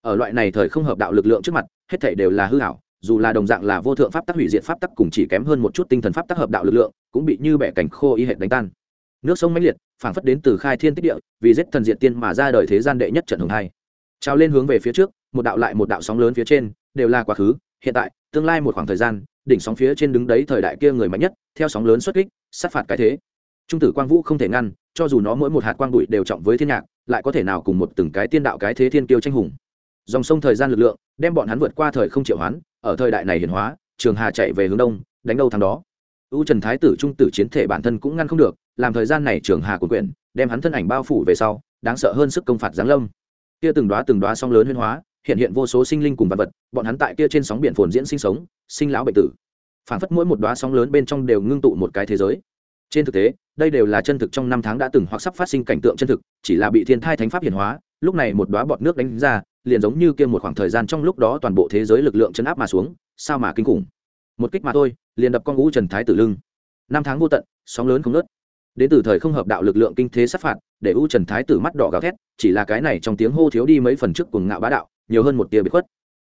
Ở loại này thời không hợp đạo lực lượng trước mặt, hết thể đều là hư hảo dù là đồng dạng là vô thượng pháp tắc hủy diệt pháp tắc cùng chỉ kém hơn một chút tinh thần pháp tắc hợp đạo lực lượng, cũng bị như bẻ cảnh khô y hệ đánh tan. Nước sông mãnh liệt, phảng phất đến từ khai thiên tích địa, vì giết thần diện tiên mà ra đời thế gian đệ nhất trận hồng hai. Trao lên hướng về phía trước, một đạo lại một đạo sóng lớn phía trên, đều là quá khứ, hiện tại, tương lai một khoảng thời gian đỉnh sóng phía trên đứng đấy thời đại kia người mạnh nhất, theo sóng lớn xuất kích, sát phạt cái thế. Trung tử quang vũ không thể ngăn, cho dù nó mỗi một hạt quang bụi đều trọng với thiên nhạc, lại có thể nào cùng một từng cái tiên đạo cái thế thiên kiêu tranh hùng. Dòng sông thời gian lực lượng, đem bọn hắn vượt qua thời không triệu hoán, ở thời đại này hiển hóa, trường hà chạy về hướng đông, đánh đâu thằng đó. U trần thái tử trung tử chiến thể bản thân cũng ngăn không được, làm thời gian này trường hà của quyển, đem hắn thân ảnh bao phủ về sau, đáng sợ hơn sức công phạt giáng lâm. Kia từng đóa từng đóa sóng lớn huyên hóa hiện hiện vô số sinh linh cùng vật vật, bọn hắn tại kia trên sóng biển phồn diễn sinh sống, sinh lão bệnh tử. Phản phất mỗi một đoá sóng lớn bên trong đều ngưng tụ một cái thế giới. Trên thực tế, đây đều là chân thực trong năm tháng đã từng hoặc sắp phát sinh cảnh tượng chân thực, chỉ là bị thiên thai thánh pháp hiển hóa, lúc này một đoá bọt nước đánh ra, liền giống như kia một khoảng thời gian trong lúc đó toàn bộ thế giới lực lượng chấn áp mà xuống, sao mà kinh khủng. Một kích mà thôi, liền đập con ngũ trần thái tử lưng. Năm tháng vô tận, sóng lớn không nớt đến từ thời không hợp đạo lực lượng kinh thế sát phạt, để u trần thái tử mắt đỏ gào thét, chỉ là cái này trong tiếng hô thiếu đi mấy phần trước cuồng ngạo bá đạo nhiều hơn một tia bị khuất.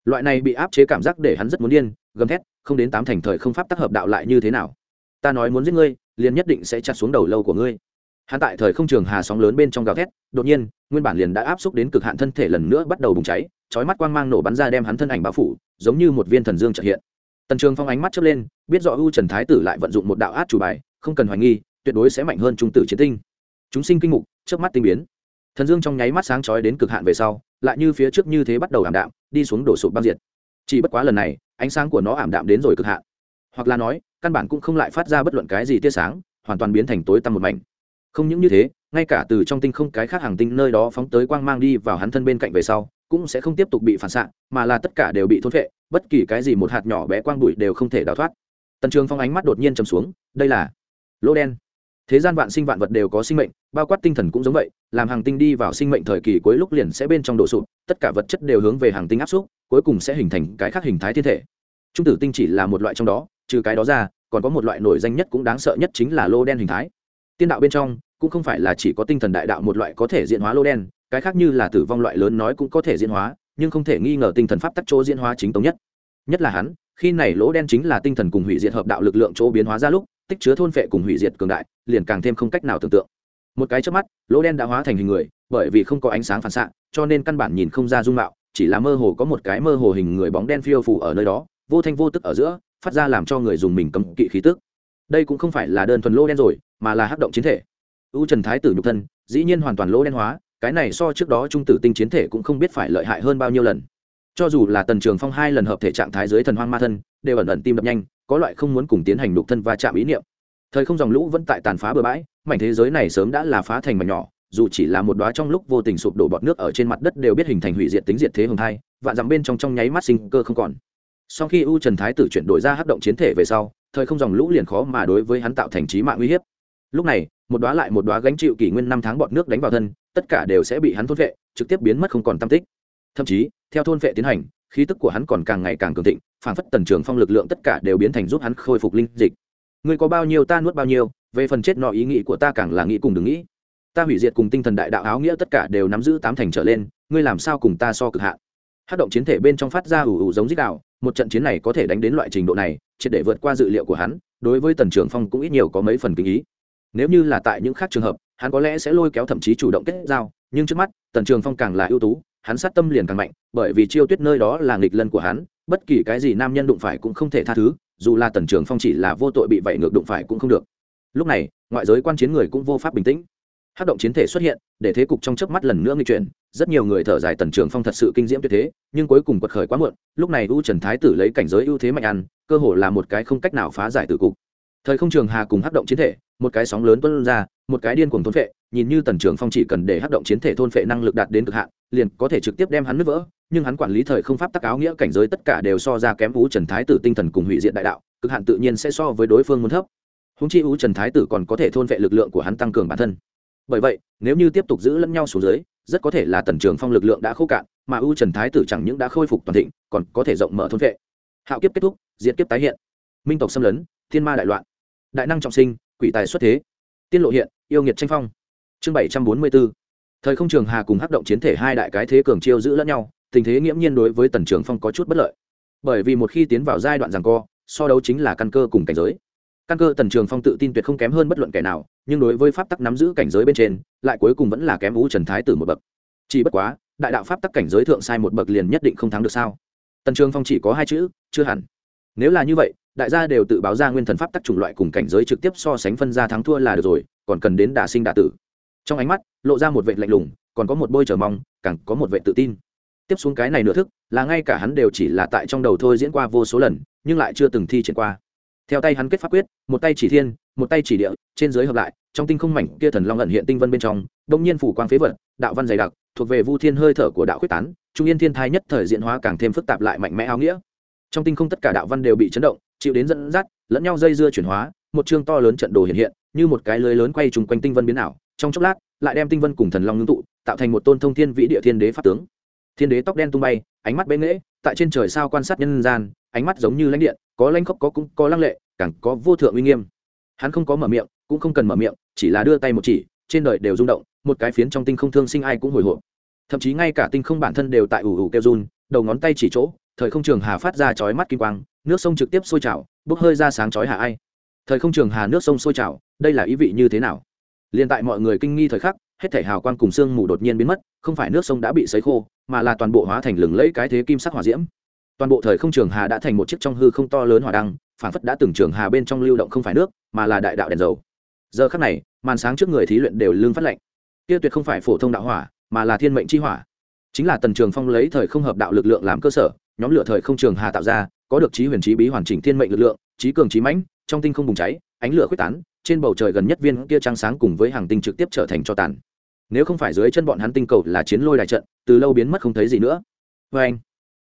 Loại này bị áp chế cảm giác để hắn rất muốn điên, gầm thét, không đến tám thành thời không pháp tác hợp đạo lại như thế nào? Ta nói muốn giết ngươi, liền nhất định sẽ chặt xuống đầu lâu của ngươi. Hắn tại thời không trường hà sóng lớn bên trong gào thét, đột nhiên, nguyên bản liền đã áp xúc đến cực hạn thân thể lần nữa bắt đầu bùng cháy, chói mắt quang mang nổ bắn ra đem hắn thân ảnh bao phủ, giống như một viên thần dương trợ hiện. Tần trường phong ánh mắt chớp lên, biết rõ u trần thái tử lại vận dụng một đạo át chủ bài, không cần hoài nghi, tuyệt đối sẽ mạnh hơn trung tử chiến tinh. Chúng sinh kinh mục trước mắt tinh biến thần dương trong nháy mắt sáng chói đến cực hạn về sau, lại như phía trước như thế bắt đầu ảm đạm, đi xuống đổ sụp băng diệt. Chỉ bất quá lần này, ánh sáng của nó ảm đạm đến rồi cực hạn. Hoặc là nói, căn bản cũng không lại phát ra bất luận cái gì tia sáng, hoàn toàn biến thành tối tăm một mảnh. Không những như thế, ngay cả từ trong tinh không cái khác hàng tinh nơi đó phóng tới quang mang đi vào hắn thân bên cạnh về sau, cũng sẽ không tiếp tục bị phản xạ, mà là tất cả đều bị thôn vệ bất kỳ cái gì một hạt nhỏ bé quang bụi đều không thể đào thoát. Tần trường phong ánh mắt đột nhiên chầm xuống, đây là lỗ đen thế gian vạn sinh vạn vật đều có sinh mệnh, bao quát tinh thần cũng giống vậy, làm hàng tinh đi vào sinh mệnh thời kỳ cuối lúc liền sẽ bên trong đổ sụp, tất cả vật chất đều hướng về hàng tinh áp xúc, cuối cùng sẽ hình thành cái khác hình thái thiên thể. Trung tử tinh chỉ là một loại trong đó, trừ cái đó ra, còn có một loại nổi danh nhất cũng đáng sợ nhất chính là lô đen hình thái. Tiên đạo bên trong, cũng không phải là chỉ có tinh thần đại đạo một loại có thể diễn hóa lô đen, cái khác như là tử vong loại lớn nói cũng có thể diễn hóa, nhưng không thể nghi ngờ tinh thần pháp tắc chỗ diễn hóa chính tống nhất. Nhất là hắn, khi này lỗ đen chính là tinh thần cùng hủy diệt hợp đạo lực lượng chỗ biến hóa ra lúc tích chứa thôn phệ cùng hủy diệt cường đại, liền càng thêm không cách nào tưởng tượng. Một cái trước mắt, lỗ đen đã hóa thành hình người, bởi vì không có ánh sáng phản xạ, cho nên căn bản nhìn không ra dung mạo, chỉ là mơ hồ có một cái mơ hồ hình người bóng đen phiêu phủ ở nơi đó, vô thanh vô tức ở giữa, phát ra làm cho người dùng mình cấm kỵ khí tức. Đây cũng không phải là đơn thuần lỗ đen rồi, mà là hắc động chiến thể. U trần thái tử nhục thân, dĩ nhiên hoàn toàn lỗ đen hóa, cái này so trước đó trung tử tinh chiến thể cũng không biết phải lợi hại hơn bao nhiêu lần cho dù là tần trường phong hai lần hợp thể trạng thái dưới thần hoang ma thân, đều ẩn ẩn tim đập nhanh, có loại không muốn cùng tiến hành đục thân và chạm ý niệm. Thời không dòng lũ vẫn tại tàn phá bừa bãi, mảnh thế giới này sớm đã là phá thành mảnh nhỏ, dù chỉ là một đóa trong lúc vô tình sụp đổ bọt nước ở trên mặt đất đều biết hình thành hủy diệt tính diệt thế hồng thai, vạn dặm bên trong trong nháy mắt sinh cơ không còn. Sau khi u trần thái tử chuyển đổi ra hắc động chiến thể về sau, thời không dòng lũ liền khó mà đối với hắn tạo thành trí mạng uy hiếp. Lúc này, một đóa lại một đóa gánh chịu kỷ nguyên năm tháng bọt nước đánh vào thân, tất cả đều sẽ bị hắn thốt vệ, trực tiếp biến mất không còn tam tích. Thậm chí theo thôn vệ tiến hành, khí tức của hắn còn càng ngày càng cường thịnh phản phất tần trường phong lực lượng tất cả đều biến thành giúp hắn khôi phục linh dịch. Ngươi có bao nhiêu, ta nuốt bao nhiêu, về phần chết nọ ý nghĩ của ta càng là nghĩ cùng đừng nghĩ. Ta hủy diệt cùng tinh thần đại đạo áo nghĩa tất cả đều nắm giữ tám thành trở lên, ngươi làm sao cùng ta so cực hạn? Hát động chiến thể bên trong phát ra ủ ủ giống dích đạo một trận chiến này có thể đánh đến loại trình độ này, triệt để vượt qua dự liệu của hắn, đối với tần trường phong cũng ít nhiều có mấy phần kinh ý. Nếu như là tại những khác trường hợp, hắn có lẽ sẽ lôi kéo thậm chí chủ động kết giao, nhưng trước mắt, tần trường phong càng là ưu tú hắn sát tâm liền càng mạnh, bởi vì chiêu tuyết nơi đó là nghịch lân của hắn, bất kỳ cái gì nam nhân đụng phải cũng không thể tha thứ, dù là tần trường phong chỉ là vô tội bị vậy ngược đụng phải cũng không được. Lúc này, ngoại giới quan chiến người cũng vô pháp bình tĩnh. Hát động chiến thể xuất hiện, để thế cục trong chớp mắt lần nữa nghi chuyển, rất nhiều người thở dài tần trường phong thật sự kinh diễm tuyệt thế, nhưng cuối cùng quật khởi quá muộn, lúc này u trần thái tử lấy cảnh giới ưu thế mạnh ăn, cơ hồ là một cái không cách nào phá giải từ cục thời không trường hà cùng hát động chiến thể, một cái sóng lớn tuân ra, một cái điên cuồng thôn phệ, nhìn như tần trường phong chỉ cần để hát động chiến thể thôn phệ năng lực đạt đến cực hạn, liền có thể trực tiếp đem hắn nứt vỡ, nhưng hắn quản lý thời không pháp tắc áo nghĩa cảnh giới tất cả đều so ra kém vũ trần thái tử tinh thần cùng hủy diện đại đạo, cực hạn tự nhiên sẽ so với đối phương muốn thấp. Húng chi vũ trần thái tử còn có thể thôn phệ lực lượng của hắn tăng cường bản thân. Bởi vậy, nếu như tiếp tục giữ lẫn nhau xuống dưới, rất có thể là tần trường phong lực lượng đã khô cạn, mà u trần thái tử chẳng những đã khôi phục toàn thịnh, còn có thể rộng mở thôn vệ hạo kiếp kết thúc diễn kiếp tái hiện. Minh tộc xâm lấn thiên ma đại loạn, đại năng trọng sinh, quỷ tài xuất thế, tiên lộ hiện, yêu nghiệt tranh phong. Chương bảy trăm bốn mươi b ố thời không trường hà cùng hắc động chiến thể hai đại cái thế cường chiêu giữ lẫn nhau, tình thế nghiễm nhiên đối với tần trường phong có chút bất lợi. Bởi vì một khi tiến vào giai đoạn rằng co, so đấu chính là căn cơ cùng cảnh giới. Căn cơ tần trường phong tự tin tuyệt không kém hơn bất luận kẻ nào, nhưng đối với pháp tắc nắm giữ cảnh giới bên trên, lại cuối cùng vẫn là kém vũ trần thái tử một bậc. Chỉ bất quá, đại đạo pháp tắc cảnh giới thượng sai một bậc liền nhất định không thắng được sao? Tần trường phong chỉ có hai chữ, chưa hẳn. Nếu là như vậy đại gia đều tự báo ra nguyên thần pháp tắc chủng loại cùng cảnh giới trực tiếp so sánh phân ra thắng thua là được rồi, còn cần đến đả sinh đả tử. Trong ánh mắt, lộ ra một vệ lạnh lùng, còn có một bôi trở mong, càng có một vệ tự tin. Tiếp xuống cái này nửa thức, là ngay cả hắn đều chỉ là tại trong đầu thôi diễn qua vô số lần, nhưng lại chưa từng thi triển qua. Theo tay hắn kết pháp quyết, một tay chỉ thiên, một tay chỉ địa, trên dưới hợp lại, trong tinh không mảnh kia thần long ẩn hiện tinh vân bên trong, đông nhiên phủ quang phế vật, đạo văn dày đặc, thuộc về vu thiên hơi thở của đạo quyết tán, trung yên thiên thai nhất thời diễn hóa càng thêm phức tạp lại mạnh mẽ áo nghĩa. Trong tinh không tất cả đạo văn đều bị chấn động chịu đến dẫn dắt, lẫn nhau dây dưa chuyển hóa, một chương to lớn trận đồ hiện hiện, như một cái lưới lớn quay trùng quanh tinh vân biến ảo, trong chốc lát, lại đem tinh vân cùng thần long ngưng tụ, tạo thành một tôn thông thiên vĩ địa thiên đế pháp tướng. Thiên đế tóc đen tung bay, ánh mắt bế nghễ tại trên trời sao quan sát nhân gian, ánh mắt giống như lãnh điện, có lãnh khốc, có cũng có lăng lệ, càng có vô thượng uy nghiêm. Hắn không có mở miệng, cũng không cần mở miệng, chỉ là đưa tay một chỉ, trên đời đều rung động, một cái phiến trong tinh không thương sinh ai cũng hồi hộp. Thậm chí ngay cả tinh không bản thân đều tại ủ ủ kêu run, đầu ngón tay chỉ chỗ, thời không trường hà phát ra chói mắt kim quang nước sông trực tiếp sôi trào, bốc hơi ra sáng chói hà ai. Thời không trường hà nước sông sôi trào, đây là ý vị như thế nào? Liền tại mọi người kinh nghi thời khắc, hết thể hào quang cùng sương mù đột nhiên biến mất, không phải nước sông đã bị sấy khô, mà là toàn bộ hóa thành lừng lẫy cái thế kim sắc hỏa diễm. Toàn bộ thời không trường hà đã thành một chiếc trong hư không to lớn hỏa đăng phản phất đã từng trường hà bên trong lưu động không phải nước, mà là đại đạo đèn dầu. Giờ khắc này, màn sáng trước người thí luyện đều lương phát lệnh kia tuyệt không phải phổ thông đạo hỏa, mà là thiên mệnh chi hỏa. Chính là tần trường phong lấy thời không hợp đạo lực lượng làm cơ sở, nhóm lửa thời không trường hà tạo ra có được trí huyền trí bí hoàn chỉnh thiên mệnh lực lượng, trí cường trí mãnh, trong tinh không bùng cháy, ánh lửa quyết tán, trên bầu trời gần nhất viên kia trăng sáng cùng với hàng tinh trực tiếp trở thành cho tàn. Nếu không phải dưới chân bọn hắn tinh cầu là chiến lôi đại trận, từ lâu biến mất không thấy gì nữa. Vê anh,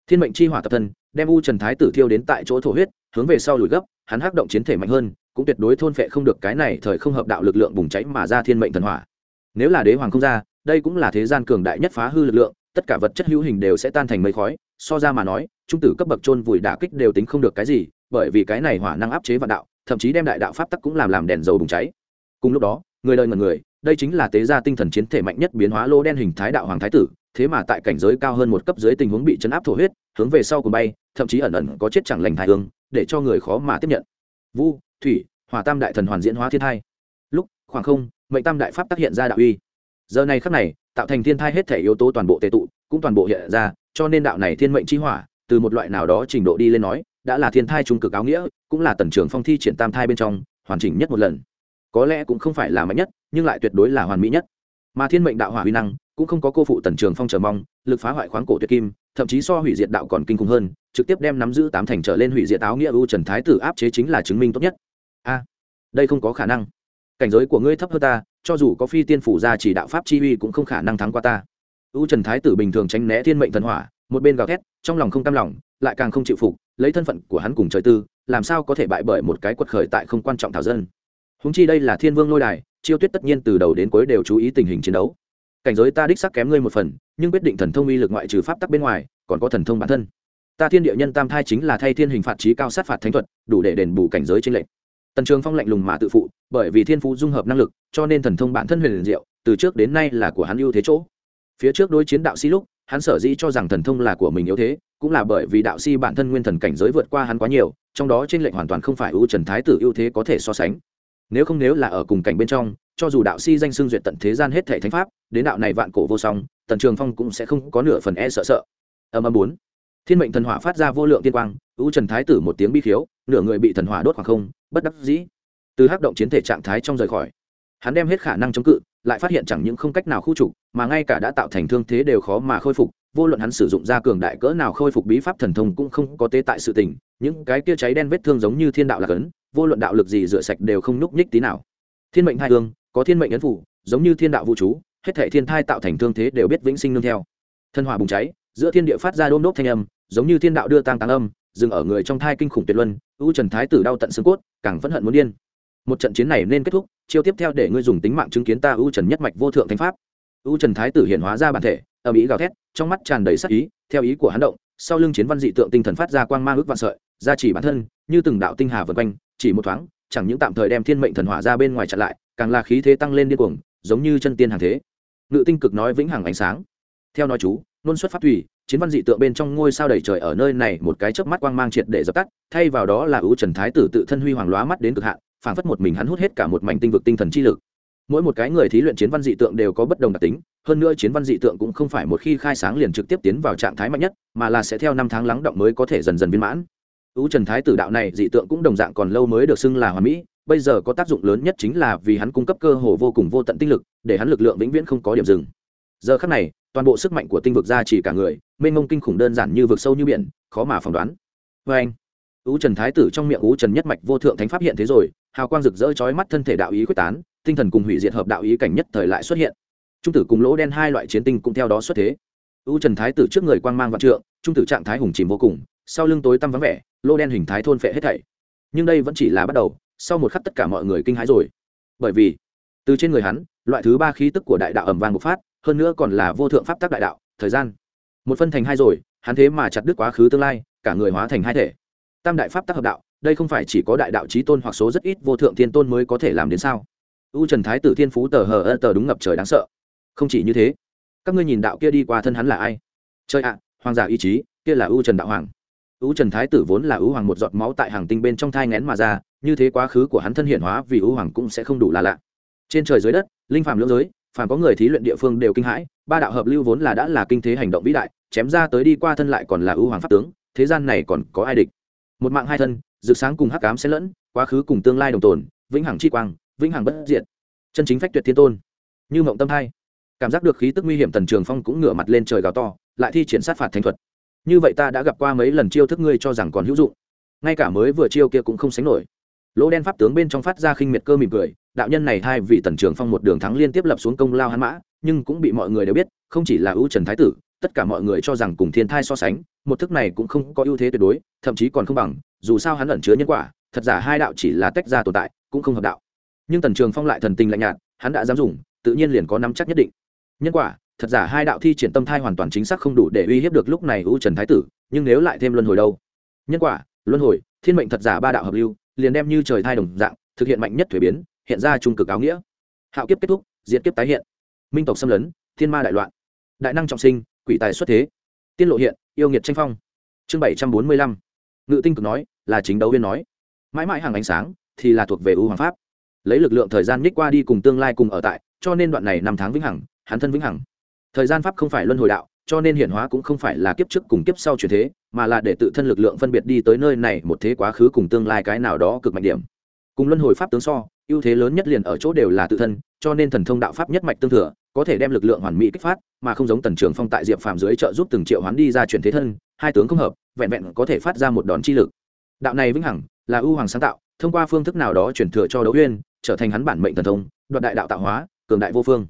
thiên mệnh chi hỏa tập thân, đem u trần thái tử thiêu đến tại chỗ thổ huyết, hướng về sau lùi gấp, hắn hắc động chiến thể mạnh hơn, cũng tuyệt đối thôn phệ không được cái này thời không hợp đạo lực lượng bùng cháy mà ra thiên mệnh thần hỏa. Nếu là đế hoàng không ra, đây cũng là thế gian cường đại nhất phá hư lực lượng, tất cả vật chất hữu hình đều sẽ tan thành mây khói so ra mà nói, trung tử cấp bậc trôn vùi đả kích đều tính không được cái gì, bởi vì cái này hỏa năng áp chế vạn đạo, thậm chí đem đại đạo pháp tắc cũng làm làm đèn dầu bùng cháy. Cùng lúc đó, người đời ngần người, đây chính là tế gia tinh thần chiến thể mạnh nhất biến hóa lô đen hình thái đạo hoàng thái tử, thế mà tại cảnh giới cao hơn một cấp dưới tình huống bị chấn áp thổ huyết, hướng về sau cùng bay, thậm chí ẩn ẩn có chết chẳng lành thái hương, để cho người khó mà tiếp nhận. Vu, thủy, hỏa tam đại thần hoàn diễn hóa thiên thai. Lúc, khoảng không, mệnh tam đại pháp tác hiện ra đạo uy. Giờ này khắc này, tạo thành thiên thai hết thể yếu tố toàn bộ tệ tụ, cũng toàn bộ hiện ra cho nên đạo này thiên mệnh chi hỏa, từ một loại nào đó trình độ đi lên nói, đã là thiên thai trung cực áo nghĩa, cũng là tần trường phong thi triển tam thai bên trong, hoàn chỉnh nhất một lần. Có lẽ cũng không phải là mạnh nhất, nhưng lại tuyệt đối là hoàn mỹ nhất. Mà thiên mệnh đạo hỏa huy năng, cũng không có cô phụ tần trường phong chờ mong, lực phá hoại khoáng cổ tuyệt kim, thậm chí so hủy diệt đạo còn kinh khủng hơn, trực tiếp đem nắm giữ tám thành trở lên hủy diệt áo nghĩa u trần thái tử áp chế chính là chứng minh tốt nhất. A, đây không có khả năng. Cảnh giới của ngươi thấp hơn ta, cho dù có phi tiên phủ ra chỉ đạo pháp chi uy cũng không khả năng thắng qua ta u trần thái tử bình thường tránh né thiên mệnh thần hỏa, một bên gào thét, trong lòng không cam lòng, lại càng không chịu phục, lấy thân phận của hắn cùng trời tư, làm sao có thể bại bởi một cái quật khởi tại không quan trọng thảo dân. Húng chi đây là thiên vương lôi đài, chiêu tuyết tất nhiên từ đầu đến cuối đều chú ý tình hình chiến đấu. Cảnh giới ta đích sắc kém ngươi một phần, nhưng quyết định thần thông uy lực ngoại trừ pháp tắc bên ngoài, còn có thần thông bản thân. Ta thiên địa nhân tam thai chính là thay thiên hình phạt trí cao sát phạt thánh thuật, đủ để đền bù cảnh giới trên lệnh tần trường phong lạnh lùng mà tự phụ, bởi vì thiên phú dung hợp năng lực, cho nên thần thông bản thân huyền diệu, từ trước đến nay là của hắn ưu thế chỗ phía trước đối chiến đạo sĩ lúc, hắn sở dĩ cho rằng thần thông là của mình yếu thế, cũng là bởi vì đạo sĩ bản thân nguyên thần cảnh giới vượt qua hắn quá nhiều, trong đó trên lệnh hoàn toàn không phải ưu trần thái tử ưu thế có thể so sánh. Nếu không nếu là ở cùng cảnh bên trong, cho dù đạo sĩ danh xưng duyệt tận thế gian hết thể thánh pháp, đến đạo này vạn cổ vô song, tần trường phong cũng sẽ không có nửa phần e sợ sợ. Âm âm bốn. Thiên mệnh thần hỏa phát ra vô lượng tiên quang, ưu trần thái tử một tiếng bi khiếu, nửa người bị thần hỏa đốt khoảng không, bất đắc dĩ. Từ hắc động chiến thể trạng thái trong rời khỏi, hắn đem hết khả năng chống cự lại phát hiện chẳng những không cách nào khu trục, mà ngay cả đã tạo thành thương thế đều khó mà khôi phục, vô luận hắn sử dụng ra cường đại cỡ nào khôi phục bí pháp thần thông cũng không có tế tại sự tình, những cái kia cháy đen vết thương giống như thiên đạo là cấn, vô luận đạo lực gì rửa sạch đều không núc nhích tí nào. Thiên mệnh hai thương có thiên mệnh ấn phủ, giống như thiên đạo vũ trú hết thể thiên thai tạo thành thương thế đều biết vĩnh sinh nương theo. Thân hỏa bùng cháy, giữa thiên địa phát ra đôm đốp thanh âm, giống như thiên đạo đưa tang tăng âm, dừng ở người trong thai kinh khủng tuyệt luân, ưu trần thái tử đau tận xương cốt, càng phẫn hận muốn điên một trận chiến này nên kết thúc, chiêu tiếp theo để ngươi dùng tính mạng chứng kiến ta ưu trần nhất mạch vô thượng thánh pháp. Ưu trần thái tử hiện hóa ra bản thể ở mỹ gào thét, trong mắt tràn đầy sắc ý, theo ý của hắn động, sau lưng chiến văn dị tượng tinh thần phát ra quang mang ước vạn sợi, ra chỉ bản thân, như từng đạo tinh hà vượt quanh, chỉ một thoáng, chẳng những tạm thời đem thiên mệnh thần hỏa ra bên ngoài chặn lại, càng là khí thế tăng lên điên cuồng, giống như chân tiên hàng thế. Ngự tinh cực nói vĩnh hằng ánh sáng. Theo nói chú, nôn xuất phát thủy, chiến văn dị tượng bên trong ngôi sao đầy trời ở nơi này một cái chớp mắt quang mang triệt để dập tắt, thay vào đó là ưu trần thái tử tự thân huy hoàng lóa mắt đến cực hạn phảng phất một mình hắn hút hết cả một mảnh tinh vực tinh thần chi lực. Mỗi một cái người thí luyện chiến văn dị tượng đều có bất đồng đặc tính, hơn nữa chiến văn dị tượng cũng không phải một khi khai sáng liền trực tiếp tiến vào trạng thái mạnh nhất, mà là sẽ theo năm tháng lắng động mới có thể dần dần viên mãn. U trần thái tử đạo này dị tượng cũng đồng dạng còn lâu mới được xưng là hoàn mỹ, bây giờ có tác dụng lớn nhất chính là vì hắn cung cấp cơ hồ vô cùng vô tận tinh lực, để hắn lực lượng vĩnh viễn không có điểm dừng. Giờ khắc này, toàn bộ sức mạnh của tinh vực ra chỉ cả người, mênh mông kinh khủng đơn giản như vực sâu như biển, khó mà phỏng đoán. Vê anh ú trần thái tử trong miệng ú trần nhất mạch vô thượng thánh pháp hiện thế rồi, hào quang rực rỡ chói mắt thân thể đạo ý quyết tán, tinh thần cùng hủy diệt hợp đạo ý cảnh nhất thời lại xuất hiện. Trung tử cùng lỗ đen hai loại chiến tinh cũng theo đó xuất thế. Ú trần thái tử trước người quang mang vạn trượng, trung tử trạng thái hùng chìm vô cùng, sau lưng tối tăm vắng vẻ, lỗ đen hình thái thôn phệ hết thảy. Nhưng đây vẫn chỉ là bắt đầu, sau một khắc tất cả mọi người kinh hãi rồi. Bởi vì, từ trên người hắn, loại thứ ba khí tức của đại đạo ầm vang bộc phát, hơn nữa còn là vô thượng pháp tắc đại đạo, thời gian một phân thành hai rồi, hắn thế mà chặt đứt quá khứ tương lai, cả người hóa thành hai thể tam đại pháp tác hợp đạo, đây không phải chỉ có đại đạo trí tôn hoặc số rất ít vô thượng thiên tôn mới có thể làm đến sao? U trần thái tử thiên phú tờ hờ ơ tờ đúng ngập trời đáng sợ. Không chỉ như thế, các ngươi nhìn đạo kia đi qua thân hắn là ai? Chơi ạ, hoàng giả ý chí, kia là u trần đạo hoàng. U trần thái tử vốn là u hoàng một giọt máu tại hàng tinh bên trong thai ngén mà ra, như thế quá khứ của hắn thân hiện hóa vì u hoàng cũng sẽ không đủ là lạ. Trên trời dưới đất, linh phàm lưỡng giới, phàm có người thí luyện địa phương đều kinh hãi, ba đạo hợp lưu vốn là đã là kinh thế hành động vĩ đại, chém ra tới đi qua thân lại còn là U hoàng pháp tướng, thế gian này còn có ai địch? Một mạng hai thân, rực sáng cùng hắc cám xen lẫn, quá khứ cùng tương lai đồng tồn, vĩnh hằng chi quang, vĩnh hằng bất diệt. Chân chính phách tuyệt thiên tôn. Như mộng tâm hai cảm giác được khí tức nguy hiểm tần trường phong cũng ngửa mặt lên trời gào to, lại thi triển sát phạt thánh thuật. Như vậy ta đã gặp qua mấy lần chiêu thức ngươi cho rằng còn hữu dụng. Ngay cả mới vừa chiêu kia cũng không sánh nổi. Lỗ đen pháp tướng bên trong phát ra khinh miệt cơ mỉm cười, đạo nhân này thay vì tần trường phong một đường thắng liên tiếp lập xuống công lao hắn mã, nhưng cũng bị mọi người đều biết, không chỉ là ưu trần thái tử tất cả mọi người cho rằng cùng thiên thai so sánh, một thức này cũng không có ưu thế tuyệt đối, thậm chí còn không bằng, dù sao hắn ẩn chứa nhân quả, thật giả hai đạo chỉ là tách ra tồn tại, cũng không hợp đạo. Nhưng tần trường phong lại thần tình lạnh nhạt, hắn đã dám dùng, tự nhiên liền có nắm chắc nhất định. Nhân quả, thật giả hai đạo thi triển tâm thai hoàn toàn chính xác không đủ để uy hiếp được lúc này u trần thái tử, nhưng nếu lại thêm luân hồi đâu? Nhân quả, luân hồi, thiên mệnh thật giả ba đạo hợp lưu, liền đem như trời thai đồng dạng, thực hiện mạnh nhất thuế biến, hiện ra trung cực áo nghĩa. Hạo kiếp kết thúc, diệt kiếp tái hiện. Minh tộc xâm lấn, thiên ma đại loạn. Đại năng trọng sinh quỷ tài xuất thế. Tiên lộ hiện, yêu nghiệt tranh phong. Chương bảy trăm bốn mươi lăm. Ngự tinh cực nói, là chính đấu viên nói. Mãi mãi hàng ánh sáng, thì là thuộc về ưu hoàng pháp. Lấy lực lượng thời gian nhích qua đi cùng tương lai cùng ở tại, cho nên đoạn này năm tháng vĩnh hằng, hắn thân vĩnh hằng. Thời gian pháp không phải luân hồi đạo, cho nên hiện hóa cũng không phải là kiếp trước cùng kiếp sau chuyển thế, mà là để tự thân lực lượng phân biệt đi tới nơi này một thế quá khứ cùng tương lai cái nào đó cực mạnh điểm. Cùng luân hồi pháp tướng so, ưu thế lớn nhất liền ở chỗ đều là tự thân, cho nên thần thông đạo pháp nhất mạch tương thừa có thể đem lực lượng hoàn mỹ kích phát, mà không giống tần trường phong tại diệp phàm dưới trợ giúp từng triệu hoán đi ra chuyển thế thân, hai tướng không hợp, vẹn vẹn có thể phát ra một đòn chi lực. Đạo này vĩnh hằng, là ưu hoàng sáng tạo, thông qua phương thức nào đó chuyển thừa cho đấu uyên, trở thành hắn bản mệnh thần thông, đoạt đại đạo tạo hóa, cường đại vô phương.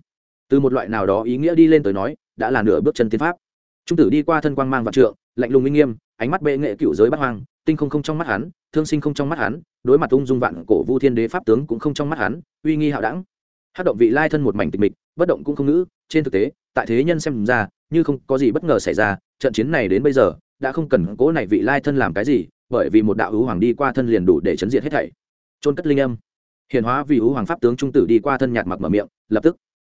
Từ một loại nào đó ý nghĩa đi lên tới nói, đã là nửa bước chân tiến pháp. Trung tử đi qua thân quang mang vạn trượng, lạnh lùng minh nghiêm, ánh mắt bệ nghệ cựu giới bắt hoang, tinh không không trong mắt hắn, thương sinh không trong mắt hắn, đối mặt ung dung vạn cổ vu thiên đế pháp tướng cũng không trong mắt hắn, uy nghi hạo đẳng hát động vị lai thân một mảnh tịch mịch, bất động cũng không ngữ, trên thực tế, tại thế nhân xem ra, như không có gì bất ngờ xảy ra, trận chiến này đến bây giờ, đã không cần cố này vị lai thân làm cái gì, bởi vì một đạo hữu hoàng đi qua thân liền đủ để chấn diệt hết thảy. Trôn cất linh âm. Hiện hóa vì hữu hoàng pháp tướng trung tử đi qua thân nhạt mặc mở miệng, lập tức.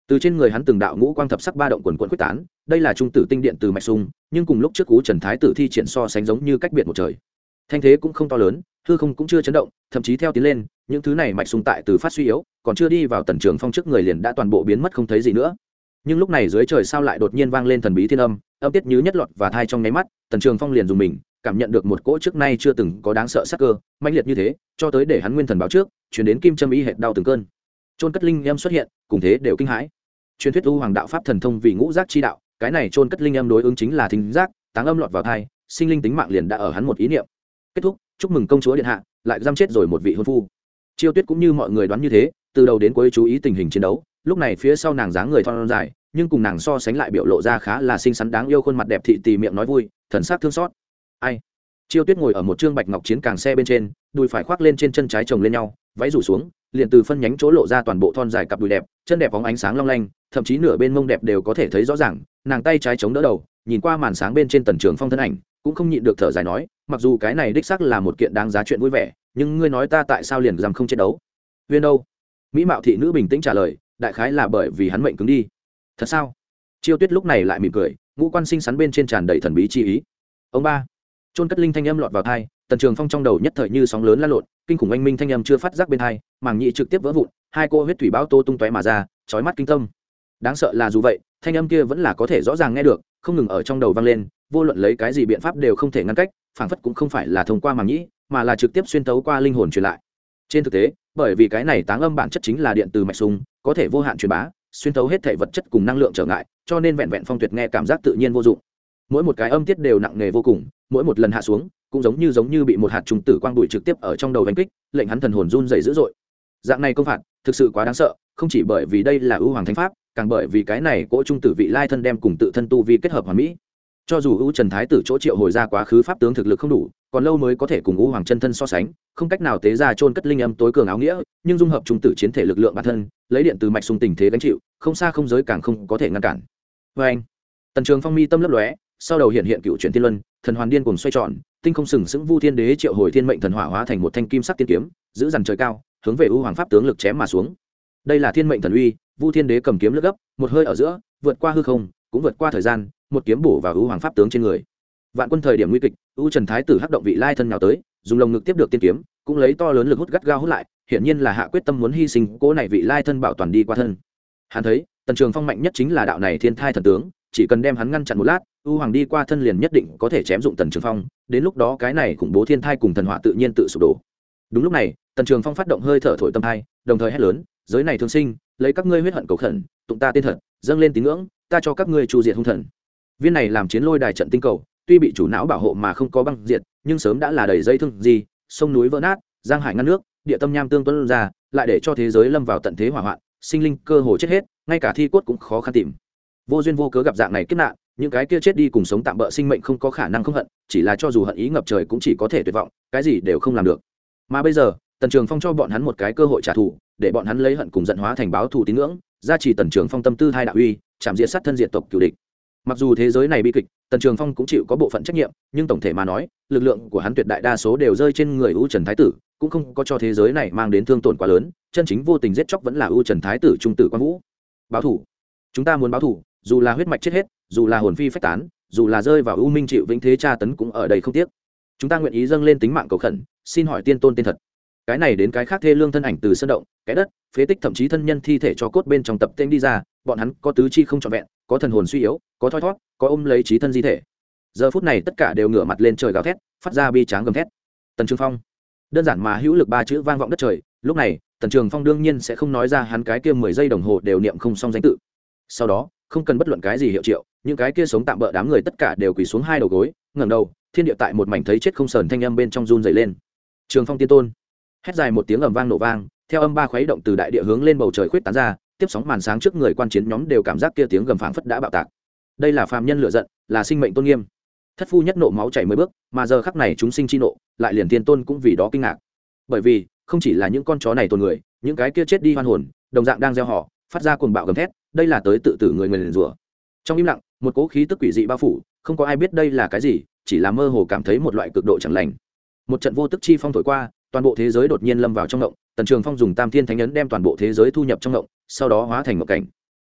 Từ trên người hắn từng đạo ngũ quang thập sắc ba động quần quận quyết tán, đây là trung tử tinh điện từ mạch sung nhưng cùng lúc trước cú trần thái tử thi triển so sánh giống như cách biệt một trời. Thanh thế cũng không to lớn, hư không cũng chưa chấn động, thậm chí theo tiến lên, những thứ này mạch sung tại từ phát suy yếu còn chưa đi vào tần trường phong trước người liền đã toàn bộ biến mất không thấy gì nữa. Nhưng lúc này dưới trời sao lại đột nhiên vang lên thần bí thiên âm âm tiết như nhất lọt và thai trong nháy mắt, tần trường phong liền dùng mình, cảm nhận được một cỗ trước nay chưa từng có đáng sợ sắc cơ, mãnh liệt như thế, cho tới để hắn nguyên thần báo trước, chuyển đến kim châm y hệt đau từng cơn. Trôn cất linh em xuất hiện, cùng thế đều kinh hãi. Truyền thuyết u hoàng đạo pháp thần thông vì ngũ giác chi đạo, cái này trôn cất linh em đối ứng chính là thính giác, táng âm lọt vào thai, sinh linh tính mạng liền đã ở hắn một ý niệm. Kết thúc, chúc mừng công chúa điện hạ, lại giam chết rồi một vị hôn phu. Chiêu tuyết cũng như mọi người đoán như thế từ đầu đến cuối chú ý tình hình chiến đấu, lúc này phía sau nàng dáng người thon dài, nhưng cùng nàng so sánh lại biểu lộ ra khá là xinh xắn đáng yêu khuôn mặt đẹp thị tì miệng nói vui, thần sắc thương xót. Ai? Chiêu tuyết ngồi ở một trương bạch ngọc chiến càng xe bên trên, đùi phải khoác lên trên chân trái chồng lên nhau, váy rủ xuống, liền từ phân nhánh chỗ lộ ra toàn bộ thon dài cặp đùi đẹp, chân đẹp bóng ánh sáng long lanh, thậm chí nửa bên mông đẹp đều có thể thấy rõ ràng, nàng tay trái chống đỡ đầu, nhìn qua màn sáng bên trên tần trường phong thân ảnh, cũng không nhịn được thở dài nói, mặc dù cái này đích xác là một kiện đáng giá chuyện vui vẻ, nhưng ngươi nói ta tại sao liền rằng không chiến đấu? Huyên đâu? Mỹ mạo thị nữ bình tĩnh trả lời, đại khái là bởi vì hắn mệnh cứng đi. Thật sao? Chiêu tuyết lúc này lại mỉm cười, ngũ quan sinh sắn bên trên tràn đầy thần bí chi ý. Ông ba. Trôn cất linh thanh âm lọt vào thai tần trường phong trong đầu nhất thời như sóng lớn lan lộn, kinh khủng anh minh thanh âm chưa phát giác bên thai màng nhị trực tiếp vỡ vụn, hai cô huyết thủy báo tô tung tóe mà ra trói mắt kinh tâm. Đáng sợ là dù vậy, thanh âm kia vẫn là có thể rõ ràng nghe được, không ngừng ở trong đầu vang lên, vô luận lấy cái gì biện pháp đều không thể ngăn cách, phảng phất cũng không phải là thông qua màng nhĩ, mà là trực tiếp xuyên tấu qua linh hồn truyền lại trên thực tế, bởi vì cái này táng âm bản chất chính là điện từ mạch sung, có thể vô hạn truyền bá, xuyên thấu hết thể vật chất cùng năng lượng trở ngại, cho nên vẹn vẹn phong tuyệt nghe cảm giác tự nhiên vô dụng. Mỗi một cái âm tiết đều nặng nề vô cùng, mỗi một lần hạ xuống, cũng giống như giống như bị một hạt trùng tử quang bụi trực tiếp ở trong đầu đánh kích, lệnh hắn thần hồn run dày dữ dội. Dạng này công phạt, thực sự quá đáng sợ, không chỉ bởi vì đây là ưu hoàng thánh pháp, càng bởi vì cái này cỗ trung tử vị lai thân đem cùng tự thân tu vi kết hợp hoàn mỹ. Cho dù ưu trần thái tử chỗ triệu hồi ra quá khứ pháp tướng thực lực không đủ còn lâu mới có thể cùng ngũ hoàng chân thân so sánh, không cách nào tế ra trôn cất linh âm tối cường áo nghĩa, nhưng dung hợp trung tử chiến thể lực lượng bản thân, lấy điện từ mạch sung tình thế gánh chịu, không xa không giới càng không có thể ngăn cản. Vê anh, tần trường phong mi tâm lấp lóe, sau đầu hiện hiện cựu truyền thiên luân, thần hoàn điên cùng xoay tròn, tinh không sừng sững vu thiên đế triệu hồi thiên mệnh thần hỏa hóa thành một thanh kim sắc tiên kiếm, giữ dằn trời cao, hướng về U hoàng pháp tướng lực chém mà xuống. Đây là thiên mệnh thần uy, vu thiên đế cầm kiếm lướt gấp, một hơi ở giữa, vượt qua hư không, cũng vượt qua thời gian, một kiếm bổ vào U hoàng pháp tướng trên người vạn quân thời điểm nguy kịch, U trần thái tử hắc động vị lai thân nào tới, dùng lồng ngực tiếp được tiên kiếm, cũng lấy to lớn lực hút gắt gao hút lại, hiển nhiên là hạ quyết tâm muốn hy sinh cố này vị lai thân bảo toàn đi qua thân. Hắn thấy, tần trường phong mạnh nhất chính là đạo này thiên thai thần tướng, chỉ cần đem hắn ngăn chặn một lát, u hoàng đi qua thân liền nhất định có thể chém dụng tần trường phong, đến lúc đó cái này khủng bố thiên thai cùng thần hỏa tự nhiên tự sụp đổ. Đúng lúc này, tần trường phong phát động hơi thở thổi tâm thai, đồng thời hét lớn, giới này thương sinh, lấy các ngươi huyết hận cầu khẩn, tụng ta tên thật, dâng lên tín ngưỡng, ta cho các ngươi chu diệt hung thần. Viên này làm chiến lôi đài trận tinh cầu tuy bị chủ não bảo hộ mà không có băng diệt, nhưng sớm đã là đầy dây thương gì, sông núi vỡ nát, giang hải ngăn nước, địa tâm nham tương tuân ra, lại để cho thế giới lâm vào tận thế hỏa hoạn, sinh linh cơ hồ chết hết, ngay cả thi cốt cũng khó khăn tìm. Vô duyên vô cớ gặp dạng này kiếp nạn, những cái kia chết đi cùng sống tạm bỡ sinh mệnh không có khả năng không hận, chỉ là cho dù hận ý ngập trời cũng chỉ có thể tuyệt vọng, cái gì đều không làm được. Mà bây giờ, tần trường phong cho bọn hắn một cái cơ hội trả thù, để bọn hắn lấy hận cùng giận hóa thành báo thù tín ngưỡng, gia trì tần trường phong tâm tư hai đạo uy, chạm diệt sát thân diệt tộc cựu địch mặc dù thế giới này bi kịch, tần trường phong cũng chịu có bộ phận trách nhiệm, nhưng tổng thể mà nói, lực lượng của hắn tuyệt đại đa số đều rơi trên người u trần thái tử, cũng không có cho thế giới này mang đến thương tổn quá lớn, chân chính vô tình giết chóc vẫn là u trần thái tử trung tử quang vũ. Báo thủ. Chúng ta muốn báo thủ, dù là huyết mạch chết hết, dù là hồn phi phách tán, dù là rơi vào u minh chịu vĩnh thế tra tấn cũng ở đây không tiếc. Chúng ta nguyện ý dâng lên tính mạng cầu khẩn, xin hỏi tiên tôn tên thật. Cái này đến cái khác thê lương thân ảnh từ sân động cái đất, phế tích thậm chí thân nhân thi thể cho cốt bên trong tập tên đi ra, bọn hắn có tứ chi không trọn vẹn có thần hồn suy yếu, có thoi thót, có ôm lấy trí thân di thể. Giờ phút này tất cả đều ngửa mặt lên trời gào thét, phát ra bi tráng gầm thét. Tần trường phong. Đơn giản mà hữu lực ba chữ vang vọng đất trời, lúc này, tần trường phong đương nhiên sẽ không nói ra hắn cái kia mười giây đồng hồ đều niệm không xong danh tự. Sau đó, không cần bất luận cái gì hiệu triệu, những cái kia sống tạm bỡ đám người tất cả đều quỳ xuống hai đầu gối, ngẩng đầu, thiên địa tại một mảnh thấy chết không sờn thanh âm bên trong run dày lên. Trường phong tiên tôn. Hét dài một tiếng ầm vang nổ vang, theo âm ba khuấy động từ đại địa hướng lên bầu trời khuyết tán ra tiếp sóng màn sáng trước người quan chiến nhóm đều cảm giác kia tiếng gầm phảng phất đã bạo tạc. Đây là phàm nhân lựa giận, là sinh mệnh tôn nghiêm. Thất phu nhất nộ máu chảy mới bước, mà giờ khắc này chúng sinh chi nộ, lại liền tiên tôn cũng vì đó kinh ngạc. Bởi vì, không chỉ là những con chó này tồn người, những cái kia chết đi hoan hồn, đồng dạng đang gieo họ, phát ra cuồng bạo gầm thét, đây là tới tự tử người người liền rủa. Trong im lặng, một cỗ khí tức quỷ dị bao phủ, không có ai biết đây là cái gì, chỉ là mơ hồ cảm thấy một loại cực độ chẳng lành. Một trận vô tức chi phong thổi qua, toàn bộ thế giới đột nhiên lâm vào trong động, tần trường phong dùng tam thiên thánh ấn đem toàn bộ thế giới thu nhập trong động sau đó hóa thành một cảnh.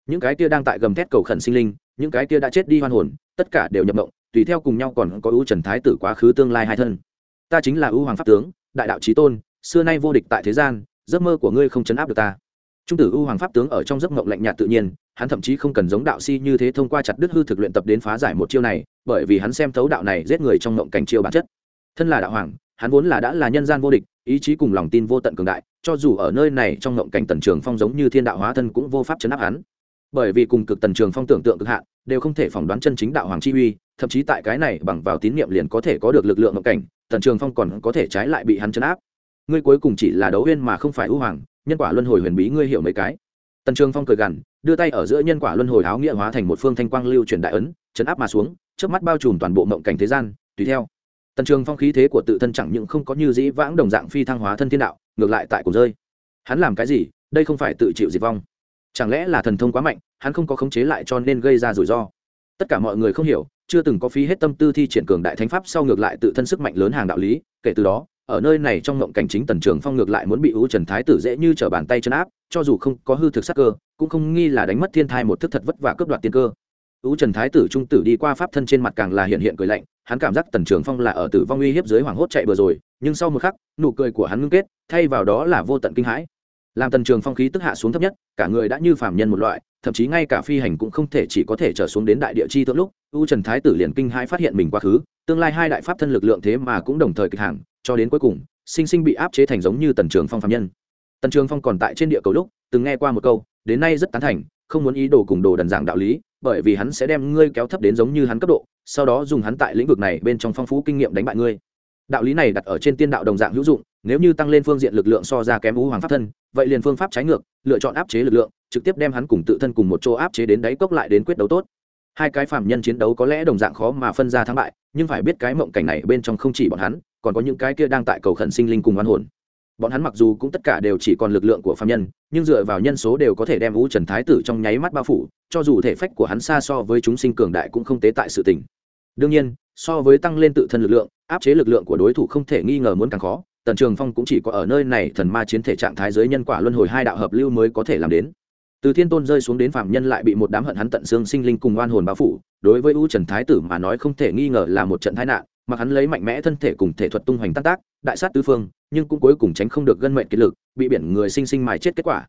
Những cái kia đang tại gầm thét cầu khẩn sinh linh, những cái kia đã chết đi hoan hồn, tất cả đều nhập động tùy theo cùng nhau còn có ưu trần thái tử quá khứ tương lai hai thân. Ta chính là ưu hoàng pháp tướng, đại đạo trí tôn, xưa nay vô địch tại thế gian, giấc mơ của ngươi không chấn áp được ta. Trung tử ưu hoàng pháp tướng ở trong giấc mộng lạnh nhạt tự nhiên, hắn thậm chí không cần giống đạo si như thế thông qua chặt đứt hư thực luyện tập đến phá giải một chiêu này, bởi vì hắn xem thấu đạo này giết người trong mộng cảnh chiêu bản chất. Thân là đạo hoàng hắn vốn là đã là nhân gian vô địch, ý chí cùng lòng tin vô tận cường đại, cho dù ở nơi này trong ngộng cảnh tần trường phong giống như thiên đạo hóa thân cũng vô pháp chấn áp hắn. Bởi vì cùng cực tần trường phong tưởng tượng cực hạn, đều không thể phỏng đoán chân chính đạo hoàng chi uy, thậm chí tại cái này bằng vào tín nhiệm liền có thể có được lực lượng ngộng cảnh, tần trường phong còn có thể trái lại bị hắn chấn áp. Ngươi cuối cùng chỉ là đấu huyên mà không phải ưu hoàng, nhân quả luân hồi huyền bí ngươi hiểu mấy cái. Tần trường phong cười gằn, đưa tay ở giữa nhân quả luân hồi áo nghĩa hóa thành một phương thanh quang lưu truyền đại ấn, chấn áp mà xuống trước mắt bao trùm toàn bộ mộng cảnh thế gian, tùy theo tần trường phong khí thế của tự thân chẳng những không có như dĩ vãng đồng dạng phi thăng hóa thân thiên đạo, ngược lại tại cùng rơi. Hắn làm cái gì? Đây không phải tự chịu diệt vong. Chẳng lẽ là thần thông quá mạnh, hắn không có khống chế lại cho nên gây ra rủi ro? Tất cả mọi người không hiểu, chưa từng có phí hết tâm tư thi triển cường đại thánh pháp sau ngược lại tự thân sức mạnh lớn hàng đạo lý, kể từ đó, ở nơi này trong ngộng cảnh chính tần trường phong ngược lại muốn bị ưu trần thái tử dễ như trở bàn tay chân áp, cho dù không có hư thực sắc cơ, cũng không nghi là đánh mất thiên thai một thức thật vất vả cướp đoạt tiên cơ ưu trần thái tử trung tử đi qua pháp thân trên mặt càng là hiện hiện cười lạnh, hắn cảm giác tần trường phong là ở tử vong uy hiếp dưới hoảng hốt chạy vừa rồi, nhưng sau một khắc, nụ cười của hắn ngưng kết, thay vào đó là vô tận kinh hãi. Làm tần trường phong khí tức hạ xuống thấp nhất, cả người đã như phàm nhân một loại, thậm chí ngay cả phi hành cũng không thể chỉ có thể trở xuống đến đại địa chi thượng lúc u trần thái tử liền kinh hãi phát hiện mình quá khứ, tương lai hai đại pháp thân lực lượng thế mà cũng đồng thời kịch hàng cho đến cuối cùng, sinh sinh bị áp chế thành giống như tần trường phong phạm nhân. Tần trường phong còn tại trên địa cầu lúc, từng nghe qua một câu, đến nay rất tán thành, không muốn ý đồ cùng đồ đần giảng đạo lý bởi vì hắn sẽ đem ngươi kéo thấp đến giống như hắn cấp độ, sau đó dùng hắn tại lĩnh vực này bên trong phong phú kinh nghiệm đánh bại ngươi. Đạo lý này đặt ở trên tiên đạo đồng dạng hữu dụng, nếu như tăng lên phương diện lực lượng so ra kém u hoàng pháp thân, vậy liền phương pháp trái ngược, lựa chọn áp chế lực lượng, trực tiếp đem hắn cùng tự thân cùng một chỗ áp chế đến đáy cốc lại đến quyết đấu tốt. Hai cái phạm nhân chiến đấu có lẽ đồng dạng khó mà phân ra thắng bại, nhưng phải biết cái mộng cảnh này bên trong không chỉ bọn hắn, còn có những cái kia đang tại cầu khẩn sinh linh cùng oan hồn bọn hắn mặc dù cũng tất cả đều chỉ còn lực lượng của phạm nhân, nhưng dựa vào nhân số đều có thể đem u trần thái tử trong nháy mắt bao phủ, cho dù thể phách của hắn xa so với chúng sinh cường đại cũng không tế tại sự tình. Đương nhiên, so với tăng lên tự thân lực lượng, áp chế lực lượng của đối thủ không thể nghi ngờ muốn càng khó, tần trường phong cũng chỉ có ở nơi này thần ma chiến thể trạng thái giới nhân quả luân hồi hai đạo hợp lưu mới có thể làm đến. Từ thiên tôn rơi xuống đến phạm nhân lại bị một đám hận hắn tận xương sinh linh cùng oan hồn bao phủ, đối với u trần thái tử mà nói không thể nghi ngờ là một trận tai nạn mà hắn lấy mạnh mẽ thân thể cùng thể thuật tung hoành tan tác, đại sát tứ phương, nhưng cũng cuối cùng tránh không được gân mệnh kiệt lực, bị biển người sinh sinh mài chết kết quả.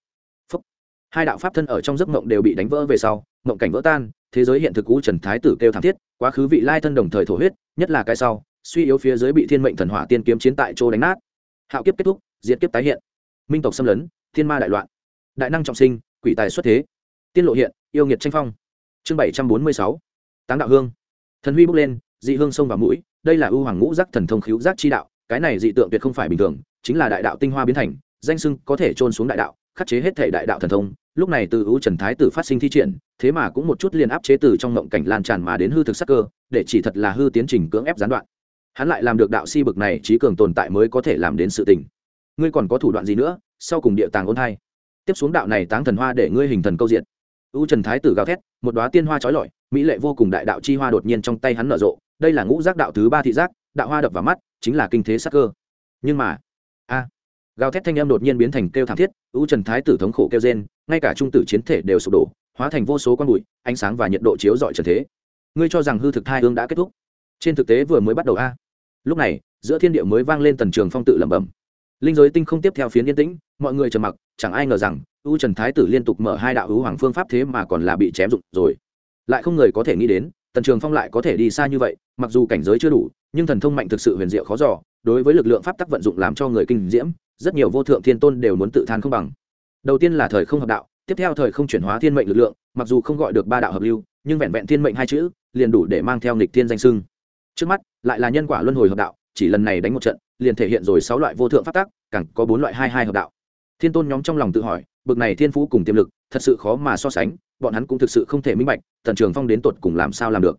Phúc. hai đạo pháp thân ở trong giấc mộng đều bị đánh vỡ về sau, mộng cảnh vỡ tan, thế giới hiện thực cũ trần thái tử kêu thảm thiết, quá khứ vị lai thân đồng thời thổ huyết, nhất là cái sau, suy yếu phía dưới bị thiên mệnh thần hỏa tiên kiếm chiến tại chỗ đánh nát. Hạo kiếp kết thúc, diệt kiếp tái hiện. Minh tộc xâm lấn, thiên ma đại loạn. Đại năng trọng sinh, quỷ tài xuất thế. Tiên lộ hiện, yêu nghiệt tranh phong. Chương bảy trăm bốn mươi sáu. Táng đạo hương. Thần huy bốc lên, dị hương sông vào mũi đây là ưu hoàng ngũ giác thần thông khiếu giác chi đạo, cái này dị tượng tuyệt không phải bình thường, chính là đại đạo tinh hoa biến thành, danh sưng có thể trôn xuống đại đạo, khắc chế hết thể đại đạo thần thông, lúc này từ ưu trần thái tử phát sinh thi triển, thế mà cũng một chút liền áp chế từ trong ngộng cảnh lan tràn mà đến hư thực sắc cơ, để chỉ thật là hư tiến trình cưỡng ép gián đoạn. Hắn lại làm được đạo si bực này trí cường tồn tại mới có thể làm đến sự tình. Ngươi còn có thủ đoạn gì nữa? Sau cùng địa tàng ôn hai. Tiếp xuống đạo này táng thần hoa để ngươi hình thần câu diện. U trần thái tử gào thét, một đoá tiên hoa trói lọi, mỹ lệ vô cùng đại đạo chi hoa đột nhiên trong tay hắn nở rộ đây là ngũ giác đạo thứ ba thị giác, đạo hoa đập vào mắt, chính là kinh thế sắc cơ. Nhưng mà, a, gào thét thanh âm đột nhiên biến thành kêu thảm thiết, u trần thái tử thống khổ kêu gen ngay cả trung tử chiến thể đều sụp đổ, hóa thành vô số con bụi, ánh sáng và nhiệt độ chiếu dọi trần thế. Ngươi cho rằng hư thực thai hương đã kết thúc? Trên thực tế vừa mới bắt đầu a. Lúc này, giữa thiên địa mới vang lên tần trường phong tự lẩm bẩm. Linh giới tinh không tiếp theo phiến yên tĩnh, mọi người trầm mặc, chẳng ai ngờ rằng, u trần thái tử liên tục mở hai đạo hữu hoàng phương pháp thế mà còn là bị chém dụng rồi. Lại không người có thể nghĩ đến, tần trường phong lại có thể đi xa như vậy mặc dù cảnh giới chưa đủ, nhưng thần thông mạnh thực sự huyền diệu khó giỏ đối với lực lượng pháp tắc vận dụng làm cho người kinh diễm, rất nhiều vô thượng thiên tôn đều muốn tự than không bằng. Đầu tiên là thời không hợp đạo, tiếp theo thời không chuyển hóa thiên mệnh lực lượng, mặc dù không gọi được ba đạo hợp lưu, nhưng vẹn vẹn thiên mệnh hai chữ, liền đủ để mang theo nghịch thiên danh sưng trước mắt, lại là nhân quả luân hồi hợp đạo, chỉ lần này đánh một trận, liền thể hiện rồi sáu loại vô thượng pháp tắc, càng có bốn loại hai hai hợp đạo. Thiên tôn nhóm trong lòng tự hỏi, bực này thiên phú cùng tiềm lực, thật sự khó mà so sánh, bọn hắn cũng thực sự không thể minh bạch tần trường phong đến tột cùng làm sao làm được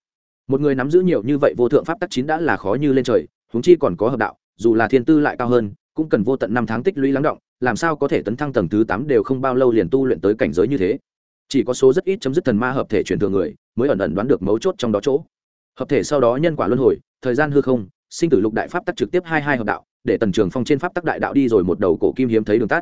một người nắm giữ nhiều như vậy vô thượng pháp tắc chín đã là khó như lên trời, huống chi còn có hợp đạo, dù là thiên tư lại cao hơn, cũng cần vô tận năm tháng tích lũy lắng động, làm sao có thể tấn thăng tầng thứ tám đều không bao lâu liền tu luyện tới cảnh giới như thế. Chỉ có số rất ít chấm dứt thần ma hợp thể truyền thừa người, mới ẩn ẩn đoán được mấu chốt trong đó chỗ. Hợp thể sau đó nhân quả luân hồi, thời gian hư không, sinh tử lục đại pháp tắc trực tiếp hai hai hợp đạo, để tần trường phong trên pháp tắc đại đạo đi rồi một đầu cổ kim hiếm thấy đường tắt.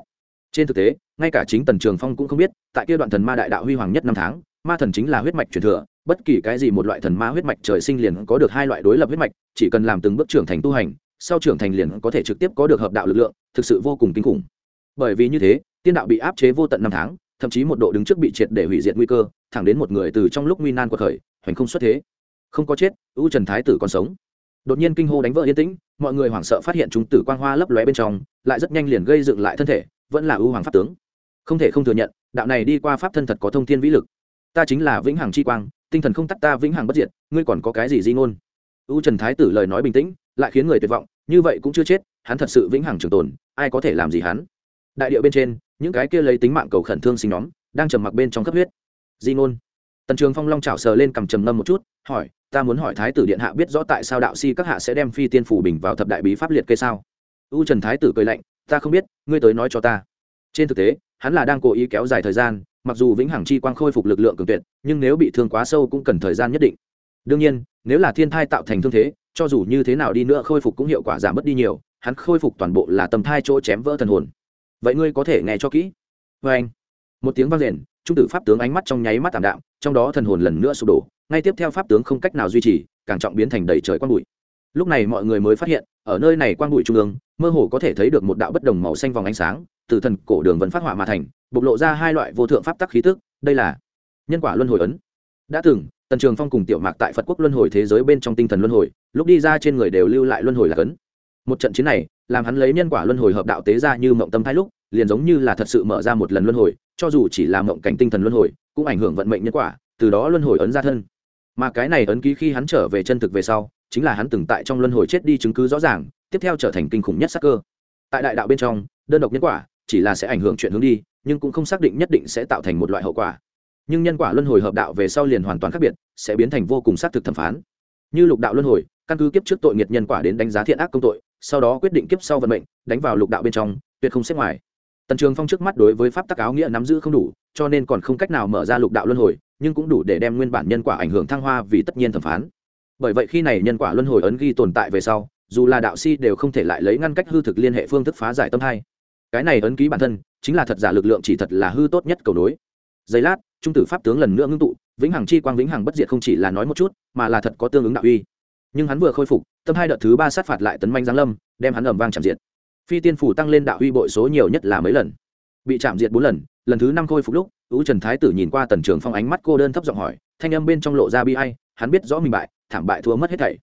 Trên thực tế, ngay cả chính tần trường phong cũng không biết, tại kia đoạn thần ma đại đạo huy hoàng nhất năm tháng, ma thần chính là huyết mạch truyền thừa bất kỳ cái gì một loại thần ma huyết mạch trời sinh liền có được hai loại đối lập huyết mạch, chỉ cần làm từng bước trưởng thành tu hành, sau trưởng thành liền có thể trực tiếp có được hợp đạo lực lượng, thực sự vô cùng kinh khủng. Bởi vì như thế, tiên đạo bị áp chế vô tận năm tháng, thậm chí một độ đứng trước bị triệt để hủy diệt nguy cơ, thẳng đến một người từ trong lúc nguy nan của khởi, hoành không xuất thế. Không có chết, ưu trần thái tử còn sống. Đột nhiên kinh hô đánh vỡ yên tĩnh, mọi người hoảng sợ phát hiện chúng tử quang hoa lấp lóe bên trong, lại rất nhanh liền gây dựng lại thân thể, vẫn là ưu hoàng pháp tướng. Không thể không thừa nhận, đạo này đi qua pháp thân thật có thông thiên vĩ lực. Ta chính là vĩnh hằng chi quang tinh thần không tắt ta vĩnh hằng bất diệt, ngươi còn có cái gì di ngôn? U trần thái tử lời nói bình tĩnh, lại khiến người tuyệt vọng, như vậy cũng chưa chết, hắn thật sự vĩnh hằng trường tồn, ai có thể làm gì hắn? Đại điệu bên trên, những cái kia lấy tính mạng cầu khẩn thương sinh nhóm, đang trầm mặc bên trong cấp huyết. Di ngôn. Tần trường phong long chảo sờ lên cầm trầm ngâm một chút, hỏi, ta muốn hỏi thái tử điện hạ biết rõ tại sao đạo si các hạ sẽ đem phi tiên phủ bình vào thập đại bí pháp liệt kê sao? U trần thái tử cười lạnh, ta không biết, ngươi tới nói cho ta. Trên thực tế, hắn là đang cố ý kéo dài thời gian mặc dù vĩnh hằng chi quang khôi phục lực lượng cường tuyệt, nhưng nếu bị thương quá sâu cũng cần thời gian nhất định. Đương nhiên, nếu là thiên thai tạo thành thương thế, cho dù như thế nào đi nữa khôi phục cũng hiệu quả giảm bớt đi nhiều, hắn khôi phục toàn bộ là tầm thai chỗ chém vỡ thần hồn. Vậy ngươi có thể nghe cho kỹ. Vê anh, một tiếng vang rền, trung tử pháp tướng ánh mắt trong nháy mắt tảm đạm, trong đó thần hồn lần nữa sụp đổ, ngay tiếp theo pháp tướng không cách nào duy trì, càng trọng biến thành đầy trời quang bụi. Lúc này mọi người mới phát hiện ở nơi này quang bụi trung ương, mơ hồ có thể thấy được một đạo bất đồng màu xanh vòng ánh sáng, từ thần cổ đường vẫn phát họa mà thành, bộc lộ ra hai loại vô thượng pháp tắc khí tức, đây là nhân quả luân hồi ấn. Đã từng, tần trường phong cùng tiểu mạc tại phật quốc luân hồi thế giới bên trong tinh thần luân hồi, lúc đi ra trên người đều lưu lại luân hồi là cấn. Một trận chiến này, làm hắn lấy nhân quả luân hồi hợp đạo tế ra như mộng tâm thái lúc, liền giống như là thật sự mở ra một lần luân hồi, cho dù chỉ là mộng cảnh tinh thần luân hồi, cũng ảnh hưởng vận mệnh nhân quả, từ đó luân hồi ấn ra thân. Mà cái này ấn ký khi hắn trở về chân thực về sau chính là hắn từng tại trong luân hồi chết đi chứng cứ rõ ràng, tiếp theo trở thành kinh khủng nhất sắc cơ. Tại đại đạo bên trong, đơn độc nhân quả chỉ là sẽ ảnh hưởng chuyện hướng đi, nhưng cũng không xác định nhất định sẽ tạo thành một loại hậu quả. Nhưng nhân quả luân hồi hợp đạo về sau liền hoàn toàn khác biệt, sẽ biến thành vô cùng xác thực thẩm phán. Như lục đạo luân hồi, căn cứ kiếp trước tội nghiệt nhân quả đến đánh giá thiện ác công tội, sau đó quyết định kiếp sau vận mệnh, đánh vào lục đạo bên trong, tuyệt không xếp ngoài. Tần trường phong trước mắt đối với pháp tắc áo nghĩa nắm giữ không đủ, cho nên còn không cách nào mở ra lục đạo luân hồi, nhưng cũng đủ để đem nguyên bản nhân quả ảnh hưởng thăng hoa vì tất nhiên thẩm phán bởi vậy khi này nhân quả luân hồi ấn ghi tồn tại về sau, dù là đạo si đều không thể lại lấy ngăn cách hư thực liên hệ phương thức phá giải tâm hai. Cái này ấn ký bản thân, chính là thật giả lực lượng chỉ thật là hư tốt nhất cầu nối. Giây lát, trung tử pháp tướng lần nữa ngưng tụ, vĩnh hằng chi quang vĩnh hằng bất diệt không chỉ là nói một chút, mà là thật có tương ứng đạo uy. Nhưng hắn vừa khôi phục, tâm hai đợt thứ ba sát phạt lại tấn manh giáng lâm, đem hắn ẩm vang chạm diệt. Phi tiên phủ tăng lên đạo uy bội số nhiều nhất là mấy lần. Bị chạm diệt bốn lần lần thứ năm khôi phục lúc, ú trần thái tử nhìn qua tần trường phong ánh mắt cô đơn thấp giọng hỏi, thanh âm bên trong lộ ra bi hay hắn biết rõ mình bại thảm bại thua mất hết thảy.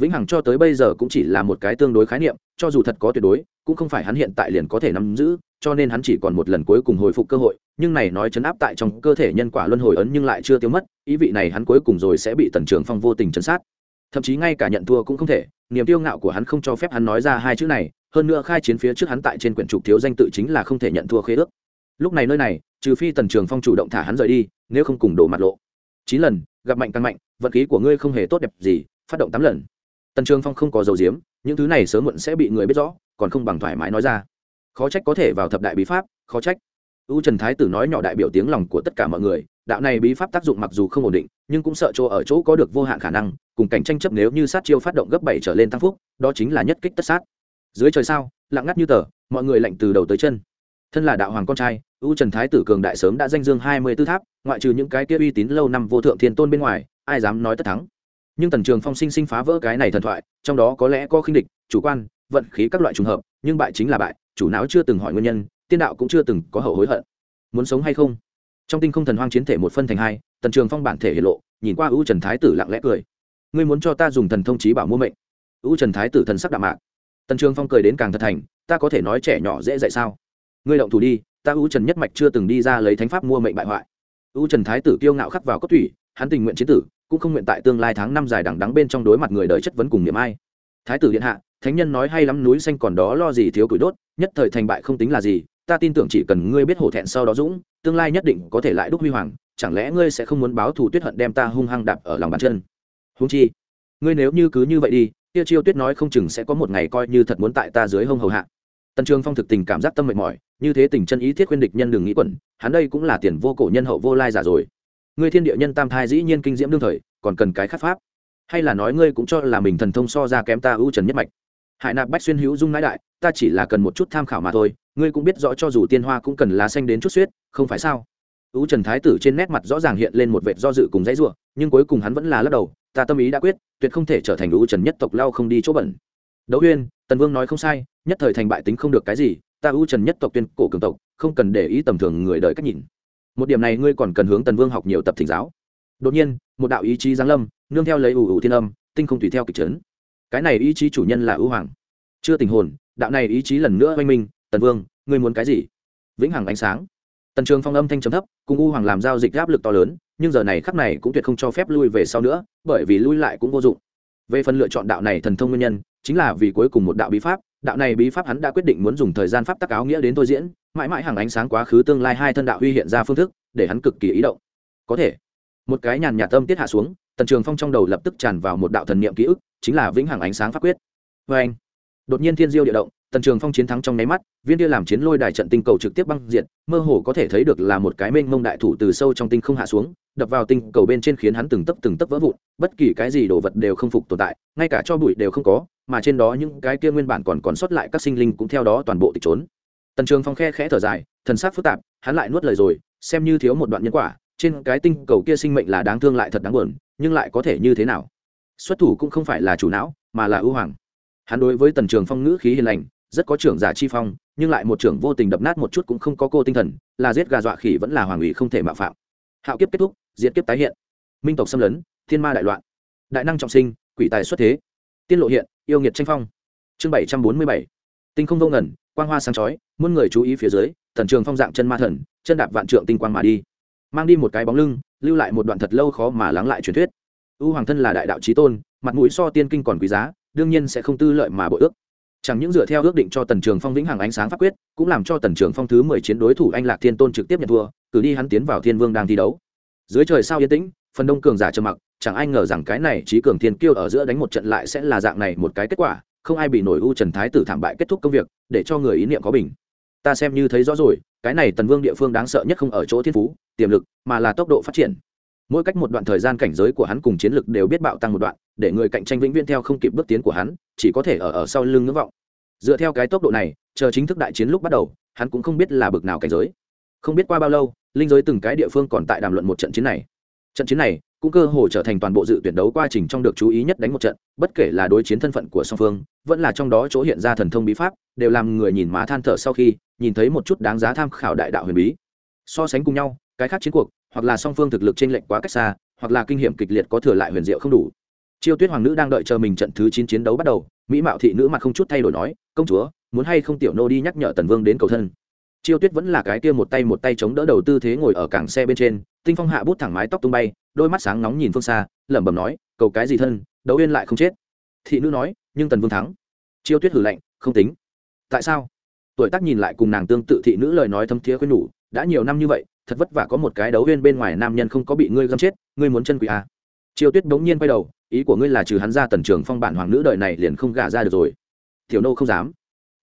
Vĩnh hằng cho tới bây giờ cũng chỉ là một cái tương đối khái niệm, cho dù thật có tuyệt đối, cũng không phải hắn hiện tại liền có thể nắm giữ, cho nên hắn chỉ còn một lần cuối cùng hồi phục cơ hội, nhưng này nói chấn áp tại trong cơ thể nhân quả luân hồi ấn nhưng lại chưa tiêu mất, ý vị này hắn cuối cùng rồi sẽ bị tần trường phong vô tình chấn sát. Thậm chí ngay cả nhận thua cũng không thể, niềm tiêu ngạo của hắn không cho phép hắn nói ra hai chữ này, hơn nữa khai chiến phía trước hắn tại trên quyển trục thiếu danh tự chính là không thể nhận thua khế ước. Lúc này nơi này, trừ phi tần trường phong chủ động thả hắn rời đi, nếu không cùng đổ mặt lộ. Chín lần, gặp mạnh càng mạnh vận khí của ngươi không hề tốt đẹp gì, phát động tám lần. Tần trường phong không có dầu diếm những thứ này sớm muộn sẽ bị người biết rõ, còn không bằng thoải mái nói ra. Khó trách có thể vào thập đại bí pháp, khó trách. U trần thái tử nói nhỏ đại biểu tiếng lòng của tất cả mọi người, đạo này bí pháp tác dụng mặc dù không ổn định, nhưng cũng sợ chỗ ở chỗ có được vô hạn khả năng, cùng cảnh tranh chấp nếu như sát chiêu phát động gấp bảy trở lên tăng phúc, đó chính là nhất kích tất sát. Dưới trời sao, lặng ngắt như tờ, mọi người lạnh từ đầu tới chân. Thân là đạo hoàng con trai, u trần thái tử cường đại sớm đã danh dương hai mươi tư tháp, ngoại trừ những cái kia uy tín lâu năm vô thượng thiên tôn bên ngoài ai dám nói tất thắng. Nhưng tần trường phong sinh sinh phá vỡ cái này thần thoại, trong đó có lẽ có khinh địch, chủ quan, vận khí các loại trùng hợp, nhưng bại chính là bại, chủ não chưa từng hỏi nguyên nhân, tiên đạo cũng chưa từng có hậu hối hận. Muốn sống hay không? Trong tinh không thần hoang chiến thể một phân thành hai, tần trường phong bản thể hiện lộ, nhìn qua u trần thái tử lặng lẽ cười. Ngươi muốn cho ta dùng thần thông trí bảo mua mệnh. U trần thái tử thần sắc đạm mạc. Tần trường phong cười đến càng thật thành, ta có thể nói trẻ nhỏ dễ dạy sao? Ngươi động thủ đi, ta u trần nhất mạch chưa từng đi ra lấy thánh pháp mua mệnh bại hoại. U trần thái tử kiêu ngạo khắc vào cốt thủy hắn tình nguyện chiến tử, cũng không nguyện tại tương lai tháng năm dài đằng đắng bên trong đối mặt người đời chất vấn cùng niệm ai. Thái tử điện hạ, thánh nhân nói hay lắm núi xanh còn đó lo gì thiếu củi đốt, nhất thời thành bại không tính là gì, ta tin tưởng chỉ cần ngươi biết hổ thẹn sau đó dũng, tương lai nhất định có thể lại đúc huy hoàng, chẳng lẽ ngươi sẽ không muốn báo thù tuyết hận đem ta hung hăng đạp ở lòng bàn chân? Húng chi, ngươi nếu như cứ như vậy đi tiêu chiêu tuyết nói không chừng sẽ có một ngày coi như thật muốn tại ta dưới hông hầu hạ. Tần trường phong thực tình cảm giác tâm mệt mỏi, như thế tình chân ý thiết khuyên địch nhân đừng nghĩ quẩn, hắn đây cũng là tiền vô cổ nhân hậu vô lai giả rồi ngươi thiên địa nhân tam thai dĩ nhiên kinh diễm đương thời, còn cần cái khắc pháp. Hay là nói ngươi cũng cho là mình thần thông so ra kém ta ưu trần nhất mạch. Hải nạp bách xuyên hữu dung nãi đại, ta chỉ là cần một chút tham khảo mà thôi, ngươi cũng biết rõ cho dù tiên hoa cũng cần lá xanh đến chút suyết, không phải sao? Ưu trần thái tử trên nét mặt rõ ràng hiện lên một vệt do dự cùng dãy ruộng nhưng cuối cùng hắn vẫn là lắc đầu, ta tâm ý đã quyết, tuyệt không thể trở thành ưu trần nhất tộc lao không đi chỗ bẩn. Đấu huyên, tần vương nói không sai, nhất thời thành bại tính không được cái gì, ta ưu trần nhất tộc tuyên cổ cường tộc, không cần để ý tầm thường người đời cách nhìn một điểm này ngươi còn cần hướng tần vương học nhiều tập thỉnh giáo. Đột nhiên, một đạo ý chí giáng lâm, nương theo lấy ủ ủ thiên âm, tinh không tùy theo kịch trấn cái này ý chí chủ nhân là ưu hoàng. Chưa tình hồn, đạo này ý chí lần nữa oanh minh, tần vương, ngươi muốn cái gì? Vĩnh hằng ánh sáng. Tần trường phong âm thanh trầm thấp, cùng u hoàng làm giao dịch áp lực to lớn, nhưng giờ này khắc này cũng tuyệt không cho phép lui về sau nữa, bởi vì lui lại cũng vô dụng. Về phần lựa chọn đạo này thần thông nguyên nhân, chính là vì cuối cùng một đạo bí pháp đạo này bí pháp hắn đã quyết định muốn dùng thời gian pháp tắc áo nghĩa đến tôi diễn, mãi mãi hàng ánh sáng quá khứ tương lai hai thân đạo huy hiện ra phương thức, để hắn cực kỳ ý động. Có thể, một cái nhàn nhạt tâm tiết hạ xuống, tần trường phong trong đầu lập tức tràn vào một đạo thần niệm ký ức, chính là vĩnh hằng ánh sáng pháp quyết. Vê anh, đột nhiên thiên diêu địa động, tần trường phong chiến thắng trong nháy mắt, viên kia làm chiến lôi đài trận tinh cầu trực tiếp băng diện mơ hồ có thể thấy được là một cái mênh mông đại thủ từ sâu trong tinh không hạ xuống, đập vào tinh cầu bên trên khiến hắn từng tấc từng tấc vỡ vụn, bất kỳ cái gì đồ vật đều không phục tồn tại, ngay cả cho bụi đều không có mà trên đó những cái kia nguyên bản còn còn sót lại các sinh linh cũng theo đó toàn bộ tịch trốn. Tần trường phong khe khẽ thở dài, thần sắc phức tạp, hắn lại nuốt lời rồi, xem như thiếu một đoạn nhân quả, trên cái tinh cầu kia sinh mệnh là đáng thương lại thật đáng buồn, nhưng lại có thể như thế nào? Xuất thủ cũng không phải là chủ não, mà là ưu hoàng. Hắn đối với tần trường phong ngữ khí hiền lành, rất có trưởng giả chi phong, nhưng lại một trưởng vô tình đập nát một chút cũng không có cô tinh thần, là giết gà dọa khỉ vẫn là hoàng ủy không thể mạo phạm. Hạo kiếp kết thúc, diệt kiếp tái hiện. Minh tộc xâm lấn, thiên ma đại loạn. Đại năng trọng sinh, quỷ tài xuất thế. Tiên lộ hiện yêu nghiệt tranh phong. Chương bảy trăm bốn mươi bảy. Tinh không vô ngẩn quang hoa sáng chói, muôn người chú ý phía dưới tần trường phong dạng chân ma thần, chân đạp vạn trượng tinh quang mà đi. Mang đi một cái bóng lưng, lưu lại một đoạn thật lâu khó mà lắng lại truyền thuyết. Ưu hoàng thân là đại đạo trí tôn, mặt mũi so tiên kinh còn quý giá, đương nhiên sẽ không tư lợi mà bội ước. Chẳng những dựa theo ước định cho tần trường phong vĩnh hằng ánh sáng pháp quyết, cũng làm cho tần trường phong thứ mười chiến đối thủ anh lạc thiên tôn trực tiếp nhận thua, cử đi hắn tiến vào thiên vương đang thi đấu. Dưới trời sao yên tĩnh, phần đông cường giả trầm mặc chẳng ai ngờ rằng cái này trí cường thiên kiêu ở giữa đánh một trận lại sẽ là dạng này một cái kết quả, không ai bị nổi u trần thái tử thảm bại kết thúc công việc, để cho người ý niệm có bình. Ta xem như thấy rõ rồi, cái này tần vương địa phương đáng sợ nhất không ở chỗ thiên phú, tiềm lực, mà là tốc độ phát triển. Mỗi cách một đoạn thời gian cảnh giới của hắn cùng chiến lực đều biết bạo tăng một đoạn, để người cạnh tranh vĩnh viễn theo không kịp bước tiến của hắn, chỉ có thể ở ở sau lưng ngưỡng vọng. Dựa theo cái tốc độ này, chờ chính thức đại chiến lúc bắt đầu, hắn cũng không biết là bực nào cảnh giới. Không biết qua bao lâu, linh giới từng cái địa phương còn tại đàm luận một trận chiến này. Trận chiến này cũng cơ hồ trở thành toàn bộ dự tuyển đấu quá trình trong được chú ý nhất đánh một trận, bất kể là đối chiến thân phận của song phương, vẫn là trong đó chỗ hiện ra thần thông bí pháp, đều làm người nhìn má than thở sau khi, nhìn thấy một chút đáng giá tham khảo đại đạo huyền bí. So sánh cùng nhau, cái khác chiến cuộc, hoặc là song phương thực lực chênh lệch quá cách xa, hoặc là kinh nghiệm kịch liệt có thừa lại huyền diệu không đủ. Chiêu tuyết hoàng nữ đang đợi chờ mình trận thứ chín chiến đấu bắt đầu, mỹ mạo thị nữ mặt không chút thay đổi nói, công chúa, muốn hay không tiểu nô đi nhắc nhở tần vương đến cầu thân? Chiêu tuyết vẫn là cái kia một tay một tay chống đỡ đầu tư thế ngồi ở cảng xe bên trên, tinh phong hạ bút thẳng mái tóc tung bay đôi mắt sáng nóng nhìn phương xa, lẩm bẩm nói, cầu cái gì thân, đấu yên lại không chết. Thị nữ nói, nhưng tần vương thắng. Chiêu tuyết hử lạnh, không tính. Tại sao? Tuổi tác nhìn lại cùng nàng tương tự thị nữ lời nói thâm thiế khuyên nhủ, đã nhiều năm như vậy, thật vất vả có một cái đấu viên bên ngoài nam nhân không có bị ngươi găm chết, ngươi muốn chân quỷ à. chiêu tuyết bỗng nhiên quay đầu, ý của ngươi là trừ hắn ra tần trường phong bản hoàng nữ đời này liền không gả ra được rồi. Tiểu nô không dám.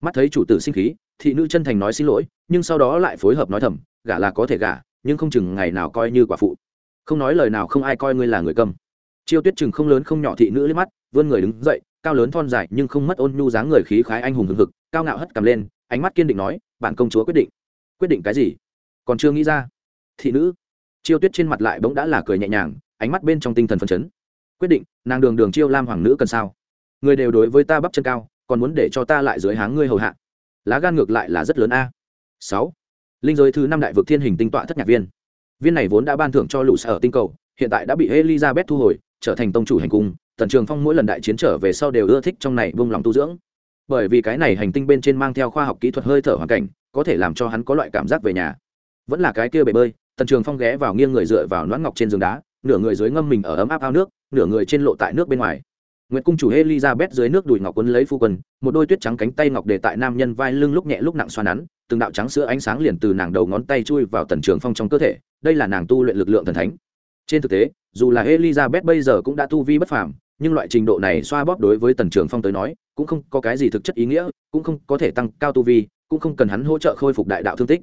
Mắt thấy chủ tử sinh khí, thị nữ chân thành nói xin lỗi, nhưng sau đó lại phối hợp nói thầm, gả là có thể gả, nhưng không chừng ngày nào coi như quả phụ không nói lời nào không ai coi ngươi là người cầm. Chiêu tuyết chừng không lớn không nhỏ thị nữ liếc mắt, vươn người đứng dậy, cao lớn thon dài nhưng không mất ôn nhu dáng người khí khái anh hùng hừng hực, cao ngạo hất cầm lên, ánh mắt kiên định nói, bản công chúa quyết định. Quyết định cái gì? Còn chưa nghĩ ra. Thị nữ? Chiêu tuyết trên mặt lại bỗng đã là cười nhẹ nhàng, ánh mắt bên trong tinh thần phấn chấn. Quyết định, nàng đường đường chiêu lam hoàng nữ cần sao? Người đều đối với ta bắp chân cao, còn muốn để cho ta lại dưới háng ngươi hầu hạ. Lá gan ngược lại là rất lớn a. Sáu. Linh giới thứ năm đại vực thiên hình tinh tọa thất nhạc viên viên này vốn đã ban thưởng cho lũ sở tinh cầu hiện tại đã bị elizabeth thu hồi trở thành tông chủ hành cung tần trường phong mỗi lần đại chiến trở về sau đều ưa thích trong này vung lòng tu dưỡng. Bởi vì cái này hành tinh bên trên mang theo khoa học kỹ thuật hơi thở hoàn cảnh có thể làm cho hắn có loại cảm giác về nhà. Vẫn là cái kia bể bơi tần trường phong ghé vào nghiêng người dựa vào noãn ngọc trên giường đá nửa người dưới ngâm mình ở ấm áp ao nước nửa người trên lộ tại nước bên ngoài. Nguyệt cung chủ Elizabeth dưới nước đùi ngọc quấn lấy phu quân, một đôi tuyết trắng cánh tay ngọc để tại nam nhân vai lưng lúc nhẹ lúc nặng xoa nắn, từng đạo trắng sữa ánh sáng liền từ nàng đầu ngón tay chui vào tần trường phong trong cơ thể, đây là nàng tu luyện lực lượng thần thánh. Trên thực tế, dù là Elizabeth bây giờ cũng đã tu vi bất phàm, nhưng loại trình độ này xoa bóp đối với tần trường phong tới nói cũng không có cái gì thực chất ý nghĩa cũng không có thể tăng cao tu vi cũng không cần hắn hỗ trợ khôi phục đại đạo thương tích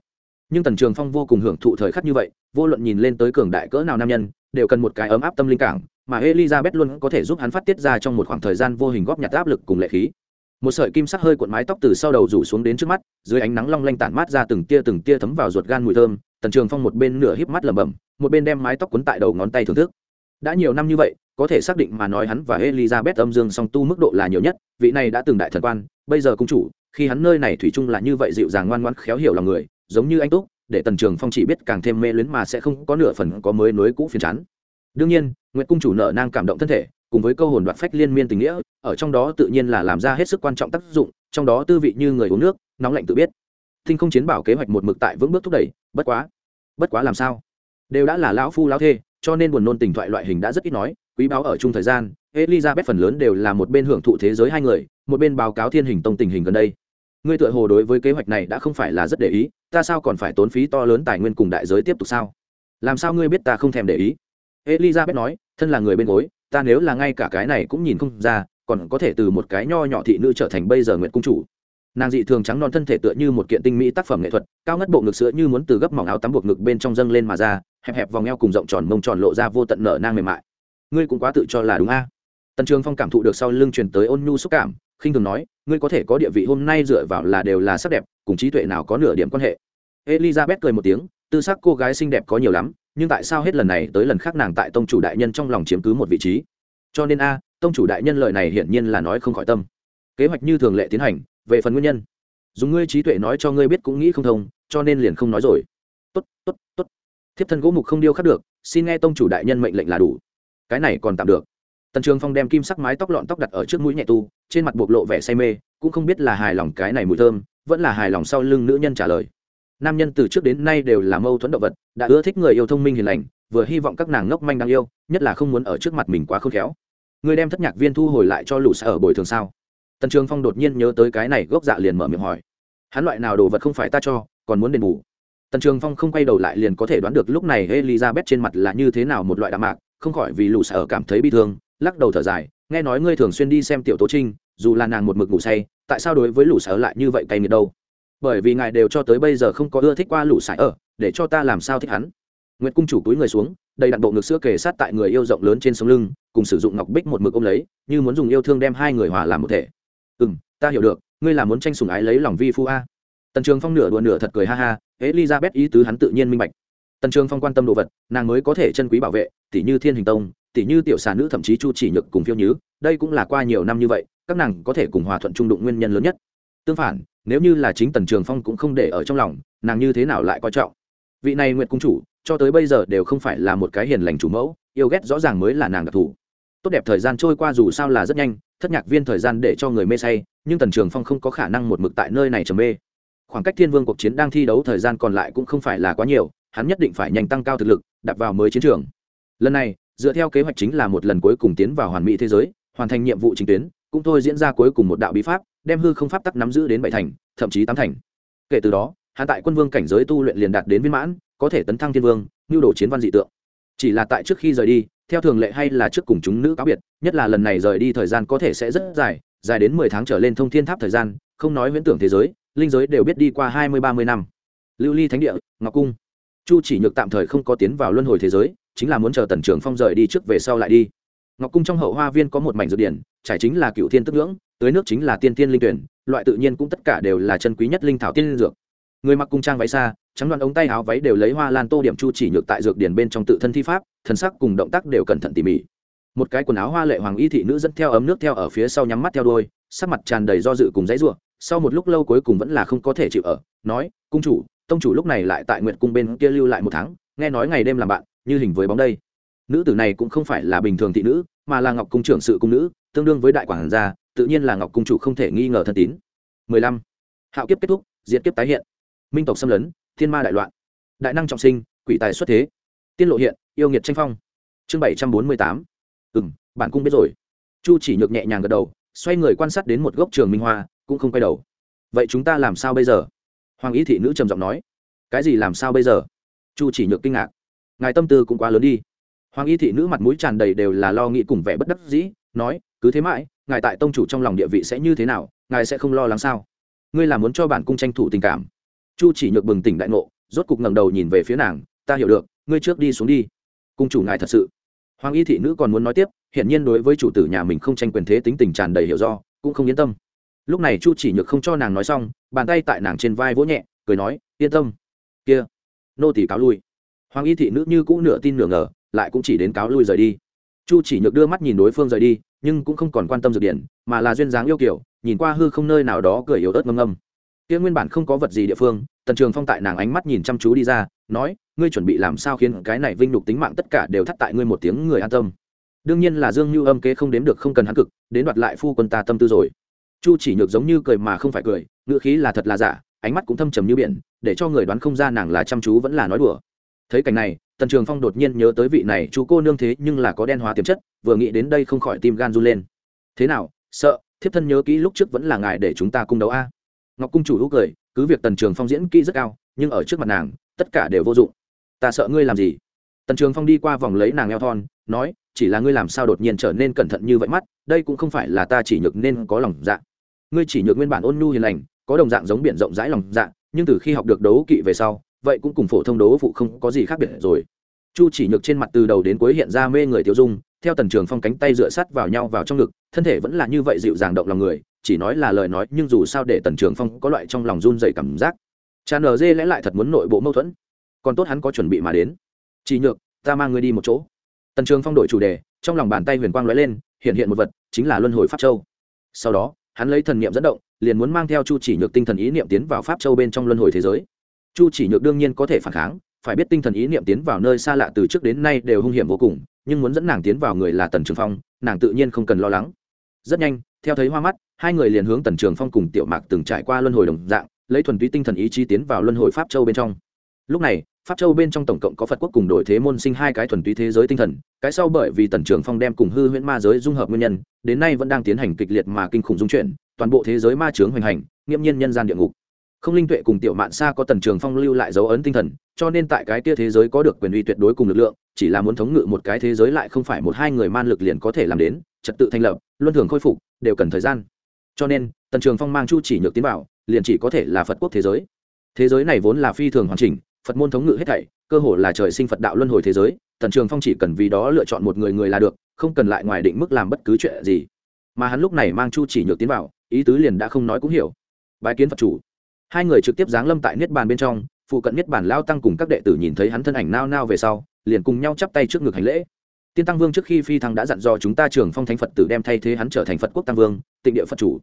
nhưng tần trường phong vô cùng hưởng thụ thời khắc như vậy vô luận nhìn lên tới cường đại cỡ nào nam nhân đều cần một cái ấm áp tâm linh cảng mà elizabeth luôn có thể giúp hắn phát tiết ra trong một khoảng thời gian vô hình góp nhặt áp lực cùng lệ khí một sợi kim sắc hơi cuộn mái tóc từ sau đầu rủ xuống đến trước mắt, dưới ánh nắng long lanh tản mát ra từng tia từng tia thấm vào ruột gan mùi thơm, tần trường phong một bên nửa híp mắt lẩm bẩm, một bên đem mái tóc quấn tại đầu ngón tay thưởng thức. Đã nhiều năm như vậy, có thể xác định mà nói hắn và elizabeth âm dương song tu mức độ là nhiều nhất, vị này đã từng đại thần quan, bây giờ cung chủ, khi hắn nơi này thủy chung là như vậy dịu dàng ngoan ngoãn khéo hiểu lòng người, giống như anh túc, để tần trường phong chỉ biết càng thêm mê luyến mà sẽ không có nửa phần có mới nối cũ phiền chán. Đương nhiên nguyện cung chủ nợ nang cảm động thân thể cùng với câu hồn đoạt phách liên miên tình nghĩa, ở trong đó tự nhiên là làm ra hết sức quan trọng tác dụng, trong đó tư vị như người uống nước, nóng lạnh tự biết. Thinh không chiến bảo kế hoạch một mực tại vững bước thúc đẩy, bất quá bất quá làm sao? Đều đã là lão phu lão thê, cho nên buồn nôn tình thoại loại hình đã rất ít nói, quý báo ở chung thời gian, elizabeth phần lớn đều là một bên hưởng thụ thế giới hai người, một bên báo cáo thiên hình tông tình hình gần đây. Ngươi tựa hồ đối với kế hoạch này đã không phải là rất để ý, ta sao còn phải tốn phí to lớn tài nguyên cùng đại giới tiếp tục sao? Làm sao ngươi biết ta không thèm để ý? Elizabeth nói, thân là người bên gối ta nếu là ngay cả cái này cũng nhìn không ra, còn có thể từ một cái nho nhỏ thị nữ trở thành bây giờ nguyện cung chủ. Nàng dị thường trắng non thân thể tựa như một kiện tinh mỹ tác phẩm nghệ thuật, cao ngất bộ ngực sữa như muốn từ gấp mỏng áo tắm buộc ngực bên trong dâng lên mà ra, hẹp hẹp vòng eo cùng rộng tròn mông tròn lộ ra vô tận nở nang mềm mại. Ngươi cũng quá tự cho là đúng a. Tần trường phong cảm thụ được sau lưng truyền tới ôn nhu xúc cảm, khinh thường nói, ngươi có thể có địa vị hôm nay dựa vào là đều là sắc đẹp, cùng trí tuệ nào có nửa điểm quan hệ. Elizabeth cười một tiếng, tư sắc cô gái xinh đẹp có nhiều lắm nhưng tại sao hết lần này tới lần khác nàng tại tông chủ đại nhân trong lòng chiếm cứ một vị trí? Cho nên a, tông chủ đại nhân lời này hiển nhiên là nói không khỏi tâm. Kế hoạch như thường lệ tiến hành, về phần nguyên nhân. Dùng ngươi trí tuệ nói cho ngươi biết cũng nghĩ không thông, cho nên liền không nói rồi. Tốt tốt tốt. Thiếp thân gỗ mục không điêu khắc được, xin nghe tông chủ đại nhân mệnh lệnh là đủ. Cái này còn tạm được. Tần trường phong đem kim sắc mái tóc lọn tóc đặt ở trước mũi nhẹ tu, trên mặt bộc lộ vẻ say mê, cũng không biết là hài lòng cái này mùi thơm, vẫn là hài lòng sau lưng nữ nhân trả lời nam nhân từ trước đến nay đều là mâu thuẫn động vật, đã ưa thích người yêu thông minh hiền lành, vừa hy vọng các nàng ngốc manh đang yêu, nhất là không muốn ở trước mặt mình quá khôn khéo. Người đem thất nhạc viên thu hồi lại cho lũ xa ở bồi thường sao? Tần trường phong đột nhiên nhớ tới cái này, gốc dạ liền mở miệng hỏi. Hắn loại nào đồ vật không phải ta cho, còn muốn đền bù? Tần trường phong không quay đầu lại liền có thể đoán được lúc này elizabeth trên mặt là như thế nào một loại đạm mạc, không khỏi vì lũ sở cảm thấy bi thương, lắc đầu thở dài, nghe nói ngươi thường xuyên đi xem tiểu tố trinh, dù là nàng một mực ngủ say, tại sao đối với lũ sở lại như vậy cay nghiệt đâu? Bởi vì ngài đều cho tới bây giờ không có ưa thích qua lũ sải ở, để cho ta làm sao thích hắn. Nguyệt cung chủ túi người xuống, đầy đặn bộ ngực sữa kề sát tại người yêu rộng lớn trên sống lưng, cùng sử dụng ngọc bích một mực ôm lấy, như muốn dùng yêu thương đem hai người hòa làm một thể. Ừ m ta hiểu được, ngươi là muốn tranh sùng ái lấy lòng vi phu a. Tần trường phong nửa đùa nửa thật cười ha ha, elizabeth ý tứ hắn tự nhiên minh bạch. Tần trường phong quan tâm đồ vật, nàng mới có thể chân quý bảo vệ tỷ như thiên hình tông tỷ như tiểu xà nữ thậm chí chu chỉ nhược cùng phiêu nhứ, đây cũng là qua nhiều năm như vậy, các nàng có thể cùng hòa thuận trung đụng nguyên nhân lớn nhất. Tương phản nếu như là chính tần trường phong cũng không để ở trong lòng, nàng như thế nào lại coi trọng? Vị này Nguyệt cung chủ, cho tới bây giờ đều không phải là một cái hiền lành chủ mẫu, yêu ghét rõ ràng mới là nàng đặc thù. Tốt đẹp thời gian trôi qua dù sao là rất nhanh, thất nhạc viên thời gian để cho người mê say, nhưng tần trường phong không có khả năng một mực tại nơi này trầm mê. Khoảng cách thiên vương cuộc chiến đang thi đấu thời gian còn lại cũng không phải là quá nhiều, hắn nhất định phải nhanh tăng cao thực lực đặt vào mới chiến trường. Lần này, dựa theo kế hoạch chính là một lần cuối cùng tiến vào hoàn mỹ thế giới, hoàn thành nhiệm vụ chính tuyến, cũng thôi diễn ra cuối cùng một đạo bí pháp đem hư không pháp tắc nắm giữ đến bảy thành, thậm chí tám thành. Kể từ đó, hắn tại quân vương cảnh giới tu luyện liền đạt đến viên mãn, có thể tấn thăng thiên vương, nhu đồ chiến văn dị tượng. Chỉ là tại trước khi rời đi, theo thường lệ hay là trước cùng chúng nữ cáo biệt, nhất là lần này rời đi thời gian có thể sẽ rất dài dài đến mười tháng trở lên thông thiên tháp thời gian, không nói huyễn tưởng thế giới, linh giới đều biết đi qua hai mươi, ba mươi năm. Lưu ly thánh địa, ngọc cung. Chu chỉ nhược tạm thời không có tiến vào luân hồi thế giới, chính là muốn chờ tần trưởng phong rời đi trước về sau lại đi ngọc cung trong hậu hoa viên có một mảnh dược điển, trải chính là cựu thiên tức ngưỡng tới nước chính là tiên tiên linh tuyển, loại tự nhiên cũng tất cả đều là chân quý nhất linh thảo tiên linh dược. Người mặc cung trang váy xa, trắng đoạn ống tay áo váy đều lấy hoa lan tô điểm chu chỉ nhược tại dược điển bên trong tự thân thi pháp, thần sắc cùng động tác đều cẩn thận tỉ mỉ. Một cái quần áo hoa lệ hoàng y thị nữ dẫn theo ấm nước theo ở phía sau nhắm mắt theo đôi sắc mặt tràn đầy do dự cùng dãy ruộng sau một lúc lâu cuối cùng vẫn là không có thể chịu ở, nói, cung chủ, tông chủ lúc này lại tại nguyện cung bên kia lưu lại một tháng, nghe nói ngày đêm làm bạn, như hình với bóng đây nữ tử này cũng không phải là bình thường thị nữ, mà là ngọc cung trưởng sự cung nữ, tương đương với đại quản gia, tự nhiên là ngọc cung chủ không thể nghi ngờ thân tín. 15. hạo kiếp kết thúc, diệt kiếp tái hiện. Minh tộc xâm lấn, thiên ma đại loạn. Đại năng trọng sinh, quỷ tài xuất thế. Tiên lộ hiện, yêu nghiệt tranh phong. Chương 748. ừ m bản cung biết rồi. Chu chỉ nhược nhẹ nhàng gật đầu, xoay người quan sát đến một gốc trường minh hoa, cũng không quay đầu. Vậy chúng ta làm sao bây giờ? Hoàng ý thị nữ trầm giọng nói. Cái gì làm sao bây giờ? Chu chỉ nhược kinh ngạc. Ngài tâm tư cũng quá lớn đi hoàng y thị nữ mặt mũi tràn đầy đều là lo nghĩ cùng vẻ bất đắc dĩ, nói, cứ thế mãi, ngài tại tông chủ trong lòng địa vị sẽ như thế nào, ngài sẽ không lo lắng sao? Ngươi là muốn cho bản cung tranh thủ tình cảm. Chu chỉ nhược bừng tỉnh đại ngộ, rốt cục ngẩng đầu nhìn về phía nàng, ta hiểu được, ngươi trước đi xuống đi. Cung chủ ngài thật sự. Hoàng y thị nữ còn muốn nói tiếp hiện nhiên đối với chủ tử nhà mình không tranh quyền thế tính tình tràn đầy hiểu do, cũng không yên tâm. Lúc này chu chỉ nhược không cho nàng nói xong, bàn tay tại nàng trên vai vỗ nhẹ, cười nói, yên tâm. Kia, nô tỷ cáo lui. Hoàng y thị nữ như cũng nửa tin nửa ngờ lại cũng chỉ đến cáo lui rời đi. Chu chỉ nhược đưa mắt nhìn đối phương rời đi, nhưng cũng không còn quan tâm dược điển mà là duyên dáng yêu kiểu nhìn qua hư không nơi nào đó cười yếu ớt ngâm ngâm. Kia nguyên bản không có vật gì địa phương, tần trường phong tại nàng ánh mắt nhìn chăm chú đi ra, nói, ngươi chuẩn bị làm sao khiến cái này vinh nhục tính mạng tất cả đều thắt tại ngươi một tiếng người an tâm? Đương nhiên là dương như âm kế không đếm được không cần hắn cực, đến đoạt lại phu quân ta tâm tư rồi. Chu chỉ nhược giống như cười mà không phải cười, ngữ khí là thật là giả, ánh mắt cũng thâm trầm như biển, để cho người đoán không ra nàng là chăm chú vẫn là nói đùa. Thấy cảnh này tần trường phong đột nhiên nhớ tới vị này, chú cô nương thế nhưng là có đen hóa tiềm chất, vừa nghĩ đến đây không khỏi tim gan run lên. Thế nào, sợ, thiếp thân nhớ kỹ lúc trước vẫn là ngài để chúng ta cung đấu a? Ngọc cung chủ hữu cười, cứ việc tần trường phong diễn kỹ rất cao, nhưng ở trước mặt nàng, tất cả đều vô dụng. Ta sợ ngươi làm gì? Tần trường phong đi qua vòng lấy nàng eo thon, nói, chỉ là ngươi làm sao đột nhiên trở nên cẩn thận như vậy mắt, đây cũng không phải là ta chỉ nhược nên có lòng dạ. Ngươi chỉ nhược nguyên bản ôn nhu hiền lành, có đồng dạng giống biển rộng rãi lòng dạ nhưng từ khi học được đấu kỵ về sau vậy cũng cùng phổ thông đấu phụ không có gì khác biệt rồi. Chu chỉ nhược trên mặt từ đầu đến cuối hiện ra mê người tiêu dung, theo tần trường phong cánh tay dựa sát vào nhau vào trong ngực, thân thể vẫn là như vậy dịu dàng động lòng người, chỉ nói là lời nói nhưng dù sao để tần trường phong có loại trong lòng run dày cảm giác. Cha nờ dê lẽ lại thật muốn nội bộ mâu thuẫn, còn tốt hắn có chuẩn bị mà đến. Chỉ nhược, ta mang ngươi đi một chỗ. Tần trường phong đổi chủ đề, trong lòng bàn tay huyền quang lóe lên, hiện hiện một vật, chính là luân hồi pháp châu. Sau đó, hắn lấy thần niệm dẫn động, liền muốn mang theo chu chỉ nhược tinh thần ý niệm tiến vào pháp châu bên trong luân hồi thế giới chu chỉ nhược đương nhiên có thể phản kháng, phải biết tinh thần ý niệm tiến vào nơi xa lạ từ trước đến nay đều hung hiểm vô cùng, nhưng muốn dẫn nàng tiến vào người là tần trường phong, nàng tự nhiên không cần lo lắng. Rất nhanh, theo thấy hoa mắt, hai người liền hướng tần trường phong cùng tiểu mạc từng trải qua luân hồi đồng dạng, lấy thuần túy tinh thần ý chí tiến vào luân hồi pháp châu bên trong. Lúc này, pháp châu bên trong tổng cộng có phật quốc cùng đổi thế môn sinh hai cái thuần túy thế giới tinh thần, cái sau bởi vì tần trường phong đem cùng hư huyễn ma giới dung hợp nguyên nhân, đến nay vẫn đang tiến hành kịch liệt mà kinh khủng dung chuyển, toàn bộ thế giới ma chướng hoành hành, nghiễm nhiên nhân gian địa ngục không linh tuệ cùng tiểu mạn xa có tần trường phong lưu lại dấu ấn tinh thần cho nên tại cái kia thế giới có được quyền uy tuyệt đối cùng lực lượng chỉ là muốn thống ngự một cái thế giới lại không phải một hai người man lực liền có thể làm đến trật tự thành lập luân thường khôi phục đều cần thời gian. Cho nên tần trường phong mang chu chỉ nhược tiến bảo, liền chỉ có thể là phật quốc thế giới. Thế giới này vốn là phi thường hoàn chỉnh phật môn thống ngự hết thảy cơ hồ là trời sinh phật đạo luân hồi thế giới tần trường phong chỉ cần vì đó lựa chọn một người người là được không cần lại ngoài định mức làm bất cứ chuyện gì. Mà hắn lúc này mang chu chỉ nhược tiến vào ý tứ liền đã không nói cũng hiểu. Bài kiến phật chủ hai người trực tiếp giáng lâm tại niết bàn bên trong, phụ cận niết bàn lao tăng cùng các đệ tử nhìn thấy hắn thân ảnh nao nao về sau, liền cùng nhau chắp tay trước ngực hành lễ. Tiên tăng vương trước khi phi thăng đã dặn dò chúng ta trường phong thánh phật tử đem thay thế hắn trở thành phật quốc tăng vương, tịnh địa phật chủ.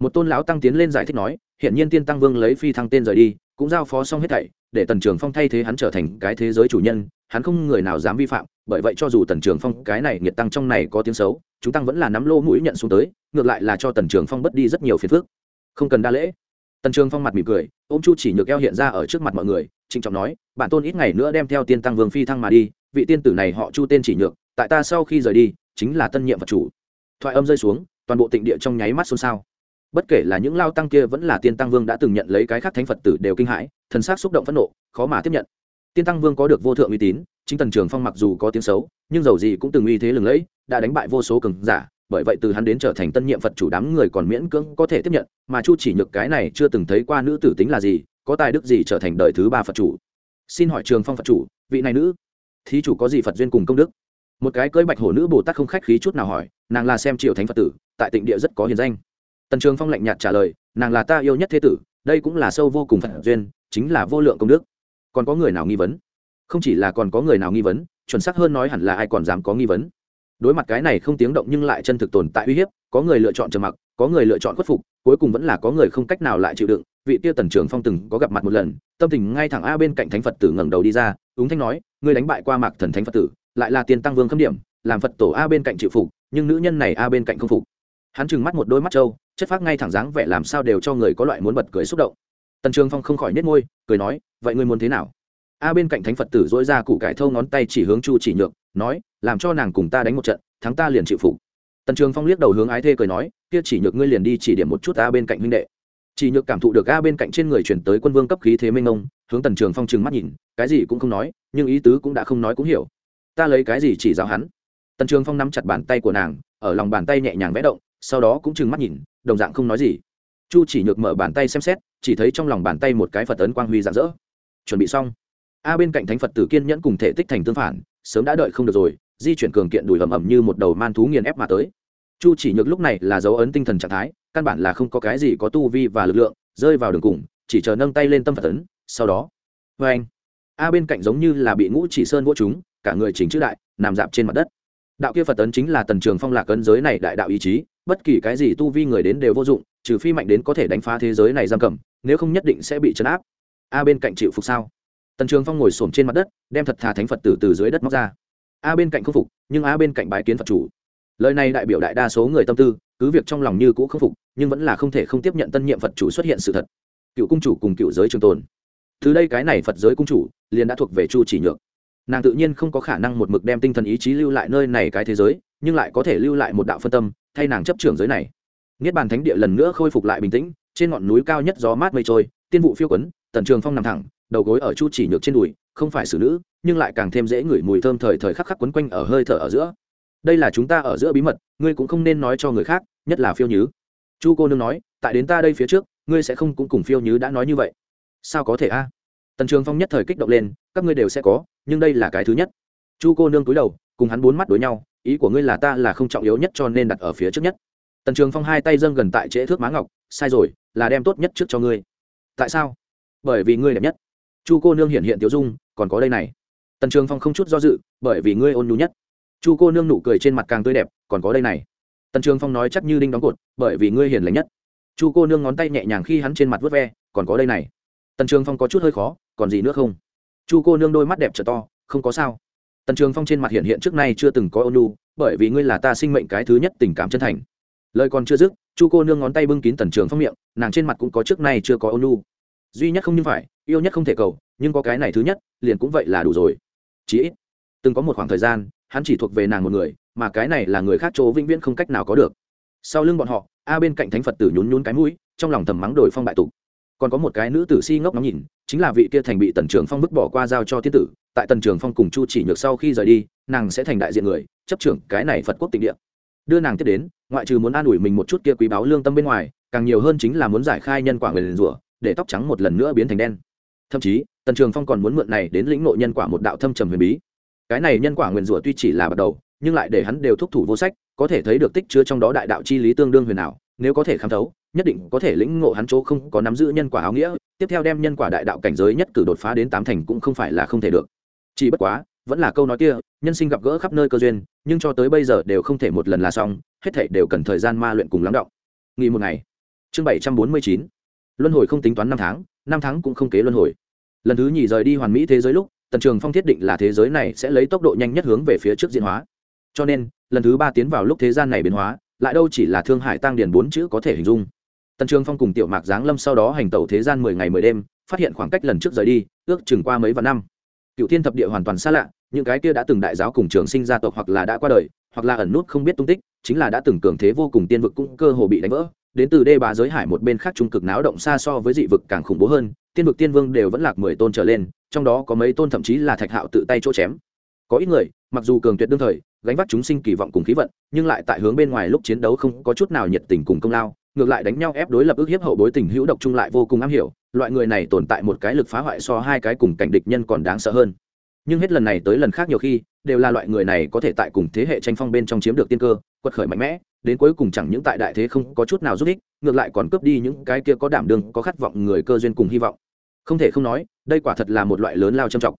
Một tôn lão tăng tiến lên giải thích nói hiện nhiên tiên tăng vương lấy phi thăng tên rời đi, cũng giao phó xong hết thảy, để tần trường phong thay thế hắn trở thành cái thế giới chủ nhân, hắn không người nào dám vi phạm, bởi vậy cho dù tần trường phong cái này nghiệt tăng trong này có tiếng xấu, chúng tăng vẫn là nắm lô mũi nhận xuống tới, ngược lại là cho tần trường phong bất đi rất nhiều phiền phức. Không cần đa lễ tần trường phong mặt mỉm cười ô m chu chỉ nhược eo hiện ra ở trước mặt mọi người, trịnh trọng nói, bản tôn ít ngày nữa đem theo tiên tăng vương phi thăng mà đi, vị tiên tử này họ chu tên chỉ nhược, tại ta sau khi rời đi, chính là tân nhiệm vật chủ. Thoại âm rơi xuống, toàn bộ tịnh địa trong nháy mắt xôn xao. Bất kể là những lao tăng kia vẫn là tiên tăng vương đã từng nhận lấy cái khác thánh phật tử đều kinh hãi, thần s á c xúc động phẫn nộ, khó mà tiếp nhận. Tiên tăng vương có được vô thượng uy tín, chính tần trường phong mặc dù có tiếng xấu, nhưng dầu gì cũng từng uy thế lừng lẫy, đã đánh bại vô số cường giả bởi vậy từ hắn đến trở thành tân nhiệm phật chủ đám người còn miễn cưỡng có thể tiếp nhận, mà chu chỉ nhược cái này chưa từng thấy qua nữ tử tính là gì, có tài đức gì trở thành đời thứ ba phật chủ. Xin hỏi trường phong phật chủ, vị này nữ, thí chủ có gì phật duyên cùng công đức? Một cái cưỡi bạch hổ nữ bồ tát không khách khí chút nào hỏi, nàng là xem triệu thánh phật tử, tại tịnh địa rất có hiền danh. Tần trường phong lạnh nhạt trả lời, nàng là ta yêu nhất thế tử, đây cũng là sâu vô cùng phật duyên, chính là vô lượng công đức. Còn có người nào nghi vấn? Không chỉ là còn có người nào nghi vấn, chuẩn xác hơn nói hẳn là ai còn dám có nghi vấn đối mặt cái này không tiếng động nhưng lại chân thực tồn tại uy hiếp, có người lựa chọn trầm mặc, có người lựa chọn khuất phục, cuối cùng vẫn là có người không cách nào lại chịu đựng. Vị tiêu tần trưởng phong từng có gặp mặt một lần, tâm tình ngay thẳng a bên cạnh thánh phật tử ngẩng đầu đi ra ứng thanh nói, ngươi đánh bại qua mạc thần thánh phật tử, lại là tiền tăng vương khâm điểm, làm phật tổ a bên cạnh chịu phục, nhưng nữ nhân này a bên cạnh không phục. Hắn trừng mắt một đôi mắt trâu, chất phác ngay thẳng dáng vẻ làm sao đều cho người có loại muốn bật cười xúc động. Tần trường phong không khỏi nết môi, cười nói, vậy ngươi muốn thế nào? A bên cạnh thánh phật tử dỗi ra củ cải thâu ngón tay chỉ hướng chu chỉ nhược nói, làm cho nàng cùng ta đánh một trận, thắng ta liền chịu phục. Tần trường phong liếc đầu hướng ái thê cười nói, kia chỉ nhược ngươi liền đi chỉ điểm một chút a bên cạnh huynh đệ. Chỉ nhược cảm thụ được a bên cạnh trên người chuyển tới quân vương cấp khí thế minh ông hướng tần trường phong trừng mắt nhìn, cái gì cũng không nói, nhưng ý tứ cũng đã không nói cũng hiểu. Ta lấy cái gì chỉ giáo hắn? Tần trường phong nắm chặt bàn tay của nàng, ở lòng bàn tay nhẹ nhàng vẽ động, sau đó cũng trừng mắt nhìn, đồng dạng không nói gì. Chu chỉ nhược mở bàn tay xem xét, chỉ thấy trong lòng bàn tay một cái phật ấn quang huy rạng rỡ. Chuẩn bị xong. A bên cạnh thánh phật tử kiên nhẫn cùng thể tích thành tương phản sớm đã đợi không được rồi, di chuyển cường kiện đùi ầm ầm như một đầu man thú nghiền ép mà tới. Chu chỉ nhược lúc này là dấu ấn tinh thần trạng thái, căn bản là không có cái gì có tu vi và lực lượng, rơi vào đường cùng, chỉ chờ nâng tay lên tâm phật tấn. sau đó, vê anh, a bên cạnh giống như là bị ngũ chỉ sơn vỗ chúng cả người chỉnh chữ đại, nằm dạp trên mặt đất. Đạo kia phật tấn chính là tần trường phong lạc ấn giới này đại đạo ý chí, bất kỳ cái gì tu vi người đến đều vô dụng, trừ phi mạnh đến có thể đánh phá thế giới này giam cầm, nếu không nhất định sẽ bị chấn áp. A bên cạnh chịu phục sao? Tần trường phong ngồi s trên mặt đất, đem thật thà thánh phật tử từ dưới đất móc ra. A bên cạnh không phục, nhưng a bên cạnh bái kiến phật chủ. Lời này đại biểu đại đa số người tâm tư, cứ việc trong lòng như cũ không phục, nhưng vẫn là không thể không tiếp nhận tân nhiệm phật chủ xuất hiện sự thật. Cựu cung chủ cùng cựu giới trường tồn. Từ đây cái này phật giới cung chủ, liền đã thuộc về chu chỉ nhược. Nàng tự nhiên không có khả năng một mực đem tinh thần ý chí lưu lại nơi này cái thế giới, nhưng lại có thể lưu lại một đạo phân tâm, thay nàng chấp trưởng giới này. Niết bàn thánh địa lần nữa khôi phục lại bình tĩnh, trên ngọn núi cao nhất gió mát mây trôi, tiên vụ phiêu quấn, tần trường phong nằm thẳng đầu gối ở chu chỉ nhược trên đùi, không phải xử nữ, nhưng lại càng thêm dễ ngửi mùi thơm thời thời khắc khắc quấn quanh ở hơi thở ở giữa. Đây là chúng ta ở giữa bí mật, ngươi cũng không nên nói cho người khác, nhất là phiêu nhứ. Chu cô nương nói, tại đến ta đây phía trước, ngươi sẽ không cũng cùng phiêu nhứ đã nói như vậy. Sao có thể a? Tần trường phong nhất thời kích động lên, các ngươi đều sẽ có, nhưng đây là cái thứ nhất. Chu cô nương cúi đầu, cùng hắn bốn mắt đối nhau, ý của ngươi là ta là không trọng yếu nhất cho nên đặt ở phía trước nhất. Tần trường phong hai tay dâng gần tại trễ thước má ngọc, sai rồi, là đem tốt nhất trước cho ngươi. Tại sao? Bởi vì ngươi đẹp nhất chu cô nương hiện hiện tiểu dung, còn có đây này. Tần trường phong không chút do dự, bởi vì ngươi ôn nhu nhất. Chu cô nương nụ cười trên mặt càng tươi đẹp, còn có đây này. Tần trường phong nói chắc như đinh đóng cột, bởi vì ngươi hiền lành nhất. Chu cô nương ngón tay nhẹ nhàng khi hắn trên mặt vớt ve, còn có đây này. Tần trường phong có chút hơi khó, còn gì nữa không? Chu cô nương đôi mắt đẹp trở to, không có sao. Tần trường phong trên mặt hiện hiện trước nay chưa từng có ôn nhu, bởi vì ngươi là ta sinh mệnh cái thứ nhất tình cảm chân thành. Lời còn chưa dứt, chu cô nương ngón tay bưng kín tần trường phong miệng, nàng trên mặt cũng có trước nay chưa có ôn nhu duy nhất không như phải, yêu nhất không thể cầu, nhưng có cái này thứ nhất, liền cũng vậy là đủ rồi. Chí ít, từng có một khoảng thời gian, hắn chỉ thuộc về nàng một người, mà cái này là người khác chỗ vĩnh viễn không cách nào có được. Sau lưng bọn họ, a bên cạnh thánh phật tử nhún nhún cái mũi, trong lòng thầm mắng đổi phong bại tục. Còn có một cái nữ tử si ngốc ngóng nhìn, chính là vị kia thành bị tần trường phong vứt bỏ qua giao cho thiên tử, tại tần trường phong cùng chu chỉ nhược sau khi rời đi, nàng sẽ thành đại diện người, chấp trưởng cái này phật quốc tịnh địa. Đưa nàng tiếp đến, ngoại trừ muốn an ủi mình một chút kia quý báo lương tâm bên ngoài, càng nhiều hơn chính là muốn giải khai nhân quả người liền rủa để tóc trắng một lần nữa biến thành đen. Thậm chí, tần trường phong còn muốn mượn này đến lĩnh nội nhân quả một đạo thâm trầm huyền bí. Cái này nhân quả nguyền rủa tuy chỉ là bắt đầu, nhưng lại để hắn đều thúc thủ vô sách, có thể thấy được tích chứa trong đó đại đạo chi lý tương đương huyền ảo, nếu có thể khám thấu, nhất định có thể lĩnh ngộ hắn chỗ không có nắm giữ nhân quả áo nghĩa, tiếp theo đem nhân quả đại đạo cảnh giới nhất cử đột phá đến tám thành cũng không phải là không thể được. Chỉ bất quá, vẫn là câu nói kia, nhân sinh gặp gỡ khắp nơi cơ duyên, nhưng cho tới bây giờ đều không thể một lần là xong, hết thảy đều cần thời gian ma luyện cùng lắng động. Nghỉ một ngày. Chương bảy trăm bốn mươi chín luân hồi không tính toán năm tháng năm tháng cũng không kế luân hồi. Lần thứ nhì rời đi hoàn mỹ thế giới lúc, tần trường phong thiết định là thế giới này sẽ lấy tốc độ nhanh nhất hướng về phía trước diễn hóa. Cho nên, lần thứ ba tiến vào lúc thế gian này biến hóa, lại đâu chỉ là thương hải tăng điền bốn chữ có thể hình dung. Tần trường phong cùng tiểu mạc giáng lâm sau đó hành tẩu thế gian mười ngày mười đêm, phát hiện khoảng cách lần trước rời đi, ước chừng qua mấy vạn năm. Cựu thiên thập địa hoàn toàn xa lạ, những cái kia đã từng đại giáo cùng trường sinh gia tộc hoặc là đã qua đời, hoặc là ẩn nút không biết tung tích, chính là đã từng cường thế vô cùng tiên vực cũng cơ hồ bị đánh vỡ đến từ đê bá giới hải một bên khác trung cực náo động xa so với dị vực càng khủng bố hơn, tiên vực tiên vương đều vẫn lạc mười tôn trở lên, trong đó có mấy tôn thậm chí là thạch hạo tự tay chỗ chém. Có ít người, mặc dù cường tuyệt đương thời, gánh vác chúng sinh kỳ vọng cùng khí vận, nhưng lại tại hướng bên ngoài lúc chiến đấu không có chút nào nhiệt tình cùng công lao, ngược lại đánh nhau ép đối lập ức hiếp hậu bối tình hữu độc trung lại vô cùng am hiểu, loại người này tồn tại một cái lực phá hoại so hai cái cùng cảnh địch nhân còn đáng sợ hơn. Nhưng hết lần này tới lần khác nhiều khi đều là loại người này có thể tại cùng thế hệ tranh phong bên trong chiếm được tiên cơ, quật khởi mạnh mẽ, đến cuối cùng chẳng những tại đại thế không có chút nào giúp ích, ngược lại còn cướp đi những cái kia có đảm đương, có khát vọng người cơ duyên cùng hy vọng. Không thể không nói, đây quả thật là một loại lớn lao trầm trọng.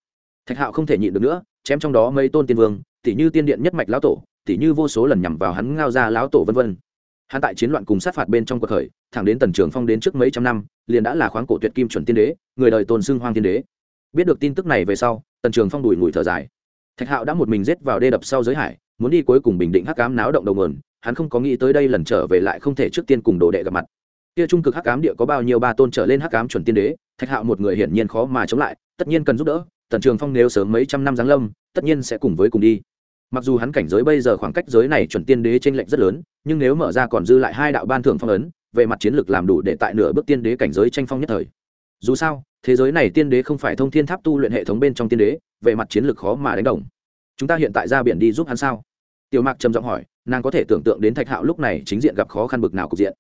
Thạch hạo không thể nhịn được nữa, chém trong đó mấy tôn tiên vương tỷ như tiên điện nhất mạch lão tổ tỷ như vô số lần nhằm vào hắn ngao ra lão tổ vân vân. Hắn tại chiến loạn cùng sát phạt bên trong cuộc khởi, thẳng đến tần trường phong đến trước mấy trăm năm, liền đã là khoáng cổ tuyệt kim chuẩn tiên đế, người đời tồn xưng hoang tiên đế. Biết được tin tức này về sau, tần trường phong đùi ngùi thở dài thạch hạo đã một mình rết vào đê đập sau giới hải, muốn đi cuối cùng bình định hắc cám náo động đầu nguồn, hắn không có nghĩ tới đây lần trở về lại không thể trước tiên cùng đồ đệ gặp mặt. Kia trung cực hắc cám địa có bao nhiêu ba tôn trở lên hắc cám chuẩn tiên đế, thạch hạo một người hiển nhiên khó mà chống lại, tất nhiên cần giúp đỡ, tần trường phong nếu sớm mấy trăm năm giáng lâm, tất nhiên sẽ cùng với cùng đi. Mặc dù hắn cảnh giới bây giờ khoảng cách giới này chuẩn tiên đế t r ê n lệch rất lớn, nhưng nếu mở ra còn dư lại hai đạo ban thưởng phong ấn, về mặt chiến lược làm đủ để tại nửa bước tiên đế cảnh giới tranh phong nhất thời dù sao, thế giới này tiên đế không phải thông thiên tháp tu luyện hệ thống bên trong tiên đế về mặt chiến lược khó mà đánh đồng. Chúng ta hiện tại ra biển đi giúp hắn sao? Tiểu mạc trầm giọng hỏi, nàng có thể tưởng tượng đến thạch hạo lúc này chính diện gặp khó khăn bực nào cục diện.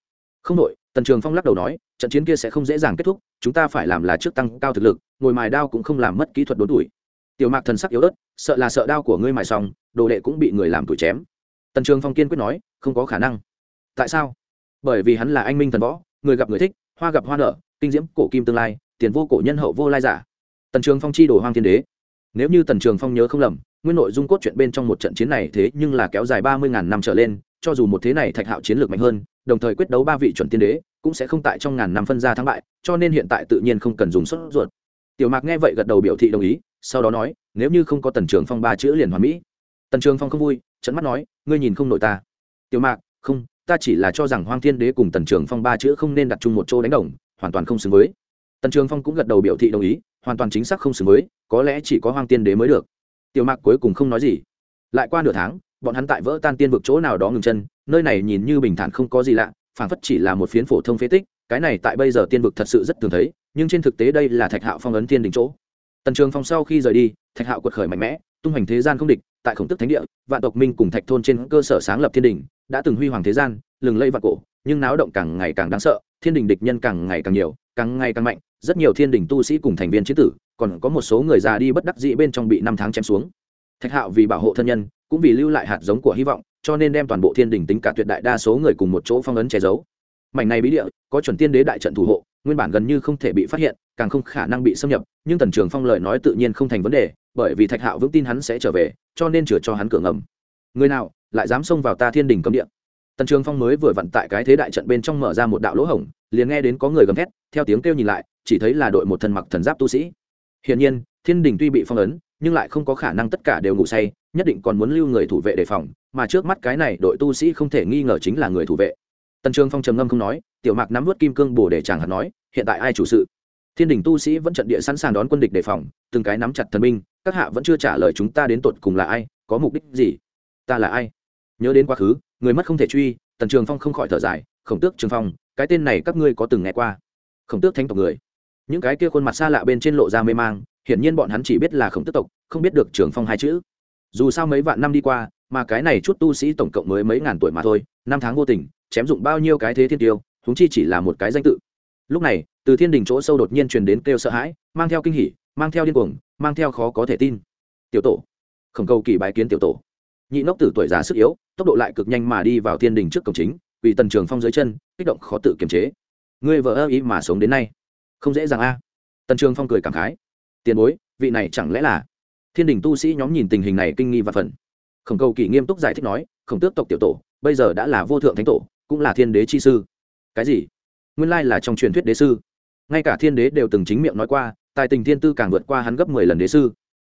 Không đội tần trường phong lắc đầu nói, trận chiến kia sẽ không dễ dàng kết thúc, chúng ta phải làm là trước tăng cao thực lực, ngồi mài đao cũng không làm mất kỹ thuật đốn tuổi. Tiểu mạc thần sắc yếu ớt, sợ là sợ đao của ngươi mài xong, đồ đệ cũng bị người làm tuổi chém. Tần trường phong kiên quyết nói, không có khả năng. Tại sao? Bởi vì hắn là anh minh thần võ, người gặp người thích, hoa gặp hoa nở kinh diễm cổ kim tương lai, tiền vô cổ nhân hậu vô lai giả. Tần trường phong chi đồ hoang thiên đế. Nếu như tần trường phong nhớ không lầm, nguyên nội dung cốt chuyện bên trong một trận chiến này thế nhưng là kéo dài ba mươi ngàn năm trở lên, cho dù một thế này thạch hạo chiến lược mạnh hơn, đồng thời quyết đấu ba vị chuẩn tiên đế, cũng sẽ không tại trong ngàn năm phân ra thắng bại, cho nên hiện tại tự nhiên không cần dùng sốt ruột. Tiểu mạc nghe vậy gật đầu biểu thị đồng ý, sau đó nói, nếu như không có tần trường phong ba chữ liền hoàn mỹ. Tần trường phong không vui trận mắt nói, ngươi nhìn không nội ta. Tiểu mạc, không, ta chỉ là cho rằng hoang thiên đế cùng tần trường phong ba chữ không nên đặt chung một chỗ đánh đồng hoàn toàn không xứng với. Tần trường phong cũng gật đầu biểu thị đồng ý, hoàn toàn chính xác không xứng với, có lẽ chỉ có hoang tiên đế mới được. Tiểu mạc cuối cùng không nói gì. Lại qua nửa tháng, bọn hắn tại vỡ tan tiên vực chỗ nào đó ngừng chân, nơi này nhìn như bình thản không có gì lạ, phảng phất chỉ là một phiến phổ thông phế tích, cái này tại bây giờ tiên vực thật sự rất thường thấy, nhưng trên thực tế đây là thạch hạo phong ấn thiên đình chỗ. Tần trường phong sau khi rời đi, thạch hạo quật khởi mạnh mẽ, tung hành thế gian không địch, tại khổng tức thánh địa, vạn tộc minh cùng thạch thôn trên cơ sở sáng lập thiên đình đã từng huy hoàng thế gian, lừng lây vạn cổ nhưng náo động càng ngày càng đáng sợ, thiên đình địch nhân càng ngày càng nhiều, càng ngày càng mạnh, rất nhiều thiên đình tu sĩ cùng thành viên chiến tử, còn có một số người già đi bất đắc dĩ bên trong bị năm tháng chém xuống. Thạch hạo vì bảo hộ thân nhân, cũng vì lưu lại hạt giống của hy vọng, cho nên đem toàn bộ thiên đình tính cả tuyệt đại đa số người cùng một chỗ phong ấn che giấu. Mảnh này bí địa, có chuẩn tiên đế đại trận thủ hộ, nguyên bản gần như không thể bị phát hiện, càng không khả năng bị xâm nhập, nhưng tần trường phong lời nói tự nhiên không thành vấn đề, bởi vì thạch hạo vững tin hắn sẽ trở về, cho nên chừa cho hắn cửa ngầm. Người nào, lại dám xông vào ta thiên đình cấm địa? Tần trường phong mới vừa vặn tại cái thế đại trận bên trong mở ra một đạo lỗ hổng, liền nghe đến có người gầm thét, theo tiếng kêu nhìn lại, chỉ thấy là đội một thần mặc thần giáp tu sĩ. Hiển nhiên, thiên đình tuy bị phong ấn, nhưng lại không có khả năng tất cả đều ngủ say, nhất định còn muốn lưu người thủ vệ đề phòng, mà trước mắt cái này đội tu sĩ không thể nghi ngờ chính là người thủ vệ. Tần trường phong trầm ngâm không nói, tiểu mạc nắm vớt kim cương bồ để chàng hạt nói, hiện tại ai chủ sự? Thiên đình tu sĩ vẫn trận địa sẵn sàng đón quân địch đề phòng, từng cái nắm chặt thần binh, các hạ vẫn chưa trả lời chúng ta đến tột cùng là ai, có mục đích gì? Ta là ai? Nhớ đến quá khứ, người mất không thể truy, tần trường phong không khỏi thở dài, khổng tước, trường phong, cái tên này các ngươi có từng nghe qua? Khổng tước thanh tộc người. Những cái kia khuôn mặt xa lạ bên trên lộ ra mê mang, hiển nhiên bọn hắn chỉ biết là khổng tước tộc, không biết được trường phong hai chữ. Dù sao mấy vạn năm đi qua, mà cái này chút tu sĩ tổng cộng mới mấy ngàn tuổi mà thôi, năm tháng vô tình, chém dụng bao nhiêu cái thế thiên tiêu húng chi chỉ là một cái danh tự. Lúc này, từ thiên đình chỗ sâu đột nhiên truyền đến kêu sợ hãi, mang theo kinh hỉ, mang theo điên cuồng, mang theo khó có thể tin. Tiểu tổ! Khổng cầu kỳ bái kiến tiểu tổ. Nhị nốc tử tuổi già sức yếu tốc độ lại cực nhanh mà đi vào thiên đình trước cổng chính vì tần trường phong dưới chân, kích động khó tự kiềm chế. Ngươi vợ ơ ý mà sống đến nay, không dễ dàng a. Tần trường phong cười cảm khái. Tiền bối, vị này chẳng lẽ là? Thiên đình tu sĩ nhóm nhìn tình hình này kinh nghi và phần khổng cầu kỳ nghiêm túc giải thích nói, khổng tước tộc tiểu tổ, bây giờ đã là vô thượng thánh tổ, cũng là thiên đế chi sư. Cái gì? Nguyên lai là trong truyền thuyết đế sư. Ngay cả thiên đế đều từng chính miệng nói qua, tài tình thiên tư càng vượt qua hắn gấp mười lần đế sư.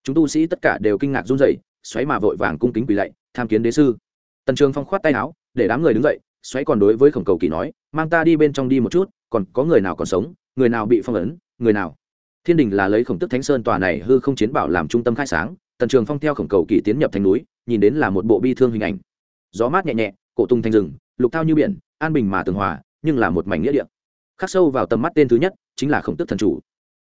Chúng tu sĩ tất cả đều kinh ngạc run rẩy, xoáy mà vội vàng cung kính quỳ lạy, tham kiến đế sư tần trường phong khoát tay áo, để đám người đứng dậy, xoáy còn đối với khổng cầu kỳ nói, mang ta đi bên trong đi một chút, còn có người nào còn sống, người nào bị phong ấn, người nào. Thiên đình là lấy khổng tức thánh sơn tòa này hư không chiến bảo làm trung tâm khai sáng, tần trường phong theo khổng cầu kỳ tiến nhập thành núi, nhìn đến là một bộ bi thương hình ảnh. Gió mát nhẹ nhẹ, cổ tung thành rừng, lục thao như biển, an bình mà tường hòa, nhưng là một mảnh nghĩa địa. Khắc sâu vào tầm mắt tên thứ nhất, chính là khổng tức thần chủ.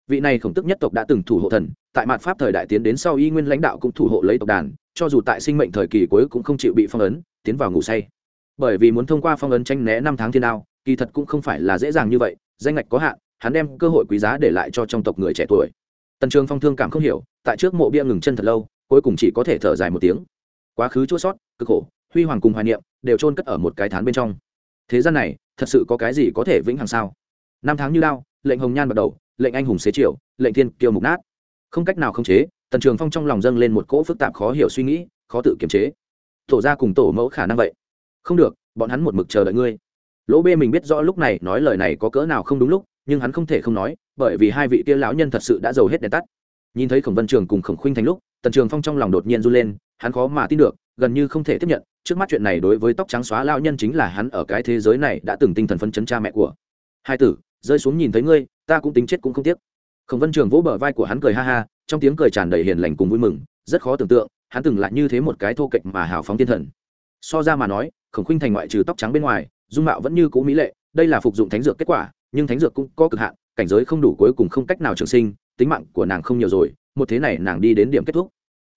Vị này khổng tức nhất tộc đã từng thủ hộ thần, tại mạt pháp thời đại tiến đến sau y nguyên lãnh đạo cũng thủ hộ lấy tộc đàn cho dù tại sinh mệnh thời kỳ cuối cũng không chịu bị phong ấn, tiến vào ngủ say. Bởi vì muốn thông qua phong ấn tranh né năm tháng thiên đao, kỳ thật cũng không phải là dễ dàng như vậy, danh ngạch có hạn, hắn đem cơ hội quý giá để lại cho trong tộc người trẻ tuổi. Tần trường phong thương cảm không hiểu, tại trước mộ bia ngừng chân thật lâu, cuối cùng chỉ có thể thở dài một tiếng. Quá khứ chua sót, cực khổ, huy hoàng cùng hoài niệm, đều chôn cất ở một cái thán bên trong. Thế gian này, thật sự có cái gì có thể vĩnh hằng sao? Năm tháng như lao lệnh hồng nhan bắt đầu, lệnh anh hùng xế chiều, lệnh thiên kiều mục nát. Không cách nào khống chế tần trường phong trong lòng dâng lên một cỗ phức tạp khó hiểu suy nghĩ, khó tự kiềm chế. Tổ ra cùng tổ mẫu khả năng vậy. Không được, bọn hắn một mực chờ đợi ngươi. Lỗ bê mình biết rõ lúc này nói lời này có cỡ nào không đúng lúc, nhưng hắn không thể không nói, bởi vì hai vị kia lão nhân thật sự đã giàu hết đèn tắt. Nhìn thấy khổng vân trường cùng khổng khuynh thành lúc, tần trường phong trong lòng đột nhiên run lên, hắn khó mà tin được, gần như không thể tiếp nhận, trước mắt chuyện này đối với tóc trắng xóa lao nhân chính là hắn ở cái thế giới này đã từng tinh thần phấn chấn cha mẹ của. Hai tử, rơi xuống nhìn thấy ngươi, ta cũng tính chết cũng không tiếc. Khổng vân trường vỗ bờ vai của hắn cười ha ha trong tiếng cười tràn đầy hiền lành cùng vui mừng, rất khó tưởng tượng, hắn từng lại như thế một cái thô kệch mà hào phóng thiên thần. So ra mà nói, khổng khuynh thành ngoại trừ tóc trắng bên ngoài, dung mạo vẫn như cũ mỹ lệ, đây là phục dụng thánh dược kết quả, nhưng thánh dược cũng có cực hạn, cảnh giới không đủ cuối cùng không cách nào trường sinh, tính mạng của nàng không nhiều rồi, một thế này nàng đi đến điểm kết thúc.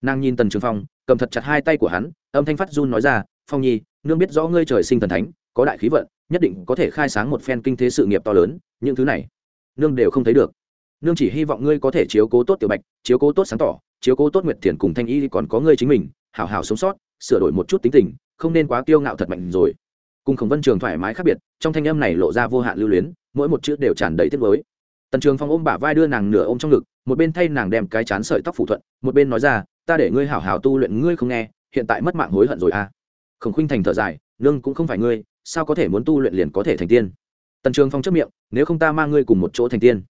Nàng nhìn tần trường phong, cầm thật chặt hai tay của hắn, âm thanh phát run nói ra, phong nhi, nương biết rõ ngươi trời sinh thần thánh, có đại khí vận, nhất định có thể khai sáng một phen kinh thế sự nghiệp to lớn, những thứ này, nương đều không thấy được nương chỉ hy vọng ngươi có thể chiếu cố tốt tiểu bạch, chiếu cố tốt sáng tỏ, chiếu cố tốt nguyệt thiền cùng thanh y còn có ngươi chính mình, hảo hảo sống sót, sửa đổi một chút tính tình, không nên quá kiêu ngạo thật mạnh rồi. Cùng khổng vân trường thoải mái khác biệt, trong thanh âm này lộ ra vô hạn lưu luyến, mỗi một chữ đều tràn đầy tiết mới tần trường phong ôm bả vai đưa nàng nửa ôm trong ngực, một bên thay nàng đem cái chán sợi tóc phủ thuận, một bên nói ra, ta để ngươi hảo hảo tu luyện, ngươi không nghe, hiện tại mất mạng hối hận rồi à. Khổng khuynh thành thở dài, nương cũng không phải ngươi, sao có thể muốn tu luyện liền có thể thành tiên? Tần trường phong chấp miệng, nếu không ta mang ngươi cùng một chỗ thành tiên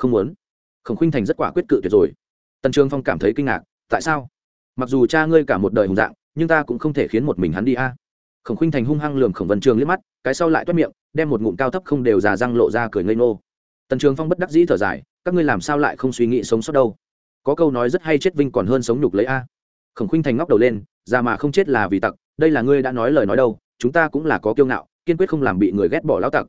không muốn. Khổng khuynh thành rất quả quyết cự tuyệt rồi. Tần trường phong cảm thấy kinh ngạc, tại sao? Mặc dù cha ngươi cả một đời hùng dạng, nhưng ta cũng không thể khiến một mình hắn đi a. Khổng khuynh thành hung hăng lườm khổng vân trường liếc mắt, cái sau lại toét miệng, đem một ngụm cao thấp không đều già răng lộ ra cười ngây nô tần trường phong bất đắc dĩ thở dài, các ngươi làm sao lại không suy nghĩ sống sót đâu? Có câu nói rất hay chết vinh còn hơn sống nhục lấy a. Khổng khuynh thành ngóc đầu lên, già mà không chết là vì tặc, đây là ngươi đã nói lời nói đâu, chúng ta cũng là có kiêu ngạo, kiên quyết không làm bị người ghét bỏ lão tặc.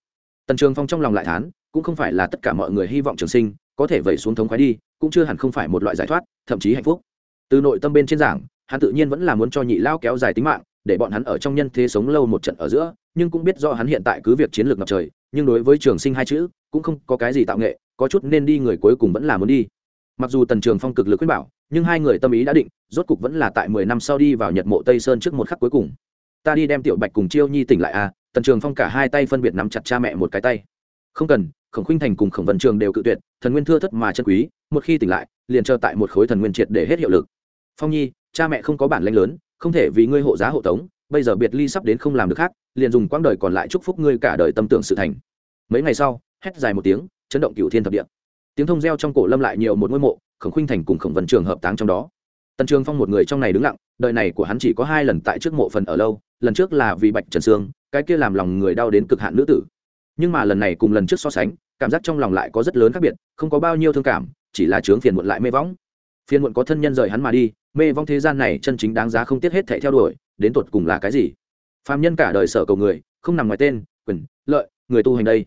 Tần trường phong trong lòng lại thán cũng không phải là tất cả mọi người hy vọng trường sinh có thể vẩy xuống thống khoái đi, cũng chưa hẳn không phải một loại giải thoát, thậm chí hạnh phúc. Từ nội tâm bên trên giảng, hắn tự nhiên vẫn là muốn cho nhị lao kéo dài tính mạng, để bọn hắn ở trong nhân thế sống lâu một trận ở giữa, nhưng cũng biết do hắn hiện tại cứ việc chiến lược ngập trời, nhưng đối với trường sinh hai chữ, cũng không có cái gì tạo nghệ, có chút nên đi người cuối cùng vẫn là muốn đi. Mặc dù tần trường phong cực lực khuyên bảo, nhưng hai người tâm ý đã định, rốt cục vẫn là tại mười năm sau đi vào nhật mộ tây sơn trước một khắc cuối cùng. Ta đi đem tiểu bạch cùng chiêu nhi tỉnh lại à? Tần trường phong cả hai tay phân biệt nắm chặt cha mẹ một cái tay. Không cần khổng khinh thành cùng khổng vận trường đều cự tuyệt, thần nguyên thưa thất mà chân quý, một khi tỉnh lại, liền chờ tại một khối thần nguyên triệt để hết hiệu lực. Phong nhi, cha mẹ không có bản lanh lớn, không thể vì ngươi hộ giá hộ tống, bây giờ biệt ly sắp đến không làm được khác, liền dùng quãng đời còn lại chúc phúc ngươi cả đời tâm tưởng sự thành. Mấy ngày sau, hét dài một tiếng, chấn động cựu thiên thập địa. Tiếng thông reo trong cổ lâm lại nhiều một ngôi mộ, khổng khinh thành cùng khổng vận trường hợp táng trong đó. Tần trường phong một người trong này đứng lặng, đời này của hắn chỉ có hai lần tại trước mộ phần ở lâu, lần trước là vì bạch trần sương, cái kia làm lòng người đau đến cực hạn nữ tử nhưng mà lần này cùng lần trước so sánh, cảm giác trong lòng lại có rất lớn khác biệt, không có bao nhiêu thương cảm, chỉ là chướng phiền muộn lại mê võng. Phiền muộn có thân nhân rời hắn mà đi, mê vong thế gian này chân chính đáng giá không tiếc hết thệ theo đuổi, đến tột cùng là cái gì? Phạm nhân cả đời sở cầu người, không nằm ngoài tên, quyền, lợi, người tu hành đây.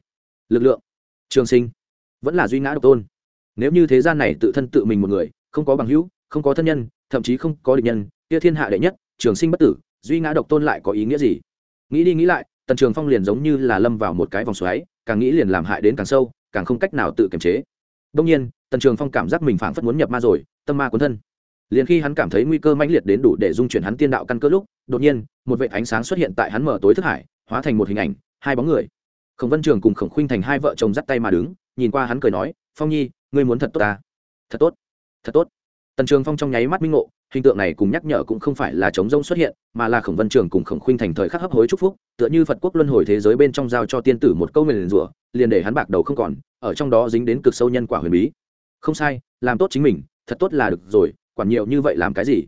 Lực lượng, trường sinh, vẫn là duy ngã độc tôn. Nếu như thế gian này tự thân tự mình một người, không có bằng hữu, không có thân nhân, thậm chí không có địch nhân, kia thiên hạ đệ nhất, trường sinh bất tử, duy ngã độc tôn lại có ý nghĩa gì? Nghĩ đi nghĩ lại tần trường phong liền giống như là lâm vào một cái vòng xoáy, càng nghĩ liền làm hại đến càng sâu, càng không cách nào tự kiềm chế. Đông nhiên, tần trường phong cảm giác mình phảng phất muốn nhập ma rồi, tâm ma cuốn thân. Liền khi hắn cảm thấy nguy cơ mãnh liệt đến đủ để dung chuyển hắn tiên đạo căn cơ lúc, đột nhiên, một vệ ánh sáng xuất hiện tại hắn mở tối thức hải, hóa thành một hình ảnh, hai bóng người. Khổng vân trường cùng khổng khuynh thành hai vợ chồng dắt tay mà đứng, nhìn qua hắn cười nói, phong nhi, ngươi muốn thật tốt ta thật tốt thật tốt tần trường phong trong nháy mắt minh ngộ, hình tượng này cùng nhắc nhở cũng không phải là chống rông xuất hiện, mà là khổng vân trường cùng khổng khuynh thành thời khắc hấp hối chúc phúc, tựa như phật quốc luân hồi thế giới bên trong giao cho tiên tử một câu mềm rủa, liền để hắn bạc đầu không còn, ở trong đó dính đến cực sâu nhân quả huyền bí. Không sai, làm tốt chính mình, thật tốt là được rồi, quản nhiều như vậy làm cái gì?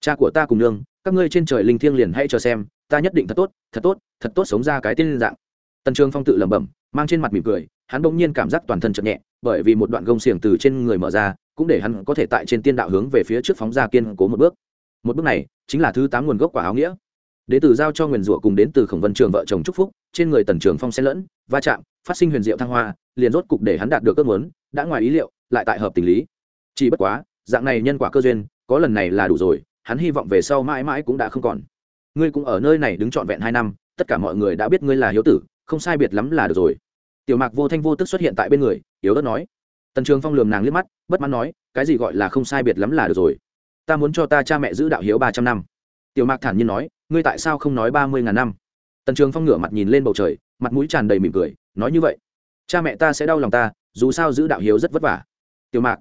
Cha của ta cùng nương, các ngươi trên trời linh thiêng liền hãy chờ xem, ta nhất định thật tốt thật tốt thật tốt sống ra cái tiên dạng. Tần trường phong tự lẩm bẩm mang trên mặt mỉm cười, hắn bỗng nhiên cảm giác toàn thân chậm nhẹ, bởi vì một đoạn gông xiềng từ trên người mở ra, cũng để hắn có thể tại trên tiên đạo hướng về phía trước phóng ra kiên cố một bước. Một bước này chính là thứ tám nguồn gốc quả áo nghĩa. Đến từ giao cho nguyền rủa cùng đến từ khổng vân trường vợ chồng trúc phúc, trên người tần trường phong xen lẫn, va chạm, phát sinh huyền diệu thăng hoa, liền rốt cục để hắn đạt được ước muốn, đã ngoài ý liệu, lại tại hợp tình lý. Chỉ bất quá, dạng này nhân quả cơ duyên, có lần này là đủ rồi, hắn hy vọng về sau mãi mãi cũng đã không còn. Ngươi cũng ở nơi này đứng trọn vẹn hai năm, tất cả mọi người đã biết ngươi là hiếu tử không sai biệt lắm là được rồi. Tiểu mạc vô thanh vô tức xuất hiện tại bên người, yếu ớt nói. Tần trường phong lườm nàng liếc mắt, bất mãn nói, cái gì gọi là không sai biệt lắm là được rồi. Ta muốn cho ta cha mẹ giữ đạo hiếu ba trăm năm. Tiểu mạc thản nhiên nói, ngươi tại sao không nói ba mươi ngàn năm? Tần trường phong ngửa mặt nhìn lên bầu trời, mặt mũi tràn đầy mỉm cười, nói như vậy. Cha mẹ ta sẽ đau lòng ta, dù sao giữ đạo hiếu rất vất vả. Tiểu mạc